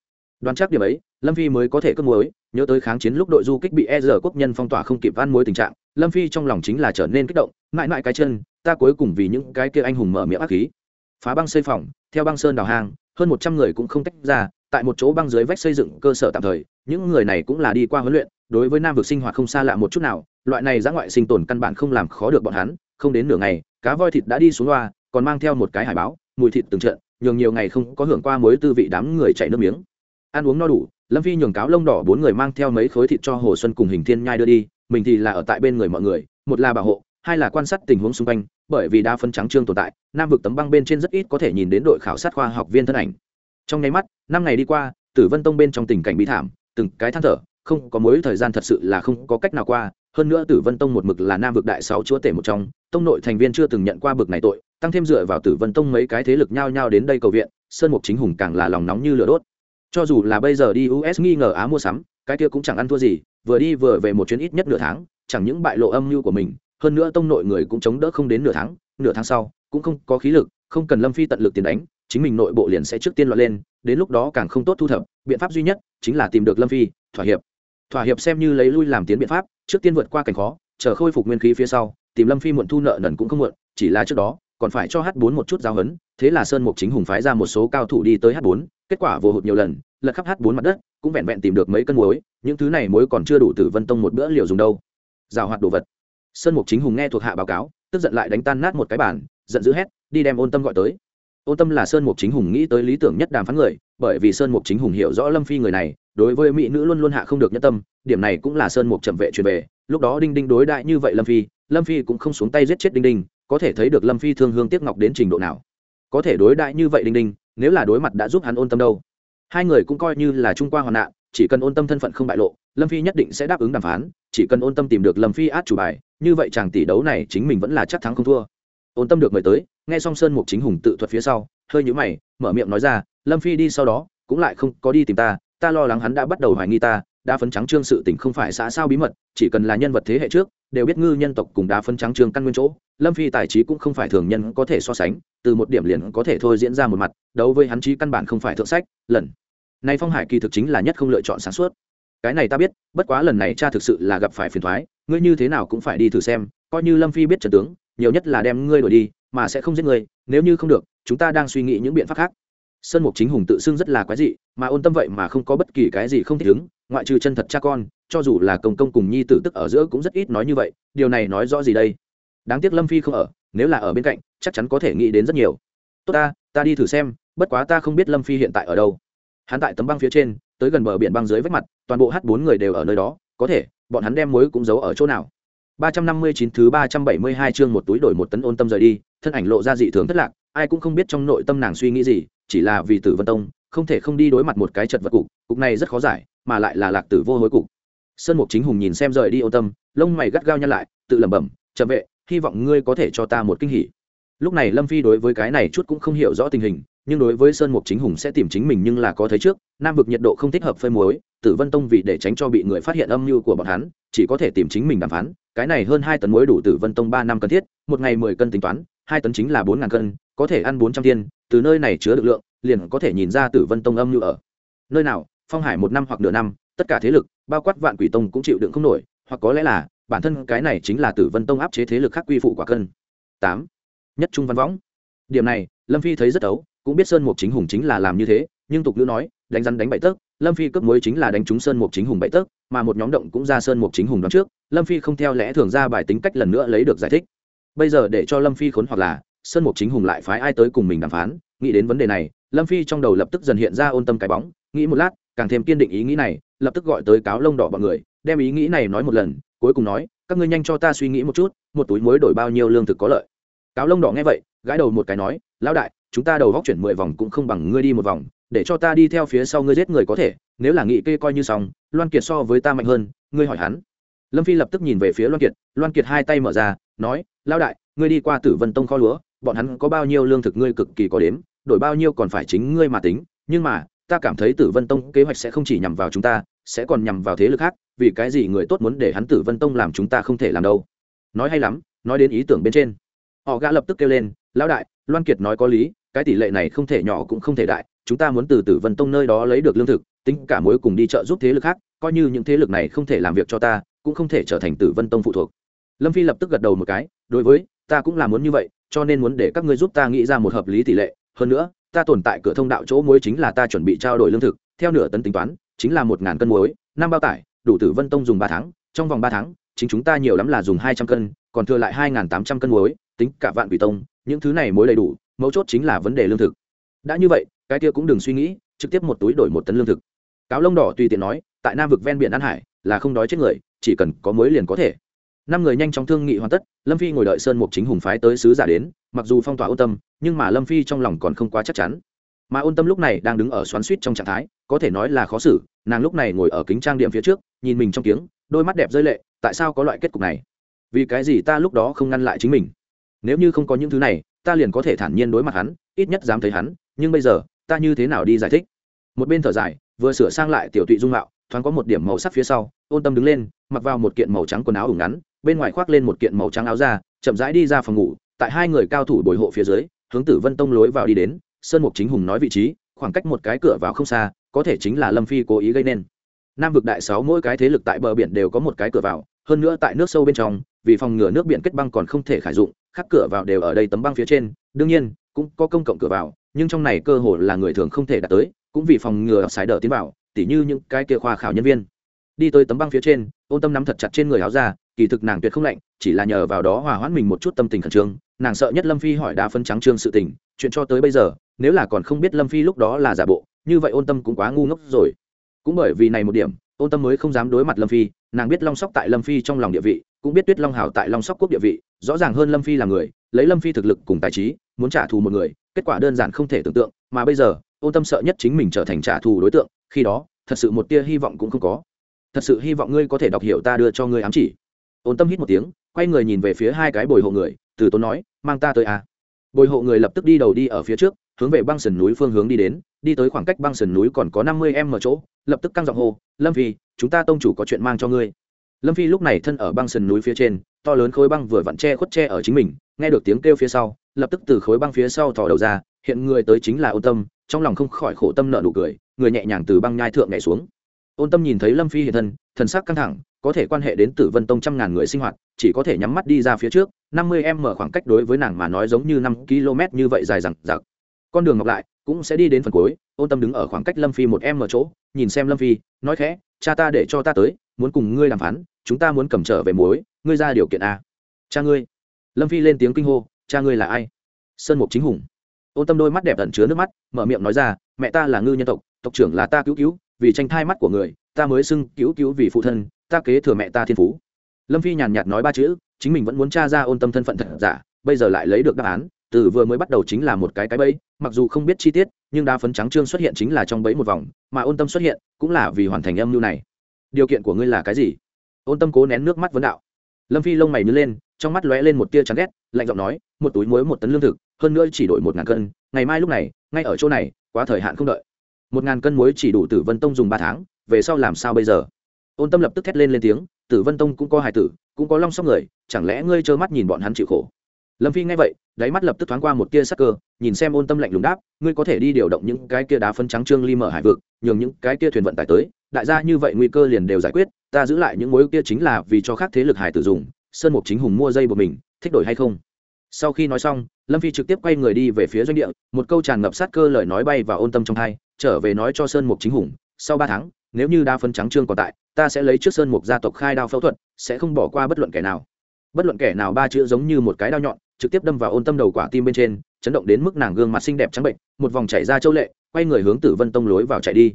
Đoán chắc điểm ấy, lâm phi mới có thể cất muối, nhớ tới kháng chiến lúc đội du kích bị e rờ quốc nhân phong tỏa không kịp ăn muối tình trạng, lâm phi trong lòng chính là trở nên kích động, mãi mãi cái chân, ta cuối cùng vì những cái kia anh hùng mở miệng ác khí. Phá băng xây phòng, theo băng sơn đào hang, hơn một trăm người cũng không tách ra, tại một chỗ băng dưới vách xây dựng cơ sở tạm thời những người này cũng là đi qua huấn luyện, đối với nam vực sinh hoạt không xa lạ một chút nào, loại này giã ngoại sinh tồn căn bản không làm khó được bọn hắn, không đến nửa ngày, cá voi thịt đã đi xuống loa, còn mang theo một cái hải báo, mùi thịt từng trận, nhường nhiều ngày không có hưởng qua mối tư vị đám người chạy nước miếng. Ăn uống no đủ, lâm phi nhường cáo lông đỏ bốn người mang theo mấy khối thịt cho hồ xuân cùng hình thiên nhai đưa đi, mình thì là ở tại bên người mọi người, một là bảo hộ, hai là quan sát tình huống xung quanh, bởi vì đa phân trắng trương tồn tại, nam vực tấm băng bên trên rất ít có thể nhìn đến đội khảo sát khoa học viên thân ảnh. Trong nháy mắt, năm ngày đi qua, tử vân tông bên trong tình cảnh bí thảm từng cái than thở, không có mối thời gian thật sự là không có cách nào qua. Hơn nữa tử vân tông một mực là nam vực đại sáu chúa tể một trong, tông nội thành viên chưa từng nhận qua bực này tội, tăng thêm dựa vào tử vân tông mấy cái thế lực nhao nhao đến đây cầu viện, sơn mục chính hùng càng là lòng nóng như lửa đốt. Cho dù là bây giờ đi us nghi ngờ á mua sắm, cái kia cũng chẳng ăn thua gì, vừa đi vừa về một chuyến ít nhất nửa tháng, chẳng những bại lộ âm mưu của mình, hơn nữa tông nội người cũng chống đỡ không đến nửa tháng nửa tháng sau, cũng không có khí lực, không cần lâm phi tận lực tiền đánh chính mình nội bộ liền sẽ trước tiên loạn lên, đến lúc đó càng không tốt thu thập, biện pháp duy nhất chính là tìm được lâm phi, thỏa hiệp. Thỏa hiệp xem như lấy lui làm tiến biện pháp, trước tiên vượt qua cảnh khó, chờ khôi phục nguyên khí phía sau, tìm lâm phi muộn thu nợ nần cũng không muộn, chỉ là trước đó, còn phải cho h 4 một chút giao hấn thế là sơn mục chính hùng phái ra một số cao thủ đi tới h 4 kết quả vô hụt nhiều lần, lật khắp h 4 mặt đất, cũng vẹn vẹn tìm được mấy cân muối, những thứ này muối còn chưa đủ tử vân tông một bữa liều dùng đâu. Rào hoạt đồ vật. Sơn mục chính hùng nghe thuộc hạ báo cáo, tức giận lại đánh tan nát một cái bản giận dữ hét, đi đem ôn tâm gọi tới ôn tâm là sơn mục chính hùng nghĩ tới lý tưởng nhất đàm phán người, bởi vì sơn mục chính hùng hiểu rõ lâm phi người này, đối với mỹ nữ luôn luôn hạ không được nhất tâm, điểm này cũng là sơn mục trầm vệ truyền về. Lúc đó đinh đinh đối đại như vậy lâm phi lâm phi cũng không xuống tay giết chết đinh đinh, có thể thấy được lâm phi thương hương tiếc ngọc đến trình độ nào. Có thể đối đại như vậy đinh đinh, nếu là đối mặt đã giúp hắn ôn tâm đâu. Hai người cũng coi như là trung qua hoàn nạn, chỉ cần ôn tâm thân phận không bại lộ, lâm phi nhất định sẽ đáp ứng đàm phán, chỉ cần ôn tâm tìm được lâm phi át chủ bài, như vậy chàng tỷ đấu này chính mình vẫn là chắc thắng không thua. Ôn tâm được mời tới nghe song sơn mục chính hùng tự thuật phía sau, hơi nhũ mày, mở miệng nói ra, lâm phi đi sau đó, cũng lại không có đi tìm ta ta lo lắng hắn đã bắt đầu hoài nghi ta đa phấn trắng trương sự tình không phải xã sao bí mật, chỉ cần là nhân vật thế hệ trước, đều biết ngư nhân tộc cùng đa phấn trắng trương căn nguyên chỗ, lâm phi tài trí cũng không phải thường nhân có thể so sánh, từ một điểm liền có thể thôi diễn ra một mặt, đấu với hắn trí căn bản không phải thượng sách, lần này phong hải kỳ thực chính là nhất không lựa chọn sáng suốt. Cái này ta biết, bất quá lần này cha thực sự là gặp phải phiền thoái ngươi như thế nào cũng phải đi thử xem, coi như lâm phi biết trần tướng, nhiều nhất là đem ngươi đổi đi mà sẽ không giết người. nếu như không được, chúng ta đang suy nghĩ những biện pháp khác. Sơn mục chính hùng tự xưng rất là quái dị, mà ôn tâm vậy mà không có bất kỳ cái gì không thích ứng, ngoại trừ chân thật cha con, cho dù là công công cùng nhi tử tức ở giữa cũng rất ít nói như vậy, điều này nói rõ gì đây? Đáng tiếc lâm phi không ở, nếu là ở bên cạnh, chắc chắn có thể nghĩ đến rất nhiều. Tốt ta ta đi thử xem, bất quá ta không biết lâm phi hiện tại ở đâu. Hắn tại tấm băng phía trên, tới gần bờ biển băng dưới vách mặt, toàn bộ h bốn người đều ở nơi đó, có thể, bọn hắn đem muối cũng giấu ở chỗ nào. Ba trăm năm mươi chín thứ ba trăm bảy mươi hai chương một túi đổi một tấn ôn tâm rời đi thân ảnh lộ ra dị thường thất lạc, ai cũng không biết trong nội tâm nàng suy nghĩ gì, chỉ là vì tử vân tông, không thể không đi đối mặt một cái chật vật cục cục này rất khó giải, mà lại là lạc tử vô hối cục. Sơn mục chính hùng nhìn xem rời đi ô tâm, lông mày gắt gao nhăn lại, tự lẩm bẩm chậm vệ, hy vọng ngươi có thể cho ta một kinh hỉ. Lúc này lâm phi đối với cái này chút cũng không hiểu rõ tình hình, nhưng đối với sơn mục chính hùng sẽ tìm chính mình nhưng là có thấy trước, nam vực nhiệt độ không thích hợp phơi muối, tử vân tông vì để tránh cho bị người phát hiện âm mưu của bọn hắn, chỉ có thể tìm chính mình đàm phán, cái này hơn hai tấn muối đủ tử vân tông ba năm cần thiết, một ngày mười cân tính toán hai tấn chính là bốn ngàn cân, có thể ăn bốn trăm tiên, từ nơi này chứa được lượng, liền có thể nhìn ra tử vân tông âm như ở. Nơi nào, phong hải một năm hoặc nửa năm, tất cả thế lực, bao quát vạn quỷ tông cũng chịu đựng không nổi, hoặc có lẽ là, bản thân cái này chính là tử vân tông áp chế thế lực khác quy phụ quả cân. Tám. Nhất trung văn võng. Điểm này, lâm phi thấy rất ấu, cũng biết sơn mục chính hùng chính là làm như thế, nhưng tục ngữ nói, đánh rắn đánh bậy tấc lâm phi cấp muối chính là đánh trúng sơn mục chính hùng bậy tấc mà một nhóm động cũng ra sơn mục chính hùng đón trước, lâm phi không theo lẽ thường ra bài tính cách lần nữa lấy được giải thích bây giờ để cho lâm phi khốn hoặc là sơn mục chính hùng lại phái ai tới cùng mình đàm phán. Nghĩ đến vấn đề này, lâm phi trong đầu lập tức dần hiện ra ôn tâm cái bóng. Nghĩ một lát, càng thêm kiên định ý nghĩ này, lập tức gọi tới cáo lông đỏ bọn người, đem ý nghĩ này nói một lần, cuối cùng nói, các ngươi nhanh cho ta suy nghĩ một chút, một túi muối đổi bao nhiêu lương thực có lợi. Cáo lông đỏ nghe vậy, gãi đầu một cái nói, lão đại, chúng ta đầu góc chuyển mười vòng cũng không bằng ngươi đi một vòng, để cho ta đi theo phía sau ngươi giết người có thể, nếu là nghị kê coi như xong, loan kiệt so với ta mạnh hơn, ngươi hỏi hắn lâm phi lập tức nhìn về phía loan kiệt loan kiệt hai tay mở ra, nói, lão đại, ngươi đi qua tử vân tông kho lúa, bọn hắn có bao nhiêu lương thực ngươi cực kỳ có đếm, đổi bao nhiêu còn phải chính ngươi mà tính, nhưng mà, ta cảm thấy tử vân tông kế hoạch sẽ không chỉ nhằm vào chúng ta, sẽ còn nhằm vào thế lực khác, vì cái gì người tốt muốn để hắn tử vân tông làm chúng ta không thể làm đâu. Nói hay lắm, nói đến ý tưởng bên trên. Họ gã lập tức kêu lên, lão đại, loan kiệt nói có lý, cái tỷ lệ này không thể nhỏ cũng không thể đại, chúng ta muốn từ tử vân tông nơi đó lấy được lương thực, tính cả mối cùng đi chợ giúp thế lực khác, coi như những thế lực này không thể làm việc cho ta cũng không thể trở thành tử vân tông phụ thuộc. Lâm phi lập tức gật đầu một cái, đối với, ta cũng là muốn như vậy, cho nên muốn để các ngươi giúp ta nghĩ ra một hợp lý tỷ lệ. Hơn nữa, ta tồn tại cửa thông đạo chỗ muối chính là ta chuẩn bị trao đổi lương thực, theo nửa tấn tính toán, chính là một ngàn cân muối, năm bao tải, đủ tử vân tông dùng ba tháng, trong vòng ba tháng, chính chúng ta nhiều lắm là dùng hai trăm cân, còn thừa lại hai ngàn tám trăm cân muối, tính cả vạn quỷ tông, những thứ này muối đầy đủ, mấu chốt chính là vấn đề lương thực. Đã như vậy, cái kia cũng đừng suy nghĩ, trực tiếp một túi đổi một tấn lương thực. Cáo lông đỏ tùy tiện nói, tại nam vực ven biển an hải, là không đói chết người chỉ cần có mối liền có thể. Năm người nhanh chóng thương nghị hoàn tất, lâm phi ngồi đợi sơn mục chính hùng phái tới sứ giả đến, mặc dù phong tỏa ôn tâm, nhưng mà lâm phi trong lòng còn không quá chắc chắn. Mà ôn tâm lúc này đang đứng ở xoắn suýt trong trạng thái, có thể nói là khó xử, nàng lúc này ngồi ở kính trang điểm phía trước, nhìn mình trong tiếng đôi mắt đẹp rơi lệ, tại sao có loại kết cục này? Vì cái gì ta lúc đó không ngăn lại chính mình? Nếu như không có những thứ này, ta liền có thể thản nhiên đối mặt hắn, ít nhất dám thấy hắn, nhưng bây giờ, ta như thế nào đi giải thích? Một bên thở dài, vừa sửa sang lại tiểu tụy dung mạo thoáng có một điểm màu sắc phía sau, ôn tâm đứng lên, mặc vào một kiện màu trắng quần áo ủng ngắn, bên ngoài khoác lên một kiện màu trắng áo ra chậm rãi đi ra phòng ngủ, tại hai người cao thủ bồi hộ phía dưới, hướng tử vân tông lối vào đi đến, sơn mục chính hùng nói vị trí, khoảng cách một cái cửa vào không xa, có thể chính là lâm phi cố ý gây nên. Nam vực đại sáu mỗi cái thế lực tại bờ biển đều có một cái cửa vào, hơn nữa tại nước sâu bên trong, vì phòng ngừa nước biển kết băng còn không thể khải dụng khắc cửa vào đều ở đây tấm băng phía trên, đương nhiên, cũng có công cộng cửa vào, nhưng trong này cơ hồ là người thường không thể đạt tới, cũng vì phòng ngừa sái đỡ tiến vào tỉ như những cái kia khoa khảo nhân viên. Đi tới tấm băng phía trên, ôn tâm nắm thật chặt trên người áo ra kỳ thực nàng tuyệt không lạnh, chỉ là nhờ vào đó hòa hoãn mình một chút tâm tình khẩn trương. Nàng sợ nhất lâm phi hỏi đá phân trắng trương sự tình, chuyện cho tới bây giờ, nếu là còn không biết lâm phi lúc đó là giả bộ, như vậy ôn tâm cũng quá ngu ngốc rồi. Cũng bởi vì này một điểm, ôn tâm mới không dám đối mặt lâm phi, nàng biết long sóc tại lâm phi trong lòng địa vị, cũng biết tuyết long hảo tại long sóc quốc địa vị, rõ ràng hơn lâm phi là người, lấy lâm phi thực lực cùng tài trí, muốn trả thù một người, kết quả đơn giản không thể tưởng tượng, mà bây giờ, ôn tâm sợ nhất chính mình trở thành trả thù đối tượng khi đó, thật sự một tia hy vọng cũng không có. Thật sự hy vọng ngươi có thể đọc hiểu ta đưa cho ngươi ám chỉ. Ôn tâm hít một tiếng, quay người nhìn về phía hai cái bồi hộ người, từ tốn nói, mang ta tới à. bồi hộ người lập tức đi đầu đi ở phía trước, hướng về băng sườn núi phương hướng đi đến, đi tới khoảng cách băng sườn núi còn có năm mươi em ở chỗ, lập tức căng giọng hô, lâm phi, chúng ta tông chủ có chuyện mang cho ngươi. Lâm phi lúc này thân ở băng sườn núi phía trên, to lớn khối băng vừa vặn che khuất che ở chính mình, nghe được tiếng kêu phía sau, lập tức từ khối băng phía sau thò đầu ra, hiện người tới chính là ôn tâm trong lòng không khỏi khổ tâm nợ nụ cười, người nhẹ nhàng từ băng nhai thượng nhảy xuống. Ôn tâm nhìn thấy lâm phi hiện thân, thần sắc căng thẳng, có thể quan hệ đến tử vân tông trăm ngàn người sinh hoạt, chỉ có thể nhắm mắt đi ra phía trước, năm mươi em mở khoảng cách đối với nàng mà nói giống như năm km như vậy dài rằng giặc con đường ngọc lại cũng sẽ đi đến phần cuối, ôn tâm đứng ở khoảng cách lâm phi một em ở chỗ, nhìn xem lâm phi, nói khẽ, cha ta để cho ta tới, muốn cùng ngươi đàm phán, chúng ta muốn cầm trở về muối, ngươi ra điều kiện a. Cha ngươi. Lâm phi lên tiếng kinh hô, cha ngươi là ai? Sơn mục chính hùng ôn tâm đôi mắt đẹp ẩn chứa nước mắt, mở miệng nói ra, mẹ ta là ngư nhân tộc tộc trưởng là ta cứu cứu, vì tranh thai mắt của người, ta mới xưng cứu cứu vì phụ thân, ta kế thừa mẹ ta thiên phú. Lâm phi nhàn nhạt nói ba chữ, chính mình vẫn muốn t r a ra ôn tâm thân phận thật giả, bây giờ lại lấy được đáp án, từ vừa mới bắt đầu chính là một cái cái bẫy, mặc dù không biết chi tiết, nhưng đa phấn trắng trương xuất hiện chính là trong bẫy một vòng, mà ôn tâm xuất hiện cũng là vì hoàn thành âm mưu này. Điều kiện của ngươi là cái gì? Ôn tâm cố nén nước mắt vấn đạo. Lâm phi lông mày nhớ lên, trong mắt lóe lên một tia chán ghét, lạnh giọng nói, một túi muối một tấn lương thực hơn nữa chỉ đổi một ngàn cân, ngày mai lúc này, ngay ở chỗ này, quá thời hạn không đợi. Một ngàn cân muối chỉ đủ tử vân tông dùng ba tháng, về sau làm sao bây giờ? Ôn tâm lập tức thét lên lên tiếng, tử vân tông cũng có hài tử, cũng có long sóc người, chẳng lẽ ngươi trơ mắt nhìn bọn hắn chịu khổ? Lâm phi nghe vậy, đáy mắt lập tức thoáng qua một tia sắc cơ, nhìn xem ôn tâm lạnh lùng đáp, ngươi có thể đi điều động những cái kia đá phân trắng trương ly mở hải vực, nhường những cái kia thuyền vận tải tới, đại gia như vậy nguy cơ liền đều giải quyết, ta giữ lại những mối kia chính là vì cho khác thế lực hải tử dùng, sơn mục chính hùng mua dây của mình, thích đổi hay không? Sau khi nói xong lâm phi trực tiếp quay người đi về phía doanh địa, một câu tràn ngập sát cơ lời nói bay và ôn tâm trong hai trở về nói cho sơn mục chính hùng, sau ba tháng, nếu như đa phân trắng trương còn tại, ta sẽ lấy trước sơn mục gia tộc khai đao phẫu thuật, sẽ không bỏ qua bất luận kẻ nào. Bất luận kẻ nào ba chữ giống như một cái đao nhọn, trực tiếp đâm vào ôn tâm đầu quả tim bên trên, chấn động đến mức nàng gương mặt xinh đẹp trắng bệnh, một vòng chảy ra châu lệ, quay người hướng tử vân tông lối vào chạy đi.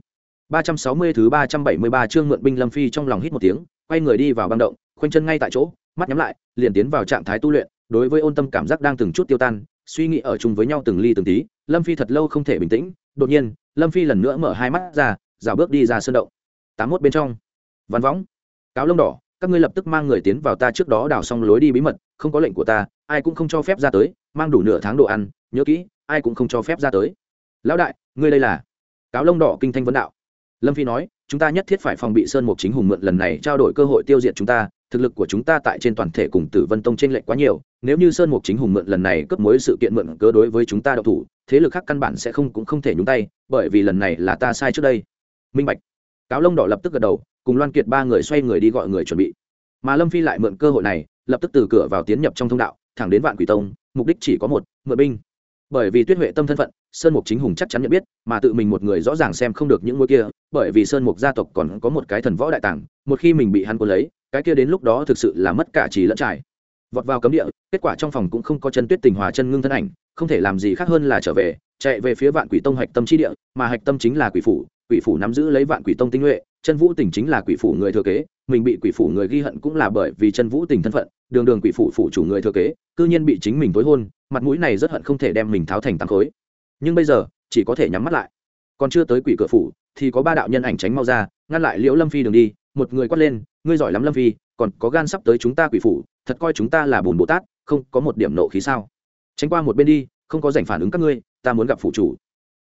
ba trăm sáu mươi thứ ba trăm bảy mươi ba chương mượn binh lâm phi trong lòng hít một tiếng, quay người đi vào băng động, khoanh chân ngay tại chỗ, mắt nhắm lại, liền tiến vào trạng thái tu luyện đối với ôn tâm cảm giác đang từng chút tiêu tan, suy nghĩ ở chung với nhau từng ly từng tí, lâm phi thật lâu không thể bình tĩnh. Đột nhiên, lâm phi lần nữa mở hai mắt ra, rào bước đi ra sơn động. Tám mốt bên trong. Văn võng. Cáo lông đỏ, các ngươi lập tức mang người tiến vào ta trước đó đào xong lối đi bí mật, không có lệnh của ta, ai cũng không cho phép ra tới, mang đủ nửa tháng đồ ăn, nhớ kỹ, ai cũng không cho phép ra tới. Lão đại, ngươi đây là? Cáo lông đỏ kinh thanh vấn đạo. Lâm phi nói, chúng ta nhất thiết phải phòng bị sơn mục chính hùng mượn lần này trao đổi cơ hội tiêu diệt chúng ta thực lực của chúng ta tại trên toàn thể cùng tử vân tông chênh lệch quá nhiều, nếu như sơn mục chính hùng mượn lần này cấp mối sự kiện mượn cớ đối với chúng ta độc thủ, thế lực khác căn bản sẽ không, cũng không thể nhúng tay, bởi vì lần này là ta sai trước đây. Minh bạch. Cáo lông đỏ lập tức gật đầu, cùng loan kiệt ba người xoay người đi gọi người chuẩn bị. Mà lâm phi lại mượn cơ hội này, lập tức từ cửa vào tiến nhập trong thông đạo, thẳng đến vạn quỷ tông, mục đích chỉ có một, mượn binh. Bởi vì tuyết huệ tâm thân phận, sơn mục chính hùng chắc chắn nhận biết, mà tự mình một người rõ ràng xem không được những mối kia bởi vì sơn mục gia tộc còn có một cái thần võ đại tàng, một khi mình bị hắn cuốn lấy, cái kia đến lúc đó thực sự là mất cả trí lẫn trải. Vọt vào cấm địa, kết quả trong phòng cũng không có chân tuyết tình hòa chân ngưng thân ảnh, không thể làm gì khác hơn là trở về, chạy về phía vạn quỷ tông hạch tâm chi địa, mà hạch tâm chính là quỷ phủ quỷ phủ nắm giữ lấy vạn quỷ tông tinh nhuệ, chân vũ tình chính là quỷ phủ người thừa kế, mình bị quỷ phủ người ghi hận cũng là bởi vì chân vũ tình thân phận, đường đường quỷ phủ phủ chủ người thừa kế, cư nhiên bị chính mình tối hôn, mặt mũi này rất hận không thể đem mình tháo thành tám khối. Nhưng bây giờ, chỉ có thể nhắm mắt lại còn chưa tới quỷ cửa phủ, thì có ba đạo nhân ảnh tránh mau ra, ngăn lại liễu lâm phi đường đi. Một người quát lên, ngươi giỏi lắm lâm phi, còn có gan sắp tới chúng ta quỷ phủ, thật coi chúng ta là bùn bồ tát, không có một điểm nộ khí sao? Tránh qua một bên đi, không có giành phản ứng các ngươi, ta muốn gặp phủ chủ.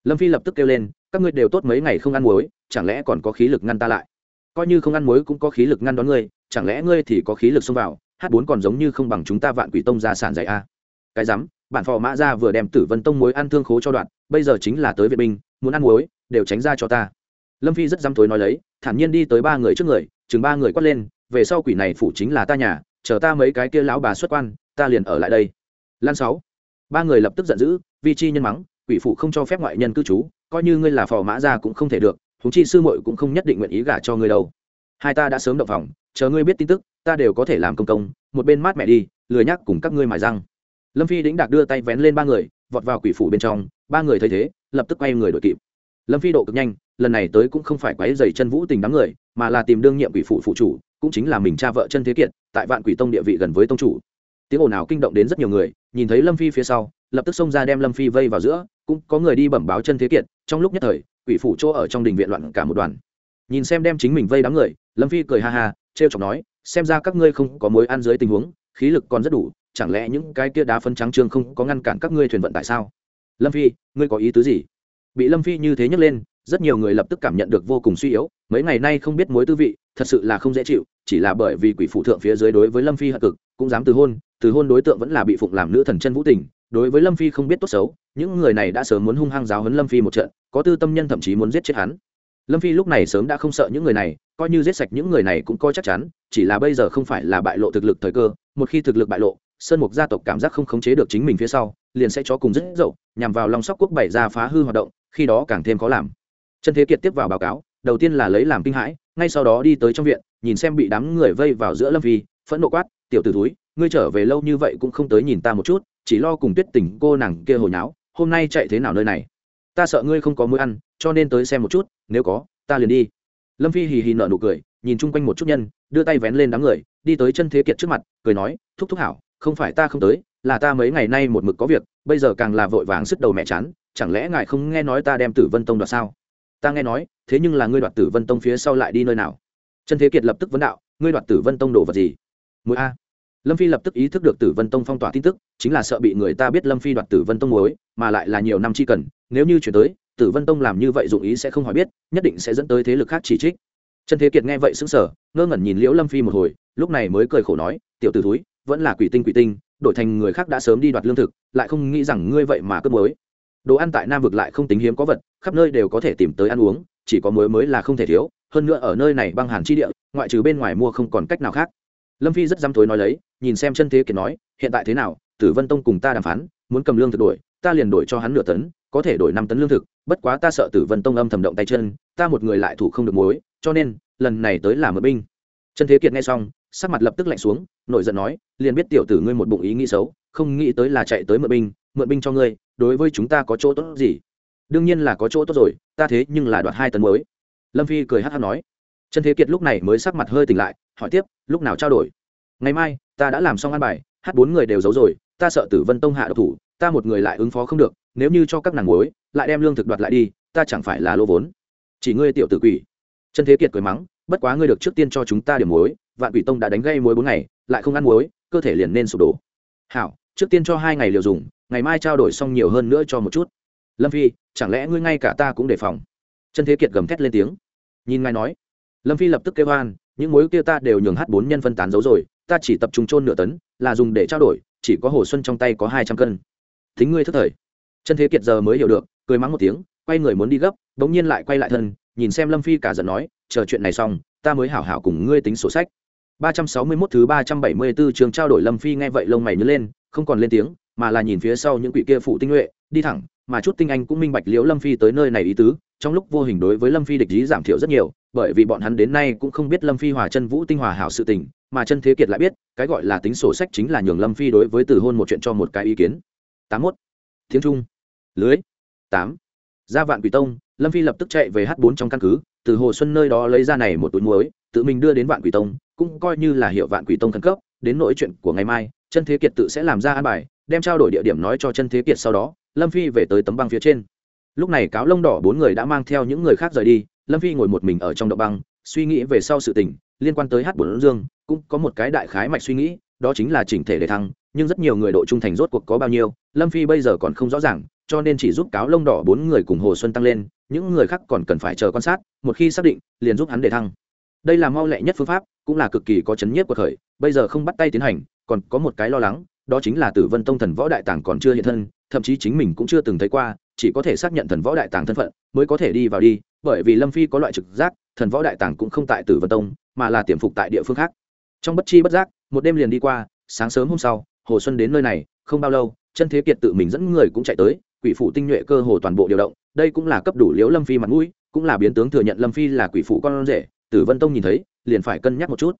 Lâm phi lập tức kêu lên, các ngươi đều tốt mấy ngày không ăn muối, chẳng lẽ còn có khí lực ngăn ta lại? Coi như không ăn muối cũng có khí lực ngăn đón ngươi, chẳng lẽ ngươi thì có khí lực xông vào h bốn còn giống như không bằng chúng ta vạn quỷ tông ra sản dạy a? Cái rắm, bản phò mã ra vừa đem tử vân tông muối ăn thương khố cho đoạn, bây giờ chính là tới vệ binh muốn ăn muối, đều tránh ra cho ta. Lâm phi rất dám thối nói lấy, thản nhiên đi tới ba người trước người, chừng ba người quát lên, về sau quỷ này phủ chính là ta nhà, chờ ta mấy cái kia lão bà xuất quan, ta liền ở lại đây. Lan sáu. Ba người lập tức giận dữ, vi chi nhân mắng, quỷ phủ không cho phép ngoại nhân cư trú, coi như ngươi là phò mã ra cũng không thể được thúng chi sư muội cũng không nhất định nguyện ý gả cho ngươi đâu. Hai ta đã sớm động phòng, chờ ngươi biết tin tức, ta đều có thể làm công công, một bên mát mẹ đi, lười nhắc cùng các ngươi mài răng. Lâm phi đĩnh đạc đưa tay vén lên ba người, vọt vào quỷ phủ bên trong, ba người thấy thế lập tức quay người đội kịp. Lâm phi độ cực nhanh, lần này tới cũng không phải quấy dày chân vũ tình đám người, mà là tìm đương nhiệm quỷ phụ phụ chủ, cũng chính là mình cha vợ chân thế kiệt, tại vạn quỷ tông địa vị gần với tông chủ. Tiếng ồn nào kinh động đến rất nhiều người, nhìn thấy lâm phi phía sau, lập tức xông ra đem lâm phi vây vào giữa, cũng có người đi bẩm báo chân thế kiệt, trong lúc nhất thời, quỷ phủ chỗ ở trong đình viện loạn cả một đoàn. Nhìn xem đem chính mình vây đám người, lâm phi cười ha ha, trêu chọc nói, xem ra các ngươi không có mối ăn dưới tình huống, khí lực còn rất đủ, chẳng lẽ những cái kia đá phân trắng trương không có ngăn cản các ngươi thuyền vận tại sao? Lâm phi, ngươi có ý tứ gì? Bị lâm phi như thế nhấc lên, rất nhiều người lập tức cảm nhận được vô cùng suy yếu. Mấy ngày nay không biết mối tư vị, thật sự là không dễ chịu, chỉ là bởi vì quỷ phụ thượng phía dưới đối với lâm phi hận cực, cũng dám từ hôn từ hôn đối tượng vẫn là bị phụng làm nữ thần chân vũ tình. Đối với lâm phi không biết tốt xấu, những người này đã sớm muốn hung hăng giáo hấn lâm phi một trận, có tư tâm nhân thậm chí muốn giết chết hắn. Lâm phi lúc này sớm đã không sợ những người này, coi như giết sạch những người này cũng coi chắc chắn, chỉ là bây giờ không phải là bại lộ thực lực thời cơ, một khi thực lực bại lộ, sơn mục gia tộc cảm giác không khống chế được chính mình phía sau liền sẽ cho cùng rất dậu, nhằm vào long sóc quốc bảy ra phá hư hoạt động, khi đó càng thêm khó làm. Trần thế kiệt tiếp vào báo cáo, đầu tiên là lấy làm kinh hãi, ngay sau đó đi tới trong viện, nhìn xem bị đám người vây vào giữa lâm phi, phẫn nộ quát, tiểu t ử túi ngươi trở về lâu như vậy cũng không tới nhìn ta một chút, chỉ lo cùng tuyết tình cô nàng kia hồi náo hôm nay chạy thế nào nơi này? Ta sợ ngươi không có mũi ăn, cho nên tới xem một chút, nếu có, ta liền đi. Lâm phi hì hì nợ nụ cười, nhìn chung quanh một chút nhân, đưa tay vén lên đám người, đi tới chân thế kiệt trước mặt, cười nói, thúc thúc hảo, không phải ta không tới là ta mấy ngày nay một mực có việc, bây giờ càng là vội vàng sức đầu mẹ chán, chẳng lẽ ngài không nghe nói ta đem tử vân tông đoạt sao? Ta nghe nói, thế nhưng là ngươi đoạt tử vân tông phía sau lại đi nơi nào? Trần thế kiệt lập tức vấn đạo, ngươi đoạt tử vân tông đồ vật gì? Mũi a. Lâm phi lập tức ý thức được tử vân tông phong tỏa tin tức, chính là sợ bị người ta biết lâm phi đoạt tử vân tông mối mà lại là nhiều năm chi cần, nếu như chuyển tới, tử vân tông làm như vậy dụng ý sẽ không hỏi biết, nhất định sẽ dẫn tới thế lực khác chỉ trích. Trần thế kiệt nghe vậy sững sờ, ngơ ngẩn nhìn liễu lâm phi một hồi, lúc này mới cười khổ nói, tiểu t ử thúi, vẫn là quỷ tinh quỷ tinh đổi thành người khác đã sớm đi đoạt lương thực, lại không nghĩ rằng ngươi vậy mà cướp muối. Đồ ăn tại nam vực lại không tính hiếm có vật, khắp nơi đều có thể tìm tới ăn uống, chỉ có muối mới là không thể thiếu, hơn nữa ở nơi này băng hàn chi địa, ngoại trừ bên ngoài mua không còn cách nào khác. Lâm phi rất dám thối nói lấy, nhìn xem chân thế kiệt nói, hiện tại thế nào, tử vân tông cùng ta đàm phán, muốn cầm lương thực đổi, ta liền đổi cho hắn nửa tấn, có thể đổi năm tấn lương thực, bất quá ta sợ tử vân tông âm thầm động tay chân, ta một người lại thủ không được muối, cho nên, lần này tới là mượn binh. Trần thế kiệt nghe xong, sắc mặt lập tức lạnh xuống, nổi giận nói, liền biết tiểu tử ngươi một bụng ý nghĩ xấu, không nghĩ tới là chạy tới mượn binh mượn binh cho ngươi, đối với chúng ta có chỗ tốt gì? Đương nhiên là có chỗ tốt rồi, ta thế nhưng là đoạt hai tấn mới. Lâm phi cười hát hát nói. Trần thế kiệt lúc này mới sắc mặt hơi tỉnh lại, hỏi tiếp, lúc nào trao đổi? Ngày mai, ta đã làm xong ăn bài, hát bốn người đều giấu rồi, ta sợ tử vân tông hạ độc thủ, ta một người lại ứng phó không được, nếu như cho các nàng muối, lại đem lương thực đoạt lại đi, ta chẳng phải là lô vốn. Chỉ ngươi tiểu tử quỷ. Trần thế kiệt cười mắng bất quá ngươi được trước tiên cho chúng ta điểm muối, vạn quỷ tông đã đánh gây muối bốn ngày, lại không ăn muối, cơ thể liền nên sụp đổ. Hảo, trước tiên cho hai ngày liều dùng, ngày mai trao đổi xong nhiều hơn nữa cho một chút. Lâm phi, chẳng lẽ ngươi ngay cả ta cũng đề phòng? Chân thế kiệt gầm thét lên tiếng. Nhìn ngài nói. Lâm phi lập tức kêu hoan những mối kia ta đều nhường h bốn nhân phân tán giấu rồi, ta chỉ tập trung trôn nửa tấn, là dùng để trao đổi, chỉ có hồ xuân trong tay có hai trăm cân. Thính ngươi thất thời. Chân thế kiệt giờ mới hiểu được, cười mắng một tiếng, quay người muốn đi gấp, bỗng nhiên lại quay lại thân nhìn xem lâm phi cả giận nói chờ chuyện này xong ta mới hảo hảo cùng ngươi tính sổ sách 361 thứ 374 trường trao đổi Lâm Phi nghe vậy lông mày nhướng lên, không còn lên tiếng, mà là nhìn phía sau những quỷ kia phụ tinh nhuệ, đi thẳng, mà chút tinh anh cũng minh bạch liễu Lâm Phi tới nơi này ý tứ, trong lúc vô hình đối với Lâm Phi địch ý giảm thiểu rất nhiều, bởi vì bọn hắn đến nay cũng không biết Lâm Phi hòa chân vũ tinh hòa hảo sự tình, mà chân thế kiệt lại biết, cái gọi là tính sổ sách chính là nhường Lâm Phi đối với từ hôn một chuyện cho một cái ý kiến. 81. Tiếng Trung. Lưới. 8. Gia Vạn Quỷ Tông, Lâm Phi lập tức chạy về H4 trong căn cứ, từ Hồ Xuân nơi đó lấy ra này một túi muối, tự mình đưa đến Vạn Quỷ Tông, cũng coi như là hiệu vạn quỷ tông khẩn cấp đến nỗi chuyện của ngày mai chân thế kiệt tự sẽ làm ra an bài đem trao đổi địa điểm nói cho chân thế kiệt sau đó lâm phi về tới tấm băng phía trên. Lúc này cáo lông đỏ bốn người đã mang theo những người khác rời đi lâm phi ngồi một mình ở trong động băng suy nghĩ về sau sự tình liên quan tới hát bốn dương cũng có một cái đại khái mạch suy nghĩ đó chính là chỉnh thể để thăng nhưng rất nhiều người độ trung thành rốt cuộc có bao nhiêu lâm phi bây giờ còn không rõ ràng cho nên chỉ giúp cáo lông đỏ bốn người cùng hồ xuân tăng lên những người khác còn cần phải chờ quan sát, một khi xác định, liền giúp hắn để thăng. Đây là mau lẹ nhất phương pháp, cũng là cực kỳ có chấn nhiếp của khởi bây giờ không bắt tay tiến hành, còn có một cái lo lắng, đó chính là tử vân tông thần võ đại tàng còn chưa hiện thân, thậm chí chính mình cũng chưa từng thấy qua, chỉ có thể xác nhận thần võ đại tàng thân phận, mới có thể đi vào đi, bởi vì lâm phi có loại trực giác, thần võ đại tàng cũng không tại tử vân tông, mà là tiềm phục tại địa phương khác. Trong bất chi bất giác, một đêm liền đi qua, sáng sớm hôm sau, hồ xuân đến nơi này, không bao lâu, chân thế kiệt tự mình dẫn người cũng chạy tới, quỷ phụ tinh nhuệ cơ hồ toàn bộ điều động đây cũng là cấp đủ liễu lâm phi mặt mũi, cũng là biến tướng thừa nhận lâm phi là quỷ phụ con rể, tử vân tông nhìn thấy, liền phải cân nhắc một chút.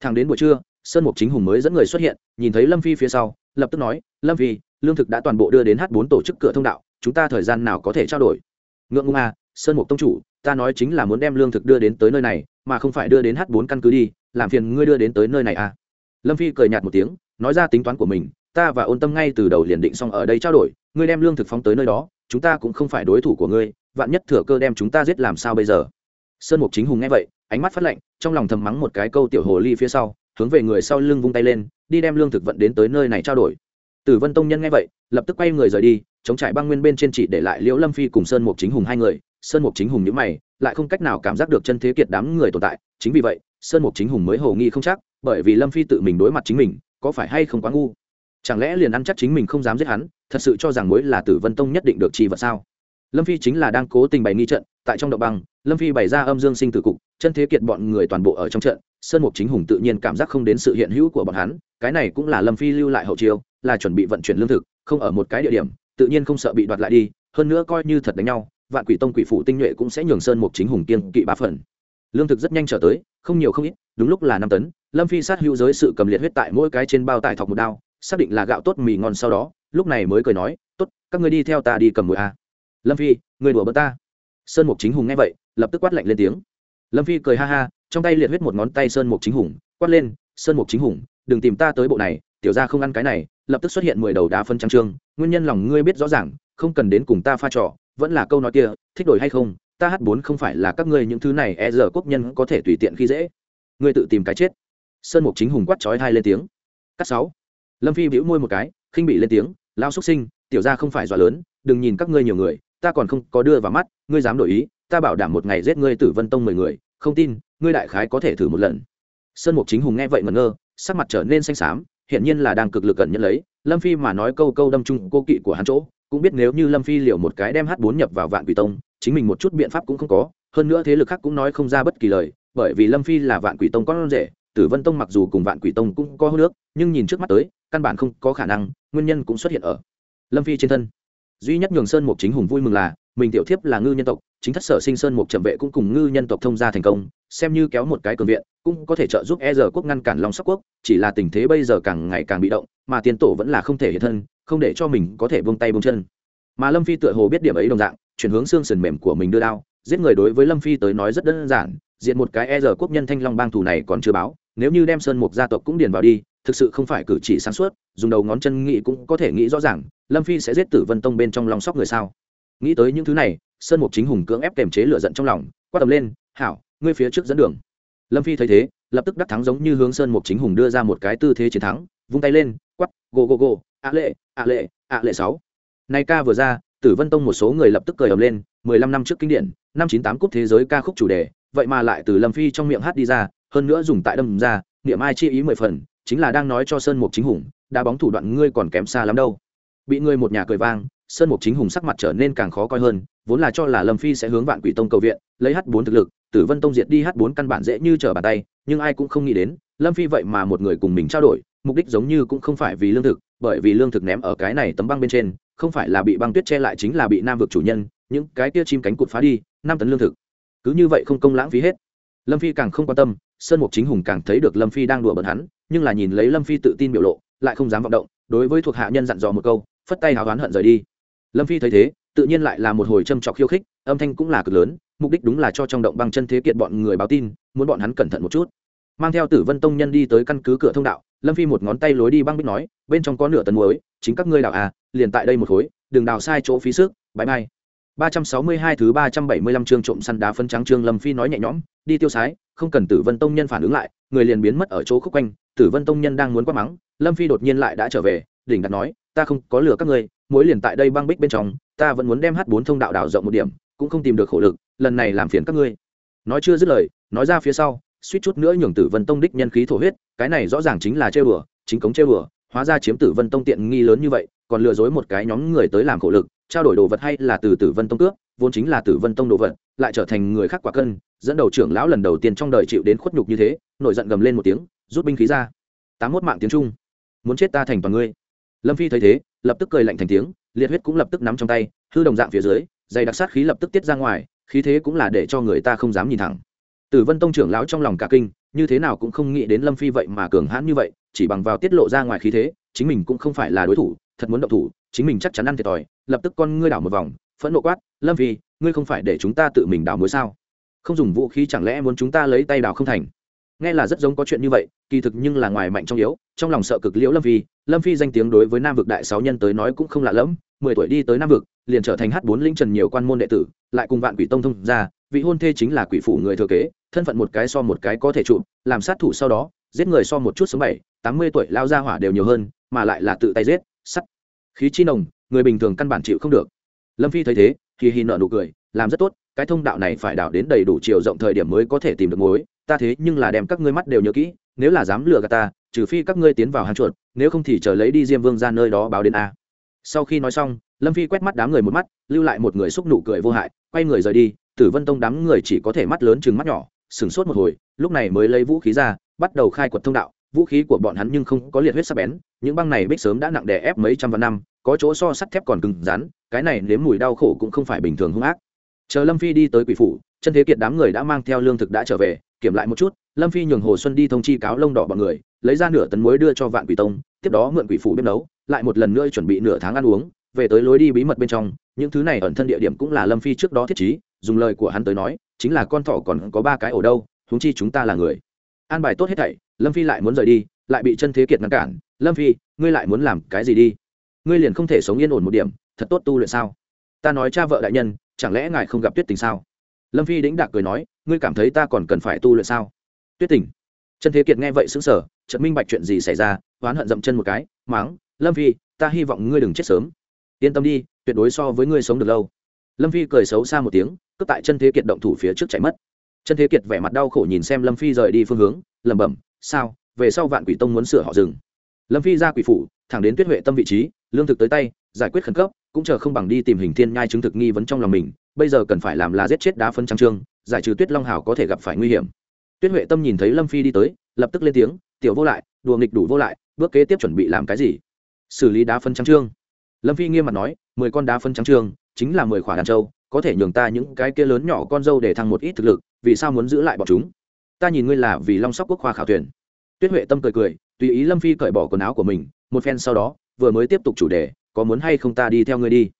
Thằng đến buổi trưa, sơn mục chính hùng mới dẫn người xuất hiện, nhìn thấy lâm phi phía sau, lập tức nói, lâm phi, lương thực đã toàn bộ đưa đến h bốn tổ chức cửa thông đạo, chúng ta thời gian nào có thể trao đổi? Ngượng ngung à sơn mục tông chủ, ta nói chính là muốn đem lương thực đưa đến tới nơi này, mà không phải đưa đến h bốn căn cứ đi, làm phiền ngươi đưa đến tới nơi này à. Lâm phi cười nhạt một tiếng, nói ra tính toán của mình ta và ôn tâm ngay từ đầu liền định xong ở đây trao đổi, ngươi đem lương thực phóng tới nơi đó, chúng ta cũng không phải đối thủ của ngươi, vạn nhất thừa cơ đem chúng ta giết làm sao bây giờ? Sơn mục chính hùng nghe vậy, ánh mắt phát lạnh, trong lòng thầm mắng một cái câu tiểu hồ ly phía sau, hướng về người sau lưng vung tay lên, đi đem lương thực vận đến tới nơi này trao đổi. Tử vân tông nhân nghe vậy, lập tức quay người rời đi, chống trải băng nguyên bên trên chỉ để lại liễu lâm phi cùng sơn mục chính hùng hai người. Sơn mục chính hùng nhữ mày, lại không cách nào cảm giác được chân thế kiệt đám người tồn tại, chính vì vậy, sơn mục chính hùng mới hồ nghi không chắc, bởi vì lâm phi tự mình đối mặt chính mình, có phải hay không quá ngu? Chẳng lẽ liền ăn chắc chính mình không dám giết hắn, thật sự cho rằng mối là tử vân tông nhất định được chi vật sao? Lâm phi chính là đang cố tình bày nghi trận, tại trong động băng, lâm phi bày ra âm dương sinh tử cục, chân thế kiệt bọn người toàn bộ ở trong trận, sơn mục chính hùng tự nhiên cảm giác không đến sự hiện hữu của bọn hắn, cái này cũng là lâm phi lưu lại hậu chiêu, là chuẩn bị vận chuyển lương thực, không ở một cái địa điểm, tự nhiên không sợ bị đoạt lại đi, hơn nữa coi như thật đánh nhau, vạn quỷ tông quỷ phụ tinh nhuệ cũng sẽ nhường sơn mục chính hùng kiên kỵ ba phần. Lương thực rất nhanh trở tới, không nhiều không ít, đúng lúc là năm tấn, lâm phi sát hữu giới sự cầm liệt huyết tại mỗi cái trên bao tải thọc một đao xác định là gạo tốt mì ngon sau đó, lúc này mới cười nói, tốt, các ngươi đi theo ta đi cầm mũi a. Lâm phi người đùa bớt ta. Sơn mục chính hùng nghe vậy, lập tức quát lạnh lên tiếng. Lâm phi cười ha ha, trong tay liệt huyết một ngón tay sơn mục chính hùng, quát lên, sơn mục chính hùng, đừng tìm ta tới bộ này, tiểu ra không ăn cái này, lập tức xuất hiện mười đầu đá phân trắng trương, nguyên nhân lòng ngươi biết rõ ràng, không cần đến cùng ta pha trò, vẫn là câu nói kia, thích đổi hay không, ta hát bốn không phải là các ngươi những thứ này e giờ quốc nhân có thể tùy tiện khi dễ. Ngươi tự tìm cái chết. Sơn mục chính hùng quát chói hai lên tiếng. Cắt sáu lâm phi bĩu môi một cái, khinh bị lên tiếng lao xuất sinh, tiểu ra không phải dọa lớn, đừng nhìn các ngươi nhiều người, ta còn không có đưa vào mắt, ngươi dám đổi ý, ta bảo đảm một ngày giết ngươi tử vân tông mười người, không tin, ngươi đại khái có thể thử một lần. Sơn mục chính hùng nghe vậy ngẩn ngơ, sắc mặt trở nên xanh xám hiện nhiên là đang cực lực gần nhận lấy, lâm phi mà nói câu câu đâm chung cô kỵ của hắn chỗ, cũng biết nếu như lâm phi liều một cái đem h bốn nhập vào vạn quỷ tông, chính mình một chút biện pháp cũng không có, hơn nữa thế lực khác cũng nói không ra bất kỳ lời, bởi vì lâm phi là vạn quỷ tông con rể tử vân tông mặc dù cùng vạn quỷ tông cũng có hô nước nhưng nhìn trước mắt tới, căn bản không có khả năng, nguyên nhân cũng xuất hiện ở lâm phi trên thân. Duy nhất nhường sơn mục chính hùng vui mừng là, mình tiểu thiếp là ngư nhân tộc, chính thất sở sinh sơn mục trầm vệ cũng cùng ngư nhân tộc thông gia thành công, xem như kéo một cái cường viện, cũng có thể trợ giúp e giờ quốc ngăn cản long sắc quốc, chỉ là tình thế bây giờ càng ngày càng bị động, mà tiền tổ vẫn là không thể hiện thân, không để cho mình có thể buông tay buông chân. Mà lâm phi tựa hồ biết điểm ấy đồng dạng, chuyển hướng xương sườn mềm của mình đưa đao giết người đối với lâm phi tới nói rất đơn giản, diện một cái e giờ quốc nhân thanh long bang thủ này còn chưa báo, nếu như đem sơn mục gia tộc cũng điền vào đi, thực sự không phải cử chỉ sáng suốt, dùng đầu ngón chân nghĩ cũng có thể nghĩ rõ ràng, lâm phi sẽ giết tử vân tông bên trong lòng sóc người sao. Nghĩ tới những thứ này, sơn mục chính hùng cưỡng ép kềm chế lửa giận trong lòng, quát tầm lên, hảo, ngươi phía trước dẫn đường. Lâm phi thấy thế, lập tức đắc thắng giống như hướng sơn mục chính hùng đưa ra một cái tư thế chiến thắng, vung tay lên quắp go go go ạ lệ ạ lệ ạ lệ sáu. Nay ca vừa ra, tử vân tông một số người lập tức cười ầm lên mười lăm năm trước kinh điển, năm chín tám cúp thế giới ca khúc chủ đề, vậy mà lại từ lâm phi trong miệng hát đi ra, hơn nữa dùng tại đâm ra, niệm ai chi ý mười phần, chính là đang nói cho sơn mục chính hùng, đá bóng thủ đoạn ngươi còn kém xa lắm đâu. Bị ngươi một nhà cười vang, sơn mục chính hùng sắc mặt trở nên càng khó coi hơn, vốn là cho là lâm phi sẽ hướng vạn quỷ tông cầu viện, lấy h bốn thực lực, tử vân tông diệt đi h bốn căn bản dễ như trở bàn tay, nhưng ai cũng không nghĩ đến, lâm phi vậy mà một người cùng mình trao đổi, mục đích giống như cũng không phải vì lương thực, bởi vì lương thực ném ở cái này tấm băng bên trên, không phải là bị băng tuyết che lại chính là bị nam vực chủ nhân những cái kia chim cánh cụt phá đi, năm tấn lương thực. Cứ như vậy không công lãng phí hết. Lâm phi càng không quan tâm, sơn mục chính hùng càng thấy được lâm phi đang đùa bận hắn, nhưng là nhìn lấy lâm phi tự tin biểu lộ, lại không dám vọng động, đối với thuộc hạ nhân dặn dò một câu, phất tay hào oán hận rời đi. Lâm phi thấy thế, tự nhiên lại là một hồi châm trọc khiêu khích, âm thanh cũng là cực lớn, mục đích đúng là cho trong động băng chân thế kiệt bọn người báo tin, muốn bọn hắn cẩn thận một chút. Mang theo tử vân tông nhân đi tới căn cứ cửa thông đạo, lâm phi một ngón tay lối đi băng bích nói, bên trong có nửa tấn muối, chính các ngươi đào à liền tại đây một khối, đừng đào sai chỗ phí sức, bãi mai ba trăm sáu mươi hai thứ ba trăm bảy mươi lăm chương trộm săn đá phân trắng trương lâm phi nói nhẹ nhõm, đi tiêu sái, không cần tử vân tông nhân phản ứng lại, người liền biến mất ở chỗ khúc quanh, tử vân tông nhân đang muốn quát mắng, lâm phi đột nhiên lại đã trở về, đỉnh đặt nói, ta không có lừa các ngươi, mối liền tại đây băng bích bên trong, ta vẫn muốn đem h bốn thông đạo đảo rộng một điểm, cũng không tìm được khổ lực, lần này làm phiền các ngươi. Nói chưa dứt lời, nói ra phía sau, suýt chút nữa nhường tử vân tông đích nhân khí thổ huyết, cái này rõ ràng chính là trêu bừa chính cống trêu bừa hóa ra chiếm tử vân tông tiện nghi lớn như vậy còn lừa dối một cái nhóm người tới làm khổ lực, trao đổi đồ vật hay là từ tử vân tông cướp, vốn chính là tử vân tông đồ vật, lại trở thành người khác quả cân, dẫn đầu trưởng lão lần đầu tiên trong đời chịu đến khuất nhục như thế, nổi giận gầm lên một tiếng, rút binh khí ra. Tám mốt mạng tiếng trung. Muốn chết ta thành toàn ngươi. Lâm phi thấy thế, lập tức cười lạnh thành tiếng, liệt huyết cũng lập tức nắm trong tay, hư đồng dạng phía dưới, dày đặc sát khí lập tức tiết ra ngoài, khí thế cũng là để cho người ta không dám nhìn thẳng. Tử vân tông trưởng lão trong lòng cả kinh, như thế nào cũng không nghĩ đến lâm phi vậy mà cường hãn như vậy, chỉ bằng vào tiết lộ ra ngoài khí thế, chính mình cũng không phải là đối thủ thật muốn động thủ, chính mình chắc chắn ăn thiệt thòi, lập tức con ngươi đảo một vòng, phẫn nộ quát, lâm phi, ngươi không phải để chúng ta tự mình đảo mối sao? Không dùng vũ khí chẳng lẽ muốn chúng ta lấy tay đảo không thành? Nghe là rất giống có chuyện như vậy, kỳ thực nhưng là ngoài mạnh trong yếu, trong lòng sợ cực liễu lâm phi. Lâm phi danh tiếng đối với nam vực đại sáu nhân tới nói cũng không lạ lẫm, mười tuổi đi tới nam vực, liền trở thành h bốn linh trần nhiều quan môn đệ tử, lại cùng vạn quỷ tông thông ra vị hôn thê chính là quỷ phủ người thừa kế, thân phận một cái so một cái có thể trụ, làm sát thủ sau đó, giết người so một chút sống bảy, tám mươi tuổi lao ra hỏa đều nhiều hơn, mà lại là tự tay giết sắt. Khí chi nồng, người bình thường căn bản chịu không được. Lâm phi thấy thế thì hi nợ nụ cười, làm rất tốt, cái thông đạo này phải đảo đến đầy đủ chiều rộng thời điểm mới có thể tìm được mối. Ta thế nhưng là đem các ngươi mắt đều nhớ kỹ, nếu là dám lừa gạt ta, trừ phi các ngươi tiến vào hang chuột, nếu không thì chờ lấy đi diêm vương ra nơi đó báo đến a. Sau khi nói xong, lâm phi quét mắt đám người một mắt, lưu lại một người xúc nụ cười vô hại, quay người rời đi, tử vân tông đám người chỉ có thể mắt lớn chừng mắt nhỏ, sửng sốt một hồi, lúc này mới lấy vũ khí ra, bắt đầu khai quật thông đạo vũ khí của bọn hắn nhưng không có liệt huyết sắc bén, những băng này bích sớm đã nặng đè ép mấy trăm vạn năm, có chỗ so sắt thép còn cứng rắn, cái này nếm mùi đau khổ cũng không phải bình thường hung ác. Chờ lâm phi đi tới quỷ phủ, chân thế kiệt đám người đã mang theo lương thực đã trở về, kiểm lại một chút, lâm phi nhường hồ xuân đi thông chi cáo lông đỏ bọn người, lấy ra nửa tấn muối đưa cho vạn quỷ tông, tiếp đó mượn quỷ phủ bếp nấu, lại một lần nữa chuẩn bị nửa tháng ăn uống, về tới lối đi bí mật bên trong, những thứ này ẩn thân địa điểm cũng là lâm phi trước đó thiết trí, dùng lời của hắn tới nói, chính là con thỏ còn có ba cái ổ đâu, huống chi chúng ta là người. An bài tốt hết thảy lâm phi lại muốn rời đi, lại bị chân thế kiệt ngăn cản. Lâm phi, ngươi lại muốn làm cái gì đi? Ngươi liền không thể sống yên ổn một điểm, thật tốt tu luyện sao? Ta nói cha vợ đại nhân, chẳng lẽ ngài không gặp tuyết tình sao? Lâm phi đĩnh đạc cười nói, ngươi cảm thấy ta còn cần phải tu luyện sao? Tuyết tình. Chân thế kiệt nghe vậy xứng sở chợt minh bạch chuyện gì xảy ra, oán hận dậm chân một cái máng lâm phi, ta hy vọng ngươi đừng chết sớm. Yên tâm đi, tuyệt đối so với ngươi sống được lâu. Lâm phi cười xấu xa một tiếng, cướp tại chân thế kiệt động thủ phía trước chạy mất. Chân thế kiệt vẻ mặt đau khổ nhìn xem lâm phi rời đi phương hướng, lẩm bẩm sao, về sau vạn quỷ tông muốn sửa họ dừng. lâm phi ra quỷ phủ, thẳng đến tuyết huệ tâm vị trí, lương thực tới tay, giải quyết khẩn cấp, cũng chờ không bằng đi tìm hình thiên nhai chứng thực nghi vấn trong lòng mình, bây giờ cần phải làm là giết chết đá phân trăng trương, giải trừ tuyết long hảo có thể gặp phải nguy hiểm. Tuyết huệ tâm nhìn thấy lâm phi đi tới, lập tức lên tiếng, tiểu vô lại, đùa nghịch đủ vô lại, bước kế tiếp chuẩn bị làm cái gì? Xử lý đá phân trắng trương. Lâm phi nghiêm mặt nói, mười con đá phân trắng trương, chính là mười khỏa đàn trâu, có thể nhường ta những cái kia lớn nhỏ con dâu để thăng một ít thực lực, vì sao muốn giữ lại bọn chúng? Ta nhìn ngươi là vì long sóc quốc khoa khảo tuyển tuyết huệ tâm cười cười, tùy ý lâm phi cởi bỏ quần áo của mình, một phen sau đó, vừa mới tiếp tục chủ đề, có muốn hay không ta đi theo ngươi đi?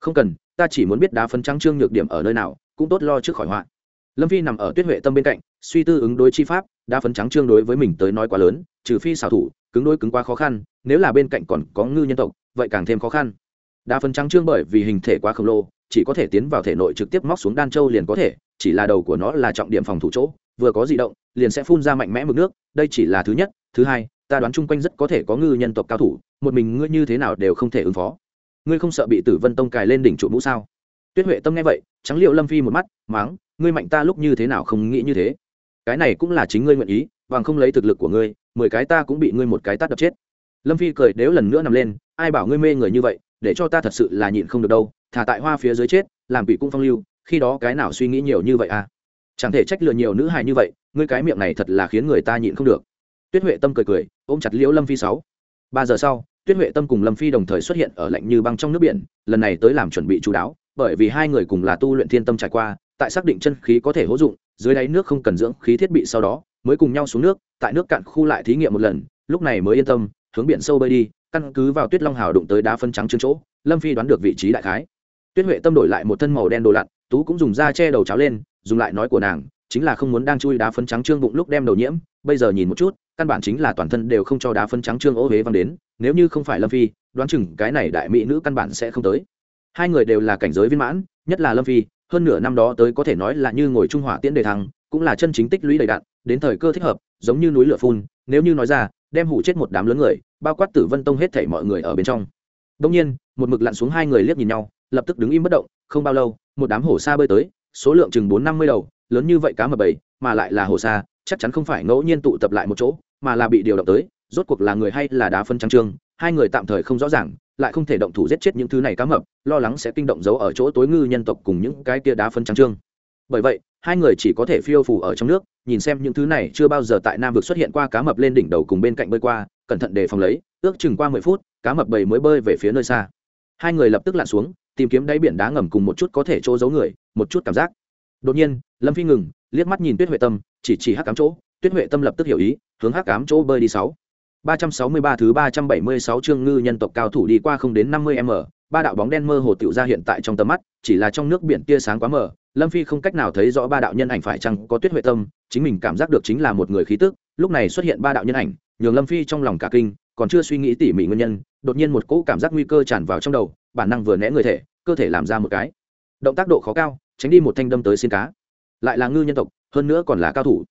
Không cần, ta chỉ muốn biết đá phân trắng trương nhược điểm ở nơi nào, cũng tốt lo trước khỏi họa. Lâm phi nằm ở tuyết huệ tâm bên cạnh, suy tư ứng đối chi pháp đa phấn trắng trương đối với mình tới nói quá lớn, trừ phi xảo thủ, cứng đối cứng quá khó khăn, nếu là bên cạnh còn có ngư nhân tộc, vậy càng thêm khó khăn. Đa phấn trắng trương bởi vì hình thể quá khổng lồ chỉ có thể tiến vào thể nội trực tiếp móc xuống đan châu liền có thể, chỉ là đầu của nó là trọng điểm phòng thủ chỗ, vừa có di động, liền sẽ phun ra mạnh mẽ mực nước, đây chỉ là thứ nhất. Thứ hai, ta đoán chung quanh rất có thể có ngư nhân tộc cao thủ, một mình ngươi như thế nào đều không thể ứng phó. Ngươi không sợ bị tử vân tông cài lên đỉnh trụ mũ sao? Tuyết huệ tâm nghe vậy, trắng liệu lâm phi một mắt máng ngươi mạnh ta lúc như thế nào không nghĩ như thế? Cái này cũng là chính ngươi nguyện ý, bằng không lấy thực lực của ngươi, mười cái ta cũng bị ngươi một cái tát đập chết. Lâm phi cười đếu lần nữa nằm lên, ai bảo ngươi mê người như vậy để cho ta thật sự là nhịn không được đâu, thả tại hoa phía dưới chết, làm bị cung phong lưu, khi đó cái nào suy nghĩ nhiều như vậy à? Chẳng thể trách lừa nhiều nữ hài như vậy, ngươi cái miệng này thật là khiến người ta nhịn không được. Tuyết huệ tâm cười cười, ôm chặt liễu lâm phi sáu. Ba giờ sau, tuyết huệ tâm cùng lâm phi đồng thời xuất hiện ở lạnh như băng trong nước biển, lần này tới làm chuẩn bị chú đáo, bởi vì hai người cùng là tu luyện thiên tâm trải qua, tại xác định chân khí có thể hỗ dụng, dưới đáy nước không cần dưỡng khí thiết bị sau đó, mới cùng nhau xuống nước, tại nước cạn khu lại thí nghiệm một lần, lúc này mới yên tâm, hướng biển sâu bơi đi căn cứ vào tuyết long hào đụng tới đá phân trắng trương chỗ, lâm phi đoán được vị trí đại khái. Tuyết huệ tâm đổi lại một thân màu đen đồ lặn, tú cũng dùng da che đầu cháo lên, dùng lại nói của nàng, chính là không muốn đang chui đá phân trắng trương bụng lúc đem đầu nhiễm, bây giờ nhìn một chút, căn bản chính là toàn thân đều không cho đá phân trắng trương ô huế văng đến, nếu như không phải lâm phi, đoán chừng cái này đại mỹ nữ căn bản sẽ không tới. Hai người đều là cảnh giới viên mãn, nhất là lâm phi, hơn nửa năm đó tới có thể nói là như ngồi trung hỏa tiễn đề thăng, cũng là chân chính tích lũy đầy đạn, đến thời cơ thích hợp, giống như núi lửa phun, nếu như nói ra đem hủ chết một đám lớn người, bao quát tử vân tông hết thảy mọi người ở bên trong. Đông nhiên, một mực lặn xuống hai người liếc nhìn nhau, lập tức đứng im bất động, không bao lâu, một đám hổ sa bơi tới, số lượng chừng bốn năm mươi đầu, lớn như vậy cá mập bầy, mà lại là hổ sa, chắc chắn không phải ngẫu nhiên tụ tập lại một chỗ, mà là bị điều động tới, rốt cuộc là người hay là đá phân trắng trương, hai người tạm thời không rõ ràng, lại không thể động thủ giết chết những thứ này cá mập, lo lắng sẽ kinh động giấu ở chỗ tối ngư nhân tộc cùng những cái kia đá phân trắng trương. Bởi vậy hai người chỉ có thể phiêu phù ở trong nước, nhìn xem những thứ này chưa bao giờ tại nam vực xuất hiện qua cá mập lên đỉnh đầu cùng bên cạnh bơi qua, cẩn thận đề phòng lấy, ước chừng qua mười phút, cá mập bầy mới bơi về phía nơi xa. Hai người lập tức lặn xuống, tìm kiếm đáy biển đá ngầm cùng một chút có thể chỗ giấu người, một chút cảm giác. Đột nhiên, lâm phi ngừng, liếc mắt nhìn tuyết huệ tâm, chỉ chỉ hắc cám chỗ, tuyết huệ tâm lập tức hiểu ý, hướng hắc cám chỗ bơi đi sáu. 363 thứ 376 chương ngư nhân tộc cao thủ đi qua không đến 50m, ba đạo bóng đen mơ hồ tiểu ra hiện tại trong tầm mắt, chỉ là trong nước biển tia sáng quá mờ, Lâm Phi không cách nào thấy rõ ba đạo nhân ảnh phải chăng có Tuyết Huệ Tâm, chính mình cảm giác được chính là một người khí tức, lúc này xuất hiện ba đạo nhân ảnh, nhường Lâm Phi trong lòng cả kinh, còn chưa suy nghĩ tỉ mỉ nguyên nhân, đột nhiên một cỗ cảm giác nguy cơ tràn vào trong đầu, bản năng vừa né người thể, cơ thể làm ra một cái động tác độ khó cao, tránh đi một thanh đâm tới xin cá. Lại là ngư nhân tộc, hơn nữa còn là cao thủ.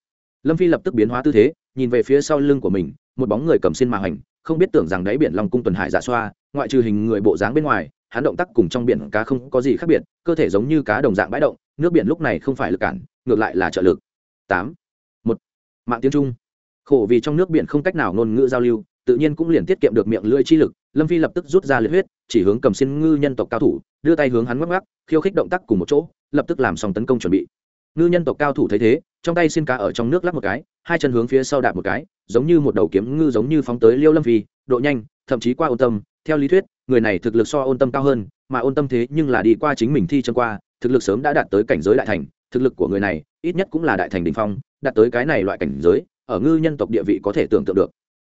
Lâm Phi lập tức biến hóa tư thế, nhìn về phía sau lưng của mình, một bóng người cầm xin mà hành không biết tưởng rằng đáy biển long cung tuần hải dạ xoa, ngoại trừ hình người bộ dáng bên ngoài, hắn động tác cùng trong biển cá không có gì khác biệt, cơ thể giống như cá đồng dạng bãi động, nước biển lúc này không phải lực cản, ngược lại là trợ lực. Tám, một, mạng tiếng trung. Khổ vì trong nước biển không cách nào ngôn ngữ giao lưu, tự nhiên cũng liền tiết kiệm được miệng lưỡi chi lực, lâm phi lập tức rút ra liệt huyết, chỉ hướng cầm xin ngư nhân tộc cao thủ, đưa tay hướng hắn ngoắc ngoắc, khiêu khích động tác cùng một chỗ, lập tức làm xong tấn công chuẩn bị. Ngư nhân tộc cao thủ thấy thế, trong tay xin cá ở trong nước lắp một cái, hai chân hướng phía sau đạp một cái giống như một đầu kiếm ngư giống như phóng tới liêu lâm phi, độ nhanh, thậm chí qua ôn tâm. Theo lý thuyết, người này thực lực so ôn tâm cao hơn, mà ôn tâm thế nhưng là đi qua chính mình thi chân qua, thực lực sớm đã đạt tới cảnh giới đại thành. Thực lực của người này, ít nhất cũng là đại thành đình phong, đạt tới cái này loại cảnh giới, ở ngư nhân tộc địa vị có thể tưởng tượng được.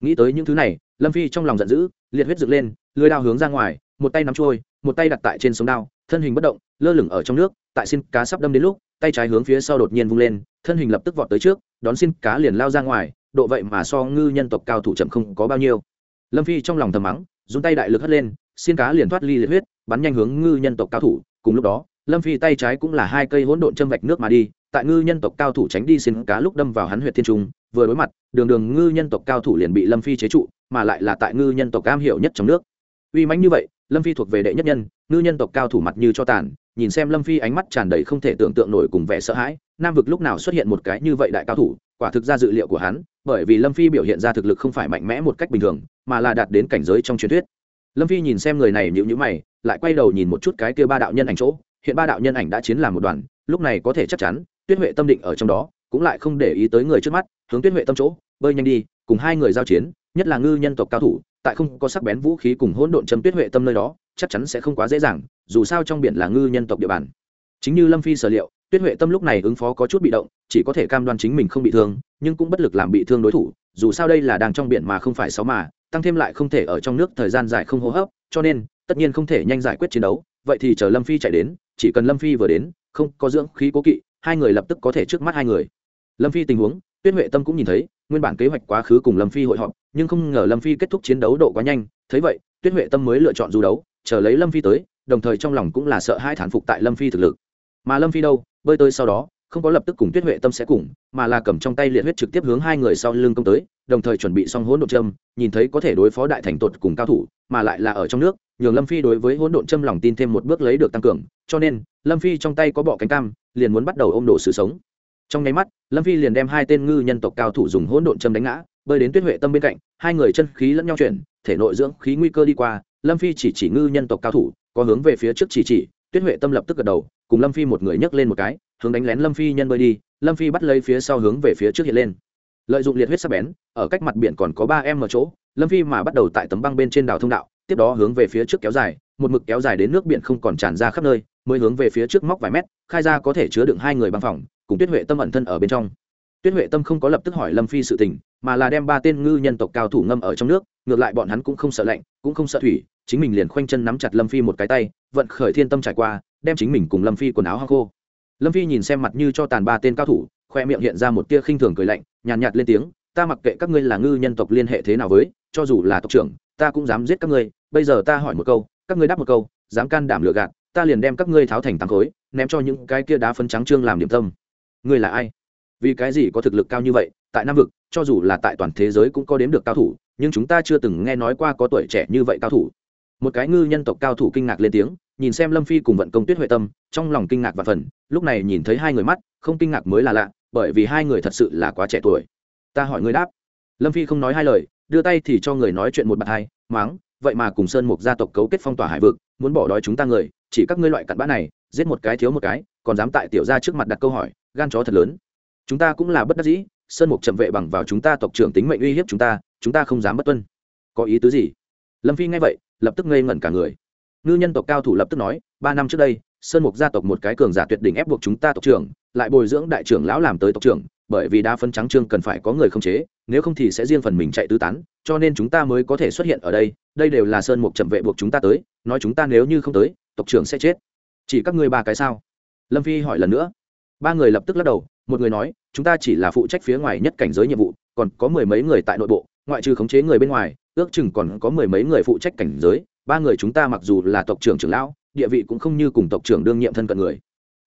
Nghĩ tới những thứ này, lâm phi trong lòng giận dữ, liệt huyết dựng lên lưới đao hướng ra ngoài, một tay nắm trôi một tay đặt tại trên sống đao, thân hình bất động, lơ lửng ở trong nước, tại xin cá sắp đâm đến lúc, tay trái hướng phía sau đột nhiên vung lên, thân hình lập tức vọt tới trước, đón xin cá liền lao ra ngoài độ vậy mà so ngư nhân tộc cao thủ chậm không có bao nhiêu. Lâm phi trong lòng thầm mắng dùng tay đại lực hất lên xin cá liền thoát ly liệt huyết, bắn nhanh hướng ngư nhân tộc cao thủ. Cùng lúc đó, lâm phi tay trái cũng là hai cây hỗn độn châm vạch nước mà đi, tại ngư nhân tộc cao thủ tránh đi xin cá lúc đâm vào hắn huyệt thiên trung, vừa đối mặt, đường đường ngư nhân tộc cao thủ liền bị lâm phi chế trụ, mà lại là tại ngư nhân tộc cam hiệu nhất trong nước. Uy mãnh như vậy, lâm phi thuộc về đệ nhất nhân, ngư nhân tộc cao thủ mặt như cho tàn, nhìn xem lâm phi ánh mắt tràn đầy không thể tưởng tượng nổi cùng vẻ sợ hãi, nam vực lúc nào xuất hiện một cái như vậy đại cao thủ, quả thực ra dự liệu của hắn bởi vì lâm phi biểu hiện ra thực lực không phải mạnh mẽ một cách bình thường, mà là đạt đến cảnh giới trong truyền thuyết. Lâm phi nhìn xem người này nhịu nhữ mày, lại quay đầu nhìn một chút cái kia ba đạo nhân ảnh chỗ. Hiện ba đạo nhân ảnh đã chiến làm một đoàn, lúc này có thể chắc chắn, tuyết huệ tâm định ở trong đó, cũng lại không để ý tới người trước mắt, hướng tuyết huệ tâm chỗ, bơi nhanh đi, cùng hai người giao chiến, nhất là ngư nhân tộc cao thủ, tại không có sắc bén vũ khí cùng hỗn độn châm tuyết huệ tâm nơi đó, chắc chắn sẽ không quá dễ dàng, dù sao trong biển là ngư nhân tộc địa bàn. Chính như lâm phi sở liệu tuyết huệ tâm lúc này ứng phó có chút bị động, chỉ có thể cam đoan chính mình không bị thương, nhưng cũng bất lực làm bị thương đối thủ, dù sao đây là đang trong biển mà không phải sáu mà, tăng thêm lại không thể ở trong nước thời gian dài không hô hấp, cho nên, tất nhiên không thể nhanh giải quyết chiến đấu, vậy thì chờ lâm phi chạy đến, chỉ cần lâm phi vừa đến, không có dưỡng khí cố kỵ, hai người lập tức có thể trước mắt hai người. Lâm phi tình huống, tuyết huệ tâm cũng nhìn thấy, nguyên bản kế hoạch quá khứ cùng lâm phi hội họp, nhưng không ngờ lâm phi kết thúc chiến đấu độ quá nhanh, thấy vậy, tuyết huệ tâm mới lựa chọn du đấu, chờ lấy lâm phi tới, đồng thời trong lòng cũng là sợ hai thản phục tại lâm phi thực lực. Mà lâm phi đâu? Bơi tới sau đó, không có lập tức cùng tuyết huệ tâm sẽ cùng, mà là cầm trong tay liệt huyết trực tiếp hướng hai người sau lưng công tới, đồng thời chuẩn bị xong hỗn độn châm, nhìn thấy có thể đối phó đại thành tột cùng cao thủ, mà lại là ở trong nước, nhường lâm phi đối với hỗn độn châm lòng tin thêm một bước lấy được tăng cường, cho nên, lâm phi trong tay có bọ cánh cam, liền muốn bắt đầu ôm đổ sự sống. Trong nháy mắt, lâm phi liền đem hai tên ngư nhân tộc cao thủ dùng hỗn độn châm đánh ngã, bơi đến tuyết huệ tâm bên cạnh, hai người chân khí lẫn nhau chuyển, thể nội dưỡng khí nguy cơ đi qua, lâm phi chỉ chỉ ngư nhân tộc cao thủ, có hướng về phía trước chỉ chỉ tuyết huệ tâm lập tức gật đầu, cùng lâm phi một người nhấc lên một cái, hướng đánh lén lâm phi nhân bơi đi. Lâm phi bắt lấy phía sau hướng về phía trước hiện lên. Lợi dụng liệt huyết sắp bén, ở cách mặt biển còn có ba em ở chỗ, lâm phi mà bắt đầu tại tấm băng bên trên đảo thông đạo, tiếp đó hướng về phía trước kéo dài, một mực kéo dài đến nước biển không còn tràn ra khắp nơi, mới hướng về phía trước móc vài mét, khai ra có thể chứa đựng hai người băng phòng, cùng tuyết huệ tâm ẩn thân ở bên trong. Tuyết huệ tâm không có lập tức hỏi lâm phi sự tình, mà là đem ba tên ngư nhân tộc cao thủ ngâm ở trong nước ngược lại bọn hắn cũng không sợ lạnh cũng không sợ thủy chính mình liền khoanh chân nắm chặt lâm phi một cái tay vận khởi thiên tâm trải qua đem chính mình cùng lâm phi quần áo hăng khô. Lâm phi nhìn xem mặt như cho tàn ba tên cao thủ khoe miệng hiện ra một tia khinh thường cười lạnh nhàn nhạt, nhạt lên tiếng ta mặc kệ các ngươi là ngư nhân tộc liên hệ thế nào với cho dù là tộc trưởng ta cũng dám giết các ngươi bây giờ ta hỏi một câu các ngươi đáp một câu dám can đảm lừa gạt ta liền đem các ngươi tháo thành tám khối ném cho những cái kia đá phấn trắng trương làm điểm tâm. Ngươi là ai? Vì cái gì có thực lực cao như vậy tại nam vực cho dù là tại toàn thế giới cũng có đếm được cao thủ nhưng chúng ta chưa từng nghe nói qua có tuổi trẻ như vậy cao thủ. Một cái ngư nhân tộc cao thủ kinh ngạc lên tiếng, nhìn xem lâm phi cùng vận công tuyết huệ tâm, trong lòng kinh ngạc và phần, lúc này nhìn thấy hai người mắt, không kinh ngạc mới là lạ, bởi vì hai người thật sự là quá trẻ tuổi. Ta hỏi ngươi đáp. Lâm phi không nói hai lời, đưa tay thì cho người nói chuyện một bạn hai, máng, vậy mà cùng sơn mục gia tộc cấu kết phong tỏa hải vực, muốn bỏ đói chúng ta người, chỉ các ngươi loại cặn bã này, giết một cái thiếu một cái, còn dám tại tiểu ra trước mặt đặt câu hỏi, gan chó thật lớn. Chúng ta cũng là bất đắc dĩ sơn mục chậm vệ bằng vào chúng ta tộc trưởng tính mệnh uy hiếp chúng ta chúng ta không dám bất tuân. Có ý tứ gì? Lâm phi nghe vậy, lập tức ngây ngẩn cả người. Ngư nhân tộc cao thủ lập tức nói, ba năm trước đây, sơn mục gia tộc một cái cường giả tuyệt đỉnh ép buộc chúng ta tộc trưởng, lại bồi dưỡng đại trưởng lão làm tới tộc trưởng, bởi vì đa phân trắng trương cần phải có người không chế, nếu không thì sẽ riêng phần mình chạy tứ tán, cho nên chúng ta mới có thể xuất hiện ở đây. Đây đều là sơn mục chậm vệ buộc chúng ta tới, nói chúng ta nếu như không tới, tộc trưởng sẽ chết. Chỉ các ngươi ba cái sao? Lâm phi hỏi lần nữa. Ba người lập tức lắc đầu một người nói, chúng ta chỉ là phụ trách phía ngoài nhất cảnh giới nhiệm vụ, còn có mười mấy người tại nội bộ, ngoại trừ khống chế người bên ngoài, ước chừng còn có mười mấy người phụ trách cảnh giới, ba người chúng ta mặc dù là tộc trưởng trưởng lão, địa vị cũng không như cùng tộc trưởng đương nhiệm thân cận người.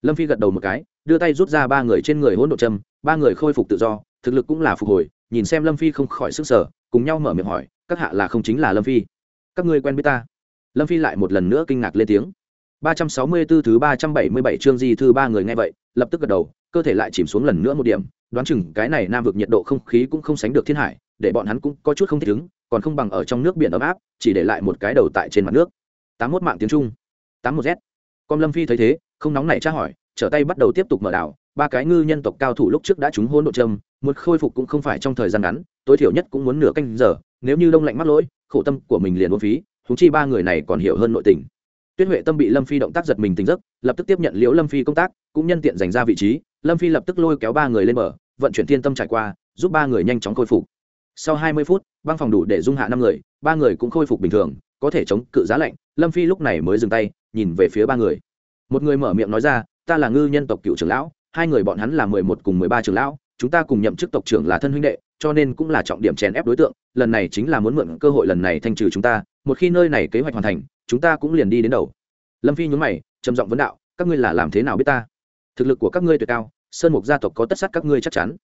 Lâm phi gật đầu một cái, đưa tay rút ra ba người trên người hỗn độ châm, ba người khôi phục tự do, thực lực cũng là phục hồi, nhìn xem lâm phi không khỏi sức sở cùng nhau mở miệng hỏi, các hạ là không chính là lâm phi? Các ngươi quen biết ta. Lâm phi lại một lần nữa kinh ngạc lên tiếng ba trăm sáu mươi 364 thứ ba trăm bảy mươi bảy chương di thư ba người nghe vậy lập tức gật đầu cơ thể lại chìm xuống lần nữa một điểm đoán chừng cái này nam vực nhiệt độ không khí cũng không sánh được thiên hải để bọn hắn cũng có chút không thích ứng còn không bằng ở trong nước biển ấm áp chỉ để lại một cái đầu tại trên mặt nước. Tám mốt mạng tiếng trung. Tám một z. Con lâm phi thấy thế không nóng nảy tra hỏi trở tay bắt đầu tiếp tục mở đảo ba cái ngư nhân tộc cao thủ lúc trước đã trúng hôn độ trầm, một khôi phục cũng không phải trong thời gian ngắn tối thiểu nhất cũng muốn nửa canh giờ nếu như đông lạnh mắc lỗi khổ tâm của mình liền uổng phí huống chi ba người này còn hiểu hơn nội tình tuyết huệ tâm bị lâm phi động tác giật mình tỉnh giấc, lập tức tiếp nhận liễu lâm phi công tác, cũng nhân tiện dành ra vị trí. Lâm phi lập tức lôi kéo ba người lên bờ, vận chuyển thiên tâm trải qua, giúp ba người nhanh chóng khôi phục. Sau hai mươi phút, băng phòng đủ để dung hạ năm người, ba người cũng khôi phục bình thường, có thể chống cự giá lạnh. Lâm phi lúc này mới dừng tay, nhìn về phía ba người. Một người mở miệng nói ra, ta là ngư nhân tộc cựu trưởng lão, hai người bọn hắn là mười một cùng mười ba trưởng lão, chúng ta cùng nhậm chức tộc trưởng là thân huynh đệ, cho nên cũng là trọng điểm chèn ép đối tượng, lần này chính là muốn mượn cơ hội lần này thanh trừ chúng ta, một khi nơi này kế hoạch hoàn thành chúng ta cũng liền đi đến đầu. Lâm phi nhún mày, trầm giọng vấn đạo, các ngươi là làm thế nào biết ta? Thực lực của các ngươi tuyệt cao, sơn mục gia tộc có tất sát các ngươi chắc chắn.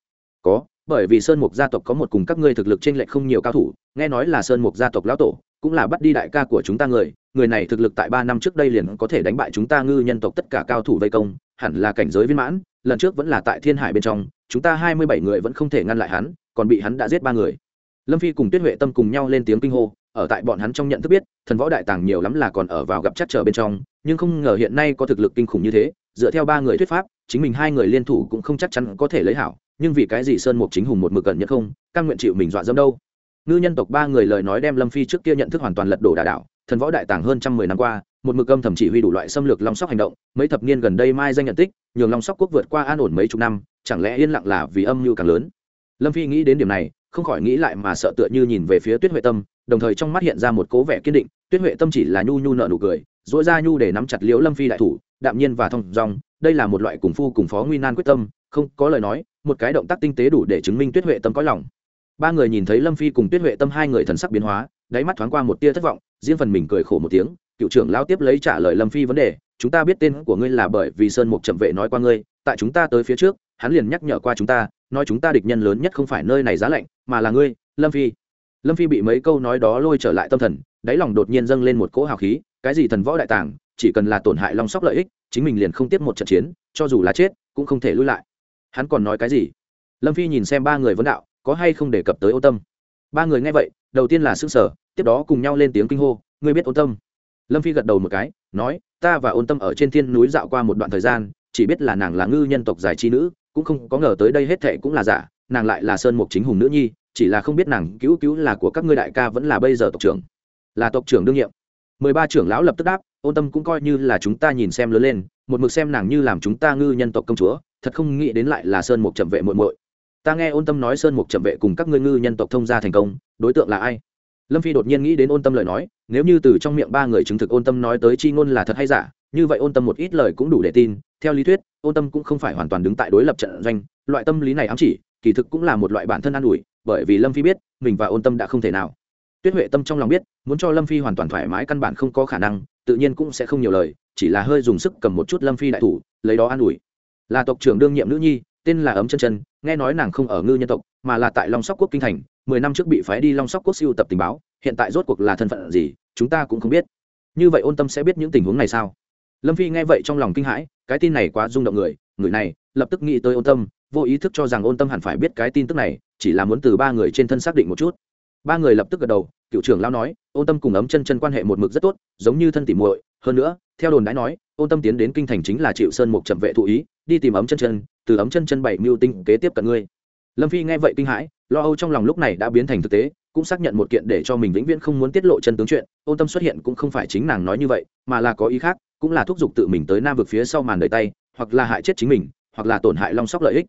Có, bởi vì sơn mục gia tộc có một cùng các ngươi thực lực trên lệch không nhiều cao thủ, nghe nói là sơn mục gia tộc lão tổ, cũng là bắt đi đại ca của chúng ta người người này thực lực tại ba năm trước đây liền có thể đánh bại chúng ta ngư nhân tộc tất cả cao thủ vây công, hẳn là cảnh giới viên mãn, lần trước vẫn là tại thiên hải bên trong, chúng ta hai mươi bảy người vẫn không thể ngăn lại hắn, còn bị hắn đã giết ba người. Lâm phi cùng tuyết huệ tâm cùng nhau lên tiếng kinh hô ở tại bọn hắn trong nhận thức biết, thần võ đại tàng nhiều lắm là còn ở vào gặp chắc trở bên trong, nhưng không ngờ hiện nay có thực lực kinh khủng như thế, dựa theo ba người thuyết pháp, chính mình hai người liên thủ cũng không chắc chắn có thể lấy hảo, nhưng vì cái gì sơn mục chính hùng một mực gần nhất không căn nguyện chịu mình dọa dẫm đâu? Ngư nhân tộc ba người lời nói đem lâm phi trước kia nhận thức hoàn toàn lật đổ đà đảo thần võ đại tàng hơn trăm mười năm qua, một mực âm thầm chỉ huy đủ loại xâm lược long sóc hành động, mấy thập niên gần đây mai danh nhận tích, nhường long sóc quốc vượt qua an ổn mấy chục năm, chẳng lẽ yên lặng là vì âm mưu càng lớn? Lâm phi nghĩ đến điểm này, không khỏi nghĩ lại mà sợ tựa như nhìn về phía tuyết huệ tâm đồng thời trong mắt hiện ra một cố vẻ kiên định, tuyết huệ tâm chỉ là nhu nhu nợ nụ cười dỗi ra nhu để nắm chặt liễu lâm phi đại thủ, đạm nhiên và thông dong, đây là một loại cùng phu cùng phó nguy nan quyết tâm, không có lời nói, một cái động tác tinh tế đủ để chứng minh tuyết huệ tâm có lòng. Ba người nhìn thấy lâm phi cùng tuyết huệ tâm hai người thần sắc biến hóa, đáy mắt thoáng qua một tia thất vọng, riêng phần mình cười khổ một tiếng, cựu trưởng lao tiếp lấy trả lời lâm phi vấn đề, chúng ta biết tên của ngươi là bởi vì sơn mục chậm vệ nói qua ngươi, tại chúng ta tới phía trước, hắn liền nhắc nhở qua chúng ta, nói chúng ta địch nhân lớn nhất không phải nơi này giá lạnh, mà là ngươi, lâm phi lâm phi bị mấy câu nói đó lôi trở lại tâm thần, đáy lòng đột nhiên dâng lên một cỗ hào khí, cái gì thần võ đại tàng, chỉ cần là tổn hại long sóc lợi ích, chính mình liền không tiếp một trận chiến, cho dù là chết, cũng không thể lui lại. Hắn còn nói cái gì? Lâm phi nhìn xem ba người vấn đạo, có hay không đề cập tới ô tâm? Ba người nghe vậy, đầu tiên là s ư n g sở tiếp đó cùng nhau lên tiếng kinh hô, ngươi biết Ô tâm? Lâm phi gật đầu một cái, nói, ta và ôn tâm ở trên thiên núi dạo qua một đoạn thời gian, chỉ biết là nàng là ngư nhân tộc giải trí nữ, cũng không có ngờ tới đây hết thệ cũng là giả, nàng lại là sơn mục chính hùng nữ nhi chỉ là không biết nàng cứu cứu là của các ngươi đại ca vẫn là bây giờ tộc trưởng. Là tộc trưởng đương nhiệm. Mười ba trưởng lão lập tức đáp, ôn tâm cũng coi như là chúng ta nhìn xem lớn lên, một mực xem nàng như làm chúng ta ngư nhân tộc công chúa, thật không nghĩ đến lại là sơn mục trầm vệ muội muội. Ta nghe ôn tâm nói sơn mục trầm vệ cùng các ngươi ngư nhân tộc thông gia thành công, đối tượng là ai? Lâm phi đột nhiên nghĩ đến ôn tâm lời nói, nếu như từ trong miệng ba người chứng thực ôn tâm nói tới chi ngôn là thật hay giả, như vậy ôn tâm một ít lời cũng đủ để tin. Theo lý thuyết, ôn tâm cũng không phải hoàn toàn đứng tại đối lập trận doanh, loại tâm lý này ám chỉ, kỳ thực cũng là một loại bản thân an ủi bởi vì lâm phi biết, mình và ôn tâm đã không thể nào. Tuyết huệ tâm trong lòng biết, muốn cho lâm phi hoàn toàn thoải mái căn bản không có khả năng, tự nhiên cũng sẽ không nhiều lời, chỉ là hơi dùng sức cầm một chút lâm phi đại thủ, lấy đó an ủi. Là tộc trưởng đương nhiệm nữ nhi, tên là ấm chân chân, nghe nói nàng không ở ngư nhân tộc, mà là tại long sóc quốc kinh thành, mười năm trước bị phái đi long sóc quốc siêu tập tình báo, hiện tại rốt cuộc là thân phận gì, chúng ta cũng không biết. Như vậy ôn tâm sẽ biết những tình huống này sao? Lâm phi nghe vậy trong lòng kinh hãi, cái tin này quá rung động người người này, lập tức nghĩ tới ôn tâm, vô ý thức cho rằng ôn tâm hẳn phải biết cái tin tức này chỉ là muốn từ ba người trên thân xác định một chút. Ba người lập tức gật đầu, cựu trưởng lao nói, ôn tâm cùng ấm chân chân quan hệ một mực rất tốt, giống như thân tỉ muội. Hơn nữa, theo đồn đãi nói, ôn tâm tiến đến kinh thành chính là chịu sơn mục chậm vệ thụ ý, đi tìm ấm chân chân, từ ấm chân chân bảy mưu tinh kế tiếp cận ngươi. Lâm phi nghe vậy kinh hãi, lo âu trong lòng lúc này đã biến thành thực tế, cũng xác nhận một kiện để cho mình vĩnh viễn không muốn tiết lộ chân tướng chuyện, ôn tâm xuất hiện cũng không phải chính nàng nói như vậy, mà là có ý khác, cũng là thúc giục tự mình tới nam vực phía sau màn đời tay, hoặc là hại chết chính mình, hoặc là tổn hại long sóc lợi ích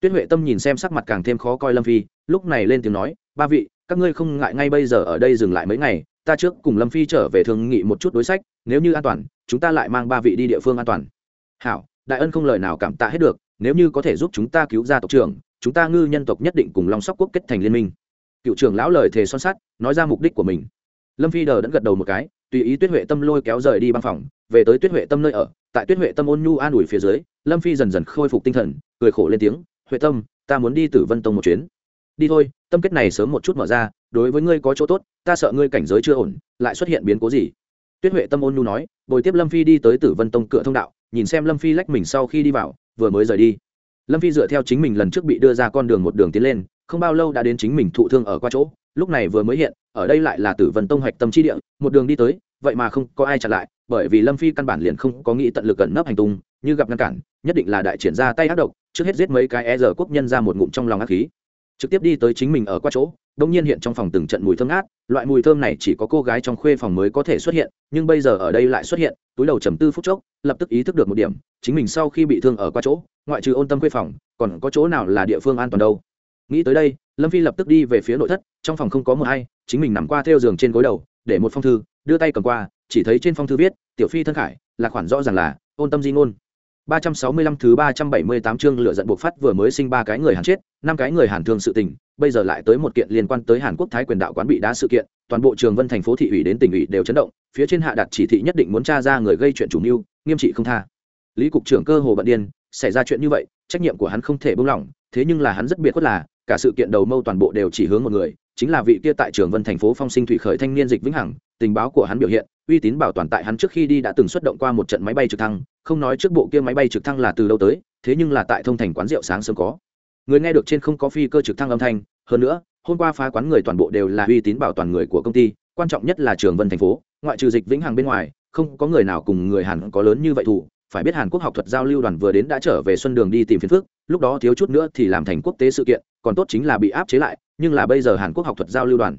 tuyết huệ tâm nhìn xem sắc mặt càng thêm khó coi lâm phi, lúc này lên tiếng nói, ba vị, các ngươi không ngại ngay bây giờ ở đây dừng lại mấy ngày, ta trước cùng lâm phi trở về thương nghị một chút đối sách, nếu như an toàn, chúng ta lại mang ba vị đi địa phương an toàn. Hảo, đại ân không lời nào cảm tạ hết được, nếu như có thể giúp chúng ta cứu ra tộc trưởng, chúng ta ngư nhân tộc nhất định cùng long sóc quốc kết thành liên minh. Cựu trưởng lão lời thề son sắt, nói ra mục đích của mình. Lâm phi đờ đẫn gật đầu một cái, tùy ý tuyết huệ tâm lôi kéo rời đi băng phòng, về tới tuyết huệ tâm nơi ở, tại tuyết huệ tâm ôn nhu an ủi phía dưới, lâm phi dần dần khôi phục tinh thần, cười khổ lên tiếng huệ tâm, ta muốn đi tử vân tông một chuyến. Đi thôi, tâm kết này sớm một chút mở ra, đối với ngươi có chỗ tốt, ta sợ ngươi cảnh giới chưa ổn, lại xuất hiện biến cố gì. Tuyết huệ tâm ôn nhu nói, bồi tiếp lâm phi đi tới tử vân tông cửa thông đạo, nhìn xem lâm phi lách mình sau khi đi vào, vừa mới rời đi. Lâm phi dựa theo chính mình lần trước bị đưa ra con đường một đường tiến lên, không bao lâu đã đến chính mình thụ thương ở qua chỗ, lúc này vừa mới hiện, ở đây lại là tử vân tông hạch tâm trí địa, một đường đi tới, vậy mà không có ai chặn lại, bởi vì lâm phi căn bản liền không có nghĩ tận lực gần nấp hành tung như gặp ngăn cản, nhất định là đại triển ra tay ác độc, trước hết giết mấy cái e giờ quốc nhân ra một ngụm trong lòng ác khí. Trực tiếp đi tới chính mình ở qua chỗ, đông nhiên hiện trong phòng từng trận mùi thơm ngát, loại mùi thơm này chỉ có cô gái trong khuê phòng mới có thể xuất hiện, nhưng bây giờ ở đây lại xuất hiện, túi đầu trầm tư phút chốc, lập tức ý thức được một điểm, chính mình sau khi bị thương ở qua chỗ, ngoại trừ ôn tâm khuê phòng, còn có chỗ nào là địa phương an toàn đâu? Nghĩ tới đây, lâm phi lập tức đi về phía nội thất, trong phòng không có một ai, chính mình nằm qua theo giường trên gối đầu, để một phong thư, đưa tay cầm qua, chỉ thấy trên phong thư viết, tiểu phi thân khải, là khoản rõ ràng là, ôn tâm di ngôn. 365 thứ 378 chương lửa giận buộc phát vừa mới sinh ba cái người Hàn chết, năm cái người Hàn thương sự tình, bây giờ lại tới một kiện liên quan tới Hàn Quốc Thái quyền đạo quán bị đá sự kiện, toàn bộ Trường Vân thành phố thị ủy đến tỉnh ủy đều chấn động, phía trên hạ đặt chỉ thị nhất định muốn tra ra người gây chuyện chủ mưu, nghiêm trị không tha. Lý cục trưởng cơ hồ bận điên, xảy ra chuyện như vậy, trách nhiệm của hắn không thể buông lỏng, thế nhưng là hắn rất biệt khuất là, cả sự kiện đầu mâu toàn bộ đều chỉ hướng một người, chính là vị kia tại Trường Vân thành phố Phong Sinh Thủy Khởi thanh niên dịch vĩnh hằng, tình báo của hắn biểu hiện, uy tín bảo toàn tại hắn trước khi đi đã từng xuất động qua một trận máy bay trực thăng không nói trước bộ kia máy bay trực thăng là từ đâu tới thế nhưng là tại thông thành quán rượu sáng sớm có. Người nghe được trên không có phi cơ trực thăng âm thanh hơn nữa hôm qua phá quán người toàn bộ đều là uy tín bảo toàn người của công ty quan trọng nhất là trường vân thành phố ngoại trừ dịch vĩnh hằng bên ngoài không có người nào cùng người hàn có lớn như vậy thủ phải biết hàn quốc học thuật giao lưu đoàn vừa đến đã trở về xuân đường đi tìm phiền Phước, lúc đó thiếu chút nữa thì làm thành quốc tế sự kiện còn tốt chính là bị áp chế lại nhưng là bây giờ hàn quốc học thuật giao lưu đoàn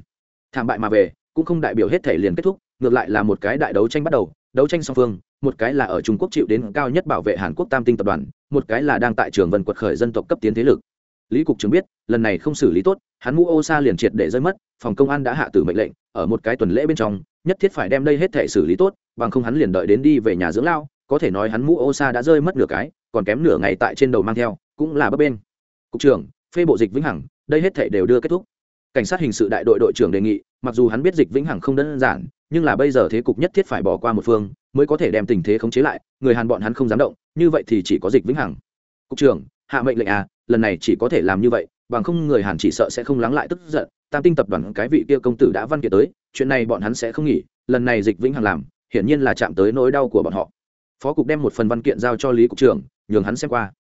thảm bại mà về cũng không đại biểu hết thể liền kết thúc ngược lại là một cái đại đấu tranh bắt đầu đấu tranh song phương, một cái là ở trung quốc chịu đến cao nhất bảo vệ hàn quốc tam tinh tập đoàn, một cái là đang tại trường vân quật khởi dân tộc cấp tiến thế lực. Lý cục trưởng biết, lần này không xử lý tốt, hắn mũ ô sa liền triệt để rơi mất, phòng công an đã hạ tử mệnh lệnh, ở một cái tuần lễ bên trong, nhất thiết phải đem đây hết thể xử lý tốt, bằng không hắn liền đợi đến đi về nhà dưỡng lao, có thể nói hắn mũ ô sa đã rơi mất nửa cái, còn kém nửa ngày tại trên đầu mang theo, cũng là bấp bên. Cục trưởng, phê bộ dịch vĩnh hằng, đây hết thể đều đưa kết thúc. Cảnh sát hình sự đại đội đội trưởng đề nghị, mặc dù hắn biết dịch vĩnh hằng không đơn giản nhưng là bây giờ thế cục nhất thiết phải bỏ qua một phương, mới có thể đem tình thế khống chế lại, người hàn bọn hắn không dám động, như vậy thì chỉ có dịch vĩnh hằng. Cục trưởng, hạ mệnh lệnh à lần này chỉ có thể làm như vậy, bằng không người hàn chỉ sợ sẽ không lắng lại tức giận. Tam tinh tập đoàn cái vị kia công tử đã văn kiện tới, chuyện này bọn hắn sẽ không nghỉ, lần này dịch vĩnh hằng làm, hiển nhiên là chạm tới nỗi đau của bọn họ. Phó cục đem một phần văn kiện giao cho lý cục trưởng, nhường hắn xem qua.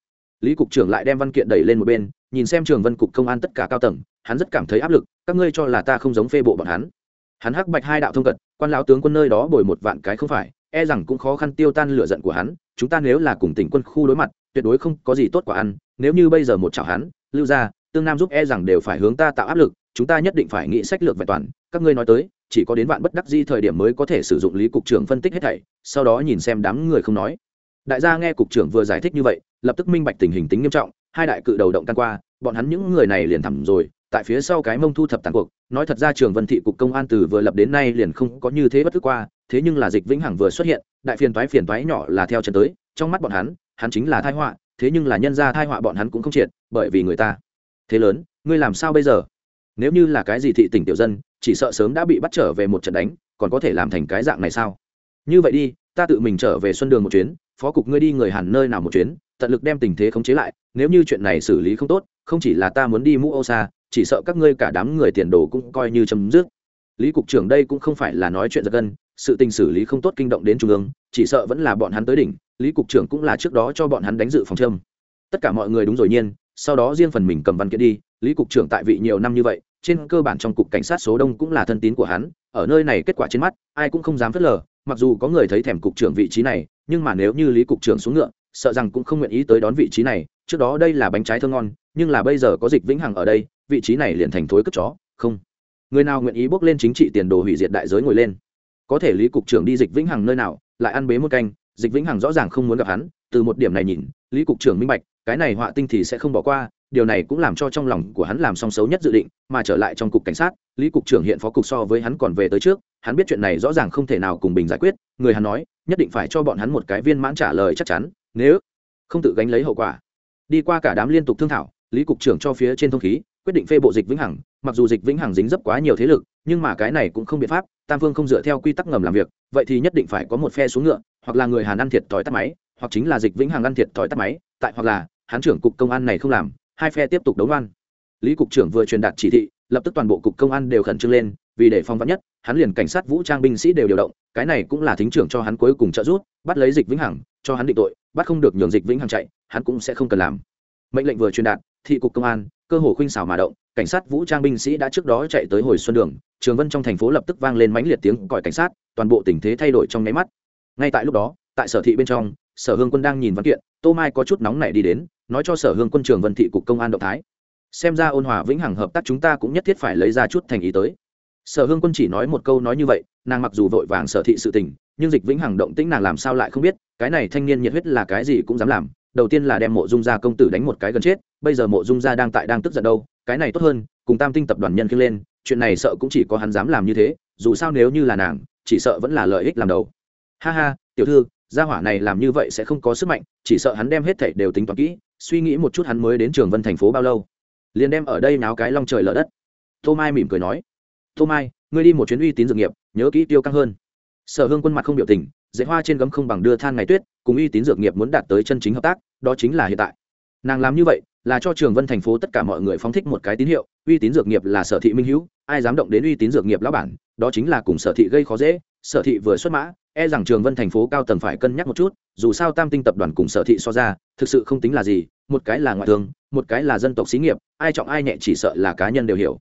Lý cục trưởng lại đem văn kiện đẩy lên một bên, nhìn xem trường vân cục công an tất cả cao tầng, hắn rất cảm thấy áp lực, các ngươi cho là ta không giống phê bộ bọn hắn hắn hắc bạch hai đạo thông cận quan lão tướng quân nơi đó bồi một vạn cái không phải e rằng cũng khó khăn tiêu tan lửa giận của hắn, chúng ta nếu là cùng tỉnh quân khu đối mặt, tuyệt đối không có gì tốt quả ăn, nếu như bây giờ một chảo hắn, lưu ra tương nam giúp e rằng đều phải hướng ta tạo áp lực, chúng ta nhất định phải nghĩ sách lược vẹn toàn, các ngươi nói tới, chỉ có đến vạn bất đắc di thời điểm mới có thể sử dụng lý cục trưởng phân tích hết thảy, sau đó nhìn xem đám người không nói. Đại gia nghe cục trưởng vừa giải thích như vậy, lập tức minh bạch tình hình tính nghiêm trọng, hai đại cự đầu động căn qua, bọn hắn những người này liền thẳm rồi tại phía sau cái mông thu thập tàn cuộc, nói thật ra trường vân thị cục công an từ vừa lập đến nay liền không có như thế bất cứ qua, thế nhưng là dịch vĩnh hằng vừa xuất hiện, đại phiền toái phiền toái nhỏ là theo chân tới, trong mắt bọn hắn hắn chính là thai họa, thế nhưng là nhân ra thai họa bọn hắn cũng không triệt, bởi vì người ta. Thế lớn, ngươi làm sao bây giờ? Nếu như là cái gì thị tỉnh tiểu dân, chỉ sợ sớm đã bị bắt trở về một trận đánh, còn có thể làm thành cái dạng này sao? Như vậy đi, ta tự mình trở về xuân đường một chuyến, phó cục ngươi đi người hẳn nơi nào một chuyến, tận lực đem tình thế khống chế lại, nếu như chuyện này xử lý không tốt, không chỉ là ta muốn đi mũ ô xa chỉ sợ các ngươi cả đám người tiền đồ cũng coi như chấm dứt. Lý cục trưởng đây cũng không phải là nói chuyện giật gân, sự tình xử lý không tốt kinh động đến trung ương, chỉ sợ vẫn là bọn hắn tới đỉnh, lý cục trưởng cũng là trước đó cho bọn hắn đánh dự phòng châm. Tất cả mọi người đúng rồi nhiên, sau đó riêng phần mình cầm văn kiện đi, lý cục trưởng tại vị nhiều năm như vậy, trên cơ bản trong cục cảnh sát số đông cũng là thân tín của hắn, ở nơi này kết quả trên mắt, ai cũng không dám phớt lờ, mặc dù có người thấy thèm cục trưởng vị trí này, nhưng mà nếu như lý cục trưởng xuống ngựa, sợ rằng cũng không nguyện ý tới đón vị trí này, trước đó đây là bánh trái thơ ngon, nhưng là bây giờ có dịch vĩnh hằng ở đây vị trí này liền thành thối cất chó, không. Người nào nguyện ý bước lên chính trị tiền đồ hủy diệt đại giới ngồi lên? Có thể lý cục trưởng đi dịch vĩnh hằng nơi nào, lại ăn bế một canh, dịch vĩnh hằng rõ ràng không muốn gặp hắn, từ một điểm này nhìn, lý cục trưởng minh bạch, cái này họa tinh thì sẽ không bỏ qua, điều này cũng làm cho trong lòng của hắn làm song xấu nhất dự định, mà trở lại trong cục cảnh sát, lý cục trưởng hiện phó cục so với hắn còn về tới trước, hắn biết chuyện này rõ ràng không thể nào cùng bình giải quyết, người hắn nói, nhất định phải cho bọn hắn một cái viên mãn trả lời chắc chắn, nếu không tự gánh lấy hậu quả. Đi qua cả đám liên tục thương thảo, lý cục trưởng cho phía trên thông khí quyết định phê bộ dịch vĩnh hằng, mặc dù dịch vĩnh hằng dính dấp quá nhiều thế lực, nhưng mà cái này cũng không biện pháp, tam phương không dựa theo quy tắc ngầm làm việc, vậy thì nhất định phải có một phe xuống ngựa, hoặc là người hàn ăn thiệt thòi tắt máy, hoặc chính là dịch vĩnh hằng ăn thiệt thòi tắt máy, tại hoặc là, hán trưởng cục công an này không làm, hai phe tiếp tục đấu loan. Lý cục trưởng vừa truyền đạt chỉ thị, lập tức toàn bộ cục công an đều khẩn trương lên, vì để phong vắn nhất, hắn liền cảnh sát vũ trang binh sĩ đều điều động, cái này cũng là thính trưởng cho hắn cuối cùng trợ giúp, bắt lấy dịch vĩnh hằng, cho hắn định tội, bắt không được nhường dịch vĩnh hằng chạy, hắn cũng sẽ không cần làm. Mệnh lệnh vừa truyền đạt, thị cục công an cơ hồ khuynh xảo mà động, cảnh sát vũ trang binh sĩ đã trước đó chạy tới hồi xuân đường, trường vân trong thành phố lập tức vang lên mãnh liệt tiếng còi cảnh sát, toàn bộ tình thế thay đổi trong nháy mắt. Ngay tại lúc đó, tại sở thị bên trong, sở hương quân đang nhìn văn kiện, tô mai có chút nóng này đi đến, nói cho sở hương quân trường vân thị cục công an động thái. Xem ra ôn hòa vĩnh hằng hợp tác chúng ta cũng nhất thiết phải lấy ra chút thành ý tới. Sở hương quân chỉ nói một câu nói như vậy, nàng mặc dù vội vàng sở thị sự tình, nhưng dịch vĩnh hằng động tĩnh nàng làm sao lại không biết, cái này thanh niên nhiệt huyết là cái gì cũng dám làm đầu tiên là đem mộ dung gia công tử đánh một cái gần chết, bây giờ mộ dung gia đang tại đang tức giận đâu, cái này tốt hơn, cùng tam tinh tập đoàn nhân khiêng lên, chuyện này sợ cũng chỉ có hắn dám làm như thế, dù sao nếu như là nàng, chỉ sợ vẫn là lợi ích làm đầu. Ha ha, tiểu thư, gia hỏa này làm như vậy sẽ không có sức mạnh, chỉ sợ hắn đem hết thảy đều tính toán kỹ, suy nghĩ một chút hắn mới đến trường vân thành phố bao lâu. Liền đem ở đây náo cái long trời lở đất. Tô mai mỉm cười nói, tô mai, ngươi đi một chuyến uy tín dược nghiệp, nhớ kỹ tiêu căng hơn. Sở hương quân mặt không biểu tình dạy hoa trên gấm không bằng đưa than ngày tuyết, cùng uy tín dược nghiệp muốn đạt tới chân chính hợp tác đó chính là hiện tại. Nàng làm như vậy là cho trường vân thành phố tất cả mọi người phóng thích một cái tín hiệu, uy tín dược nghiệp là sở thị minh hữu, ai dám động đến uy tín dược nghiệp lão bản, đó chính là cùng sở thị gây khó dễ, sở thị vừa xuất mã e rằng trường vân thành phố cao tầng phải cân nhắc một chút, dù sao tam tinh tập đoàn cùng sở thị so ra, thực sự không tính là gì, một cái là ngoại thương, một cái là dân tộc xí nghiệp, ai trọng ai nhẹ chỉ sợ là cá nhân đều hiểu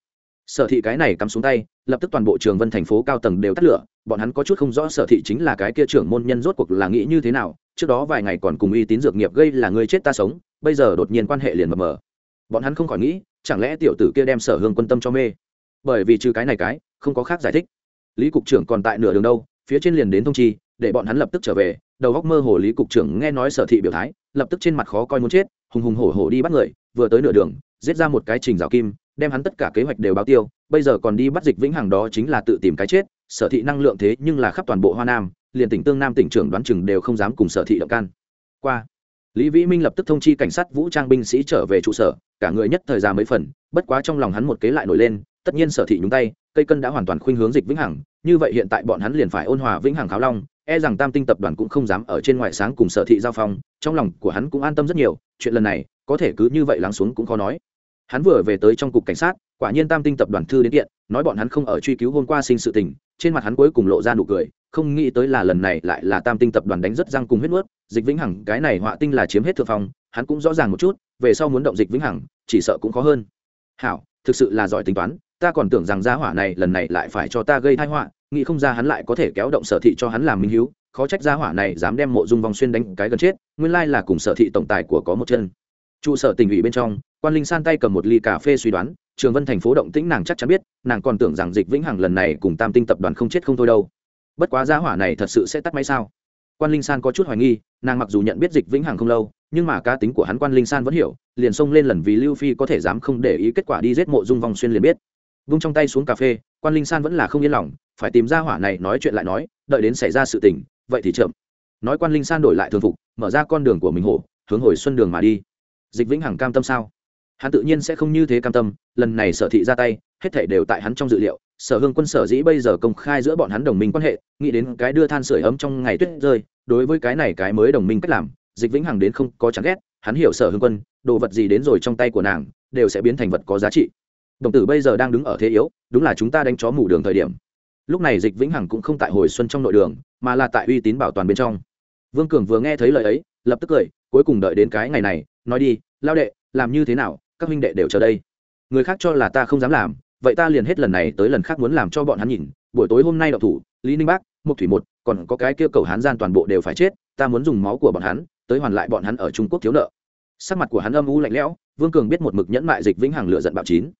sở thị cái này cắm xuống tay, lập tức toàn bộ trường vân thành phố cao tầng đều tắt lửa, bọn hắn có chút không rõ sở thị chính là cái kia trưởng môn nhân rốt cuộc là nghĩ như thế nào, trước đó vài ngày còn cùng uy tín dược nghiệp gây là người chết ta sống, bây giờ đột nhiên quan hệ liền mờ mờ. Bọn hắn không khỏi nghĩ, chẳng lẽ tiểu tử kia đem sở hương quân tâm cho mê? Bởi vì trừ cái này cái, không có khác giải thích. Lý cục trưởng còn tại nửa đường đâu, phía trên liền đến thông chi, để bọn hắn lập tức trở về, đầu góc mơ hồ lý cục trưởng nghe nói sở thị biểu thái, lập tức trên mặt khó coi muốn chết, hùng hùng hổ hổ đi bắt người, vừa tới nửa đường, giết ra một cái trình rào kim đem hắn tất cả kế hoạch đều báo tiêu, bây giờ còn đi bắt dịch vĩnh hằng đó chính là tự tìm cái chết, sở thị năng lượng thế nhưng là khắp toàn bộ hoa nam, liền tỉnh tương nam tỉnh trưởng đoán chừng đều không dám cùng sở thị động can. Qua, lý vĩ minh lập tức thông chi cảnh sát vũ trang binh sĩ trở về trụ sở, cả người nhất thời gian mấy phần, bất quá trong lòng hắn một kế lại nổi lên, tất nhiên sở thị nhúng tay, cây cân đã hoàn toàn khuynh hướng dịch vĩnh hằng, như vậy hiện tại bọn hắn liền phải ôn hòa vĩnh hằng kháo long e rằng tam tinh tập đoàn cũng không dám ở trên ngoại sáng cùng sở thị giao phong, trong lòng của hắn cũng an tâm rất nhiều, chuyện lần này, có thể cứ như vậy lắng xuống cũng khó nói hắn vừa về tới trong cục cảnh sát, quả nhiên tam tinh tập đoàn thư đến kiện, nói bọn hắn không ở truy cứu hôm qua sinh sự tình, trên mặt hắn cuối cùng lộ ra nụ cười, không nghĩ tới là lần này lại là tam tinh tập đoàn đánh rất răng cùng huyết mướt dịch vĩnh hằng, cái này họa tinh là chiếm hết thượng phong, hắn cũng rõ ràng một chút, về sau muốn động dịch vĩnh hằng, chỉ sợ cũng khó hơn. Hảo, thực sự là giỏi tính toán, ta còn tưởng rằng gia hỏa này lần này lại phải cho ta gây thai họa, nghĩ không ra hắn lại có thể kéo động sở thị cho hắn làm minh hiếu, khó trách gia hỏa này dám đem mộ dung vòng xuyên đánh cái gần chết, nguyên lai là cùng sở thị tổng tài của có một chân. Trụ sở tỉnh ủy bên trong quan linh san tay cầm một ly cà phê suy đoán, trường vân thành phố động tĩnh nàng chắc chắn biết, nàng còn tưởng rằng dịch vĩnh hằng lần này cùng tam tinh tập đoàn không chết không thôi đâu. Bất quá gia hỏa này thật sự sẽ tắt máy sao? Quan linh san có chút hoài nghi, nàng mặc dù nhận biết dịch vĩnh hằng không lâu, nhưng mà cá tính của hắn quan linh san vẫn hiểu, liền xông lên lần vì lưu phi có thể dám không để ý kết quả đi giết mộ dung vòng xuyên liền biết. Vung trong tay xuống cà phê, quan linh san vẫn là không yên lòng, phải tìm ra hỏa này nói chuyện lại nói, đợi đến xảy ra sự tình, vậy thì chậm. Nói quan linh san đổi lại thường phục, mở ra con đường của mình hổ, hướng hồi xuân đường mà đi. Dịch vĩnh hằng cam tâm sao? Hắn tự nhiên sẽ không như thế cam tâm, lần này sở thị ra tay, hết thể đều tại hắn trong dự liệu. Sở hương quân sở dĩ bây giờ công khai giữa bọn hắn đồng minh quan hệ, nghĩ đến cái đưa than sửa ấm trong ngày tuyết rơi, đối với cái này cái mới đồng minh cách làm, dịch vĩnh hằng đến không có chán ghét, hắn hiểu sở hương quân, đồ vật gì đến rồi trong tay của nàng, đều sẽ biến thành vật có giá trị. Đồng tử bây giờ đang đứng ở thế yếu, đúng là chúng ta đánh chó mù đường thời điểm. Lúc này dịch vĩnh hằng cũng không tại hồi xuân trong nội đường, mà là tại uy tín bảo toàn bên trong. Vương cường vừa nghe thấy lời ấy, lập tức cười, cuối cùng đợi đến cái ngày này, nói đi, lao đệ, làm như thế nào các huynh đệ đều chờ đây. Người khác cho là ta không dám làm, vậy ta liền hết lần này tới lần khác muốn làm cho bọn hắn nhìn. Buổi tối hôm nay đậu thủ, lý ninh bác, Mục thủy một, còn có cái kia cầu hán gian toàn bộ đều phải chết, ta muốn dùng máu của bọn hắn, tới hoàn lại bọn hắn ở trung quốc thiếu nợ. Sắc mặt của hắn âm u lạnh lẽo, vương cường biết một mực nhẫn mại dịch vĩnh hằng lựa giận bạo chín.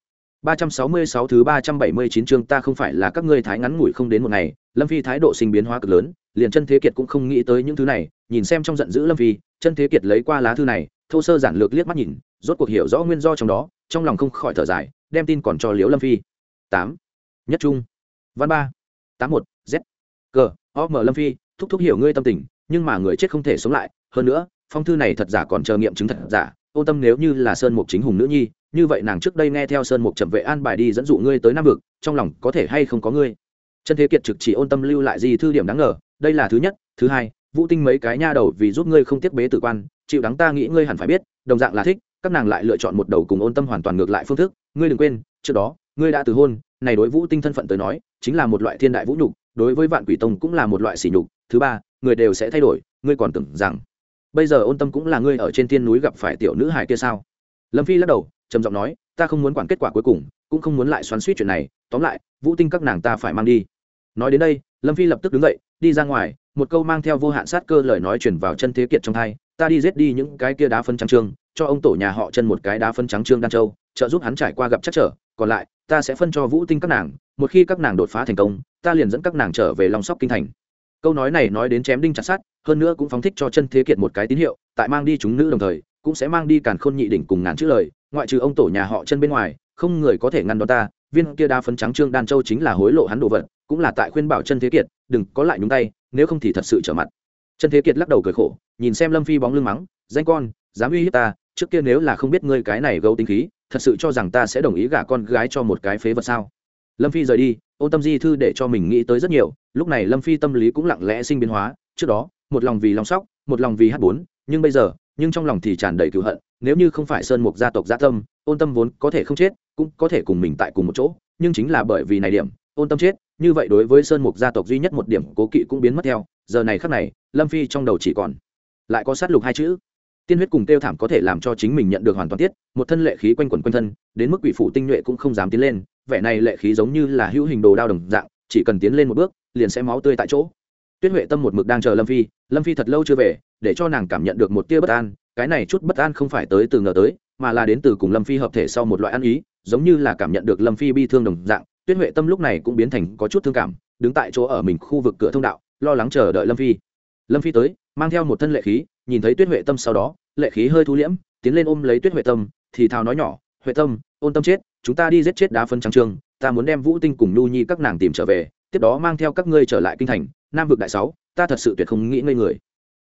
Ba trăm sáu mươi sáu thứ ba trăm bảy mươi chín chương ta không phải là các ngươi thái ngắn ngủi không đến một ngày, lâm phi thái độ sinh biến hóa cực lớn, liền chân thế kiệt cũng không nghĩ tới những thứ này, nhìn xem trong giận dữ lâm phi, chân thế kiệt lấy qua lá thư này thô sơ giản lược liếc mắt nhìn, rốt cuộc hiểu rõ nguyên do trong đó, trong lòng không khỏi thở dài, đem tin còn cho liễu lâm phi. Tám. Nhất trung. Văn ba. Tám một. Z. Cờ o m lâm phi, thúc thúc hiểu ngươi tâm tình, nhưng mà người chết không thể sống lại. Hơn nữa, phong thư này thật giả còn chờ nghiệm chứng thật giả ôn tâm nếu như là sơn mục chính hùng nữ nhi, như vậy nàng trước đây nghe theo sơn mục trầm vệ an bài đi dẫn dụ ngươi tới nam vực, trong lòng có thể hay không có ngươi? Chân thế kiệt trực chỉ ôn tâm lưu lại gì thư điểm đáng ngờ, đây là thứ nhất. Thứ hai, vũ tinh mấy cái nha đầu vì giúp ngươi không tiếc bế tử quan chịu đắng ta nghĩ ngươi hẳn phải biết, đồng dạng là thích, các nàng lại lựa chọn một đầu cùng ôn tâm hoàn toàn ngược lại phương thức. Ngươi đừng quên, trước đó, ngươi đã từ hôn, này đối vũ tinh thân phận tới nói, chính là một loại thiên đại vũ nhục, đối với vạn quỷ tông cũng là một loại sỉ nhục. Thứ ba, người đều sẽ thay đổi, ngươi còn tưởng rằng, bây giờ ôn tâm cũng là ngươi ở trên thiên núi gặp phải tiểu nữ hài kia sao? Lâm phi lắc đầu, trầm giọng nói, ta không muốn quản kết quả cuối cùng, cũng không muốn lại xoắn suýt chuyện này. Tóm lại, vũ tinh các nàng ta phải mang đi. Nói đến đây, lâm phi lập tức đứng dậy, đi ra ngoài, một câu mang theo vô hạn sát cơ lời nói chuyển vào chân thế kiệt trong thai ta đi giết đi những cái kia đá phân trắng trương, cho ông tổ nhà họ chân một cái đá phân trắng trương đan châu, trợ giúp hắn trải qua gặp chắc trở, còn lại, ta sẽ phân cho vũ tinh các nàng, một khi các nàng đột phá thành công, ta liền dẫn các nàng trở về long sóc kinh thành. Câu nói này nói đến chém đinh chặt sát hơn nữa cũng phóng thích cho chân thế kiệt một cái tín hiệu, tại mang đi chúng nữ đồng thời, cũng sẽ mang đi càn khôn nhị đỉnh cùng ngàn chữ lời, ngoại trừ ông tổ nhà họ chân bên ngoài, không người có thể ngăn đó ta, viên kia đa phấn trắng trương đan châu chính là hối lộ hắn đồ vật, cũng là tại khuyên bảo chân thế kiệt, đừng có lại nhúng tay, nếu không thì thật sự trở mặt. Trần thế kiệt lắc đầu cười khổ, nhìn xem lâm phi bóng lưng mắng, danh con, dám uy hiếp ta, trước kia nếu là không biết ngươi cái này gấu tính khí, thật sự cho rằng ta sẽ đồng ý gả con gái cho một cái phế vật sao? Lâm phi rời đi, ôn tâm di thư để cho mình nghĩ tới rất nhiều, lúc này lâm phi tâm lý cũng lặng lẽ sinh biến hóa, trước đó, một lòng vì lòng sóc, một lòng vì h bốn, nhưng bây giờ, nhưng trong lòng thì tràn đầy cựu hận, nếu như không phải sơn mục gia tộc gia tâm, ôn tâm vốn có thể không chết, cũng có thể cùng mình tại cùng một chỗ, nhưng chính là bởi vì này điểm, ôn tâm chết, như vậy đối với sơn mục gia tộc duy nhất một điểm cố kỵ cũng biến mất theo giờ này khắc này, lâm phi trong đầu chỉ còn lại có sát lục hai chữ. Tiên huyết cùng tiêu thảm có thể làm cho chính mình nhận được hoàn toàn tiết, một thân lệ khí quanh quẩn quanh thân, đến mức quỷ phủ tinh nhuệ cũng không dám tiến lên, vẻ này lệ khí giống như là hữu hình đồ đao đồng dạng, chỉ cần tiến lên một bước, liền sẽ máu tươi tại chỗ. Tuyết huệ tâm một mực đang chờ lâm phi lâm phi thật lâu chưa về, để cho nàng cảm nhận được một tia bất an, cái này chút bất an không phải tới từ ngờ tới, mà là đến từ cùng lâm phi hợp thể sau một loại ăn ý, giống như là cảm nhận được lâm phi bi thương đồng dạng, tuyết huệ tâm lúc này cũng biến thành có chút thương cảm, đứng tại chỗ ở mình khu vực cửa thông đạo lo lắng chờ đợi lâm phi. Lâm phi tới, mang theo một thân lệ khí, nhìn thấy tuyết huệ tâm sau đó, lệ khí hơi thu liễm, tiến lên ôm lấy tuyết huệ tâm, thì thào nói nhỏ, huệ tâm, ôn tâm chết, chúng ta đi giết chết đá phân trắng trương ta muốn đem vũ tinh cùng nhu nhi các nàng tìm trở về, tiếp đó mang theo các ngươi trở lại kinh thành, nam vực đại sáu, ta thật sự tuyệt không nghĩ ngây người.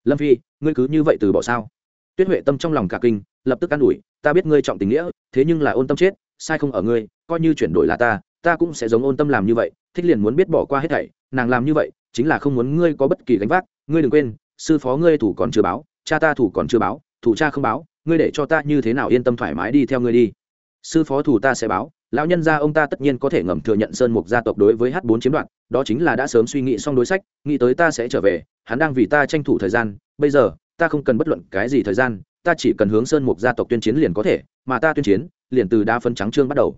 Lâm phi, ngươi cứ như vậy từ bỏ sao? Tuyết huệ tâm trong lòng cả kinh, lập tức an ủi, ta biết ngươi trọng tình nghĩa, thế nhưng là ôn tâm chết, sai không ở ngươi, coi như chuyển đổi là ta ta cũng sẽ giống ôn tâm làm như vậy, thích liền muốn biết bỏ qua hết thảy, nàng làm như vậy chính là không muốn ngươi có bất kỳ gánh vác, ngươi đừng quên, sư phó ngươi thủ còn chưa báo, cha ta thủ còn chưa báo, thủ cha không báo, ngươi để cho ta như thế nào yên tâm thoải mái đi theo ngươi đi. Sư phó thủ ta sẽ báo, lão nhân gia ông ta tất nhiên có thể ngầm thừa nhận sơn mục gia tộc đối với h bốn chiếm đoạt, đó chính là đã sớm suy nghĩ xong đối sách, nghĩ tới ta sẽ trở về, hắn đang vì ta tranh thủ thời gian, bây giờ, ta không cần bất luận cái gì thời gian, ta chỉ cần hướng sơn mục gia tộc tuyên chiến liền có thể, mà ta tuyên chiến, liền từ đa phân trắng trương bắt đầu.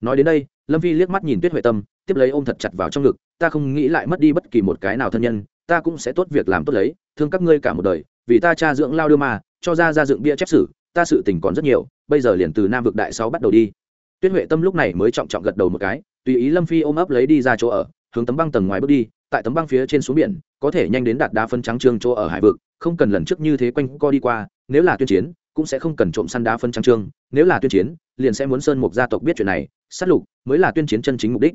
Nói đến đây, lâm vi liếc mắt nhìn tuyết huệ tâm tiếp lấy ôm thật chặt vào trong ngực, ta không nghĩ lại mất đi bất kỳ một cái nào thân nhân, ta cũng sẽ tốt việc làm tốt lấy, thương các ngươi cả một đời, vì ta cha dưỡng lao đưa mà, cho ra ra dựng bia chép sử, ta sự tình còn rất nhiều, bây giờ liền từ nam vực đại sáu bắt đầu đi. Tuyết huệ tâm lúc này mới trọng trọng gật đầu một cái, tùy ý lâm phi ôm ấp lấy đi ra chỗ ở, hướng tấm băng tầng ngoài bước đi, tại tấm băng phía trên xuống biển, có thể nhanh đến đạt đá phân trắng trương chỗ ở hải vực, không cần lần trước như thế quanh co đi qua, nếu là tuyên chiến, cũng sẽ không cần trộm săn đá phân trắng trương, nếu là tuyên chiến, liền sẽ muốn sơn mục gia tộc biết chuyện này, sát lục mới là tuyên chiến chân chính mục đích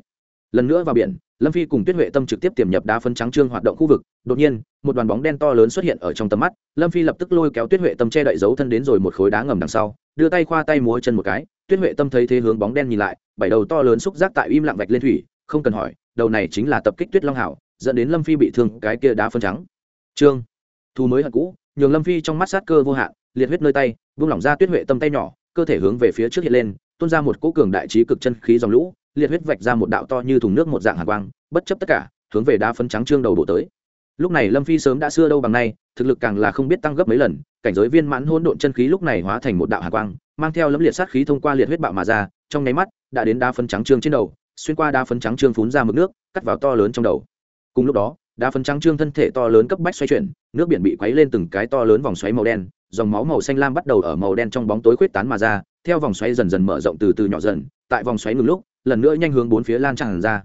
lần nữa vào biển, lâm phi cùng tuyết huệ tâm trực tiếp tiềm nhập đá phân trắng trương hoạt động khu vực. Đột nhiên, một đoàn bóng đen to lớn xuất hiện ở trong tầm mắt. Lâm phi lập tức lôi kéo tuyết huệ tâm che đậy dấu thân đến rồi một khối đá ngầm đằng sau, đưa tay khoa tay múa chân một cái. Tuyết huệ tâm thấy thế hướng bóng đen nhìn lại, bảy đầu to lớn xúc giác tại im lặng vạch lên thủy, không cần hỏi, đầu này chính là tập kích tuyết long hảo, dẫn đến lâm phi bị thương cái kia đá phân trắng. Trương, thu mới hận cũ, nhường lâm phi trong mắt sát cơ vô hạn, liệt huyết nơi tay vung lỏng ra tuyết huệ tâm tay nhỏ, cơ thể hướng về phía trước hiện lên, tuôn ra một cỗ cường đại trí cực chân khí dòng lũ liệt huyết vạch ra một đạo to như thùng nước một dạng hàn quang, bất chấp tất cả, hướng về đá phân trắng trương đầu đổ tới. Lúc này lâm phi sớm đã xưa đâu bằng nay, thực lực càng là không biết tăng gấp mấy lần, cảnh giới viên mãn hỗn độn chân khí lúc này hóa thành một đạo hàn quang, mang theo lấm liệt sát khí thông qua liệt huyết bạo mà ra, trong nháy mắt, đã đến đá phân trắng trương trên đầu, xuyên qua đá phân trắng trương phún ra mực nước, cắt vào to lớn trong đầu. Cùng lúc đó, đá phân trắng trương thân thể to lớn cấp bách xoay chuyển, nước biển bị quấy lên từng cái to lớn vòng xoáy màu đen, dòng máu màu xanh lam bắt đầu ở màu đen trong bóng tối khuyết tán mà ra, theo vòng xoáy dần dần mở rộng từ từ nhỏ dần, tại vòng xoáy ngừng lúc lần nữa nhanh hướng bốn phía lan tràn ra.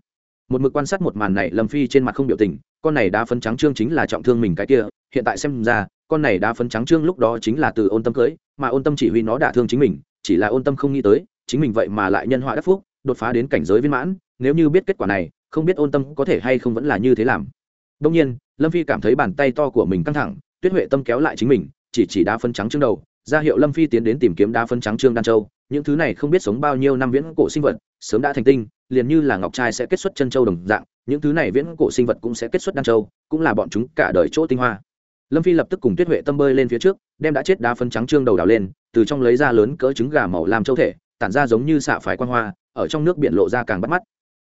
Một mực quan sát một màn này, lâm phi trên mặt không biểu tình, con này đá phấn trắng trương chính là trọng thương mình cái kia, hiện tại xem ra, con này đá phấn trắng trương lúc đó chính là từ ôn tâm cưới, mà ôn tâm chỉ huy nó đả thương chính mình, chỉ là ôn tâm không nghĩ tới, chính mình vậy mà lại nhân họa đắc phúc, đột phá đến cảnh giới viên mãn, nếu như biết kết quả này, không biết ôn tâm có thể hay không vẫn là như thế làm. Đông nhiên, lâm phi cảm thấy bàn tay to của mình căng thẳng, tuyết huệ tâm kéo lại chính mình, chỉ chỉ đá phấn trắng trương đầu, ra hiệu lâm phi tiến đến tìm kiếm đá phấn trắng trương đan châu những thứ này không biết sống bao nhiêu năm viễn cổ sinh vật, sớm đã thành tinh, liền như là ngọc trai sẽ kết xuất chân châu đồng dạng, những thứ này viễn cổ sinh vật cũng sẽ kết xuất đan châu, cũng là bọn chúng cả đời chỗ tinh hoa. Lâm phi lập tức cùng tuyết huệ tâm bơi lên phía trước, đem đã chết đá phân trắng trương đầu đào lên, từ trong lấy ra lớn cỡ trứng gà màu làm châu thể, tản ra giống như xạ phải quan hoa, ở trong nước biển lộ ra càng bắt mắt.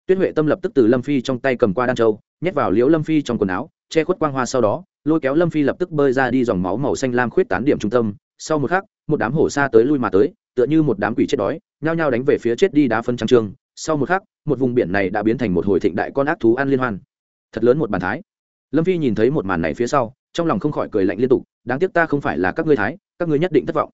Tuyết huệ tâm lập tức từ lâm phi trong tay cầm qua đan châu, nhét vào liễu lâm phi trong quần áo, che khuất quang hoa sau đó, lôi kéo lâm phi lập tức bơi ra đi dòng máu màu xanh lam khuyết tán điểm trung tâm. Sau một khắc, một đám hổ xa tới lui mà tới tựa như một đám quỷ chết đói, nhao nhao đánh về phía chết đi đá phân trắng trương sau một khắc, một vùng biển này đã biến thành một hồi thịnh đại con ác thú ăn liên hoan. Thật lớn một bàn thái. Lâm phi nhìn thấy một màn này phía sau, trong lòng không khỏi cười lạnh liên tục, đáng tiếc ta không phải là các ngươi thái, các ngươi nhất định thất vọng.